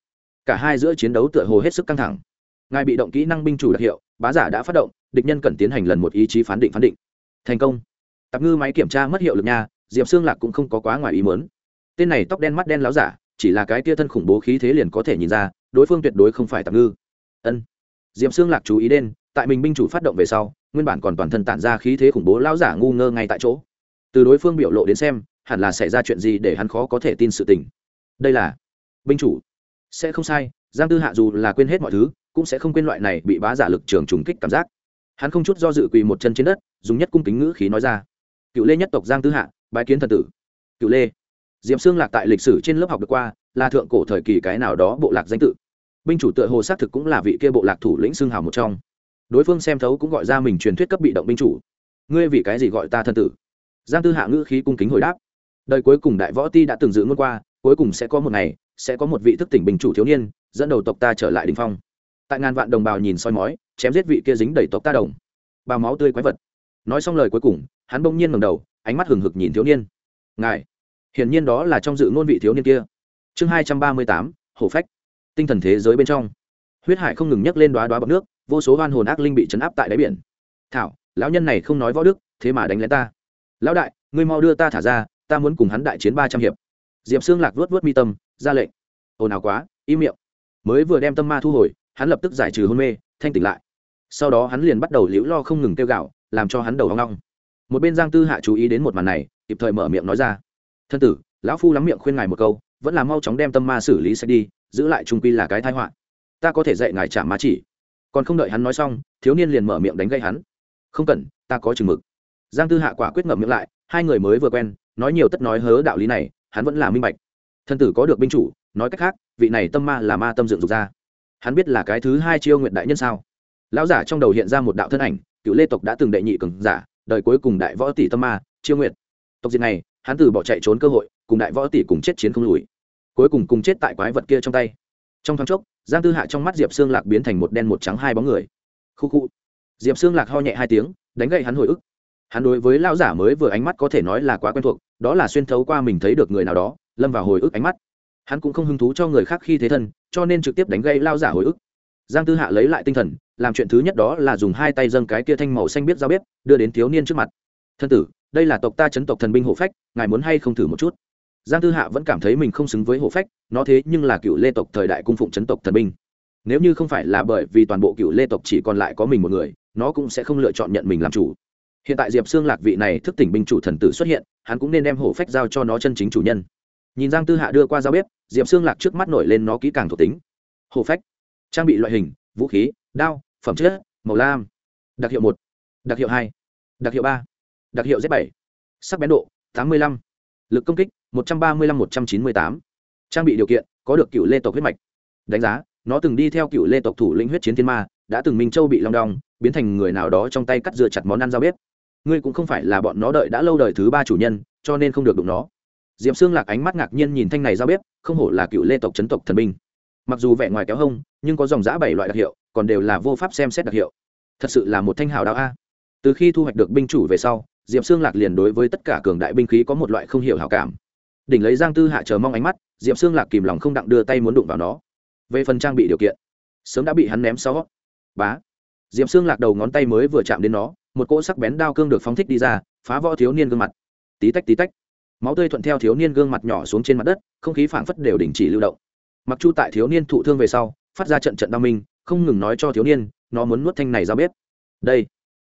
Cả hai giữa chiến đấu tựa hồ hết sức căng thẳng. Ngài bị động kỹ năng binh chủ đặc hiệu, bá giả đã phát động, địch nhân cần tiến hành lần một ý chí phán định phán định. Thành công tạp ngư máy kiểm tra mất hiệu lực nha, diệp xương lạc cũng không có quá ngoài ý mớn tên này tóc đen mắt đen láo giả, chỉ là cái tia thân khủng bố khí thế liền có thể nhìn ra, đối phương tuyệt đối không phải tạp ngư. Ân. Diệp xương lạc chú ý đến, tại mình binh chủ phát động về sau, nguyên bản còn toàn thân tản ra khí thế khủng bố lão giả ngu ngơ ngay tại chỗ. Từ đối phương biểu lộ đến xem, hẳn là xảy ra chuyện gì để hắn khó có thể tin sự tình. Đây là binh chủ. Sẽ không sai, giang tư hạ dù là quên hết mọi thứ, cũng sẽ không quên loại này bị bá giả lực trường trùng kích cảm giác. Hắn không chút do dự quỳ một chân trên đất, dùng nhất cung kính ngữ khí nói ra cựu lê nhất tộc giang tư hạ, bái kiến thần tử. Cựu lê, diệm xương lạc tại lịch sử trên lớp học được qua, là thượng cổ thời kỳ cái nào đó bộ lạc danh tự. Binh chủ tựa hồ xác thực cũng là vị kia bộ lạc thủ lĩnh xương hào một trong. Đối phương xem thấu cũng gọi ra mình truyền thuyết cấp bị động binh chủ. Ngươi vì cái gì gọi ta thân tử? Giang tư hạ ngữ khí cung kính hồi đáp. Đời cuối cùng đại võ ti đã từng giữ ngôn qua, cuối cùng sẽ có một ngày, sẽ có một vị thức tỉnh bình chủ thiếu niên, dẫn đầu tộc ta trở lại đình phong. Tại ngàn vạn đồng bào nhìn soi mói, chém giết vị kia dính đầy tộc ta đồng. Bào máu tươi quái vật. Nói xong lời cuối cùng hắn bỗng nhiên ngầm đầu, ánh mắt hừng hực nhìn thiếu niên. Ngài, hiển nhiên đó là trong dự ngôn vị thiếu niên kia. Chương hai trăm ba mươi tám, hổ phách. Tinh thần thế giới bên trong. Huyết hải không ngừng nhấc lên đoá đoá bọc nước, vô số hoan hồn ác linh bị chấn áp tại đáy biển. Thảo, lão nhân này không nói võ đức, thế mà đánh lén ta. Lão đại, ngươi mau đưa ta thả ra, ta muốn cùng hắn đại chiến ba trăm hiệp. Diệp xương lạc vuốt vuốt mi tâm, ra lệnh. Ồn ào quá, im miệng. Mới vừa đem tâm ma thu hồi, hắn lập tức giải trừ hôn mê, thanh tỉnh lại. Sau đó hắn liền bắt đầu liễu lo không ngừng kêu gạo làm cho hắn đầu hoang long một bên giang tư hạ chú ý đến một màn này, kịp thời mở miệng nói ra. Thân tử, lão phu lắm miệng khuyên ngài một câu, vẫn là mau chóng đem tâm ma xử lý sẽ đi, giữ lại trung quy là cái thái họa. Ta có thể dạy ngài trả ma chỉ. Còn không đợi hắn nói xong, thiếu niên liền mở miệng đánh gây hắn. Không cần, ta có chừng mực. Giang tư hạ quả quyết ngậm miệng lại, hai người mới vừa quen, nói nhiều tất nói hớ đạo lý này, hắn vẫn là minh bạch. Thân tử có được binh chủ, nói cách khác, vị này tâm ma là ma tâm dựng dục ra. Hắn biết là cái thứ hai chiêu nguyện đại nhân sao? Lão giả trong đầu hiện ra một đạo thân ảnh, cựu lê tộc đã từng đệ nhị cường giả đời cuối cùng đại võ tỷ tâm ma, chiêu nguyện tộc diệt này, hắn từ bỏ chạy trốn cơ hội, cùng đại võ tỷ cùng chết chiến không lùi. Cuối cùng cùng chết tại quái vật kia trong tay. Trong thoáng chốc, giang tư hạ trong mắt diệp xương lạc biến thành một đen một trắng hai bóng người. Khu khu. Diệp xương lạc ho nhẹ hai tiếng, đánh gậy hắn hồi ức. Hắn đối với lão giả mới vừa ánh mắt có thể nói là quá quen thuộc, đó là xuyên thấu qua mình thấy được người nào đó, lâm vào hồi ức ánh mắt. Hắn cũng không hứng thú cho người khác khi thế thân, cho nên trực tiếp đánh gây lao giả hồi ức giang tư hạ lấy lại tinh thần, làm chuyện thứ nhất đó là dùng hai tay dâng cái kia thanh màu xanh biết giao biết đưa đến thiếu niên trước mặt. Thân tử, đây là tộc ta chấn tộc thần binh hộ phách, ngài muốn hay không thử một chút? Giang tư hạ vẫn cảm thấy mình không xứng với hộ phách, nó thế nhưng là cựu lê tộc thời đại cung phụng chấn tộc thần binh. Nếu như không phải là bởi vì toàn bộ cựu lê tộc chỉ còn lại có mình một người, nó cũng sẽ không lựa chọn nhận mình làm chủ. Hiện tại diệp xương lạc vị này thức tỉnh binh chủ thần tử xuất hiện, hắn cũng nên đem hổ phách giao cho nó chân chính chủ nhân. Nhìn giang tư hạ đưa qua giao bếp, diệp xương lạc trước mắt nổi lên nó kỹ càng thuộc tính. Hổ phách trang bị loại hình, vũ khí, đao, phẩm chất, màu lam. Đặc hiệu một, đặc hiệu hai, đặc hiệu ba, đặc hiệu z bảy. Sắc bén độ, tám mươi lăm. Lực công kích, một trăm ba mươi lăm, một trăm chín mươi tám. Trang bị điều kiện, có được cựu lê tộc huyết mạch. Đánh giá, nó từng đi theo cựu lê tộc thủ lĩnh huyết chiến thiên ma, đã từng minh châu bị long đong, biến thành người nào đó trong tay cắt dựa chặt món ăn giao bếp. Ngươi cũng không phải là bọn nó đợi đã lâu đời thứ ba chủ nhân, cho nên không được đụng nó. D i ệ p xương lạc ánh mắt ngạc nhiên nhìn thanh này giao bếp, không hổ là cựu lê tộc chấn tộc thần binh mặc dù vẻ ngoài kéo hông, nhưng có dòng giã bảy loại đặc hiệu, còn đều là vô pháp xem xét đặc hiệu. Thật sự là một thanh hào đạo a. Từ khi thu hoạch được binh chủ về sau, diệp xương lạc liền đối với tất cả cường đại binh khí có một loại không hiểu hào cảm. Đỉnh lấy giang tư hạ chờ mong ánh mắt, diệp xương lạc kìm lòng không đặng đưa tay muốn đụng vào nó. Về phần trang bị điều kiện, sớm đã bị hắn ném xó bá. Diệp xương lạc đầu ngón tay mới vừa chạm đến nó, một cỗ sắc bén đao cương được phóng thích đi ra, phá võ thiếu niên gương mặt. Tí tách tí tách. Máu tươi thuận theo thiếu niên gương mặt nhỏ xuống trên mặt đất, không khí phảng phất đều đình chỉ lưu động mặc chu tại thiếu niên thụ thương về sau, phát ra trận trận đau minh, không ngừng nói cho thiếu niên, nó muốn nuốt thanh này ra bếp. Đây,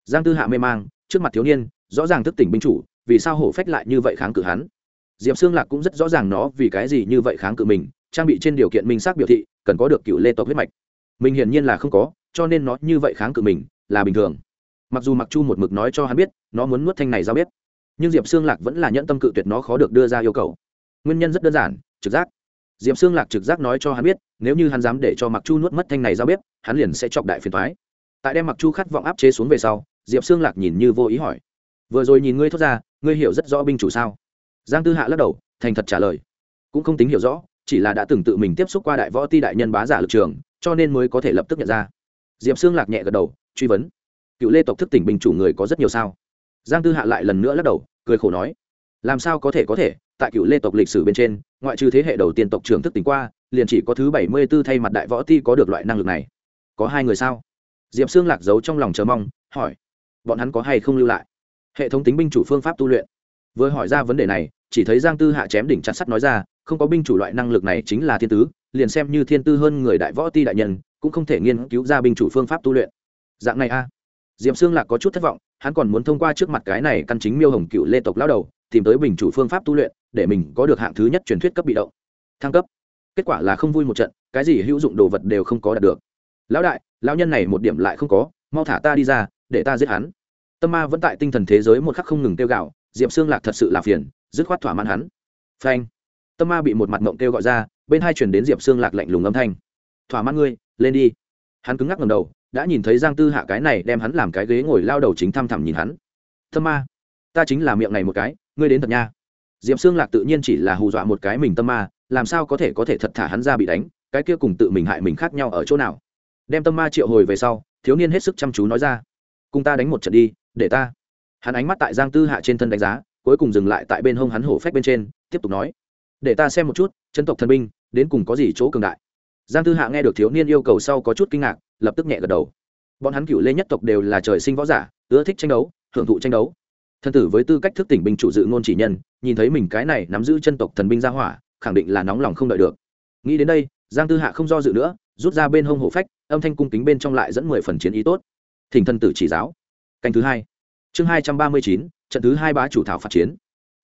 giang tư hạ mê mang, trước mặt thiếu niên, rõ ràng thức tỉnh binh chủ, vì sao hổ phách lại như vậy kháng cự hắn? Diệp xương lạc cũng rất rõ ràng nó vì cái gì như vậy kháng cự mình, trang bị trên điều kiện minh xác biểu thị, cần có được cựu lê tộc huyết mạch. Mình hiển nhiên là không có, cho nên nó như vậy kháng cự mình, là bình thường. Mặc dù mặc chu một mực nói cho hắn biết, nó muốn nuốt thanh này ra bếp, nhưng diệp xương lạc vẫn là nhẫn tâm cự tuyệt nó khó được đưa ra yêu cầu. Nguyên nhân rất đơn giản, trực giác diệp xương lạc trực giác nói cho hắn biết, nếu như hắn dám để cho mặc chu nuốt mất thanh này ra bếp, hắn liền sẽ chọc đại phiền thoái tại đem mặc chu khát vọng áp chế xuống về sau, diệp xương lạc nhìn như vô ý hỏi. Vừa rồi nhìn ngươi thốt ra, ngươi hiểu rất rõ binh chủ sao? Giang tư hạ lắc đầu, thành thật trả lời. Cũng không tính hiểu rõ, chỉ là đã từng tự mình tiếp xúc qua đại võ ti đại nhân bá giả lực trường, cho nên mới có thể lập tức nhận ra. Diệp xương lạc nhẹ gật đầu, truy vấn. Cựu lê tộc thức tỉnh binh chủ người có rất nhiều sao? Giang tư hạ lại lần nữa lắc đầu, cười khổ nói. Làm sao có thể có thể? Tại cựu lê tộc lịch sử bên trên, ngoại trừ thế hệ đầu tiên tộc trưởng thức tỉnh qua, liền chỉ có thứ bảy mươi b ố thay mặt đại võ ti có được loại năng lực này. Có hai người sao? Diệp xương lạc giấu trong lòng chờ mong, hỏi. Bọn hắn có hay không lưu lại? Hệ thống tính binh chủ phương pháp tu luyện. Vừa hỏi ra vấn đề này, chỉ thấy giang tư hạ chém đỉnh chặt sắt nói ra, không có binh chủ loại năng lực này chính là thiên tứ, liền xem như thiên tư hơn người đại võ ti đại nhân, cũng không thể nghiên cứu ra binh chủ phương pháp tu luyện. Dạng này a. À. diệm xương lạc có chút thất vọng, hắn còn muốn thông qua trước mặt cái này căn chính miêu hồng cựu lê tộc lao đầu, tìm tới bình chủ phương pháp tu luyện để mình có được hạng thứ nhất truyền thuyết cấp bị động. Thăng cấp. Kết quả là không vui một trận, cái gì hữu dụng đồ vật đều không có đạt được. Lão đại, lão nhân này một điểm lại không có, mau thả ta đi ra, để ta giết hắn. Tâm ma vẫn tại tinh thần thế giới một khắc không ngừng tiêu gạo diệm xương lạc thật sự là phiền, dứt khoát thỏa mãn hắn. Phanh. Tâm ma bị một mặt mộng kêu gọi ra, bên hai chuyển đến diệp xương lạc lạnh lùng âm thanh. Thỏa mãn ngươi, lên đi. Hắn cứng ngắc ngầm đầu, đã nhìn thấy giang tư hạ cái này đem hắn làm cái ghế ngồi lao đầu chính thăm thẳm nhìn hắn. Tâm ma, ta chính là miệng này một cái, ngươi đến thật nha diệp xương lạc tự nhiên chỉ là hù dọa một cái mình tâm ma, làm sao có thể có thể thật thả hắn ra bị đánh, cái kia cùng tự mình hại mình khác nhau ở chỗ nào? Đem tâm ma triệu hồi về sau, thiếu niên hết sức chăm chú nói ra, cùng ta đánh một trận đi, để ta. Hắn ánh mắt tại giang tư hạ trên thân đánh giá, cuối cùng dừng lại tại bên hông hắn hổ phách bên trên, tiếp tục nói, để ta xem một chút, chân tộc thần binh, đến cùng có gì chỗ cường đại? Giang tư hạ nghe được thiếu niên yêu cầu sau có chút kinh ngạc, lập tức nhẹ gật đầu. Bọn hắn cựu lê nhất tộc đều là trời sinh võ giả, ưa thích tranh đấu, hưởng thụ tranh đấu thần tử với tư cách thức tỉnh binh chủ dự ngôn chỉ nhân, nhìn thấy mình cái này nắm giữ chân tộc thần binh ra hỏa, khẳng định là nóng lòng không đợi được. Nghĩ đến đây, giang tư hạ không do dự nữa, rút ra bên hông hổ phách, âm thanh cung kính bên trong lại dẫn mười phần chiến ý tốt. Thỉnh thần tử chỉ giáo. Canh thứ hai. Chương hai trăm ba mươi chín, trận thứ hai bá chủ thảo phạt chiến.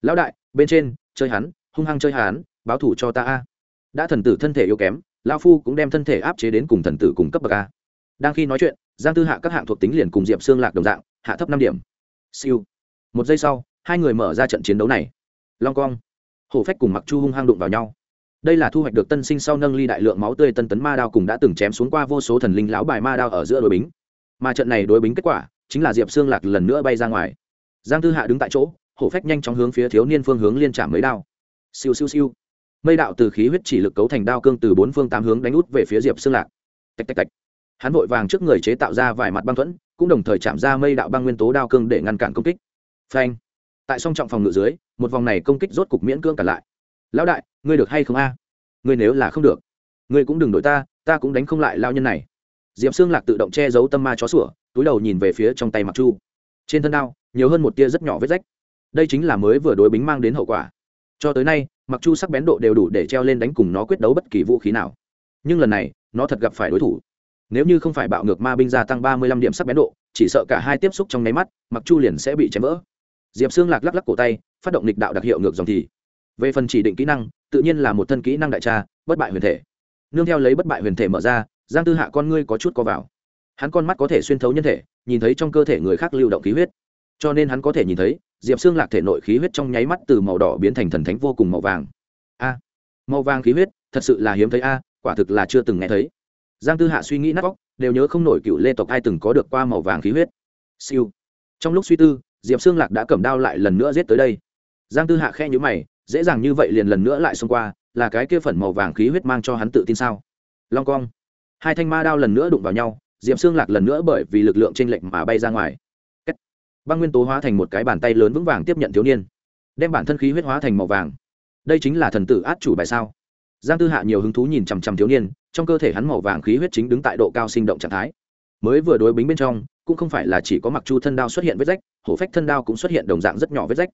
Lão đại, bên trên, chơi hắn, hung hăng chơi hắn, báo thủ cho ta a. Đã thần tử thân thể yếu kém lao phu cũng đem thân thể áp chế đến cùng thần tử cùng cấp bậc a. Đang khi nói chuyện, giang tư hạ các hạng thuộc tính liền cùng diệp xương lạc đồng dạng, hạ thấp năm điểm. Siêu một giây sau, hai người mở ra trận chiến đấu này. Long cong hổ phách cùng mặc chu hung hăng đụng vào nhau. Đây là thu hoạch được tân sinh sau nâng ly đại lượng máu tươi tân tấn ma đao cùng đã từng chém xuống qua vô số thần linh lão bài ma đao ở giữa đội bính. Mà trận này đối bính kết quả, chính là diệp xương lạc lần nữa bay ra ngoài. Giang tư hạ đứng tại chỗ, hổ phách nhanh chóng hướng phía thiếu niên phương hướng liên trả mấy đao. Siêu siêu siêu. Mây đạo từ khí huyết chỉ lực cấu thành đao cương từ bốn phương tám hướng đánh út về phía diệp xương lạc. Tạch tạch tạch. Hắn vội vàng trước người chế tạo ra vài mặt băng thuẫn, cũng đồng thời chạm ra mây đạo băng nguyên tố đao cương để ngăn cản công kích phanh. Tại song trọng phòng ngự dưới, một vòng này công kích rốt cục miễn cưỡng cả lại. Lão đại, ngươi được hay không a? Ngươi nếu là không được, ngươi cũng đừng đổi ta ta cũng đánh không lại lao nhân này. Diệp xương lạc tự động che giấu tâm ma chó sủa, túi đầu nhìn về phía trong tay mặc chu. Trên thân đao, nhiều hơn một tia rất nhỏ vết rách. Đây chính là mới vừa đối bính mang đến hậu quả. Cho tới nay, mặc chu sắc bén độ đều đủ để treo lên đánh cùng nó quyết đấu bất kỳ vũ khí nào. Nhưng lần này, nó thật gặp phải đối thủ. Nếu như không phải bạo ngược ma binh gia tăng ba mươi lăm điểm sắc bén độ, chỉ sợ cả hai tiếp xúc trong nháy mắt, mặc chu liền sẽ bị chém vỡ diệp xương lạc lắc lắc cổ tay, phát động lịch đạo đặc hiệu ngược dòng thì. Về phần chỉ định kỹ năng, tự nhiên là một thân kỹ năng đại tra, bất bại huyền thể. Nương theo lấy bất bại huyền thể mở ra, giang tư hạ con ngươi có chút co vào. Hắn con mắt có thể xuyên thấu nhân thể, nhìn thấy trong cơ thể người khác lưu động khí huyết. Cho nên hắn có thể nhìn thấy, diệp xương lạc thể nội khí huyết trong nháy mắt từ màu đỏ biến thành thần thánh vô cùng màu vàng. A! Màu vàng khí huyết, thật sự là hiếm thấy a, quả thực là chưa từng nghe thấy. Giang tư hạ suy nghĩ nát vóc đều nhớ không nổi cựu lê tộc ai từng có được qua màu vàng khí huyết. Siêu! Trong lúc suy tư diệp xương lạc đã cầm đao lại lần nữa giết tới đây. Giang tư hạ khe nhữ mày, dễ dàng như vậy liền lần nữa lại xông qua, là cái kia phần màu vàng khí huyết mang cho hắn tự tin sao? Long cong. Hai thanh ma đao lần nữa đụng vào nhau, Diệp xương lạc lần nữa bởi vì lực lượng t r ê n lệch mà bay ra ngoài. Băng nguyên tố hóa thành một cái bàn tay lớn vững vàng tiếp nhận thiếu niên, đem bản thân khí huyết hóa thành màu vàng. Đây chính là thần tử át chủ bài sao? Giang tư hạ nhiều hứng thú nhìn chằm chằm thiếu niên, trong cơ thể hắn màu vàng khí huyết chính đứng tại độ cao sinh động trạng thái. Mới vừa đối bính bên trong, cũng không phải là chỉ có mặc chu thân đao xuất hiện vết rách hổ phách thân đao cũng xuất hiện đồng dạng rất nhỏ vết rách.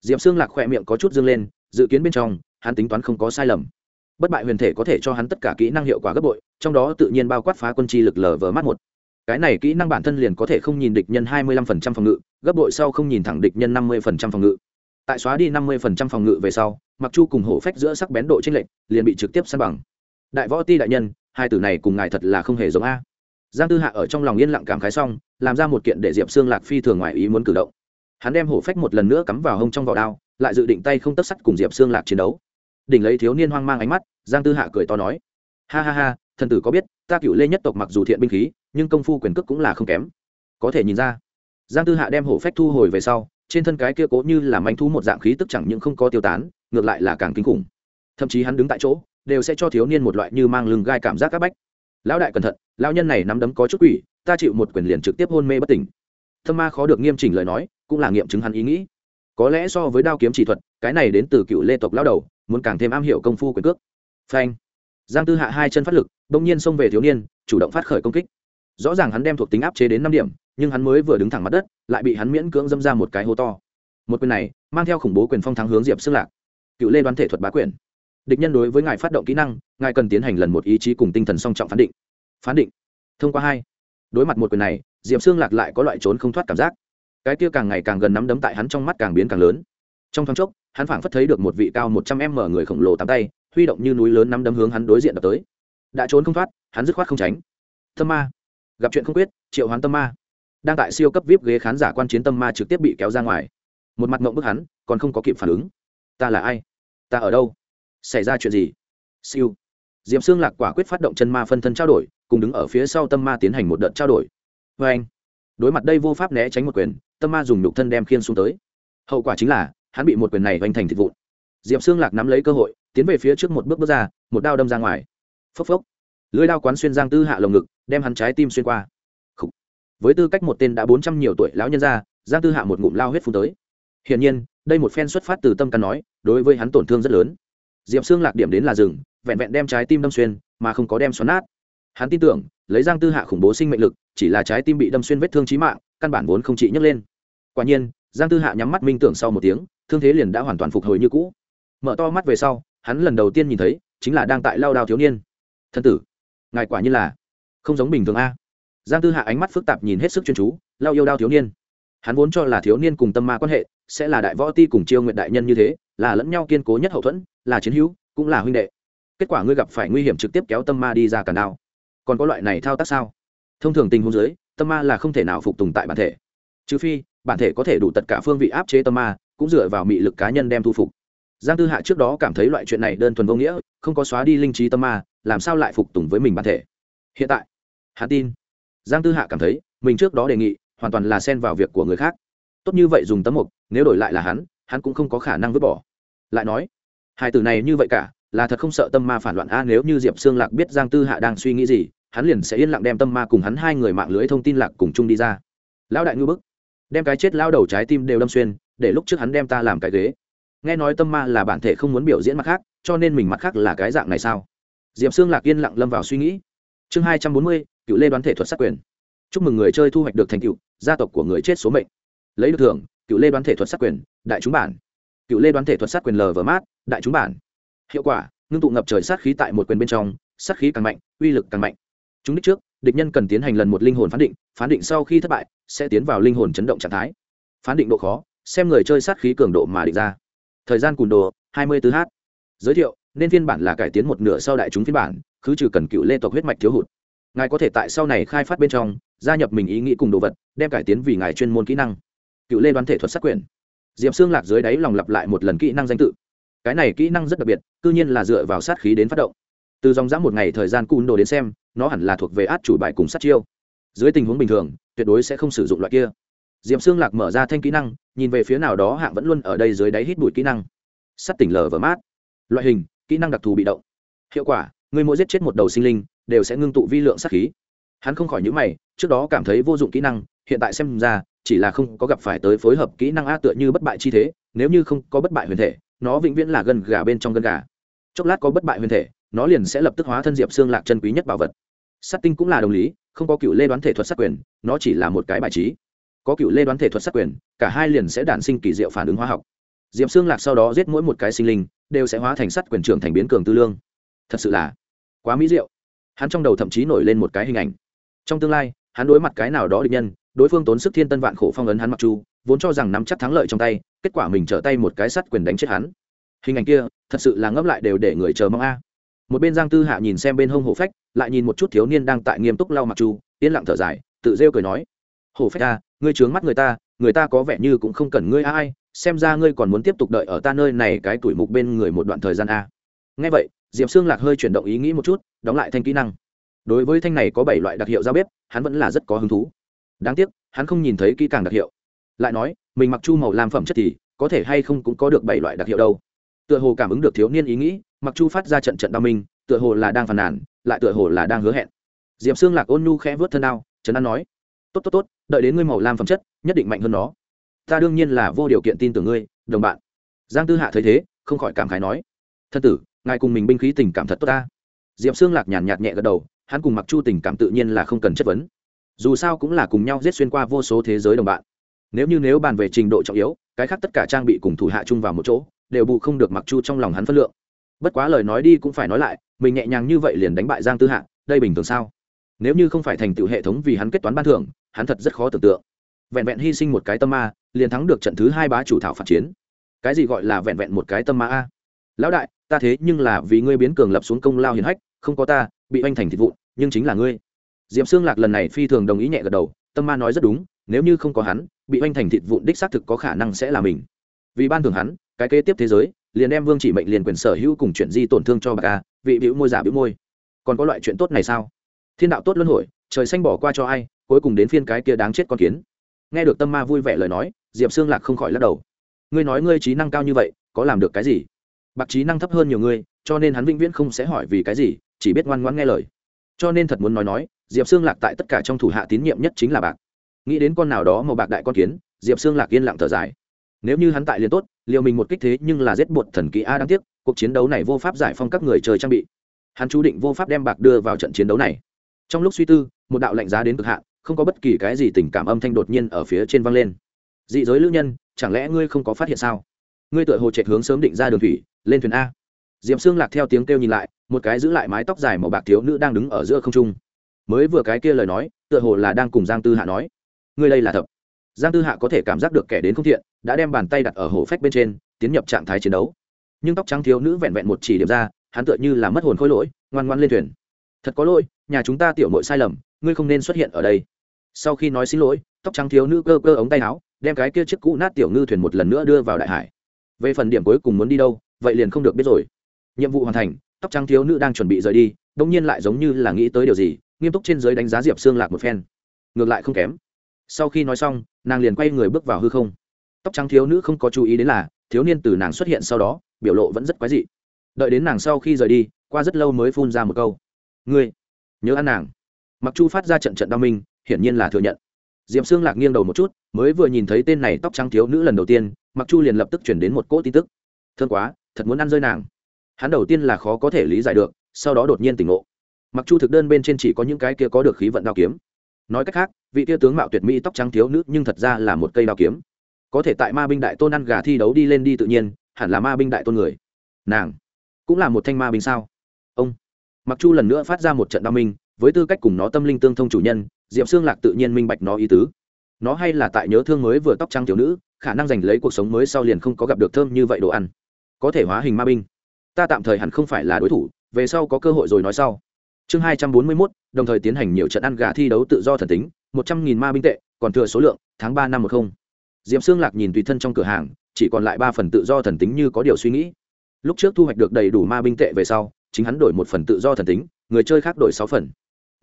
Diệm xương lạc khỏe miệng có chút dương lên, dự kiến bên trong, hắn tính toán không có sai lầm. Bất bại huyền thể có thể cho hắn tất cả kỹ năng hiệu quả gấp bội, trong đó tự nhiên bao quát phá quân chi lực lờ vờ mắt một. Cái này kỹ năng bản thân liền có thể không nhìn địch nhân hai mươi lăm phần trăm phòng ngự, gấp bội sau không nhìn thẳng địch nhân năm mươi phần trăm phòng ngự. Tại xóa đi năm mươi phần trăm phòng ngự về sau, mặc chu cùng hổ phách giữa sắc bén độ tranh lệch, liền bị trực tiếp săn bằng. Đại võ ti đại nhân, hai từ này cùng ngài thật là không hề giống a. Giang tư hạ ở trong lòng yên lặng cảm khái xong làm ra một kiện để diệp xương lạc phi thường ngoài ý muốn cử động. Hắn đem hổ phách một lần nữa cắm vào hông trong vỏ đao, lại dự định tay không tất sắt cùng diệp xương lạc chiến đấu. Đỉnh lấy thiếu niên hoang mang ánh mắt, giang tư hạ cười to nói, ha ha ha, thần tử có biết, ta cựu lê nhất tộc mặc dù thiện binh khí, nhưng công phu quyền cước cũng là không kém. Có thể nhìn ra, giang tư hạ đem hổ phách thu hồi về sau, trên thân cái kia cố như là manh thú một dạng khí tức chẳng những không có tiêu tán, ngược lại là càng kinh khủng. Thậm chí hắn đứng tại chỗ, đều sẽ cho thiếu niên một loại như mang lưng gai cảm giác các bách. Lão đại cẩn thận, lão nhân này nắm đấm có chút quỷ ta chịu một quyền liền trực tiếp hôn mê bất tỉnh. Thâm ma khó được nghiêm chỉnh lời nói, cũng là nghiệm chứng hắn ý nghĩ. Có lẽ so với đao kiếm chỉ thuật, cái này đến từ cựu lê tộc lao đầu, muốn càng thêm am hiểu công phu quyền cước. Phanh. Giang tư hạ hai chân phát lực đ ỗ n g nhiên xông về thiếu niên, chủ động phát khởi công kích. Rõ ràng hắn đem thuộc tính áp chế đến năm điểm, nhưng hắn mới vừa đứng thẳng mặt đất, lại bị hắn miễn cưỡng dâm ra một cái hố to. Một quyền này, mang theo khủng bố quyền phong thắng hướng diệp xưng lạc. Cựu lê đoán thể thuật bá quyền. Địch nhân đối với ngài phát động kỹ năng, ngài cần tiến hành lần một ý chí cùng tinh thần song trọng phán định. Phán định. Thông qua hai đối mặt một quyền này, diệp xương lạc lại có loại trốn không thoát cảm giác. Cái kia càng ngày càng gần nắm đấm tại hắn trong mắt càng biến càng lớn. Trong thoáng chốc, hắn phảng phất thấy được một vị cao một trăm m người khổng lồ tám tay, huy động như núi lớn nắm đấm hướng hắn đối diện đập tới. Đã trốn không thoát, hắn dứt khoát không tránh. Tâm ma. Gặp chuyện không quyết, triệu hoán tâm ma. Đang tại siêu cấp vip ghế khán giả quan chiến tâm ma trực tiếp bị kéo ra ngoài. Một mặt mộng bức hắn, còn không có kịp phản ứng. Ta là ai? Ta ở đâu? Xảy ra chuyện gì? Siêu. Diệm xương lạc quả quyết phát động chân ma phân thân trao đổi cùng đứng ở phía sau tâm ma tiến hành một đợt trao đổi. Vê anh, đối mặt đây vô pháp né tránh một quyền, tâm ma dùng nhục thân đem khiên xuống tới. Hậu quả chính là, hắn bị một quyền này vanh thành thịt vụn. Diệp xương lạc nắm lấy cơ hội, tiến về phía trước một bước bước ra, một đao đâm ra ngoài. Phốc phốc. Lưới đao quán xuyên giang tư hạ lồng ngực, đem hắn trái tim xuyên qua. Khủ. với tư cách một tên đã bốn trăm nhiều tuổi lão nhân ra giang tư hạ một ngụm lao huyết phun tới. Hiển nhiên, đây một phen xuất phát từ tâm căn nói, đối với hắn tổn thương rất lớn. Diệp xương lạc điểm đến là rừng vẹn vẹn đem trái tim đâm xuyên, mà không có đem xoắn nát hắn tin tưởng, lấy giang tư hạ khủng bố sinh mệnh lực, chỉ là trái tim bị đâm xuyên vết thương trí mạng, căn bản vốn không trị nhấc lên. Quả nhiên, giang tư hạ nhắm mắt minh tưởng sau một tiếng, thương thế liền đã hoàn toàn phục hồi như cũ. Mở to mắt về sau, hắn lần đầu tiên nhìn thấy, chính là đang tại lao đao thiếu niên. Thân tử, ngài quả như là không giống bình thường a. Giang tư hạ ánh mắt phức tạp nhìn hết sức chuyên chú, lao yêu đao thiếu niên. Hắn vốn cho là thiếu niên cùng tâm ma quan hệ, sẽ là đại võ ti cùng chiêu nguyện đại nhân như thế, là lẫn nhau kiên cố nhất hậu thuẫn, là chiến hữu, cũng là huynh đệ. Kết quả ngươi gặp phải nguy hiểm trực tiếp kéo tâm ma đi ra cản đao còn có loại này thao tác sao? Thông thường tình huống dưới, tâm ma là không thể nào phục tùng tại bản thể. Trừ phi, bản thể có thể đủ tất cả phương vị áp chế tâm ma, cũng dựa vào mị lực cá nhân đem thu phục. Giang tư hạ trước đó cảm thấy loại chuyện này đơn thuần vô nghĩa, không có xóa đi linh trí tâm ma, làm sao lại phục tùng với mình bản thể? Hiện tại, hắn tin. Giang tư hạ cảm thấy, mình trước đó đề nghị, hoàn toàn là xen vào việc của người khác. Tốt như vậy dùng tấm mục, nếu đổi lại là hắn hắn cũng không có khả năng vứt bỏ. Lại nói, hai từ này như vậy cả, là thật không sợ tâm ma phản loạn. A, nếu như diệp xương lạc biết giang tư hạ đang suy nghĩ gì hắn liền sẽ yên lặng đem tâm ma cùng hắn hai người mạng lưới thông tin lạc cùng chung đi ra. Lão đại ngư bức. Đem cái chết lao đầu trái tim đều đâm xuyên, để lúc trước hắn đem ta làm cái ghế. Nghe nói tâm ma là bản thể không muốn biểu diễn mặt khác, cho nên mình mặt khác là cái dạng này sao? Diệp xương lạc yên lặng lâm vào suy nghĩ. Chương hai trăm bốn mươi, cựu lê đoán thể thuật sát quyền. Chúc mừng người chơi thu hoạch được thành cựu gia tộc của người chết số mệnh. Lấy được thưởng, cựu lê đoán thể thuật sát quyền, đại chúng bản. Cựu lê đoán thể thuật sát quyền lờ vờ mát, đại chúng bản. Hiệu quả, ngưng tụ ngập trời sát khí tại một quyền bên trong, sát khí càng mạnh, uy lực càng mạnh chúng đích trước, địch nhân cần tiến hành lần một linh hồn phán định phán định sau khi thất bại, sẽ tiến vào linh hồn chấn động trạng thái. Phán định độ khó, xem người chơi sát khí cường độ mà định ra. Thời gian cùn đồ, hai mươi 24 h giới thiệu, nên phiên bản là cải tiến một nửa sau đại chúng phiên bản cứ trừ cần cựu lê tộc huyết mạch thiếu hụt. Ngài có thể tại sau này khai phát bên trong, gia nhập mình ý nghĩ cùng đồ vật, đem cải tiến vì ngài chuyên môn kỹ năng. Cựu lê đoán thể thuật sát quyền. Diệp xương lạc dưới đáy lòng lặp lại một lần kỹ năng danh tự. Cái này kỹ năng rất đặc biệt c nhiên là dựa vào sát khí đến phát động. Từ dòng dã một ngày thời gian cùn đồ đến xem nó hẳn là thuộc về át chủ bài cùng sát chiêu. Dưới tình huống bình thường, tuyệt đối sẽ không sử dụng loại kia. Diệm xương lạc mở ra thanh kỹ năng, nhìn về phía nào đó hạng vẫn luôn ở đây dưới đáy hít bụi kỹ năng. Sắt tỉnh lờ và mát. Loại hình, kỹ năng đặc thù bị động. Hiệu quả, người mỗi giết chết một đầu sinh linh, đều sẽ ngưng tụ vi lượng sát khí. Hắn không khỏi nhữ mày, trước đó cảm thấy vô dụng kỹ năng, hiện tại xem ra, chỉ là không có gặp phải tới phối hợp kỹ năng a tựa như bất bại chi thế, nếu như không có bất bại huyền thể, nó vĩnh viễn là gân gà bên trong gân gà. Chốc lát có bất bại huyền thể, nó liền sẽ lập tức hóa thân diệp xương lạc chân quý nhất bảo vật sát tinh cũng là đồng lý, không có cựu lê đoán thể thuật sát quyền, nó chỉ là một cái bài trí. Có cựu lê đoán thể thuật sát quyền, cả hai liền sẽ đản sinh kỳ diệu phản ứng hóa học. Diệp xương lạc sau đó giết mỗi một cái sinh linh, đều sẽ hóa thành sát quyền trưởng thành biến cường tư lương. Thật sự là quá mỹ diệu. Hắn trong đầu thậm chí nổi lên một cái hình ảnh. Trong tương lai, hắn đối mặt cái nào đó địch nhân, đối phương tốn sức thiên tân vạn khổ phong ấn hắn mặc chu, vốn cho rằng nắm chắc thắng lợi trong tay, kết quả mình trở tay một cái sắt quyền đánh chết hắn. Hình ảnh kia, thật sự là ngấp lại đều để người chờ mong a một bên giang tư hạ nhìn xem bên hông hổ phách, lại nhìn một chút thiếu niên đang tại nghiêm túc lau mặc chu, yên lặng thở dài, tự rêu cười nói, hổ phách ta ngươi trướng mắt người ta người ta có vẻ như cũng không cần ngươi ai, xem ra ngươi còn muốn tiếp tục đợi ở ta nơi này cái tuổi mục bên người một đoạn thời gian a. Ngay vậy, diệp xương lạc hơi chuyển động ý nghĩ một chút, đóng lại thanh kỹ năng. Đối với thanh này có bảy loại đặc hiệu giao bếp, hắn vẫn là rất có hứng thú. Đáng tiếc, hắn không nhìn thấy kỹ càng đặc hiệu. Lại nói, mình mặc chu màu làm phẩm chất thì có thể hay không cũng có được bảy loại đặc hiệu đâu. Tựa hồ cảm ứng được thiếu niên ý nghĩ mặc chu phát ra trận trận đau minh, tựa hồ là đang phàn nàn, lại tựa hồ là đang hứa hẹn. Diệp xương lạc ôn nhu khẽ vớt thân đao, trấn an nói, tốt tốt tốt, đợi đến ngươi màu lam phẩm chất, nhất định mạnh hơn nó. Ta đương nhiên là vô điều kiện tin tưởng ngươi, đồng bạn. Giang tư hạ thấy thế, không khỏi cảm khái nói, thân tử, ngài cùng mình binh khí tình cảm thật tốt ta. Diệp xương lạc nhàn nhạt nhẹ gật đầu, hắn cùng mặc chu tình cảm tự nhiên là không cần chất vấn. Dù sao cũng là cùng nhau giết xuyên qua vô số thế giới đồng bạn. Nếu như nếu bàn về trình độ trọng yếu, cái khác tất cả trang bị cùng thủ hạ chung vào một chỗ, đều bù không được mặc chu trong lòng hắn phân lượng bất quá lời nói đi cũng phải nói lại, mình nhẹ nhàng như vậy liền đánh bại giang tư hạ, đây bình thường sao? Nếu như không phải thành tựu hệ thống vì hắn kết toán ban thưởng, hắn thật rất khó tưởng tượng. Vẹn vẹn hy sinh một cái tâm ma, liền thắng được trận thứ hai bá chủ thảo phạt chiến. Cái gì gọi là vẹn vẹn một cái tâm ma a? Lão đại, ta thế nhưng là vì ngươi biến cường lập xuống công lao hiền hách, không có ta, bị oanh thành thịt vụn, nhưng chính là ngươi. Diệp xương lạc lần này phi thường đồng ý nhẹ gật đầu, tâm ma nói rất đúng, nếu như không có hắn, bị oanh thành thịt vụn đích xác thực có khả năng sẽ là mình. Vì ban thường hắn, cái kế tiếp thế giới liền đem vương chỉ mệnh liền quyền sở hữu cùng chuyện di tổn thương cho bà ca, vị bĩu môi giả bĩu môi. Còn có loại chuyện tốt này sao? Thiên đạo tốt luân hồi, trời xanh bỏ qua cho ai, cuối cùng đến phiên cái kia đáng chết con kiến. Nghe được tâm ma vui vẻ lời nói, diệp xương lạc không khỏi lắc đầu. Ngươi nói ngươi trí năng cao như vậy, có làm được cái gì? Bạc trí năng thấp hơn nhiều ngươi, cho nên hắn vĩnh viễn không sẽ hỏi vì cái gì, chỉ biết ngoan ngoãn nghe lời. Cho nên thật muốn nói nói, diệp xương lạc tại tất cả trong thủ hạ tín nhiệm nhất chính là bạc. Nghĩ đến con nào đó màu bạc đại con kiến, diệp xương lạc yên lặng thở dài nếu như hắn tại liền tốt liệu mình một kích thế nhưng là giết bột thần kỹ a đáng tiếc, cuộc chiến đấu này vô pháp giải phong các người chơi trang bị. Hắn chú định vô pháp đem bạc đưa vào trận chiến đấu này. Trong lúc suy tư, một đạo lạnh giá đến cực hạn, không có bất kỳ cái gì tình cảm âm thanh đột nhiên ở phía trên vang lên. Dị giới lữ nhân, chẳng lẽ ngươi không có phát hiện sao? Ngươi tựa hồ chạy hướng sớm định ra đường thủy, lên thuyền a. Diệm xương lạc theo tiếng kêu nhìn lại, một cái giữ lại mái tóc dài màu bạc thiếu nữ đang đứng ở giữa không trung. Mới vừa cái kia lời nói, tựa hồ là đang cùng giang tư hạ nói, ngươi đây là thập giang tư hạ có thể cảm giác được kẻ đến không thiện, đã đem bàn tay đặt ở hổ phách bên trên, tiến nhập trạng thái chiến đấu. Nhưng tóc trắng thiếu nữ vẹn vẹn một chỉ điểm ra, hắn tựa như là mất hồn khối lỗi, ngoan ngoan lên thuyền. Thật có lỗi, nhà chúng ta tiểu mội sai lầm, ngươi không nên xuất hiện ở đây. Sau khi nói xin lỗi, tóc trắng thiếu nữ cơ cơ ống tay áo, đem cái kia chiếc cũ nát tiểu ngư thuyền một lần nữa đưa vào đại hải. Về phần điểm cuối cùng muốn đi đâu, vậy liền không được biết rồi. Nhiệm vụ hoàn thành, tóc trắng thiếu nữ đang chuẩn bị rời đi đông nhiên lại giống như là nghĩ tới điều gì, nghiêm túc trên giới đánh giá diệp xương lạc một phen. Ngược lại không kém. Sau khi nói xong nàng liền quay người bước vào hư không. Tóc trắng thiếu nữ không có chú ý đến là, thiếu niên từ nàng xuất hiện sau đó, biểu lộ vẫn rất quái dị. Đợi đến nàng sau khi rời đi, qua rất lâu mới phun ra một câu. Ngươi, nhớ ăn nàng. Mặc chu phát ra trận trận đau minh hiển nhiên là thừa nhận. Diệp xương lạc nghiêng đầu một chút, mới vừa nhìn thấy tên này tóc trắng thiếu nữ lần đầu tiên, mặc chu liền lập tức chuyển đến một cỗ tin tức. Thương quá, thật muốn ăn rơi nàng. Hắn đầu tiên là khó có thể lý giải được, sau đó đột nhiên tỉnh ngộ. Mặc chu thực đơn bên trên chỉ có những cái kia có được khí vận đao kiếm nói cách khác, vị tia tướng mạo tuyệt mỹ tóc trắng thiếu nữ nhưng thật ra là một cây đao kiếm. Có thể tại ma binh đại tôn ăn gà thi đấu đi lên đi tự nhiên, hẳn là ma binh đại tôn người. Nàng cũng là một thanh ma binh sao? Ông mặc chu lần nữa phát ra một trận đao minh, với tư cách cùng nó tâm linh tương thông chủ nhân, diệp xương lạc tự nhiên minh bạch nó ý tứ. Nó hay là tại nhớ thương mới vừa tóc trắng thiếu nữ, khả năng giành lấy cuộc sống mới sau liền không có gặp được thơm như vậy đồ ăn. Có thể hóa hình ma binh. Ta tạm thời hẳn không phải là đối thủ, về sau có cơ hội rồi nói sau chương hai trăm bốn mươi mốt, đồng thời tiến hành nhiều trận ăn gà thi đấu tự do thần tính, một trăm nghìn ma binh tệ, còn thừa số lượng, tháng ba năm một không. Diệp xương lạc nhìn tùy thân trong cửa hàng, chỉ còn lại ba phần tự do thần tính như có điều suy nghĩ. Lúc trước thu hoạch được đầy đủ ma binh tệ về sau, chính hắn đổi một phần tự do thần tính, người chơi khác đổi sáu phần.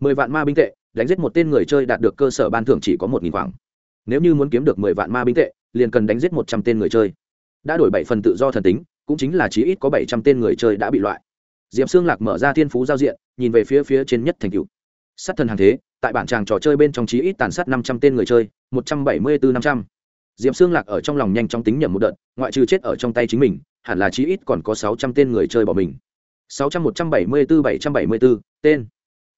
mười vạn ma binh tệ, đánh giết một tên người chơi đạt được cơ sở ban thưởng chỉ có một nghìn khoảng. Nếu như muốn kiếm được mười vạn ma binh tệ, liền cần đánh giết một trăm tên người chơi. Đã đổi bảy phần tự do thần tính, cũng chính là chí ít có bảy trăm tên người chơi đã bị loại diệp xương lạc mở ra thiên phú giao diện, nhìn về phía phía trên nhất thành cựu sát thần hàng thế, tại bản tràng trò chơi bên trong chí ít tàn sát năm trăm tên người chơi, một trăm bảy mươi bốn năm trăm. Diệp xương lạc ở trong lòng nhanh chóng tính nhầm một đợt, ngoại trừ chết ở trong tay chính mình, hẳn là chí ít còn có sáu trăm tên người chơi bỏ mình. Sáu trăm một trăm bảy mươi bốn bảy trăm bảy mươi bốn tên.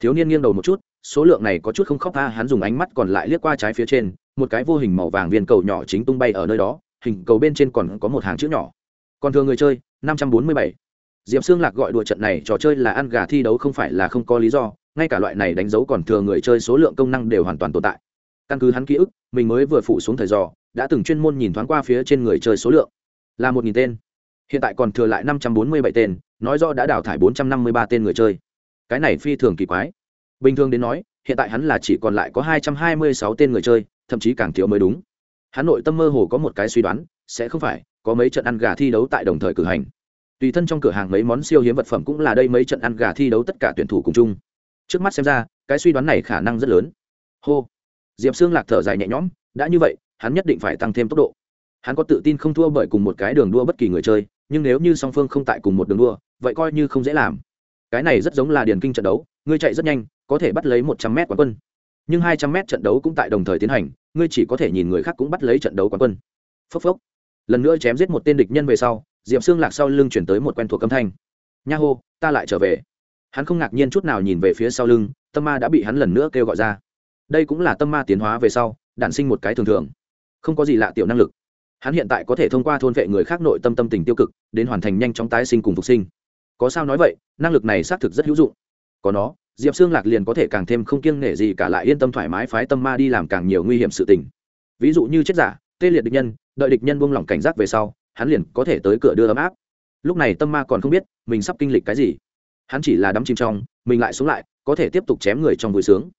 Thiếu niên nghiêng đầu một chút, số lượng này có chút không khóc tha hắn dùng ánh mắt còn lại liếc qua trái phía trên, một cái vô hình màu vàng viên cầu nhỏ chính tung bay ở nơi đó, hình cầu bên trên còn có một hàng chữ nhỏ. Còn thường người chơi, năm trăm bốn mươi bảy diệp xương lạc gọi đùa trận này trò chơi là ăn gà thi đấu không phải là không có lý do ngay cả loại này đánh dấu còn thừa người chơi số lượng công năng đều hoàn toàn tồn tại. Căn cứ hắn ký ức mình mới vừa phụ xuống thời giò, đã từng chuyên môn nhìn thoáng qua phía trên người chơi số lượng. Là một nghìn tên. Hiện tại còn thừa lại năm trăm bốn mươi bảy tên nói rõ đã đào thải bốn trăm năm mươi ba tên người chơi. Cái này phi thường kỳ quái. Bình thường đến nói hiện tại hắn là chỉ còn lại có hai trăm hai mươi sáu tên người chơi thậm chí càng thiếu mới đúng. Hắn nội tâm mơ hồ có một cái suy đoán sẽ không phải có mấy trận ăn gà thi đấu tại đồng thời cử hành tùy thân trong cửa hàng mấy món siêu hiếm vật phẩm cũng là đây mấy trận ăn gà thi đấu tất cả tuyển thủ cùng chung. Trước mắt xem ra, cái suy đoán này khả năng rất lớn. Hô. Diệp xương lạc thở dài nhẹ nhõm, đã như vậy, hắn nhất định phải tăng thêm tốc độ. Hắn có tự tin không thua bởi cùng một cái đường đua bất kỳ người chơi, nhưng nếu như song phương không tại cùng một đường đua, vậy coi như không dễ làm. Cái này rất giống là điền kinh trận đấu, ngươi chạy rất nhanh, có thể bắt lấy một trăm mét quán quân. Nhưng hai trăm mét trận đấu cũng tại đồng thời tiến hành, ngươi chỉ có thể nhìn người khác cũng bắt lấy trận đấu quán quân. Phốc phốc. Lần nữa chém giết một tên địch nhân về sau diệp xương lạc sau lưng chuyển tới một quen thuộc âm thanh. Nha hô, ta lại trở về. Hắn không ngạc nhiên chút nào nhìn về phía sau lưng, tâm ma đã bị hắn lần nữa kêu gọi ra. Đây cũng là tâm ma tiến hóa về sau, đản sinh một cái thường thường. Không có gì lạ tiểu năng lực. Hắn hiện tại có thể thông qua thôn vệ người khác nội tâm tâm tình tiêu cực, đến hoàn thành nhanh chóng tái sinh cùng phục sinh. Có sao nói vậy, năng lực này xác thực rất hữu dụng. Có nó, diệp xương lạc liền có thể càng thêm không kiêng nể gì cả lại yên tâm thoải mái phái tâm ma đi làm càng nhiều nguy hiểm sự tình. Ví dụ như chết giả, tê liệt địch nhân, đợi địch nhân buông lỏng cảnh giác về sau hắn liền có thể tới cửa đưa ấm áp. Lúc này tâm ma còn không biết, mình sắp kinh lịch cái gì. Hắn chỉ là đắm chim trong, mình lại xuống lại, có thể tiếp tục chém người trong vui sướng.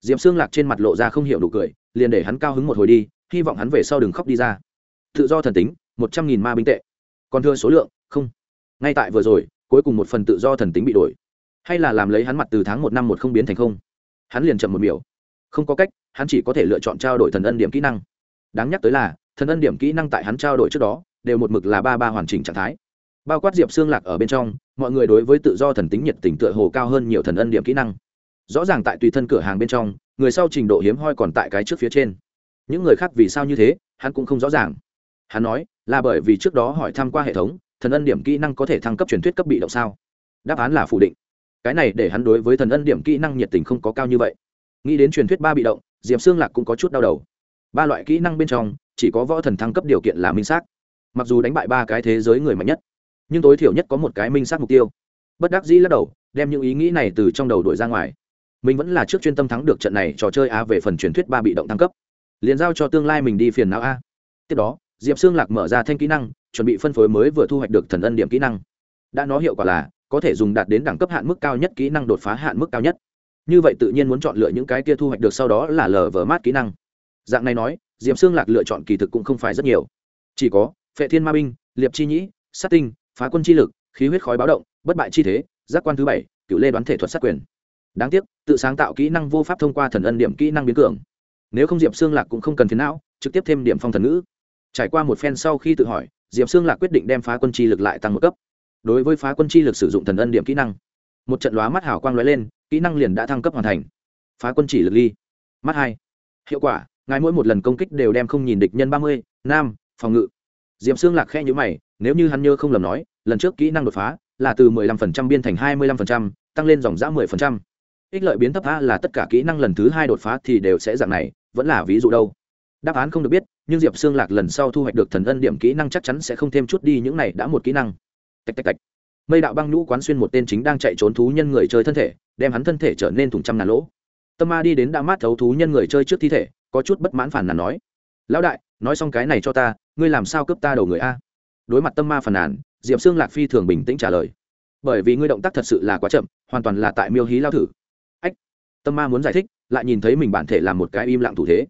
Diệp xương lạc trên mặt lộ ra không hiểu đủ cười, liền để hắn cao hứng một hồi đi, hy vọng hắn về sau đừng khóc đi ra. Tự do thần tính, một trăm nghìn ma binh tệ. Còn thưa số lượng, không. Ngay tại vừa rồi, cuối cùng một phần tự do thần tính bị đổi. Hay là làm lấy hắn mặt từ tháng một năm một không biến thành không? Hắn liền chậm một miểu. Không có cách, hắn chỉ có thể lựa chọn trao đổi thần ân điểm kỹ năng. Đáng nhắc tới là, thần ân điểm kỹ năng tại hắn trao đổi trước đó đều một mực là ba ba hoàn chỉnh trạng thái. Bao quát diệp xương lạc ở bên trong, mọi người đối với tự do thần tính nhiệt tình tựa hồ cao hơn nhiều thần ân điểm kỹ năng. Rõ ràng tại tùy thân cửa hàng bên trong, người sau trình độ hiếm hoi còn tại cái trước phía trên. Những người khác vì sao như thế, hắn cũng không rõ ràng. Hắn nói, là bởi vì trước đó hỏi thăm qua hệ thống, thần ân điểm kỹ năng có thể thăng cấp truyền thuyết cấp bị động sao? Đáp án là phủ định. Cái này để hắn đối với thần ân điểm kỹ năng nhiệt tình không có cao như vậy. Nghĩ đến truyền thuyết ba bị động, diệp xương lạc cũng có chút đau đầu. Ba loại kỹ năng bên trong, chỉ có võ thần thăng cấp điều kiện là minh xác mặc dù đánh bại ba cái thế giới người mạnh nhất, nhưng tối thiểu nhất có một cái minh xác mục tiêu. Bất đắc dĩ lắc đầu, đem những ý nghĩ này từ trong đầu đổi ra ngoài. Mình vẫn là trước chuyên tâm thắng được trận này trò chơi a về phần truyền thuyết ba bị động thăng cấp. Liền giao cho tương lai mình đi phiền não a. Tiếp đó, diệp xương lạc mở ra thanh kỹ năng, chuẩn bị phân phối mới vừa thu hoạch được thần ân điểm kỹ năng. Đã nó hiệu quả là, có thể dùng đạt đến đẳng cấp hạn mức cao nhất kỹ năng đột phá hạn mức cao nhất. Như vậy tự nhiên muốn chọn lựa những cái kia thu hoạch được sau đó là lờ vờ mát kỹ năng. Dạng này nói, diệp xương lạc lựa chọn kỳ thực cũng không phải rất nhiều. Chỉ có phệ thiên ma binh, liệp chi nhĩ, sát tinh, phá quân chi lực, khí huyết khói báo động, bất bại chi thế, giác quan thứ bảy cựu lê đoán thể thuật sát quyền. Đáng tiếc, tự sáng tạo kỹ năng vô pháp thông qua thần ân điểm kỹ năng biến cường. Nếu không diệp xương lạc cũng không cần phiền não, trực tiếp thêm điểm phong thần ngữ. Trải qua một phen sau khi tự hỏi, diệp xương lạc quyết định đem phá quân chi lực lại tăng một cấp. Đối với phá quân chi lực sử dụng thần ân điểm kỹ năng, một trận lóa mắt hào quang lóe lên, kỹ năng liền đã thăng cấp hoàn thành. Phá quân chỉ lực ly. Mắt hai. Hiệu quả, ngài mỗi một lần công kích đều đem không nhìn địch nhân ba mươi, nam, phòng ngự diệp xương lạc khe nhữ mày, nếu như hắn nhớ không lầm nói, lần trước kỹ năng đột phá là từ mười lăm phần trăm biên thành hai mươi lăm phần trăm, tăng lên dòng giã mười phần trăm. Ích lợi biến thấp a là tất cả kỹ năng lần thứ hai đột phá thì đều sẽ dạng này, vẫn là ví dụ đâu. Đáp án không được biết, nhưng diệp xương lạc lần sau thu hoạch được thần ân điểm kỹ năng chắc chắn sẽ không thêm chút đi những này đã một kỹ năng. Tạch tạch tạch. Mây đạo băng nhũ quán xuyên một tên chính đang chạy trốn thú nhân người chơi thân thể, đem hắn thân thể trở nên thùng trăm ngàn lỗ. Tâm ma đi đến đã mát thấu thú nhân người chơi trước thi thể, có chút bất mãn phản nàn nói. Lão đại nói xong cái này cho ta, ngươi làm sao cướp ta đầu người a? Đối mặt tâm ma phản nàn, diệp xương lạc phi thường bình tĩnh trả lời. Bởi vì ngươi động tác thật sự là quá chậm, hoàn toàn là tại miêu hí lao thử. Ách, tâm ma muốn giải thích, lại nhìn thấy mình bản thể làm một cái im lặng thủ thế.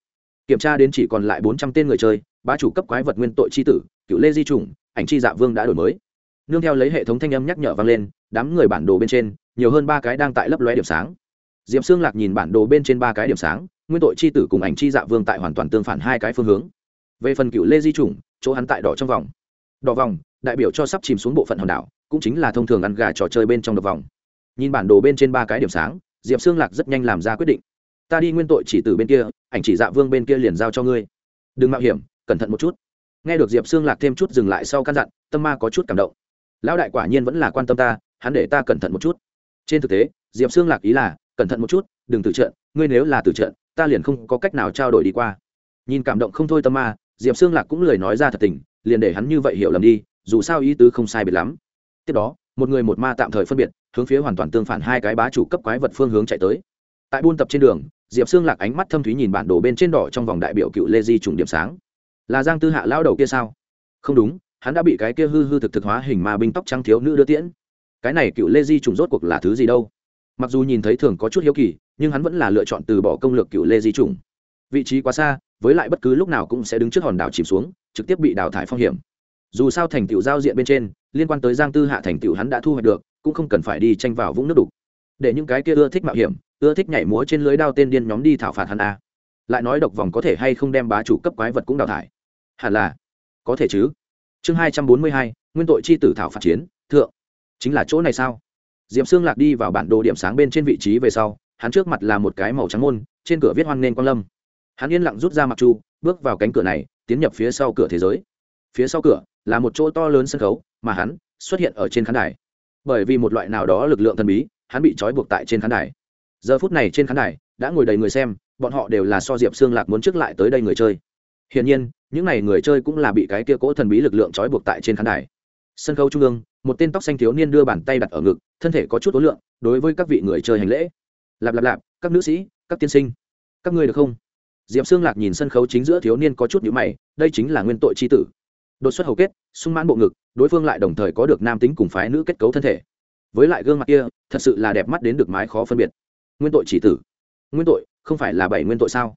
Kiểm tra đến chỉ còn lại bốn trăm tên người chơi ba chủ cấp quái vật nguyên tội c h i tử, cựu lê di trùng ảnh chi dạ vương đã đổi mới. Nương theo lấy hệ thống thanh âm nhắc nhở vang lên, đám người bản đồ bên trên, nhiều hơn ba cái đang tại lấp lóe điểm sáng. D i ệ p xương lạc nhìn bản đồ bên trên ba cái điểm sáng, nguyên tội c h i tử cùng ảnh chi dạ vương tại hoàn toàn tương phản hai cái phương hướng về phần cựu lê di trùng chỗ hắn tại đỏ trong vòng. Đỏ vòng, đại biểu cho sắp chìm xuống bộ phận hòn đảo, cũng chính là thông thường ăn gà trò chơi bên trong độc vòng. Nhìn bản đồ bên trên ba cái điểm sáng, diệp xương lạc rất nhanh làm ra quyết định. Ta đi nguyên tội chỉ từ bên kia, ảnh chỉ dạ vương bên kia liền giao cho ngươi. Đừng mạo hiểm, cẩn thận một chút. Nghe được diệp xương lạc thêm chút dừng lại sau căn dặn, tâm ma có chút cảm động. Lão đại quả nhiên vẫn là quan tâm ta, hắn để ta cẩn thận một chút. Trên thực tế, diệp xương lạc ý là, cẩn thận một chút, đừng từ trận, ngươi nếu là từ trận, ta liền không có cách nào trao đổi đi qua. Nhìn cảm động không thôi tâm ma diệp xương lạc cũng lời nói ra thật tình, liền để hắn như vậy hiểu lầm đi, dù sao ý tứ không sai biệt lắm. Tiếp đó, một người một ma tạm thời phân biệt, hướng phía hoàn toàn tương phản hai cái bá chủ cấp quái vật phương hướng chạy tới. Tại buôn tập trên đường, diệp xương lạc ánh mắt thâm thúy nhìn bản đồ bên trên đỏ trong vòng đại biểu cựu lê di trùng điểm sáng. Là giang tư hạ lao đầu kia sao? Không đúng, hắn đã bị cái kia hư hư thực thực hóa hình ma binh tóc trắng thiếu nữ đưa tiễn. Cái này cựu lê di trùng rốt cuộc là thứ gì đâu? Mặc dù nhìn thấy thường có chút hiếu kỳ, nhưng hắn vẫn là lựa chọn từ bỏ công lược cựu lê di trùng. Vị trí quá xa với lại bất cứ lúc nào cũng sẽ đứng trước hòn đảo chìm xuống, trực tiếp bị đào thải phong hiểm. Dù sao thành tựu giao diện bên trên, liên quan tới giang tư hạ thành tựu hắn đã thu hoạch được, cũng không cần phải đi tranh vào vũng nước đục. Để những cái kia ưa thích mạo hiểm, ưa thích nhảy múa trên lưới đao tên điên nhóm đi thảo phạt hắn a. Lại nói độc vòng có thể hay không đem bá chủ cấp quái vật cũng đào thải? Hẳn là. Có thể chứ. Chương hai trăm bốn mươi hai, nguyên tội c h i tử thảo phạt chiến, thượng. Chính là chỗ này sao? Diệp xương lạc đi vào bản đồ điểm sáng bên trên vị trí về sau, hắn trước mặt là một cái màu trắng môn, trên cửa viết hoan nghênh quang lâm hắn yên lặng rút ra mặc chu, bước vào cánh cửa này, tiến nhập phía sau cửa thế giới. Phía sau cửa là một chỗ to lớn sân khấu, mà hắn xuất hiện ở trên khán đài. Bởi vì một loại nào đó lực lượng thần bí, hắn bị trói buộc tại trên khán đài. Giờ phút này trên khán đài, đã ngồi đầy người xem, bọn họ đều là so diệp xương lạc muốn trước lại tới đây người chơi. Hiển nhiên, những n à y người chơi cũng là bị cái kia cỗ thần bí lực lượng trói buộc tại trên khán đài. Sân khấu trung ương, một tên tóc xanh thiếu niên đưa bàn tay đặt ở ngực, thân thể có chút tối lượng đối với các vị người chơi hành lễ. Lạp lạp lạp, các nữ sĩ, các tiên sinh, các ngươi được không? Diệp xương lạc nhìn sân khấu chính giữa thiếu niên có chút nhữ mày, đây chính là nguyên tội c h i tử. Đột xuất hầu kết, sung mãn bộ ngực, đối phương lại đồng thời có được nam tính cùng phái nữ kết cấu thân thể. Với lại gương mặt kia, thật sự là đẹp mắt đến được mái khó phân biệt. Nguyên tội chỉ tử. Nguyên tội, không phải là bảy nguyên tội sao?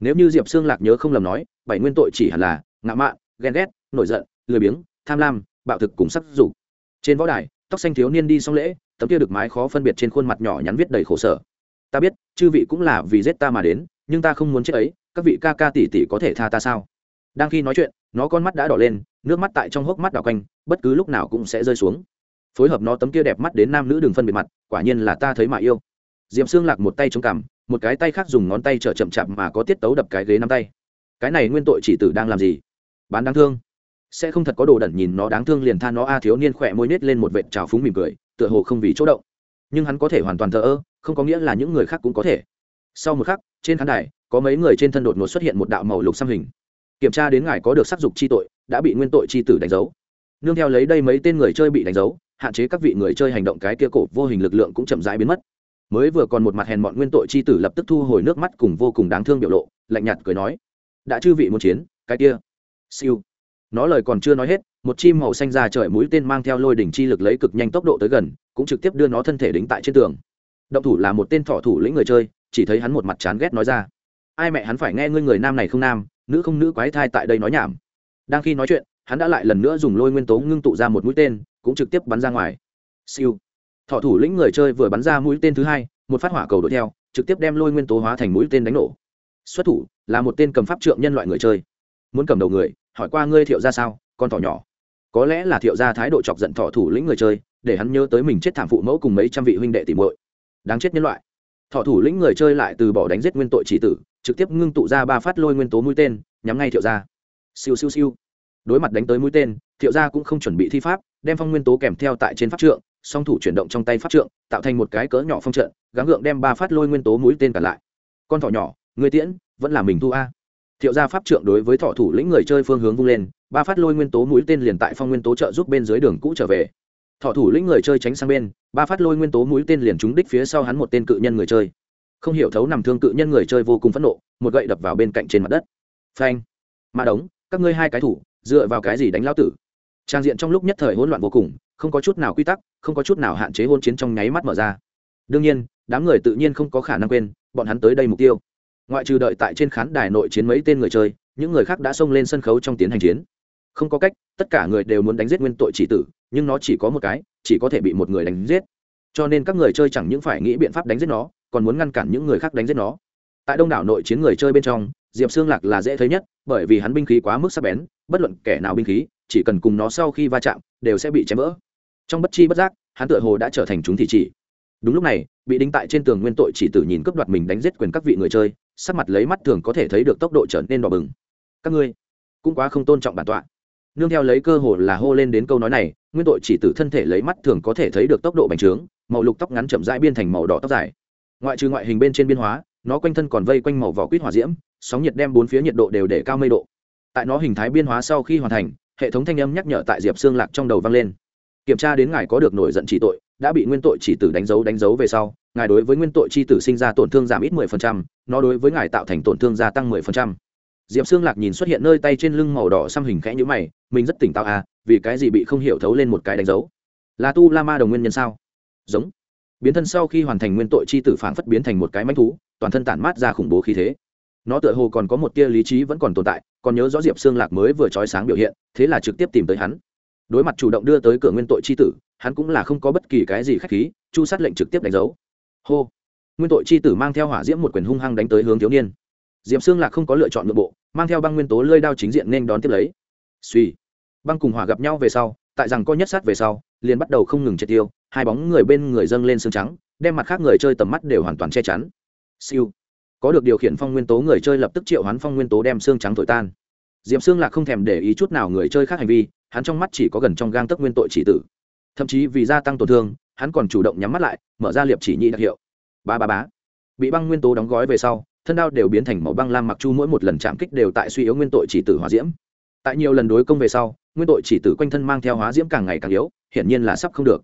Nếu như diệp xương lạc nhớ không lầm nói, bảy nguyên tội chỉ hẳn là ngạo mạn, ghen ghét, nổi giận, lười biếng, tham lam, bạo thực cùng sắc dục. Trên võ đài, tóc xanh thiếu niên đi xong lễ, tấm kia được mái khó phân biệt trên khuôn mặt nhỏ nhắn viết đầy khổ sở ta biết, chư vị cũng là vì giết ta mà đến, nhưng ta không muốn chết ấy, các vị ca ca tỷ tỷ có thể tha ta sao? Đang khi nói chuyện, nó con mắt đã đỏ lên, nước mắt tại trong hốc mắt đỏ quanh, bất cứ lúc nào cũng sẽ rơi xuống. Phối hợp nó tấm kia đẹp mắt đến nam nữ đường phân biệt mặt, quả nhiên là ta thấy mà yêu. Diệm xương lạc một tay chống cằm, một cái tay khác dùng ngón tay trở chậm chạp mà có tiết tấu đập cái ghế nắm tay. Cái này nguyên tội chỉ tử đang làm gì? Bán đáng thương. Sẽ không thật có đồ đẩn nhìn nó đáng thương liền than nó a thiếu niên khỏe môi nết lên một vệt trào phúng mỉm cười, tựa hồ không vì chỗ động. Nhưng hắn có thể hoàn toàn thờ ơ không có nghĩa là những người khác cũng có thể. Sau một khắc, trên khán đài, có mấy người trên thân đột ngột xuất hiện một đạo màu lục xăm hình. Kiểm tra đến ngài có được sắc dục chi tội, đã bị nguyên tội chi tử đánh dấu. Nương theo lấy đây mấy tên người chơi bị đánh dấu, hạn chế các vị người chơi hành động cái kia cổ vô hình lực lượng cũng chậm rãi biến mất. Mới vừa còn một mặt hèn mọn nguyên tội chi tử lập tức thu hồi nước mắt cùng vô cùng đáng thương biểu lộ, lạnh nhạt cười nói, đã chư vị muốn chiến, cái kia. Siêu. Nó lời còn chưa nói hết, một chim màu xanh ra trời mũi tên mang theo lôi đỉnh chi lực lấy cực nhanh tốc độ tới gần, cũng trực tiếp đưa nó thân thể đính tại trên tường động thủ là một tên thọ thủ lĩnh người chơi, chỉ thấy hắn một mặt chán ghét nói ra. Ai mẹ hắn phải nghe ngươi người nam này không nam, nữ không nữ quái thai tại đây nói nhảm. Đang khi nói chuyện, hắn đã lại lần nữa dùng lôi nguyên tố ngưng tụ ra một mũi tên, cũng trực tiếp bắn ra ngoài. Siêu. Thọ thủ lĩnh người chơi vừa bắn ra mũi tên thứ hai, một phát hỏa cầu đuổi theo, trực tiếp đem lôi nguyên tố hóa thành mũi tên đánh nổ. Xuất thủ, là một tên cầm pháp trượng nhân loại người chơi. Muốn cầm đầu người, hỏi qua ngươi thiệu ra sao, con thỏ nhỏ. Có lẽ là thiệu ra thái độ chọc giận thọ thủ lĩnh người chơi, để hắn nhớ tới mình chết thảm phụ mẫu cùng mấy trăm vị huynh đệ tìm muội đáng chết nhân loại. Thọ thủ lĩnh người chơi lại từ bỏ đánh giết nguyên tội chỉ tử, trực tiếp ngưng tụ ra ba phát lôi nguyên tố mũi tên, nhắm ngay thiệu gia. siêu siêu siêu. Đối mặt đánh tới mũi tên, thiệu gia cũng không chuẩn bị thi pháp, đem phong nguyên tố kèm theo tại trên pháp trượng, song thủ chuyển động trong tay pháp trượng, tạo thành một cái cỡ nhỏ phong trận, gắng gượng đem ba phát lôi nguyên tố mũi tên cả lại. Con thỏ nhỏ, người tiễn, vẫn là mình thu a. Thiệu gia pháp trượng đối với thọ thủ lĩnh người chơi phương hướng vung lên, ba phát lôi nguyên tố mũi tên liền tại phong nguyên tố trợ giúp bên dưới đường cũ trở về thọ thủ lĩnh người chơi tránh sang bên, ba phát lôi nguyên tố mũi tên liền trúng đích phía sau hắn một tên cự nhân người chơi. Không hiểu thấu nằm thương cự nhân người chơi vô cùng phẫn nộ, một gậy đập vào bên cạnh trên mặt đất. Phanh. Ma đống, các ngươi hai cái thủ, dựa vào cái gì đánh lao tử? Trang diện trong lúc nhất thời hỗn loạn vô cùng, không có chút nào quy tắc, không có chút nào hạn chế hôn chiến trong nháy mắt mở ra. Đương nhiên, đám người tự nhiên không có khả năng quên, bọn hắn tới đây mục tiêu. Ngoại trừ đợi tại trên khán đài nội chiến mấy tên người chơi, những người khác đã xông lên sân khấu trong tiến hành chiến không có cách, tất cả người đều muốn đánh giết nguyên tội chỉ tử, nhưng nó chỉ có một cái, chỉ có thể bị một người đánh giết. Cho nên các người chơi chẳng những phải nghĩ biện pháp đánh giết nó, còn muốn ngăn cản những người khác đánh giết nó. Tại đông đảo nội chiến người chơi bên trong, diệp xương lạc là dễ thấy nhất, bởi vì hắn binh khí quá mức sắc bén, bất luận kẻ nào binh khí, chỉ cần cùng nó sau khi va chạm, đều sẽ bị chém vỡ. Trong bất chi bất giác, hắn tựa hồ đã trở thành chúng thị chỉ. Đúng lúc này, bị đính tại trên tường nguyên tội chỉ tử nhìn cướp đoạt mình đánh giết quyền các vị người chơi, sắc mặt lấy mắt thường có thể thấy được tốc độ trở nên đỏ bừng. Các ngươi cũng quá không tôn trọng bản tọa nương theo lấy cơ hội là hô lên đến câu nói này nguyên tội chỉ tử thân thể lấy mắt thường có thể thấy được tốc độ bành trướng màu lục tóc ngắn chậm rãi biên thành màu đỏ tóc dài. Ngoại trừ ngoại hình bên trên biên hóa nó quanh thân còn vây quanh màu vỏ quýt hỏa diễm sóng nhiệt đem bốn phía nhiệt độ đều để cao mây độ. Tại nó hình thái biên hóa sau khi hoàn thành hệ thống thanh âm nhắc nhở tại diệp xương lạc trong đầu vang lên. Kiểm tra đến ngài có được nổi giận chỉ tội đã bị nguyên tội chỉ tử đánh dấu đánh dấu về sau ngài đối với nguyên tội chi tử sinh ra tổn thương giảm ít 10%, nó đối với ngài tạo thành tổn thương gia tăng 10%. Diệp Sương Lạc nhìn xuất hiện nơi tay trên lưng màu đỏ xăm hình khẽ như mày, mình rất tỉnh táo à, vì cái gì bị không hiểu thấu lên một cái đánh dấu? Là tu La Ma đồng nguyên nhân sao? Giống. Biến thân sau khi hoàn thành nguyên tội chi tử phản phất biến thành một cái mãnh thú, toàn thân tản mát ra khủng bố khí thế. Nó tựa hồ còn có một tia lý trí vẫn còn tồn tại, còn nhớ rõ Diệp Sương Lạc mới vừa trói sáng biểu hiện, thế là trực tiếp tìm tới hắn. Đối mặt chủ động đưa tới cửa nguyên tội chi tử, hắn cũng là không có bất kỳ cái gì khách khí, chu sát lệnh trực tiếp đánh dấu. Hô. Nguyên tội chi tử mang theo hỏa diễm một quyền hung hăng đánh tới hướng thiếu niên. Diệp Sương Lạc không có lựa chọn nội bộ, mang theo băng nguyên tố lơi đao chính diện nên đón tiếp lấy. Suy băng cùng hỏa gặp nhau về sau, tại rằng coi nhất sát về sau, liền bắt đầu không ngừng triệt tiêu, hai bóng người bên người dâng lên xương trắng, đem mặt khác người chơi tầm mắt đều hoàn toàn che chắn. Siêu. Có được điều khiển phong nguyên tố người chơi lập tức triệu hoán phong nguyên tố đem xương trắng thổi tan. Diệp xương lạc không thèm để ý chút nào người chơi khác hành vi, hắn trong mắt chỉ có gần trong gang tấc nguyên tội chỉ tử. Thậm chí vì gia tăng tổn thương, hắn còn chủ động nhắm mắt lại, mở ra liệp chỉ nhị đặc hiệu. Ba ba bá bị băng nguyên tố đóng gói về sau thân đao đều biến thành màu băng lam mặc chu mỗi một lần chạm kích đều tại suy yếu nguyên tội chỉ tử hóa diễm. Tại nhiều lần đối công về sau, nguyên tội chỉ tử quanh thân mang theo hóa diễm càng ngày càng yếu, hiển nhiên là sắp không được.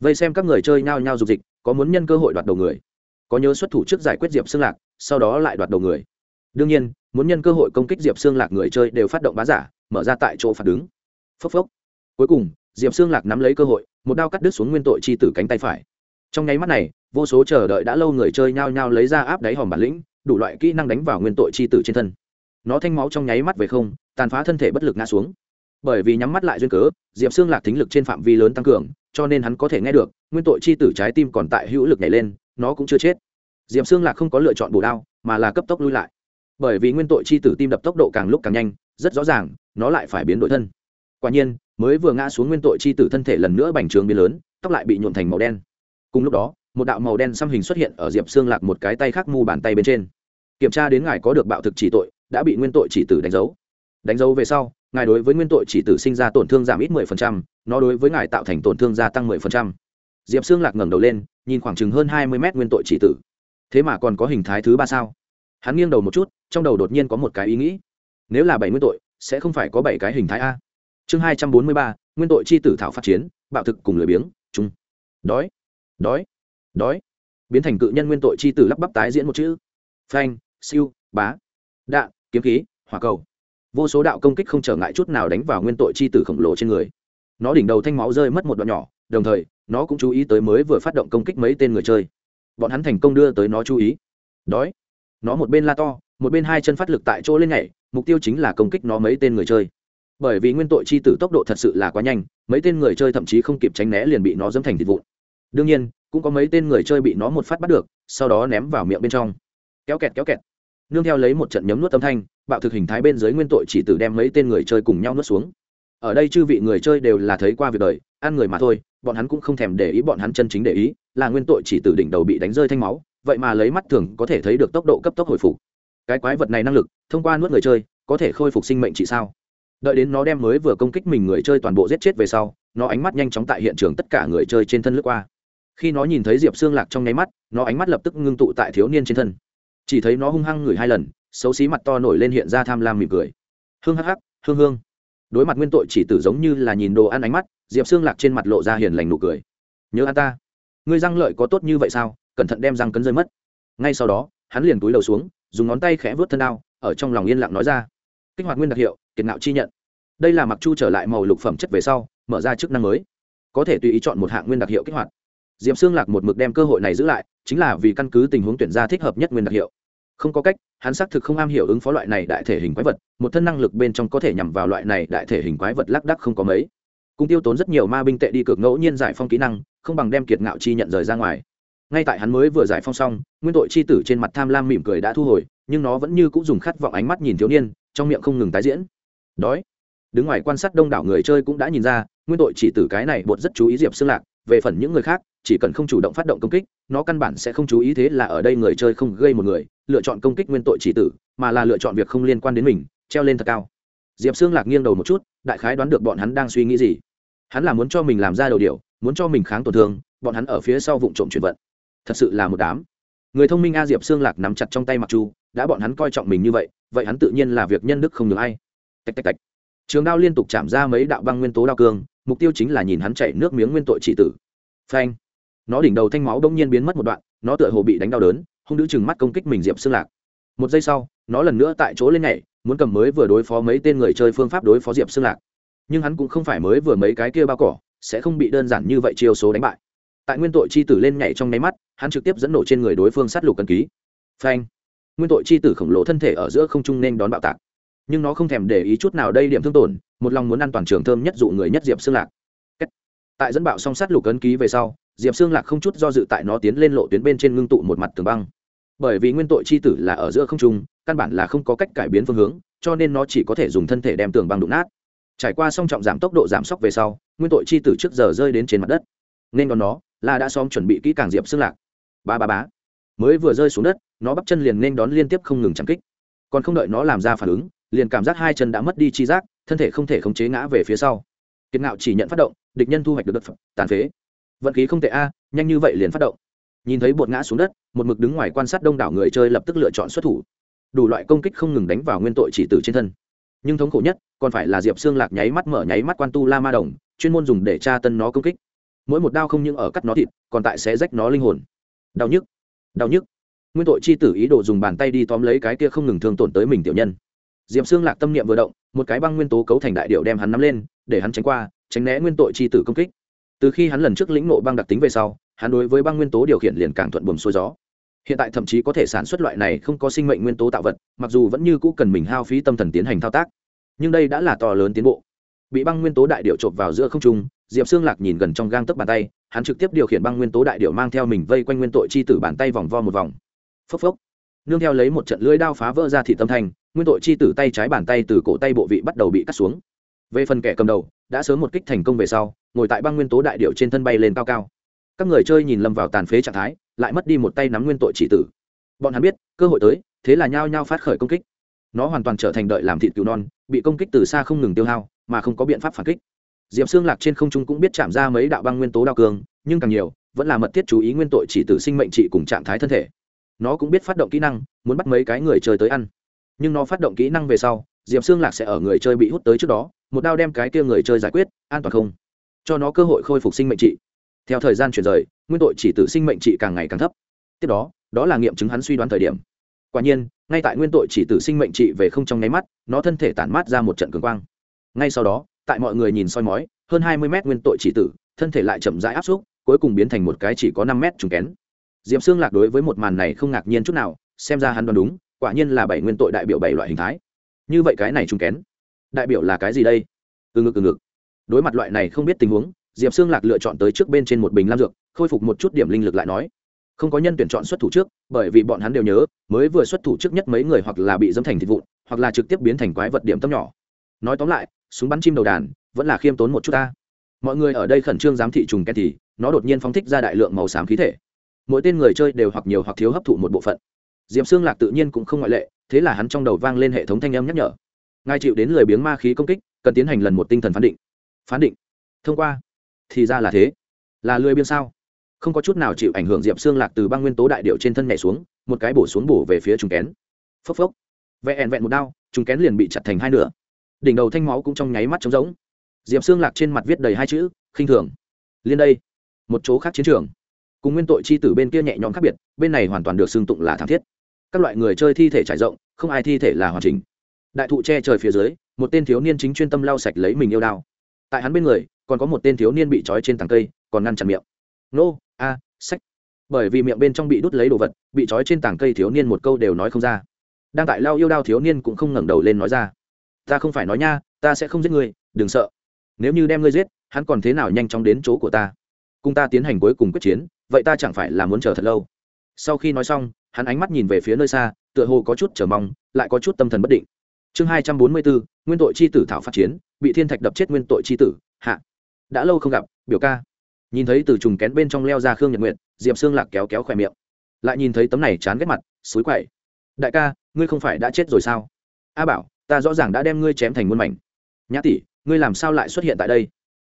Vây xem các người chơi nhao nhao dục dịch, có muốn nhân cơ hội đoạt đầu người, có nhớ xuất thủ trước giải quyết diệp xương lạc, sau đó lại đoạt đầu người. Đương nhiên, muốn nhân cơ hội công kích diệp xương lạc người chơi đều phát động bá giả, mở ra tại chỗ phạt đứng. Phốc phốc. Cuối cùng, diệp xương lạc nắm lấy cơ hội, một đao cắt đứt xuống nguyên tội chi tử cánh tay phải. Trong nháy mắt này, vô số chờ đợi đã lâu người chơi nhao nhao lấy ra áp đáy hòm bản lĩnh đủ loại kỹ năng đánh vào nguyên tội chi tử trên thân. Nó thanh máu trong nháy mắt về không, tàn phá thân thể bất lực ngã xuống. Bởi vì nhắm mắt lại duyên cớ, diệp xương lạc thính lực trên phạm vi lớn tăng cường, cho nên hắn có thể nghe được, nguyên tội chi tử trái tim còn tại hữu lực nhảy lên, nó cũng chưa chết. Diệp xương lạc không có lựa chọn bổ đao, mà là cấp tốc lui lại. Bởi vì nguyên tội chi tử tim đập tốc độ càng lúc càng nhanh, rất rõ ràng, nó lại phải biến đổi thân. Quả nhiên, mới vừa ngã xuống nguyên tội chi tử thân thể lần nữa bành trướng biến lớn, tóc lại bị nhuộn thành màu đen. Cùng lúc đó, một đạo màu đen xăm hình xuất hiện ở diệp xương lạc một cái tay khác mu bàn tay bên trên kiểm tra đến ngài có được bạo thực chỉ tội đã bị nguyên tội chỉ tử đánh dấu. Đánh dấu về sau ngài đối với nguyên tội chỉ tử sinh ra tổn thương giảm ít 10%, nó đối với ngài tạo thành tổn thương gia tăng 10%. diệp xương lạc ngẩng đầu lên nhìn khoảng chừng hơn 20 mét nguyên tội chỉ tử. Thế mà còn có hình thái thứ ba sao? Hắn nghiêng đầu một chút trong đầu đột nhiên có một cái ý nghĩ. Nếu là bảy nguyên tội sẽ không phải có bảy cái hình thái a. Chương hai trăm bốn mươi ba nguyên tội chi tử thảo phát chiến bạo thực cùng lười biếng chung. Đói. Đói. Đói. Biến thành cự nhân nguyên tội chi tử lắp bắp tái diễn một chữ. Phanh siêu, bá, đạn, kiếm khí, hỏa cầu. Vô số đạo công kích không trở ngại chút nào đánh vào nguyên tội chi tử khổng lồ trên người. Nó đỉnh đầu thanh máu rơi mất một đoạn nhỏ, đồng thời, nó cũng chú ý tới mới vừa phát động công kích mấy tên người chơi. Bọn hắn thành công đưa tới nó chú ý. Đói. Nó một bên la to, một bên hai chân phát lực tại chỗ lên nhảy, mục tiêu chính là công kích nó mấy tên người chơi. Bởi vì nguyên tội chi tử tốc độ thật sự là quá nhanh, mấy tên người chơi thậm chí không kịp tránh né liền bị nó dẫm thành thịt vụn. Đương nhiên, cũng có mấy tên người chơi bị nó một phát bắt được, sau đó ném vào miệng bên trong kéo kẹt kéo kẹt. Nương theo lấy một trận nhấm nuốt âm thanh, bạo thực hình thái bên dưới nguyên tội chỉ tử đem mấy tên người chơi cùng nhau nuốt xuống. Ở đây chư vị người chơi đều là thấy qua việc đời, ăn người mà thôi, bọn hắn cũng không thèm để ý bọn hắn chân chính để ý, là nguyên tội chỉ tử đỉnh đầu bị đánh rơi thanh máu, vậy mà lấy mắt thường có thể thấy được tốc độ cấp tốc hồi phục. Cái quái vật này năng lực, thông qua nuốt người chơi, có thể khôi phục sinh mệnh chỉ sao? Đợi đến nó đem mới vừa công kích mình người chơi toàn bộ giết chết về sau, nó ánh mắt nhanh chóng tại hiện trường tất cả người chơi trên thân lướt qua. Khi nó nhìn thấy diệp xương lạc trong nháy mắt, nó ánh mắt lập tức ngưng tụ tại thiếu niên trên thân chỉ thấy nó hung hăng ngửi hai lần, xấu xí mặt to nổi lên hiện ra tham lam mỉm cười. Hương hắc hắc, hương hương. Đối mặt nguyên tội chỉ tử giống như là nhìn đồ ăn ánh mắt, diệp xương lạc trên mặt lộ ra hiền lành nụ cười. Nhớ an ta. Ngươi răng lợi có tốt như vậy sao? Cẩn thận đem răng cấn rơi mất. Ngay sau đó, hắn liền túi đầu xuống, dùng ngón tay khẽ vớt thân đao, ở trong lòng yên lặng nói ra. Kích hoạt nguyên đặc hiệu, kiệt nạo chi nhận. Đây là mặc chu trở lại màu lục phẩm chất về sau, mở ra chức năng mới. Có thể tùy ý chọn một hạng nguyên đặc hiệu kích hoạt. Diệp xương lạc một mực đem cơ hội này giữ lại, chính là vì căn cứ tình huống tuyển ra thích hợp nhất nguyên đặc hiệu không có cách, hắn xác thực không am hiểu ứng phó loại này đại thể hình quái vật, một thân năng lực bên trong có thể nhằm vào loại này đại thể hình quái vật lác đắc không có mấy. Cũng tiêu tốn rất nhiều ma binh tệ đi cực ngẫu nhiên giải phong kỹ năng, không bằng đem kiệt ngạo chi nhận rời ra ngoài. Ngay tại hắn mới vừa giải phong xong, nguyên tội chi tử trên mặt tham lam mỉm cười đã thu hồi, nhưng nó vẫn như cũng dùng khát vọng ánh mắt nhìn thiếu niên, trong miệng không ngừng tái diễn. Đói. Đứng ngoài quan sát đông đảo người chơi cũng đã nhìn ra, nguyên tội chỉ tử cái này bột rất chú ý diệp xương lạc, về phần những người khác chỉ cần không chủ động phát động công kích, nó căn bản sẽ không chú ý thế là ở đây người chơi không gây một người, lựa chọn công kích nguyên tội chỉ tử, mà là lựa chọn việc không liên quan đến mình, treo lên thật cao. Diệp xương lạc nghiêng đầu một chút, đại khái đoán được bọn hắn đang suy nghĩ gì. Hắn là muốn cho mình làm ra đầu điều, muốn cho mình kháng tổn thương, bọn hắn ở phía sau vụ trộm chuyển vận. Thật sự là một đám. Người thông minh a diệp xương lạc nắm chặt trong tay mặc chu, đã bọn hắn coi trọng mình như vậy vậy hắn tự nhiên là việc nhân đức không được hay. tạch tạch tạch. Trường đao liên tục chạm ra mấy đạo băng nguyên tố đao cương, mục tiêu chính là nhìn hắn chảy nước miếng nguyên tội trị tử. Phanh nó đỉnh đầu thanh máu đông nhiên biến mất một đoạn, nó tựa hồ bị đánh đau đớn, hung nữ chừng mắt công kích mình diệp xương lạc. Một giây sau, nó lần nữa tại chỗ lên nhảy, muốn cầm mới vừa đối phó mấy tên người chơi phương pháp đối phó diệp xương lạc. Nhưng hắn cũng không phải mới vừa mấy cái kia bao cỏ, sẽ không bị đơn giản như vậy chiêu số đánh bại. Tại nguyên tội chi tử lên nhảy trong nháy mắt, hắn trực tiếp dẫn nổ trên người đối phương sát lục cân ký. Phanh! Nguyên tội chi tử khổng lồ thân thể ở giữa không trung nên đón bạo tạc. Nhưng nó không thèm để ý chút nào đây điểm thương tổn, một lòng muốn ăn toàn trường thơm nhất dụ người nhất diệp xương lạc. Tại dẫn bạo song sát lục ấn ký về sau diệp xương lạc không chút do dự tại nó tiến lên lộ tuyến bên trên ngưng tụ một mặt tường băng. Bởi vì nguyên tội c h i tử là ở giữa không trung, căn bản là không có cách cải biến phương hướng, cho nên nó chỉ có thể dùng thân thể đem tường băng đụng nát. Trải qua song trọng giảm tốc độ giảm sốc về sau, nguyên tội c h i tử trước giờ rơi đến trên mặt đất. Nên còn nó, là đã xóm chuẩn bị kỹ càng diệp xương lạc. Ba ba bá mới vừa rơi xuống đất, nó bắp chân liền nên đón liên tiếp không ngừng chạm kích. Còn không đợi nó làm ra phản ứng, liền cảm giác hai chân đã mất đi chi giác, thân thể không thể khống chế ngã về phía sau. Kiệt ngạo chỉ nhận phát động, địch nhân thu hoạch được đất tàn phế vận khí không tệ a, nhanh như vậy liền phát động. Nhìn thấy bột ngã xuống đất, một mực đứng ngoài quan sát đông đảo người chơi lập tức lựa chọn xuất thủ. Đủ loại công kích không ngừng đánh vào nguyên tội chỉ tử trên thân. Nhưng thống khổ nhất, còn phải là diệp xương lạc nháy mắt mở nháy mắt quan tu la ma đồng, chuyên môn dùng để tra tân nó công kích. Mỗi một đao không những ở cắt nó thịt, còn tại sẽ rách nó linh hồn. Đau nhức đau nhức. Nguyên tội chi tử ý đồ dùng bàn tay đi tóm lấy cái kia không ngừng thương tổn tới mình tiểu nhân. Diệp xương lạc tâm niệm vừa động, một cái băng nguyên tố cấu thành đại điệu đem hắn nắm lên, để hắn tránh qua, tránh né nguyên tội chi tử công kích từ khi hắn lần trước lĩnh nộ băng đặc tính về sau, hắn đối với băng nguyên tố điều khiển liền càng thuận buồm xuôi gió. Hiện tại thậm chí có thể sản xuất loại này không có sinh mệnh nguyên tố tạo vật, mặc dù vẫn như cũ cần mình hao phí tâm thần tiến hành thao tác. Nhưng đây đã là to lớn tiến bộ. Bị băng nguyên tố đại điệu chộp vào giữa không trung, diệp xương lạc nhìn gần trong gang tấc bàn tay, hắn trực tiếp điều khiển băng nguyên tố đại điệu mang theo mình vây quanh nguyên tội chi tử bàn tay vòng vo một vòng. Phốc phốc. Nương theo lấy một trận lưỡi đao phá vỡ ra thị tâm thành nguyên tội chi tử tay trái bàn tay từ cổ tay bộ vị bắt đầu bị cắt xuống. Về phần kẻ cầm đầu, đã sớm một kích thành công về sau ngồi tại băng nguyên tố đại điệu trên thân bay lên cao cao. Các người chơi nhìn lâm vào tàn phế trạng thái, lại mất đi một tay nắm nguyên tội chỉ tử. Bọn hắn biết, cơ hội tới, thế là nhao nhao phát khởi công kích. Nó hoàn toàn trở thành đợi làm thịt cứu non, bị công kích từ xa không ngừng tiêu hao, mà không có biện pháp phản kích. Diệp xương lạc trên không trung cũng biết chạm ra mấy đạo băng nguyên tố đao cường, nhưng càng nhiều, vẫn là mật thiết chú ý nguyên tội chỉ tử sinh mệnh trị cùng trạng thái thân thể. Nó cũng biết phát động kỹ năng, muốn bắt mấy cái người chơi tới ăn. Nhưng nó phát động kỹ năng về sau, diệp xương lạc sẽ ở người chơi bị hút tới trước đó, một đao đem cái kia người chơi giải quyết, an toàn không? Cho nó cơ hội khôi phục sinh mệnh trị. Theo thời gian chuyển rời, nguyên tội chỉ tử sinh mệnh trị càng ngày càng thấp. Tiếp đó đó là nghiệm chứng hắn suy đoán thời điểm. Quả nhiên, ngay tại nguyên tội chỉ tử sinh mệnh trị về không trong nháy mắt, nó thân thể tản mát ra một trận cường quang. Ngay sau đó, tại mọi người nhìn soi mói, hơn hai mươi mét nguyên tội chỉ tử, thân thể lại chậm rãi áp xúc, cuối cùng biến thành một cái chỉ có năm mét trùng kén. Diệm xương lạc đối với một màn này không ngạc nhiên chút nào, xem ra hắn đoán đúng, quả nhiên là bảy nguyên tội đại biểu bảy loại hình thái. Như vậy cái này trùng kén, đại biểu là cái gì đây? Từ ngực từ ngực đối mặt loại này không biết tình huống, diệp xương lạc lựa chọn tới trước bên trên một bình lam dược, khôi phục một chút điểm linh lực lại nói. Không có nhân tuyển chọn xuất thủ trước, bởi vì bọn hắn đều nhớ, mới vừa xuất thủ trước nhất mấy người hoặc là bị dâm thành thịt vụn, hoặc là trực tiếp biến thành quái vật điểm tâm nhỏ. Nói tóm lại, súng bắn chim đầu đàn, vẫn là khiêm tốn một chút ta. Mọi người ở đây khẩn trương giám thị trùng ken thì, nó đột nhiên phóng thích ra đại lượng màu xám khí thể. Mỗi tên người chơi đều hoặc nhiều hoặc thiếu hấp thụ một bộ phận. Diệp xương lạc tự nhiên cũng không ngoại lệ, thế là hắn trong đầu vang lên hệ thống thanh âm nhắc nhở. Ngài chịu đến lời biếng ma khí công kích, cần tiến hành lần một tinh thần phán định phán định. Thông qua. Thì ra là thế. Là lười biên sao? Không có chút nào chịu ảnh hưởng diệp xương lạc từ băng nguyên tố đại điệu trên thân nhảy xuống, một cái bổ xuống bổ về phía trùng kén. Phốc phốc. Vẹn vẹn một đao, trùng kén liền bị chặt thành hai nửa. Đỉnh đầu thanh máu cũng trong nháy mắt trống rỗng. Diệp xương lạc trên mặt viết đầy hai chữ, khinh thường. Liên đây. Một chỗ khác chiến trường. Cùng nguyên tội chi tử bên kia nhẹ nhõm khác biệt, bên này hoàn toàn được xưng tụng là thảm thiết. Các loại người chơi thi thể trải rộng, không ai thi thể là hoàn chỉnh. Đại thụ che trời phía dưới, một tên thiếu niên chính chuyên tâm lau sạch lấy mình yêu đao tại hắn bên người, còn có một tên thiếu niên bị trói trên tàng cây, còn ngăn chặn miệng. Nô, a, sách. Bởi vì miệng bên trong bị đút lấy đồ vật, bị trói trên tảng cây thiếu niên một câu đều nói không ra. Đang tại lao yêu đao thiếu niên cũng không ngẩng đầu lên nói ra. Ta không phải nói nha, ta sẽ không giết ngươi, đừng sợ. Nếu như đem ngươi giết, hắn còn thế nào nhanh chóng đến chỗ của ta? Cùng ta tiến hành cuối cùng quyết chiến, vậy ta chẳng phải là muốn chờ thật lâu? Sau khi nói xong, hắn ánh mắt nhìn về phía nơi xa, tựa hồ có chút chờ mong, lại có chút tâm thần bất định. Chương hai trăm bốn mươi bốn nguyên tội c h i tử thảo phát chiến bị thiên thạch đập chết nguyên tội c h i tử, hạ. Đã lâu không gặp, biểu ca. Nhìn thấy từ trùng kén bên trong leo ra khương nhật nguyệt, diệp xương lạc kéo kéo khỏe miệng. Lại nhìn thấy tấm này chán ghét mặt xúi quậy. Đại ca, ngươi không phải đã chết rồi sao? A bảo, ta rõ ràng đã đem ngươi chém thành muôn mảnh. Nhã tỷ, ngươi làm sao lại xuất hiện tại đây?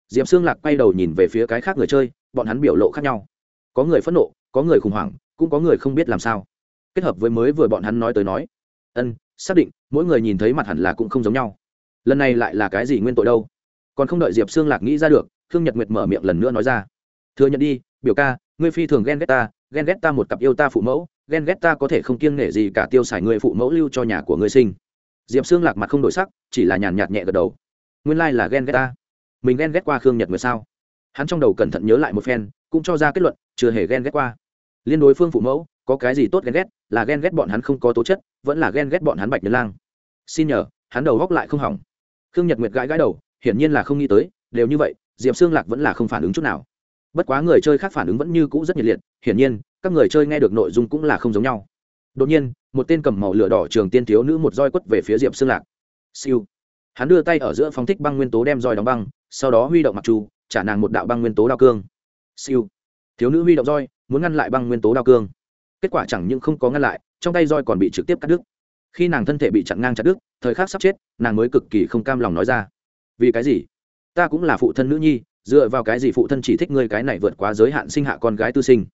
Diệp xương lạc quay đầu nhìn về phía cái khác người chơi, bọn hắn biểu lộ khác nhau. Có người phẫn nộ, có người khủng hoảng, cũng có người không biết làm sao. Kết hợp với mới vừa bọn hắn nói tới nói. Ân, xác định, mỗi người nhìn thấy mặt hẳn là cũng không giống nhau lần này lại là cái gì nguyên tội đâu? Còn không đợi diệp xương lạc nghĩ ra được, khương nhật nguyệt mở miệng lần nữa nói ra. Thừa nhận đi, biểu ca, ngươi phi thường ghen ghét ta, ghen ghét ta một cặp yêu ta phụ mẫu, ghen ghét ta có thể không kiêng nể gì cả tiêu xài người phụ mẫu lưu cho nhà của ngươi sinh. Diệp xương lạc mặt không đổi sắc, chỉ là nhàn nhạt nhẹ gật đầu. Nguyên lai là ghen ghét ta. Mình ghen ghét qua khương nhật nguyệt sao? Hắn trong đầu cẩn thận nhớ lại một phen, cũng cho ra kết luận, chưa hề ghen ghét qua. Liên đối phương phụ mẫu, có cái gì tốt ghen ghét, là ghen ghét bọn hắn không có tố chất, vẫn là ghen ghét bọn hắn bạch nhân lang. Xin nhờ hắn đầu góc lại không hỏng. Khương nhật nguyệt gãi gãi đầu, hiển nhiên là không nghĩ tới, đều như vậy, diệp xương lạc vẫn là không phản ứng chút nào. Bất quá người chơi khác phản ứng vẫn như cũ rất nhiệt liệt, hiển nhiên, các người chơi nghe được nội dung cũng là không giống nhau. Đột nhiên, một tên cầm màu lửa đỏ trường tiên thiếu nữ một roi quất về phía diệp xương lạc. Siêu. Hắn đưa tay ở giữa phóng thích băng nguyên tố đem roi đóng băng, sau đó huy động mặc trù trả nàng một đạo băng nguyên tố đao cương. Siêu. Thiếu nữ huy động roi, muốn ngăn lại băng nguyên tố đao cương. Kết quả chẳng những không có ngăn lại, trong tay roi còn bị trực tiếp cắt đứt khi nàng thân thể bị chặn ngang chặt đứt, thời khắc sắp chết, nàng mới cực kỳ không cam lòng nói ra. Vì cái gì? Ta cũng là phụ thân nữ nhi, dựa vào cái gì phụ thân chỉ thích ngươi cái này vượt quá giới hạn sinh hạ con gái tư sinh?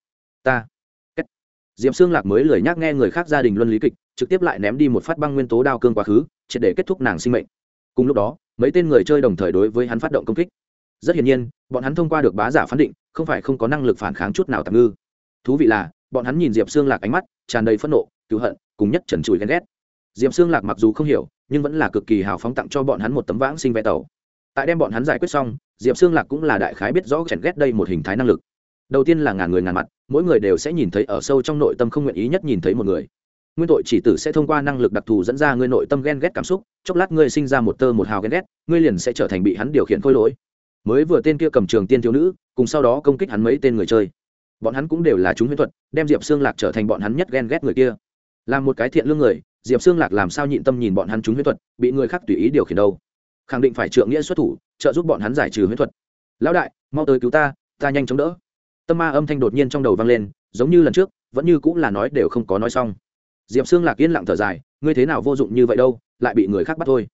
Ta. Diệm xương lạc mới lười nhắc nghe người khác gia đình luân lý kịch, trực tiếp lại ném đi một phát băng nguyên tố đao cương quá khứ, triệt để kết thúc nàng sinh mệnh. Cùng lúc đó, mấy tên người chơi đồng thời đối với hắn phát động công kích. Rất hiển nhiên, bọn hắn thông qua được bá giả phán định, không phải không có năng lực phản kháng chút nào tạm ngư. Thú vị là, bọn hắn nhìn diệp xương lạc ánh mắt, tràn đầy phẫn nộ cứu hận, cùng nhất trần trụi ghen ghét diệp xương lạc mặc dù không hiểu, nhưng vẫn là cực kỳ hào phóng tặng cho bọn hắn một tấm vãng sinh vé tàu. Tại đem bọn hắn giải quyết xong, diệp xương lạc cũng là đại khái biết rõ chèn ghét đây một hình thái năng lực. Đầu tiên là ngàn người ngàn mặt, mỗi người đều sẽ nhìn thấy ở sâu trong nội tâm không nguyện ý nhất nhìn thấy một người. Nguyên tội chỉ tử sẽ thông qua năng lực đặc thù dẫn ra ngươi nội tâm ghen ghét cảm xúc, chốc lát ngươi sinh ra một tơ một hào ghen ghét ngươi liền sẽ trở thành bị hắn điều khiển khôi lỗi. Mới vừa tên kia cầm trường tiên thiếu nữ, cùng sau đó công kích hắn mấy tên người chơi. Bọn hắn cũng đều là chúng huyễn thuật, đem diệp xương lạc trở thành bọn hắn nhất ghen ghét người kia. Làm một cái thiện lương người diệp xương lạc làm sao nhịn tâm nhìn bọn hắn chúng huyễn thuật, bị người khác tùy ý điều khiển đâu. Khẳng định phải trượng nghĩa xuất thủ, trợ giúp bọn hắn giải trừ huyễn thuật. Lão đại, mau tới cứu ta ta nhanh chóng đỡ. Tâm ma âm thanh đột nhiên trong đầu vang lên, giống như lần trước, vẫn như cũng là nói đều không có nói xong. Diệp xương lạc yên lặng thở dài, ngươi thế nào vô dụng như vậy đâu, lại bị người khác bắt thôi.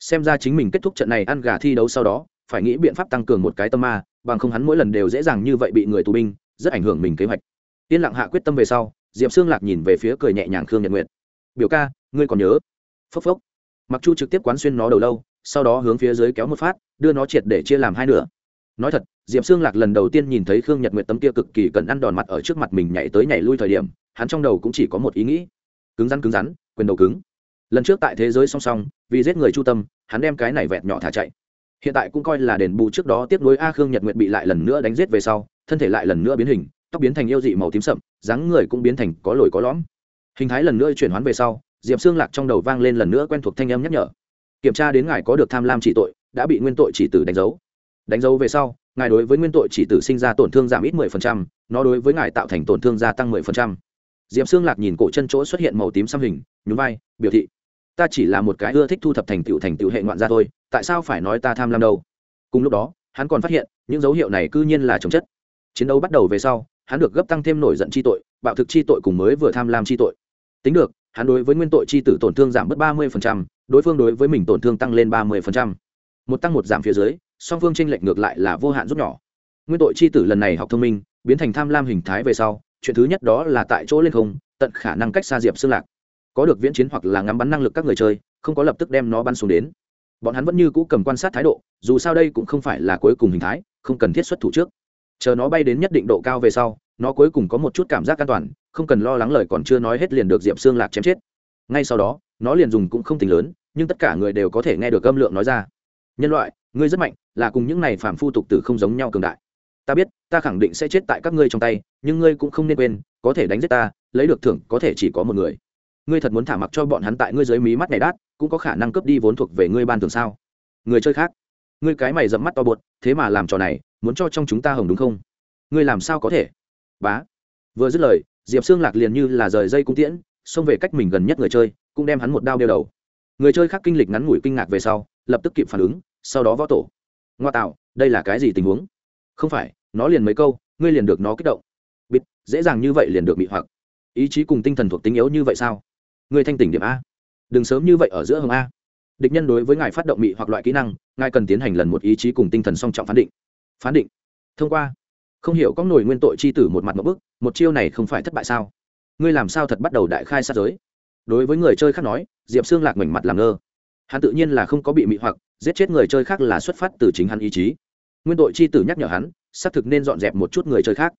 Xem ra chính mình kết thúc trận này ăn gà thi đấu sau đó, phải nghĩ biện pháp tăng cường một cái tâm ma, bằng không hắn mỗi lần đều dễ dàng như vậy bị người tù binh, rất ảnh hưởng mình kế hoạch. Yên lặng hạ quyết tâm về sau, diệp xương lạc nhìn về phía cười nhẹ nhàng khương nhật Nguyệt biểu ca, ngươi còn nhớ? Phốc phốc. Mặc chu trực tiếp quán xuyên nó đầu lâu, sau đó hướng phía dưới kéo một phát, đưa nó triệt để chia làm hai nửa. Nói thật, diệp xương lạc lần đầu tiên nhìn thấy khương nhật nguyệt tấm kia cực kỳ cần ăn đòn mặt ở trước mặt mình nhảy tới nhảy lui thời điểm, hắn trong đầu cũng chỉ có một ý nghĩ. Cứng rắn cứng rắn, quyền đầu cứng. Lần trước tại thế giới song song, vì giết người chu tâm, hắn đem cái này vẹt nhỏ thả chạy. Hiện tại cũng coi là đền bù trước đó tiếp nối a khương nhật nguyệt bị lại lần nữa đánh giết về sau, thân thể lại lần nữa biến hình, tóc biến thành yêu dị màu tím sậm, dáng người cũng biến thành có lồi có lõm hình thái lần nữa chuyển hoán về sau diệp xương lạc trong đầu vang lên lần nữa quen thuộc thanh âm nhắc nhở. Kiểm tra đến ngài có được tham lam chỉ tội đã bị nguyên tội chỉ tử đánh dấu. Đánh dấu về sau ngài đối với nguyên tội chỉ tử sinh ra tổn thương giảm ít 10%, nó đối với ngài tạo thành tổn thương gia tăng 10%. diệp xương lạc nhìn cổ chân chỗ xuất hiện màu tím xăm hình nhún vai biểu thị ta chỉ là một cái ưa thích thu thập thành tựu thành tựu hệ ngoạn gia thôi tại sao phải nói ta tham lam đâu? Cùng lúc đó hắn còn phát hiện những dấu hiệu này cư nhiên là chống chất. Chiến đấu bắt đầu về sau hắn được gấp tăng thêm nổi giận chi tội bạo thực chi tội cùng mới vừa tham lam chi tội tính được, hắn đối với nguyên tội chi tử tổn thương giảm bớt ba mươi đối phương đối với mình tổn thương tăng lên ba mươi một tăng một giảm phía dưới, song phương tranh lệch ngược lại là vô hạn rút nhỏ. Nguyên tội chi tử lần này học thông minh, biến thành tham lam hình thái về sau, chuyện thứ nhất đó là tại chỗ lên không, tận khả năng cách xa diệp xương lạc. Có được viễn chiến hoặc là ngắm bắn năng lực các người chơi, không có lập tức đem nó bắn xuống đến. Bọn hắn vẫn như cũ cầm quan sát thái độ, dù sao đây cũng không phải là cuối cùng hình thái, không cần thiết xuất thủ trước chờ nó bay đến nhất định độ cao về sau, nó cuối cùng có một chút cảm giác an toàn, không cần lo lắng lời còn chưa nói hết liền được diệp xương lạc chém chết. Ngay sau đó, nó liền dùng cũng không tính lớn, nhưng tất cả người đều có thể nghe được âm lượng nói ra. Nhân loại, ngươi rất mạnh, là cùng những này phàm phu tục tử không giống nhau cường đại. Ta biết, ta khẳng định sẽ chết tại các ngươi trong tay, nhưng ngươi cũng không nên quên, có thể đánh giết ta, lấy được thưởng có thể chỉ có một người. Ngươi thật muốn thả mặc cho bọn hắn tại ngươi dưới mí mắt này đát, cũng có khả năng cướp đi vốn thuộc về ngươi ban thường sao? Người chơi khác, ngươi cái mày dẫm mắt to bột thế mà làm trò này, muốn cho trong chúng ta hồng đúng không? Ngươi làm sao có thể? Bá. Vừa dứt lời, diệp xương lạc liền như là rời dây cung tiễn, xông về cách mình gần nhất người chơi, cũng đem hắn một đao đeo đầu. Người chơi khác kinh lịch ngắn ngủi kinh ngạc về sau, lập tức kịp phản ứng, sau đó võ tổ. Ngoa tạo, đây là cái gì tình huống? Không phải, nó liền mấy câu, ngươi liền được nó kích động. Bịt, dễ dàng như vậy liền được bị hoặc. Ý chí cùng tinh thần thuộc tính yếu như vậy sao? Ngươi thanh tỉnh điểm a. Đừng sớm như vậy ở giữa hồng a. Địch nhân đối với ngài phát động mị hoặc loại kỹ năng ngài cần tiến hành lần một ý chí cùng tinh thần song trọng phán định. Phán định. Thông qua. Không hiểu có nổi nguyên tội chi tử một mặt một bức, một chiêu này không phải thất bại sao? Ngươi làm sao thật bắt đầu đại khai sát giới? Đối với người chơi khác nói, diệp xương lạc mảnh mặt làm ngơ. Hắn tự nhiên là không có bị mị hoặc, giết chết người chơi khác là xuất phát từ chính hắn ý chí. Nguyên tội chi tử nhắc nhở hắn, xác thực nên dọn dẹp một chút người chơi khác.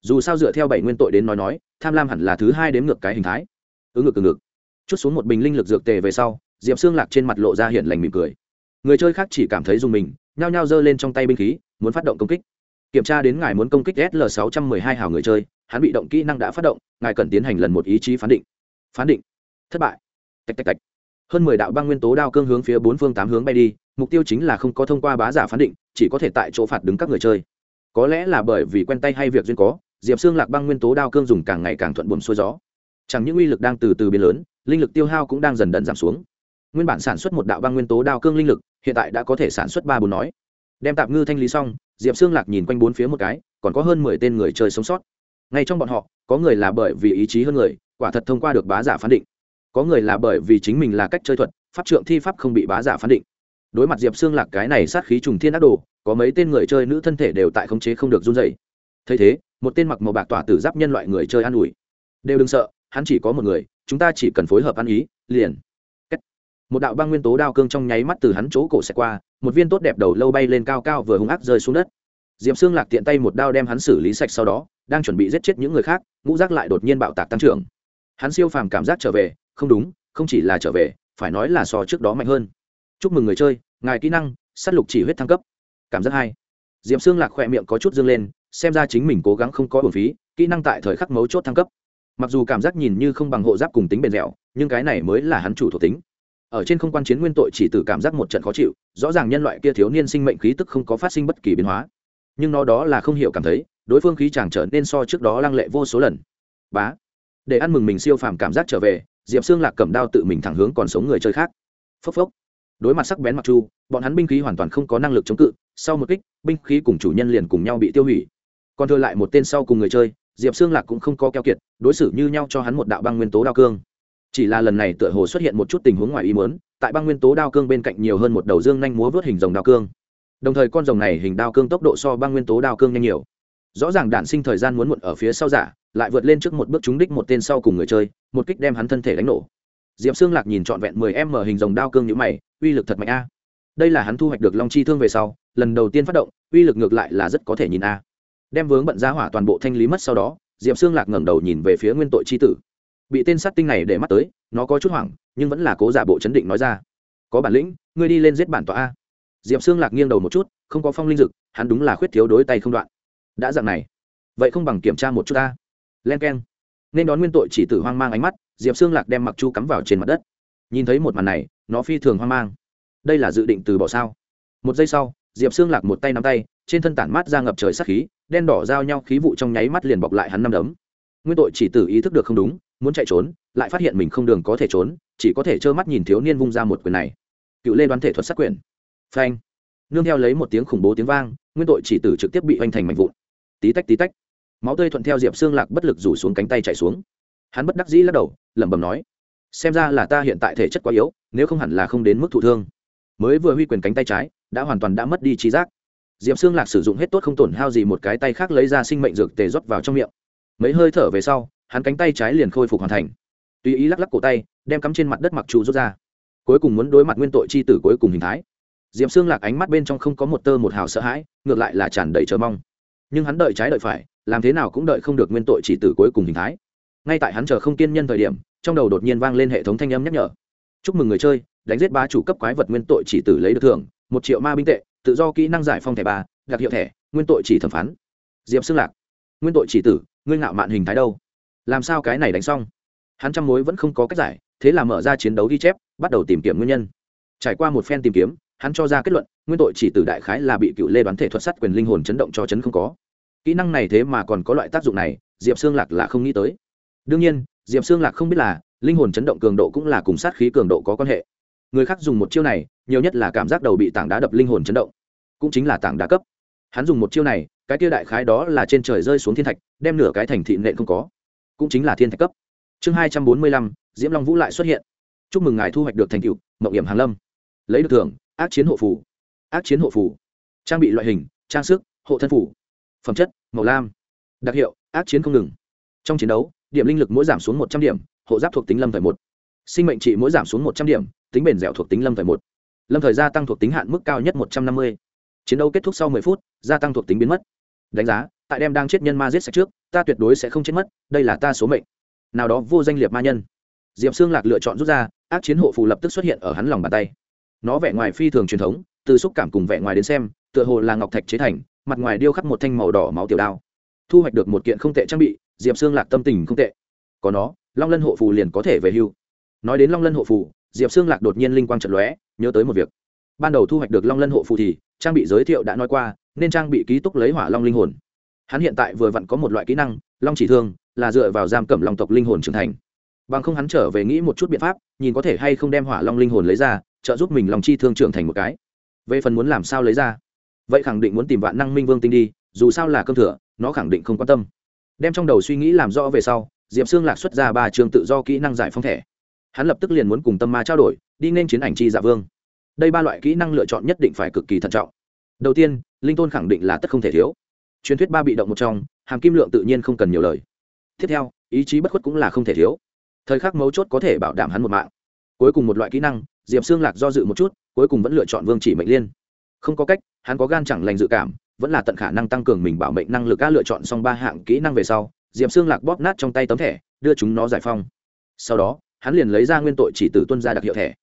Dù sao dựa theo bảy nguyên tội đến nói nói, tham lam hẳn là thứ hai đến ngược cái hình thái. Ứng ngực ứng ngực chút xuống một bình linh lực dược tề về sau, diệp xương lạc trên mặt lộ ra hiện lành mỉm cười người chơi khác chỉ cảm thấy dùng mình, nhao nhao giơ lên trong tay binh khí, muốn phát động công kích. Kiểm tra đến ngài muốn công kích sl 612 hào người chơi, hắn bị động kỹ năng đã phát động, ngài cần tiến hành lần một ý chí phán định. Phán định. Thất bại. Tạch tạch tạch. Hơn mười đạo băng nguyên tố đao cương hướng phía bốn phương tám hướng bay đi, mục tiêu chính là không có thông qua bá giả phán định, chỉ có thể tại chỗ phạt đứng các người chơi. Có lẽ là bởi vì quen tay hay việc duyên có, diệp xương lạc băng nguyên tố đao cương dùng càng ngày càng thuận buồm xuôi gió. Chẳng những uy lực đang từ từ biến lớn, linh lực tiêu hao cũng đang dần dần giảm xuống. Nguyên bản sản xuất một đạo băng nguyên tố đao cương linh lực hiện tại đã có thể sản xuất ba bốn nói. Đem tạm ngư thanh lý xong, diệp xương lạc nhìn quanh bốn phía một cái, còn có hơn mười tên người chơi sống sót. Ngay trong bọn họ, có người là bởi vì ý chí hơn người, quả thật thông qua được bá giả phán định. Có người là bởi vì chính mình là cách chơi thuật, pháp trượng thi pháp không bị bá giả phán định. Đối mặt diệp xương lạc cái này sát khí trùng thiên ác đồ, có mấy tên người chơi nữ thân thể đều tại khống chế không được run dày thấy thế, một tên mặc màu bạc tỏa tử giáp nhân loại người chơi an ủi. Đều đừng sợ, hắn chỉ có một người, chúng ta chỉ cần phối hợp ăn ý, liền một đạo băng nguyên tố đao cương trong nháy mắt từ hắn chỗ cổ xẹt qua, một viên tốt đẹp đầu lâu bay lên cao cao vừa hung ác rơi xuống đất. Diệp xương lạc tiện tay một đao đem hắn xử lý sạch sau đó, đang chuẩn bị giết chết những người khác, ngũ giác lại đột nhiên bạo tạc tăng trưởng. Hắn siêu phàm cảm giác trở về, không đúng, không chỉ là trở về, phải nói là so trước đó mạnh hơn. Chúc mừng người chơi, ngài kỹ năng s á t lục chỉ huyết thăng cấp. Cảm giác hai. Diệp xương lạc khỏe miệng có chút dương lên, xem ra chính mình cố gắng không có bổn phí, kỹ năng tại thời khắc mấu chốt thăng cấp. Mặc dù cảm giác nhìn như không bằng hộ giáp cùng tính bền dẻo, nhưng cái này mới là hắn chủ thuộc tính ở trên không quan chiến nguyên tội chỉ từ cảm giác một trận khó chịu, rõ ràng nhân loại kia thiếu niên sinh mệnh khí tức không có phát sinh bất kỳ biến hóa. Nhưng nó đó là không hiểu cảm thấy, đối phương khí chàng trở nên so trước đó lăng lệ vô số lần. Bá, để ăn mừng mình siêu phàm cảm giác trở về, diệp xương lạc cầm đao tự mình thẳng hướng còn sống người chơi khác. Phốc phốc. Đối mặt sắc bén mặc chu, bọn hắn binh khí hoàn toàn không có năng lực chống cự, sau một kích, binh khí cùng chủ nhân liền cùng nhau bị tiêu hủy. Còn thừa lại một tên sau cùng người chơi, diệp xương lạc cũng không có keo kiệt, đối xử như nhau cho hắn một đạo băng nguyên tố đao cương chỉ là lần này tựa hồ xuất hiện một chút tình huống ngoài ý muốn, tại băng nguyên tố đao cương bên cạnh nhiều hơn một đầu dương nhanh múa vớt hình rồng đao cương. Đồng thời con rồng này hình đao cương tốc độ so băng nguyên tố đao cương nhanh nhiều. Rõ ràng đản sinh thời gian muốn muộn ở phía sau giả, lại vượt lên trước một bước trúng đích một tên sau cùng người chơi, một kích đem hắn thân thể đánh nổ. Diệp xương lạc nhìn trọn vẹn mười em mở hình rồng đao cương như mày, uy lực thật mạnh a. Đây là hắn thu hoạch được long chi thương về sau, lần đầu tiên phát động, uy lực ngược lại là rất có thể nhìn a. Đem vướng bận giá hỏa toàn bộ thanh lý mất sau đó, diệp xương lạc ngẩng đầu nhìn về phía nguyên tội c h i tử bị tên sát tinh này để mắt tới, nó có chút hoảng, nhưng vẫn là cố giả bộ chấn định nói ra. Có bản lĩnh, ngươi đi lên giết bản tọa a. Diệp xương lạc nghiêng đầu một chút, không có phong linh dực, hắn đúng là khuyết thiếu đối tay không đoạn. Đã dạng này, vậy không bằng kiểm tra một chút ta len k e n nên đón nguyên tội chỉ tử hoang mang ánh mắt, diệp xương lạc đem mặc chu cắm vào trên mặt đất. Nhìn thấy một màn này, nó phi thường hoang mang. Đây là dự định từ bỏ sao? Một giây sau, diệp xương lạc một tay nắm tay, trên thân tản mát ra ngập trời sắc khí, đen đỏ giao nhau khí vụ trong nháy mắt liền bọc lại hắn năm đấm. Nguyên tội chỉ tử ý thức được không đúng muốn chạy trốn, lại phát hiện mình không đường có thể trốn, chỉ có thể trơ mắt nhìn thiếu niên vung ra một quyền này. Cựu lê đoán thể thuật sát quyền. Phanh. Nương theo lấy một tiếng khủng bố tiếng vang, nguyên tội chỉ tử trực tiếp bị hoành thành mạnh vụn. Tí tách tí tách. Máu tươi thuận theo diệp xương lạc bất lực rủ xuống cánh tay chạy xuống. Hắn bất đắc dĩ lắc đầu, lẩm bẩm nói, xem ra là ta hiện tại thể chất quá yếu, nếu không hẳn là không đến mức thụ thương. Mới vừa huy quyền cánh tay trái, đã hoàn toàn đã mất đi trí giác. Diệp xương lạc sử dụng hết tốt không tổn hao gì một cái tay khác lấy ra sinh mệnh dược tề rót vào trong miệng. Mấy hơi thở về sau hắn cánh tay trái liền khôi phục hoàn thành. Tùy ý lắc lắc cổ tay, đem cắm trên mặt đất mặc trụ rút ra. Cuối cùng muốn đối mặt nguyên tội c h i tử cuối cùng hình thái. Diệp xương lạc ánh mắt bên trong không có một tơ một hào sợ hãi, ngược lại là tràn đầy chờ mong. Nhưng hắn đợi trái đợi phải, làm thế nào cũng đợi không được nguyên tội chỉ tử cuối cùng hình thái. Ngay tại hắn chờ không kiên nhân thời điểm, trong đầu đột nhiên vang lên hệ thống thanh âm nhắc nhở. Chúc mừng người chơi, đánh giết ba chủ cấp quái vật nguyên tội chỉ tử lấy được thưởng, một triệu ma binh tệ, tự do kỹ năng giải phong thẻ ba, đặc hiệu thẻ, nguyên tội chỉ thẩm phán. Diệp xương lạc. Nguyên tội chỉ tử, ngươi ngạo mạn hình thái đâu? Làm sao cái này đánh xong? Hắn trăm mối vẫn không có cách giải, thế là mở ra chiến đấu ghi chép, bắt đầu tìm kiếm nguyên nhân. Trải qua một phen tìm kiếm, hắn cho ra kết luận, nguyên tội chỉ từ đại khái là bị cựu lê đoán thể thuật sắt quyền linh hồn chấn động cho chấn không có. Kỹ năng này thế mà còn có loại tác dụng này, diệp xương lạc là không nghĩ tới. Đương nhiên, diệp xương lạc không biết là, linh hồn chấn động cường độ cũng là cùng sát khí cường độ có quan hệ. Người khác dùng một chiêu này, nhiều nhất là cảm giác đầu bị tảng đá đập linh hồn chấn động. Cũng chính là tảng đá cấp. Hắn dùng một chiêu này, cái kia đại khái đó là trên trời rơi xuống thiên thạch, đem nửa cái thành thị nện không có cũng chính là thiên thạch cấp. Chương hai trăm bốn mươi lăm, diễm long vũ lại xuất hiện. Chúc mừng ngài thu hoạch được thành tựu mậu điểm hàn lâm. Lấy được thưởng, ác chiến hộ phủ ác chiến hộ phủ trang bị loại hình, trang sức, hộ thân phủ phẩm chất, màu lam. Đặc hiệu, ác chiến không ngừng. Trong chiến đấu, điểm linh lực mỗi giảm xuống một trăm điểm, hộ giáp thuộc tính lâm thời một. Sinh mệnh trị mỗi giảm xuống một trăm điểm, tính bền dẻo thuộc tính lâm thời một. Lâm thời gia tăng thuộc tính hạn mức cao nhất một trăm năm mươi. Chiến đấu kết thúc sau mười phút, gia tăng thuộc tính biến mất. Đánh giá, tại đem đang chết nhân ma giết sạch trước ta tuyệt đối sẽ không chết mất, đây là ta số mệnh. Nào đó vô danh liệt ma nhân. Diệp xương lạc lựa chọn rút ra, ác chiến hộ phù lập tức xuất hiện ở hắn lòng bàn tay. Nó vẻ ngoài phi thường truyền thống, từ xúc cảm cùng vẻ ngoài đến xem, tựa hồ là ngọc thạch chế thành, mặt ngoài điêu khắc một thanh màu đỏ máu tiểu đao. Thu hoạch được một kiện không tệ trang bị, diệp xương lạc tâm tình không tệ. Có nó, long lân hộ phù liền có thể về hưu. Nói đến long lân hộ phù, diệp xương lạc đột nhiên linh quang trận lóe, nhớ tới một việc. Ban đầu thu hoạch được long lân hộ phù thì, trang bị giới thiệu đã nói qua, nên trang bị ký túc lấy hỏa long linh hồn hắn hiện tại vừa vặn có một loại kỹ năng, long chỉ thương, là dựa vào giam cẩm long tộc linh hồn trưởng thành. Bằng không hắn trở về nghĩ một chút biện pháp, nhìn có thể hay không đem hỏa long linh hồn lấy ra, trợ giúp mình lòng chi thương trưởng thành một cái. Về phần muốn làm sao lấy ra, vậy khẳng định muốn tìm vạn năng minh vương tinh đi, dù sao là cơm thừa, nó khẳng định không quan tâm. Đem trong đầu suy nghĩ làm rõ về sau, diệp xương lạc xuất ra ba trường tự do kỹ năng giải phong thẻ. Hắn lập tức liền muốn cùng tâm ma trao đổi, đi nên chiến ảnh chi dạ vương. Đây ba loại kỹ năng lựa chọn nhất định phải cực kỳ thận trọng. Đầu tiên, linh tôn khẳng định là tất không thể thiếu truyền thuyết ba bị động một trong, hàm kim lượng tự nhiên không cần nhiều lời. Tiếp theo, ý chí bất khuất cũng là không thể thiếu. Thời khắc mấu chốt có thể bảo đảm hắn một mạng. Cuối cùng một loại kỹ năng, diệp xương lạc do dự một chút, cuối cùng vẫn lựa chọn vương chỉ mệnh liên. Không có cách, hắn có gan chẳng lành dự cảm, vẫn là tận khả năng tăng cường mình bảo mệnh năng lực các lựa chọn xong ba hạng kỹ năng về sau, diệp xương lạc bóp nát trong tay tấm thẻ, đưa chúng nó giải phong sau đó, hắn liền lấy ra nguyên tội chỉ từ tuân ra đặc hiệu thẻ.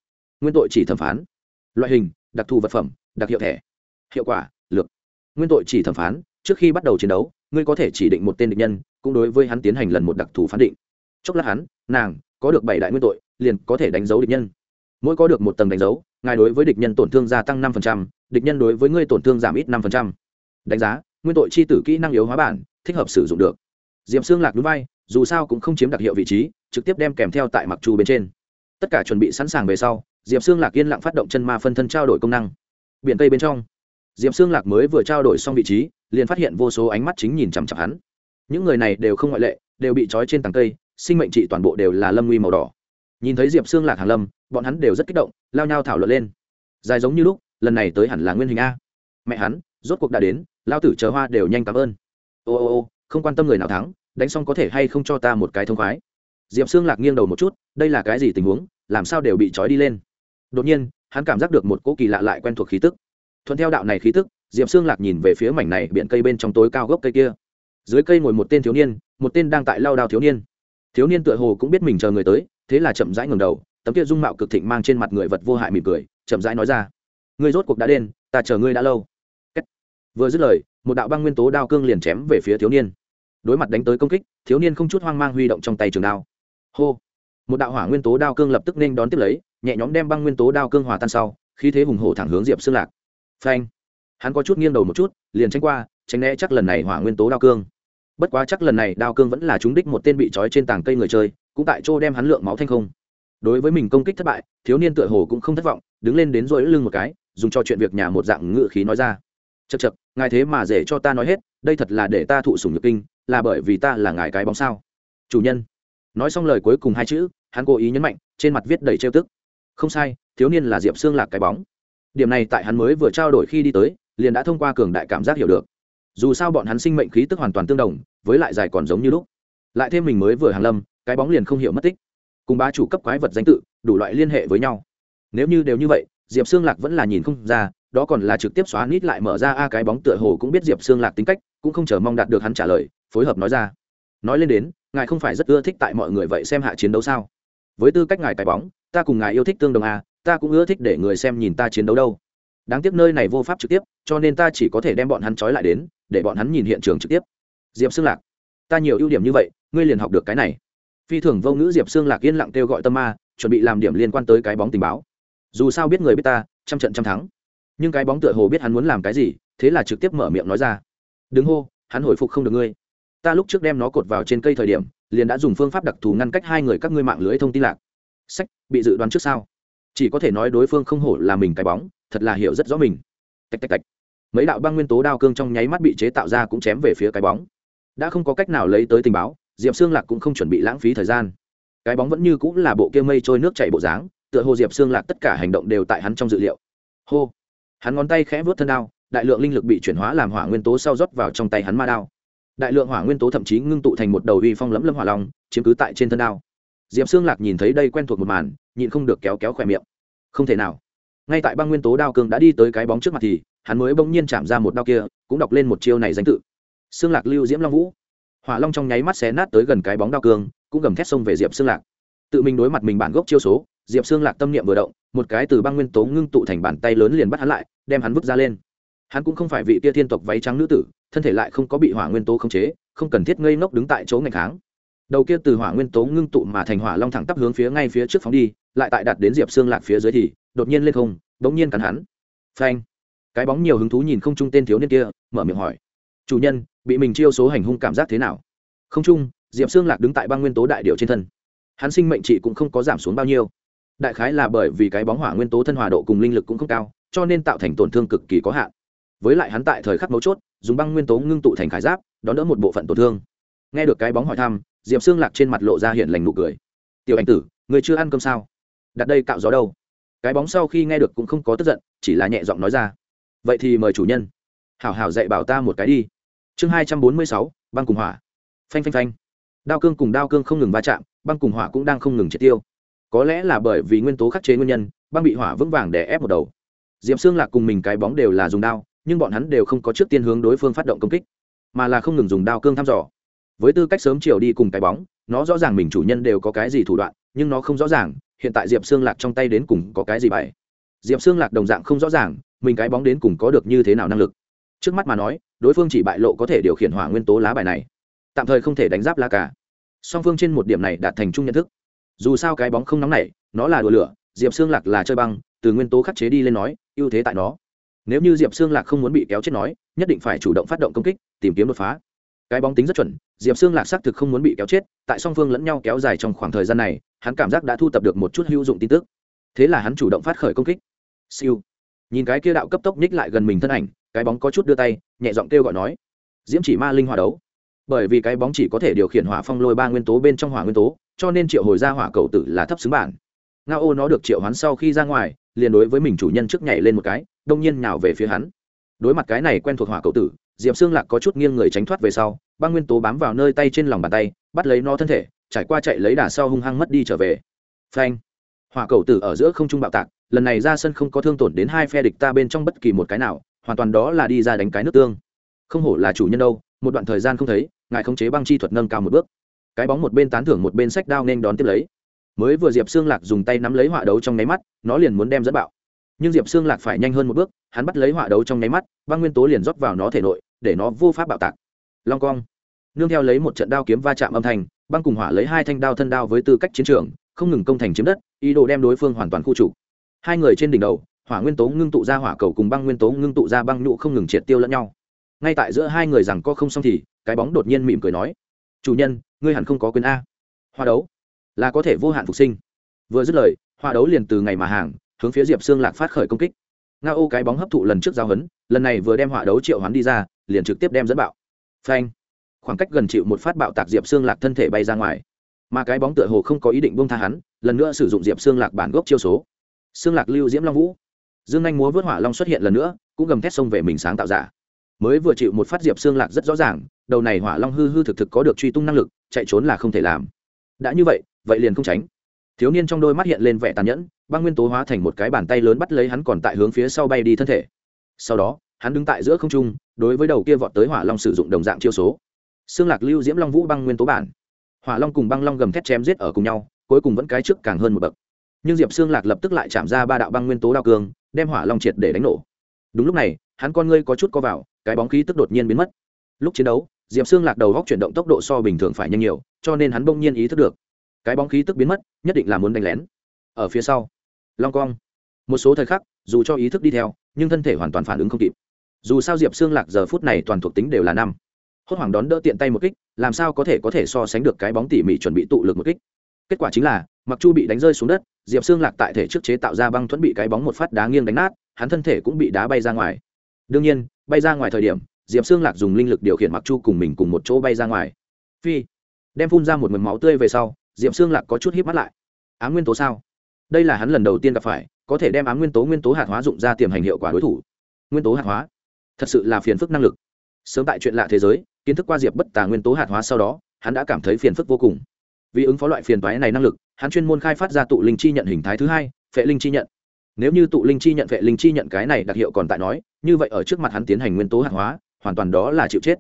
Nguyên tội chỉ thẩm phán. Loại hình, đặc thù vật phẩm, đặc hiệu thẻ. Hiệu quả, lược. Nguyên tội chỉ thẩm phán trước khi bắt đầu chiến đấu, ngươi có thể chỉ định một tên địch nhân, cũng đối với hắn tiến hành lần một đặc thù phán định. Chốc lát hắn, nàng, có được bảy đại nguyên tội, liền có thể đánh dấu địch nhân. Mỗi có được một tầng đánh dấu, ngài đối với địch nhân tổn thương gia tăng năm địch nhân đối với ngươi tổn thương giảm ít năm đánh giá, nguyên tội chi tử kỹ năng yếu hóa bản, thích hợp sử dụng được. Diệm xương lạc núi vai, dù sao cũng không chiếm đặc hiệu vị trí, trực tiếp đem kèm theo tại mặc trù bên trên. Tất cả chuẩn bị sẵn sàng về sau, diệp xương lạc yên lặng phát động chân ma phân thân trao đổi công năng. Biển tây bên trong diệp xương lạc mới vừa trao đổi xong vị trí, liền phát hiện vô số ánh mắt chính nhìn chằm chặp hắn. Những người này đều không ngoại lệ, đều bị trói trên tầng cây, sinh mệnh trị toàn bộ đều là lâm nguy màu đỏ. Nhìn thấy diệp xương lạc hàng lâm, bọn hắn đều rất kích động, lao nhau thảo luận lên. Dài giống như lúc, lần này tới hẳn là nguyên hình a. Mẹ hắn, rốt cuộc đã đến, lao tử chờ hoa đều nhanh cảm ơn. Ô ô ô, không quan tâm người nào thắng, đánh xong có thể hay không cho ta một cái thông khoái. Diệp xương lạc nghiêng đầu một chút, đây là cái gì tình huống, làm sao đều bị trói đi lên. Đột nhiên, hắn cảm giác được một cỗ kỳ lạ lại quen thuộc khí tức thuận theo đạo này khí tức, diệp xương lạc nhìn về phía mảnh này biện cây bên trong tối cao gốc cây kia. Dưới cây ngồi một tên thiếu niên, một tên đang tại lao đao thiếu niên. Thiếu niên tựa hồ cũng biết mình chờ người tới, thế là chậm rãi ngầm đầu, tấm kia dung mạo cực thịnh mang trên mặt người vật vô hại mỉm cười, chậm rãi nói ra, ngươi rốt cuộc đã đen ta chờ ngươi đã lâu. Vừa dứt lời, một đạo băng nguyên tố đao cương liền chém về phía thiếu niên. Đối mặt đánh tới công kích, thiếu niên không chút hoang mang huy động trong tay trường đao. Hô. Một đạo hỏa nguyên tố đao cương lập tức nên đón tiếp lấy, nhẹ nhóm đem băng nguyên tố đao cương hòa tan sau khi thế hùng hổ thẳng hướng diệp xương lạc phanh. Hắn có chút nghiêng đầu một chút, liền tranh qua, tránh né chắc lần này hỏa nguyên tố đao cương. Bất quá chắc lần này đao cương vẫn là trúng đích một tên bị trói trên tảng cây người chơi, cũng tại chỗ đem hắn lượng máu thanh không. Đối với mình công kích thất bại, thiếu niên tựa hồ cũng không thất vọng, đứng lên đến rỗi lưng một cái, dùng cho chuyện việc nhà một dạng ngự khí nói ra. Chật chật ngài thế mà dễ cho ta nói hết, đây thật là để ta thụ sủng nhược kinh, là bởi vì ta là ngài cái bóng sao? Chủ nhân. Nói xong lời cuối cùng hai chữ, hắn cố ý nhấn mạnh, trên mặt viết đầy trêu tức. Không sai, thiếu niên là diệp xương lạc cái bóng điểm này tại hắn mới vừa trao đổi khi đi tới, liền đã thông qua cường đại cảm giác hiểu được. Dù sao bọn hắn sinh mệnh khí tức hoàn toàn tương đồng, với lại dài còn giống như lúc. Lại thêm mình mới vừa hàng lâm, cái bóng liền không hiểu mất tích. Cùng bá chủ cấp quái vật danh tự, đủ loại liên hệ với nhau. Nếu như đều như vậy, diệp xương lạc vẫn là nhìn không ra, đó còn là trực tiếp xóa nít lại mở ra a cái bóng tựa hồ cũng biết diệp xương lạc tính cách, cũng không chờ mong đạt được hắn trả lời, phối hợp nói ra. Nói lên đến, ngài không phải rất ưa thích tại mọi người vậy xem hạ chiến đấu sao? Với tư cách ngài cái bóng, ta cùng ngài yêu thích tương đồng a ta cũng ưa thích để người xem nhìn ta chiến đấu đâu. Đáng tiếc nơi này vô pháp trực tiếp, cho nên ta chỉ có thể đem bọn hắn trói lại đến, để bọn hắn nhìn hiện trường trực tiếp. Diệp xương lạc, ta nhiều ưu điểm như vậy, ngươi liền học được cái này. Phi thường vô ngữ diệp xương lạc yên lặng kêu gọi tâm ma, chuẩn bị làm điểm liên quan tới cái bóng tình báo. Dù sao biết người biết ta, trăm trận trăm thắng. Nhưng cái bóng tựa hồ biết hắn muốn làm cái gì, thế là trực tiếp mở miệng nói ra. Đứng hô, hắn hồi phục không được ngươi. Ta lúc trước đem nó cột vào trên cây thời điểm, liền đã dùng phương pháp đặc thù ngăn cách hai người các ngươi mạng lưới thông tin lạc. Sách, bị dự đoán trước sao? Chỉ có thể nói đối phương không hổ là mình cái bóng, thật là hiểu rất rõ mình. Tạch tạch tạch. Mấy đạo băng nguyên tố đao cương trong nháy mắt bị chế tạo ra cũng chém về phía cái bóng. Đã không có cách nào lấy tới tình báo, diệp xương lạc cũng không chuẩn bị lãng phí thời gian. Cái bóng vẫn như cũng là bộ kia mây trôi nước chảy bộ dáng, tựa hồ diệp xương lạc tất cả hành động đều tại hắn trong dự liệu. Hô. Hắn ngón tay khẽ vớt thân đao, đại lượng linh lực bị chuyển hóa làm hỏa nguyên tố sau rót vào trong tay hắn ma đao. Đại lượng hỏa nguyên tố thậm chí ngưng tụ thành một đầu uy phong lẫm lâm hỏa long, chiếm cứ tại trên thân đao. Diệp xương lạc nhìn thấy đây quen thuộc một màn nhịn không được kéo kéo khỏe miệng. Không thể nào. Ngay tại băng nguyên tố đao cương đã đi tới cái bóng trước mặt thì, hắn mới bỗng nhiên chạm ra một đao kia, cũng đọc lên một chiêu này danh tự. Xương lạc lưu diễm long vũ. Hỏa long trong nháy mắt xé nát tới gần cái bóng đao cương, cũng gầm thét xông về diệp xương lạc. Tự mình đối mặt mình bản gốc chiêu số, diệp xương lạc tâm niệm vừa động, một cái từ băng nguyên tố ngưng tụ thành bàn tay lớn liền bắt hắn lại, đem hắn vứt ra lên. Hắn cũng không phải vị tia thiên tộc váy trắng nữ tử, thân thể lại không có bị hỏa nguyên tố khống chế, không cần thiết ngây ngốc đứng tại chỗ ngày kháng. Đầu kia từ hỏa nguyên tố ngưng tụ mà thành hỏa long thẳng tắp hướng phía ngay phía trước phóng đi lại tại đặt đến diệp xương lạc phía dưới thì đột nhiên lên không, bỗng nhiên cắn hắn. Phanh. Cái bóng nhiều hứng thú nhìn không trung tên thiếu niên kia, mở miệng hỏi. Chủ nhân, bị mình chiêu số hành hung cảm giác thế nào? Không trung, diệp xương lạc đứng tại băng nguyên tố đại điệu trên thân. Hắn sinh mệnh trị cũng không có giảm xuống bao nhiêu. Đại khái là bởi vì cái bóng hỏa nguyên tố thân hòa độ cùng linh lực cũng không cao, cho nên tạo thành tổn thương cực kỳ có hạn. Với lại hắn tại thời khắc mấu chốt, dùng băng nguyên tố ngưng tụ thành khải giáp, đón đỡ một bộ phận tổn thương. Nghe được cái bóng hỏi thăm, diệp xương lạc trên mặt lộ ra hiện lành nụ cười. Tiểu anh tử, người chưa ăn cơm sao? Đặt đây cạo gió đâu? Cái bóng sau khi nghe được cũng không có tức giận, chỉ là nhẹ giọng nói ra. Vậy thì mời chủ nhân. Hảo hảo dạy bảo ta một cái đi. Chương hai trăm bốn mươi sáu, băng cùng hỏa. Phanh phanh phanh. Đao cương cùng đao cương không ngừng va chạm, băng cùng hỏa cũng đang không ngừng triệt tiêu. Có lẽ là bởi vì nguyên tố khắc chế nguyên nhân, băng bị hỏa vững vàng để ép một đầu. Diệm xương lạc cùng mình cái bóng đều là dùng đao, nhưng bọn hắn đều không có trước tiên hướng đối phương phát động công kích, mà là không ngừng dùng đao cương thăm dò. Với tư cách sớm chiều đi cùng cái bóng, nó rõ ràng mình chủ nhân đều có cái gì thủ đoạn, nhưng nó không rõ ràng hiện tại diệp xương lạc trong tay đến cùng có cái gì bày diệp xương lạc đồng dạng không rõ ràng, mình cái bóng đến cùng có được như thế nào năng lực. Trước mắt mà nói, đối phương chỉ bại lộ có thể điều khiển hỏa nguyên tố lá bài này. Tạm thời không thể đánh giáp lá cả. Song phương trên một điểm này đạt thành chung nhận thức. Dù sao cái bóng không nóng nảy nó là đùa lửa, diệp xương lạc là chơi băng, từ nguyên tố khắc chế đi lên nói, ưu thế tại nó. Nếu như diệp xương lạc không muốn bị kéo chết nói, nhất định phải chủ động phát động công kích, tìm kiếm đột phá cái bóng tính rất chuẩn, diệp xương lạc xác thực không muốn bị kéo chết, tại song phương lẫn nhau kéo dài trong khoảng thời gian này, hắn cảm giác đã thu tập được một chút hữu dụng tin tức. Thế là hắn chủ động phát khởi công kích. Siêu. Nhìn cái kia đạo cấp tốc nhích lại gần mình thân ảnh, cái bóng có chút đưa tay, nhẹ giọng kêu gọi nói, diễm chỉ ma linh hỏa đấu. Bởi vì cái bóng chỉ có thể điều khiển hỏa phong lôi ba nguyên tố bên trong hỏa nguyên tố, cho nên triệu hồi ra hỏa cầu tử là thấp xứng bản. Nga ô nó được triệu hoán sau khi ra ngoài, liền đối với mình chủ nhân trước nhảy lên một cái, đông nhiên nhào về phía hắn. Đối mặt cái này quen thuộc hỏa cầu tử diệp xương lạc có chút nghiêng người tránh thoát về sau, băng nguyên tố bám vào nơi tay trên lòng bàn tay, bắt lấy nó thân thể, trải qua chạy lấy đà sau hung hăng mất đi trở về. Phanh! Hỏa cầu tử ở giữa không trung bạo tạc, lần này ra sân không có thương tổn đến hai phe địch ta bên trong bất kỳ một cái nào, hoàn toàn đó là đi ra đánh cái nước tương. Không hổ là chủ nhân đâu, một đoạn thời gian không thấy, ngài khống chế băng chi thuật nâng cao một bước. Cái bóng một bên tán thưởng một bên sách đao nên đón tiếp lấy. Mới vừa diệp xương lạc dùng tay nắm lấy họa đấu trong nháy mắt, nó liền muốn đem dẫn bạo. Nhưng diệp xương lạc phải nhanh hơn một bước, hắn bắt lấy họa đấu trong nháy mắt, băng nguyên tố liền rót vào nó thể nội để nó vô pháp bạo tạc. Long cong nương theo lấy một trận đao kiếm va chạm âm thanh, băng cùng hỏa lấy hai thanh đao thân đao với tư cách chiến trường, không ngừng công thành chiếm đất, ý đồ đem đối phương hoàn toàn khu trục. Hai người trên đỉnh đầu, hỏa nguyên tố ngưng tụ ra hỏa cầu cùng băng nguyên tố ngưng tụ ra băng nhụ không ngừng triệt tiêu lẫn nhau. Ngay tại giữa hai người rằng có không xong thì, cái bóng đột nhiên mỉm cười nói, chủ nhân, ngươi hẳn không có quyền a. Hoa đấu là có thể vô hạn phục sinh. Vừa dứt lời hoa đấu liền từ ngày mà hàng, hướng phía diệp xương lạc phát khởi công kích nga ô cái bóng hấp thụ lần trước giao hấn, lần này vừa đem hỏa đấu triệu hoán đi ra, liền trực tiếp đem dẫn bạo. Phanh. Khoảng cách gần chịu một phát bạo tạc diệp xương lạc thân thể bay ra ngoài. Mà cái bóng tựa hồ không có ý định bông tha hắn, lần nữa sử dụng diệp xương lạc bản gốc chiêu số. Xương lạc lưu diễm long vũ. Dương anh múa vớt hỏa long xuất hiện lần nữa, cũng gầm thét xông về mình sáng tạo giả. Mới vừa chịu một phát diệp xương lạc rất rõ ràng, đầu này hỏa long hư hư thực thực có được truy tung năng lực, chạy trốn là không thể làm. Đã như vậy vậy liền không tránh thiếu niên trong đôi mắt hiện lên vẻ tàn nhẫn, băng nguyên tố hóa thành một cái bàn tay lớn bắt lấy hắn còn tại hướng phía sau bay đi thân thể. Sau đó, hắn đứng tại giữa không trung, đối với đầu kia vọt tới hỏa long sử dụng đồng dạng chiêu số. Xương lạc lưu diễm long vũ băng nguyên tố bản. Hỏa long cùng băng long gầm thét chém giết ở cùng nhau, cuối cùng vẫn cái trước càng hơn một bậc. Nhưng diệp xương lạc lập tức lại chạm ra ba đạo băng nguyên tố đao cường đem hỏa long triệt để đánh nổ. Đúng lúc này, hắn con ngươi có chút co vào, cái bóng khí tức đột nhiên biến mất. Lúc chiến đấu, diệp xương lạc đầu góc chuyển động tốc độ so bình thường phải nhanh nhiều, cho nên hắn bỗng nhiên ý thức được cái bóng khí tức biến mất, nhất định là muốn đánh lén. Ở phía sau, long cong một số thời khắc, dù cho ý thức đi theo, nhưng thân thể hoàn toàn phản ứng không kịp. Dù sao diệp xương lạc giờ phút này toàn thuộc tính đều là năm. Hốt hoảng đón đỡ tiện tay một kích, làm sao có thể có thể so sánh được cái bóng tỉ mỉ chuẩn bị tụ lực một kích. Kết quả chính là, mặc chu bị đánh rơi xuống đất, diệp xương lạc tại thể trước chế tạo ra băng thuẫn bị cái bóng một phát đá nghiêng đánh nát, hắn thân thể cũng bị đá bay ra ngoài. Đương nhiên, bay ra ngoài thời điểm, diệp xương lạc dùng linh lực điều khiển mặc chu cùng mình cùng một chỗ bay ra ngoài. Phi, đem phun ra một mầm máu tươi về sau diệp xương lạc có chút híp mắt lại ám nguyên tố sao đây là hắn lần đầu tiên gặp phải có thể đem ám nguyên tố nguyên tố hạt hóa dụng ra tiềm hành hiệu quả đối thủ nguyên tố hạt hóa thật sự là phiền phức năng lực sớm tại chuyện lạ thế giới kiến thức qua diệp bất tà nguyên tố hạt hóa sau đó hắn đã cảm thấy phiền phức vô cùng vì ứng phó loại phiền toái này năng lực hắn chuyên môn khai phát ra tụ linh chi nhận hình thái thứ hai phệ linh chi nhận nếu như tụ linh chi nhận phệ linh chi nhận cái này đặc hiệu còn tại nói như vậy ở trước mặt hắn tiến hành nguyên tố hạt hóa hoàn toàn đó là chịu chết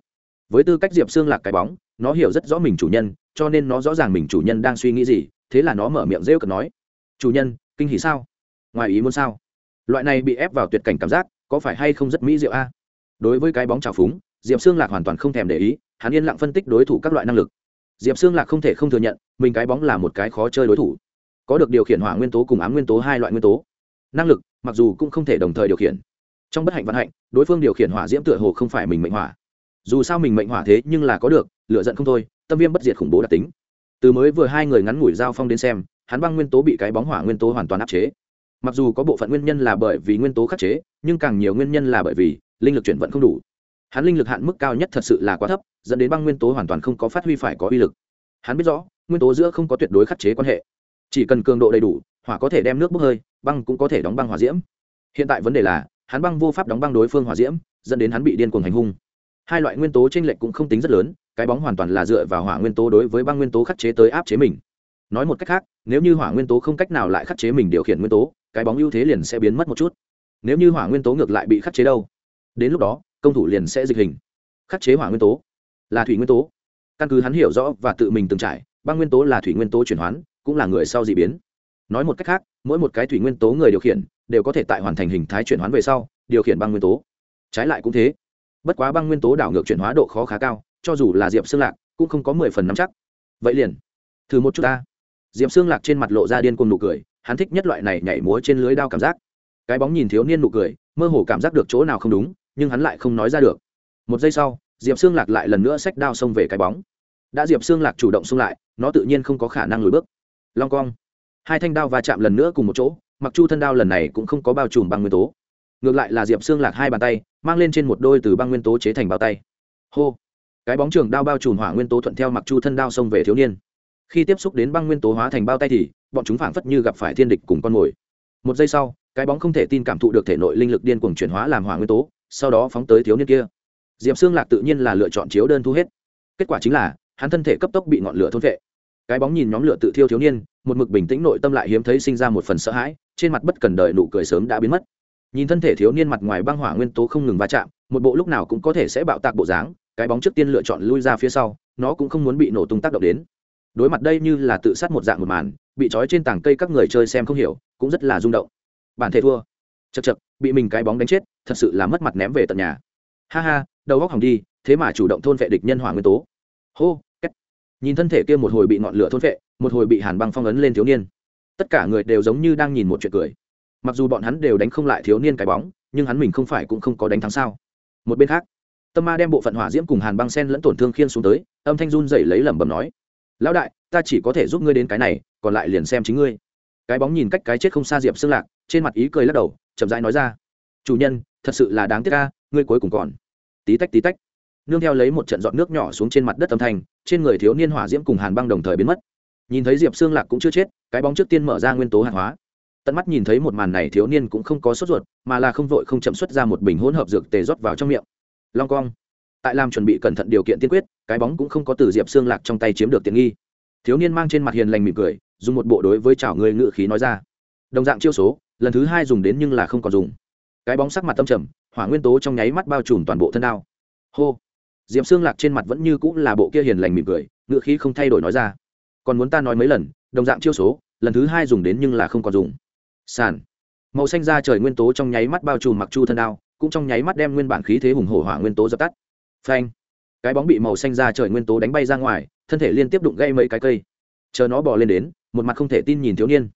với tư cách diệp xương lạc cái bóng nó hiểu rất rõ mình chủ nhân cho nên nó rõ ràng mình chủ nhân đang suy nghĩ gì, thế là nó mở miệng rêu cực nói, chủ nhân, kinh hỉ sao? Ngoài ý muốn sao? Loại này bị ép vào tuyệt cảnh cảm giác, có phải hay không rất mỹ diệu a? Đối với cái bóng trào phúng, diệp xương lạc hoàn toàn không thèm để ý, hắn yên lặng phân tích đối thủ các loại năng lực. Diệp xương lạc không thể không thừa nhận, mình cái bóng là một cái khó chơi đối thủ. Có được điều khiển hỏa nguyên tố cùng ám nguyên tố hai loại nguyên tố. Năng lực, mặc dù cũng không thể đồng thời điều khiển. Trong bất hạnh vận hạnh, đối phương điều khiển hỏa diễm tựa hồ không phải mình mệnh hỏa dù sao mình mệnh hỏa thế nhưng là có được lựa giận không thôi, tâm viêm bất diệt khủng bố đặc tính. Từ mới vừa hai người ngắn ngủi giao phong đến xem, hắn băng nguyên tố bị cái bóng hỏa nguyên tố hoàn toàn áp chế. Mặc dù có bộ phận nguyên nhân là bởi vì nguyên tố khắc chế, nhưng càng nhiều nguyên nhân là bởi vì linh lực chuyển vận không đủ. Hắn linh lực hạn mức cao nhất thật sự là quá thấp, dẫn đến băng nguyên tố hoàn toàn không có phát huy phải có uy lực. Hắn biết rõ, nguyên tố giữa không có tuyệt đối khắc chế quan hệ. Chỉ cần cường độ đầy đủ, hỏa có thể đem nước bốc hơi, băng cũng có thể đóng băng hỏa diễm. Hiện tại vấn đề là, hắn băng vô pháp đóng băng đối phương hỏa diễm, dẫn đến hắn bị điên cuồng hành hung hai loại nguyên tố t r ê n lệch cũng không tính rất lớn, cái bóng hoàn toàn là dựa vào hỏa nguyên tố đối với băng nguyên tố khắc chế tới áp chế mình. Nói một cách khác, nếu như hỏa nguyên tố không cách nào lại khắc chế mình điều khiển nguyên tố, cái bóng ưu thế liền sẽ biến mất một chút. Nếu như hỏa nguyên tố ngược lại bị khắc chế đâu, đến lúc đó, công thủ liền sẽ dịch hình. Khắc chế hỏa nguyên tố là thủy nguyên tố. Căn cứ hắn hiểu rõ và tự mình từng trải, băng nguyên tố là thủy nguyên tố chuyển hoán, cũng là người sau d ị biến. Nói một cách khác, mỗi một cái thủy nguyên tố người điều khiển, đều có thể tại hoàn thành hình thái chuyển hoán về sau, điều khiển băng nguyên tố. Trái lại cũng thế bất quá băng nguyên tố đảo ngược chuyển hóa độ khó khá cao, cho dù là diệp xương lạc, cũng không có mười phần nắm chắc. Vậy liền, thử một chút ta. Diệp xương lạc trên mặt lộ ra điên cùng nụ cười, hắn thích nhất loại này nhảy múa trên lưới đao cảm giác. Cái bóng nhìn thiếu niên nụ cười, mơ hồ cảm giác được chỗ nào không đúng, nhưng hắn lại không nói ra được. Một giây sau, diệp xương lạc lại lần nữa xách đao xông về cái bóng. Đã diệp xương lạc chủ động xông lại, nó tự nhiên không có khả năng lùi bước. Long cong. Hai thanh đao va chạm lần nữa cùng một chỗ, mặc chu thân đao lần này cũng không có bao trùm băng nguyên tố. Ngược lại là diệp xương lạc hai bàn tay mang lên trên một đôi từ băng nguyên tố chế thành bao tay. Hô. Cái bóng trường đao bao trùm hỏa nguyên tố thuận theo mặc chu thân đao xông về thiếu niên. Khi tiếp xúc đến băng nguyên tố hóa thành bao tay thì, bọn chúng phảng phất như gặp phải thiên địch cùng con mồi. Một giây sau, cái bóng không thể tin cảm thụ được thể nội linh lực điên cuồng chuyển hóa làm hỏa nguyên tố, sau đó phóng tới thiếu niên kia. Diệp xương lạc tự nhiên là lựa chọn chiếu đơn thu hết. Kết quả chính là, hắn thân thể cấp tốc bị ngọn lửa thôn vệ. Cái bóng nhìn nhóm lửa tự thiêu thiếu niên, một mực bình tĩnh nội tâm lại hiếm thấy sinh ra một phần sợ hãi, trên mặt bất cần đời nụ cười sớm đã biến mất nhìn thân thể thiếu niên mặt ngoài băng hỏa nguyên tố không ngừng va chạm, một bộ lúc nào cũng có thể sẽ bạo tạc bộ dáng, cái bóng trước tiên lựa chọn lui ra phía sau, nó cũng không muốn bị nổ tung tác động đến. Đối mặt đây như là tự sát một dạng một màn, bị trói trên tảng cây các người chơi xem không hiểu, cũng rất là rung động. Bản thể thua. Chật chật bị mình cái bóng đánh chết, thật sự là mất mặt ném về tận nhà. Ha ha, đầu góc hỏng đi, thế mà chủ động thôn vệ địch nhân hỏa nguyên tố. Hô cách nhìn thân thể kia một hồi bị ngọn lửa thôn vệ, một hồi bị hàn băng phong ấn lên thiếu niên. Tất cả người đều giống như đang nhìn một chuyện cười mặc dù bọn hắn đều đánh không lại thiếu niên cái bóng, nhưng hắn mình không phải cũng không có đánh thắng sao? Một bên khác, tâm ma đem bộ phận hỏa diễm cùng hàn băng sen lẫn tổn thương khiên xuống tới, âm thanh run dậy lấy lẩm bẩm nói, lão đại, ta chỉ có thể giúp ngươi đến cái này, còn lại liền xem chính ngươi. Cái bóng nhìn cách cái chết không xa diệp xương lạc, trên mặt ý cười lắc đầu, chậm rãi nói ra, chủ nhân, thật sự là đáng tiếc ca ngươi cuối cùng còn. Tí tách tí tách, nương theo lấy một trận dọn nước nhỏ xuống trên mặt đất âm thanh, trên người thiếu niên hỏa diễm cùng hàn băng đồng thời biến mất. Nhìn thấy diệp xương lạc cũng chưa chết, cái bóng trước tiên mở ra nguyên tố hàng hóa tận mắt nhìn thấy một màn này thiếu niên cũng không có sốt ruột, mà là không vội không chậm xuất ra một bình hỗn hợp dược tề rót vào trong miệng. Long cong. Tại làm chuẩn bị cẩn thận điều kiện tiên quyết, cái bóng cũng không có từ diệp xương lạc trong tay chiếm được tiện nghi. Thiếu niên mang trên mặt hiền lành mỉm cười, dùng một bộ đối với chảo người ngự khí nói ra. Đồng dạng chiêu số, lần thứ hai dùng đến nhưng là không còn dùng. Cái bóng sắc mặt tâm trầm, hỏa nguyên tố trong nháy mắt bao trùm toàn bộ thân đao hô. Diệp xương lạc trên mặt vẫn như cũng là bộ kia hiền lành mỉm cười ngự khí không thay đổi nói ra. Còn muốn ta nói mấy lần, đồng dạng chiêu số, lần thứ hai dùng đến nhưng là không còn dùng sàn. Màu xanh ra trời nguyên tố trong nháy mắt bao trùm mặc chu thân đao, cũng trong nháy mắt đem nguyên bản khí thế hùng hổ hỏa nguyên tố dập tắt. Phanh! Cái bóng bị màu xanh ra trời nguyên tố đánh bay ra ngoài, thân thể liên tiếp đụng gây mấy cái cây. Chờ nó bò lên đến, một mặt không thể tin nhìn thiếu niên.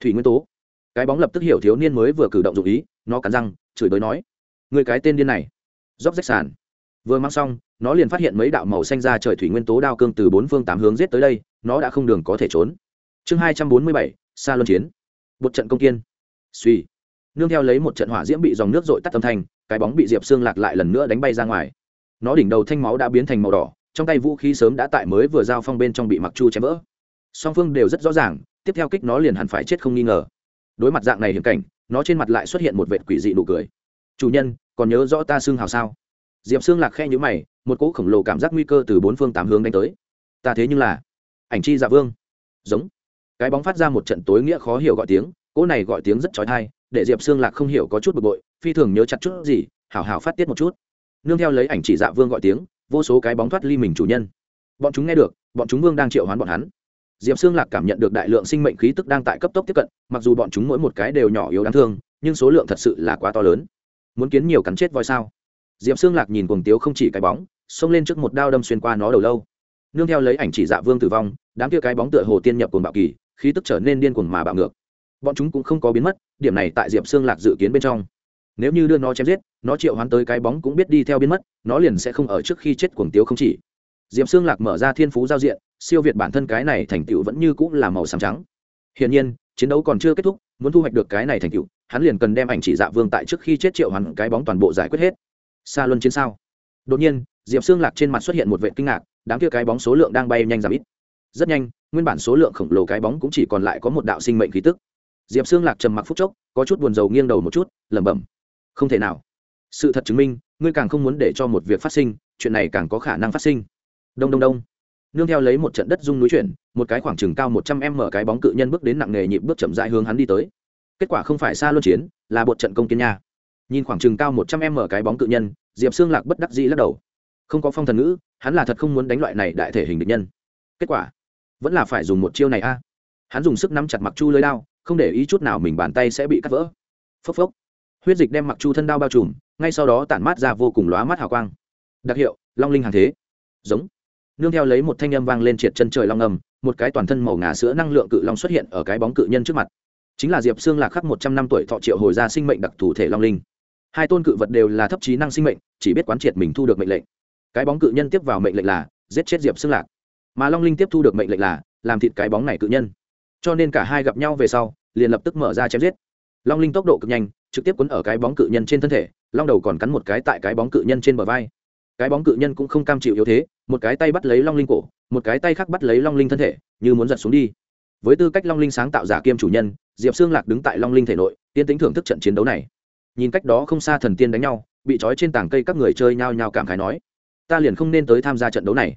Thủy nguyên tố. Cái bóng lập tức hiểu thiếu niên mới vừa cử động dụng ý, nó cắn răng, chửi bới nói, người cái tên điên này. Dốc rách sàn. Vừa mang xong, nó liền phát hiện mấy đạo màu xanh ra trời thủy nguyên tố đao cương từ bốn phương tám hướng giết tới đây, nó đã không đường có thể trốn. Chương hai trăm bốn mươi bảy xa luân chiến một trận công kiên. Suy nương theo lấy một trận hỏa diễm bị dòng nước dội tắt âm thanh, cái bóng bị diệp xương lạc lại lần nữa đánh bay ra ngoài. Nó đỉnh đầu thanh máu đã biến thành màu đỏ, trong tay vũ khí sớm đã tại mới vừa giao phong bên trong bị mặc chu chém vỡ. Song phương đều rất rõ ràng, tiếp theo kích nó liền hẳn phải chết không nghi ngờ. Đối mặt dạng này hiểm cảnh, nó trên mặt lại xuất hiện một vệt quỷ dị nụ cười. Chủ nhân, còn nhớ rõ ta xương hào sao? Diệp xương lạc khe nhữ mày, một cỗ khổng lồ cảm giác nguy cơ từ bốn phương tám hướng đánh tới. Ta thế nhưng là ảnh chi dạ vương. Giống cái bóng phát ra một trận tối nghĩa khó hiểu gọi tiếng, cỗ này gọi tiếng rất trói thai để diệp xương lạc không hiểu có chút bực bội, phi thường nhớ chặt chút gì, hảo hảo phát tiết một chút. Nương theo lấy ảnh chỉ dạ vương gọi tiếng, vô số cái bóng thoát ly mình chủ nhân. Bọn chúng nghe được, bọn chúng vương đang triệu hoán bọn hắn. Diệp xương lạc cảm nhận được đại lượng sinh mệnh khí tức đang tại cấp tốc tiếp cận, mặc dù bọn chúng mỗi một cái đều nhỏ yếu đáng thương, nhưng số lượng thật sự là quá to lớn. Muốn kiến nhiều cắn chết voi sao? Diệp xương lạc nhìn cuồng tiếu không chỉ cái bóng, xông lên trước một đao đâm xuyên qua nó đầu lâu. Nương theo lấy ảnh chỉ dạ vương tử vong, đám kia cái bóng tựa hồ tiên nhập cuồng bạo kỳ khí tức trở nên điên cuồng mà bạo ngược. Bọn chúng cũng không có biến mất, điểm này tại diệp xương lạc dự kiến bên trong. Nếu như đưa nó chém giết, nó triệu hoán tới cái bóng cũng biết đi theo biến mất, nó liền sẽ không ở trước khi chết cuồng tiếu không chỉ. Diệp xương lạc mở ra thiên phú giao diện, siêu việt bản thân cái này thành tựu vẫn như cũng là màu xám trắng. Hiển nhiên, chiến đấu còn chưa kết thúc, muốn thu hoạch được cái này thành tựu, hắn liền cần đem ảnh chỉ dạ vương tại trước khi chết triệu hoàn cái bóng toàn bộ giải quyết hết. Xa luân chiến sao? Đột nhiên, diệp xương lạc trên mặt xuất hiện một vệ kinh ngạc, đám kia cái bóng số lượng đang bay nhanh giảm ít rất nhanh, nguyên bản số lượng khổng lồ cái bóng cũng chỉ còn lại có một đạo sinh mệnh khí tức. Diệp xương lạc trầm mặc phúc chốc, có chút buồn rầu nghiêng đầu một chút, lẩm bẩm. Không thể nào. Sự thật chứng minh, ngươi càng không muốn để cho một việc phát sinh, chuyện này càng có khả năng phát sinh. Đông đông đông. Nương theo lấy một trận đất rung núi chuyển, một cái khoảng chừng cao một trăm em mở cái bóng cự nhân bước đến nặng nề nhịp bước chậm rãi hướng hắn đi tới. Kết quả không phải xa luân chiến, là một trận công kiến nha. Nhìn khoảng chừng cao một trăm em mở cái bóng cự nhân, diệp xương lạc bất đắc dĩ lắc đầu. Không có phong thần ngữ, hắn là thật không muốn đánh loại này đại thể hình địch nhân. Kết quả vẫn là phải dùng một chiêu này a. Hắn dùng sức nắm chặt mặc chu lưới đao, không để ý chút nào mình bàn tay sẽ bị cắt vỡ. Phốc phốc. Huyết dịch đem mặc chu thân đao bao trùm, ngay sau đó tản mát ra vô cùng lóa mắt hào quang. Đặc hiệu, long linh hàng thế. Giống. Nương theo lấy một thanh âm vang lên triệt chân trời long ngầm một cái toàn thân màu ngà sữa năng lượng cự long xuất hiện ở cái bóng cự nhân trước mặt. Chính là diệp xương lạc khắc một trăm năm tuổi thọ triệu hồi ra sinh mệnh đặc thù thể long linh. Hai tôn cự vật đều là thấp trí năng sinh mệnh, chỉ biết quán triệt mình thu được mệnh lệnh. Cái bóng cự nhân tiếp vào mệnh lệnh là, giết chết diệp xương lạc mà long linh tiếp thu được mệnh lệnh là, làm thịt cái bóng này cự nhân. Cho nên cả hai gặp nhau về sau, liền lập tức mở ra chém giết. Long linh tốc độ cực nhanh, trực tiếp quấn ở cái bóng cự nhân trên thân thể, long đầu còn cắn một cái tại cái bóng cự nhân trên bờ vai. Cái bóng cự nhân cũng không cam chịu yếu thế, một cái tay bắt lấy long linh cổ, một cái tay khác bắt lấy long linh thân thể, như muốn giật xuống đi. Với tư cách long linh sáng tạo giả kiêm chủ nhân, diệp xương lạc đứng tại long linh thể nội tiên tính thưởng thức trận chiến đấu này. Nhìn cách đó không xa thần tiên đánh nhau, bị trói trên tảng cây các người chơi nhao nhao cảm khái nói, ta liền không nên tới tham gia trận đấu này.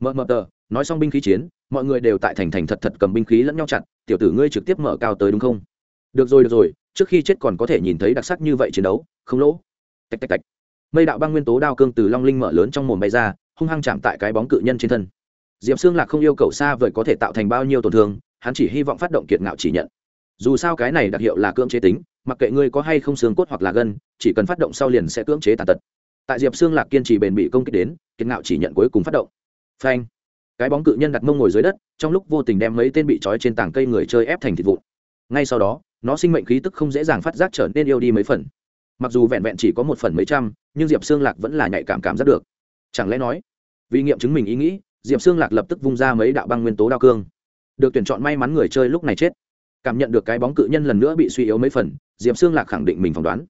Mờ mờ tờ nói xong binh khí chiến, mọi người đều tại thành thành thật thật cầm binh khí lẫn nhau chặt tiểu tử ngươi trực tiếp mở cao tới đúng không? Được rồi được rồi, trước khi chết còn có thể nhìn thấy đặc sắc như vậy chiến đấu, không lỗ. Tạch tạch tạch. Mây đạo băng nguyên tố đao cương từ long linh mở lớn trong mồm bay ra, hung hăng chạm tại cái bóng cự nhân trên thân. Diệp xương lạc không yêu cầu xa vời có thể tạo thành bao nhiêu tổn thương, hắn chỉ hy vọng phát động kiệt ngạo chỉ nhận. Dù sao cái này đặc hiệu là cưỡng chế tính, mặc kệ ngươi có hay không xương cốt hoặc là gân, chỉ cần phát động sau liền sẽ cưỡng chế tàn tật. Tại diệp xương lạc kiên trì bền bị công kích đến, kiệt ngạo chỉ nhận cuối cùng phát động. Phanh cái bóng cự nhân đặt mông ngồi dưới đất, trong lúc vô tình đem mấy tên bị trói trên tảng cây người chơi ép thành thịt vụn. Ngay sau đó, nó sinh mệnh khí tức không dễ dàng phát giác trở nên yêu đi mấy phần. Mặc dù vẹn vẹn chỉ có một phần mấy trăm, nhưng diệp xương lạc vẫn là nhạy cảm cảm giác được. Chẳng lẽ nói, vì nghiệm chứng mình ý nghĩ, diệp xương lạc lập tức vung ra mấy đạo băng nguyên tố đao cương. Được tuyển chọn may mắn người chơi lúc này chết. Cảm nhận được cái bóng cự nhân lần nữa bị suy yếu mấy phần, diệp xương lạc khẳng định mình phỏng đoán.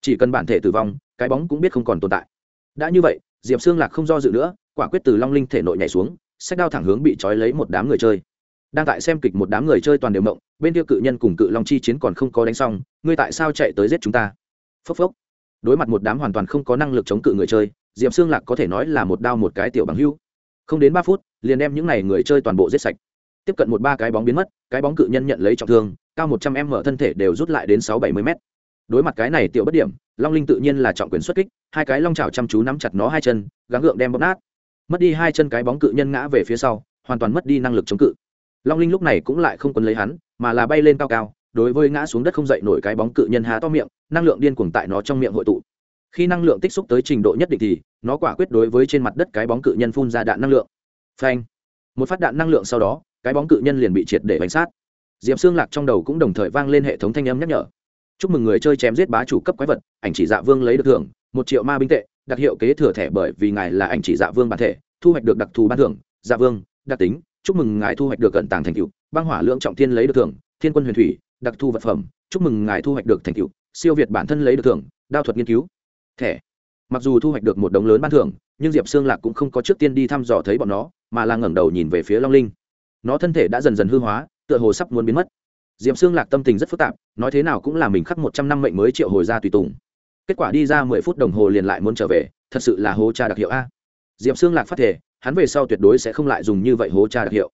Chỉ cần bản thể tử vong, cái bóng cũng biết không còn tồn tại. Đã như vậy, diệp xương lạc không do dự nữa, quả quyết từ long linh thể nội nhảy xuống sách đao thẳng hướng bị trói lấy một đám người chơi. Đang tại xem kịch một đám người chơi toàn đều mộng, bên kia cự nhân cùng cự long chi chiến còn không có đánh xong, ngươi tại sao chạy tới giết chúng ta? Phốc phốc. Đối mặt một đám hoàn toàn không có năng lực chống cự người chơi, diệp xương lạc có thể nói là một đao một cái tiểu bằng hưu. Không đến ba phút, liền đem những n à y người chơi toàn bộ giết sạch. Tiếp cận một ba cái bóng biến mất, cái bóng cự nhân nhận lấy trọng thương, cao một trăm em mở thân thể đều rút lại đến sáu bảy mươi mét đối mặt cái này tiểu bất điểm, long linh tự nhiên là trọng quyền xuất kích, hai cái long trào chăm chú nắm chặt nó hai chân, gắng gượng đem bóp nát mất đi hai chân cái bóng cự nhân ngã về phía sau, hoàn toàn mất đi năng lực chống cự. Long linh lúc này cũng lại không quấn lấy hắn, mà là bay lên cao cao, đối với ngã xuống đất không dậy nổi cái bóng cự nhân há to miệng, năng lượng điên cuồng tại nó trong miệng hội tụ. Khi năng lượng tích xúc tới trình độ nhất định thì, nó quả quyết đối với trên mặt đất cái bóng cự nhân phun ra đạn năng lượng. Phanh! Một phát đạn năng lượng sau đó, cái bóng cự nhân liền bị triệt để bánh sát. Diệp xương lạc trong đầu cũng đồng thời vang lên hệ thống thanh âm nhắc nhở. Chúc mừng người chơi chém giết bá chủ cấp quái vật, ảnh chỉ dạ vương lấy được thưởng, một triệu ma binh tệ đặc hiệu kế thừa thẻ bởi vì ngài là ảnh chỉ dạ vương bản thể, thu hoạch được đặc thù ban thưởng dạ vương, đặc tính, chúc mừng ngài thu hoạch được cận tàng thành cựu băng hỏa lượng trọng thiên lấy được thưởng, thiên quân huyền thủy, đặc thù vật phẩm, chúc mừng ngài thu hoạch được thành cựu siêu việt bản thân lấy được thưởng, đao thuật nghiên cứu, thẻ. Mặc dù thu hoạch được một đống lớn ban thưởng, nhưng diệp xương lạc cũng không có trước tiên đi thăm dò thấy bọn nó, mà là ngẩng đầu nhìn về phía long linh. Nó thân thể đã dần dần hư hóa, tựa hồ sắp muốn biến mất. Diệp xương lạc tâm tình rất phức tạp, nói thế nào cũng là mình khắc một trăm năm mệnh mới triệu hồi ra tùy tùng kết quả đi ra mười phút đồng hồ liền lại muốn trở về, thật sự là hố cha đặc hiệu a. Diệp xương lạc phát thể hắn về sau tuyệt đối sẽ không lại dùng như vậy hố cha đặc hiệu.